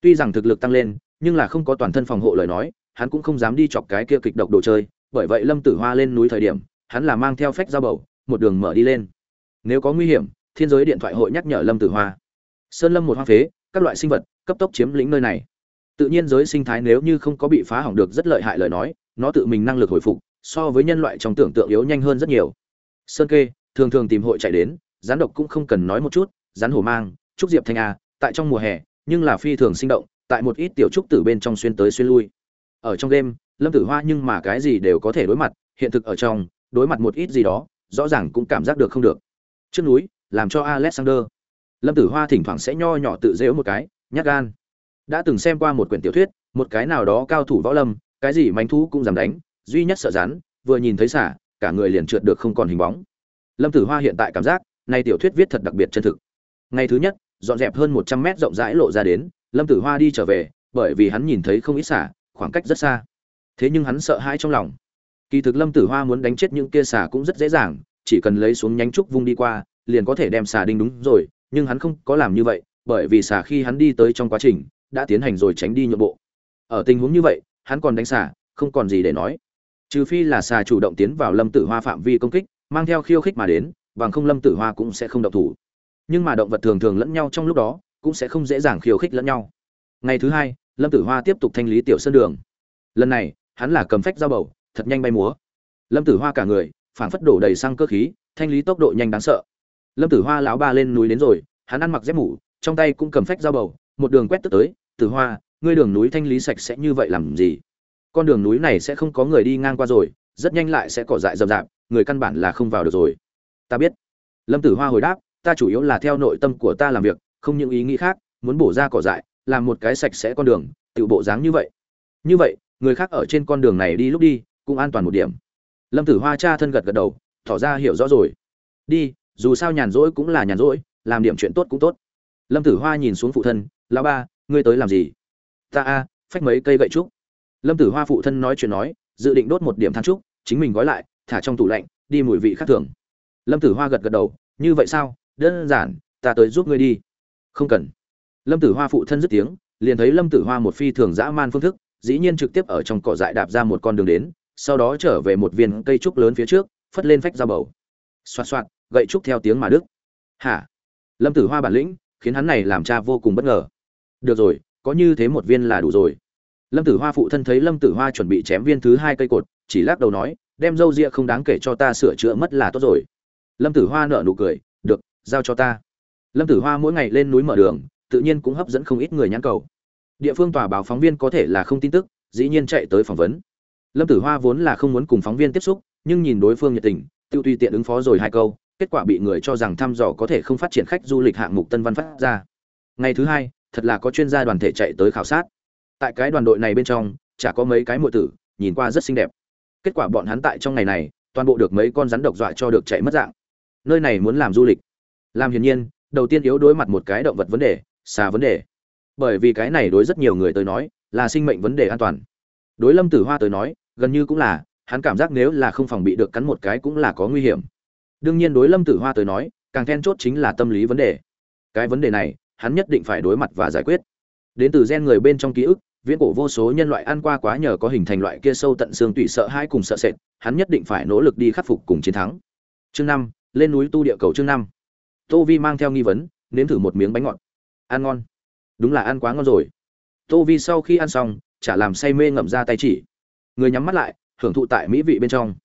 Tuy rằng thực lực tăng lên, nhưng là không có toàn thân phòng hộ lời nói, hắn cũng không dám đi chọc cái kia kịch độc đồ chơi bởi vậy lâm tử hoa lên núi thời điểm, hắn là mang theo phách dao bầu, một đường mở đi lên. Nếu có nguy hiểm, thiên giới điện thoại hội nhắc nhở lâm tử hoa. Sơn lâm một hoa phế, các loại sinh vật, cấp tốc chiếm lĩnh nơi này. Tự nhiên giới sinh thái nếu như không có bị phá hỏng được rất lợi hại lời nói, nó tự mình năng lực hồi phục, so với nhân loại trong tưởng tượng yếu nhanh hơn rất nhiều. Sơn kê, thường thường tìm hội chạy đến rắn độc cũng không cần nói một chút rắn hổ mang, trúc diệp thanh a, tại trong mùa hè, nhưng là phi thường sinh động, tại một ít tiểu trúc tử bên trong xuyên tới xuyên lui. Ở trong đêm lâm tử hoa nhưng mà cái gì đều có thể đối mặt, hiện thực ở trong, đối mặt một ít gì đó, rõ ràng cũng cảm giác được không được. Trước núi, làm cho alexander. Lâm tử hoa thỉnh thoảng sẽ nho nhỏ tự dễu một cái, nhát gan. Đã từng xem qua một quyển tiểu thuyết, một cái nào đó cao thủ võ lâm, cái gì manh thú cũng dám đánh, duy nhất sợ rắn, vừa nhìn thấy xả, cả người liền trượt được không còn hình bóng. Lâm tử hoa hiện tại cảm giác nay tiểu thuyết viết thật đặc biệt chân thực. Ngày thứ nhất, dọn dẹp hơn một trăm mét rộng rãi lộ ra đến, lâm tử hoa đi trở về, bởi vì hắn nhìn thấy không ít xả, khoảng cách rất xa thế nhưng hắn sợ hãi trong lòng. Kỳ thực lâm tử hoa muốn đánh chết những kia xà cũng rất dễ dàng chỉ cần lấy xuống nhánh trúc vung đi qua liền có thể đem xà đinh đúng rồi nhưng hắn không có làm như vậy bởi vì xà khi hắn đi tới trong quá trình đã tiến hành rồi tránh đi nhượng bộ. Ở tình huống như vậy hắn còn đánh xà, không còn gì để nói. Trừ phi là xà chủ động tiến vào lâm tử hoa phạm vi công kích mang theo khiêu khích mà đến bằng không lâm tử hoa cũng sẽ không động thủ. Nhưng mà động vật thường thường lẫn nhau trong lúc đó cũng sẽ không dễ dàng khiêu khích lẫn nhau. Ngày thứ hai lâm tử hoa tiếp tục thanh lý tiểu sân đường. Lần này hắn là cầm phách dao bầu, thật nhanh bay múa. Lâm tử hoa cả người, phảng phất đổ đầy xăng cơ khí, thanh lý tốc độ nhanh đáng sợ. Lâm tử hoa lão ba lên núi đến rồi, hắn ăn mặc dép mủ trong tay cũng cầm phách dao bầu, một đường quét tức tới, tử hoa, ngươi đường núi thanh lý sạch sẽ như vậy làm gì? Con đường núi này sẽ không có người đi ngang qua rồi, rất nhanh lại sẽ cỏ dại rậm rạp, người căn bản là không vào được rồi. Ta biết. Lâm tử hoa hồi đáp, ta chủ yếu là theo nội tâm của ta làm việc, không những ý nghĩ khác, muốn bổ ra cỏ dại, làm một cái sạch sẽ con đường tự bộ dáng như vậy. Như vậy người khác ở trên con đường này đi lúc đi, cũng an toàn một điểm. Lâm tử hoa cha thân gật gật đầu, tỏ ra hiểu rõ rồi. Đi, dù sao nhàn rỗi cũng là nhàn rỗi, làm điểm chuyện tốt cũng tốt. Lâm tử hoa nhìn xuống phụ thân, lão ba, ngươi tới làm gì? Ta a, phách mấy cây gậy trúc. Lâm tử hoa phụ thân nói chuyện nói, dự định đốt một điểm than trúc, chính mình gói lại, thả trong tủ lạnh, đi mùi vị khác thường. Lâm tử hoa gật gật đầu, như vậy sao? Đơn giản, ta tới giúp ngươi đi. Không cần. Lâm tử hoa phụ thân dứt tiếng, liền thấy lâm tử hoa một phi thường dã man phương thức dĩ nhiên trực tiếp ở trong cỏ dại đạp ra một con đường đến, sau đó trở về một viên cây trúc lớn phía trước, phất lên phách ra bầu. Xoạt xoạt, gậy trúc theo tiếng mà đức hả? Lâm tử hoa bản lĩnh, khiến hắn này làm cha vô cùng bất ngờ. Được rồi, có như thế một viên là đủ rồi. Lâm tử hoa phụ thân thấy lâm tử hoa chuẩn bị chém viên thứ hai cây cột, chỉ lắc đầu nói, đem dâu ria không đáng kể cho ta sửa chữa mất là tốt rồi. Lâm tử hoa nở nụ cười, được, giao cho ta. Lâm tử hoa mỗi ngày lên núi mở đường, tự nhiên cũng hấp dẫn không ít người nhãn cầu địa phương tòa báo phóng viên có thể là không tin tức, dĩ nhiên chạy tới phỏng vấn. Lâm tử hoa vốn là không muốn cùng phóng viên tiếp xúc, nhưng nhìn đối phương nhiệt tình, tự tùy tiện ứng phó rồi hai câu, kết quả bị người cho rằng thăm dò có thể không phát triển khách du lịch hạng mục tân văn phát ra. Ngày thứ hai, thật là có chuyên gia đoàn thể chạy tới khảo sát. Tại cái đoàn đội này bên trong, chả có mấy cái muội tử, nhìn qua rất xinh đẹp. Kết quả bọn hắn tại trong ngày này, toàn bộ được mấy con rắn độc dọa cho được chạy mất dạng. Nơi này muốn làm du lịch. Làm hiển nhiên, đầu tiên yếu đối mặt một cái động vật vấn đề xa vấn đề bởi vì cái này đối rất nhiều người tới nói, là sinh mệnh vấn đề an toàn. Đối lâm tử hoa tới nói, gần như cũng là, hắn cảm giác nếu là không phòng bị được cắn một cái cũng là có nguy hiểm. Đương nhiên đối lâm tử hoa tới nói, càng then chốt chính là tâm lý vấn đề. Cái vấn đề này, hắn nhất định phải đối mặt và giải quyết. Đến từ gen người bên trong ký ức, viễn cổ vô số nhân loại ăn qua quá nhờ có hình thành loại kia sâu tận xương tủy sợ hai cùng sợ sệt, hắn nhất định phải nỗ lực đi khắc phục cùng chiến thắng. Chương năm, lên núi tu địa cầu chương năm. Tô vi mang theo nghi vấn, nếm thử một miếng bánh ngọt. Ăn ngon đúng là ăn quá ngon rồi. Tô vi sau khi ăn xong, chả làm say mê ngậm ra tay chỉ. Người nhắm mắt lại, hưởng thụ tại mỹ vị bên trong.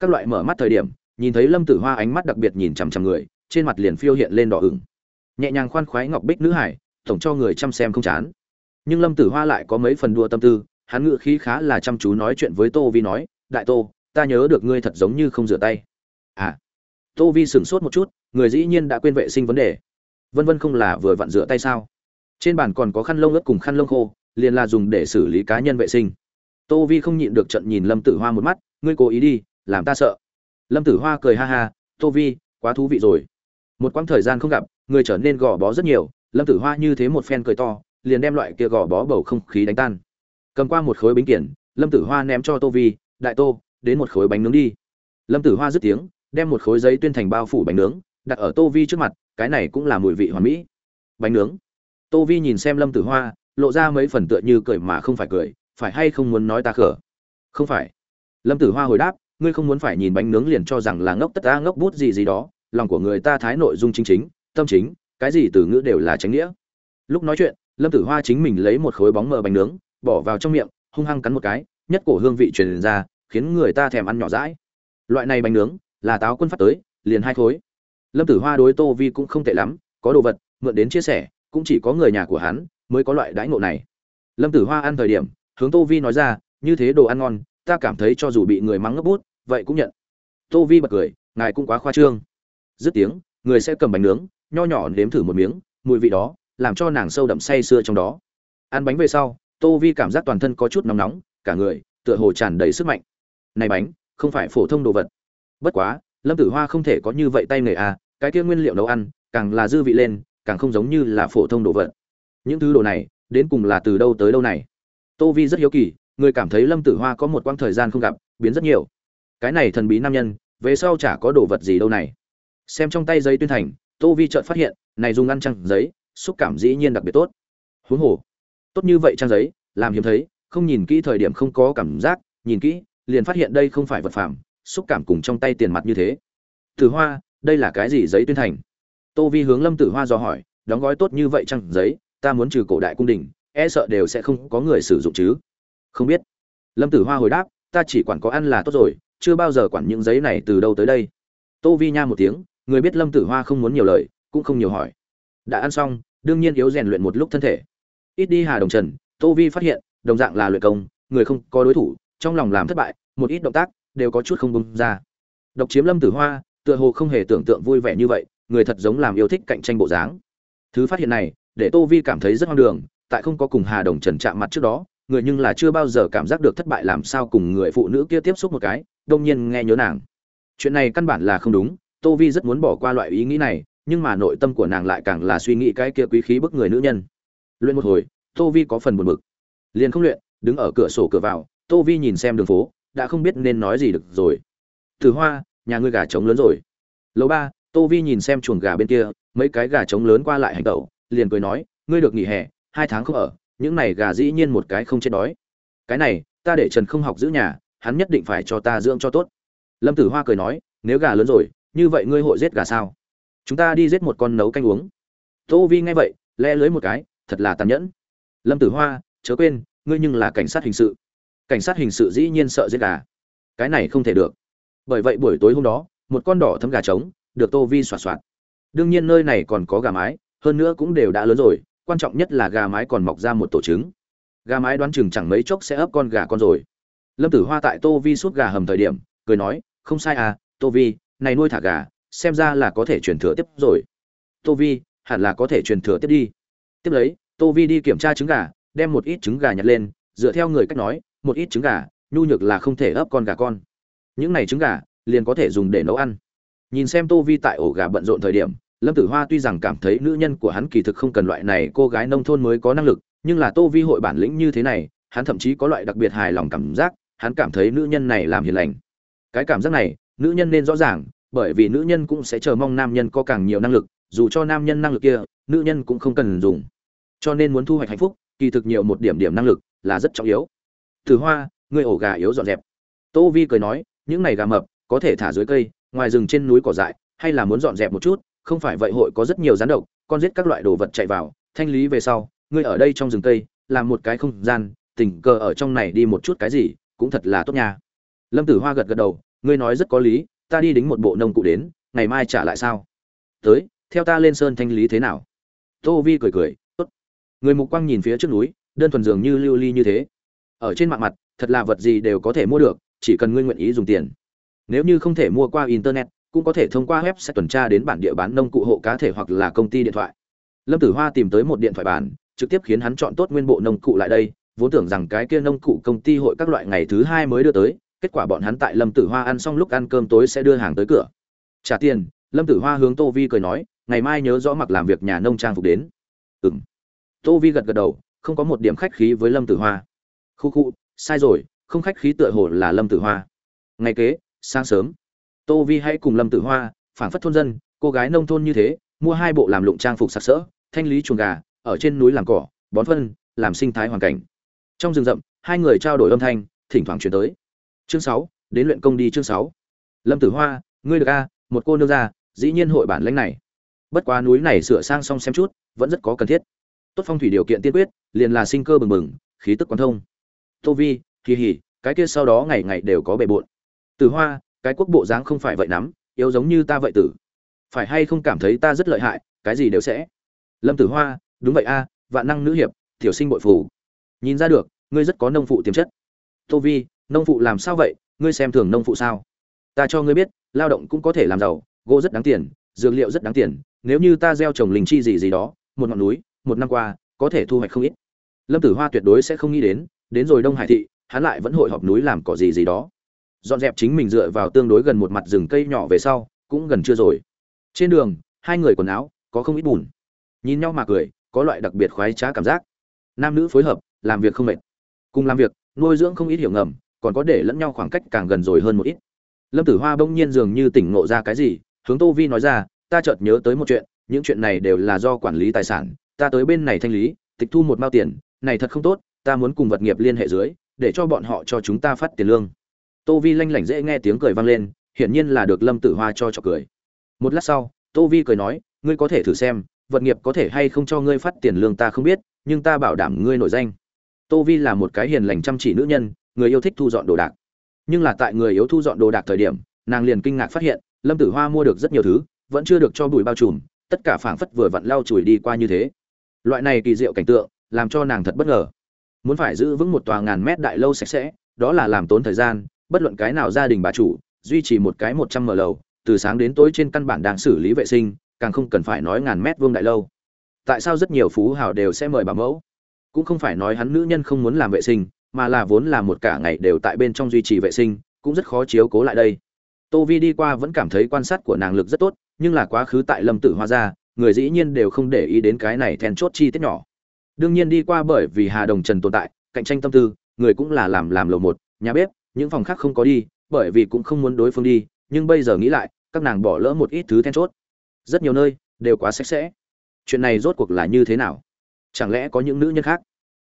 Các loại mở mắt thời điểm, nhìn thấy lâm tử hoa ánh mắt đặc biệt nhìn chằm chằm người, trên mặt liền phiêu hiện lên đỏ ửng. Nhẹ nhàng khoan khoái ngọc bích nữ hải, tổng cho người chăm xem không chán. Nhưng lâm tử hoa lại có mấy phần đua tâm tư, hắn ngự khí khá là chăm chú nói chuyện với tô vi nói, đại tô, ta nhớ được ngươi thật giống như không rửa tay. À. Tô vi sửng sốt một chút, người dĩ nhiên đã quên vệ sinh vấn đề. Vân vân không là vừa vặn rửa tay sao? Trên bàn còn có khăn lông ướt cùng khăn lông khô, liền là dùng để xử lý cá nhân vệ sinh. Tô vi không nhịn được trận nhìn lâm tử hoa một mắt, ngươi cố ý đi, làm ta sợ. Lâm tử hoa cười ha ha, tô vi, quá thú vị rồi. Một quãng thời gian không gặp người trở nên gò bó rất nhiều. Lâm tử hoa như thế một phen cười to, liền đem loại kia gò bó bầu không khí đánh tan. Cầm qua một khối bánh kiển, lâm tử hoa ném cho tô vi, đại tô, đến một khối bánh nướng đi. Lâm tử hoa dứt tiếng, đem một khối giấy tuyên thành bao phủ bánh nướng, đặt ở tô vi trước mặt, cái này cũng là mùi vị hoàn mỹ. Bánh nướng tô vi nhìn xem lâm tử hoa, lộ ra mấy phần tựa như cười mà không phải cười, phải hay không muốn nói ta khở không phải. Lâm tử hoa hồi đáp, ngươi không muốn phải nhìn bánh nướng liền cho rằng là ngốc tất ta ngốc bút gì gì đó, lòng của người ta thái nội dung chính chính, tâm chính, cái gì từ ngữ đều là tránh nghĩa. Lúc nói chuyện, lâm tử hoa chính mình lấy một khối bóng mờ bánh nướng, bỏ vào trong miệng, hung hăng cắn một cái, nhất cổ hương vị truyền ra, khiến người ta thèm ăn nhỏ rãi loại này bánh nướng, là táo quân phát tới, liền hai khối. Lâm tử hoa đối tô vi cũng không tệ lắm, có đồ vật, mượn đến chia sẻ cũng chỉ có người nhà của hắn mới có loại đãi ngộ này. Lâm tử hoa ăn thời điểm, hướng tô vi nói ra, như thế đồ ăn ngon, ta cảm thấy cho dù bị người mắng ngấp bút, vậy cũng nhận. Tô vi bật cười, ngài cũng quá khoa trương. Dứt tiếng, người sẽ cầm bánh nướng, nho nhỏ nếm thử một miếng, mùi vị đó, làm cho nàng sâu đậm say sưa trong đó. Ăn bánh về sau, tô vi cảm giác toàn thân có chút nóng nóng, cả người, tựa hồ tràn đầy sức mạnh. Này bánh, không phải phổ thông đồ vật. Bất quá, lâm tử hoa không thể có như vậy tay nghề à cái kia nguyên liệu nấu ăn, càng là dư vị lên càng không giống như là phổ thông đồ vật. Những thứ đồ này, đến cùng là từ đâu tới đâu này? Tô vi rất hiếu kỳ, người cảm thấy lâm tử hoa có một quãng thời gian không gặp, biến rất nhiều. Cái này thần bí nam nhân, về sau chả có đồ vật gì đâu này. Xem trong tay giấy tuyên thành, tô vi chợt phát hiện, này dùng ngăn trăng giấy, xúc cảm dĩ nhiên đặc biệt tốt. Huống hồ, tốt như vậy trang giấy, làm hiếm thấy, không nhìn kỹ thời điểm không có cảm giác, nhìn kỹ, liền phát hiện đây không phải vật phẩm xúc cảm cùng trong tay tiền mặt như thế. Tử hoa, đây là cái gì giấy tuyên thành? Tô vi hướng lâm tử hoa dò hỏi, đóng gói tốt như vậy chăng giấy, ta muốn trừ cổ đại cung đình e sợ đều sẽ không có người sử dụng chứ? Không biết. Lâm tử hoa hồi đáp, ta chỉ quản có ăn là tốt rồi, chưa bao giờ quản những giấy này từ đâu tới đây. Tô vi nha một tiếng, người biết lâm tử hoa không muốn nhiều lời, cũng không nhiều hỏi. Đã ăn xong, đương nhiên yếu rèn luyện một lúc thân thể. Ít đi hà đồng trần. Tô vi phát hiện, đồng dạng là luyện công, người không có đối thủ, trong lòng làm thất bại, một ít động tác, đều có chút không bung ra. Độc chiếm lâm tử hoa, tựa hồ không hề tưởng tượng vui vẻ như vậy người thật giống làm yêu thích cạnh tranh bộ dáng. Thứ phát hiện này, để tô vi cảm thấy rất hoang đường, tại không có cùng hà đồng trần chạm mặt trước đó, người nhưng là chưa bao giờ cảm giác được thất bại làm sao cùng người phụ nữ kia tiếp xúc một cái, đông nhiên nghe nhớ nàng. Chuyện này căn bản là không đúng, tô vi rất muốn bỏ qua loại ý nghĩ này, nhưng mà nội tâm của nàng lại càng là suy nghĩ cái kia quý khí bức người nữ nhân. Luyện một hồi, tô vi có phần buồn bực. Liền không luyện, đứng ở cửa sổ cửa vào, tô vi nhìn xem đường phố, đã không biết nên nói gì được rồi. Từ hoa, nhà ngươi gà trống lớn rồi. Lầu ba tô vi nhìn xem chuồng gà bên kia, mấy cái gà trống lớn qua lại hành tẩu, liền cười nói, ngươi được nghỉ hè, hai tháng không ở, những này gà dĩ nhiên một cái không chết đói. Cái này, ta để trần không học giữ nhà, hắn nhất định phải cho ta dưỡng cho tốt. Lâm tử hoa cười nói, nếu gà lớn rồi, như vậy ngươi hội giết gà sao? Chúng ta đi giết một con nấu canh uống. Tô vi nghe vậy, le lưới một cái, thật là tàn nhẫn. Lâm tử hoa, chớ quên, ngươi nhưng là cảnh sát hình sự. Cảnh sát hình sự dĩ nhiên sợ giết gà. Cái này không thể được. Bởi vậy buổi tối hôm đó, một con đỏ thấm gà trống được tô vi xoạt xoạt. Đương nhiên nơi này còn có gà mái, hơn nữa cũng đều đã lớn rồi, quan trọng nhất là gà mái còn mọc ra một tổ trứng. Gà mái đoán chừng chẳng mấy chốc sẽ ấp con gà con rồi. Lâm tử hoa tại tô vi suốt gà hầm thời điểm, cười nói, không sai à tô vi, này nuôi thả gà, xem ra là có thể truyền thừa tiếp rồi. Tô vi, hẳn là có thể truyền thừa tiếp đi. Tiếp lấy, tô vi đi kiểm tra trứng gà, đem một ít trứng gà nhặt lên, dựa theo người cách nói, một ít trứng gà, nhu nhược là không thể ấp con gà con. Những này trứng gà, liền có thể dùng để nấu ăn nhìn xem tô vi tại ổ gà bận rộn thời điểm, lâm tử hoa tuy rằng cảm thấy nữ nhân của hắn kỳ thực không cần loại này cô gái nông thôn mới có năng lực, nhưng là tô vi hội bản lĩnh như thế này, hắn thậm chí có loại đặc biệt hài lòng cảm giác, hắn cảm thấy nữ nhân này làm hiền lành. Cái cảm giác này, nữ nhân nên rõ ràng, bởi vì nữ nhân cũng sẽ chờ mong nam nhân có càng nhiều năng lực, dù cho nam nhân năng lực kia, nữ nhân cũng không cần dùng. Cho nên muốn thu hoạch hạnh phúc, kỳ thực nhiều một điểm điểm năng lực là rất trọng yếu. Từ hoa, người ổ gà yếu dọn dẹp. Tô vi cười nói, những này gà mập, có thể thả dưới cây ngoài rừng trên núi cỏ dại, hay là muốn dọn dẹp một chút, không phải vậy hội có rất nhiều rắn độc, con giết các loại đồ vật chạy vào, thanh lý về sau, ngươi ở đây trong rừng cây, làm một cái không gian, tình cờ ở trong này đi một chút cái gì, cũng thật là tốt nha. Lâm tử hoa gật gật đầu, ngươi nói rất có lý, ta đi đính một bộ nông cụ đến, ngày mai trả lại sao? Tới, theo ta lên sơn thanh lý thế nào? Tô vi cười cười, tốt. Người mục quang nhìn phía trước núi, đơn thuần dường như lưu ly như thế. Ở trên mạng mặt, thật là vật gì đều có thể mua được, chỉ cần ngươi nguyện ý dùng tiền nếu như không thể mua qua internet, cũng có thể thông qua web sẽ tuần tra đến bản địa bán nông cụ hộ cá thể hoặc là công ty điện thoại. Lâm tử hoa tìm tới một điện thoại bản trực tiếp khiến hắn chọn tốt nguyên bộ nông cụ lại đây, vốn tưởng rằng cái kia nông cụ công ty hội các loại ngày thứ hai mới đưa tới, kết quả bọn hắn tại lâm tử hoa ăn xong lúc ăn cơm tối sẽ đưa hàng tới cửa. Trả tiền, lâm tử hoa hướng tô vi cười nói, ngày mai nhớ rõ mặc làm việc nhà nông trang phục đến. Ừ m tô vi gật gật đầu, không có một điểm khách khí với lâm tử hoa. Khu khu, sai rồi, không khách khí tựa hồ là lâm tử hoa. Ngày kế sáng sớm. Tô vi hãy cùng lâm tử hoa phản phất thôn dân, cô gái nông thôn như thế, mua hai bộ làm lụng trang phục sặc sỡ, thanh lý chuồng gà, ở trên núi làm cỏ, bón phân, làm sinh thái hoàn cảnh. Trong rừng rậm, hai người trao đổi âm thanh, thỉnh thoảng chuyển tới. Chương sáu, đến luyện công đi chương sáu. Lâm tử hoa, ngươi được a, một cô nương ra dĩ nhiên hội bản lãnh này. Bất quá núi này sửa sang xong xem chút, vẫn rất có cần thiết. Tốt phong thủy điều kiện tiên quyết, liền là sinh cơ bừng bừng, khí tức quán thông. Tô vi, kỳ hỉ, cái kia sau đó ngày ngày đều có bề bộn tử hoa, cái quốc bộ dáng không phải vậy lắm, yếu giống như ta vậy tử. Phải hay không cảm thấy ta rất lợi hại, cái gì đều sẽ. Lâm tử hoa, đúng vậy a, vạn năng nữ hiệp, tiểu sinh bội phủ. Nhìn ra được, ngươi rất có nông phụ tiềm chất. Tô vi, nông phụ làm sao vậy, ngươi xem thường nông phụ sao? Ta cho ngươi biết, lao động cũng có thể làm giàu, gỗ rất đáng tiền, dược liệu rất đáng tiền, nếu như ta gieo trồng linh chi gì gì đó, một ngọn núi, một năm qua, có thể thu hoạch không ít. Lâm tử hoa tuyệt đối sẽ không nghĩ đến đến rồi đông hải thị, hắn lại vẫn hội họp núi làm cỏ gì gì đó dọn dẹp chính mình dựa vào tương đối gần một mặt rừng cây nhỏ về sau, cũng gần chưa rồi. Trên đường, hai người quần áo, có không ít bùn. Nhìn nhau mà cười, có loại đặc biệt khoái trá cảm giác. Nam nữ phối hợp, làm việc không mệt. Cùng làm việc, nuôi dưỡng không ít hiểu ngầm, còn có để lẫn nhau khoảng cách càng gần rồi hơn một ít. Lâm tử hoa bỗng nhiên dường như tỉnh ngộ ra cái gì, hướng tô vi nói ra, ta chợt nhớ tới một chuyện, những chuyện này đều là do quản lý tài sản, ta tới bên này thanh lý, tịch thu một mao tiền, này thật không tốt, ta muốn cùng vật nghiệp liên hệ dưới, để cho bọn họ cho chúng ta phát tiền lương tô vi lanh lảnh dễ nghe tiếng cười vang lên, hiển nhiên là được lâm tử hoa cho trọc cười. Một lát sau, tô vi cười nói, ngươi có thể thử xem, vật nghiệp có thể hay không cho ngươi phát tiền lương ta không biết, nhưng ta bảo đảm ngươi nổi danh. Tô vi là một cái hiền lành chăm chỉ nữ nhân, người yêu thích thu dọn đồ đạc. Nhưng là tại người yếu thu dọn đồ đạc thời điểm, nàng liền kinh ngạc phát hiện, lâm tử hoa mua được rất nhiều thứ, vẫn chưa được cho bụi bao trùm, tất cả phảng phất vừa vặn lau chùi đi qua như thế. Loại này kỳ diệu cảnh tượng, làm cho nàng thật bất ngờ. Muốn phải giữ vững một tòa ngàn mét đại lâu sạch sẽ, đó là làm tốn thời gian bất luận cái nào gia đình bà chủ, duy trì một cái một trăm mở lầu, từ sáng đến tối trên căn bản đang xử lý vệ sinh, càng không cần phải nói ngàn mét vuông đại lâu. Tại sao rất nhiều phú hào đều sẽ mời bà mẫu? Cũng không phải nói hắn nữ nhân không muốn làm vệ sinh, mà là vốn là một cả ngày đều tại bên trong duy trì vệ sinh, cũng rất khó chiếu cố lại đây. Tô vi đi qua vẫn cảm thấy quan sát của nàng lực rất tốt, nhưng là quá khứ tại lâm tử hoa ra, người dĩ nhiên đều không để ý đến cái này then chốt chi tiết nhỏ. Đương nhiên đi qua bởi vì hà đồng trần tồn tại, cạnh tranh tâm tư, người cũng là làm làm lầu một, nhà bếp những phòng khác không có đi, bởi vì cũng không muốn đối phương đi, nhưng bây giờ nghĩ lại, các nàng bỏ lỡ một ít thứ then chốt. Rất nhiều nơi đều quá sạch sẽ. Chuyện này rốt cuộc là như thế nào? Chẳng lẽ có những nữ nhân khác?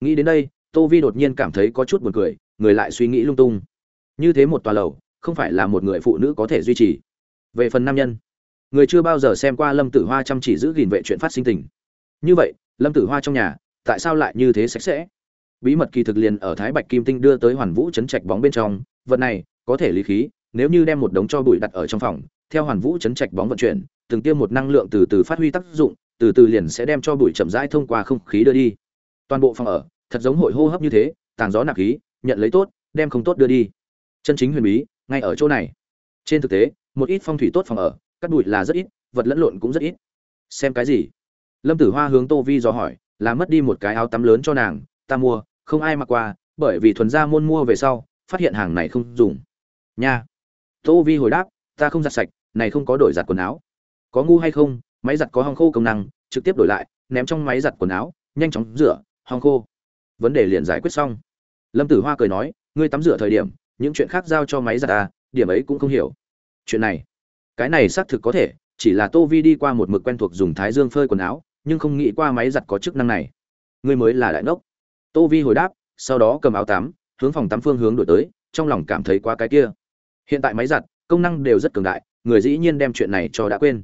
Nghĩ đến đây, tô vi đột nhiên cảm thấy có chút buồn cười, người lại suy nghĩ lung tung. Như thế một tòa lầu, không phải là một người phụ nữ có thể duy trì. Về phần nam nhân, người chưa bao giờ xem qua lâm tử hoa chăm chỉ giữ gìn vệ chuyện phát sinh tình. Như vậy, lâm tử hoa trong nhà, tại sao lại như thế sạch sẽ? Bí mật kỳ thực liền ở thái bạch kim tinh đưa tới hoàn vũ chấn trạch bóng bên trong. Vật này, có thể lý khí, nếu như đem một đống cho bụi đặt ở trong phòng, theo hoàn vũ chấn trạch bóng vận chuyển, từng tiêm một năng lượng từ từ phát huy tác dụng, từ từ liền sẽ đem cho bụi chậm rãi thông qua không khí đưa đi. Toàn bộ phòng ở, thật giống hội hô hấp như thế, tàng gió nạp khí, nhận lấy tốt, đem không tốt đưa đi. Chân chính huyền bí, ngay ở chỗ này. Trên thực tế, một ít phong thủy tốt phòng ở, cắt bụi là rất ít, vật lẫn lộn cũng rất ít. Xem cái gì? Lâm tử hoa hướng tô vi dò hỏi, là mất đi một cái áo tắm lớn cho nàng, ta mua không ai mặc qua, bởi vì thuần gia môn mua về sau, phát hiện hàng này không dùng. Nha. Tô vi hồi đáp, ta không giặt sạch, này không có đổi giặt quần áo. Có ngu hay không, máy giặt có hong khô công năng, trực tiếp đổi lại, ném trong máy giặt quần áo, nhanh chóng rửa hong khô. Vấn đề liền giải quyết xong. Lâm tử hoa cười nói, ngươi tắm rửa thời điểm, những chuyện khác giao cho máy giặt ta, điểm ấy cũng không hiểu. Chuyện này, cái này xác thực có thể, chỉ là tô vi đi qua một mực quen thuộc dùng thái dương phơi quần áo, nhưng không nghĩ qua máy giặt có chức năng này. Ngươi mới là đại ngốc tô vi hồi đáp, sau đó cầm áo tắm, hướng phòng tắm phương hướng đổi tới, trong lòng cảm thấy quá cái kia. Hiện tại máy giặt, công năng đều rất cường đại, người dĩ nhiên đem chuyện này cho đã quên.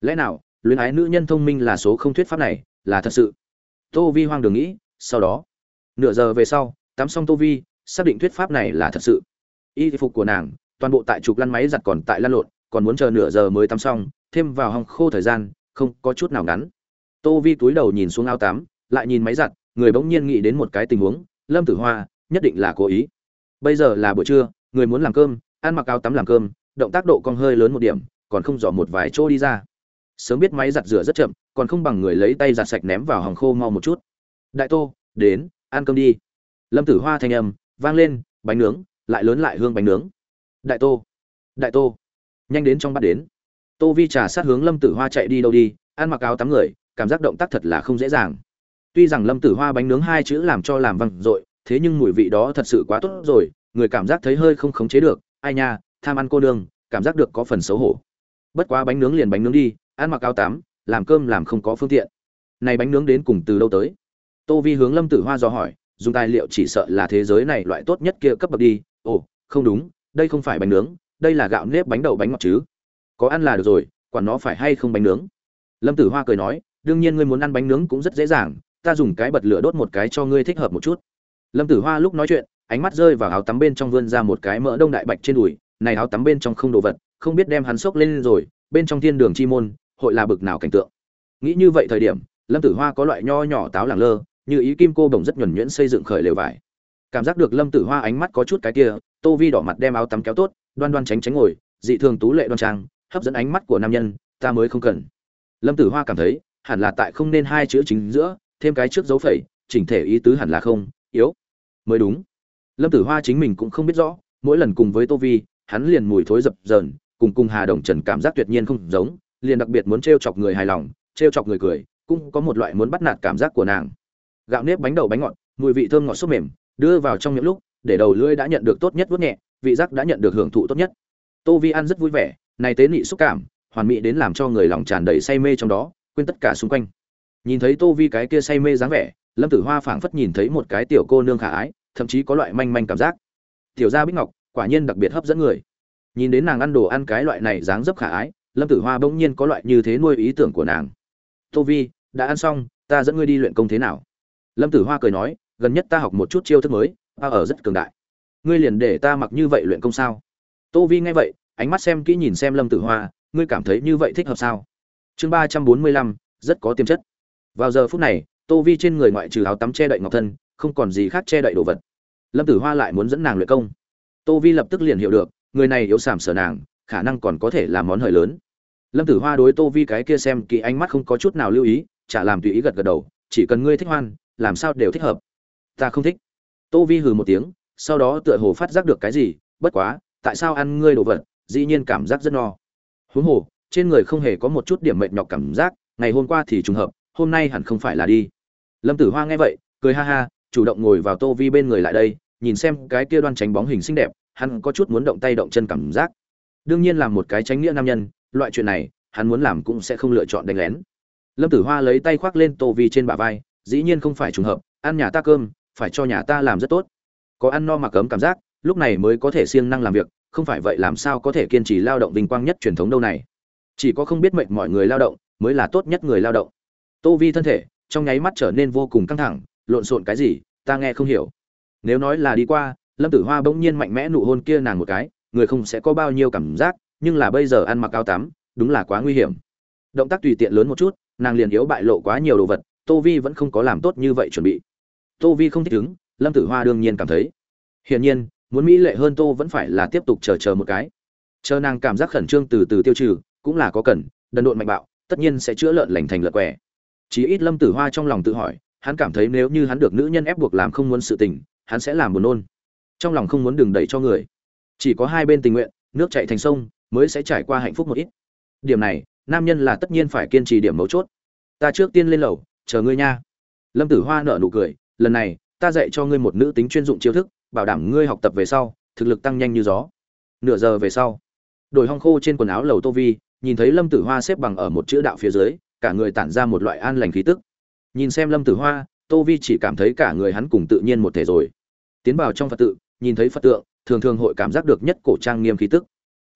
Lẽ nào, luyến ái nữ nhân thông minh là số không thuyết pháp này, là thật sự? Tô vi hoang đường nghĩ, sau đó, nửa giờ về sau, tắm xong tô vi, xác định thuyết pháp này là thật sự. Y phục của nàng, toàn bộ tại trục lăn máy giặt còn tại lăn lộn, còn muốn chờ nửa giờ mới tắm xong, thêm vào hòng khô thời gian, không có chút nào ngắn. Tô vi túi đầu nhìn xuống áo tắm, lại nhìn máy giặt người bỗng nhiên nghĩ đến một cái tình huống, lâm tử hoa, nhất định là cố ý. Bây giờ là buổi trưa, người muốn làm cơm, ăn mặc áo tắm làm cơm, động tác độ cong hơi lớn một điểm, còn không dò một vài chỗ đi ra. Sớm biết máy giặt rửa rất chậm, còn không bằng người lấy tay giặt sạch ném vào hòng khô mau một chút. Đại tô, đến, ăn cơm đi. Lâm tử hoa thanh âm, vang lên, bánh nướng, lại lớn lại hương bánh nướng. Đại tô đại tô, nhanh đến trong bắt đến. Tô vi trà sát hướng lâm tử hoa chạy đi đâu đi, ăn mặc áo tắm người, cảm giác động tác thật là không dễ dàng tuy rằng lâm tử hoa bánh nướng hai chữ làm cho làm văng dội, thế nhưng mùi vị đó thật sự quá tốt rồi, người cảm giác thấy hơi không khống chế được. Ai nha, tham ăn cô đương cảm giác được có phần xấu hổ. Bất quá bánh nướng liền bánh nướng đi, ăn mặc áo tám làm cơm làm không có phương tiện. Này bánh nướng đến cùng từ đâu tới? Tô vi hướng lâm tử hoa dò hỏi, dùng tài liệu chỉ sợ là thế giới này loại tốt nhất kia cấp bậc đi. Ồ, không đúng, đây không phải bánh nướng, đây là gạo nếp bánh đậu bánh ngọt chứ. Có ăn là được rồi còn nó phải hay không bánh nướng? Lâm tử hoa cười nói, đương nhiên ngươi muốn ăn bánh nướng cũng rất dễ dàng ta dùng cái bật lửa đốt một cái cho ngươi thích hợp một chút. Lâm tử hoa lúc nói chuyện, ánh mắt rơi vào áo tắm bên trong vươn ra một cái mỡ đông đại bạch trên đùi. Này áo tắm bên trong không đồ vật, không biết đem hắn sốc lên rồi, bên trong thiên đường chi môn, hội là bực nào cảnh tượng. Nghĩ như vậy thời điểm, lâm tử hoa có loại nho nhỏ táo làng lơ, như ý kim cô bồng rất nhuẩn nhuyễn xây dựng khởi lều vải. Cảm giác được lâm tử hoa ánh mắt có chút cái kia, tô vi đỏ mặt đem áo tắm kéo tốt, đoan đoan tránh tránh ngồi, dị thường tú lệ đoan trang, hấp dẫn ánh mắt của nam nhân, ta mới không cần. Lâm tử hoa cảm thấy, hẳn là tại không nên hai chữ chính giữa thêm cái trước dấu phẩy, chỉnh thể ý tứ hẳn là không, yếu. Mới đúng. Lâm tử hoa chính mình cũng không biết rõ, mỗi lần cùng với tô vi, hắn liền mùi thối dập dờn, cùng cùng hà đồng trần cảm giác tuyệt nhiên không giống, liền đặc biệt muốn t chọc người hài lòng t chọc người cười, cũng có một loại muốn bắt nạt cảm giác của nàng. Gạo nếp bánh đậu bánh ngọt, mùi vị thơm ngọt xốp mềm, đưa vào trong miệng lúc, để đầu lưỡi đã nhận được tốt nhất vuốt nhẹ, vị giác đã nhận được hưởng thụ tốt nhất. Tô vi ăn rất vui vẻ, này tế nị xúc cảm, hoàn mỹ đến làm cho người lòng tràn đầy say mê trong đó, quên tất cả xung quanh nhìn thấy tô vi cái kia say mê dáng vẻ, lâm tử hoa phảng phất nhìn thấy một cái tiểu cô nương khả ái, thậm chí có loại manh manh cảm giác. Tiểu gia bích ngọc, quả nhiên đặc biệt hấp dẫn người. Nhìn đến nàng ăn đồ ăn cái loại này dáng dấp khả ái, lâm tử hoa bỗng nhiên có loại như thế nuôi ý tưởng của nàng. Tô vi, đã ăn xong, ta dẫn ngươi đi luyện công thế nào? Lâm tử hoa cười nói, gần nhất ta học một chút chiêu thức mới, ta ở rất cường đại. Ngươi liền để ta mặc như vậy luyện công sao? Tô vi nghe vậy, ánh mắt xem kỹ nhìn xem lâm tử hoa, ngươi cảm thấy như vậy thích hợp sao? Chương ba trăm bốn mươi lăm, rất có tiềm chất vào giờ phút này, tô vi trên người ngoại trừ áo tắm che đậy ngọc thân, không còn gì khác che đậy đồ vật. Lâm tử hoa lại muốn dẫn nàng luyện công. Tô vi lập tức liền hiểu được, người này yếu sảm sở nàng, khả năng còn có thể làm món hời lớn. Lâm tử hoa đối tô vi cái kia xem kỳ ánh mắt không có chút nào lưu ý, chả làm tùy ý gật gật đầu, chỉ cần ngươi thích hoan, làm sao đều thích hợp. Ta không thích. Tô vi hừ một tiếng, sau đó tựa hồ phát giác được cái gì, bất quá, tại sao ăn ngươi đồ vật, dĩ nhiên cảm giác rất no. Huống hồ, trên người không hề có một chút điểm mệt nhọc cảm giác, ngày hôm qua thì trùng hợp hôm nay hẳn không phải là đi. Lâm tử hoa nghe vậy, cười ha ha, chủ động ngồi vào tô vi bên người lại đây, nhìn xem cái kia đoan tránh bóng hình xinh đẹp, hắn có chút muốn động tay động chân cảm giác. Đương nhiên là một cái tránh nghĩa nam nhân, loại chuyện này, hắn muốn làm cũng sẽ không lựa chọn đánh lén. Lâm tử hoa lấy tay khoác lên tô vi trên bả vai, dĩ nhiên không phải trùng hợp, ăn nhà ta cơm, phải cho nhà ta làm rất tốt. Có ăn no mà cấm cảm giác, lúc này mới có thể siêng năng làm việc, không phải vậy làm sao có thể kiên trì lao động vinh quang nhất truyền thống đâu này. Chỉ có không biết mệnh mọi người lao động, mới là tốt nhất người lao động tô vi thân thể, trong nháy mắt trở nên vô cùng căng thẳng, lộn xộn cái gì, ta nghe không hiểu. Nếu nói là đi qua, lâm tử hoa bỗng nhiên mạnh mẽ nụ hôn kia nàng một cái, người không sẽ có bao nhiêu cảm giác, nhưng là bây giờ ăn mặc áo tắm, đúng là quá nguy hiểm. Động tác tùy tiện lớn một chút, nàng liền yếu bại lộ quá nhiều đồ vật, tô vi vẫn không có làm tốt như vậy chuẩn bị. Tô vi không thích ứng lâm tử hoa đương nhiên cảm thấy. Hiển nhiên, muốn mỹ lệ hơn tô vẫn phải là tiếp tục chờ chờ một cái. Chờ nàng cảm giác khẩn trương từ từ tiêu trừ, cũng là có cần, đần độn mạnh bạo, tất nhiên sẽ chữa lợn lành thành lợn quẻ chí ít lâm tử hoa trong lòng tự hỏi, hắn cảm thấy nếu như hắn được nữ nhân ép buộc làm không muốn sự tình, hắn sẽ làm buồn nôn. Trong lòng không muốn đừng đẩy cho người. Chỉ có hai bên tình nguyện, nước chạy thành sông, mới sẽ trải qua hạnh phúc một ít. Điểm này, nam nhân là tất nhiên phải kiên trì điểm mấu chốt. Ta trước tiên lên lầu, chờ ngươi nha. Lâm tử hoa nở nụ cười, lần này, ta dạy cho ngươi một nữ tính chuyên dụng chiêu thức, bảo đảm ngươi học tập về sau, thực lực tăng nhanh như gió. Nửa giờ về sau, đổi hong khô trên quần áo lầu tô vi, nhìn thấy lâm tử hoa xếp bằng ở một chữ đạo phía dưới cả người tản ra một loại an lành khí tức. Nhìn xem lâm tử hoa, tô vi chỉ cảm thấy cả người hắn cùng tự nhiên một thể rồi. Tiến vào trong phật tự, nhìn thấy phật tượng, thường thường hội cảm giác được nhất cổ trang nghiêm khí tức.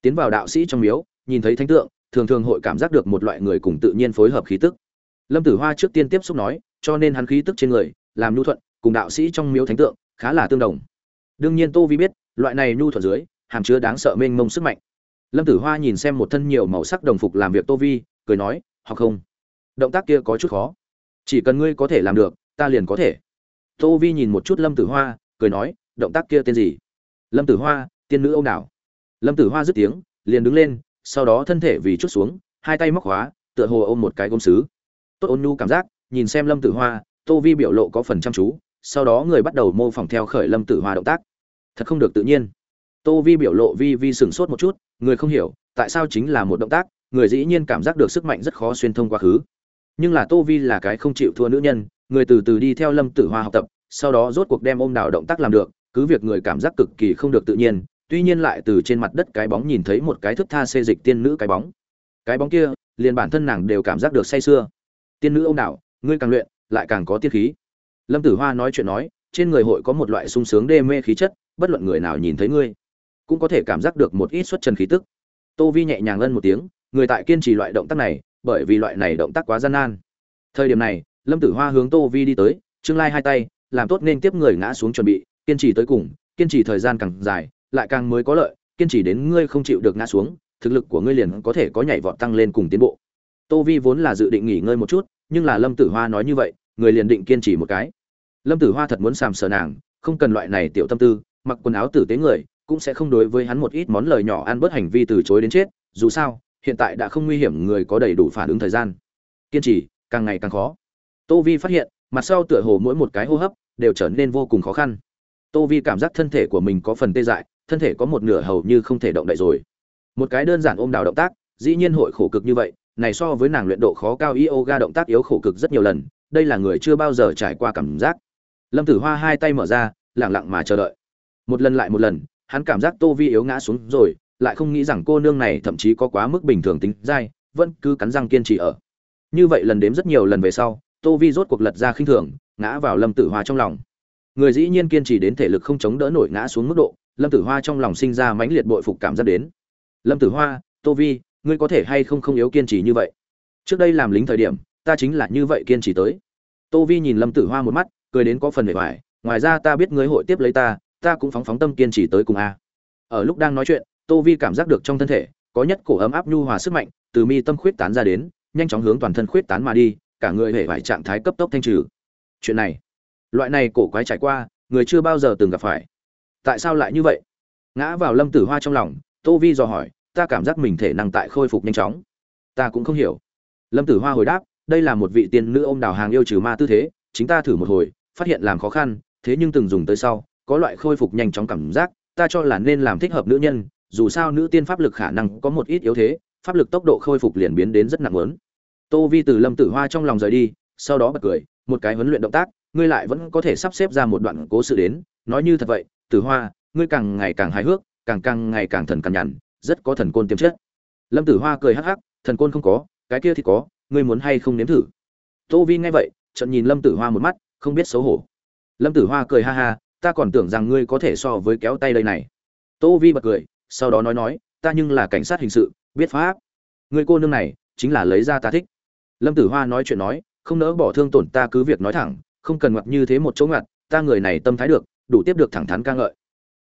Tiến vào đạo sĩ trong miếu, nhìn thấy thánh tượng, thường thường hội cảm giác được một loại người cùng tự nhiên phối hợp khí tức. Lâm tử hoa trước tiên tiếp xúc nói, cho nên hắn khí tức trên người, làm nhu thuận, cùng đạo sĩ trong miếu thánh tượng, khá là tương đồng. Đương nhiên tô vi biết, loại này nhu thuận dưới, hàm chứa đáng sợ mênh mông sức mạnh. Lâm tử hoa nhìn xem một thân nhiều màu sắc đồng phục làm việc tô vi, cười nói, học không? Động tác kia có chút khó. Chỉ cần ngươi có thể làm được, ta liền có thể. Tô vi nhìn một chút lâm tử hoa, cười nói, động tác kia tên gì? Lâm tử hoa, tiên nữ ông đảo. Lâm tử hoa dứt tiếng, liền đứng lên, sau đó thân thể vì chút xuống, hai tay móc khóa, tựa hồ ôm một cái gôm xứ tốt ôn nhu cảm giác, nhìn xem lâm tử hoa, tô vi biểu lộ có phần chăm chú, sau đó người bắt đầu mô phỏng theo khởi lâm tử hoa động tác. Thật không được tự nhiên. Tô vi biểu lộ vi vi sửng sốt một chút, người không hiểu, tại sao chính là một động tác, người dĩ nhiên cảm giác được sức mạnh rất khó xuyên thông quá khứ nhưng là tô vi là cái không chịu thua nữ nhân, người từ từ đi theo lâm tử hoa học tập, sau đó rốt cuộc đem ôm đào động tác làm được, cứ việc người cảm giác cực kỳ không được tự nhiên, tuy nhiên lại từ trên mặt đất cái bóng nhìn thấy một cái thức tha xê dịch tiên nữ cái bóng. Cái bóng kia, liền bản thân nàng đều cảm giác được say sưa. Tiên nữ ông đảo, ngươi càng luyện, lại càng có tiết khí. Lâm tử hoa nói chuyện nói, trên người hội có một loại sung sướng đê mê khí chất, bất luận người nào nhìn thấy ngươi, cũng có thể cảm giác được một ít xuất trần khí tức. Tô vi nhẹ nhàng ân một tiếng, người tại kiên trì loại động tác này bởi vì loại này động tác quá gian nan. Thời điểm này, lâm tử hoa hướng tô vi đi tới, trương lai hai tay, làm tốt nên tiếp người ngã xuống chuẩn bị, kiên trì tới cùng, kiên trì thời gian càng dài, lại càng mới có lợi, kiên trì đến ngươi không chịu được ngã xuống, thực lực của ngươi liền có thể có nhảy vọt tăng lên cùng tiến bộ. Tô vi vốn là dự định nghỉ ngơi một chút, nhưng là lâm tử hoa nói như vậy, người liền định kiên trì một cái. Lâm tử hoa thật muốn sàm sờ nàng, không cần loại này tiểu tâm tư, mặc quần áo tử tế người, cũng sẽ không đối với hắn một ít món lời nhỏ ăn bớt hành vi từ chối đến chết, dù sao hiện tại đã không nguy hiểm người có đầy đủ phản ứng thời gian. Kiên trì, càng ngày càng khó. Tô vi phát hiện, mặt sau tựa hồ mỗi một cái hô hấp đều trở nên vô cùng khó khăn. Tô vi cảm giác thân thể của mình có phần tê dại, thân thể có một nửa hầu như không thể động đậy rồi. Một cái đơn giản ôm đào động tác, dĩ nhiên hội khổ cực như vậy, này so với nàng luyện độ khó cao yoga động tác yếu khổ cực rất nhiều lần, đây là người chưa bao giờ trải qua cảm giác. Lâm tử hoa hai tay mở ra lẳng lặng mà chờ đợi. Một lần lại một lần, hắn cảm giác tô vi yếu ngã xuống rồi lại không nghĩ rằng cô nương này thậm chí có quá mức bình thường tính dai, vẫn cứ cắn răng kiên trì ở. Như vậy lần đếm rất nhiều lần về sau, tô vi rốt cuộc lật ra khinh thường, ngã vào lâm tử hoa trong lòng. Người dĩ nhiên kiên trì đến thể lực không chống đỡ nổi ngã xuống mức độ, lâm tử hoa trong lòng sinh ra mãnh liệt bội phục cảm giác đến. Lâm tử hoa, tô vi, ngươi có thể hay không không yếu kiên trì như vậy? Trước đây làm lính thời điểm, ta chính là như vậy kiên trì tới. Tô vi nhìn lâm tử hoa một mắt, cười đến có phần vẻ vải, ngoài ra ta biết ngươi hội tiếp lấy ta ta cũng phóng phóng tâm kiên trì tới cùng a. Ở lúc đang nói chuyện tô vi cảm giác được trong thân thể, có nhất cổ ấm áp nhu hòa sức mạnh, từ mi tâm khuyết tán ra đến, nhanh chóng hướng toàn thân khuyết tán mà đi, cả người hề vải trạng thái cấp tốc thanh trừ. Chuyện này, loại này cổ quái trải qua, người chưa bao giờ từng gặp phải. Tại sao lại như vậy? Ngã vào lâm tử hoa trong lòng, tô vi dò hỏi, ta cảm giác mình thể năng tại khôi phục nhanh chóng. Ta cũng không hiểu. Lâm tử hoa hồi đáp, đây là một vị tiên nữ ôm đào hàng yêu trừ ma tư thế, chính ta thử một hồi, phát hiện làm khó khăn, thế nhưng từng dùng tới sau, có loại khôi phục nhanh chóng cảm giác, ta cho là nên làm thích hợp nữ nhân dù sao nữ tiên pháp lực khả năng có một ít yếu thế, pháp lực tốc độ khôi phục liền biến đến rất nặng lớn. Tô vi từ lâm tử hoa trong lòng rời đi, sau đó bật cười, một cái huấn luyện động tác, ngươi lại vẫn có thể sắp xếp ra một đoạn cố sự đến. Nói như thật vậy, tử hoa, ngươi càng ngày càng hài hước, càng càng ngày càng thần cằn nhằn, rất có thần côn tiềm chất. Lâm tử hoa cười hắc hắc, thần côn không có, cái kia thì có, ngươi muốn hay không nếm thử? Tô vi nghe vậy trận nhìn lâm tử hoa một mắt, không biết xấu hổ. Lâm tử hoa cười ha ha, ta còn tưởng rằng ngươi có thể so với kéo tay đây này. Tô vi bật cười sau đó nói nói, ta nhưng là cảnh sát hình sự, biết pháp. Người cô nương này chính là lấy ra ta thích. Lâm tử hoa nói chuyện nói, không nỡ bỏ thương tổn ta cứ việc nói thẳng, không cần ngoặt như thế một chỗ ngoặt ta người này tâm thái được, đủ tiếp được thẳng thắn ca ngợi.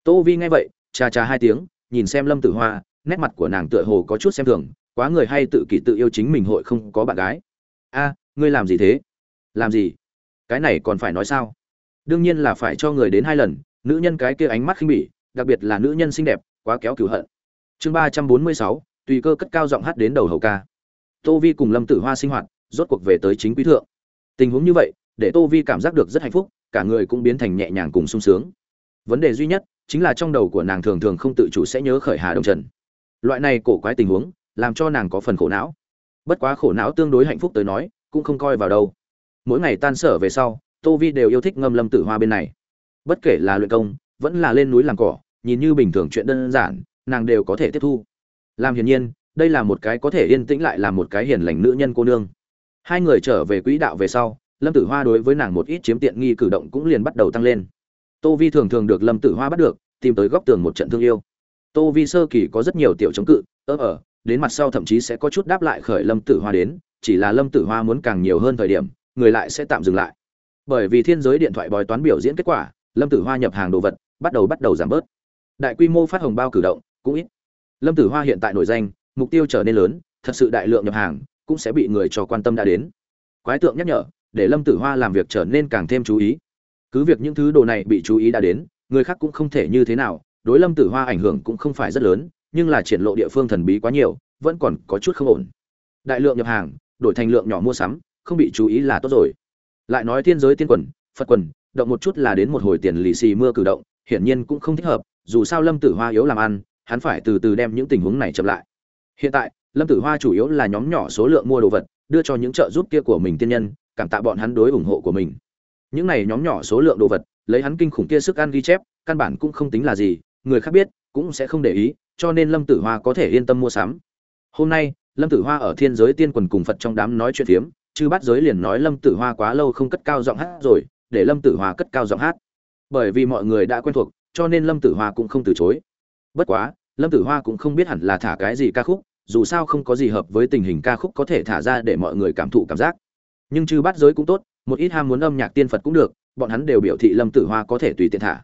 Tô vi nghe vậy, cha cha hai tiếng, nhìn xem lâm tử hoa, nét mặt của nàng tựa hồ có chút xem thường, quá người hay tự kỷ tự yêu chính mình hội không có bạn gái. A, ngươi làm gì thế? Làm gì? Cái này còn phải nói sao? Đương nhiên là phải cho người đến hai lần, nữ nhân cái kia ánh mắt khinh bỉ, đặc biệt là nữ nhân xinh đẹp quá kéo cửu hận. Chương ba trăm bốn mươi sáu, tùy cơ cất cao giọng hát đến đầu hầu ca. Tô vi cùng lâm tử hoa sinh hoạt, rốt cuộc về tới chính quý thượng. Tình huống như vậy, để tô vi cảm giác được rất hạnh phúc, cả người cũng biến thành nhẹ nhàng cùng sung sướng. Vấn đề duy nhất, chính là trong đầu của nàng thường thường không tự chủ sẽ nhớ khởi hà đồng trần. Loại này cổ quái tình huống, làm cho nàng có phần khổ não. Bất quá khổ não tương đối hạnh phúc tới nói, cũng không coi vào đâu. Mỗi ngày tan sở về sau, tô vi đều yêu thích ngâm lâm tử hoa bên này. Bất kể là luyện công, vẫn là lên núi làm cỏ nhìn như bình thường chuyện đơn giản, nàng đều có thể tiếp thu. Làm hiển nhiên, đây là một cái có thể yên tĩnh lại là một cái hiền lành nữ nhân cô nương. Hai người trở về quỹ đạo về sau, lâm tử hoa đối với nàng một ít chiếm tiện nghi cử động cũng liền bắt đầu tăng lên. Tô vi thường thường được lâm tử hoa bắt được, tìm tới góc tường một trận thương yêu. Tô vi sơ kỳ có rất nhiều tiểu chống cự, ớ ở, đến mặt sau thậm chí sẽ có chút đáp lại khởi lâm tử hoa đến, chỉ là lâm tử hoa muốn càng nhiều hơn thời điểm, người lại sẽ tạm dừng lại. Bởi vì thiên giới điện thoại bói toán biểu diễn kết quả, lâm tử hoa nhập hàng đồ vật, bắt đầu bắt đầu giảm bớt đại quy mô phát hồng bao cử động, cũng ít. Lâm tử hoa hiện tại nổi danh, mục tiêu trở nên lớn, thật sự đại lượng nhập hàng, cũng sẽ bị người cho quan tâm đã đến. Quái tượng nhắc nhở, để lâm tử hoa làm việc trở nên càng thêm chú ý. Cứ việc những thứ đồ này bị chú ý đã đến, người khác cũng không thể như thế nào, đối lâm tử hoa ảnh hưởng cũng không phải rất lớn, nhưng là triển lộ địa phương thần bí quá nhiều, vẫn còn có chút không ổn. Đại lượng nhập hàng, đổi thành lượng nhỏ mua sắm, không bị chú ý là tốt rồi. Lại nói thiên giới tiên quần, phật quần, động một chút là đến một hồi tiền lì xì mưa cử động, hiển nhiên cũng không thích hợp dù sao lâm tử hoa yếu làm ăn, hắn phải từ từ đem những tình huống này chậm lại. Hiện tại, lâm tử hoa chủ yếu là nhóm nhỏ số lượng mua đồ vật, đưa cho những trợ giúp kia của mình tiên nhân, cảm tạ bọn hắn đối ủng hộ của mình. Những này nhóm nhỏ số lượng đồ vật, lấy hắn kinh khủng kia sức ăn ghi chép, căn bản cũng không tính là gì, người khác biết, cũng sẽ không để ý, cho nên lâm tử hoa có thể yên tâm mua sắm. Hôm nay, lâm tử hoa ở thiên giới tiên quần cùng phật trong đám nói chuyện phiếm, chư bắt giới liền nói lâm tử hoa quá lâu không cất cao giọng hát rồi, để lâm tử hoa cất cao giọng hát. Bởi vì mọi người đã quen thuộc cho nên lâm tử hoa cũng không từ chối. Bất quá, lâm tử hoa cũng không biết hẳn là thả cái gì ca khúc, dù sao không có gì hợp với tình hình ca khúc có thể thả ra để mọi người cảm thụ cảm giác. Nhưng chư bắt giới cũng tốt, một ít ham muốn âm nhạc tiên phật cũng được, bọn hắn đều biểu thị lâm tử hoa có thể tùy tiện thả.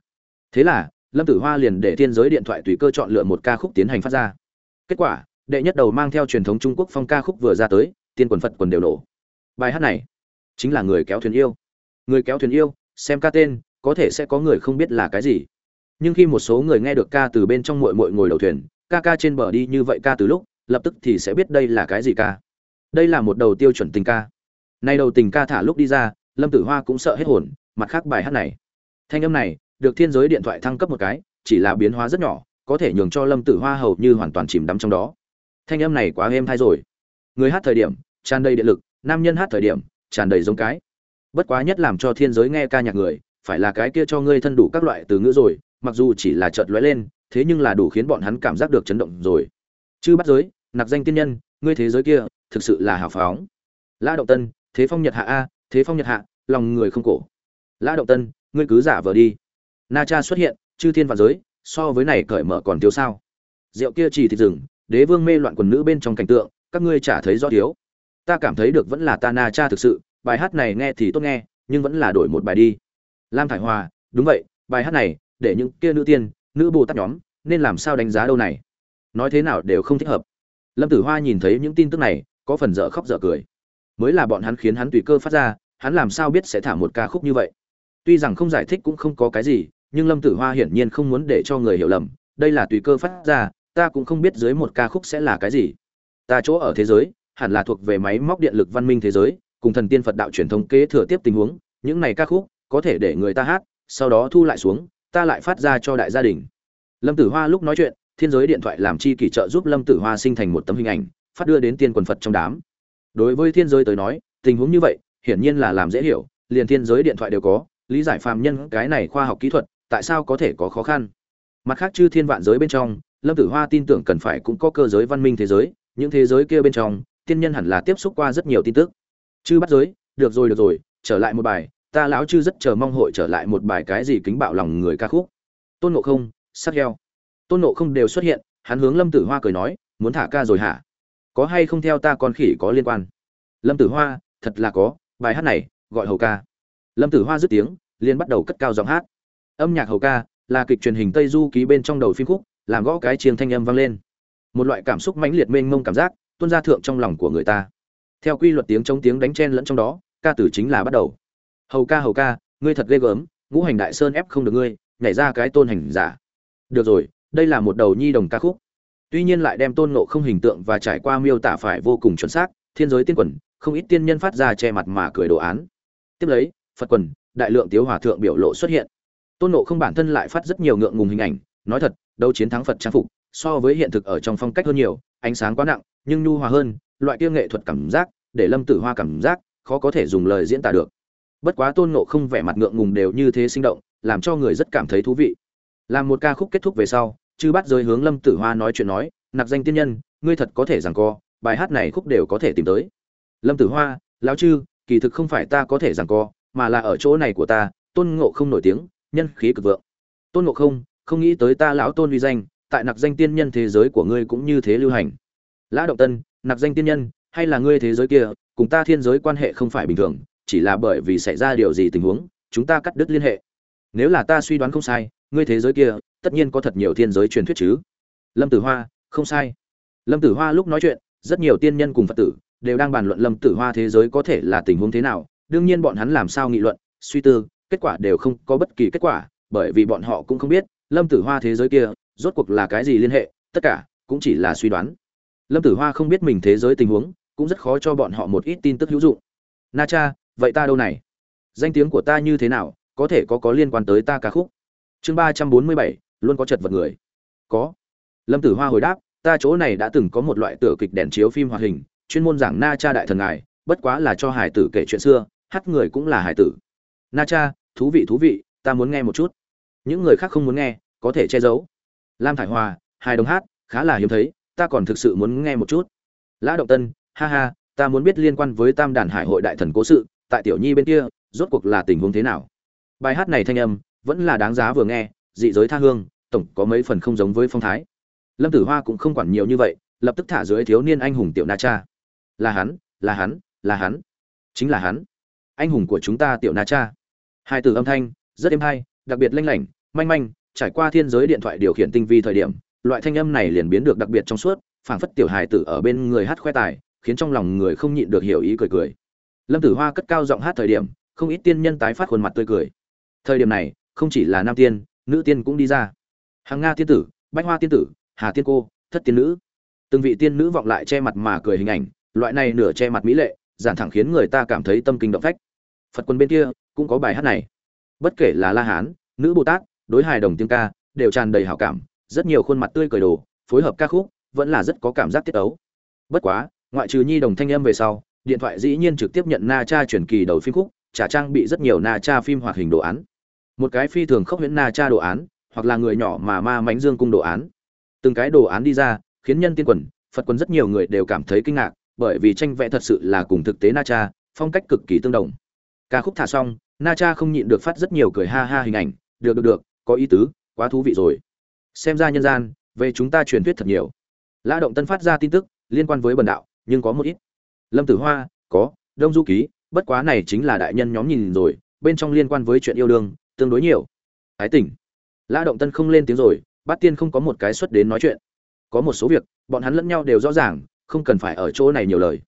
Thế là, lâm tử hoa liền để thiên giới điện thoại tùy cơ chọn lựa một ca khúc tiến hành phát ra. Kết quả, đệ nhất đầu mang theo truyền thống trung quốc phong ca khúc vừa ra tới, tiên quần phật quần đều nổ. Bài hát này, chính là người kéo thuyền yêu. Người kéo thuyền yêu, xem ca tên, có thể sẽ có người không biết là cái gì nhưng khi một số người nghe được ca từ bên trong mội mội ngồi đầu thuyền, ca ca trên bờ đi như vậy ca từ lúc, lập tức thì sẽ biết đây là cái gì ca. Đây là một đầu tiêu chuẩn tình ca. Nay đầu tình ca thả lúc đi ra, lâm tử hoa cũng sợ hết hồn, mặt khác bài hát này. Thanh âm này, được thiên giới điện thoại thăng cấp một cái, chỉ là biến hóa rất nhỏ, có thể nhường cho lâm tử hoa hầu như hoàn toàn chìm đắm trong đó. Thanh âm này quá êm thai rồi. Người hát thời điểm, tràn đầy điện lực, nam nhân hát thời điểm, tràn đầy giống cái. Bất quá nhất làm cho thiên giới nghe ca nhạc người, phải là cái kia cho ngươi thân đủ các loại từ ngữ rồi mặc dù chỉ là chợt lóe lên, thế nhưng là đủ khiến bọn hắn cảm giác được chấn động rồi. Chư bắt giới nặc danh tiên nhân, ngươi thế giới kia, thực sự là hào phóng. La động tân, thế phong nhật hạ a, thế phong nhật hạ, lòng người không cổ. La động tân, ngươi cứ giả vờ đi. Na cha xuất hiện, chư thiên và giới, so với này cởi mở còn thiếu sao. Rượu kia chỉ thịt rừng đế vương mê loạn quần nữ bên trong cảnh tượng, các ngươi chả thấy rõ thiếu. Ta cảm thấy được vẫn là ta na cha thực sự, bài hát này nghe thì tốt nghe, nhưng vẫn là đổi một bài đi. Lam thải hòa, đúng vậy, bài hát này để những kia nữ tiên, nữ bồ tát nhóm, nên làm sao đánh giá đâu này? Nói thế nào đều không thích hợp. Lâm tử hoa nhìn thấy những tin tức này, có phần dở khóc dở cười. Mới là bọn hắn khiến hắn tùy cơ phát ra, hắn làm sao biết sẽ thả một ca khúc như vậy? Tuy rằng không giải thích cũng không có cái gì, nhưng lâm tử hoa hiển nhiên không muốn để cho người hiểu lầm, đây là tùy cơ phát ra, ta cũng không biết dưới một ca khúc sẽ là cái gì. Ta chỗ ở thế giới, hẳn là thuộc về máy móc điện lực văn minh thế giới, cùng thần tiên phật đạo truyền thống kế thừa tiếp tình huống, những này ca khúc, có thể để người ta hát, sau đó thu lại xuống ta lại phát ra cho đại gia đình. Lâm tử hoa lúc nói chuyện, thiên giới điện thoại làm chi kỷ trợ giúp lâm tử hoa sinh thành một tấm hình ảnh, phát đưa đến tiên quần phật trong đám. Đối với thiên giới tới nói, tình huống như vậy, hiển nhiên là làm dễ hiểu, liền thiên giới điện thoại đều có, lý giải phàm nhân cái này khoa học kỹ thuật, tại sao có thể có khó khăn? Mặt khác chư thiên vạn giới bên trong, lâm tử hoa tin tưởng cần phải cũng có cơ giới văn minh thế giới, những thế giới kia bên trong, tiên nhân hẳn là tiếp xúc qua rất nhiều tin tức. Chư bắt giới, được rồi được rồi, trở lại một bài ta lão chư rất chờ mong hội trở lại một bài cái gì kính bạo lòng người ca khúc. Tôn Nộ không, sắc heo. Tôn Nộ không đều xuất hiện, hắn hướng lâm tử hoa cười nói, muốn thả ca rồi hả? Có hay không theo ta con khỉ có liên quan? Lâm tử hoa, thật là có, bài hát này, gọi hầu ca. Lâm tử hoa dứt tiếng, liền bắt đầu cất cao giọng hát. Âm nhạc hầu ca là kịch truyền hình tây du ký bên trong đầu phim khúc, làm gõ cái chiêng thanh âm vang lên. Một loại cảm xúc mãnh liệt mênh mông cảm giác, tuôn ra thượng trong lòng của người ta. Theo quy luật tiếng chống tiếng đánh chen lẫn trong đó, ca tử chính là bắt đầu hầu ca hầu ca, ngươi thật ghê gớm, ngũ hành đại sơn ép không được ngươi, nhảy ra cái tôn hành giả. Được rồi, đây là một đầu nhi đồng ca khúc. Tuy nhiên lại đem tôn ngộ không hình tượng và trải qua miêu tả phải vô cùng chuẩn xác, thiên giới tiên quần, không ít tiên nhân phát ra che mặt mà cười đồ án. Tiếp lấy, phật quần, đại lượng tiếu hòa thượng biểu lộ xuất hiện. Tôn ngộ không bản thân lại phát rất nhiều ngượng ngùng hình ảnh, nói thật đâu chiến thắng phật trang phục, so với hiện thực ở trong phong cách hơn nhiều, ánh sáng quá nặng, nhưng nhu hòa hơn, loại kia nghệ thuật cảm giác, để lâm tử hoa cảm giác, khó có thể dùng lời diễn tả được bất quá tôn ngộ không vẻ mặt ngượng ngùng đều như thế sinh động, làm cho người rất cảm thấy thú vị. Làm một ca khúc kết thúc về sau, chư bắt giới hướng lâm tử hoa nói chuyện nói, nạp danh tiên nhân, ngươi thật có thể rằng co, bài hát này khúc đều có thể tìm tới. Lâm tử hoa, lão chư, kỳ thực không phải ta có thể rằng co, mà là ở chỗ này của ta. Tôn ngộ không nổi tiếng, nhân khí cực vượng. Tôn ngộ không không nghĩ tới ta lão tôn uy danh, tại nặc danh tiên nhân thế giới của ngươi cũng như thế lưu hành. Lã động tân nặc danh tiên nhân, hay là ngươi thế giới kia, cùng ta thiên giới quan hệ không phải bình thường chỉ là bởi vì xảy ra điều gì tình huống, chúng ta cắt đứt liên hệ. Nếu là ta suy đoán không sai, ngươi thế giới kia, tất nhiên có thật nhiều thiên giới truyền thuyết chứ. Lâm tử hoa, không sai. Lâm tử hoa lúc nói chuyện, rất nhiều tiên nhân cùng phật tử đều đang bàn luận lâm tử hoa thế giới có thể là tình huống thế nào. Đương nhiên bọn hắn làm sao nghị luận, suy tư, kết quả đều không có bất kỳ kết quả, bởi vì bọn họ cũng không biết lâm tử hoa thế giới kia rốt cuộc là cái gì liên hệ, tất cả cũng chỉ là suy đoán. Lâm tử hoa không biết mình thế giới tình huống, cũng rất khó cho bọn họ một ít tin tức hữu dụng. Na cha vậy ta đâu này? Danh tiếng của ta như thế nào, có thể có có liên quan tới ta ca khúc? Chương ba trăm bốn mươi bảy, luôn có chật vật người. Có. Lâm tử hoa hồi đáp, ta chỗ này đã từng có một loại tử kịch đèn chiếu phim hoạt hình, chuyên môn giảng na cha đại thần ngài, bất quá là cho hải tử kể chuyện xưa, hát người cũng là hải tử. Na cha, thú vị thú vị, ta muốn nghe một chút. Những người khác không muốn nghe, có thể che giấu. Lam thải hòa hai đồng hát, khá là hiếm thấy, ta còn thực sự muốn nghe một chút. Lã động tân, ha ha, ta muốn biết liên quan với tam đàn hải hội đại thần cố sự tại tiểu nhi bên kia, rốt cuộc là tình huống thế nào? Bài hát này thanh âm vẫn là đáng giá vừa nghe, dị giới tha hương, tổng có mấy phần không giống với phong thái. Lâm tử hoa cũng không quản nhiều như vậy, lập tức thả dưới thiếu niên anh hùng tiểu na cha. Là hắn là hắn là hắn. Chính là hắn. Anh hùng của chúng ta tiểu na cha. Hai từ âm thanh, rất êm hay, đặc biệt lanh lảnh, manh manh, trải qua thiên giới điện thoại điều khiển tinh vi thời điểm, loại thanh âm này liền biến được đặc biệt trong suốt, phảng phất tiểu hài tử ở bên người hát khoe tài, khiến trong lòng người không nhịn được hiểu ý cười cười lâm tử hoa cất cao giọng hát thời điểm, không ít tiên nhân tái phát khuôn mặt tươi cười. Thời điểm này, không chỉ là nam tiên, nữ tiên cũng đi ra. Hàng nga tiên tử, bách hoa tiên tử, hà tiên cô, thất tiên nữ. Từng vị tiên nữ vọng lại che mặt mà cười hình ảnh, loại này nửa che mặt mỹ lệ, giản thẳng khiến người ta cảm thấy tâm kinh động phách. Phật quân bên kia cũng có bài hát này. Bất kể là la hán, nữ bồ tát, đối hài đồng tiếng ca, đều tràn đầy hảo cảm, rất nhiều khuôn mặt tươi cười đồ, phối hợp ca khúc, vẫn là rất có cảm giác tiết ấu. Bất quá, ngoại trừ nhi đồng thanh âm về sau điện thoại dĩ nhiên trực tiếp nhận na cha chuyển kỳ đầu phim khúc trả trang bị rất nhiều na cha phim hoạt hình đồ án. Một cái phi thường khốc huyễn na cha đồ án, hoặc là người nhỏ mà ma mánh dương cung đồ án. Từng cái đồ án đi ra, khiến nhân tiên quần, phật quần rất nhiều người đều cảm thấy kinh ngạc, bởi vì tranh vẽ thật sự là cùng thực tế na cha, phong cách cực kỳ tương đồng. Ca khúc thả xong, na cha không nhịn được phát rất nhiều cười ha ha hình ảnh, được được được, có ý tứ, quá thú vị rồi. Xem ra nhân gian, về chúng ta truyền thuyết thật nhiều. Lã động tân phát ra tin tức, liên quan với bần đạo, nhưng có một ít lâm tử hoa, có, đông du ký, bất quá này chính là đại nhân nhóm nhìn rồi, bên trong liên quan với chuyện yêu đương, tương đối nhiều. Thái tỉnh. Lã động tân không lên tiếng rồi, bát tiên không có một cái xuất đến nói chuyện. Có một số việc, bọn hắn lẫn nhau đều rõ ràng, không cần phải ở chỗ này nhiều lời.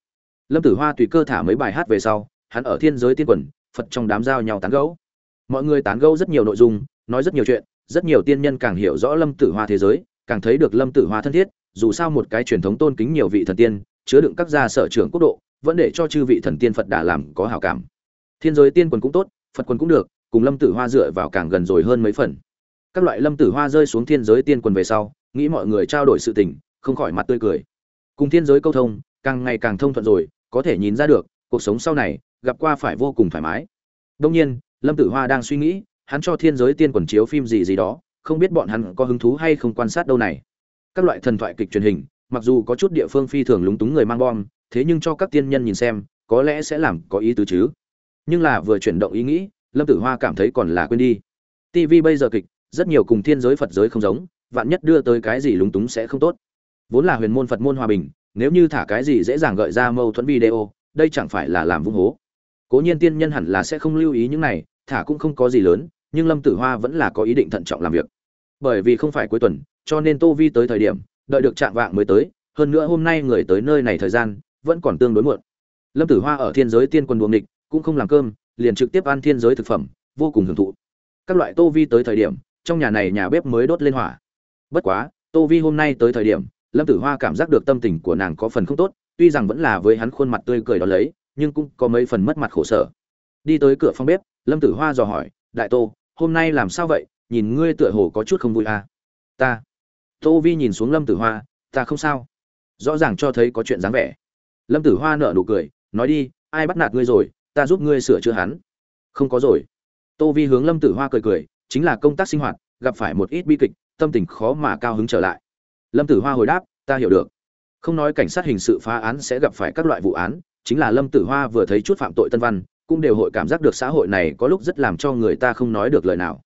Lâm tử hoa tùy cơ thả mấy bài hát về sau, hắn ở thiên giới tiên quần, phật trong đám giao nhau tán gẫu. Mọi người tán gẫu rất nhiều nội dung, nói rất nhiều chuyện, rất nhiều tiên nhân càng hiểu rõ lâm tử hoa thế giới, càng thấy được lâm tử hoa thân thiết, dù sao một cái truyền thống tôn kính nhiều vị thần tiên chứa đựng các gia sở trưởng quốc độ, vẫn để cho chư vị thần tiên phật đà làm có hảo cảm. Thiên giới tiên quần cũng tốt, phật quần cũng được, cùng lâm tử hoa dựa vào càng gần rồi hơn mấy phần. Các loại lâm tử hoa rơi xuống thiên giới tiên quần về sau, nghĩ mọi người trao đổi sự tình, không khỏi mặt tươi cười. Cùng thiên giới câu thông, càng ngày càng thông thuận rồi, có thể nhìn ra được, cuộc sống sau này, gặp qua phải vô cùng thoải mái. Đông nhiên, lâm tử hoa đang suy nghĩ, hắn cho thiên giới tiên quần chiếu phim gì gì đó, không biết bọn hắn có hứng thú hay không quan sát đâu này. Các loại thần thoại kịch truyền hình mặc dù có chút địa phương phi thường lúng túng người mang bom, thế nhưng cho các tiên nhân nhìn xem, có lẽ sẽ làm có ý tứ chứ. Nhưng là vừa chuyển động ý nghĩ, lâm tử hoa cảm thấy còn là quên đi. Tv bây giờ kịch, rất nhiều cùng thiên giới phật giới không giống, vạn nhất đưa tới cái gì lúng túng sẽ không tốt. Vốn là huyền môn phật môn hòa bình, nếu như thả cái gì dễ dàng gợi ra mâu thuẫn video, đây chẳng phải là làm vung hố. Cố nhiên tiên nhân hẳn là sẽ không lưu ý những này, thả cũng không có gì lớn, nhưng lâm tử hoa vẫn là có ý định thận trọng làm việc. Bởi vì không phải cuối tuần, cho nên tô vi tới thời điểm đợi được trạng vạng mới tới, hơn nữa hôm nay người tới nơi này thời gian vẫn còn tương đối muộn. Lâm tử hoa ở thiên giới tiên quân buồng địch cũng không làm cơm, liền trực tiếp ăn thiên giới thực phẩm, vô cùng hưởng thụ. Các loại tô vi tới thời điểm, trong nhà này nhà bếp mới đốt lên hỏa. Bất quá, tô vi hôm nay tới thời điểm, lâm tử hoa cảm giác được tâm tình của nàng có phần không tốt, tuy rằng vẫn là với hắn khuôn mặt tươi cười đó lấy, nhưng cũng có mấy phần mất mặt khổ sở. Đi tới cửa phòng bếp, lâm tử hoa dò hỏi, đại tô, hôm nay làm sao vậy? Nhìn ngươi tựa hồ có chút không vui à? Ta tô vi nhìn xuống lâm tử hoa, ta không sao. Rõ ràng cho thấy có chuyện dáng vẻ. Lâm tử hoa nở nụ cười, nói đi, ai bắt nạt ngươi rồi, ta giúp ngươi sửa chữa hắn. Không có rồi. Tô vi hướng lâm tử hoa cười cười, chính là công tác sinh hoạt, gặp phải một ít bi kịch, tâm tình khó mà cao hứng trở lại. Lâm tử hoa hồi đáp, ta hiểu được. Không nói cảnh sát hình sự phá án sẽ gặp phải các loại vụ án, chính là lâm tử hoa vừa thấy chút phạm tội tân văn, cũng đều hội cảm giác được xã hội này có lúc rất làm cho người ta không nói được lời nào.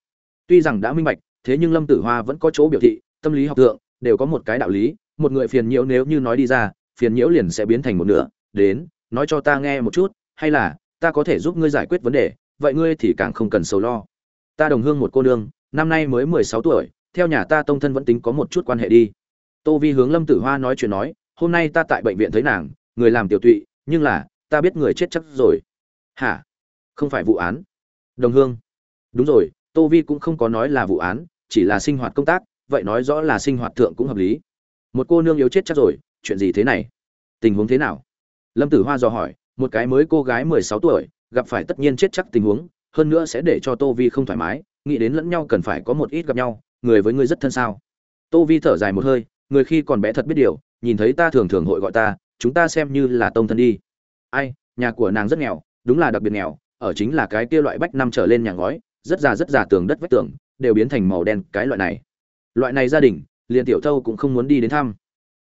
Tuy rằng đã minh bạch, thế nhưng lâm tử hoa vẫn có chỗ biểu thị tâm lý học thượng, đều có một cái đạo lý, một người phiền nhiễu nếu như nói đi ra, phiền nhiễu liền sẽ biến thành một nửa, đến, nói cho ta nghe một chút, hay là, ta có thể giúp ngươi giải quyết vấn đề, vậy ngươi thì càng không cần sầu lo. Ta đồng hương một cô nương, năm nay mới mười sáu tuổi, theo nhà ta tông thân vẫn tính có một chút quan hệ đi. Tô vi hướng lâm tử hoa nói chuyện nói, hôm nay ta tại bệnh viện thấy nàng, người làm tiểu tụy, nhưng là, ta biết người chết chắc rồi. Hả? Không phải vụ án. Đồng hương. Đúng rồi, tô vi cũng không có nói là vụ án, chỉ là sinh hoạt công tác vậy nói rõ là sinh hoạt thượng cũng hợp lý. Một cô nương yếu chết chắc rồi, chuyện gì thế này? Tình huống thế nào? Lâm tử hoa dò hỏi, một cái mới cô gái mười sáu tuổi, gặp phải tất nhiên chết chắc tình huống, hơn nữa sẽ để cho tô vi không thoải mái, nghĩ đến lẫn nhau cần phải có một ít gặp nhau, người với người rất thân sao. Tô vi thở dài một hơi, người khi còn bé thật biết điều, nhìn thấy ta thường thường hội gọi ta, chúng ta xem như là tông thân đi. Ai, nhà của nàng rất nghèo, đúng là đặc biệt nghèo, ở chính là cái kia loại bách năm trở lên nhà ngói, rất già rất già tường đất vách tường, đều biến thành màu đen cái loại này loại này gia đình, liền tiểu thâu cũng không muốn đi đến thăm.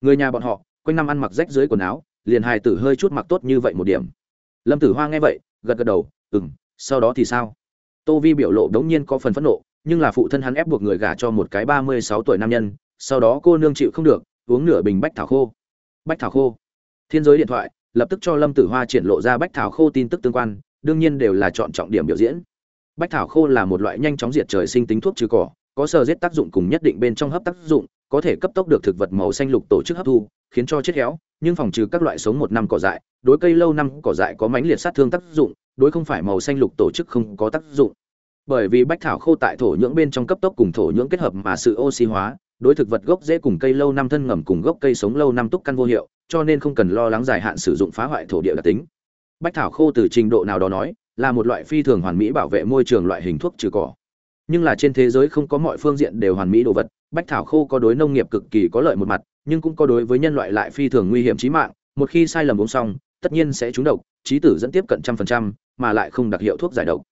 Người nhà bọn họ, quanh năm ăn mặc rách dưới quần áo, liền hài tử hơi chút mặc tốt như vậy một điểm. Lâm tử hoa nghe vậy, gật gật đầu ừng sau đó thì sao? Tô vi biểu lộ đống nhiên có phần phẫn nộ, nhưng là phụ thân hắn ép buộc người gả cho một cái ba mươi sáu tuổi nam nhân, sau đó cô nương chịu không được, uống nửa bình bách thảo khô. Bách thảo khô. Thiên giới điện thoại, lập tức cho lâm tử hoa triển lộ ra bách thảo khô tin tức tương quan, đương nhiên đều là chọn trọng điểm biểu diễn. Bách thảo khô là một loại nhanh chóng diệt trời sinh tính thuốc trừ cỏ có sờ giết tác dụng cùng nhất định bên trong hấp tác dụng, có thể cấp tốc được thực vật màu xanh lục tổ chức hấp thu, khiến cho chết héo, nhưng phòng trừ các loại sống một năm cỏ dại, đối cây lâu năm cỏ dại có mãnh liệt sát thương tác dụng, đối không phải màu xanh lục tổ chức không có tác dụng. Bởi vì bách thảo khô tại thổ nhưỡng bên trong cấp tốc cùng thổ nhưỡng kết hợp mà sự oxy hóa, đối thực vật gốc dễ cùng cây lâu năm thân ngầm cùng gốc cây sống lâu năm túc căn vô hiệu, cho nên không cần lo lắng dài hạn sử dụng phá hoại thổ địa đặc tính. Bách thảo khô từ trình độ nào đó nói, là một loại phi thường hoàn mỹ bảo vệ môi trường loại hình thuốc trừ cỏ nhưng là trên thế giới không có mọi phương diện đều hoàn mỹ đồ vật, bách thảo khô có đối nông nghiệp cực kỳ có lợi một mặt, nhưng cũng có đối với nhân loại lại phi thường nguy hiểm chí mạng, một khi sai lầm uống xong, tất nhiên sẽ trúng độc trí tử dẫn tiếp cận trăm phần trăm, mà lại không đặc hiệu thuốc giải độc.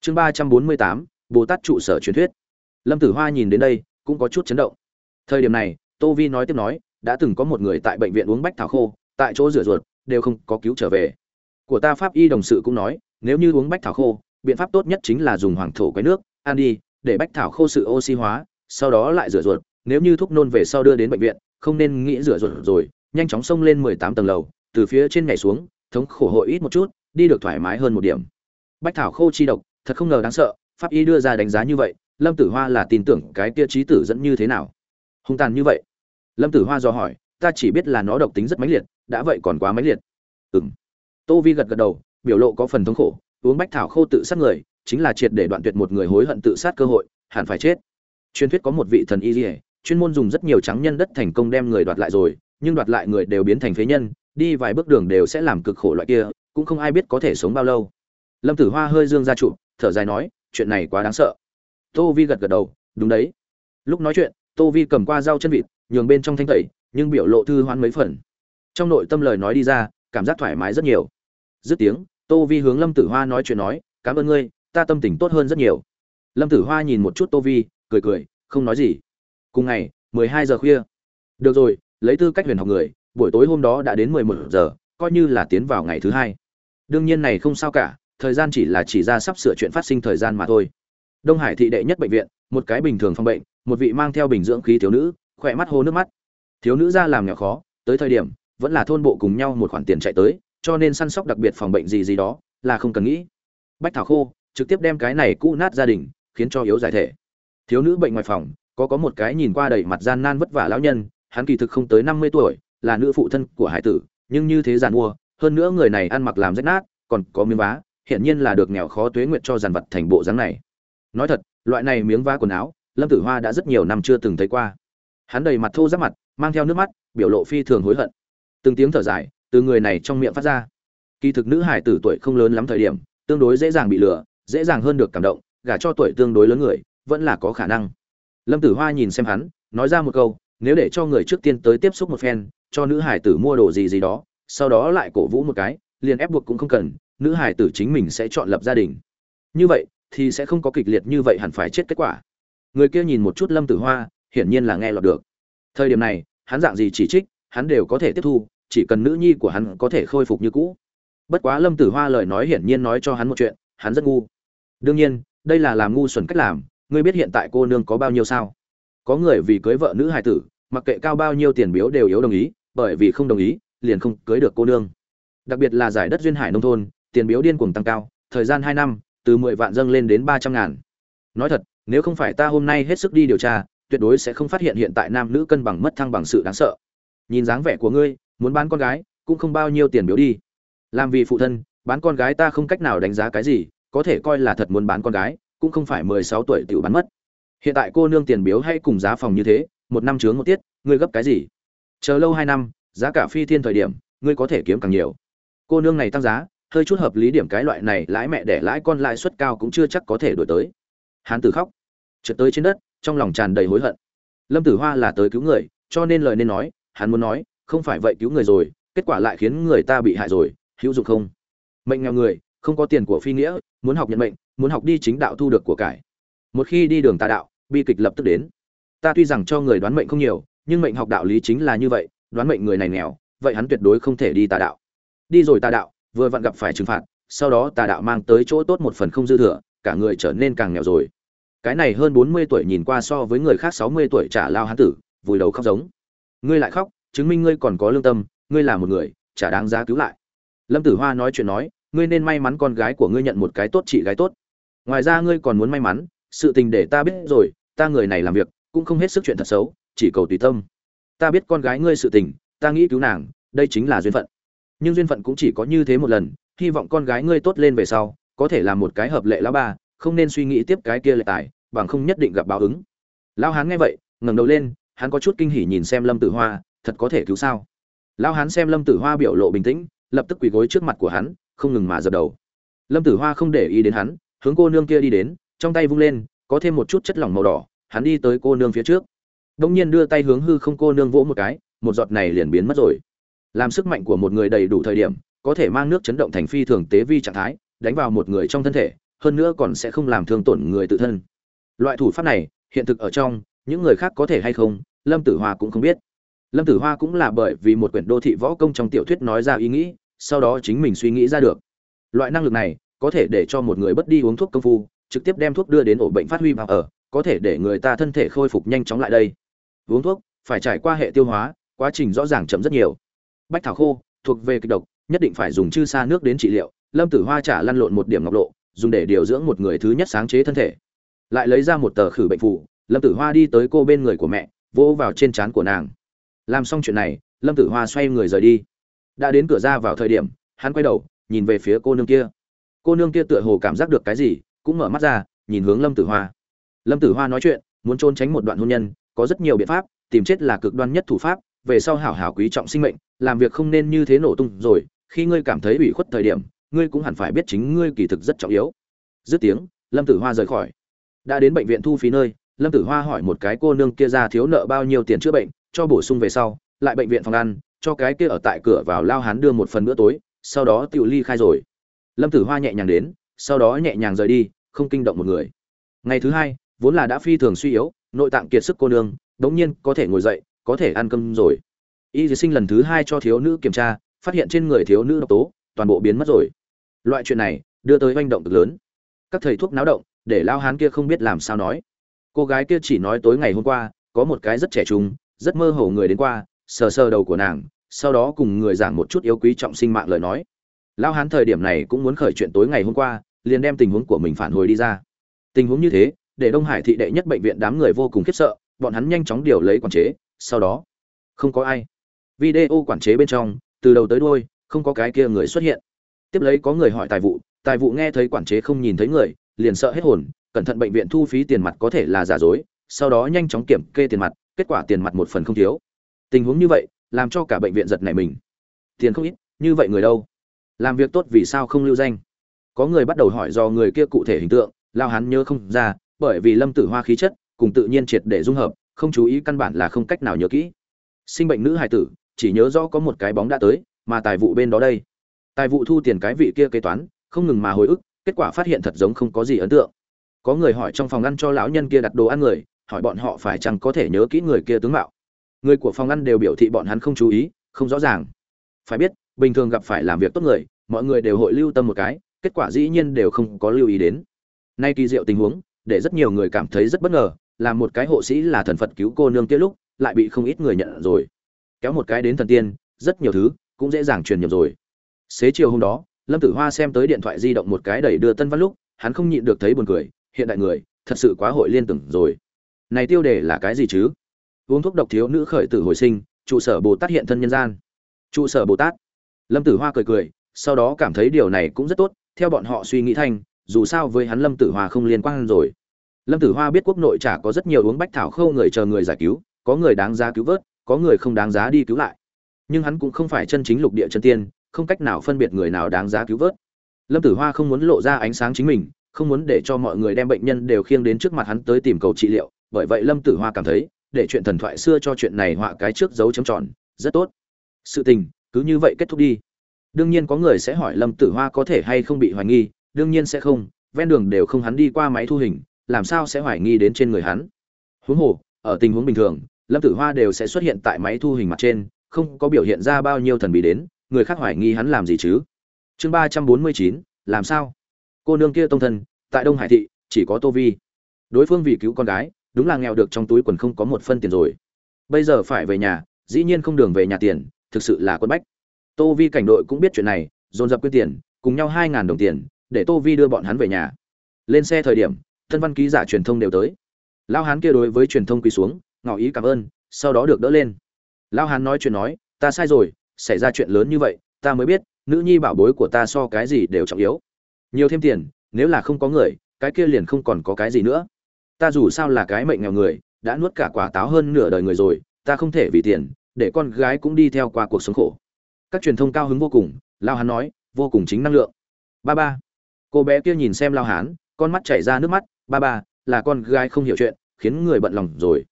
Chương ba trăm bốn mươi tám, bồ tát trụ sở truyền thuyết. Lâm tử hoa nhìn đến đây, cũng có chút chấn động. Thời điểm này, tô vi nói tiếp nói, đã từng có một người tại bệnh viện uống bách thảo khô, tại chỗ rửa ruột, đều không có cứu trở về. Của ta pháp y đồng sự cũng nói, nếu như uống bách thảo khô, biện pháp tốt nhất chính là dùng hoàng thổ quấy nước, ăn đi để bách thảo khô sự oxy hóa, sau đó lại rửa ruột, nếu như thuốc nôn về sau đưa đến bệnh viện, không nên nghĩ rửa ruột rồi, nhanh chóng xông lên mười tám tầng lầu, từ phía trên nhảy xuống, thống khổ hội ít một chút, đi được thoải mái hơn một điểm. Bách thảo khô chi độc, thật không ngờ đáng sợ, pháp y đưa ra đánh giá như vậy, lâm tử hoa là tin tưởng cái kia trí tử dẫn như thế nào? Hung tàn như vậy. Lâm tử hoa do hỏi, ta chỉ biết là nó độc tính rất mãnh liệt, đã vậy còn quá mãnh liệt. Ừ m tô vi gật gật đầu, biểu lộ có phần thống khổ, uống bách thảo khô tự sát người chính là triệt để đoạn tuyệt một người hối hận tự sát cơ hội, hẳn phải chết. Truyền thuyết có một vị thần y dỉa chuyên môn dùng rất nhiều trắng nhân đất thành công đem người đoạt lại rồi, nhưng đoạt lại người đều biến thành phế nhân, đi vài bước đường đều sẽ làm cực khổ loại kia, cũng không ai biết có thể sống bao lâu. Lâm tử hoa hơi dương ra trụ, thở dài nói, chuyện này quá đáng sợ. Tô vi gật gật đầu, đúng đấy. Lúc nói chuyện, tô vi cầm qua dao chân vịt, nhường bên trong thanh tẩy, nhưng biểu lộ thư hoán mấy phần. Trong nội tâm lời nói đi ra, cảm giác thoải mái rất nhiều. Dứt tiếng, tô vi hướng lâm tử hoa nói chuyện nói, cảm ơn ngươi ta tâm tình tốt hơn rất nhiều. Lâm tử hoa nhìn một chút tô vi, cười cười, không nói gì. Cùng ngày, mười hai giờ khuya. Được rồi, lấy tư cách huyền học người, buổi tối hôm đó đã đến mười một giờ, coi như là tiến vào ngày thứ hai. Đương nhiên này không sao cả, thời gian chỉ là chỉ ra sắp sửa chuyện phát sinh thời gian mà thôi. Đông hải thị đệ nhất bệnh viện, một cái bình thường phòng bệnh, một vị mang theo bình dưỡng khí thiếu nữ, khỏe mắt hô nước mắt. Thiếu nữ ra làm nhỏ khó, tới thời điểm, vẫn là thôn bộ cùng nhau một khoản tiền chạy tới, cho nên săn sóc đặc biệt phòng bệnh gì gì đó, là không cần nghĩ. Bách thảo khô trực tiếp đem cái này cũ nát gia đình, khiến cho yếu giải thể. Thiếu nữ bệnh ngoài phòng, có có một cái nhìn qua đầy mặt gian nan vất vả lão nhân, hắn kỳ thực không tới năm mươi tuổi, là nữ phụ thân của hải tử, nhưng như thế giàn mua, hơn nữa người này ăn mặc làm rách nát, còn có miếng vá, hiển nhiên là được nghèo khó tuế nguyện cho dàn vật thành bộ dáng này. Nói thật, loại này miếng vá quần áo, lâm tử hoa đã rất nhiều năm chưa từng thấy qua. Hắn đầy mặt thô giáp mặt, mang theo nước mắt, biểu lộ phi thường hối hận. Từng tiếng thở dài, từ người này trong miệng phát ra. Kỳ thực nữ hải tử tuổi không lớn lắm thời điểm, tương đối dễ dàng bị lừa dễ dàng hơn được cảm động, gả cho tuổi tương đối lớn người, vẫn là có khả năng. Lâm tử hoa nhìn xem hắn, nói ra một câu, nếu để cho người trước tiên tới tiếp xúc một phen, cho nữ hải tử mua đồ gì gì đó, sau đó lại cổ vũ một cái, liền ép buộc cũng không cần, nữ hải tử chính mình sẽ chọn lập gia đình. Như vậy, thì sẽ không có kịch liệt như vậy hẳn phải chết kết quả. Người kia nhìn một chút lâm tử hoa, hiển nhiên là nghe lọt được. Thời điểm này, hắn dạng gì chỉ trích, hắn đều có thể tiếp thu, chỉ cần nữ nhi của hắn có thể khôi phục như cũ. Bất quá lâm tử hoa lời nói hiển nhiên nói cho hắn một chuyện, hắn rất ngu đương nhiên, đây là làm ngu xuẩn cách làm, ngươi biết hiện tại cô nương có bao nhiêu sao? Có người vì cưới vợ nữ hài tử, mặc kệ cao bao nhiêu tiền biếu đều yếu đồng ý, bởi vì không đồng ý, liền không cưới được cô nương. Đặc biệt là giải đất duyên hải nông thôn, tiền biếu điên cuồng tăng cao, thời gian hai năm, từ mười vạn dâng lên đến ba trăm ngàn. Nói thật, nếu không phải ta hôm nay hết sức đi điều tra, tuyệt đối sẽ không phát hiện hiện tại nam nữ cân bằng mất thăng bằng sự đáng sợ. Nhìn dáng vẻ của ngươi, muốn bán con gái, cũng không bao nhiêu tiền biếu đi. Làm vì phụ thân, bán con gái ta không cách nào đánh giá cái gì có thể coi là thật muốn bán con gái, cũng không phải mười sáu tuổi tự bán mất. Hiện tại cô nương tiền biếu hay cùng giá phòng như thế, một năm chướng một tiết, ngươi gấp cái gì? Chờ lâu hai năm, giá cả phi thiên thời điểm, ngươi có thể kiếm càng nhiều. Cô nương này tăng giá, hơi chút hợp lý điểm cái loại này, lãi mẹ để lãi con lãi suất cao cũng chưa chắc có thể đổi tới. Hán tử khóc, trượt tới trên đất, trong lòng tràn đầy hối hận. Lâm tử hoa là tới cứu người, cho nên lời nên nói, hắn muốn nói, không phải vậy cứu người rồi, kết quả lại khiến người ta bị hại rồi, hữu dụng không? Mệnh nghèo người không có tiền của phi nghĩa, muốn học nhận mệnh, muốn học đi chính đạo thu được của cải. Một khi đi đường tà đạo, bi kịch lập tức đến. Ta tuy rằng cho người đoán mệnh không nhiều, nhưng mệnh học đạo lý chính là như vậy, đoán mệnh người này nghèo, vậy hắn tuyệt đối không thể đi tà đạo. Đi rồi tà đạo, vừa vặn gặp phải trừng phạt, sau đó tà đạo mang tới chỗ tốt một phần không dư thừa, cả người trở nên càng nghèo rồi. Cái này hơn bốn mươi tuổi nhìn qua so với người khác sáu mươi tuổi trả lao hán tử vùi đầu khóc giống. Ngươi lại khóc, chứng minh ngươi còn có lương tâm, ngươi là một người, chả đáng giá cứu lại. Lâm tử hoa nói chuyện nói ngươi nên may mắn con gái của ngươi nhận một cái tốt chị gái tốt. Ngoài ra ngươi còn muốn may mắn, sự tình để ta biết rồi, ta người này làm việc, cũng không hết sức chuyện thật xấu, chỉ cầu tùy tâm. Ta biết con gái ngươi sự tình, ta nghĩ cứu nàng, đây chính là duyên phận. Nhưng duyên phận cũng chỉ có như thế một lần, hy vọng con gái ngươi tốt lên về sau, có thể là một cái hợp lệ lão ba, không nên suy nghĩ tiếp cái kia lệ tài, bằng không nhất định gặp báo ứng. Lão hán nghe vậy, ngẩng đầu lên, hắn có chút kinh hỉ nhìn xem lâm tử hoa, thật có thể cứu sao? Lão hán xem lâm tử hoa biểu lộ bình tĩnh, lập tức quỳ gối trước mặt của hắn không ngừng mà dập đầu. Lâm tử hoa không để ý đến hắn, hướng cô nương kia đi đến, trong tay vung lên, có thêm một chút chất lỏng màu đỏ, hắn đi tới cô nương phía trước. Đông nhiên đưa tay hướng hư không cô nương vỗ một cái, một giọt này liền biến mất rồi. Làm sức mạnh của một người đầy đủ thời điểm, có thể mang nước chấn động thành phi thường tế vi trạng thái, đánh vào một người trong thân thể, hơn nữa còn sẽ không làm thương tổn người tự thân. Loại thủ pháp này, hiện thực ở trong, những người khác có thể hay không, lâm tử hoa cũng không biết. Lâm tử hoa cũng là bởi vì một quyển đô thị võ công trong tiểu thuyết nói ra ý nghĩ sau đó chính mình suy nghĩ ra được. Loại năng lực này có thể để cho một người bất đi uống thuốc công phu, trực tiếp đem thuốc đưa đến ổ bệnh phát huy vào ở, có thể để người ta thân thể khôi phục nhanh chóng lại đây. Uống thuốc phải trải qua hệ tiêu hóa, quá trình rõ ràng chậm rất nhiều. Bách thảo khô thuộc về kịch độc, nhất định phải dùng chư sa nước đến trị liệu, lâm tử hoa trả lăn lộn một điểm ngọc lộ, dùng để điều dưỡng một người thứ nhất sáng chế thân thể. Lại lấy ra một tờ khử bệnh phủ lâm tử hoa đi tới cô bên người của mẹ, vỗ vào trên trán của nàng. Làm xong chuyện này, lâm tử hoa xoay người rời đi đã đến cửa ra vào thời điểm, hắn quay đầu, nhìn về phía cô nương kia. Cô nương kia tựa hồ cảm giác được cái gì, cũng mở mắt ra, nhìn hướng lâm tử hoa. Lâm tử hoa nói chuyện, muốn trốn tránh một đoạn hôn nhân, có rất nhiều biện pháp, tìm chết là cực đoan nhất thủ pháp, về sau hảo hảo quý trọng sinh mệnh, làm việc không nên như thế nổ tung rồi, khi ngươi cảm thấy ủy khuất thời điểm, ngươi cũng hẳn phải biết chính ngươi kỳ thực rất trọng yếu. Dứt tiếng, lâm tử hoa rời khỏi. Đã đến bệnh viện thu phí nơi, lâm tử hoa hỏi một cái cô nương kia ra thiếu nợ bao nhiêu tiền chữa bệnh, cho bổ sung về sau, lại bệnh viện phòng ăn cho cái kia ở tại cửa vào lao hán đưa một phần bữa tối, sau đó tự ly khai rồi. Lâm tử hoa nhẹ nhàng đến, sau đó nhẹ nhàng rời đi, không kinh động một người. Ngày thứ hai, vốn là đã phi thường suy yếu, nội tạng kiệt sức cô nương, đống nhiên có thể ngồi dậy, có thể ăn cơm rồi. Y sinh lần thứ hai cho thiếu nữ kiểm tra, phát hiện trên người thiếu nữ độc tố, toàn bộ biến mất rồi. Loại chuyện này, đưa tới manh động cực lớn. Các thầy thuốc náo động, để lao hán kia không biết làm sao nói. Cô gái kia chỉ nói tối ngày hôm qua, có một cái rất trẻ trung, rất mơ hồ người đến qua sờ sờ đầu của nàng, sau đó cùng người giảng một chút yếu quý trọng sinh mạng lời nói. Lao hán thời điểm này cũng muốn khởi chuyện tối ngày hôm qua, liền đem tình huống của mình phản hồi đi ra. Tình huống như thế, để đông hải thị đệ nhất bệnh viện đám người vô cùng khiếp sợ, bọn hắn nhanh chóng điều lấy quản chế, sau đó, không có ai. Video quản chế bên trong, từ đầu tới đuôi, không có cái kia người xuất hiện. Tiếp lấy có người hỏi tài vụ tài vụ nghe thấy quản chế không nhìn thấy người, liền sợ hết hồn, cẩn thận bệnh viện thu phí tiền mặt có thể là giả dối, sau đó nhanh chóng kiểm kê tiền mặt, kết quả tiền mặt một phần không thiếu tình huống như vậy, làm cho cả bệnh viện giật nảy mình. Tiền không ít, như vậy người đâu? Làm việc tốt vì sao không lưu danh? Có người bắt đầu hỏi do người kia cụ thể hình tượng, lao hắn nhớ không ra, bởi vì lâm tử hoa khí chất, cùng tự nhiên triệt để dung hợp, không chú ý căn bản là không cách nào nhớ kỹ. Sinh bệnh nữ hài tử, chỉ nhớ rõ có một cái bóng đã tới, mà tài vụ bên đó đây. Tài vụ thu tiền cái vị kia kế toán, không ngừng mà hồi ức, kết quả phát hiện thật giống không có gì ấn tượng. Có người hỏi trong phòng ăn cho lão nhân kia đặt đồ ăn người, hỏi bọn họ phải chăng có thể nhớ kỹ người kia tướng mạo người của phòng ăn đều biểu thị bọn hắn không chú ý, không rõ ràng. Phải biết, bình thường gặp phải làm việc tốt người, mọi người đều hội lưu tâm một cái, kết quả dĩ nhiên đều không có lưu ý đến. Nay kỳ diệu tình huống, để rất nhiều người cảm thấy rất bất ngờ làm một cái hộ sĩ là thần phật cứu cô nương kia lúc, lại bị không ít người nhận rồi. Kéo một cái đến thần tiên, rất nhiều thứ, cũng dễ dàng truyền nhầm rồi. Xế chiều hôm đó, lâm tử hoa xem tới điện thoại di động một cái đẩy đưa tân văn lúc, hắn không nhịn được thấy buồn cười, hiện đại người, thật sự quá hội liên tưởng rồi. Này tiêu đề là cái gì chứ? Uống thuốc độc thiếu nữ khởi tử hồi sinh, trụ sở bồ tát hiện thân nhân gian. Trụ sở bồ tát. Lâm tử hoa cười cười, sau đó cảm thấy điều này cũng rất tốt, theo bọn họ suy nghĩ thanh dù sao với hắn lâm tử hoa không liên quan rồi. Lâm tử hoa biết quốc nội chả có rất nhiều uống bách thảo khâu người chờ người giải cứu, có người đáng giá cứu vớt, có người không đáng giá đi cứu lại. Nhưng hắn cũng không phải chân chính lục địa chân tiên, không cách nào phân biệt người nào đáng giá cứu vớt. Lâm tử hoa không muốn lộ ra ánh sáng chính mình, không muốn để cho mọi người đem bệnh nhân đều khiêng đến trước mặt hắn tới tìm cầu trị liệu, bởi vậy lâm tử hoa cảm thấy để chuyện thần thoại xưa cho chuyện này họa cái trước dấu chấm tròn, rất tốt. Sự tình, cứ như vậy kết thúc đi. Đương nhiên có người sẽ hỏi lâm tử hoa có thể hay không bị hoài nghi, đương nhiên sẽ không, ven đường đều không hắn đi qua máy thu hình, làm sao sẽ hoài nghi đến trên người hắn? Huống hồ, ở tình huống bình thường, lâm tử hoa đều sẽ xuất hiện tại máy thu hình mặt trên, không có biểu hiện ra bao nhiêu thần bí đến, người khác hoài nghi hắn làm gì chứ? Chương ba trăm bốn mươi chín, làm sao? Cô nương kia tông thân, tại đông hải thị, chỉ có tô vi. Đối phương vì cứu con gái đúng là nghèo được trong túi quần không có một phân tiền rồi. Bây giờ phải về nhà, dĩ nhiên không đường về nhà tiền, thực sự là quân bách. Tô vi cảnh đội cũng biết chuyện này, dồn dập quyên tiền, cùng nhau hai ngàn đồng tiền, để tô vi đưa bọn hắn về nhà. Lên xe thời điểm, thân văn ký giả truyền thông đều tới. Lao hán kia đối với truyền thông quỳ xuống, ngỏ ý cảm ơn, sau đó được đỡ lên. Lao hán nói chuyện nói, ta sai rồi, xảy ra chuyện lớn như vậy, ta mới biết, nữ nhi bảo bối của ta so cái gì đều trọng yếu. Nhiều thêm tiền, nếu là không có người, cái kia liền không còn có cái gì nữa ta dù sao là cái mệnh nghèo người, đã nuốt cả quả táo hơn nửa đời người rồi, ta không thể vì tiền, để con gái cũng đi theo qua cuộc sống khổ. Các truyền thông cao hứng vô cùng, lao hán nói, vô cùng chính năng lượng. Ba ba. Cô bé kia nhìn xem lao hán, con mắt chảy ra nước mắt, ba ba, là con gái không hiểu chuyện, khiến người bận lòng rồi.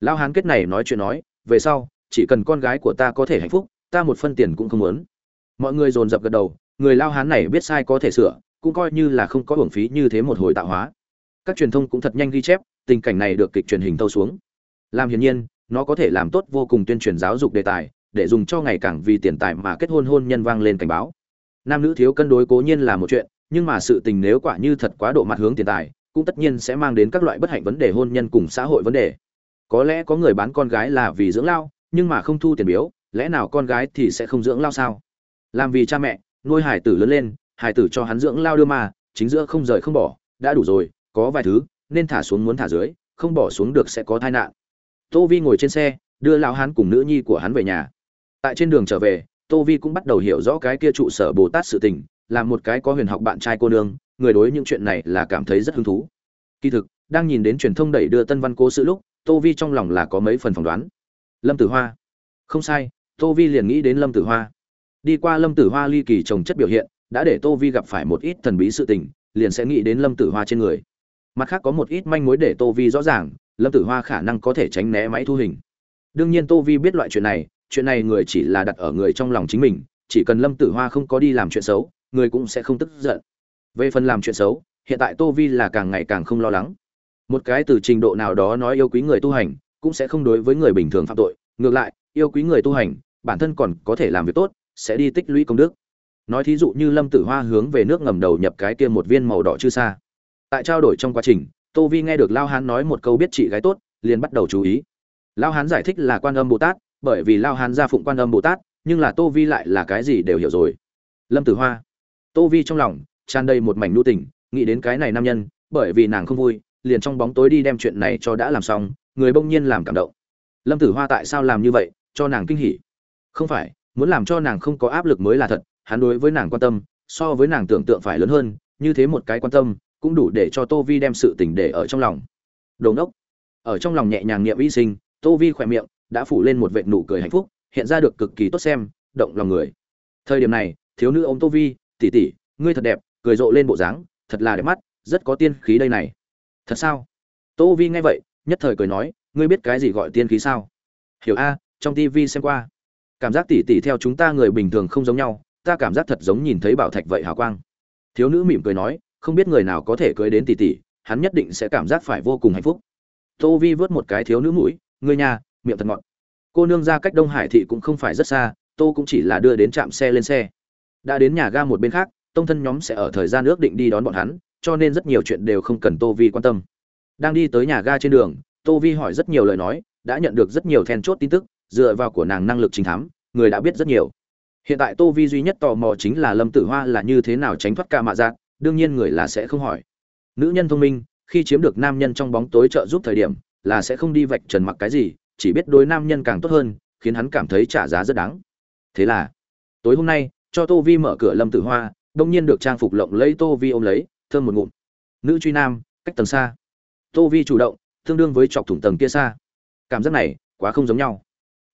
Lao hán kết này nói chuyện nói, về sau, chỉ cần con gái của ta có thể hạnh phúc, ta một phân tiền cũng không muốn. Mọi người dồn dập gật đầu, người lao hán này biết sai có thể sửa, cũng coi như là không có hưởng phí như thế một hồi tạo hóa các truyền thông cũng thật nhanh ghi chép, tình cảnh này được kịch truyền hình thâu xuống. Làm hiển nhiên, nó có thể làm tốt vô cùng tuyên truyền giáo dục đề tài, để dùng cho ngày càng vì tiền tài mà kết hôn hôn nhân vang lên cảnh báo. Nam nữ thiếu cân đối cố nhiên là một chuyện, nhưng mà sự tình nếu quả như thật quá độ mặt hướng tiền tài, cũng tất nhiên sẽ mang đến các loại bất hạnh vấn đề hôn nhân cùng xã hội vấn đề. Có lẽ có người bán con gái là vì dưỡng lao, nhưng mà không thu tiền biếu, lẽ nào con gái thì sẽ không dưỡng lao sao? Làm vì cha mẹ, nuôi hải tử lớn lên, hải tử cho hắn dưỡng lao đưa mà, chính giữa không rời không bỏ, đã đủ rồi có vài thứ, nên thả xuống muốn thả dưới, không bỏ xuống được sẽ có tai nạn. Tô vi ngồi trên xe, đưa lão hán cùng nữ nhi của hắn về nhà. Tại trên đường trở về, tô vi cũng bắt đầu hiểu rõ cái kia trụ sở bồ tát sự tình, là một cái có huyền học bạn trai cô nương, người đối những chuyện này là cảm thấy rất hứng thú. Kỳ thực, đang nhìn đến truyền thông đẩy đưa tân văn cố sự lúc, tô vi trong lòng là có mấy phần phỏng đoán. Lâm tử hoa. Không sai, tô vi liền nghĩ đến lâm tử hoa. Đi qua lâm tử hoa ly kỳ trồng chất biểu hiện, đã để tô vi gặp phải một ít thần bí sự tình, liền sẽ nghĩ đến lâm tử hoa trên người mặt khác có một ít manh mối để tô vi rõ ràng, lâm tử hoa khả năng có thể tránh né máy thu hình. Đương nhiên tô vi biết loại chuyện này chuyện này người chỉ là đặt ở người trong lòng chính mình, chỉ cần lâm tử hoa không có đi làm chuyện xấu, người cũng sẽ không tức giận. Về phần làm chuyện xấu, hiện tại tô vi là càng ngày càng không lo lắng. Một cái từ trình độ nào đó nói yêu quý người tu hành, cũng sẽ không đối với người bình thường phạm tội. Ngược lại, yêu quý người tu hành, bản thân còn có thể làm việc tốt, sẽ đi tích lũy công đức. Nói thí dụ như lâm tử hoa hướng về nước ngầm đầu nhập cái kia một viên màu đỏ chư xa tại trao đổi trong quá trình, tô vi nghe được lao hán nói một câu biết chị gái tốt, liền bắt đầu chú ý. Lao hán giải thích là quan âm bồ tát, bởi vì lao hán ra phụng quan âm bồ tát, nhưng là tô vi lại là cái gì đều hiểu rồi. Lâm tử hoa. Tô vi trong lòng tràn đầy một mảnh nu tình, nghĩ đến cái này nam nhân, bởi vì nàng không vui, liền trong bóng tối đi đem chuyện này cho đã làm xong, người bỗng nhiên làm cảm động. Lâm tử hoa tại sao làm như vậy, cho nàng kinh hỉ? Không phải, muốn làm cho nàng không có áp lực mới là thật, hắn đối với nàng quan tâm, so với nàng tưởng tượng phải lớn hơn, như thế một cái quan tâm cũng đủ để cho tô vi đem sự tình để ở trong lòng. Đồn đốc ở trong lòng nhẹ nhàng niệm y sinh, tô vi khỏe miệng đã phủ lên một vệt nụ cười hạnh phúc, hiện ra được cực kỳ tốt xem, động lòng người. Thời điểm này, thiếu nữ ôm tô vi tỉ tỉ ngươi thật đẹp, cười rộ lên bộ dáng, thật là đẹp mắt, rất có tiên khí đây này. Thật sao? Tô vi nghe vậy, nhất thời cười nói, ngươi biết cái gì gọi tiên khí sao? Hiểu a, trong tivi xem qua. Cảm giác tỉ tỉ theo chúng ta người bình thường không giống nhau, ta cảm giác thật giống nhìn thấy bảo thạch vậy hào quang. Thiếu nữ mỉm cười nói không biết người nào có thể cưới đến tỷ tỷ, hắn nhất định sẽ cảm giác phải vô cùng hạnh phúc. Tô vi vớt một cái thiếu nữ mũi người nhà miệng thật ngọt. Cô nương ra cách đông hải thị cũng không phải rất xa, tô cũng chỉ là đưa đến trạm xe lên xe. Đã đến nhà ga một bên khác, tông thân nhóm sẽ ở thời gian ước định đi đón bọn hắn, cho nên rất nhiều chuyện đều không cần tô vi quan tâm. Đang đi tới nhà ga trên đường, tô vi hỏi rất nhiều lời nói, đã nhận được rất nhiều then chốt tin tức, dựa vào của nàng năng lực chính thám, người đã biết rất nhiều. Hiện tại tô vi duy nhất tò mò chính là lâm tử hoa là như thế nào tránh thoát ca mạ dạng đương nhiên người là sẽ không hỏi. Nữ nhân thông minh, khi chiếm được nam nhân trong bóng tối trợ giúp thời điểm, là sẽ không đi vạch trần mặc cái gì, chỉ biết đối nam nhân càng tốt hơn, khiến hắn cảm thấy trả giá rất đáng. Thế là, tối hôm nay, cho tô vi mở cửa lâm tử hoa, đông nhiên được trang phục lộng lấy tô vi ôm lấy, thơm một ngụm. Nữ truy nam, cách tầng xa. Tô vi chủ động, tương đương với chọc thủng tầng kia xa. Cảm giác này, quá không giống nhau.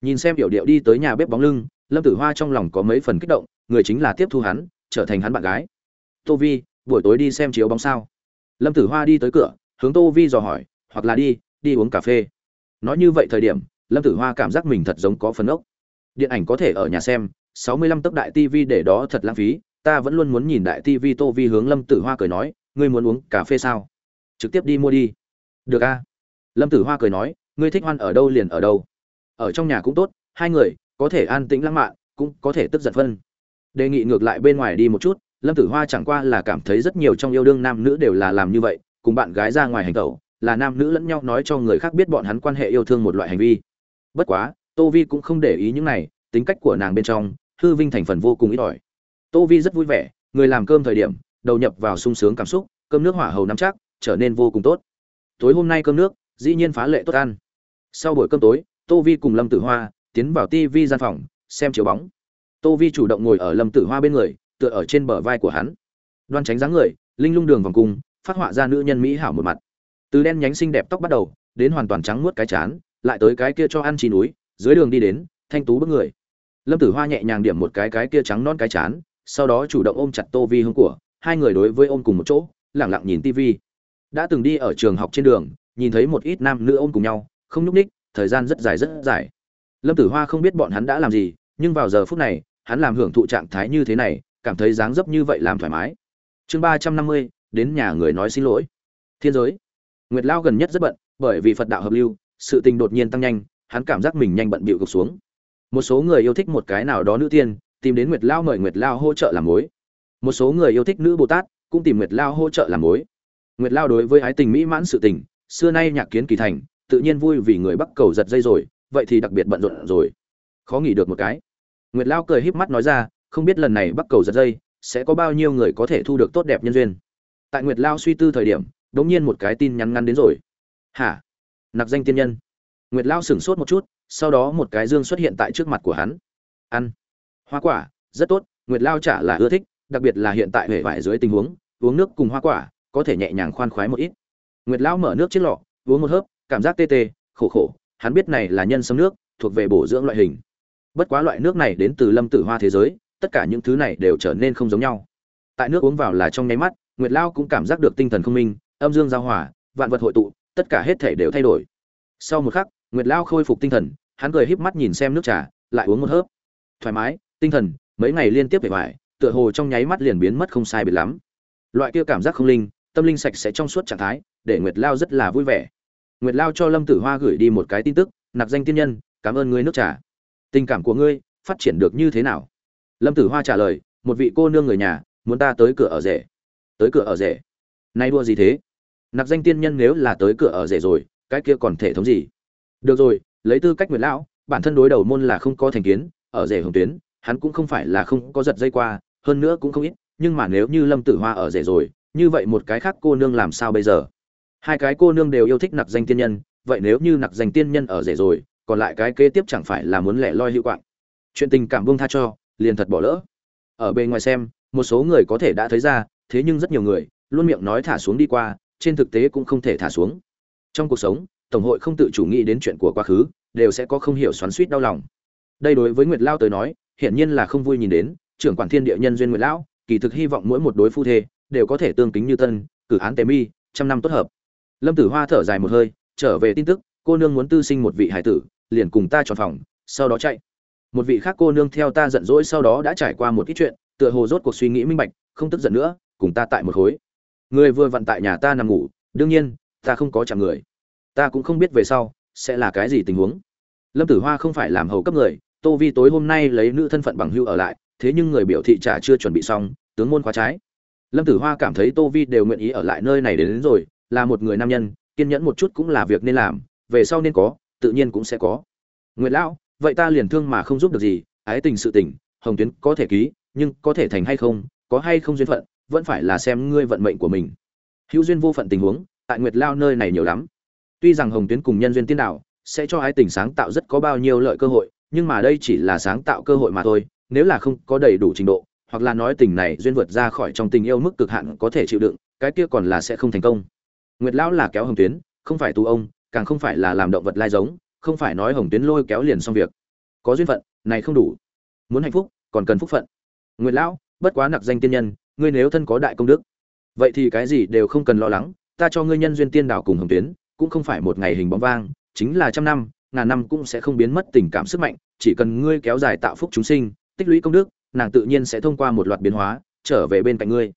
Nhìn xem biểu điệu đi tới nhà bếp bóng lưng, lâm tử hoa trong lòng có mấy phần kích động, người chính là tiếp thu hắn, trở thành hắn bạn gái. Tô vi buổi tối đi xem chiếu bóng sao? Lâm tử hoa đi tới cửa, hướng tô vi dò hỏi, hoặc là đi đi uống cà phê. Nói như vậy thời điểm, lâm tử hoa cảm giác mình thật giống có phần ốc. Điện ảnh có thể ở nhà xem, sáu mươi lăm tấc đại tv để đó thật lãng phí, ta vẫn luôn muốn nhìn đại tv tô vi hướng lâm tử hoa cười nói, ngươi muốn uống cà phê sao? Trực tiếp đi mua đi. Được a. Lâm tử hoa cười nói, ngươi thích hoan ở đâu liền ở đâu. Ở trong nhà cũng tốt, hai người có thể an tĩnh lãng mạn, cũng có thể tức giận phân. Đề nghị ngược lại bên ngoài đi một chút lâm tử hoa chẳng qua là cảm thấy rất nhiều trong yêu đương nam nữ đều là làm như vậy, cùng bạn gái ra ngoài hành tẩu, là nam nữ lẫn nhau nói cho người khác biết bọn hắn quan hệ yêu thương một loại hành vi. Bất quá, tô vi cũng không để ý những này, tính cách của nàng bên trong, hư vinh thành phần vô cùng ít ỏi. Tô vi rất vui vẻ, người làm cơm thời điểm, đầu nhập vào sung sướng cảm xúc, cơm nước hỏa hầu nắm chắc, trở nên vô cùng tốt. Tối hôm nay cơm nước, dĩ nhiên phá lệ tốt ăn. Sau buổi cơm tối, tô vi cùng lâm tử hoa tiến vào tv gian phòng, xem chiếu bóng. Tô vi chủ động ngồi ở lâm tử hoa bên người tựa ở trên bờ vai của hắn. Đoan tránh dáng người, linh lung đường vòng cung, phát họa ra nữ nhân mỹ hảo một mặt. Từ đen nhánh xinh đẹp tóc bắt đầu, đến hoàn toàn trắng muốt cái chán, lại tới cái kia cho ăn chi núi, dưới đường đi đến, thanh tú bước người. Lâm tử hoa nhẹ nhàng điểm một cái cái kia trắng non cái chán, sau đó chủ động ôm chặt tô vi hương của, hai người đối với ôm cùng một chỗ, lẳng lặng nhìn tivi đã từng đi ở trường học trên đường, nhìn thấy một ít nam nữ ôm cùng nhau, không nhúc ních thời gian rất dài rất dài. Lâm tử hoa không biết bọn hắn đã làm gì, nhưng vào giờ phút này, hắn làm hưởng thụ trạng thái như thế này cảm thấy dáng dấp như vậy làm thoải mái. Chương ba trăm năm mươi, đến nhà người nói xin lỗi. Thiên giới. Nguyệt lao gần nhất rất bận, bởi vì phật đạo hợp lưu, sự tình đột nhiên tăng nhanh, hắn cảm giác mình nhanh bận bịu gục xuống. Một số người yêu thích một cái nào đó nữ tiên, tìm đến nguyệt lao mời nguyệt lao hỗ trợ làm mối. Một số người yêu thích nữ bồ tát, cũng tìm nguyệt lao hỗ trợ làm mối. Nguyệt lao đối với ái tình mỹ mãn sự tình, xưa nay nhạc kiến kỳ thành, tự nhiên vui vì người bắc cầu giật dây rồi, vậy thì đặc biệt bận rộn rồi. Khó nghỉ được một cái. Nguyệt lao cười híp mắt nói ra không biết lần này bắc cầu giật dây sẽ có bao nhiêu người có thể thu được tốt đẹp nhân duyên. Tại nguyệt lao suy tư thời điểm đống nhiên một cái tin nhắn ngắn đến rồi. Hả? Nặc danh tiên nhân. Nguyệt lao sửng sốt một chút, sau đó một cái dương xuất hiện tại trước mặt của hắn. Ăn. Hoa quả, rất tốt, nguyệt lao trả là ưa thích, đặc biệt là hiện tại hệ vải dưới tình huống, uống nước cùng hoa quả, có thể nhẹ nhàng khoan khoái một ít. Nguyệt lao mở nước chiếc lọ, uống một hớp, cảm giác tê tê, khổ khổ, hắn biết này là nhân sâm nước, thuộc về bổ dưỡng loại hình. Bất quá loại nước này đến từ lâm tử hoa thế giới tất cả những thứ này đều trở nên không giống nhau. Tại nước uống vào là trong nháy mắt, nguyệt lao cũng cảm giác được tinh thần không minh, âm dương giao hòa, vạn vật hội tụ, tất cả hết thể đều thay đổi. Sau một khắc, nguyệt lao khôi phục tinh thần, hắn cười híp mắt nhìn xem nước trà, lại uống một hớp. Thoải mái, tinh thần, mấy ngày liên tiếp về vải tựa hồ trong nháy mắt liền biến mất không sai biệt lắm. Loại kia cảm giác không linh, tâm linh sạch sẽ trong suốt trạng thái, để nguyệt lao rất là vui vẻ. Nguyệt lao cho lâm tử hoa gửi đi một cái tin tức nạp danh tiên nhân, cảm ơn ngươi nước trà. Tình cảm của ngươi phát triển được như thế nào? Lâm tử hoa trả lời, một vị cô nương người nhà, muốn ta tới cửa ở rể. Tới cửa ở rể? Nay đua gì thế? Nạp danh tiên nhân nếu là tới cửa ở rể rồi, cái kia còn thể thống gì? Được rồi, lấy tư cách nguyệt lão, bản thân đối đầu môn là không có thành kiến, ở rể hồng tuyến, hắn cũng không phải là không có giật dây qua, hơn nữa cũng không ít, nhưng mà nếu như lâm tử hoa ở rể rồi, như vậy một cái khác cô nương làm sao bây giờ? Hai cái cô nương đều yêu thích nặc danh tiên nhân, vậy nếu như nặc danh tiên nhân ở rể rồi, còn lại cái kế tiếp chẳng phải là muốn lẻ loi hữu quạng? Chuyện tình cảm buông tha cho liền thật bỏ lỡ. Ở bên ngoài xem, một số người có thể đã thấy ra, thế nhưng rất nhiều người, luôn miệng nói thả xuống đi qua, trên thực tế cũng không thể thả xuống. Trong cuộc sống, tổng hội không tự chủ nghĩ đến chuyện của quá khứ, đều sẽ có không hiểu xoắn suýt đau lòng. Đây đối với nguyệt lao tới nói, hiển nhiên là không vui nhìn đến, trưởng quản thiên địa nhân duyên nguyệt lão kỳ thực hy vọng mỗi một đối phu thê, đều có thể tương kính như tân cử án tế mi, trăm năm tốt hợp. Lâm tử hoa thở dài một hơi, trở về tin tức, cô nương muốn tư sinh một vị hải tử, liền cùng ta chọn phòng, sau đó chạy một vị khác cô nương theo ta giận dỗi sau đó đã trải qua một ít chuyện tựa hồ rốt cuộc suy nghĩ minh bạch không tức giận nữa cùng ta tại một khối. Người vừa vặn tại nhà ta nằm ngủ đương nhiên ta không có chạm người. Ta cũng không biết về sau sẽ là cái gì tình huống. Lâm tử hoa không phải làm hầu cấp người tô vi tối hôm nay lấy nữ thân phận bằng hưu ở lại thế nhưng người biểu thị trả chưa chuẩn bị xong tướng môn khóa trái. Lâm tử hoa cảm thấy tô vi đều nguyện ý ở lại nơi này đến, đến rồi là một người nam nhân kiên nhẫn một chút cũng là việc nên làm về sau nên có tự nhiên cũng sẽ có. Nguyệt lão vậy ta liền thương mà không giúp được gì, ái tình sự tình, hồng tuyến có thể ký, nhưng có thể thành hay không, có hay không duyên phận, vẫn phải là xem ngươi vận mệnh của mình. Hữu duyên vô phận tình huống, tại nguyệt lao nơi này nhiều lắm. Tuy rằng hồng tuyến cùng nhân duyên tiên đạo, sẽ cho ái tình sáng tạo rất có bao nhiêu lợi cơ hội, nhưng mà đây chỉ là sáng tạo cơ hội mà thôi, nếu là không có đầy đủ trình độ, hoặc là nói tình này duyên vượt ra khỏi trong tình yêu mức cực hạn có thể chịu đựng, cái kia còn là sẽ không thành công. Nguyệt lão là kéo hồng tuyến, không phải tu ông, càng không phải là làm động vật lai giống không phải nói hồng tuyến lôi kéo liền xong việc. Có duyên phận, này không đủ. Muốn hạnh phúc, còn cần phúc phận. Nguyệt lão, bất quá nặc danh tiên nhân, ngươi nếu thân có đại công đức, vậy thì cái gì đều không cần lo lắng, ta cho ngươi nhân duyên tiên đảo cùng hồng tuyến, cũng không phải một ngày hình bóng vang, chính là trăm năm, ngàn năm cũng sẽ không biến mất tình cảm sức mạnh, chỉ cần ngươi kéo dài tạo phúc chúng sinh, tích lũy công đức, nàng tự nhiên sẽ thông qua một loạt biến hóa, trở về bên cạnh ngươi.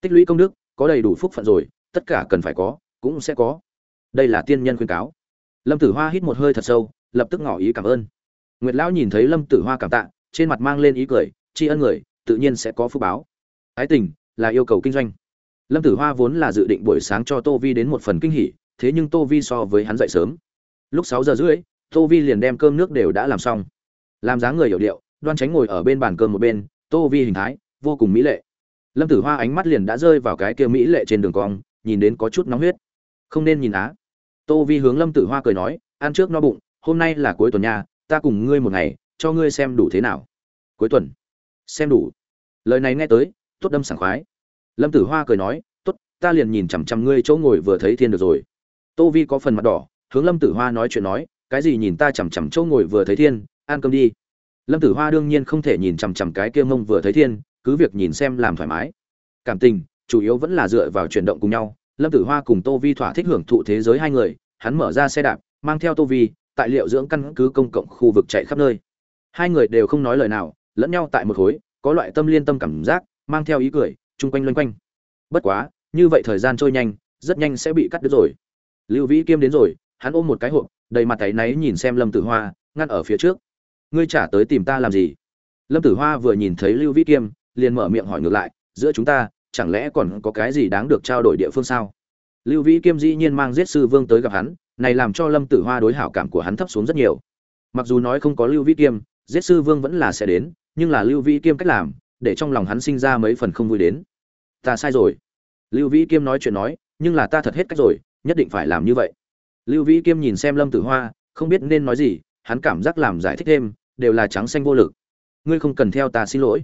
Tích lũy công đức, có đầy đủ phúc phận rồi, tất cả cần phải có, cũng sẽ có. Đây là tiên nhân khuyên cáo lâm tử hoa hít một hơi thật sâu, lập tức ngỏ ý cảm ơn. Nguyệt lão nhìn thấy lâm tử hoa cảm tạ, trên mặt mang lên ý cười, tri ân người, tự nhiên sẽ có phúc báo. Ái tình, là yêu cầu kinh doanh. Lâm tử hoa vốn là dự định buổi sáng cho tô vi đến một phần kinh hỉ, thế nhưng tô vi so với hắn dậy sớm. Lúc sáu giờ rưỡi, tô vi liền đem cơm nước đều đã làm xong. Làm dáng người hiểu điệu, đoan tránh ngồi ở bên bàn cơm một bên, tô vi hình thái, vô cùng mỹ lệ. Lâm tử hoa ánh mắt liền đã rơi vào cái kia mỹ lệ trên đường cong, nhìn đến có chút nóng huyết. Không nên nhìn á tô vi hướng lâm tử hoa cười nói, ăn trước no bụng, hôm nay là cuối tuần nhà ta cùng ngươi một ngày, cho ngươi xem đủ thế nào. Cuối tuần? Xem đủ. Lời này nghe tới tốt đâm sảng khoái. Lâm tử hoa cười nói tốt ta liền nhìn chằm chằm ngươi chỗ ngồi vừa thấy thiên được rồi. Tô vi có phần mặt đỏ, hướng lâm tử hoa nói chuyện nói, cái gì nhìn ta chằm chằm chỗ ngồi vừa thấy thiên, ăn cơm đi. Lâm tử hoa đương nhiên không thể nhìn chằm chằm cái kia mông vừa thấy thiên, cứ việc nhìn xem làm thoải mái. Cảm tình, chủ yếu vẫn là dựa vào chuyển động cùng nhau lâm tử hoa cùng tô vi thỏa thích hưởng thụ thế giới hai người, hắn mở ra xe đạp, mang theo tô vi, tại liệu dưỡng căn cứ công cộng khu vực chạy khắp nơi. Hai người đều không nói lời nào, lẫn nhau tại một khối, có loại tâm liên tâm cảm giác, mang theo ý cười, chung quanh loanh quanh. Bất quá, như vậy thời gian trôi nhanh, rất nhanh sẽ bị cắt đứt rồi. Lưu vĩ kiêm đến rồi, hắn ôm một cái hộp, đầy mặt tay náy nhìn xem lâm tử hoa, ngăn ở phía trước. Ngươi trả tới tìm ta làm gì? Lâm tử hoa vừa nhìn thấy lưu vĩ kiêm, liền mở miệng hỏi ngược lại, giữa chúng ta chẳng lẽ còn có cái gì đáng được trao đổi địa phương sao? Lưu vĩ kiêm dĩ nhiên mang giết sư vương tới gặp hắn, này làm cho lâm tử hoa đối hảo cảm của hắn thấp xuống rất nhiều. Mặc dù nói không có lưu vĩ kiêm, giết sư vương vẫn là sẽ đến, nhưng là lưu vĩ kiêm cách làm, để trong lòng hắn sinh ra mấy phần không vui đến. Ta sai rồi. Lưu vĩ kiêm nói chuyện nói, nhưng là ta thật hết cách rồi, nhất định phải làm như vậy. Lưu vĩ kiêm nhìn xem lâm tử hoa, không biết nên nói gì, hắn cảm giác làm giải thích thêm, đều là trắng xanh vô lực. Ngươi không cần theo ta xin lỗi.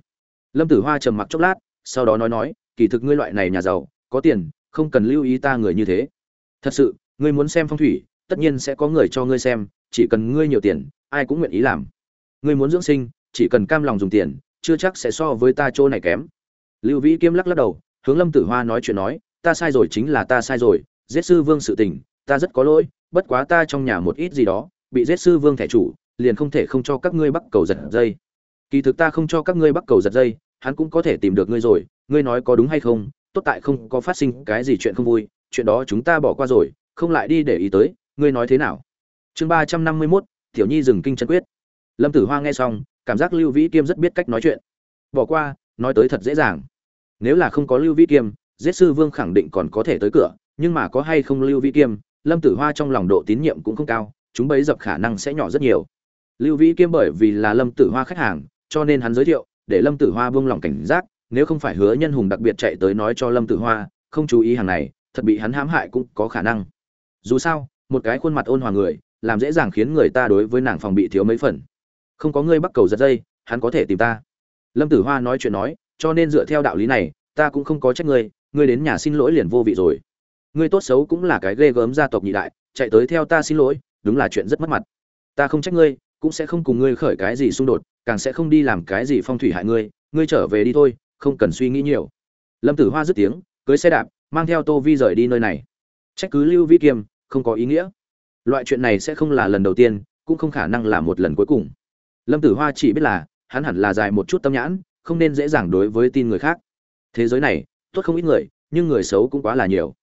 Lâm tử hoa trầm mặc chốc lát, sau đó nói nói kỳ thực ngươi loại này nhà giàu, có tiền, không cần lưu ý ta người như thế. Thật sự, ngươi muốn xem phong thủy, tất nhiên sẽ có người cho ngươi xem, chỉ cần ngươi nhiều tiền, ai cũng nguyện ý làm. Ngươi muốn dưỡng sinh, chỉ cần cam lòng dùng tiền, chưa chắc sẽ so với ta chỗ này kém. Lưu vĩ kiêm lắc lắc đầu, hướng lâm tử hoa nói chuyện nói, ta sai rồi chính là ta sai rồi, giết sư vương sự tình, ta rất có lỗi, bất quá ta trong nhà một ít gì đó, bị giết sư vương thẻ chủ, liền không thể không cho các ngươi bắt cầu giật dây. Kỳ thực ta không cho các ngươi bắt cầu giật dây hắn cũng có thể tìm được ngươi rồi, ngươi nói có đúng hay không, tốt tại không có phát sinh cái gì chuyện không vui, chuyện đó chúng ta bỏ qua rồi, không lại đi để ý tới, ngươi nói thế nào? Chương ba trăm năm mươi mốt, tiểu nhi dừng kinh chân quyết. Lâm tử hoa nghe xong, cảm giác lưu vĩ kiêm rất biết cách nói chuyện. Bỏ qua, nói tới thật dễ dàng. Nếu là không có lưu vĩ kiêm, giết sư vương khẳng định còn có thể tới cửa, nhưng mà có hay không lưu vĩ kiêm, lâm tử hoa trong lòng độ tín nhiệm cũng không cao, chúng bấy dập khả năng sẽ nhỏ rất nhiều. Lưu vĩ kiêm bởi vì là lâm tử hoa khách hàng, cho nên hắn giới thiệu để lâm tử hoa buông lòng cảnh giác, nếu không phải hứa nhân hùng đặc biệt chạy tới nói cho lâm tử hoa, không chú ý hàng này, thật bị hắn hãm hại cũng có khả năng. Dù sao, một cái khuôn mặt ôn hòa người, làm dễ dàng khiến người ta đối với nàng phòng bị thiếu mấy phần. Không có ngươi bắt cầu giật dây, hắn có thể tìm ta. Lâm tử hoa nói chuyện nói, cho nên dựa theo đạo lý này, ta cũng không có trách ngươi ngươi đến nhà xin lỗi liền vô vị rồi. Ngươi tốt xấu cũng là cái ghê gớm gia tộc nhị đại, chạy tới theo ta xin lỗi, đúng là chuyện rất mất mặt. Ta không trách ngươi, cũng sẽ không cùng ngươi khởi cái gì xung đột càng sẽ không đi làm cái gì phong thủy hại ngươi ngươi trở về đi thôi, không cần suy nghĩ nhiều. Lâm tử hoa dứt tiếng, cưới xe đạp, mang theo tô vi rời đi nơi này. Trách cứ lưu vi kiêm, không có ý nghĩa. Loại chuyện này sẽ không là lần đầu tiên, cũng không khả năng là một lần cuối cùng. Lâm tử hoa chỉ biết là, hắn hẳn là dài một chút tâm nhãn, không nên dễ dàng đối với tin người khác. Thế giới này, tốt không ít người, nhưng người xấu cũng quá là nhiều.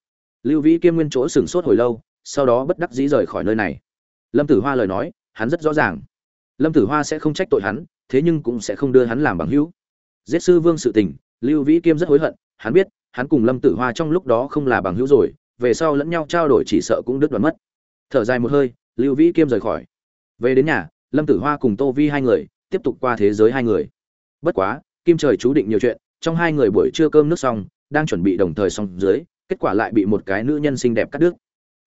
Lưu vĩ kiêm nguyên chỗ sửng sốt hồi lâu, sau đó bất đắc dĩ rời khỏi nơi này. Lâm tử hoa lời nói, hắn rất rõ ràng lâm tử hoa sẽ không trách tội hắn, thế nhưng cũng sẽ không đưa hắn làm bằng hữu. Giết sư vương sự tình, lưu vĩ kiêm rất hối hận, hắn biết, hắn cùng lâm tử hoa trong lúc đó không là bằng hữu rồi, về sau lẫn nhau trao đổi chỉ sợ cũng đứt đoạn mất. Thở dài một hơi, lưu vĩ kiêm rời khỏi. Về đến nhà, lâm tử hoa cùng tô vi hai người, tiếp tục qua thế giới hai người. Bất quá, kim trời chú định nhiều chuyện, trong hai người buổi trưa cơm nước xong, đang chuẩn bị đồng thời xong dưới, kết quả lại bị một cái nữ nhân xinh đẹp cắt đứt.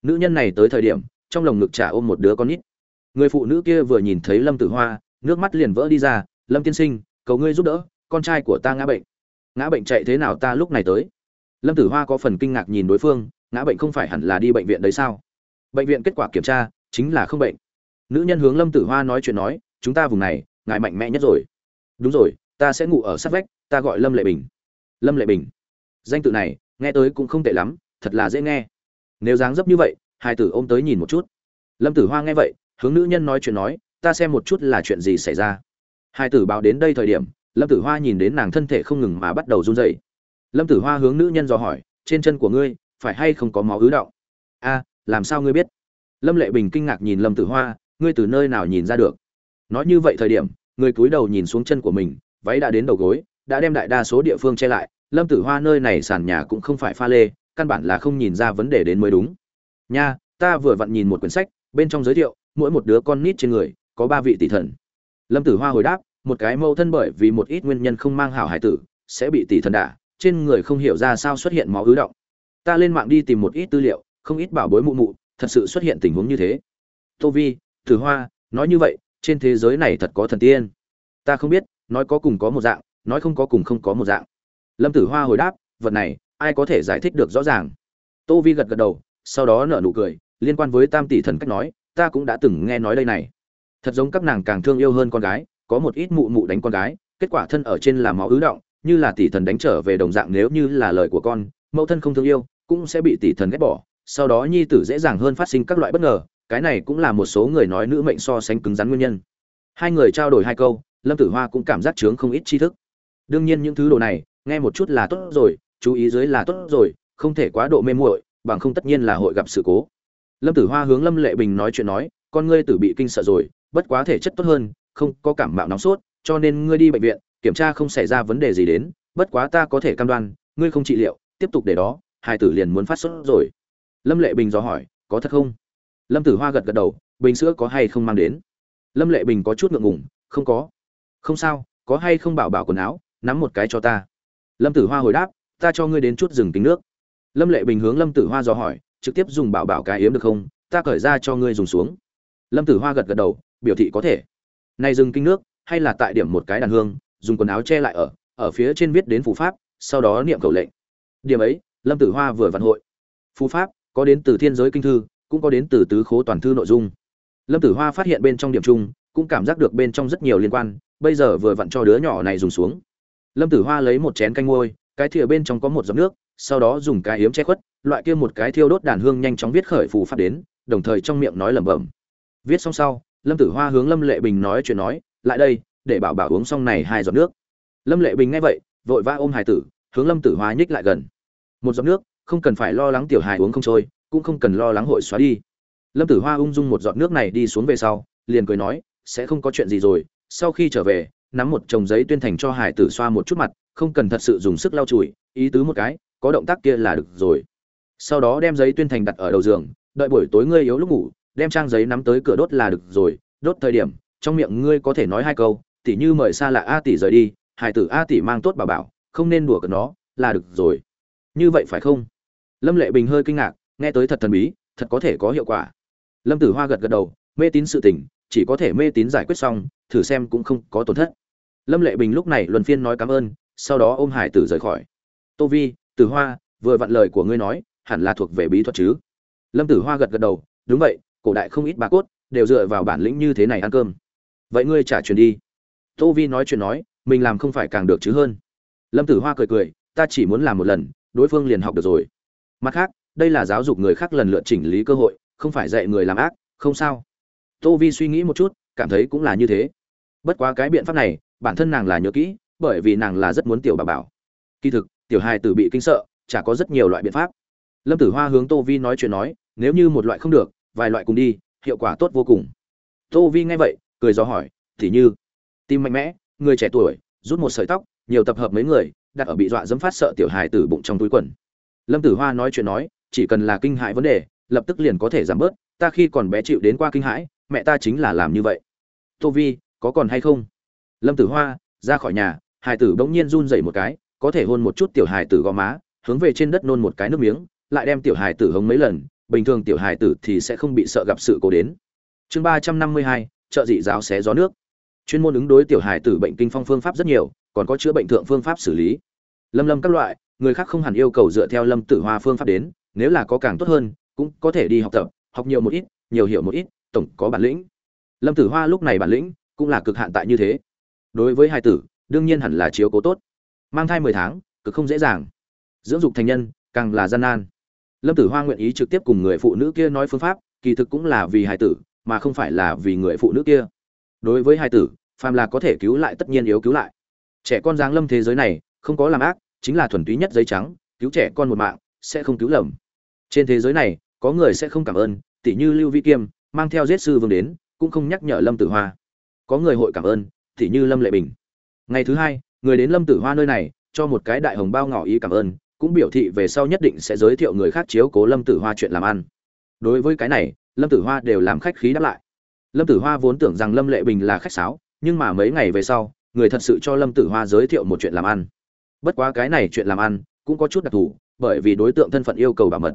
Nữ nhân này tới thời điểm, trong lồng ngực trả ôm một đứa con nít người phụ nữ kia vừa nhìn thấy lâm tử hoa, nước mắt liền vỡ đi ra, lâm tiên sinh, cầu ngươi giúp đỡ, con trai của ta ngã bệnh. Ngã bệnh chạy thế nào ta lúc này tới? Lâm tử hoa có phần kinh ngạc nhìn đối phương, ngã bệnh không phải hẳn là đi bệnh viện đấy sao? Bệnh viện kết quả kiểm tra, chính là không bệnh. Nữ nhân hướng lâm tử hoa nói chuyện nói, chúng ta vùng này, ngài mạnh mẽ nhất rồi. Đúng rồi, ta sẽ ngủ ở sát vách, ta gọi lâm lệ bình. Lâm lệ bình. Danh tự này, nghe tới cũng không tệ lắm, thật là dễ nghe. Nếu dáng dấp như vậy, hai tử ôm tới nhìn một chút. Lâm tử hoa nghe vậy hướng nữ nhân nói chuyện nói, ta xem một chút là chuyện gì xảy ra. Hai tử báo đến đây thời điểm, lâm tử hoa nhìn đến nàng thân thể không ngừng mà bắt đầu run rẩy. Lâm tử hoa hướng nữ nhân dò hỏi, trên chân của ngươi, phải hay không có máu ứ động? A, làm sao ngươi biết? Lâm lệ bình kinh ngạc nhìn lâm tử hoa, ngươi từ nơi nào nhìn ra được? Nói như vậy thời điểm, người cúi đầu nhìn xuống chân của mình, váy đã đến đầu gối, đã đem đại đa số địa phương che lại. Lâm tử hoa nơi này sàn nhà cũng không phải pha lê, căn bản là không nhìn ra vấn đề đến mới đúng. Nha, ta vừa vặn nhìn một quyển sách, bên trong giới thiệu mỗi một đứa con nít trên người, có ba vị tỷ thần. Lâm tử hoa hồi đáp, một cái mâu thân bởi vì một ít nguyên nhân không mang hảo hải tử, sẽ bị tỷ thần đả, trên người không hiểu ra sao xuất hiện máu ứ động. Ta lên mạng đi tìm một ít tư liệu, không ít bảo bối mụ mụ, thật sự xuất hiện tình huống như thế. Tô vi, tử hoa, nói như vậy, trên thế giới này thật có thần tiên. Ta không biết, nói có cùng có một dạng, nói không có cùng không có một dạng. Lâm tử hoa hồi đáp, vật này, ai có thể giải thích được rõ ràng? Tô vi gật gật đầu, sau đó nở nụ cười, liên quan với tam tỷ thần cách nói ta cũng đã từng nghe nói đây này. Thật giống các nàng càng thương yêu hơn con gái, có một ít mụ mụ đánh con gái, kết quả thân ở trên là máu ứ động, như là tỷ thần đánh trở về đồng dạng nếu như là lời của con, mẫu thân không thương yêu, cũng sẽ bị tỷ thần ghét bỏ. Sau đó nhi tử dễ dàng hơn phát sinh các loại bất ngờ, cái này cũng là một số người nói nữ mệnh so sánh cứng rắn nguyên nhân. Hai người trao đổi hai câu, lâm tử hoa cũng cảm giác chướng không ít tri thức. Đương nhiên những thứ đồ này, nghe một chút là tốt rồi, chú ý dưới là tốt rồi, không thể quá độ mê muội, bằng không tất nhiên là hội gặp sự cố lâm tử hoa hướng lâm lệ bình nói chuyện nói, con ngươi tử bị kinh sợ rồi, bất quá thể chất tốt hơn, không có cảm mạo nóng sốt, cho nên ngươi đi bệnh viện, kiểm tra không xảy ra vấn đề gì đến, bất quá ta có thể cam đoan, ngươi không trị liệu, tiếp tục để đó, hai tử liền muốn phát sốt rồi. Lâm lệ bình dò hỏi, có thật không? Lâm tử hoa gật gật đầu, bình sữa có hay không mang đến? Lâm lệ bình có chút ngượng ngùng, không có. Không sao, có hay không bảo bảo quần áo, nắm một cái cho ta. Lâm tử hoa hồi đáp, ta cho ngươi đến chút rừng tính nước. Lâm lệ bình hướng lâm tử hoa dò hỏi trực tiếp dùng bảo bảo cái yếm được không? Ta cởi ra cho ngươi dùng xuống. Lâm tử hoa gật gật đầu, biểu thị có thể. Này dừng kinh nước, hay là tại điểm một cái đàn hương, dùng quần áo che lại ở ở phía trên viết đến phù pháp, sau đó niệm cầu lệnh. Điểm ấy, lâm tử hoa vừa vận hội. Phù pháp, có đến từ thiên giới kinh thư, cũng có đến từ tứ khố toàn thư nội dung. Lâm tử hoa phát hiện bên trong điểm chung, cũng cảm giác được bên trong rất nhiều liên quan, bây giờ vừa vặn cho đứa nhỏ này dùng xuống. Lâm tử hoa lấy một chén canh ngôi, cái thìa bên trong có một giọt nước, sau đó dùng cái yếm che khuất loại kia một cái thiêu đốt đàn hương nhanh chóng viết khởi phù pháp đến, đồng thời trong miệng nói lẩm bẩm. Viết xong sau, lâm tử hoa hướng lâm lệ bình nói chuyện nói, lại đây, để bảo bảo uống xong này hai giọt nước. Lâm lệ bình nghe vậy, vội vã ôm hải tử, hướng lâm tử hoa nhích lại gần. Một giọt nước, không cần phải lo lắng tiểu hài uống không trôi, cũng không cần lo lắng hội xóa đi. Lâm tử hoa ung dung một giọt nước này đi xuống về sau, liền cười nói, sẽ không có chuyện gì rồi, sau khi trở về, nắm một chồng giấy tuyên thành cho hải tử xoa một chút mặt, không cần thật sự dùng sức lau chùi, ý tứ một cái, có động tác kia là được rồi sau đó đem giấy tuyên thành đặt ở đầu giường, đợi buổi tối ngươi yếu lúc ngủ, đem trang giấy nắm tới cửa đốt là được rồi, đốt thời điểm, trong miệng ngươi có thể nói hai câu, tỉ như mời xa lạ a tỷ rời đi, hải tử a tỷ mang tốt bà bảo, không nên đùa cợt nó, là được rồi. Như vậy phải không? Lâm lệ bình hơi kinh ngạc, nghe tới thật thần bí, thật có thể có hiệu quả. Lâm tử hoa gật gật đầu, mê tín sự tình, chỉ có thể mê tín giải quyết xong, thử xem cũng không có tổn thất. Lâm lệ bình lúc này luân phiên nói cảm ơn, sau đó ôm hải tử rời khỏi. Tô vi, tử hoa, vừa vặn lời của ngươi nói hẳn là thuộc về bí thuật chứ? Lâm tử hoa gật gật đầu, đúng vậy, cổ đại không ít bà cốt đều dựa vào bản lĩnh như thế này ăn cơm. Vậy ngươi trả chuyện đi. Tô vi nói chuyện nói, mình làm không phải càng được chứ hơn. Lâm tử hoa cười cười, ta chỉ muốn làm một lần, đối phương liền học được rồi. Mặt khác, đây là giáo dục người khác lần lượt chỉnh lý cơ hội, không phải dạy người làm ác, không sao. Tô vi suy nghĩ một chút, cảm thấy cũng là như thế. Bất quá cái biện pháp này, bản thân nàng là nhớ kỹ, bởi vì nàng là rất muốn tiểu bà bảo. Kỳ thực, tiểu hài tử bị kinh sợ, chả có rất nhiều loại biện pháp lâm tử hoa hướng tô vi nói chuyện nói, nếu như một loại không được, vài loại cùng đi, hiệu quả tốt vô cùng. Tô vi nghe vậy, cười gió hỏi, thì như, tim mạnh mẽ, người trẻ tuổi, rút một sợi tóc, nhiều tập hợp mấy người, đặt ở bị dọa dẫm phát sợ tiểu hài tử bụng trong túi quần. Lâm tử hoa nói chuyện nói, chỉ cần là kinh hãi vấn đề, lập tức liền có thể giảm bớt, ta khi còn bé chịu đến qua kinh hãi, mẹ ta chính là làm như vậy. Tô vi, có còn hay không? Lâm tử hoa, ra khỏi nhà, hài tử bỗng nhiên run dậy một cái, có thể hôn một chút tiểu hài tử gò má, hướng về trên đất nôn một cái nước miếng lại đem tiểu hài tử hống mấy lần, bình thường tiểu hài tử thì sẽ không bị sợ gặp sự cố đến. Chương ba trăm năm mươi hai trợ dị giáo xé gió nước. Chuyên môn ứng đối tiểu hài tử bệnh kinh phong phương pháp rất nhiều, còn có chữa bệnh thượng phương pháp xử lý. Lâm lâm các loại, người khác không hẳn yêu cầu dựa theo lâm tử hoa phương pháp đến, nếu là có càng tốt hơn, cũng có thể đi học tập, học nhiều một ít, nhiều hiểu một ít, tổng có bản lĩnh. Lâm tử hoa lúc này bản lĩnh cũng là cực hạn tại như thế. Đối với hai tử, đương nhiên hẳn là chiếu cố tốt. Mang thai mười tháng, cực không dễ dàng. Dưỡng dục thành nhân, càng là gian nan lâm tử hoa nguyện ý trực tiếp cùng người phụ nữ kia nói phương pháp, kỳ thực cũng là vì hài tử, mà không phải là vì người phụ nữ kia. Đối với hài tử, phàm là có thể cứu lại tất nhiên yếu cứu lại. Trẻ con giáng lâm thế giới này, không có làm ác, chính là thuần túy nhất giấy trắng, cứu trẻ con một mạng, sẽ không cứu lầm. Trên thế giới này, có người sẽ không cảm ơn tỷ như lưu vi kiêm, mang theo giết sư vương đến, cũng không nhắc nhở lâm tử hoa. Có người hội cảm ơn tỷ như lâm lệ bình. Ngày thứ hai, người đến lâm tử hoa nơi này, cho một cái đại hồng bao ngỏ ý cảm ơn cũng biểu thị về sau nhất định sẽ giới thiệu người khác chiếu cố lâm tử hoa chuyện làm ăn. Đối với cái này, lâm tử hoa đều làm khách khí đáp lại. Lâm tử hoa vốn tưởng rằng lâm lệ bình là khách sáo, nhưng mà mấy ngày về sau, người thật sự cho lâm tử hoa giới thiệu một chuyện làm ăn. Bất quá cái này chuyện làm ăn cũng có chút đặc thù, bởi vì đối tượng thân phận yêu cầu bảo mật.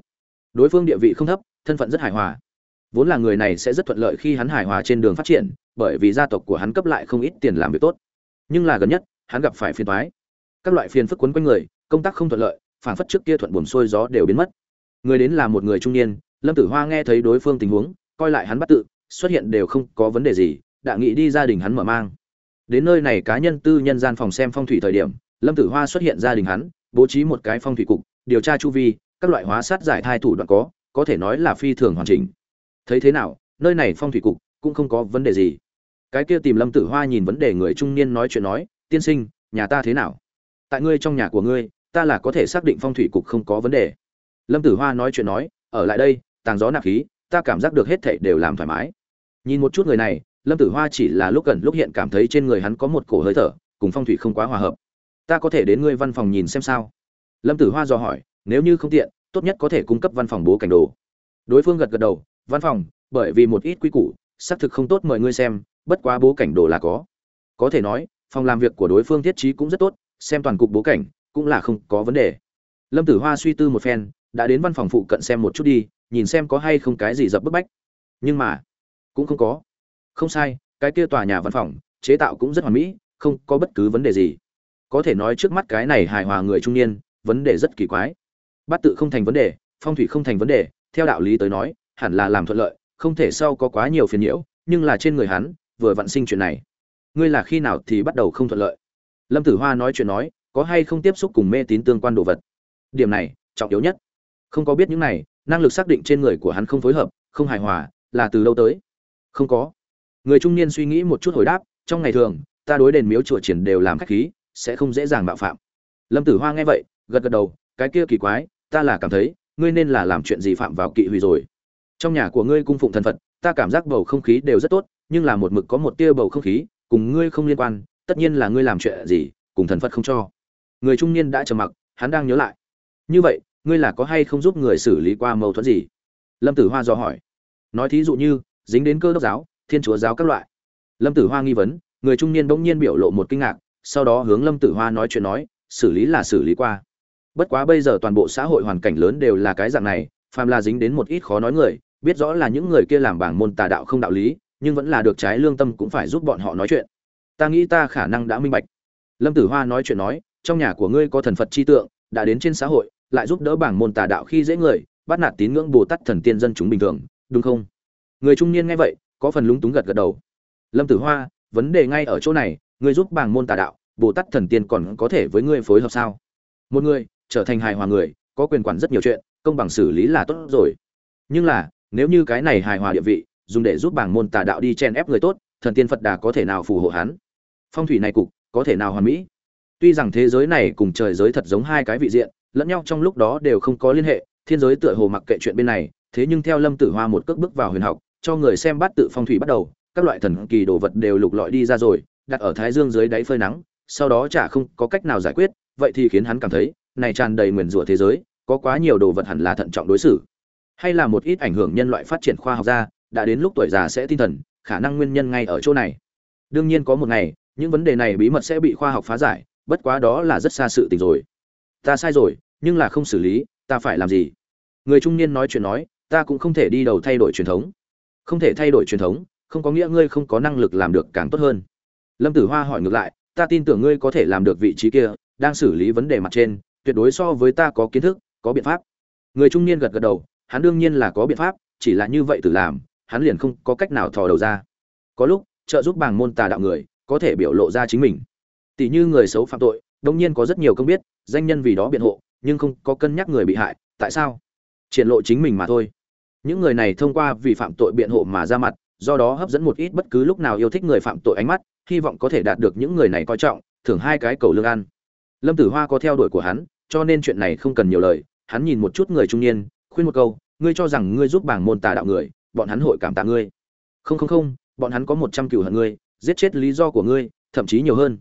Đối phương địa vị không thấp, thân phận rất hài hòa. Vốn là người này sẽ rất thuận lợi khi hắn hài hòa trên đường phát triển, bởi vì gia tộc của hắn cấp lại không ít tiền làm việc tốt. Nhưng là gần nhất, hắn gặp phải phiền toái. Các loại phiền phức quấn quanh người, công tác không thuận lợi phản phất trước kia thuận buồm xuôi gió đều biến mất. Người đến là một người trung niên, lâm tử hoa nghe thấy đối phương tình huống, coi lại hắn bắt tự, xuất hiện đều không có vấn đề gì, đã nghĩ đi gia đình hắn mở mang. Đến nơi này cá nhân tư nhân gian phòng xem phong thủy thời điểm, lâm tử hoa xuất hiện gia đình hắn, bố trí một cái phong thủy cục, điều tra chu vi, các loại hóa sát giải thai thủ đoạn có có thể nói là phi thường hoàn chỉnh. Thấy thế nào, nơi này phong thủy cục cũng không có vấn đề gì. Cái kia tìm lâm tử hoa nhìn vấn đề người trung niên nói chuyện nói, tiên sinh, nhà ta thế nào? Tại ngươi trong nhà của ngươi ta là có thể xác định phong thủy cục không có vấn đề. Lâm tử hoa nói chuyện nói, ở lại đây, tàng gió nạp khí, ta cảm giác được hết thảy đều làm thoải mái. Nhìn một chút người này, lâm tử hoa chỉ là lúc gần lúc hiện cảm thấy trên người hắn có một cổ hơi thở, cùng phong thủy không quá hòa hợp. Ta có thể đến ngươi văn phòng nhìn xem sao? Lâm tử hoa dò hỏi, nếu như không tiện, tốt nhất có thể cung cấp văn phòng bố cảnh đồ. Đối phương gật gật đầu, văn phòng, bởi vì một ít quy củ, xác thực không tốt mời ngươi xem, bất quá bố cảnh đồ là có. Có thể nói, phòng làm việc của đối phương thiết trí cũng rất tốt, xem toàn cục bố cảnh cũng là không có vấn đề. Lâm tử hoa suy tư một phen, đã đến văn phòng phụ cận xem một chút đi, nhìn xem có hay không cái gì dập bức bách. Nhưng mà, cũng không có. Không sai, cái kia tòa nhà văn phòng, chế tạo cũng rất hoàn mỹ, không có bất cứ vấn đề gì. Có thể nói trước mắt cái này hài hòa người trung niên, vấn đề rất kỳ quái. Bát tự không thành vấn đề, phong thủy không thành vấn đề, theo đạo lý tới nói, hẳn là làm thuận lợi, không thể sau có quá nhiều phiền nhiễu, nhưng là trên người hắn, vừa vặn sinh chuyện này. Ngươi là khi nào thì bắt đầu không thuận lợi? Lâm tử hoa nói chuyện nói có hay không tiếp xúc cùng mê tín tương quan đồ vật. Điểm này, trọng yếu nhất. Không có biết những này, năng lực xác định trên người của hắn không phối hợp, không hài hòa, là từ lâu tới? Không có. Người trung niên suy nghĩ một chút hồi đáp, trong ngày thường, ta đối đền miếu chùa triển đều làm khách khí, sẽ không dễ dàng mạo phạm. Lâm tử hoa nghe vậy, gật gật đầu, cái kia kỳ quái, ta là cảm thấy, ngươi nên là làm chuyện gì phạm vào kỵ hủy rồi. Trong nhà của ngươi cung phụng thần phật, ta cảm giác bầu không khí đều rất tốt, nhưng là một mực có một tia bầu không khí, cùng ngươi không liên quan, tất nhiên là ngươi làm chuyện gì, cùng thần phật không cho người trung niên đã trầm mặc, hắn đang nhớ lại. Như vậy, ngươi là có hay không giúp người xử lý qua mâu thuẫn gì? Lâm tử hoa dò hỏi. Nói thí dụ như, dính đến cơ đốc giáo, thiên chúa giáo các loại. Lâm tử hoa nghi vấn, người trung niên bỗng nhiên biểu lộ một kinh ngạc, sau đó hướng lâm tử hoa nói chuyện nói, xử lý là xử lý qua. Bất quá bây giờ toàn bộ xã hội hoàn cảnh lớn đều là cái dạng này, phàm là dính đến một ít khó nói người, biết rõ là những người kia làm bảng môn tà đạo không đạo lý, nhưng vẫn là được trái lương tâm cũng phải giúp bọn họ nói chuyện. Ta nghĩ ta khả năng đã minh bạch. Lâm tử hoa nói chuyện nói trong nhà của ngươi có thần phật chi tượng, đã đến trên xã hội, lại giúp đỡ bảng môn tà đạo khi dễ người, bắt nạt tín ngưỡng bồ tát thần tiên dân chúng bình thường, đúng không? Người trung niên nghe vậy, có phần lúng túng gật gật đầu. Lâm tử hoa, vấn đề ngay ở chỗ này, ngươi giúp bảng môn tà đạo, bồ tát thần tiên còn có thể với ngươi phối hợp sao? Một người, trở thành hài hòa người, có quyền quản rất nhiều chuyện, công bằng xử lý là tốt rồi. Nhưng là, nếu như cái này hài hòa địa vị, dùng để giúp bảng môn tà đạo đi chen ép người tốt, thần tiên phật đà có thể nào phù hộ hắn? Phong thủy này cục, có thể nào hoàn mỹ? Tuy rằng thế giới này cùng trời giới thật giống hai cái vị diện, lẫn nhau trong lúc đó đều không có liên hệ, thiên giới tựa hồ mặc kệ chuyện bên này, thế nhưng theo lâm tử hoa một cước bước vào huyền học, cho người xem bát tự phong thủy bắt đầu, các loại thần kỳ đồ vật đều lục lọi đi ra rồi, đặt ở thái dương dưới đáy phơi nắng, sau đó chả không có cách nào giải quyết, vậy thì khiến hắn cảm thấy, này tràn đầy nguyền rủa thế giới, có quá nhiều đồ vật hẳn là thận trọng đối xử. Hay là một ít ảnh hưởng nhân loại phát triển khoa học ra, đã đến lúc tuổi già sẽ tinh thần, khả năng nguyên nhân ngay ở chỗ này. Đương nhiên có một ngày, những vấn đề này bí mật sẽ bị khoa học phá giải bất quá đó là rất xa sự tình rồi. Ta sai rồi, nhưng là không xử lý, ta phải làm gì? Người trung niên nói chuyện nói, ta cũng không thể đi đầu thay đổi truyền thống. Không thể thay đổi truyền thống, không có nghĩa ngươi không có năng lực làm được càng tốt hơn. Lâm tử hoa hỏi ngược lại, ta tin tưởng ngươi có thể làm được vị trí kia, đang xử lý vấn đề mặt trên, tuyệt đối so với ta có kiến thức, có biện pháp. Người trung niên gật gật đầu, hắn đương nhiên là có biện pháp, chỉ là như vậy tự làm, hắn liền không có cách nào thò đầu ra. Có lúc, trợ giúp bảng môn tà đạo người, có thể biểu lộ ra chính mình tỷ như người xấu phạm tội đông nhiên có rất nhiều công biết, danh nhân vì đó biện hộ, nhưng không có cân nhắc người bị hại, tại sao? Triển lộ chính mình mà thôi. Những người này thông qua vì phạm tội biện hộ mà ra mặt, do đó hấp dẫn một ít bất cứ lúc nào yêu thích người phạm tội ánh mắt, hy vọng có thể đạt được những người này coi trọng, thưởng hai cái cầu lương ăn. Lâm tử hoa có theo đuổi của hắn, cho nên chuyện này không cần nhiều lời, hắn nhìn một chút người trung niên, khuyên một câu, ngươi cho rằng ngươi giúp bảng môn tà đạo người, bọn hắn hội cảm tạ ngươi. Không không không, bọn hắn có một trăm cửu hận ngươi, giết chết lý do của ngươi, thậm chí nhiều hơn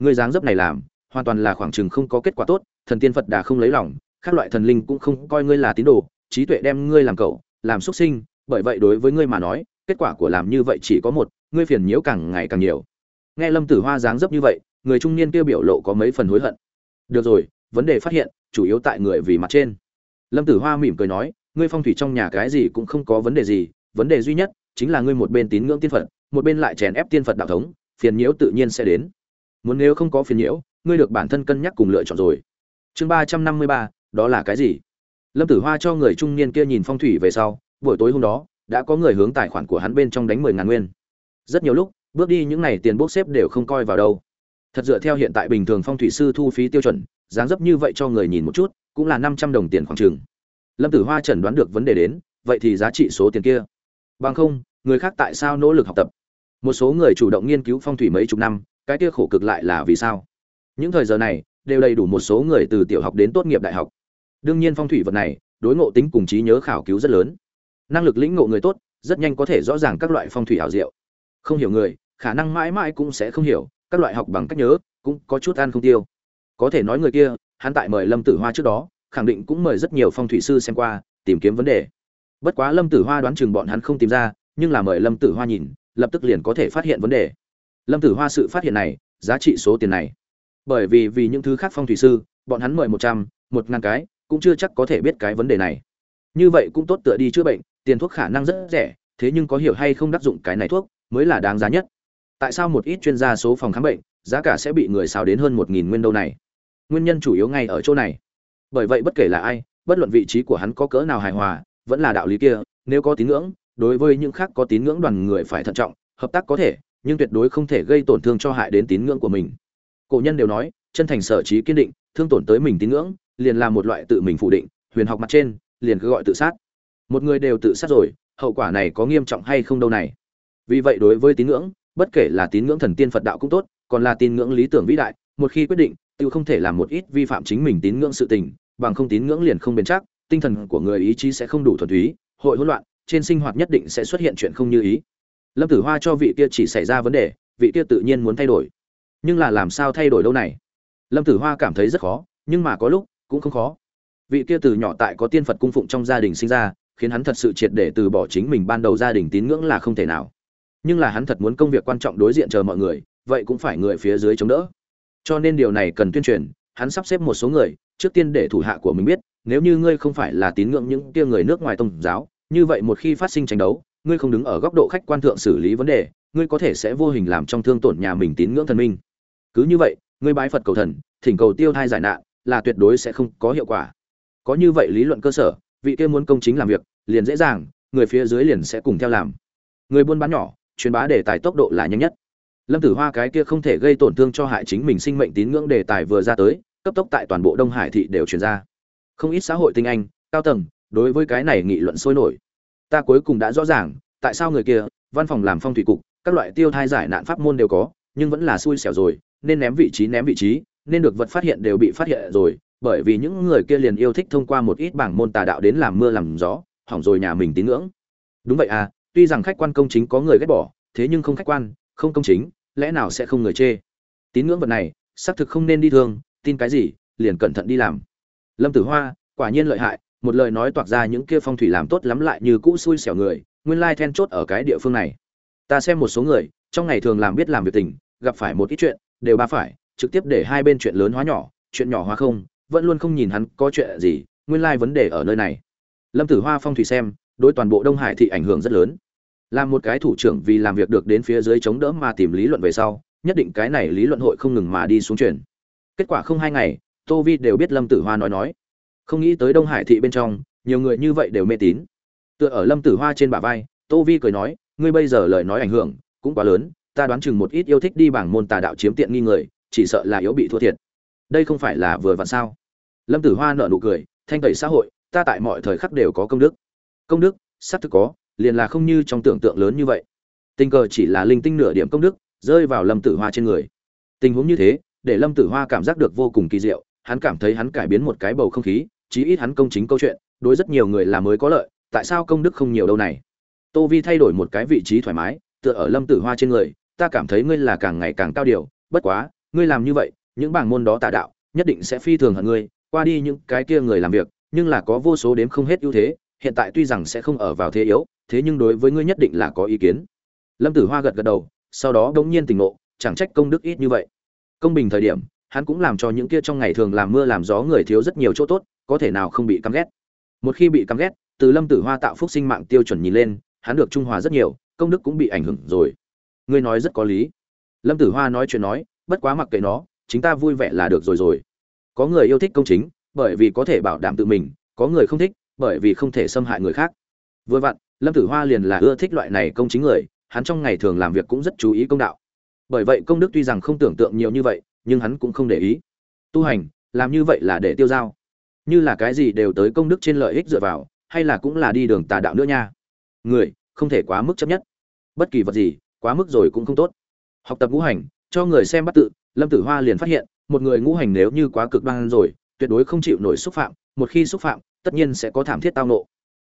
ngươi dáng dấp này làm, hoàn toàn là khoảng chừng không có kết quả tốt, thần tiên phật đà không lấy lòng các loại thần linh cũng không coi ngươi là tín đồ, trí tuệ đem ngươi làm cậu, làm xuất sinh, bởi vậy đối với ngươi mà nói, kết quả của làm như vậy chỉ có một, ngươi phiền nhiễu càng ngày càng nhiều. Nghe lâm tử hoa dáng dấp như vậy, người trung niên kia biểu lộ có mấy phần hối hận. Được rồi, vấn đề phát hiện, chủ yếu tại người vì mặt trên. Lâm tử hoa mỉm cười nói, ngươi phong thủy trong nhà cái gì cũng không có vấn đề gì, vấn đề duy nhất chính là ngươi một bên tín ngưỡng tiên phật, một bên lại chèn ép tiên phật đạo thống, phiền nhiễu tự nhiên sẽ đến muốn nếu không có phiền nhiễu, ngươi được bản thân cân nhắc cùng lựa chọn rồi. Chương ba trăm năm mươi ba, đó là cái gì? Lâm tử hoa cho người trung niên kia nhìn phong thủy về sau, buổi tối hôm đó, đã có người hướng tài khoản của hắn bên trong đánh mười ngàn nguyên. Rất nhiều lúc, bước đi những n à y tiền bốc xếp đều không coi vào đâu. Thật dựa theo hiện tại bình thường phong thủy sư thu phí tiêu chuẩn, dáng dấp như vậy cho người nhìn một chút, cũng là năm trăm đồng tiền khoảng chừng. Lâm tử hoa chẩn đoán được vấn đề đến, vậy thì giá trị số tiền kia. Bằng không, người khác tại sao nỗ lực học tập? Một số người chủ động nghiên cứu phong thủy mấy chục năm cái kia khổ cực lại là vì sao? Những thời giờ này, đều đầy đủ một số người từ tiểu học đến tốt nghiệp đại học. Đương nhiên phong thủy vật này, đối ngộ tính cùng trí nhớ khảo cứu rất lớn. Năng lực lĩnh ngộ người tốt, rất nhanh có thể rõ ràng các loại phong thủy ảo diệu. Không hiểu người, khả năng mãi mãi cũng sẽ không hiểu, các loại học bằng cách nhớ, cũng có chút ăn không tiêu. Có thể nói người kia, hắn tại mời lâm tử hoa trước đó, khẳng định cũng mời rất nhiều phong thủy sư xem qua, tìm kiếm vấn đề. Bất quá lâm tử hoa đoán chừng bọn hắn không tìm ra, nhưng là mời lâm tử hoa nhìn, lập tức liền có thể phát hiện vấn đề lâm tử hoa sự phát hiện này, giá trị số tiền này. Bởi vì vì những thứ khác phong thủy sư, bọn hắn mời một trăm, một ngàn cái, cũng chưa chắc có thể biết cái vấn đề này. Như vậy cũng tốt tựa đi chữa bệnh, tiền thuốc khả năng rất rẻ, thế nhưng có hiểu hay không đắc dụng cái này thuốc, mới là đáng giá nhất. Tại sao một ít chuyên gia số phòng khám bệnh, giá cả sẽ bị người xào đến hơn một nghìn nguyên đâu này? Nguyên nhân chủ yếu ngay ở chỗ này. Bởi vậy bất kể là ai, bất luận vị trí của hắn có cỡ nào hài hòa, vẫn là đạo lý kia, nếu có tín ngưỡng, đối với những khác có tín ngưỡng đoàn người phải thận trọng, hợp tác có thể nhưng tuyệt đối không thể gây tổn thương cho hại đến tín ngưỡng của mình. Cổ nhân đều nói, chân thành sở trí kiên định, thương tổn tới mình tín ngưỡng, liền là một loại tự mình phủ định, huyền học mặt trên, liền cứ gọi tự sát. Một người đều tự sát rồi, hậu quả này có nghiêm trọng hay không đâu này? Vì vậy đối với tín ngưỡng, bất kể là tín ngưỡng thần tiên phật đạo cũng tốt, còn là tín ngưỡng lý tưởng vĩ đại, một khi quyết định tự không thể làm một ít vi phạm chính mình tín ngưỡng sự tình, bằng không tín ngưỡng liền không bền chắc, tinh thần của người ý chí sẽ không đủ thuần túy, hội hỗn loạn, trên sinh hoạt nhất định sẽ xuất hiện chuyện không như ý lâm tử hoa cho vị kia chỉ xảy ra vấn đề, vị kia tự nhiên muốn thay đổi. Nhưng là làm sao thay đổi đâu này? Lâm tử hoa cảm thấy rất khó, nhưng mà có lúc cũng không khó. Vị kia từ nhỏ tại có tiên phật cung phụng trong gia đình sinh ra, khiến hắn thật sự triệt để từ bỏ chính mình ban đầu gia đình tín ngưỡng là không thể nào. Nhưng là hắn thật muốn công việc quan trọng đối diện chờ mọi người, vậy cũng phải người phía dưới chống đỡ. Cho nên điều này cần tuyên truyền, hắn sắp xếp một số người, trước tiên để thủ hạ của mình biết, nếu như ngươi không phải là tín ngưỡng những kia người nước ngoài tôn giáo, như vậy một khi phát sinh tranh đấu ngươi không đứng ở góc độ khách quan thượng xử lý vấn đề, ngươi có thể sẽ vô hình làm trong thương tổn nhà mình tín ngưỡng thần minh. Cứ như vậy, ngươi bái phật cầu thần, thỉnh cầu tiêu thai giải nạn, là tuyệt đối sẽ không có hiệu quả. Có như vậy lý luận cơ sở, vị kia muốn công chính làm việc, liền dễ dàng, người phía dưới liền sẽ cùng theo làm. Người buôn bán nhỏ, truyền bá đề tài tốc độ là nhanh nhất. Lâm tử hoa cái kia không thể gây tổn thương cho hại chính mình sinh mệnh tín ngưỡng đề tài vừa ra tới, cấp tốc tại toàn bộ đông hải thị đều truyền ra. Không ít xã hội tinh anh, cao tầng, đối với cái này nghị luận sôi nổi ta cuối cùng đã rõ ràng, tại sao người kia, văn phòng làm phong thủy cục, các loại tiêu thai giải nạn pháp môn đều có, nhưng vẫn là xui xẻo rồi, nên ném vị trí ném vị trí, nên được vật phát hiện đều bị phát hiện rồi, bởi vì những người kia liền yêu thích thông qua một ít bảng môn tà đạo đến làm mưa làm gió, hỏng rồi nhà mình tín ngưỡng. Đúng vậy à tuy rằng khách quan công chính có người ghét bỏ, thế nhưng không khách quan, không công chính, lẽ nào sẽ không người chê? Tín ngưỡng vật này, xác thực không nên đi thương, tin cái gì, liền cẩn thận đi làm. Lâm tử hoa, quả nhiên lợi hại một lời nói toạc ra những kia phong thủy làm tốt lắm lại như cũ xui xẻo người, nguyên lai then chốt ở cái địa phương này. Ta xem một số người, trong ngày thường làm biết làm việc tình, gặp phải một ít chuyện, đều ba phải, trực tiếp để hai bên chuyện lớn hóa nhỏ, chuyện nhỏ hóa không, vẫn luôn không nhìn hắn có chuyện gì, nguyên lai vấn đề ở nơi này. Lâm tử hoa phong thủy xem, đối toàn bộ đông hải thị ảnh hưởng rất lớn. Làm một cái thủ trưởng vì làm việc được đến phía dưới chống đỡ mà tìm lý luận về sau, nhất định cái này lý luận hội không ngừng mà đi xuống truyền. Kết quả không hai ngày, tô vi đều biết lâm tử hoa nói nói không nghĩ tới đông hải thị bên trong, nhiều người như vậy đều mê tín. Tựa ở lâm tử hoa trên bả vai, tô vi cười nói, ngươi bây giờ lời nói ảnh hưởng cũng quá lớn, ta đoán chừng một ít yêu thích đi bảng môn tà đạo chiếm tiện nghi người, chỉ sợ là yếu bị thua thiệt. Đây không phải là vừa vặn sao? Lâm tử hoa nợ nụ cười, thanh tẩy xã hội, ta tại mọi thời khắc đều có công đức. Công đức, xác thực có, liền là không như trong tưởng tượng lớn như vậy. Tình cờ chỉ là linh tinh nửa điểm công đức, rơi vào lâm tử hoa trên người. Tình huống như thế, để lâm tử hoa cảm giác được vô cùng kỳ diệu, hắn cảm thấy hắn cải biến một cái bầu không khí chí ít hắn công chính câu chuyện, đối rất nhiều người là mới có lợi, tại sao công đức không nhiều đâu này? Tô vi thay đổi một cái vị trí thoải mái, tựa ở lâm tử hoa trên người, ta cảm thấy ngươi là càng ngày càng cao điều, bất quá, ngươi làm như vậy, những bảng môn đó tà đạo, nhất định sẽ phi thường hận ngươi, qua đi những cái kia người làm việc, nhưng là có vô số đếm không hết ưu thế, hiện tại tuy rằng sẽ không ở vào thế yếu, thế nhưng đối với ngươi nhất định là có ý kiến. Lâm tử hoa gật gật đầu, sau đó đống nhiên tỉnh ngộ, chẳng trách công đức ít như vậy. Công bình thời điểm, hắn cũng làm cho những kia trong ngày thường làm mưa làm gió người thiếu rất nhiều chỗ tốt có thể nào không bị căm ghét. Một khi bị căm ghét, từ lâm tử hoa tạo phúc sinh mạng tiêu chuẩn nhìn lên, hắn được trung hòa rất nhiều, công đức cũng bị ảnh hưởng rồi. Ngươi nói rất có lý. Lâm tử hoa nói chuyện nói, bất quá mặc kệ nó, chính ta vui vẻ là được rồi rồi. Có người yêu thích công chính, bởi vì có thể bảo đảm tự mình, có người không thích, bởi vì không thể xâm hại người khác. Vừa vặn, lâm tử hoa liền là ưa thích loại này công chính người, hắn trong ngày thường làm việc cũng rất chú ý công đạo. Bởi vậy công đức tuy rằng không tưởng tượng nhiều như vậy, nhưng hắn cũng không để ý. Tu hành, làm như vậy là để tiêu dao như là cái gì đều tới công đức trên lợi ích dựa vào, hay là cũng là đi đường tà đạo nữa nha. Người, không thể quá mức chấp nhất. Bất kỳ vật gì, quá mức rồi cũng không tốt. Học tập ngũ hành, cho người xem bắt tự, lâm tử hoa liền phát hiện, một người ngũ hành nếu như quá cực đoan rồi, tuyệt đối không chịu nổi xúc phạm, một khi xúc phạm, tất nhiên sẽ có thảm thiết tao nộ.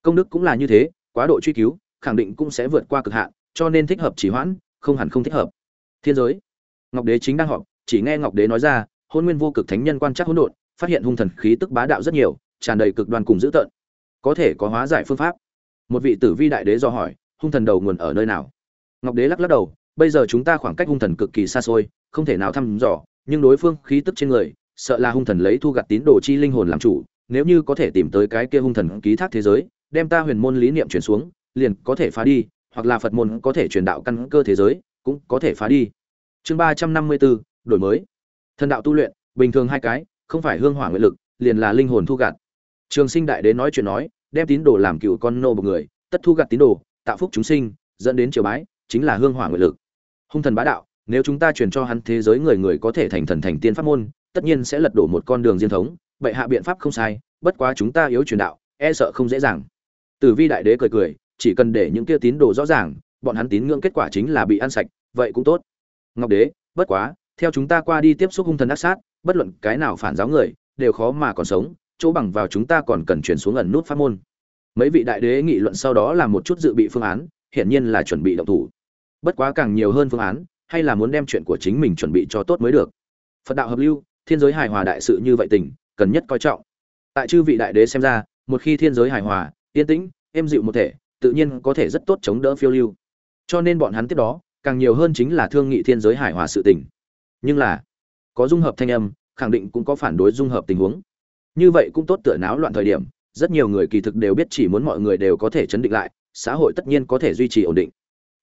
Công đức cũng là như thế, quá độ truy cứu, khẳng định cũng sẽ vượt qua cực hạn, cho nên thích hợp chỉ hoãn, không hẳn không thích hợp. Thiên giới. Ngọc đế chính đang họp, chỉ nghe ngọc đế nói ra, hôn nguyên vô cực thánh nhân quan trắc hỗn độn phát hiện hung thần khí tức bá đạo rất nhiều, tràn đầy cực đoan cùng dữ tợn. Có thể có hóa giải phương pháp. Một vị tử vi đại đế do hỏi, hung thần đầu nguồn ở nơi nào? Ngọc đế lắc lắc đầu, bây giờ chúng ta khoảng cách hung thần cực kỳ xa xôi, không thể nào thăm dò, nhưng đối phương khí tức trên người, sợ là hung thần lấy thu gặt tín đồ chi linh hồn làm chủ, nếu như có thể tìm tới cái kia hung thần ký thác thế giới, đem ta huyền môn lý niệm chuyển xuống, liền có thể phá đi, hoặc là phật môn có thể truyền đạo căn cơ thế giới, cũng có thể phá đi. Chương ba trăm năm mươi bốn, đổi mới. Thần đạo tu luyện, bình thường hai cái không phải hương hỏa nguyện lực, liền là linh hồn thu gặt trường sinh đại đế nói chuyện nói, đem tín đồ làm cựu con nô một người, tất thu gặt tín đồ, tạo phúc chúng sinh, dẫn đến triều bái, chính là hương hỏa nguyện lực. Hung thần bá đạo, nếu chúng ta truyền cho hắn thế giới người người có thể thành thần thành tiên pháp môn, tất nhiên sẽ lật đổ một con đường diên thống, bệ hạ biện pháp không sai, bất quá chúng ta yếu truyền đạo e sợ không dễ dàng. Tử vi đại đế cười cười, chỉ cần để những kia tín đồ rõ ràng, bọn hắn tín ngưỡng kết quả chính là bị ăn sạch, vậy cũng tốt. Ngọc đế, bất quá, theo chúng ta qua đi tiếp xúc hung thần ác sát bất luận cái nào phản giáo người, đều khó mà còn sống, chỗ bằng vào chúng ta còn cần chuyển xuống ẩn nút pháp môn. Mấy vị đại đế nghị luận sau đó là một chút dự bị phương án, hiển nhiên là chuẩn bị động thủ. Bất quá càng nhiều hơn phương án, hay là muốn đem chuyện của chính mình chuẩn bị cho tốt mới được. Phật đạo hợp lưu, thiên giới hài hòa đại sự như vậy tình, cần nhất coi trọng. Tại chư vị đại đế xem ra, một khi thiên giới hài hòa, yên tĩnh, êm dịu một thể, tự nhiên có thể rất tốt chống đỡ phiêu lưu. Cho nên bọn hắn tiếp đó, càng nhiều hơn chính là thương nghị thiên giới hài hòa sự tình. Nhưng là có dung hợp thanh âm, khẳng định cũng có phản đối dung hợp tình huống. Như vậy cũng tốt tựa náo loạn thời điểm, rất nhiều người kỳ thực đều biết chỉ muốn mọi người đều có thể chấn định lại, xã hội tất nhiên có thể duy trì ổn định.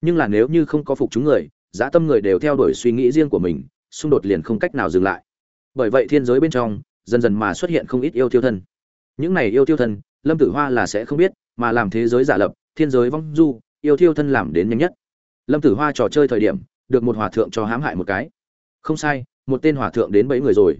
Nhưng là nếu như không có phục chúng người dã tâm người đều theo đuổi suy nghĩ riêng của mình, xung đột liền không cách nào dừng lại. Bởi vậy thiên giới bên trong, dần dần mà xuất hiện không ít yêu tiêu thân. Những này yêu tiêu thân, lâm tử hoa là sẽ không biết, mà làm thế giới giả lập, thiên giới vong du, yêu tiêu thân làm đến nhanh nhất. Lâm tử hoa trò chơi thời điểm, được một hòa thượng cho hãm hại một cái. Không sai một tên hòa thượng đến bẫy người rồi.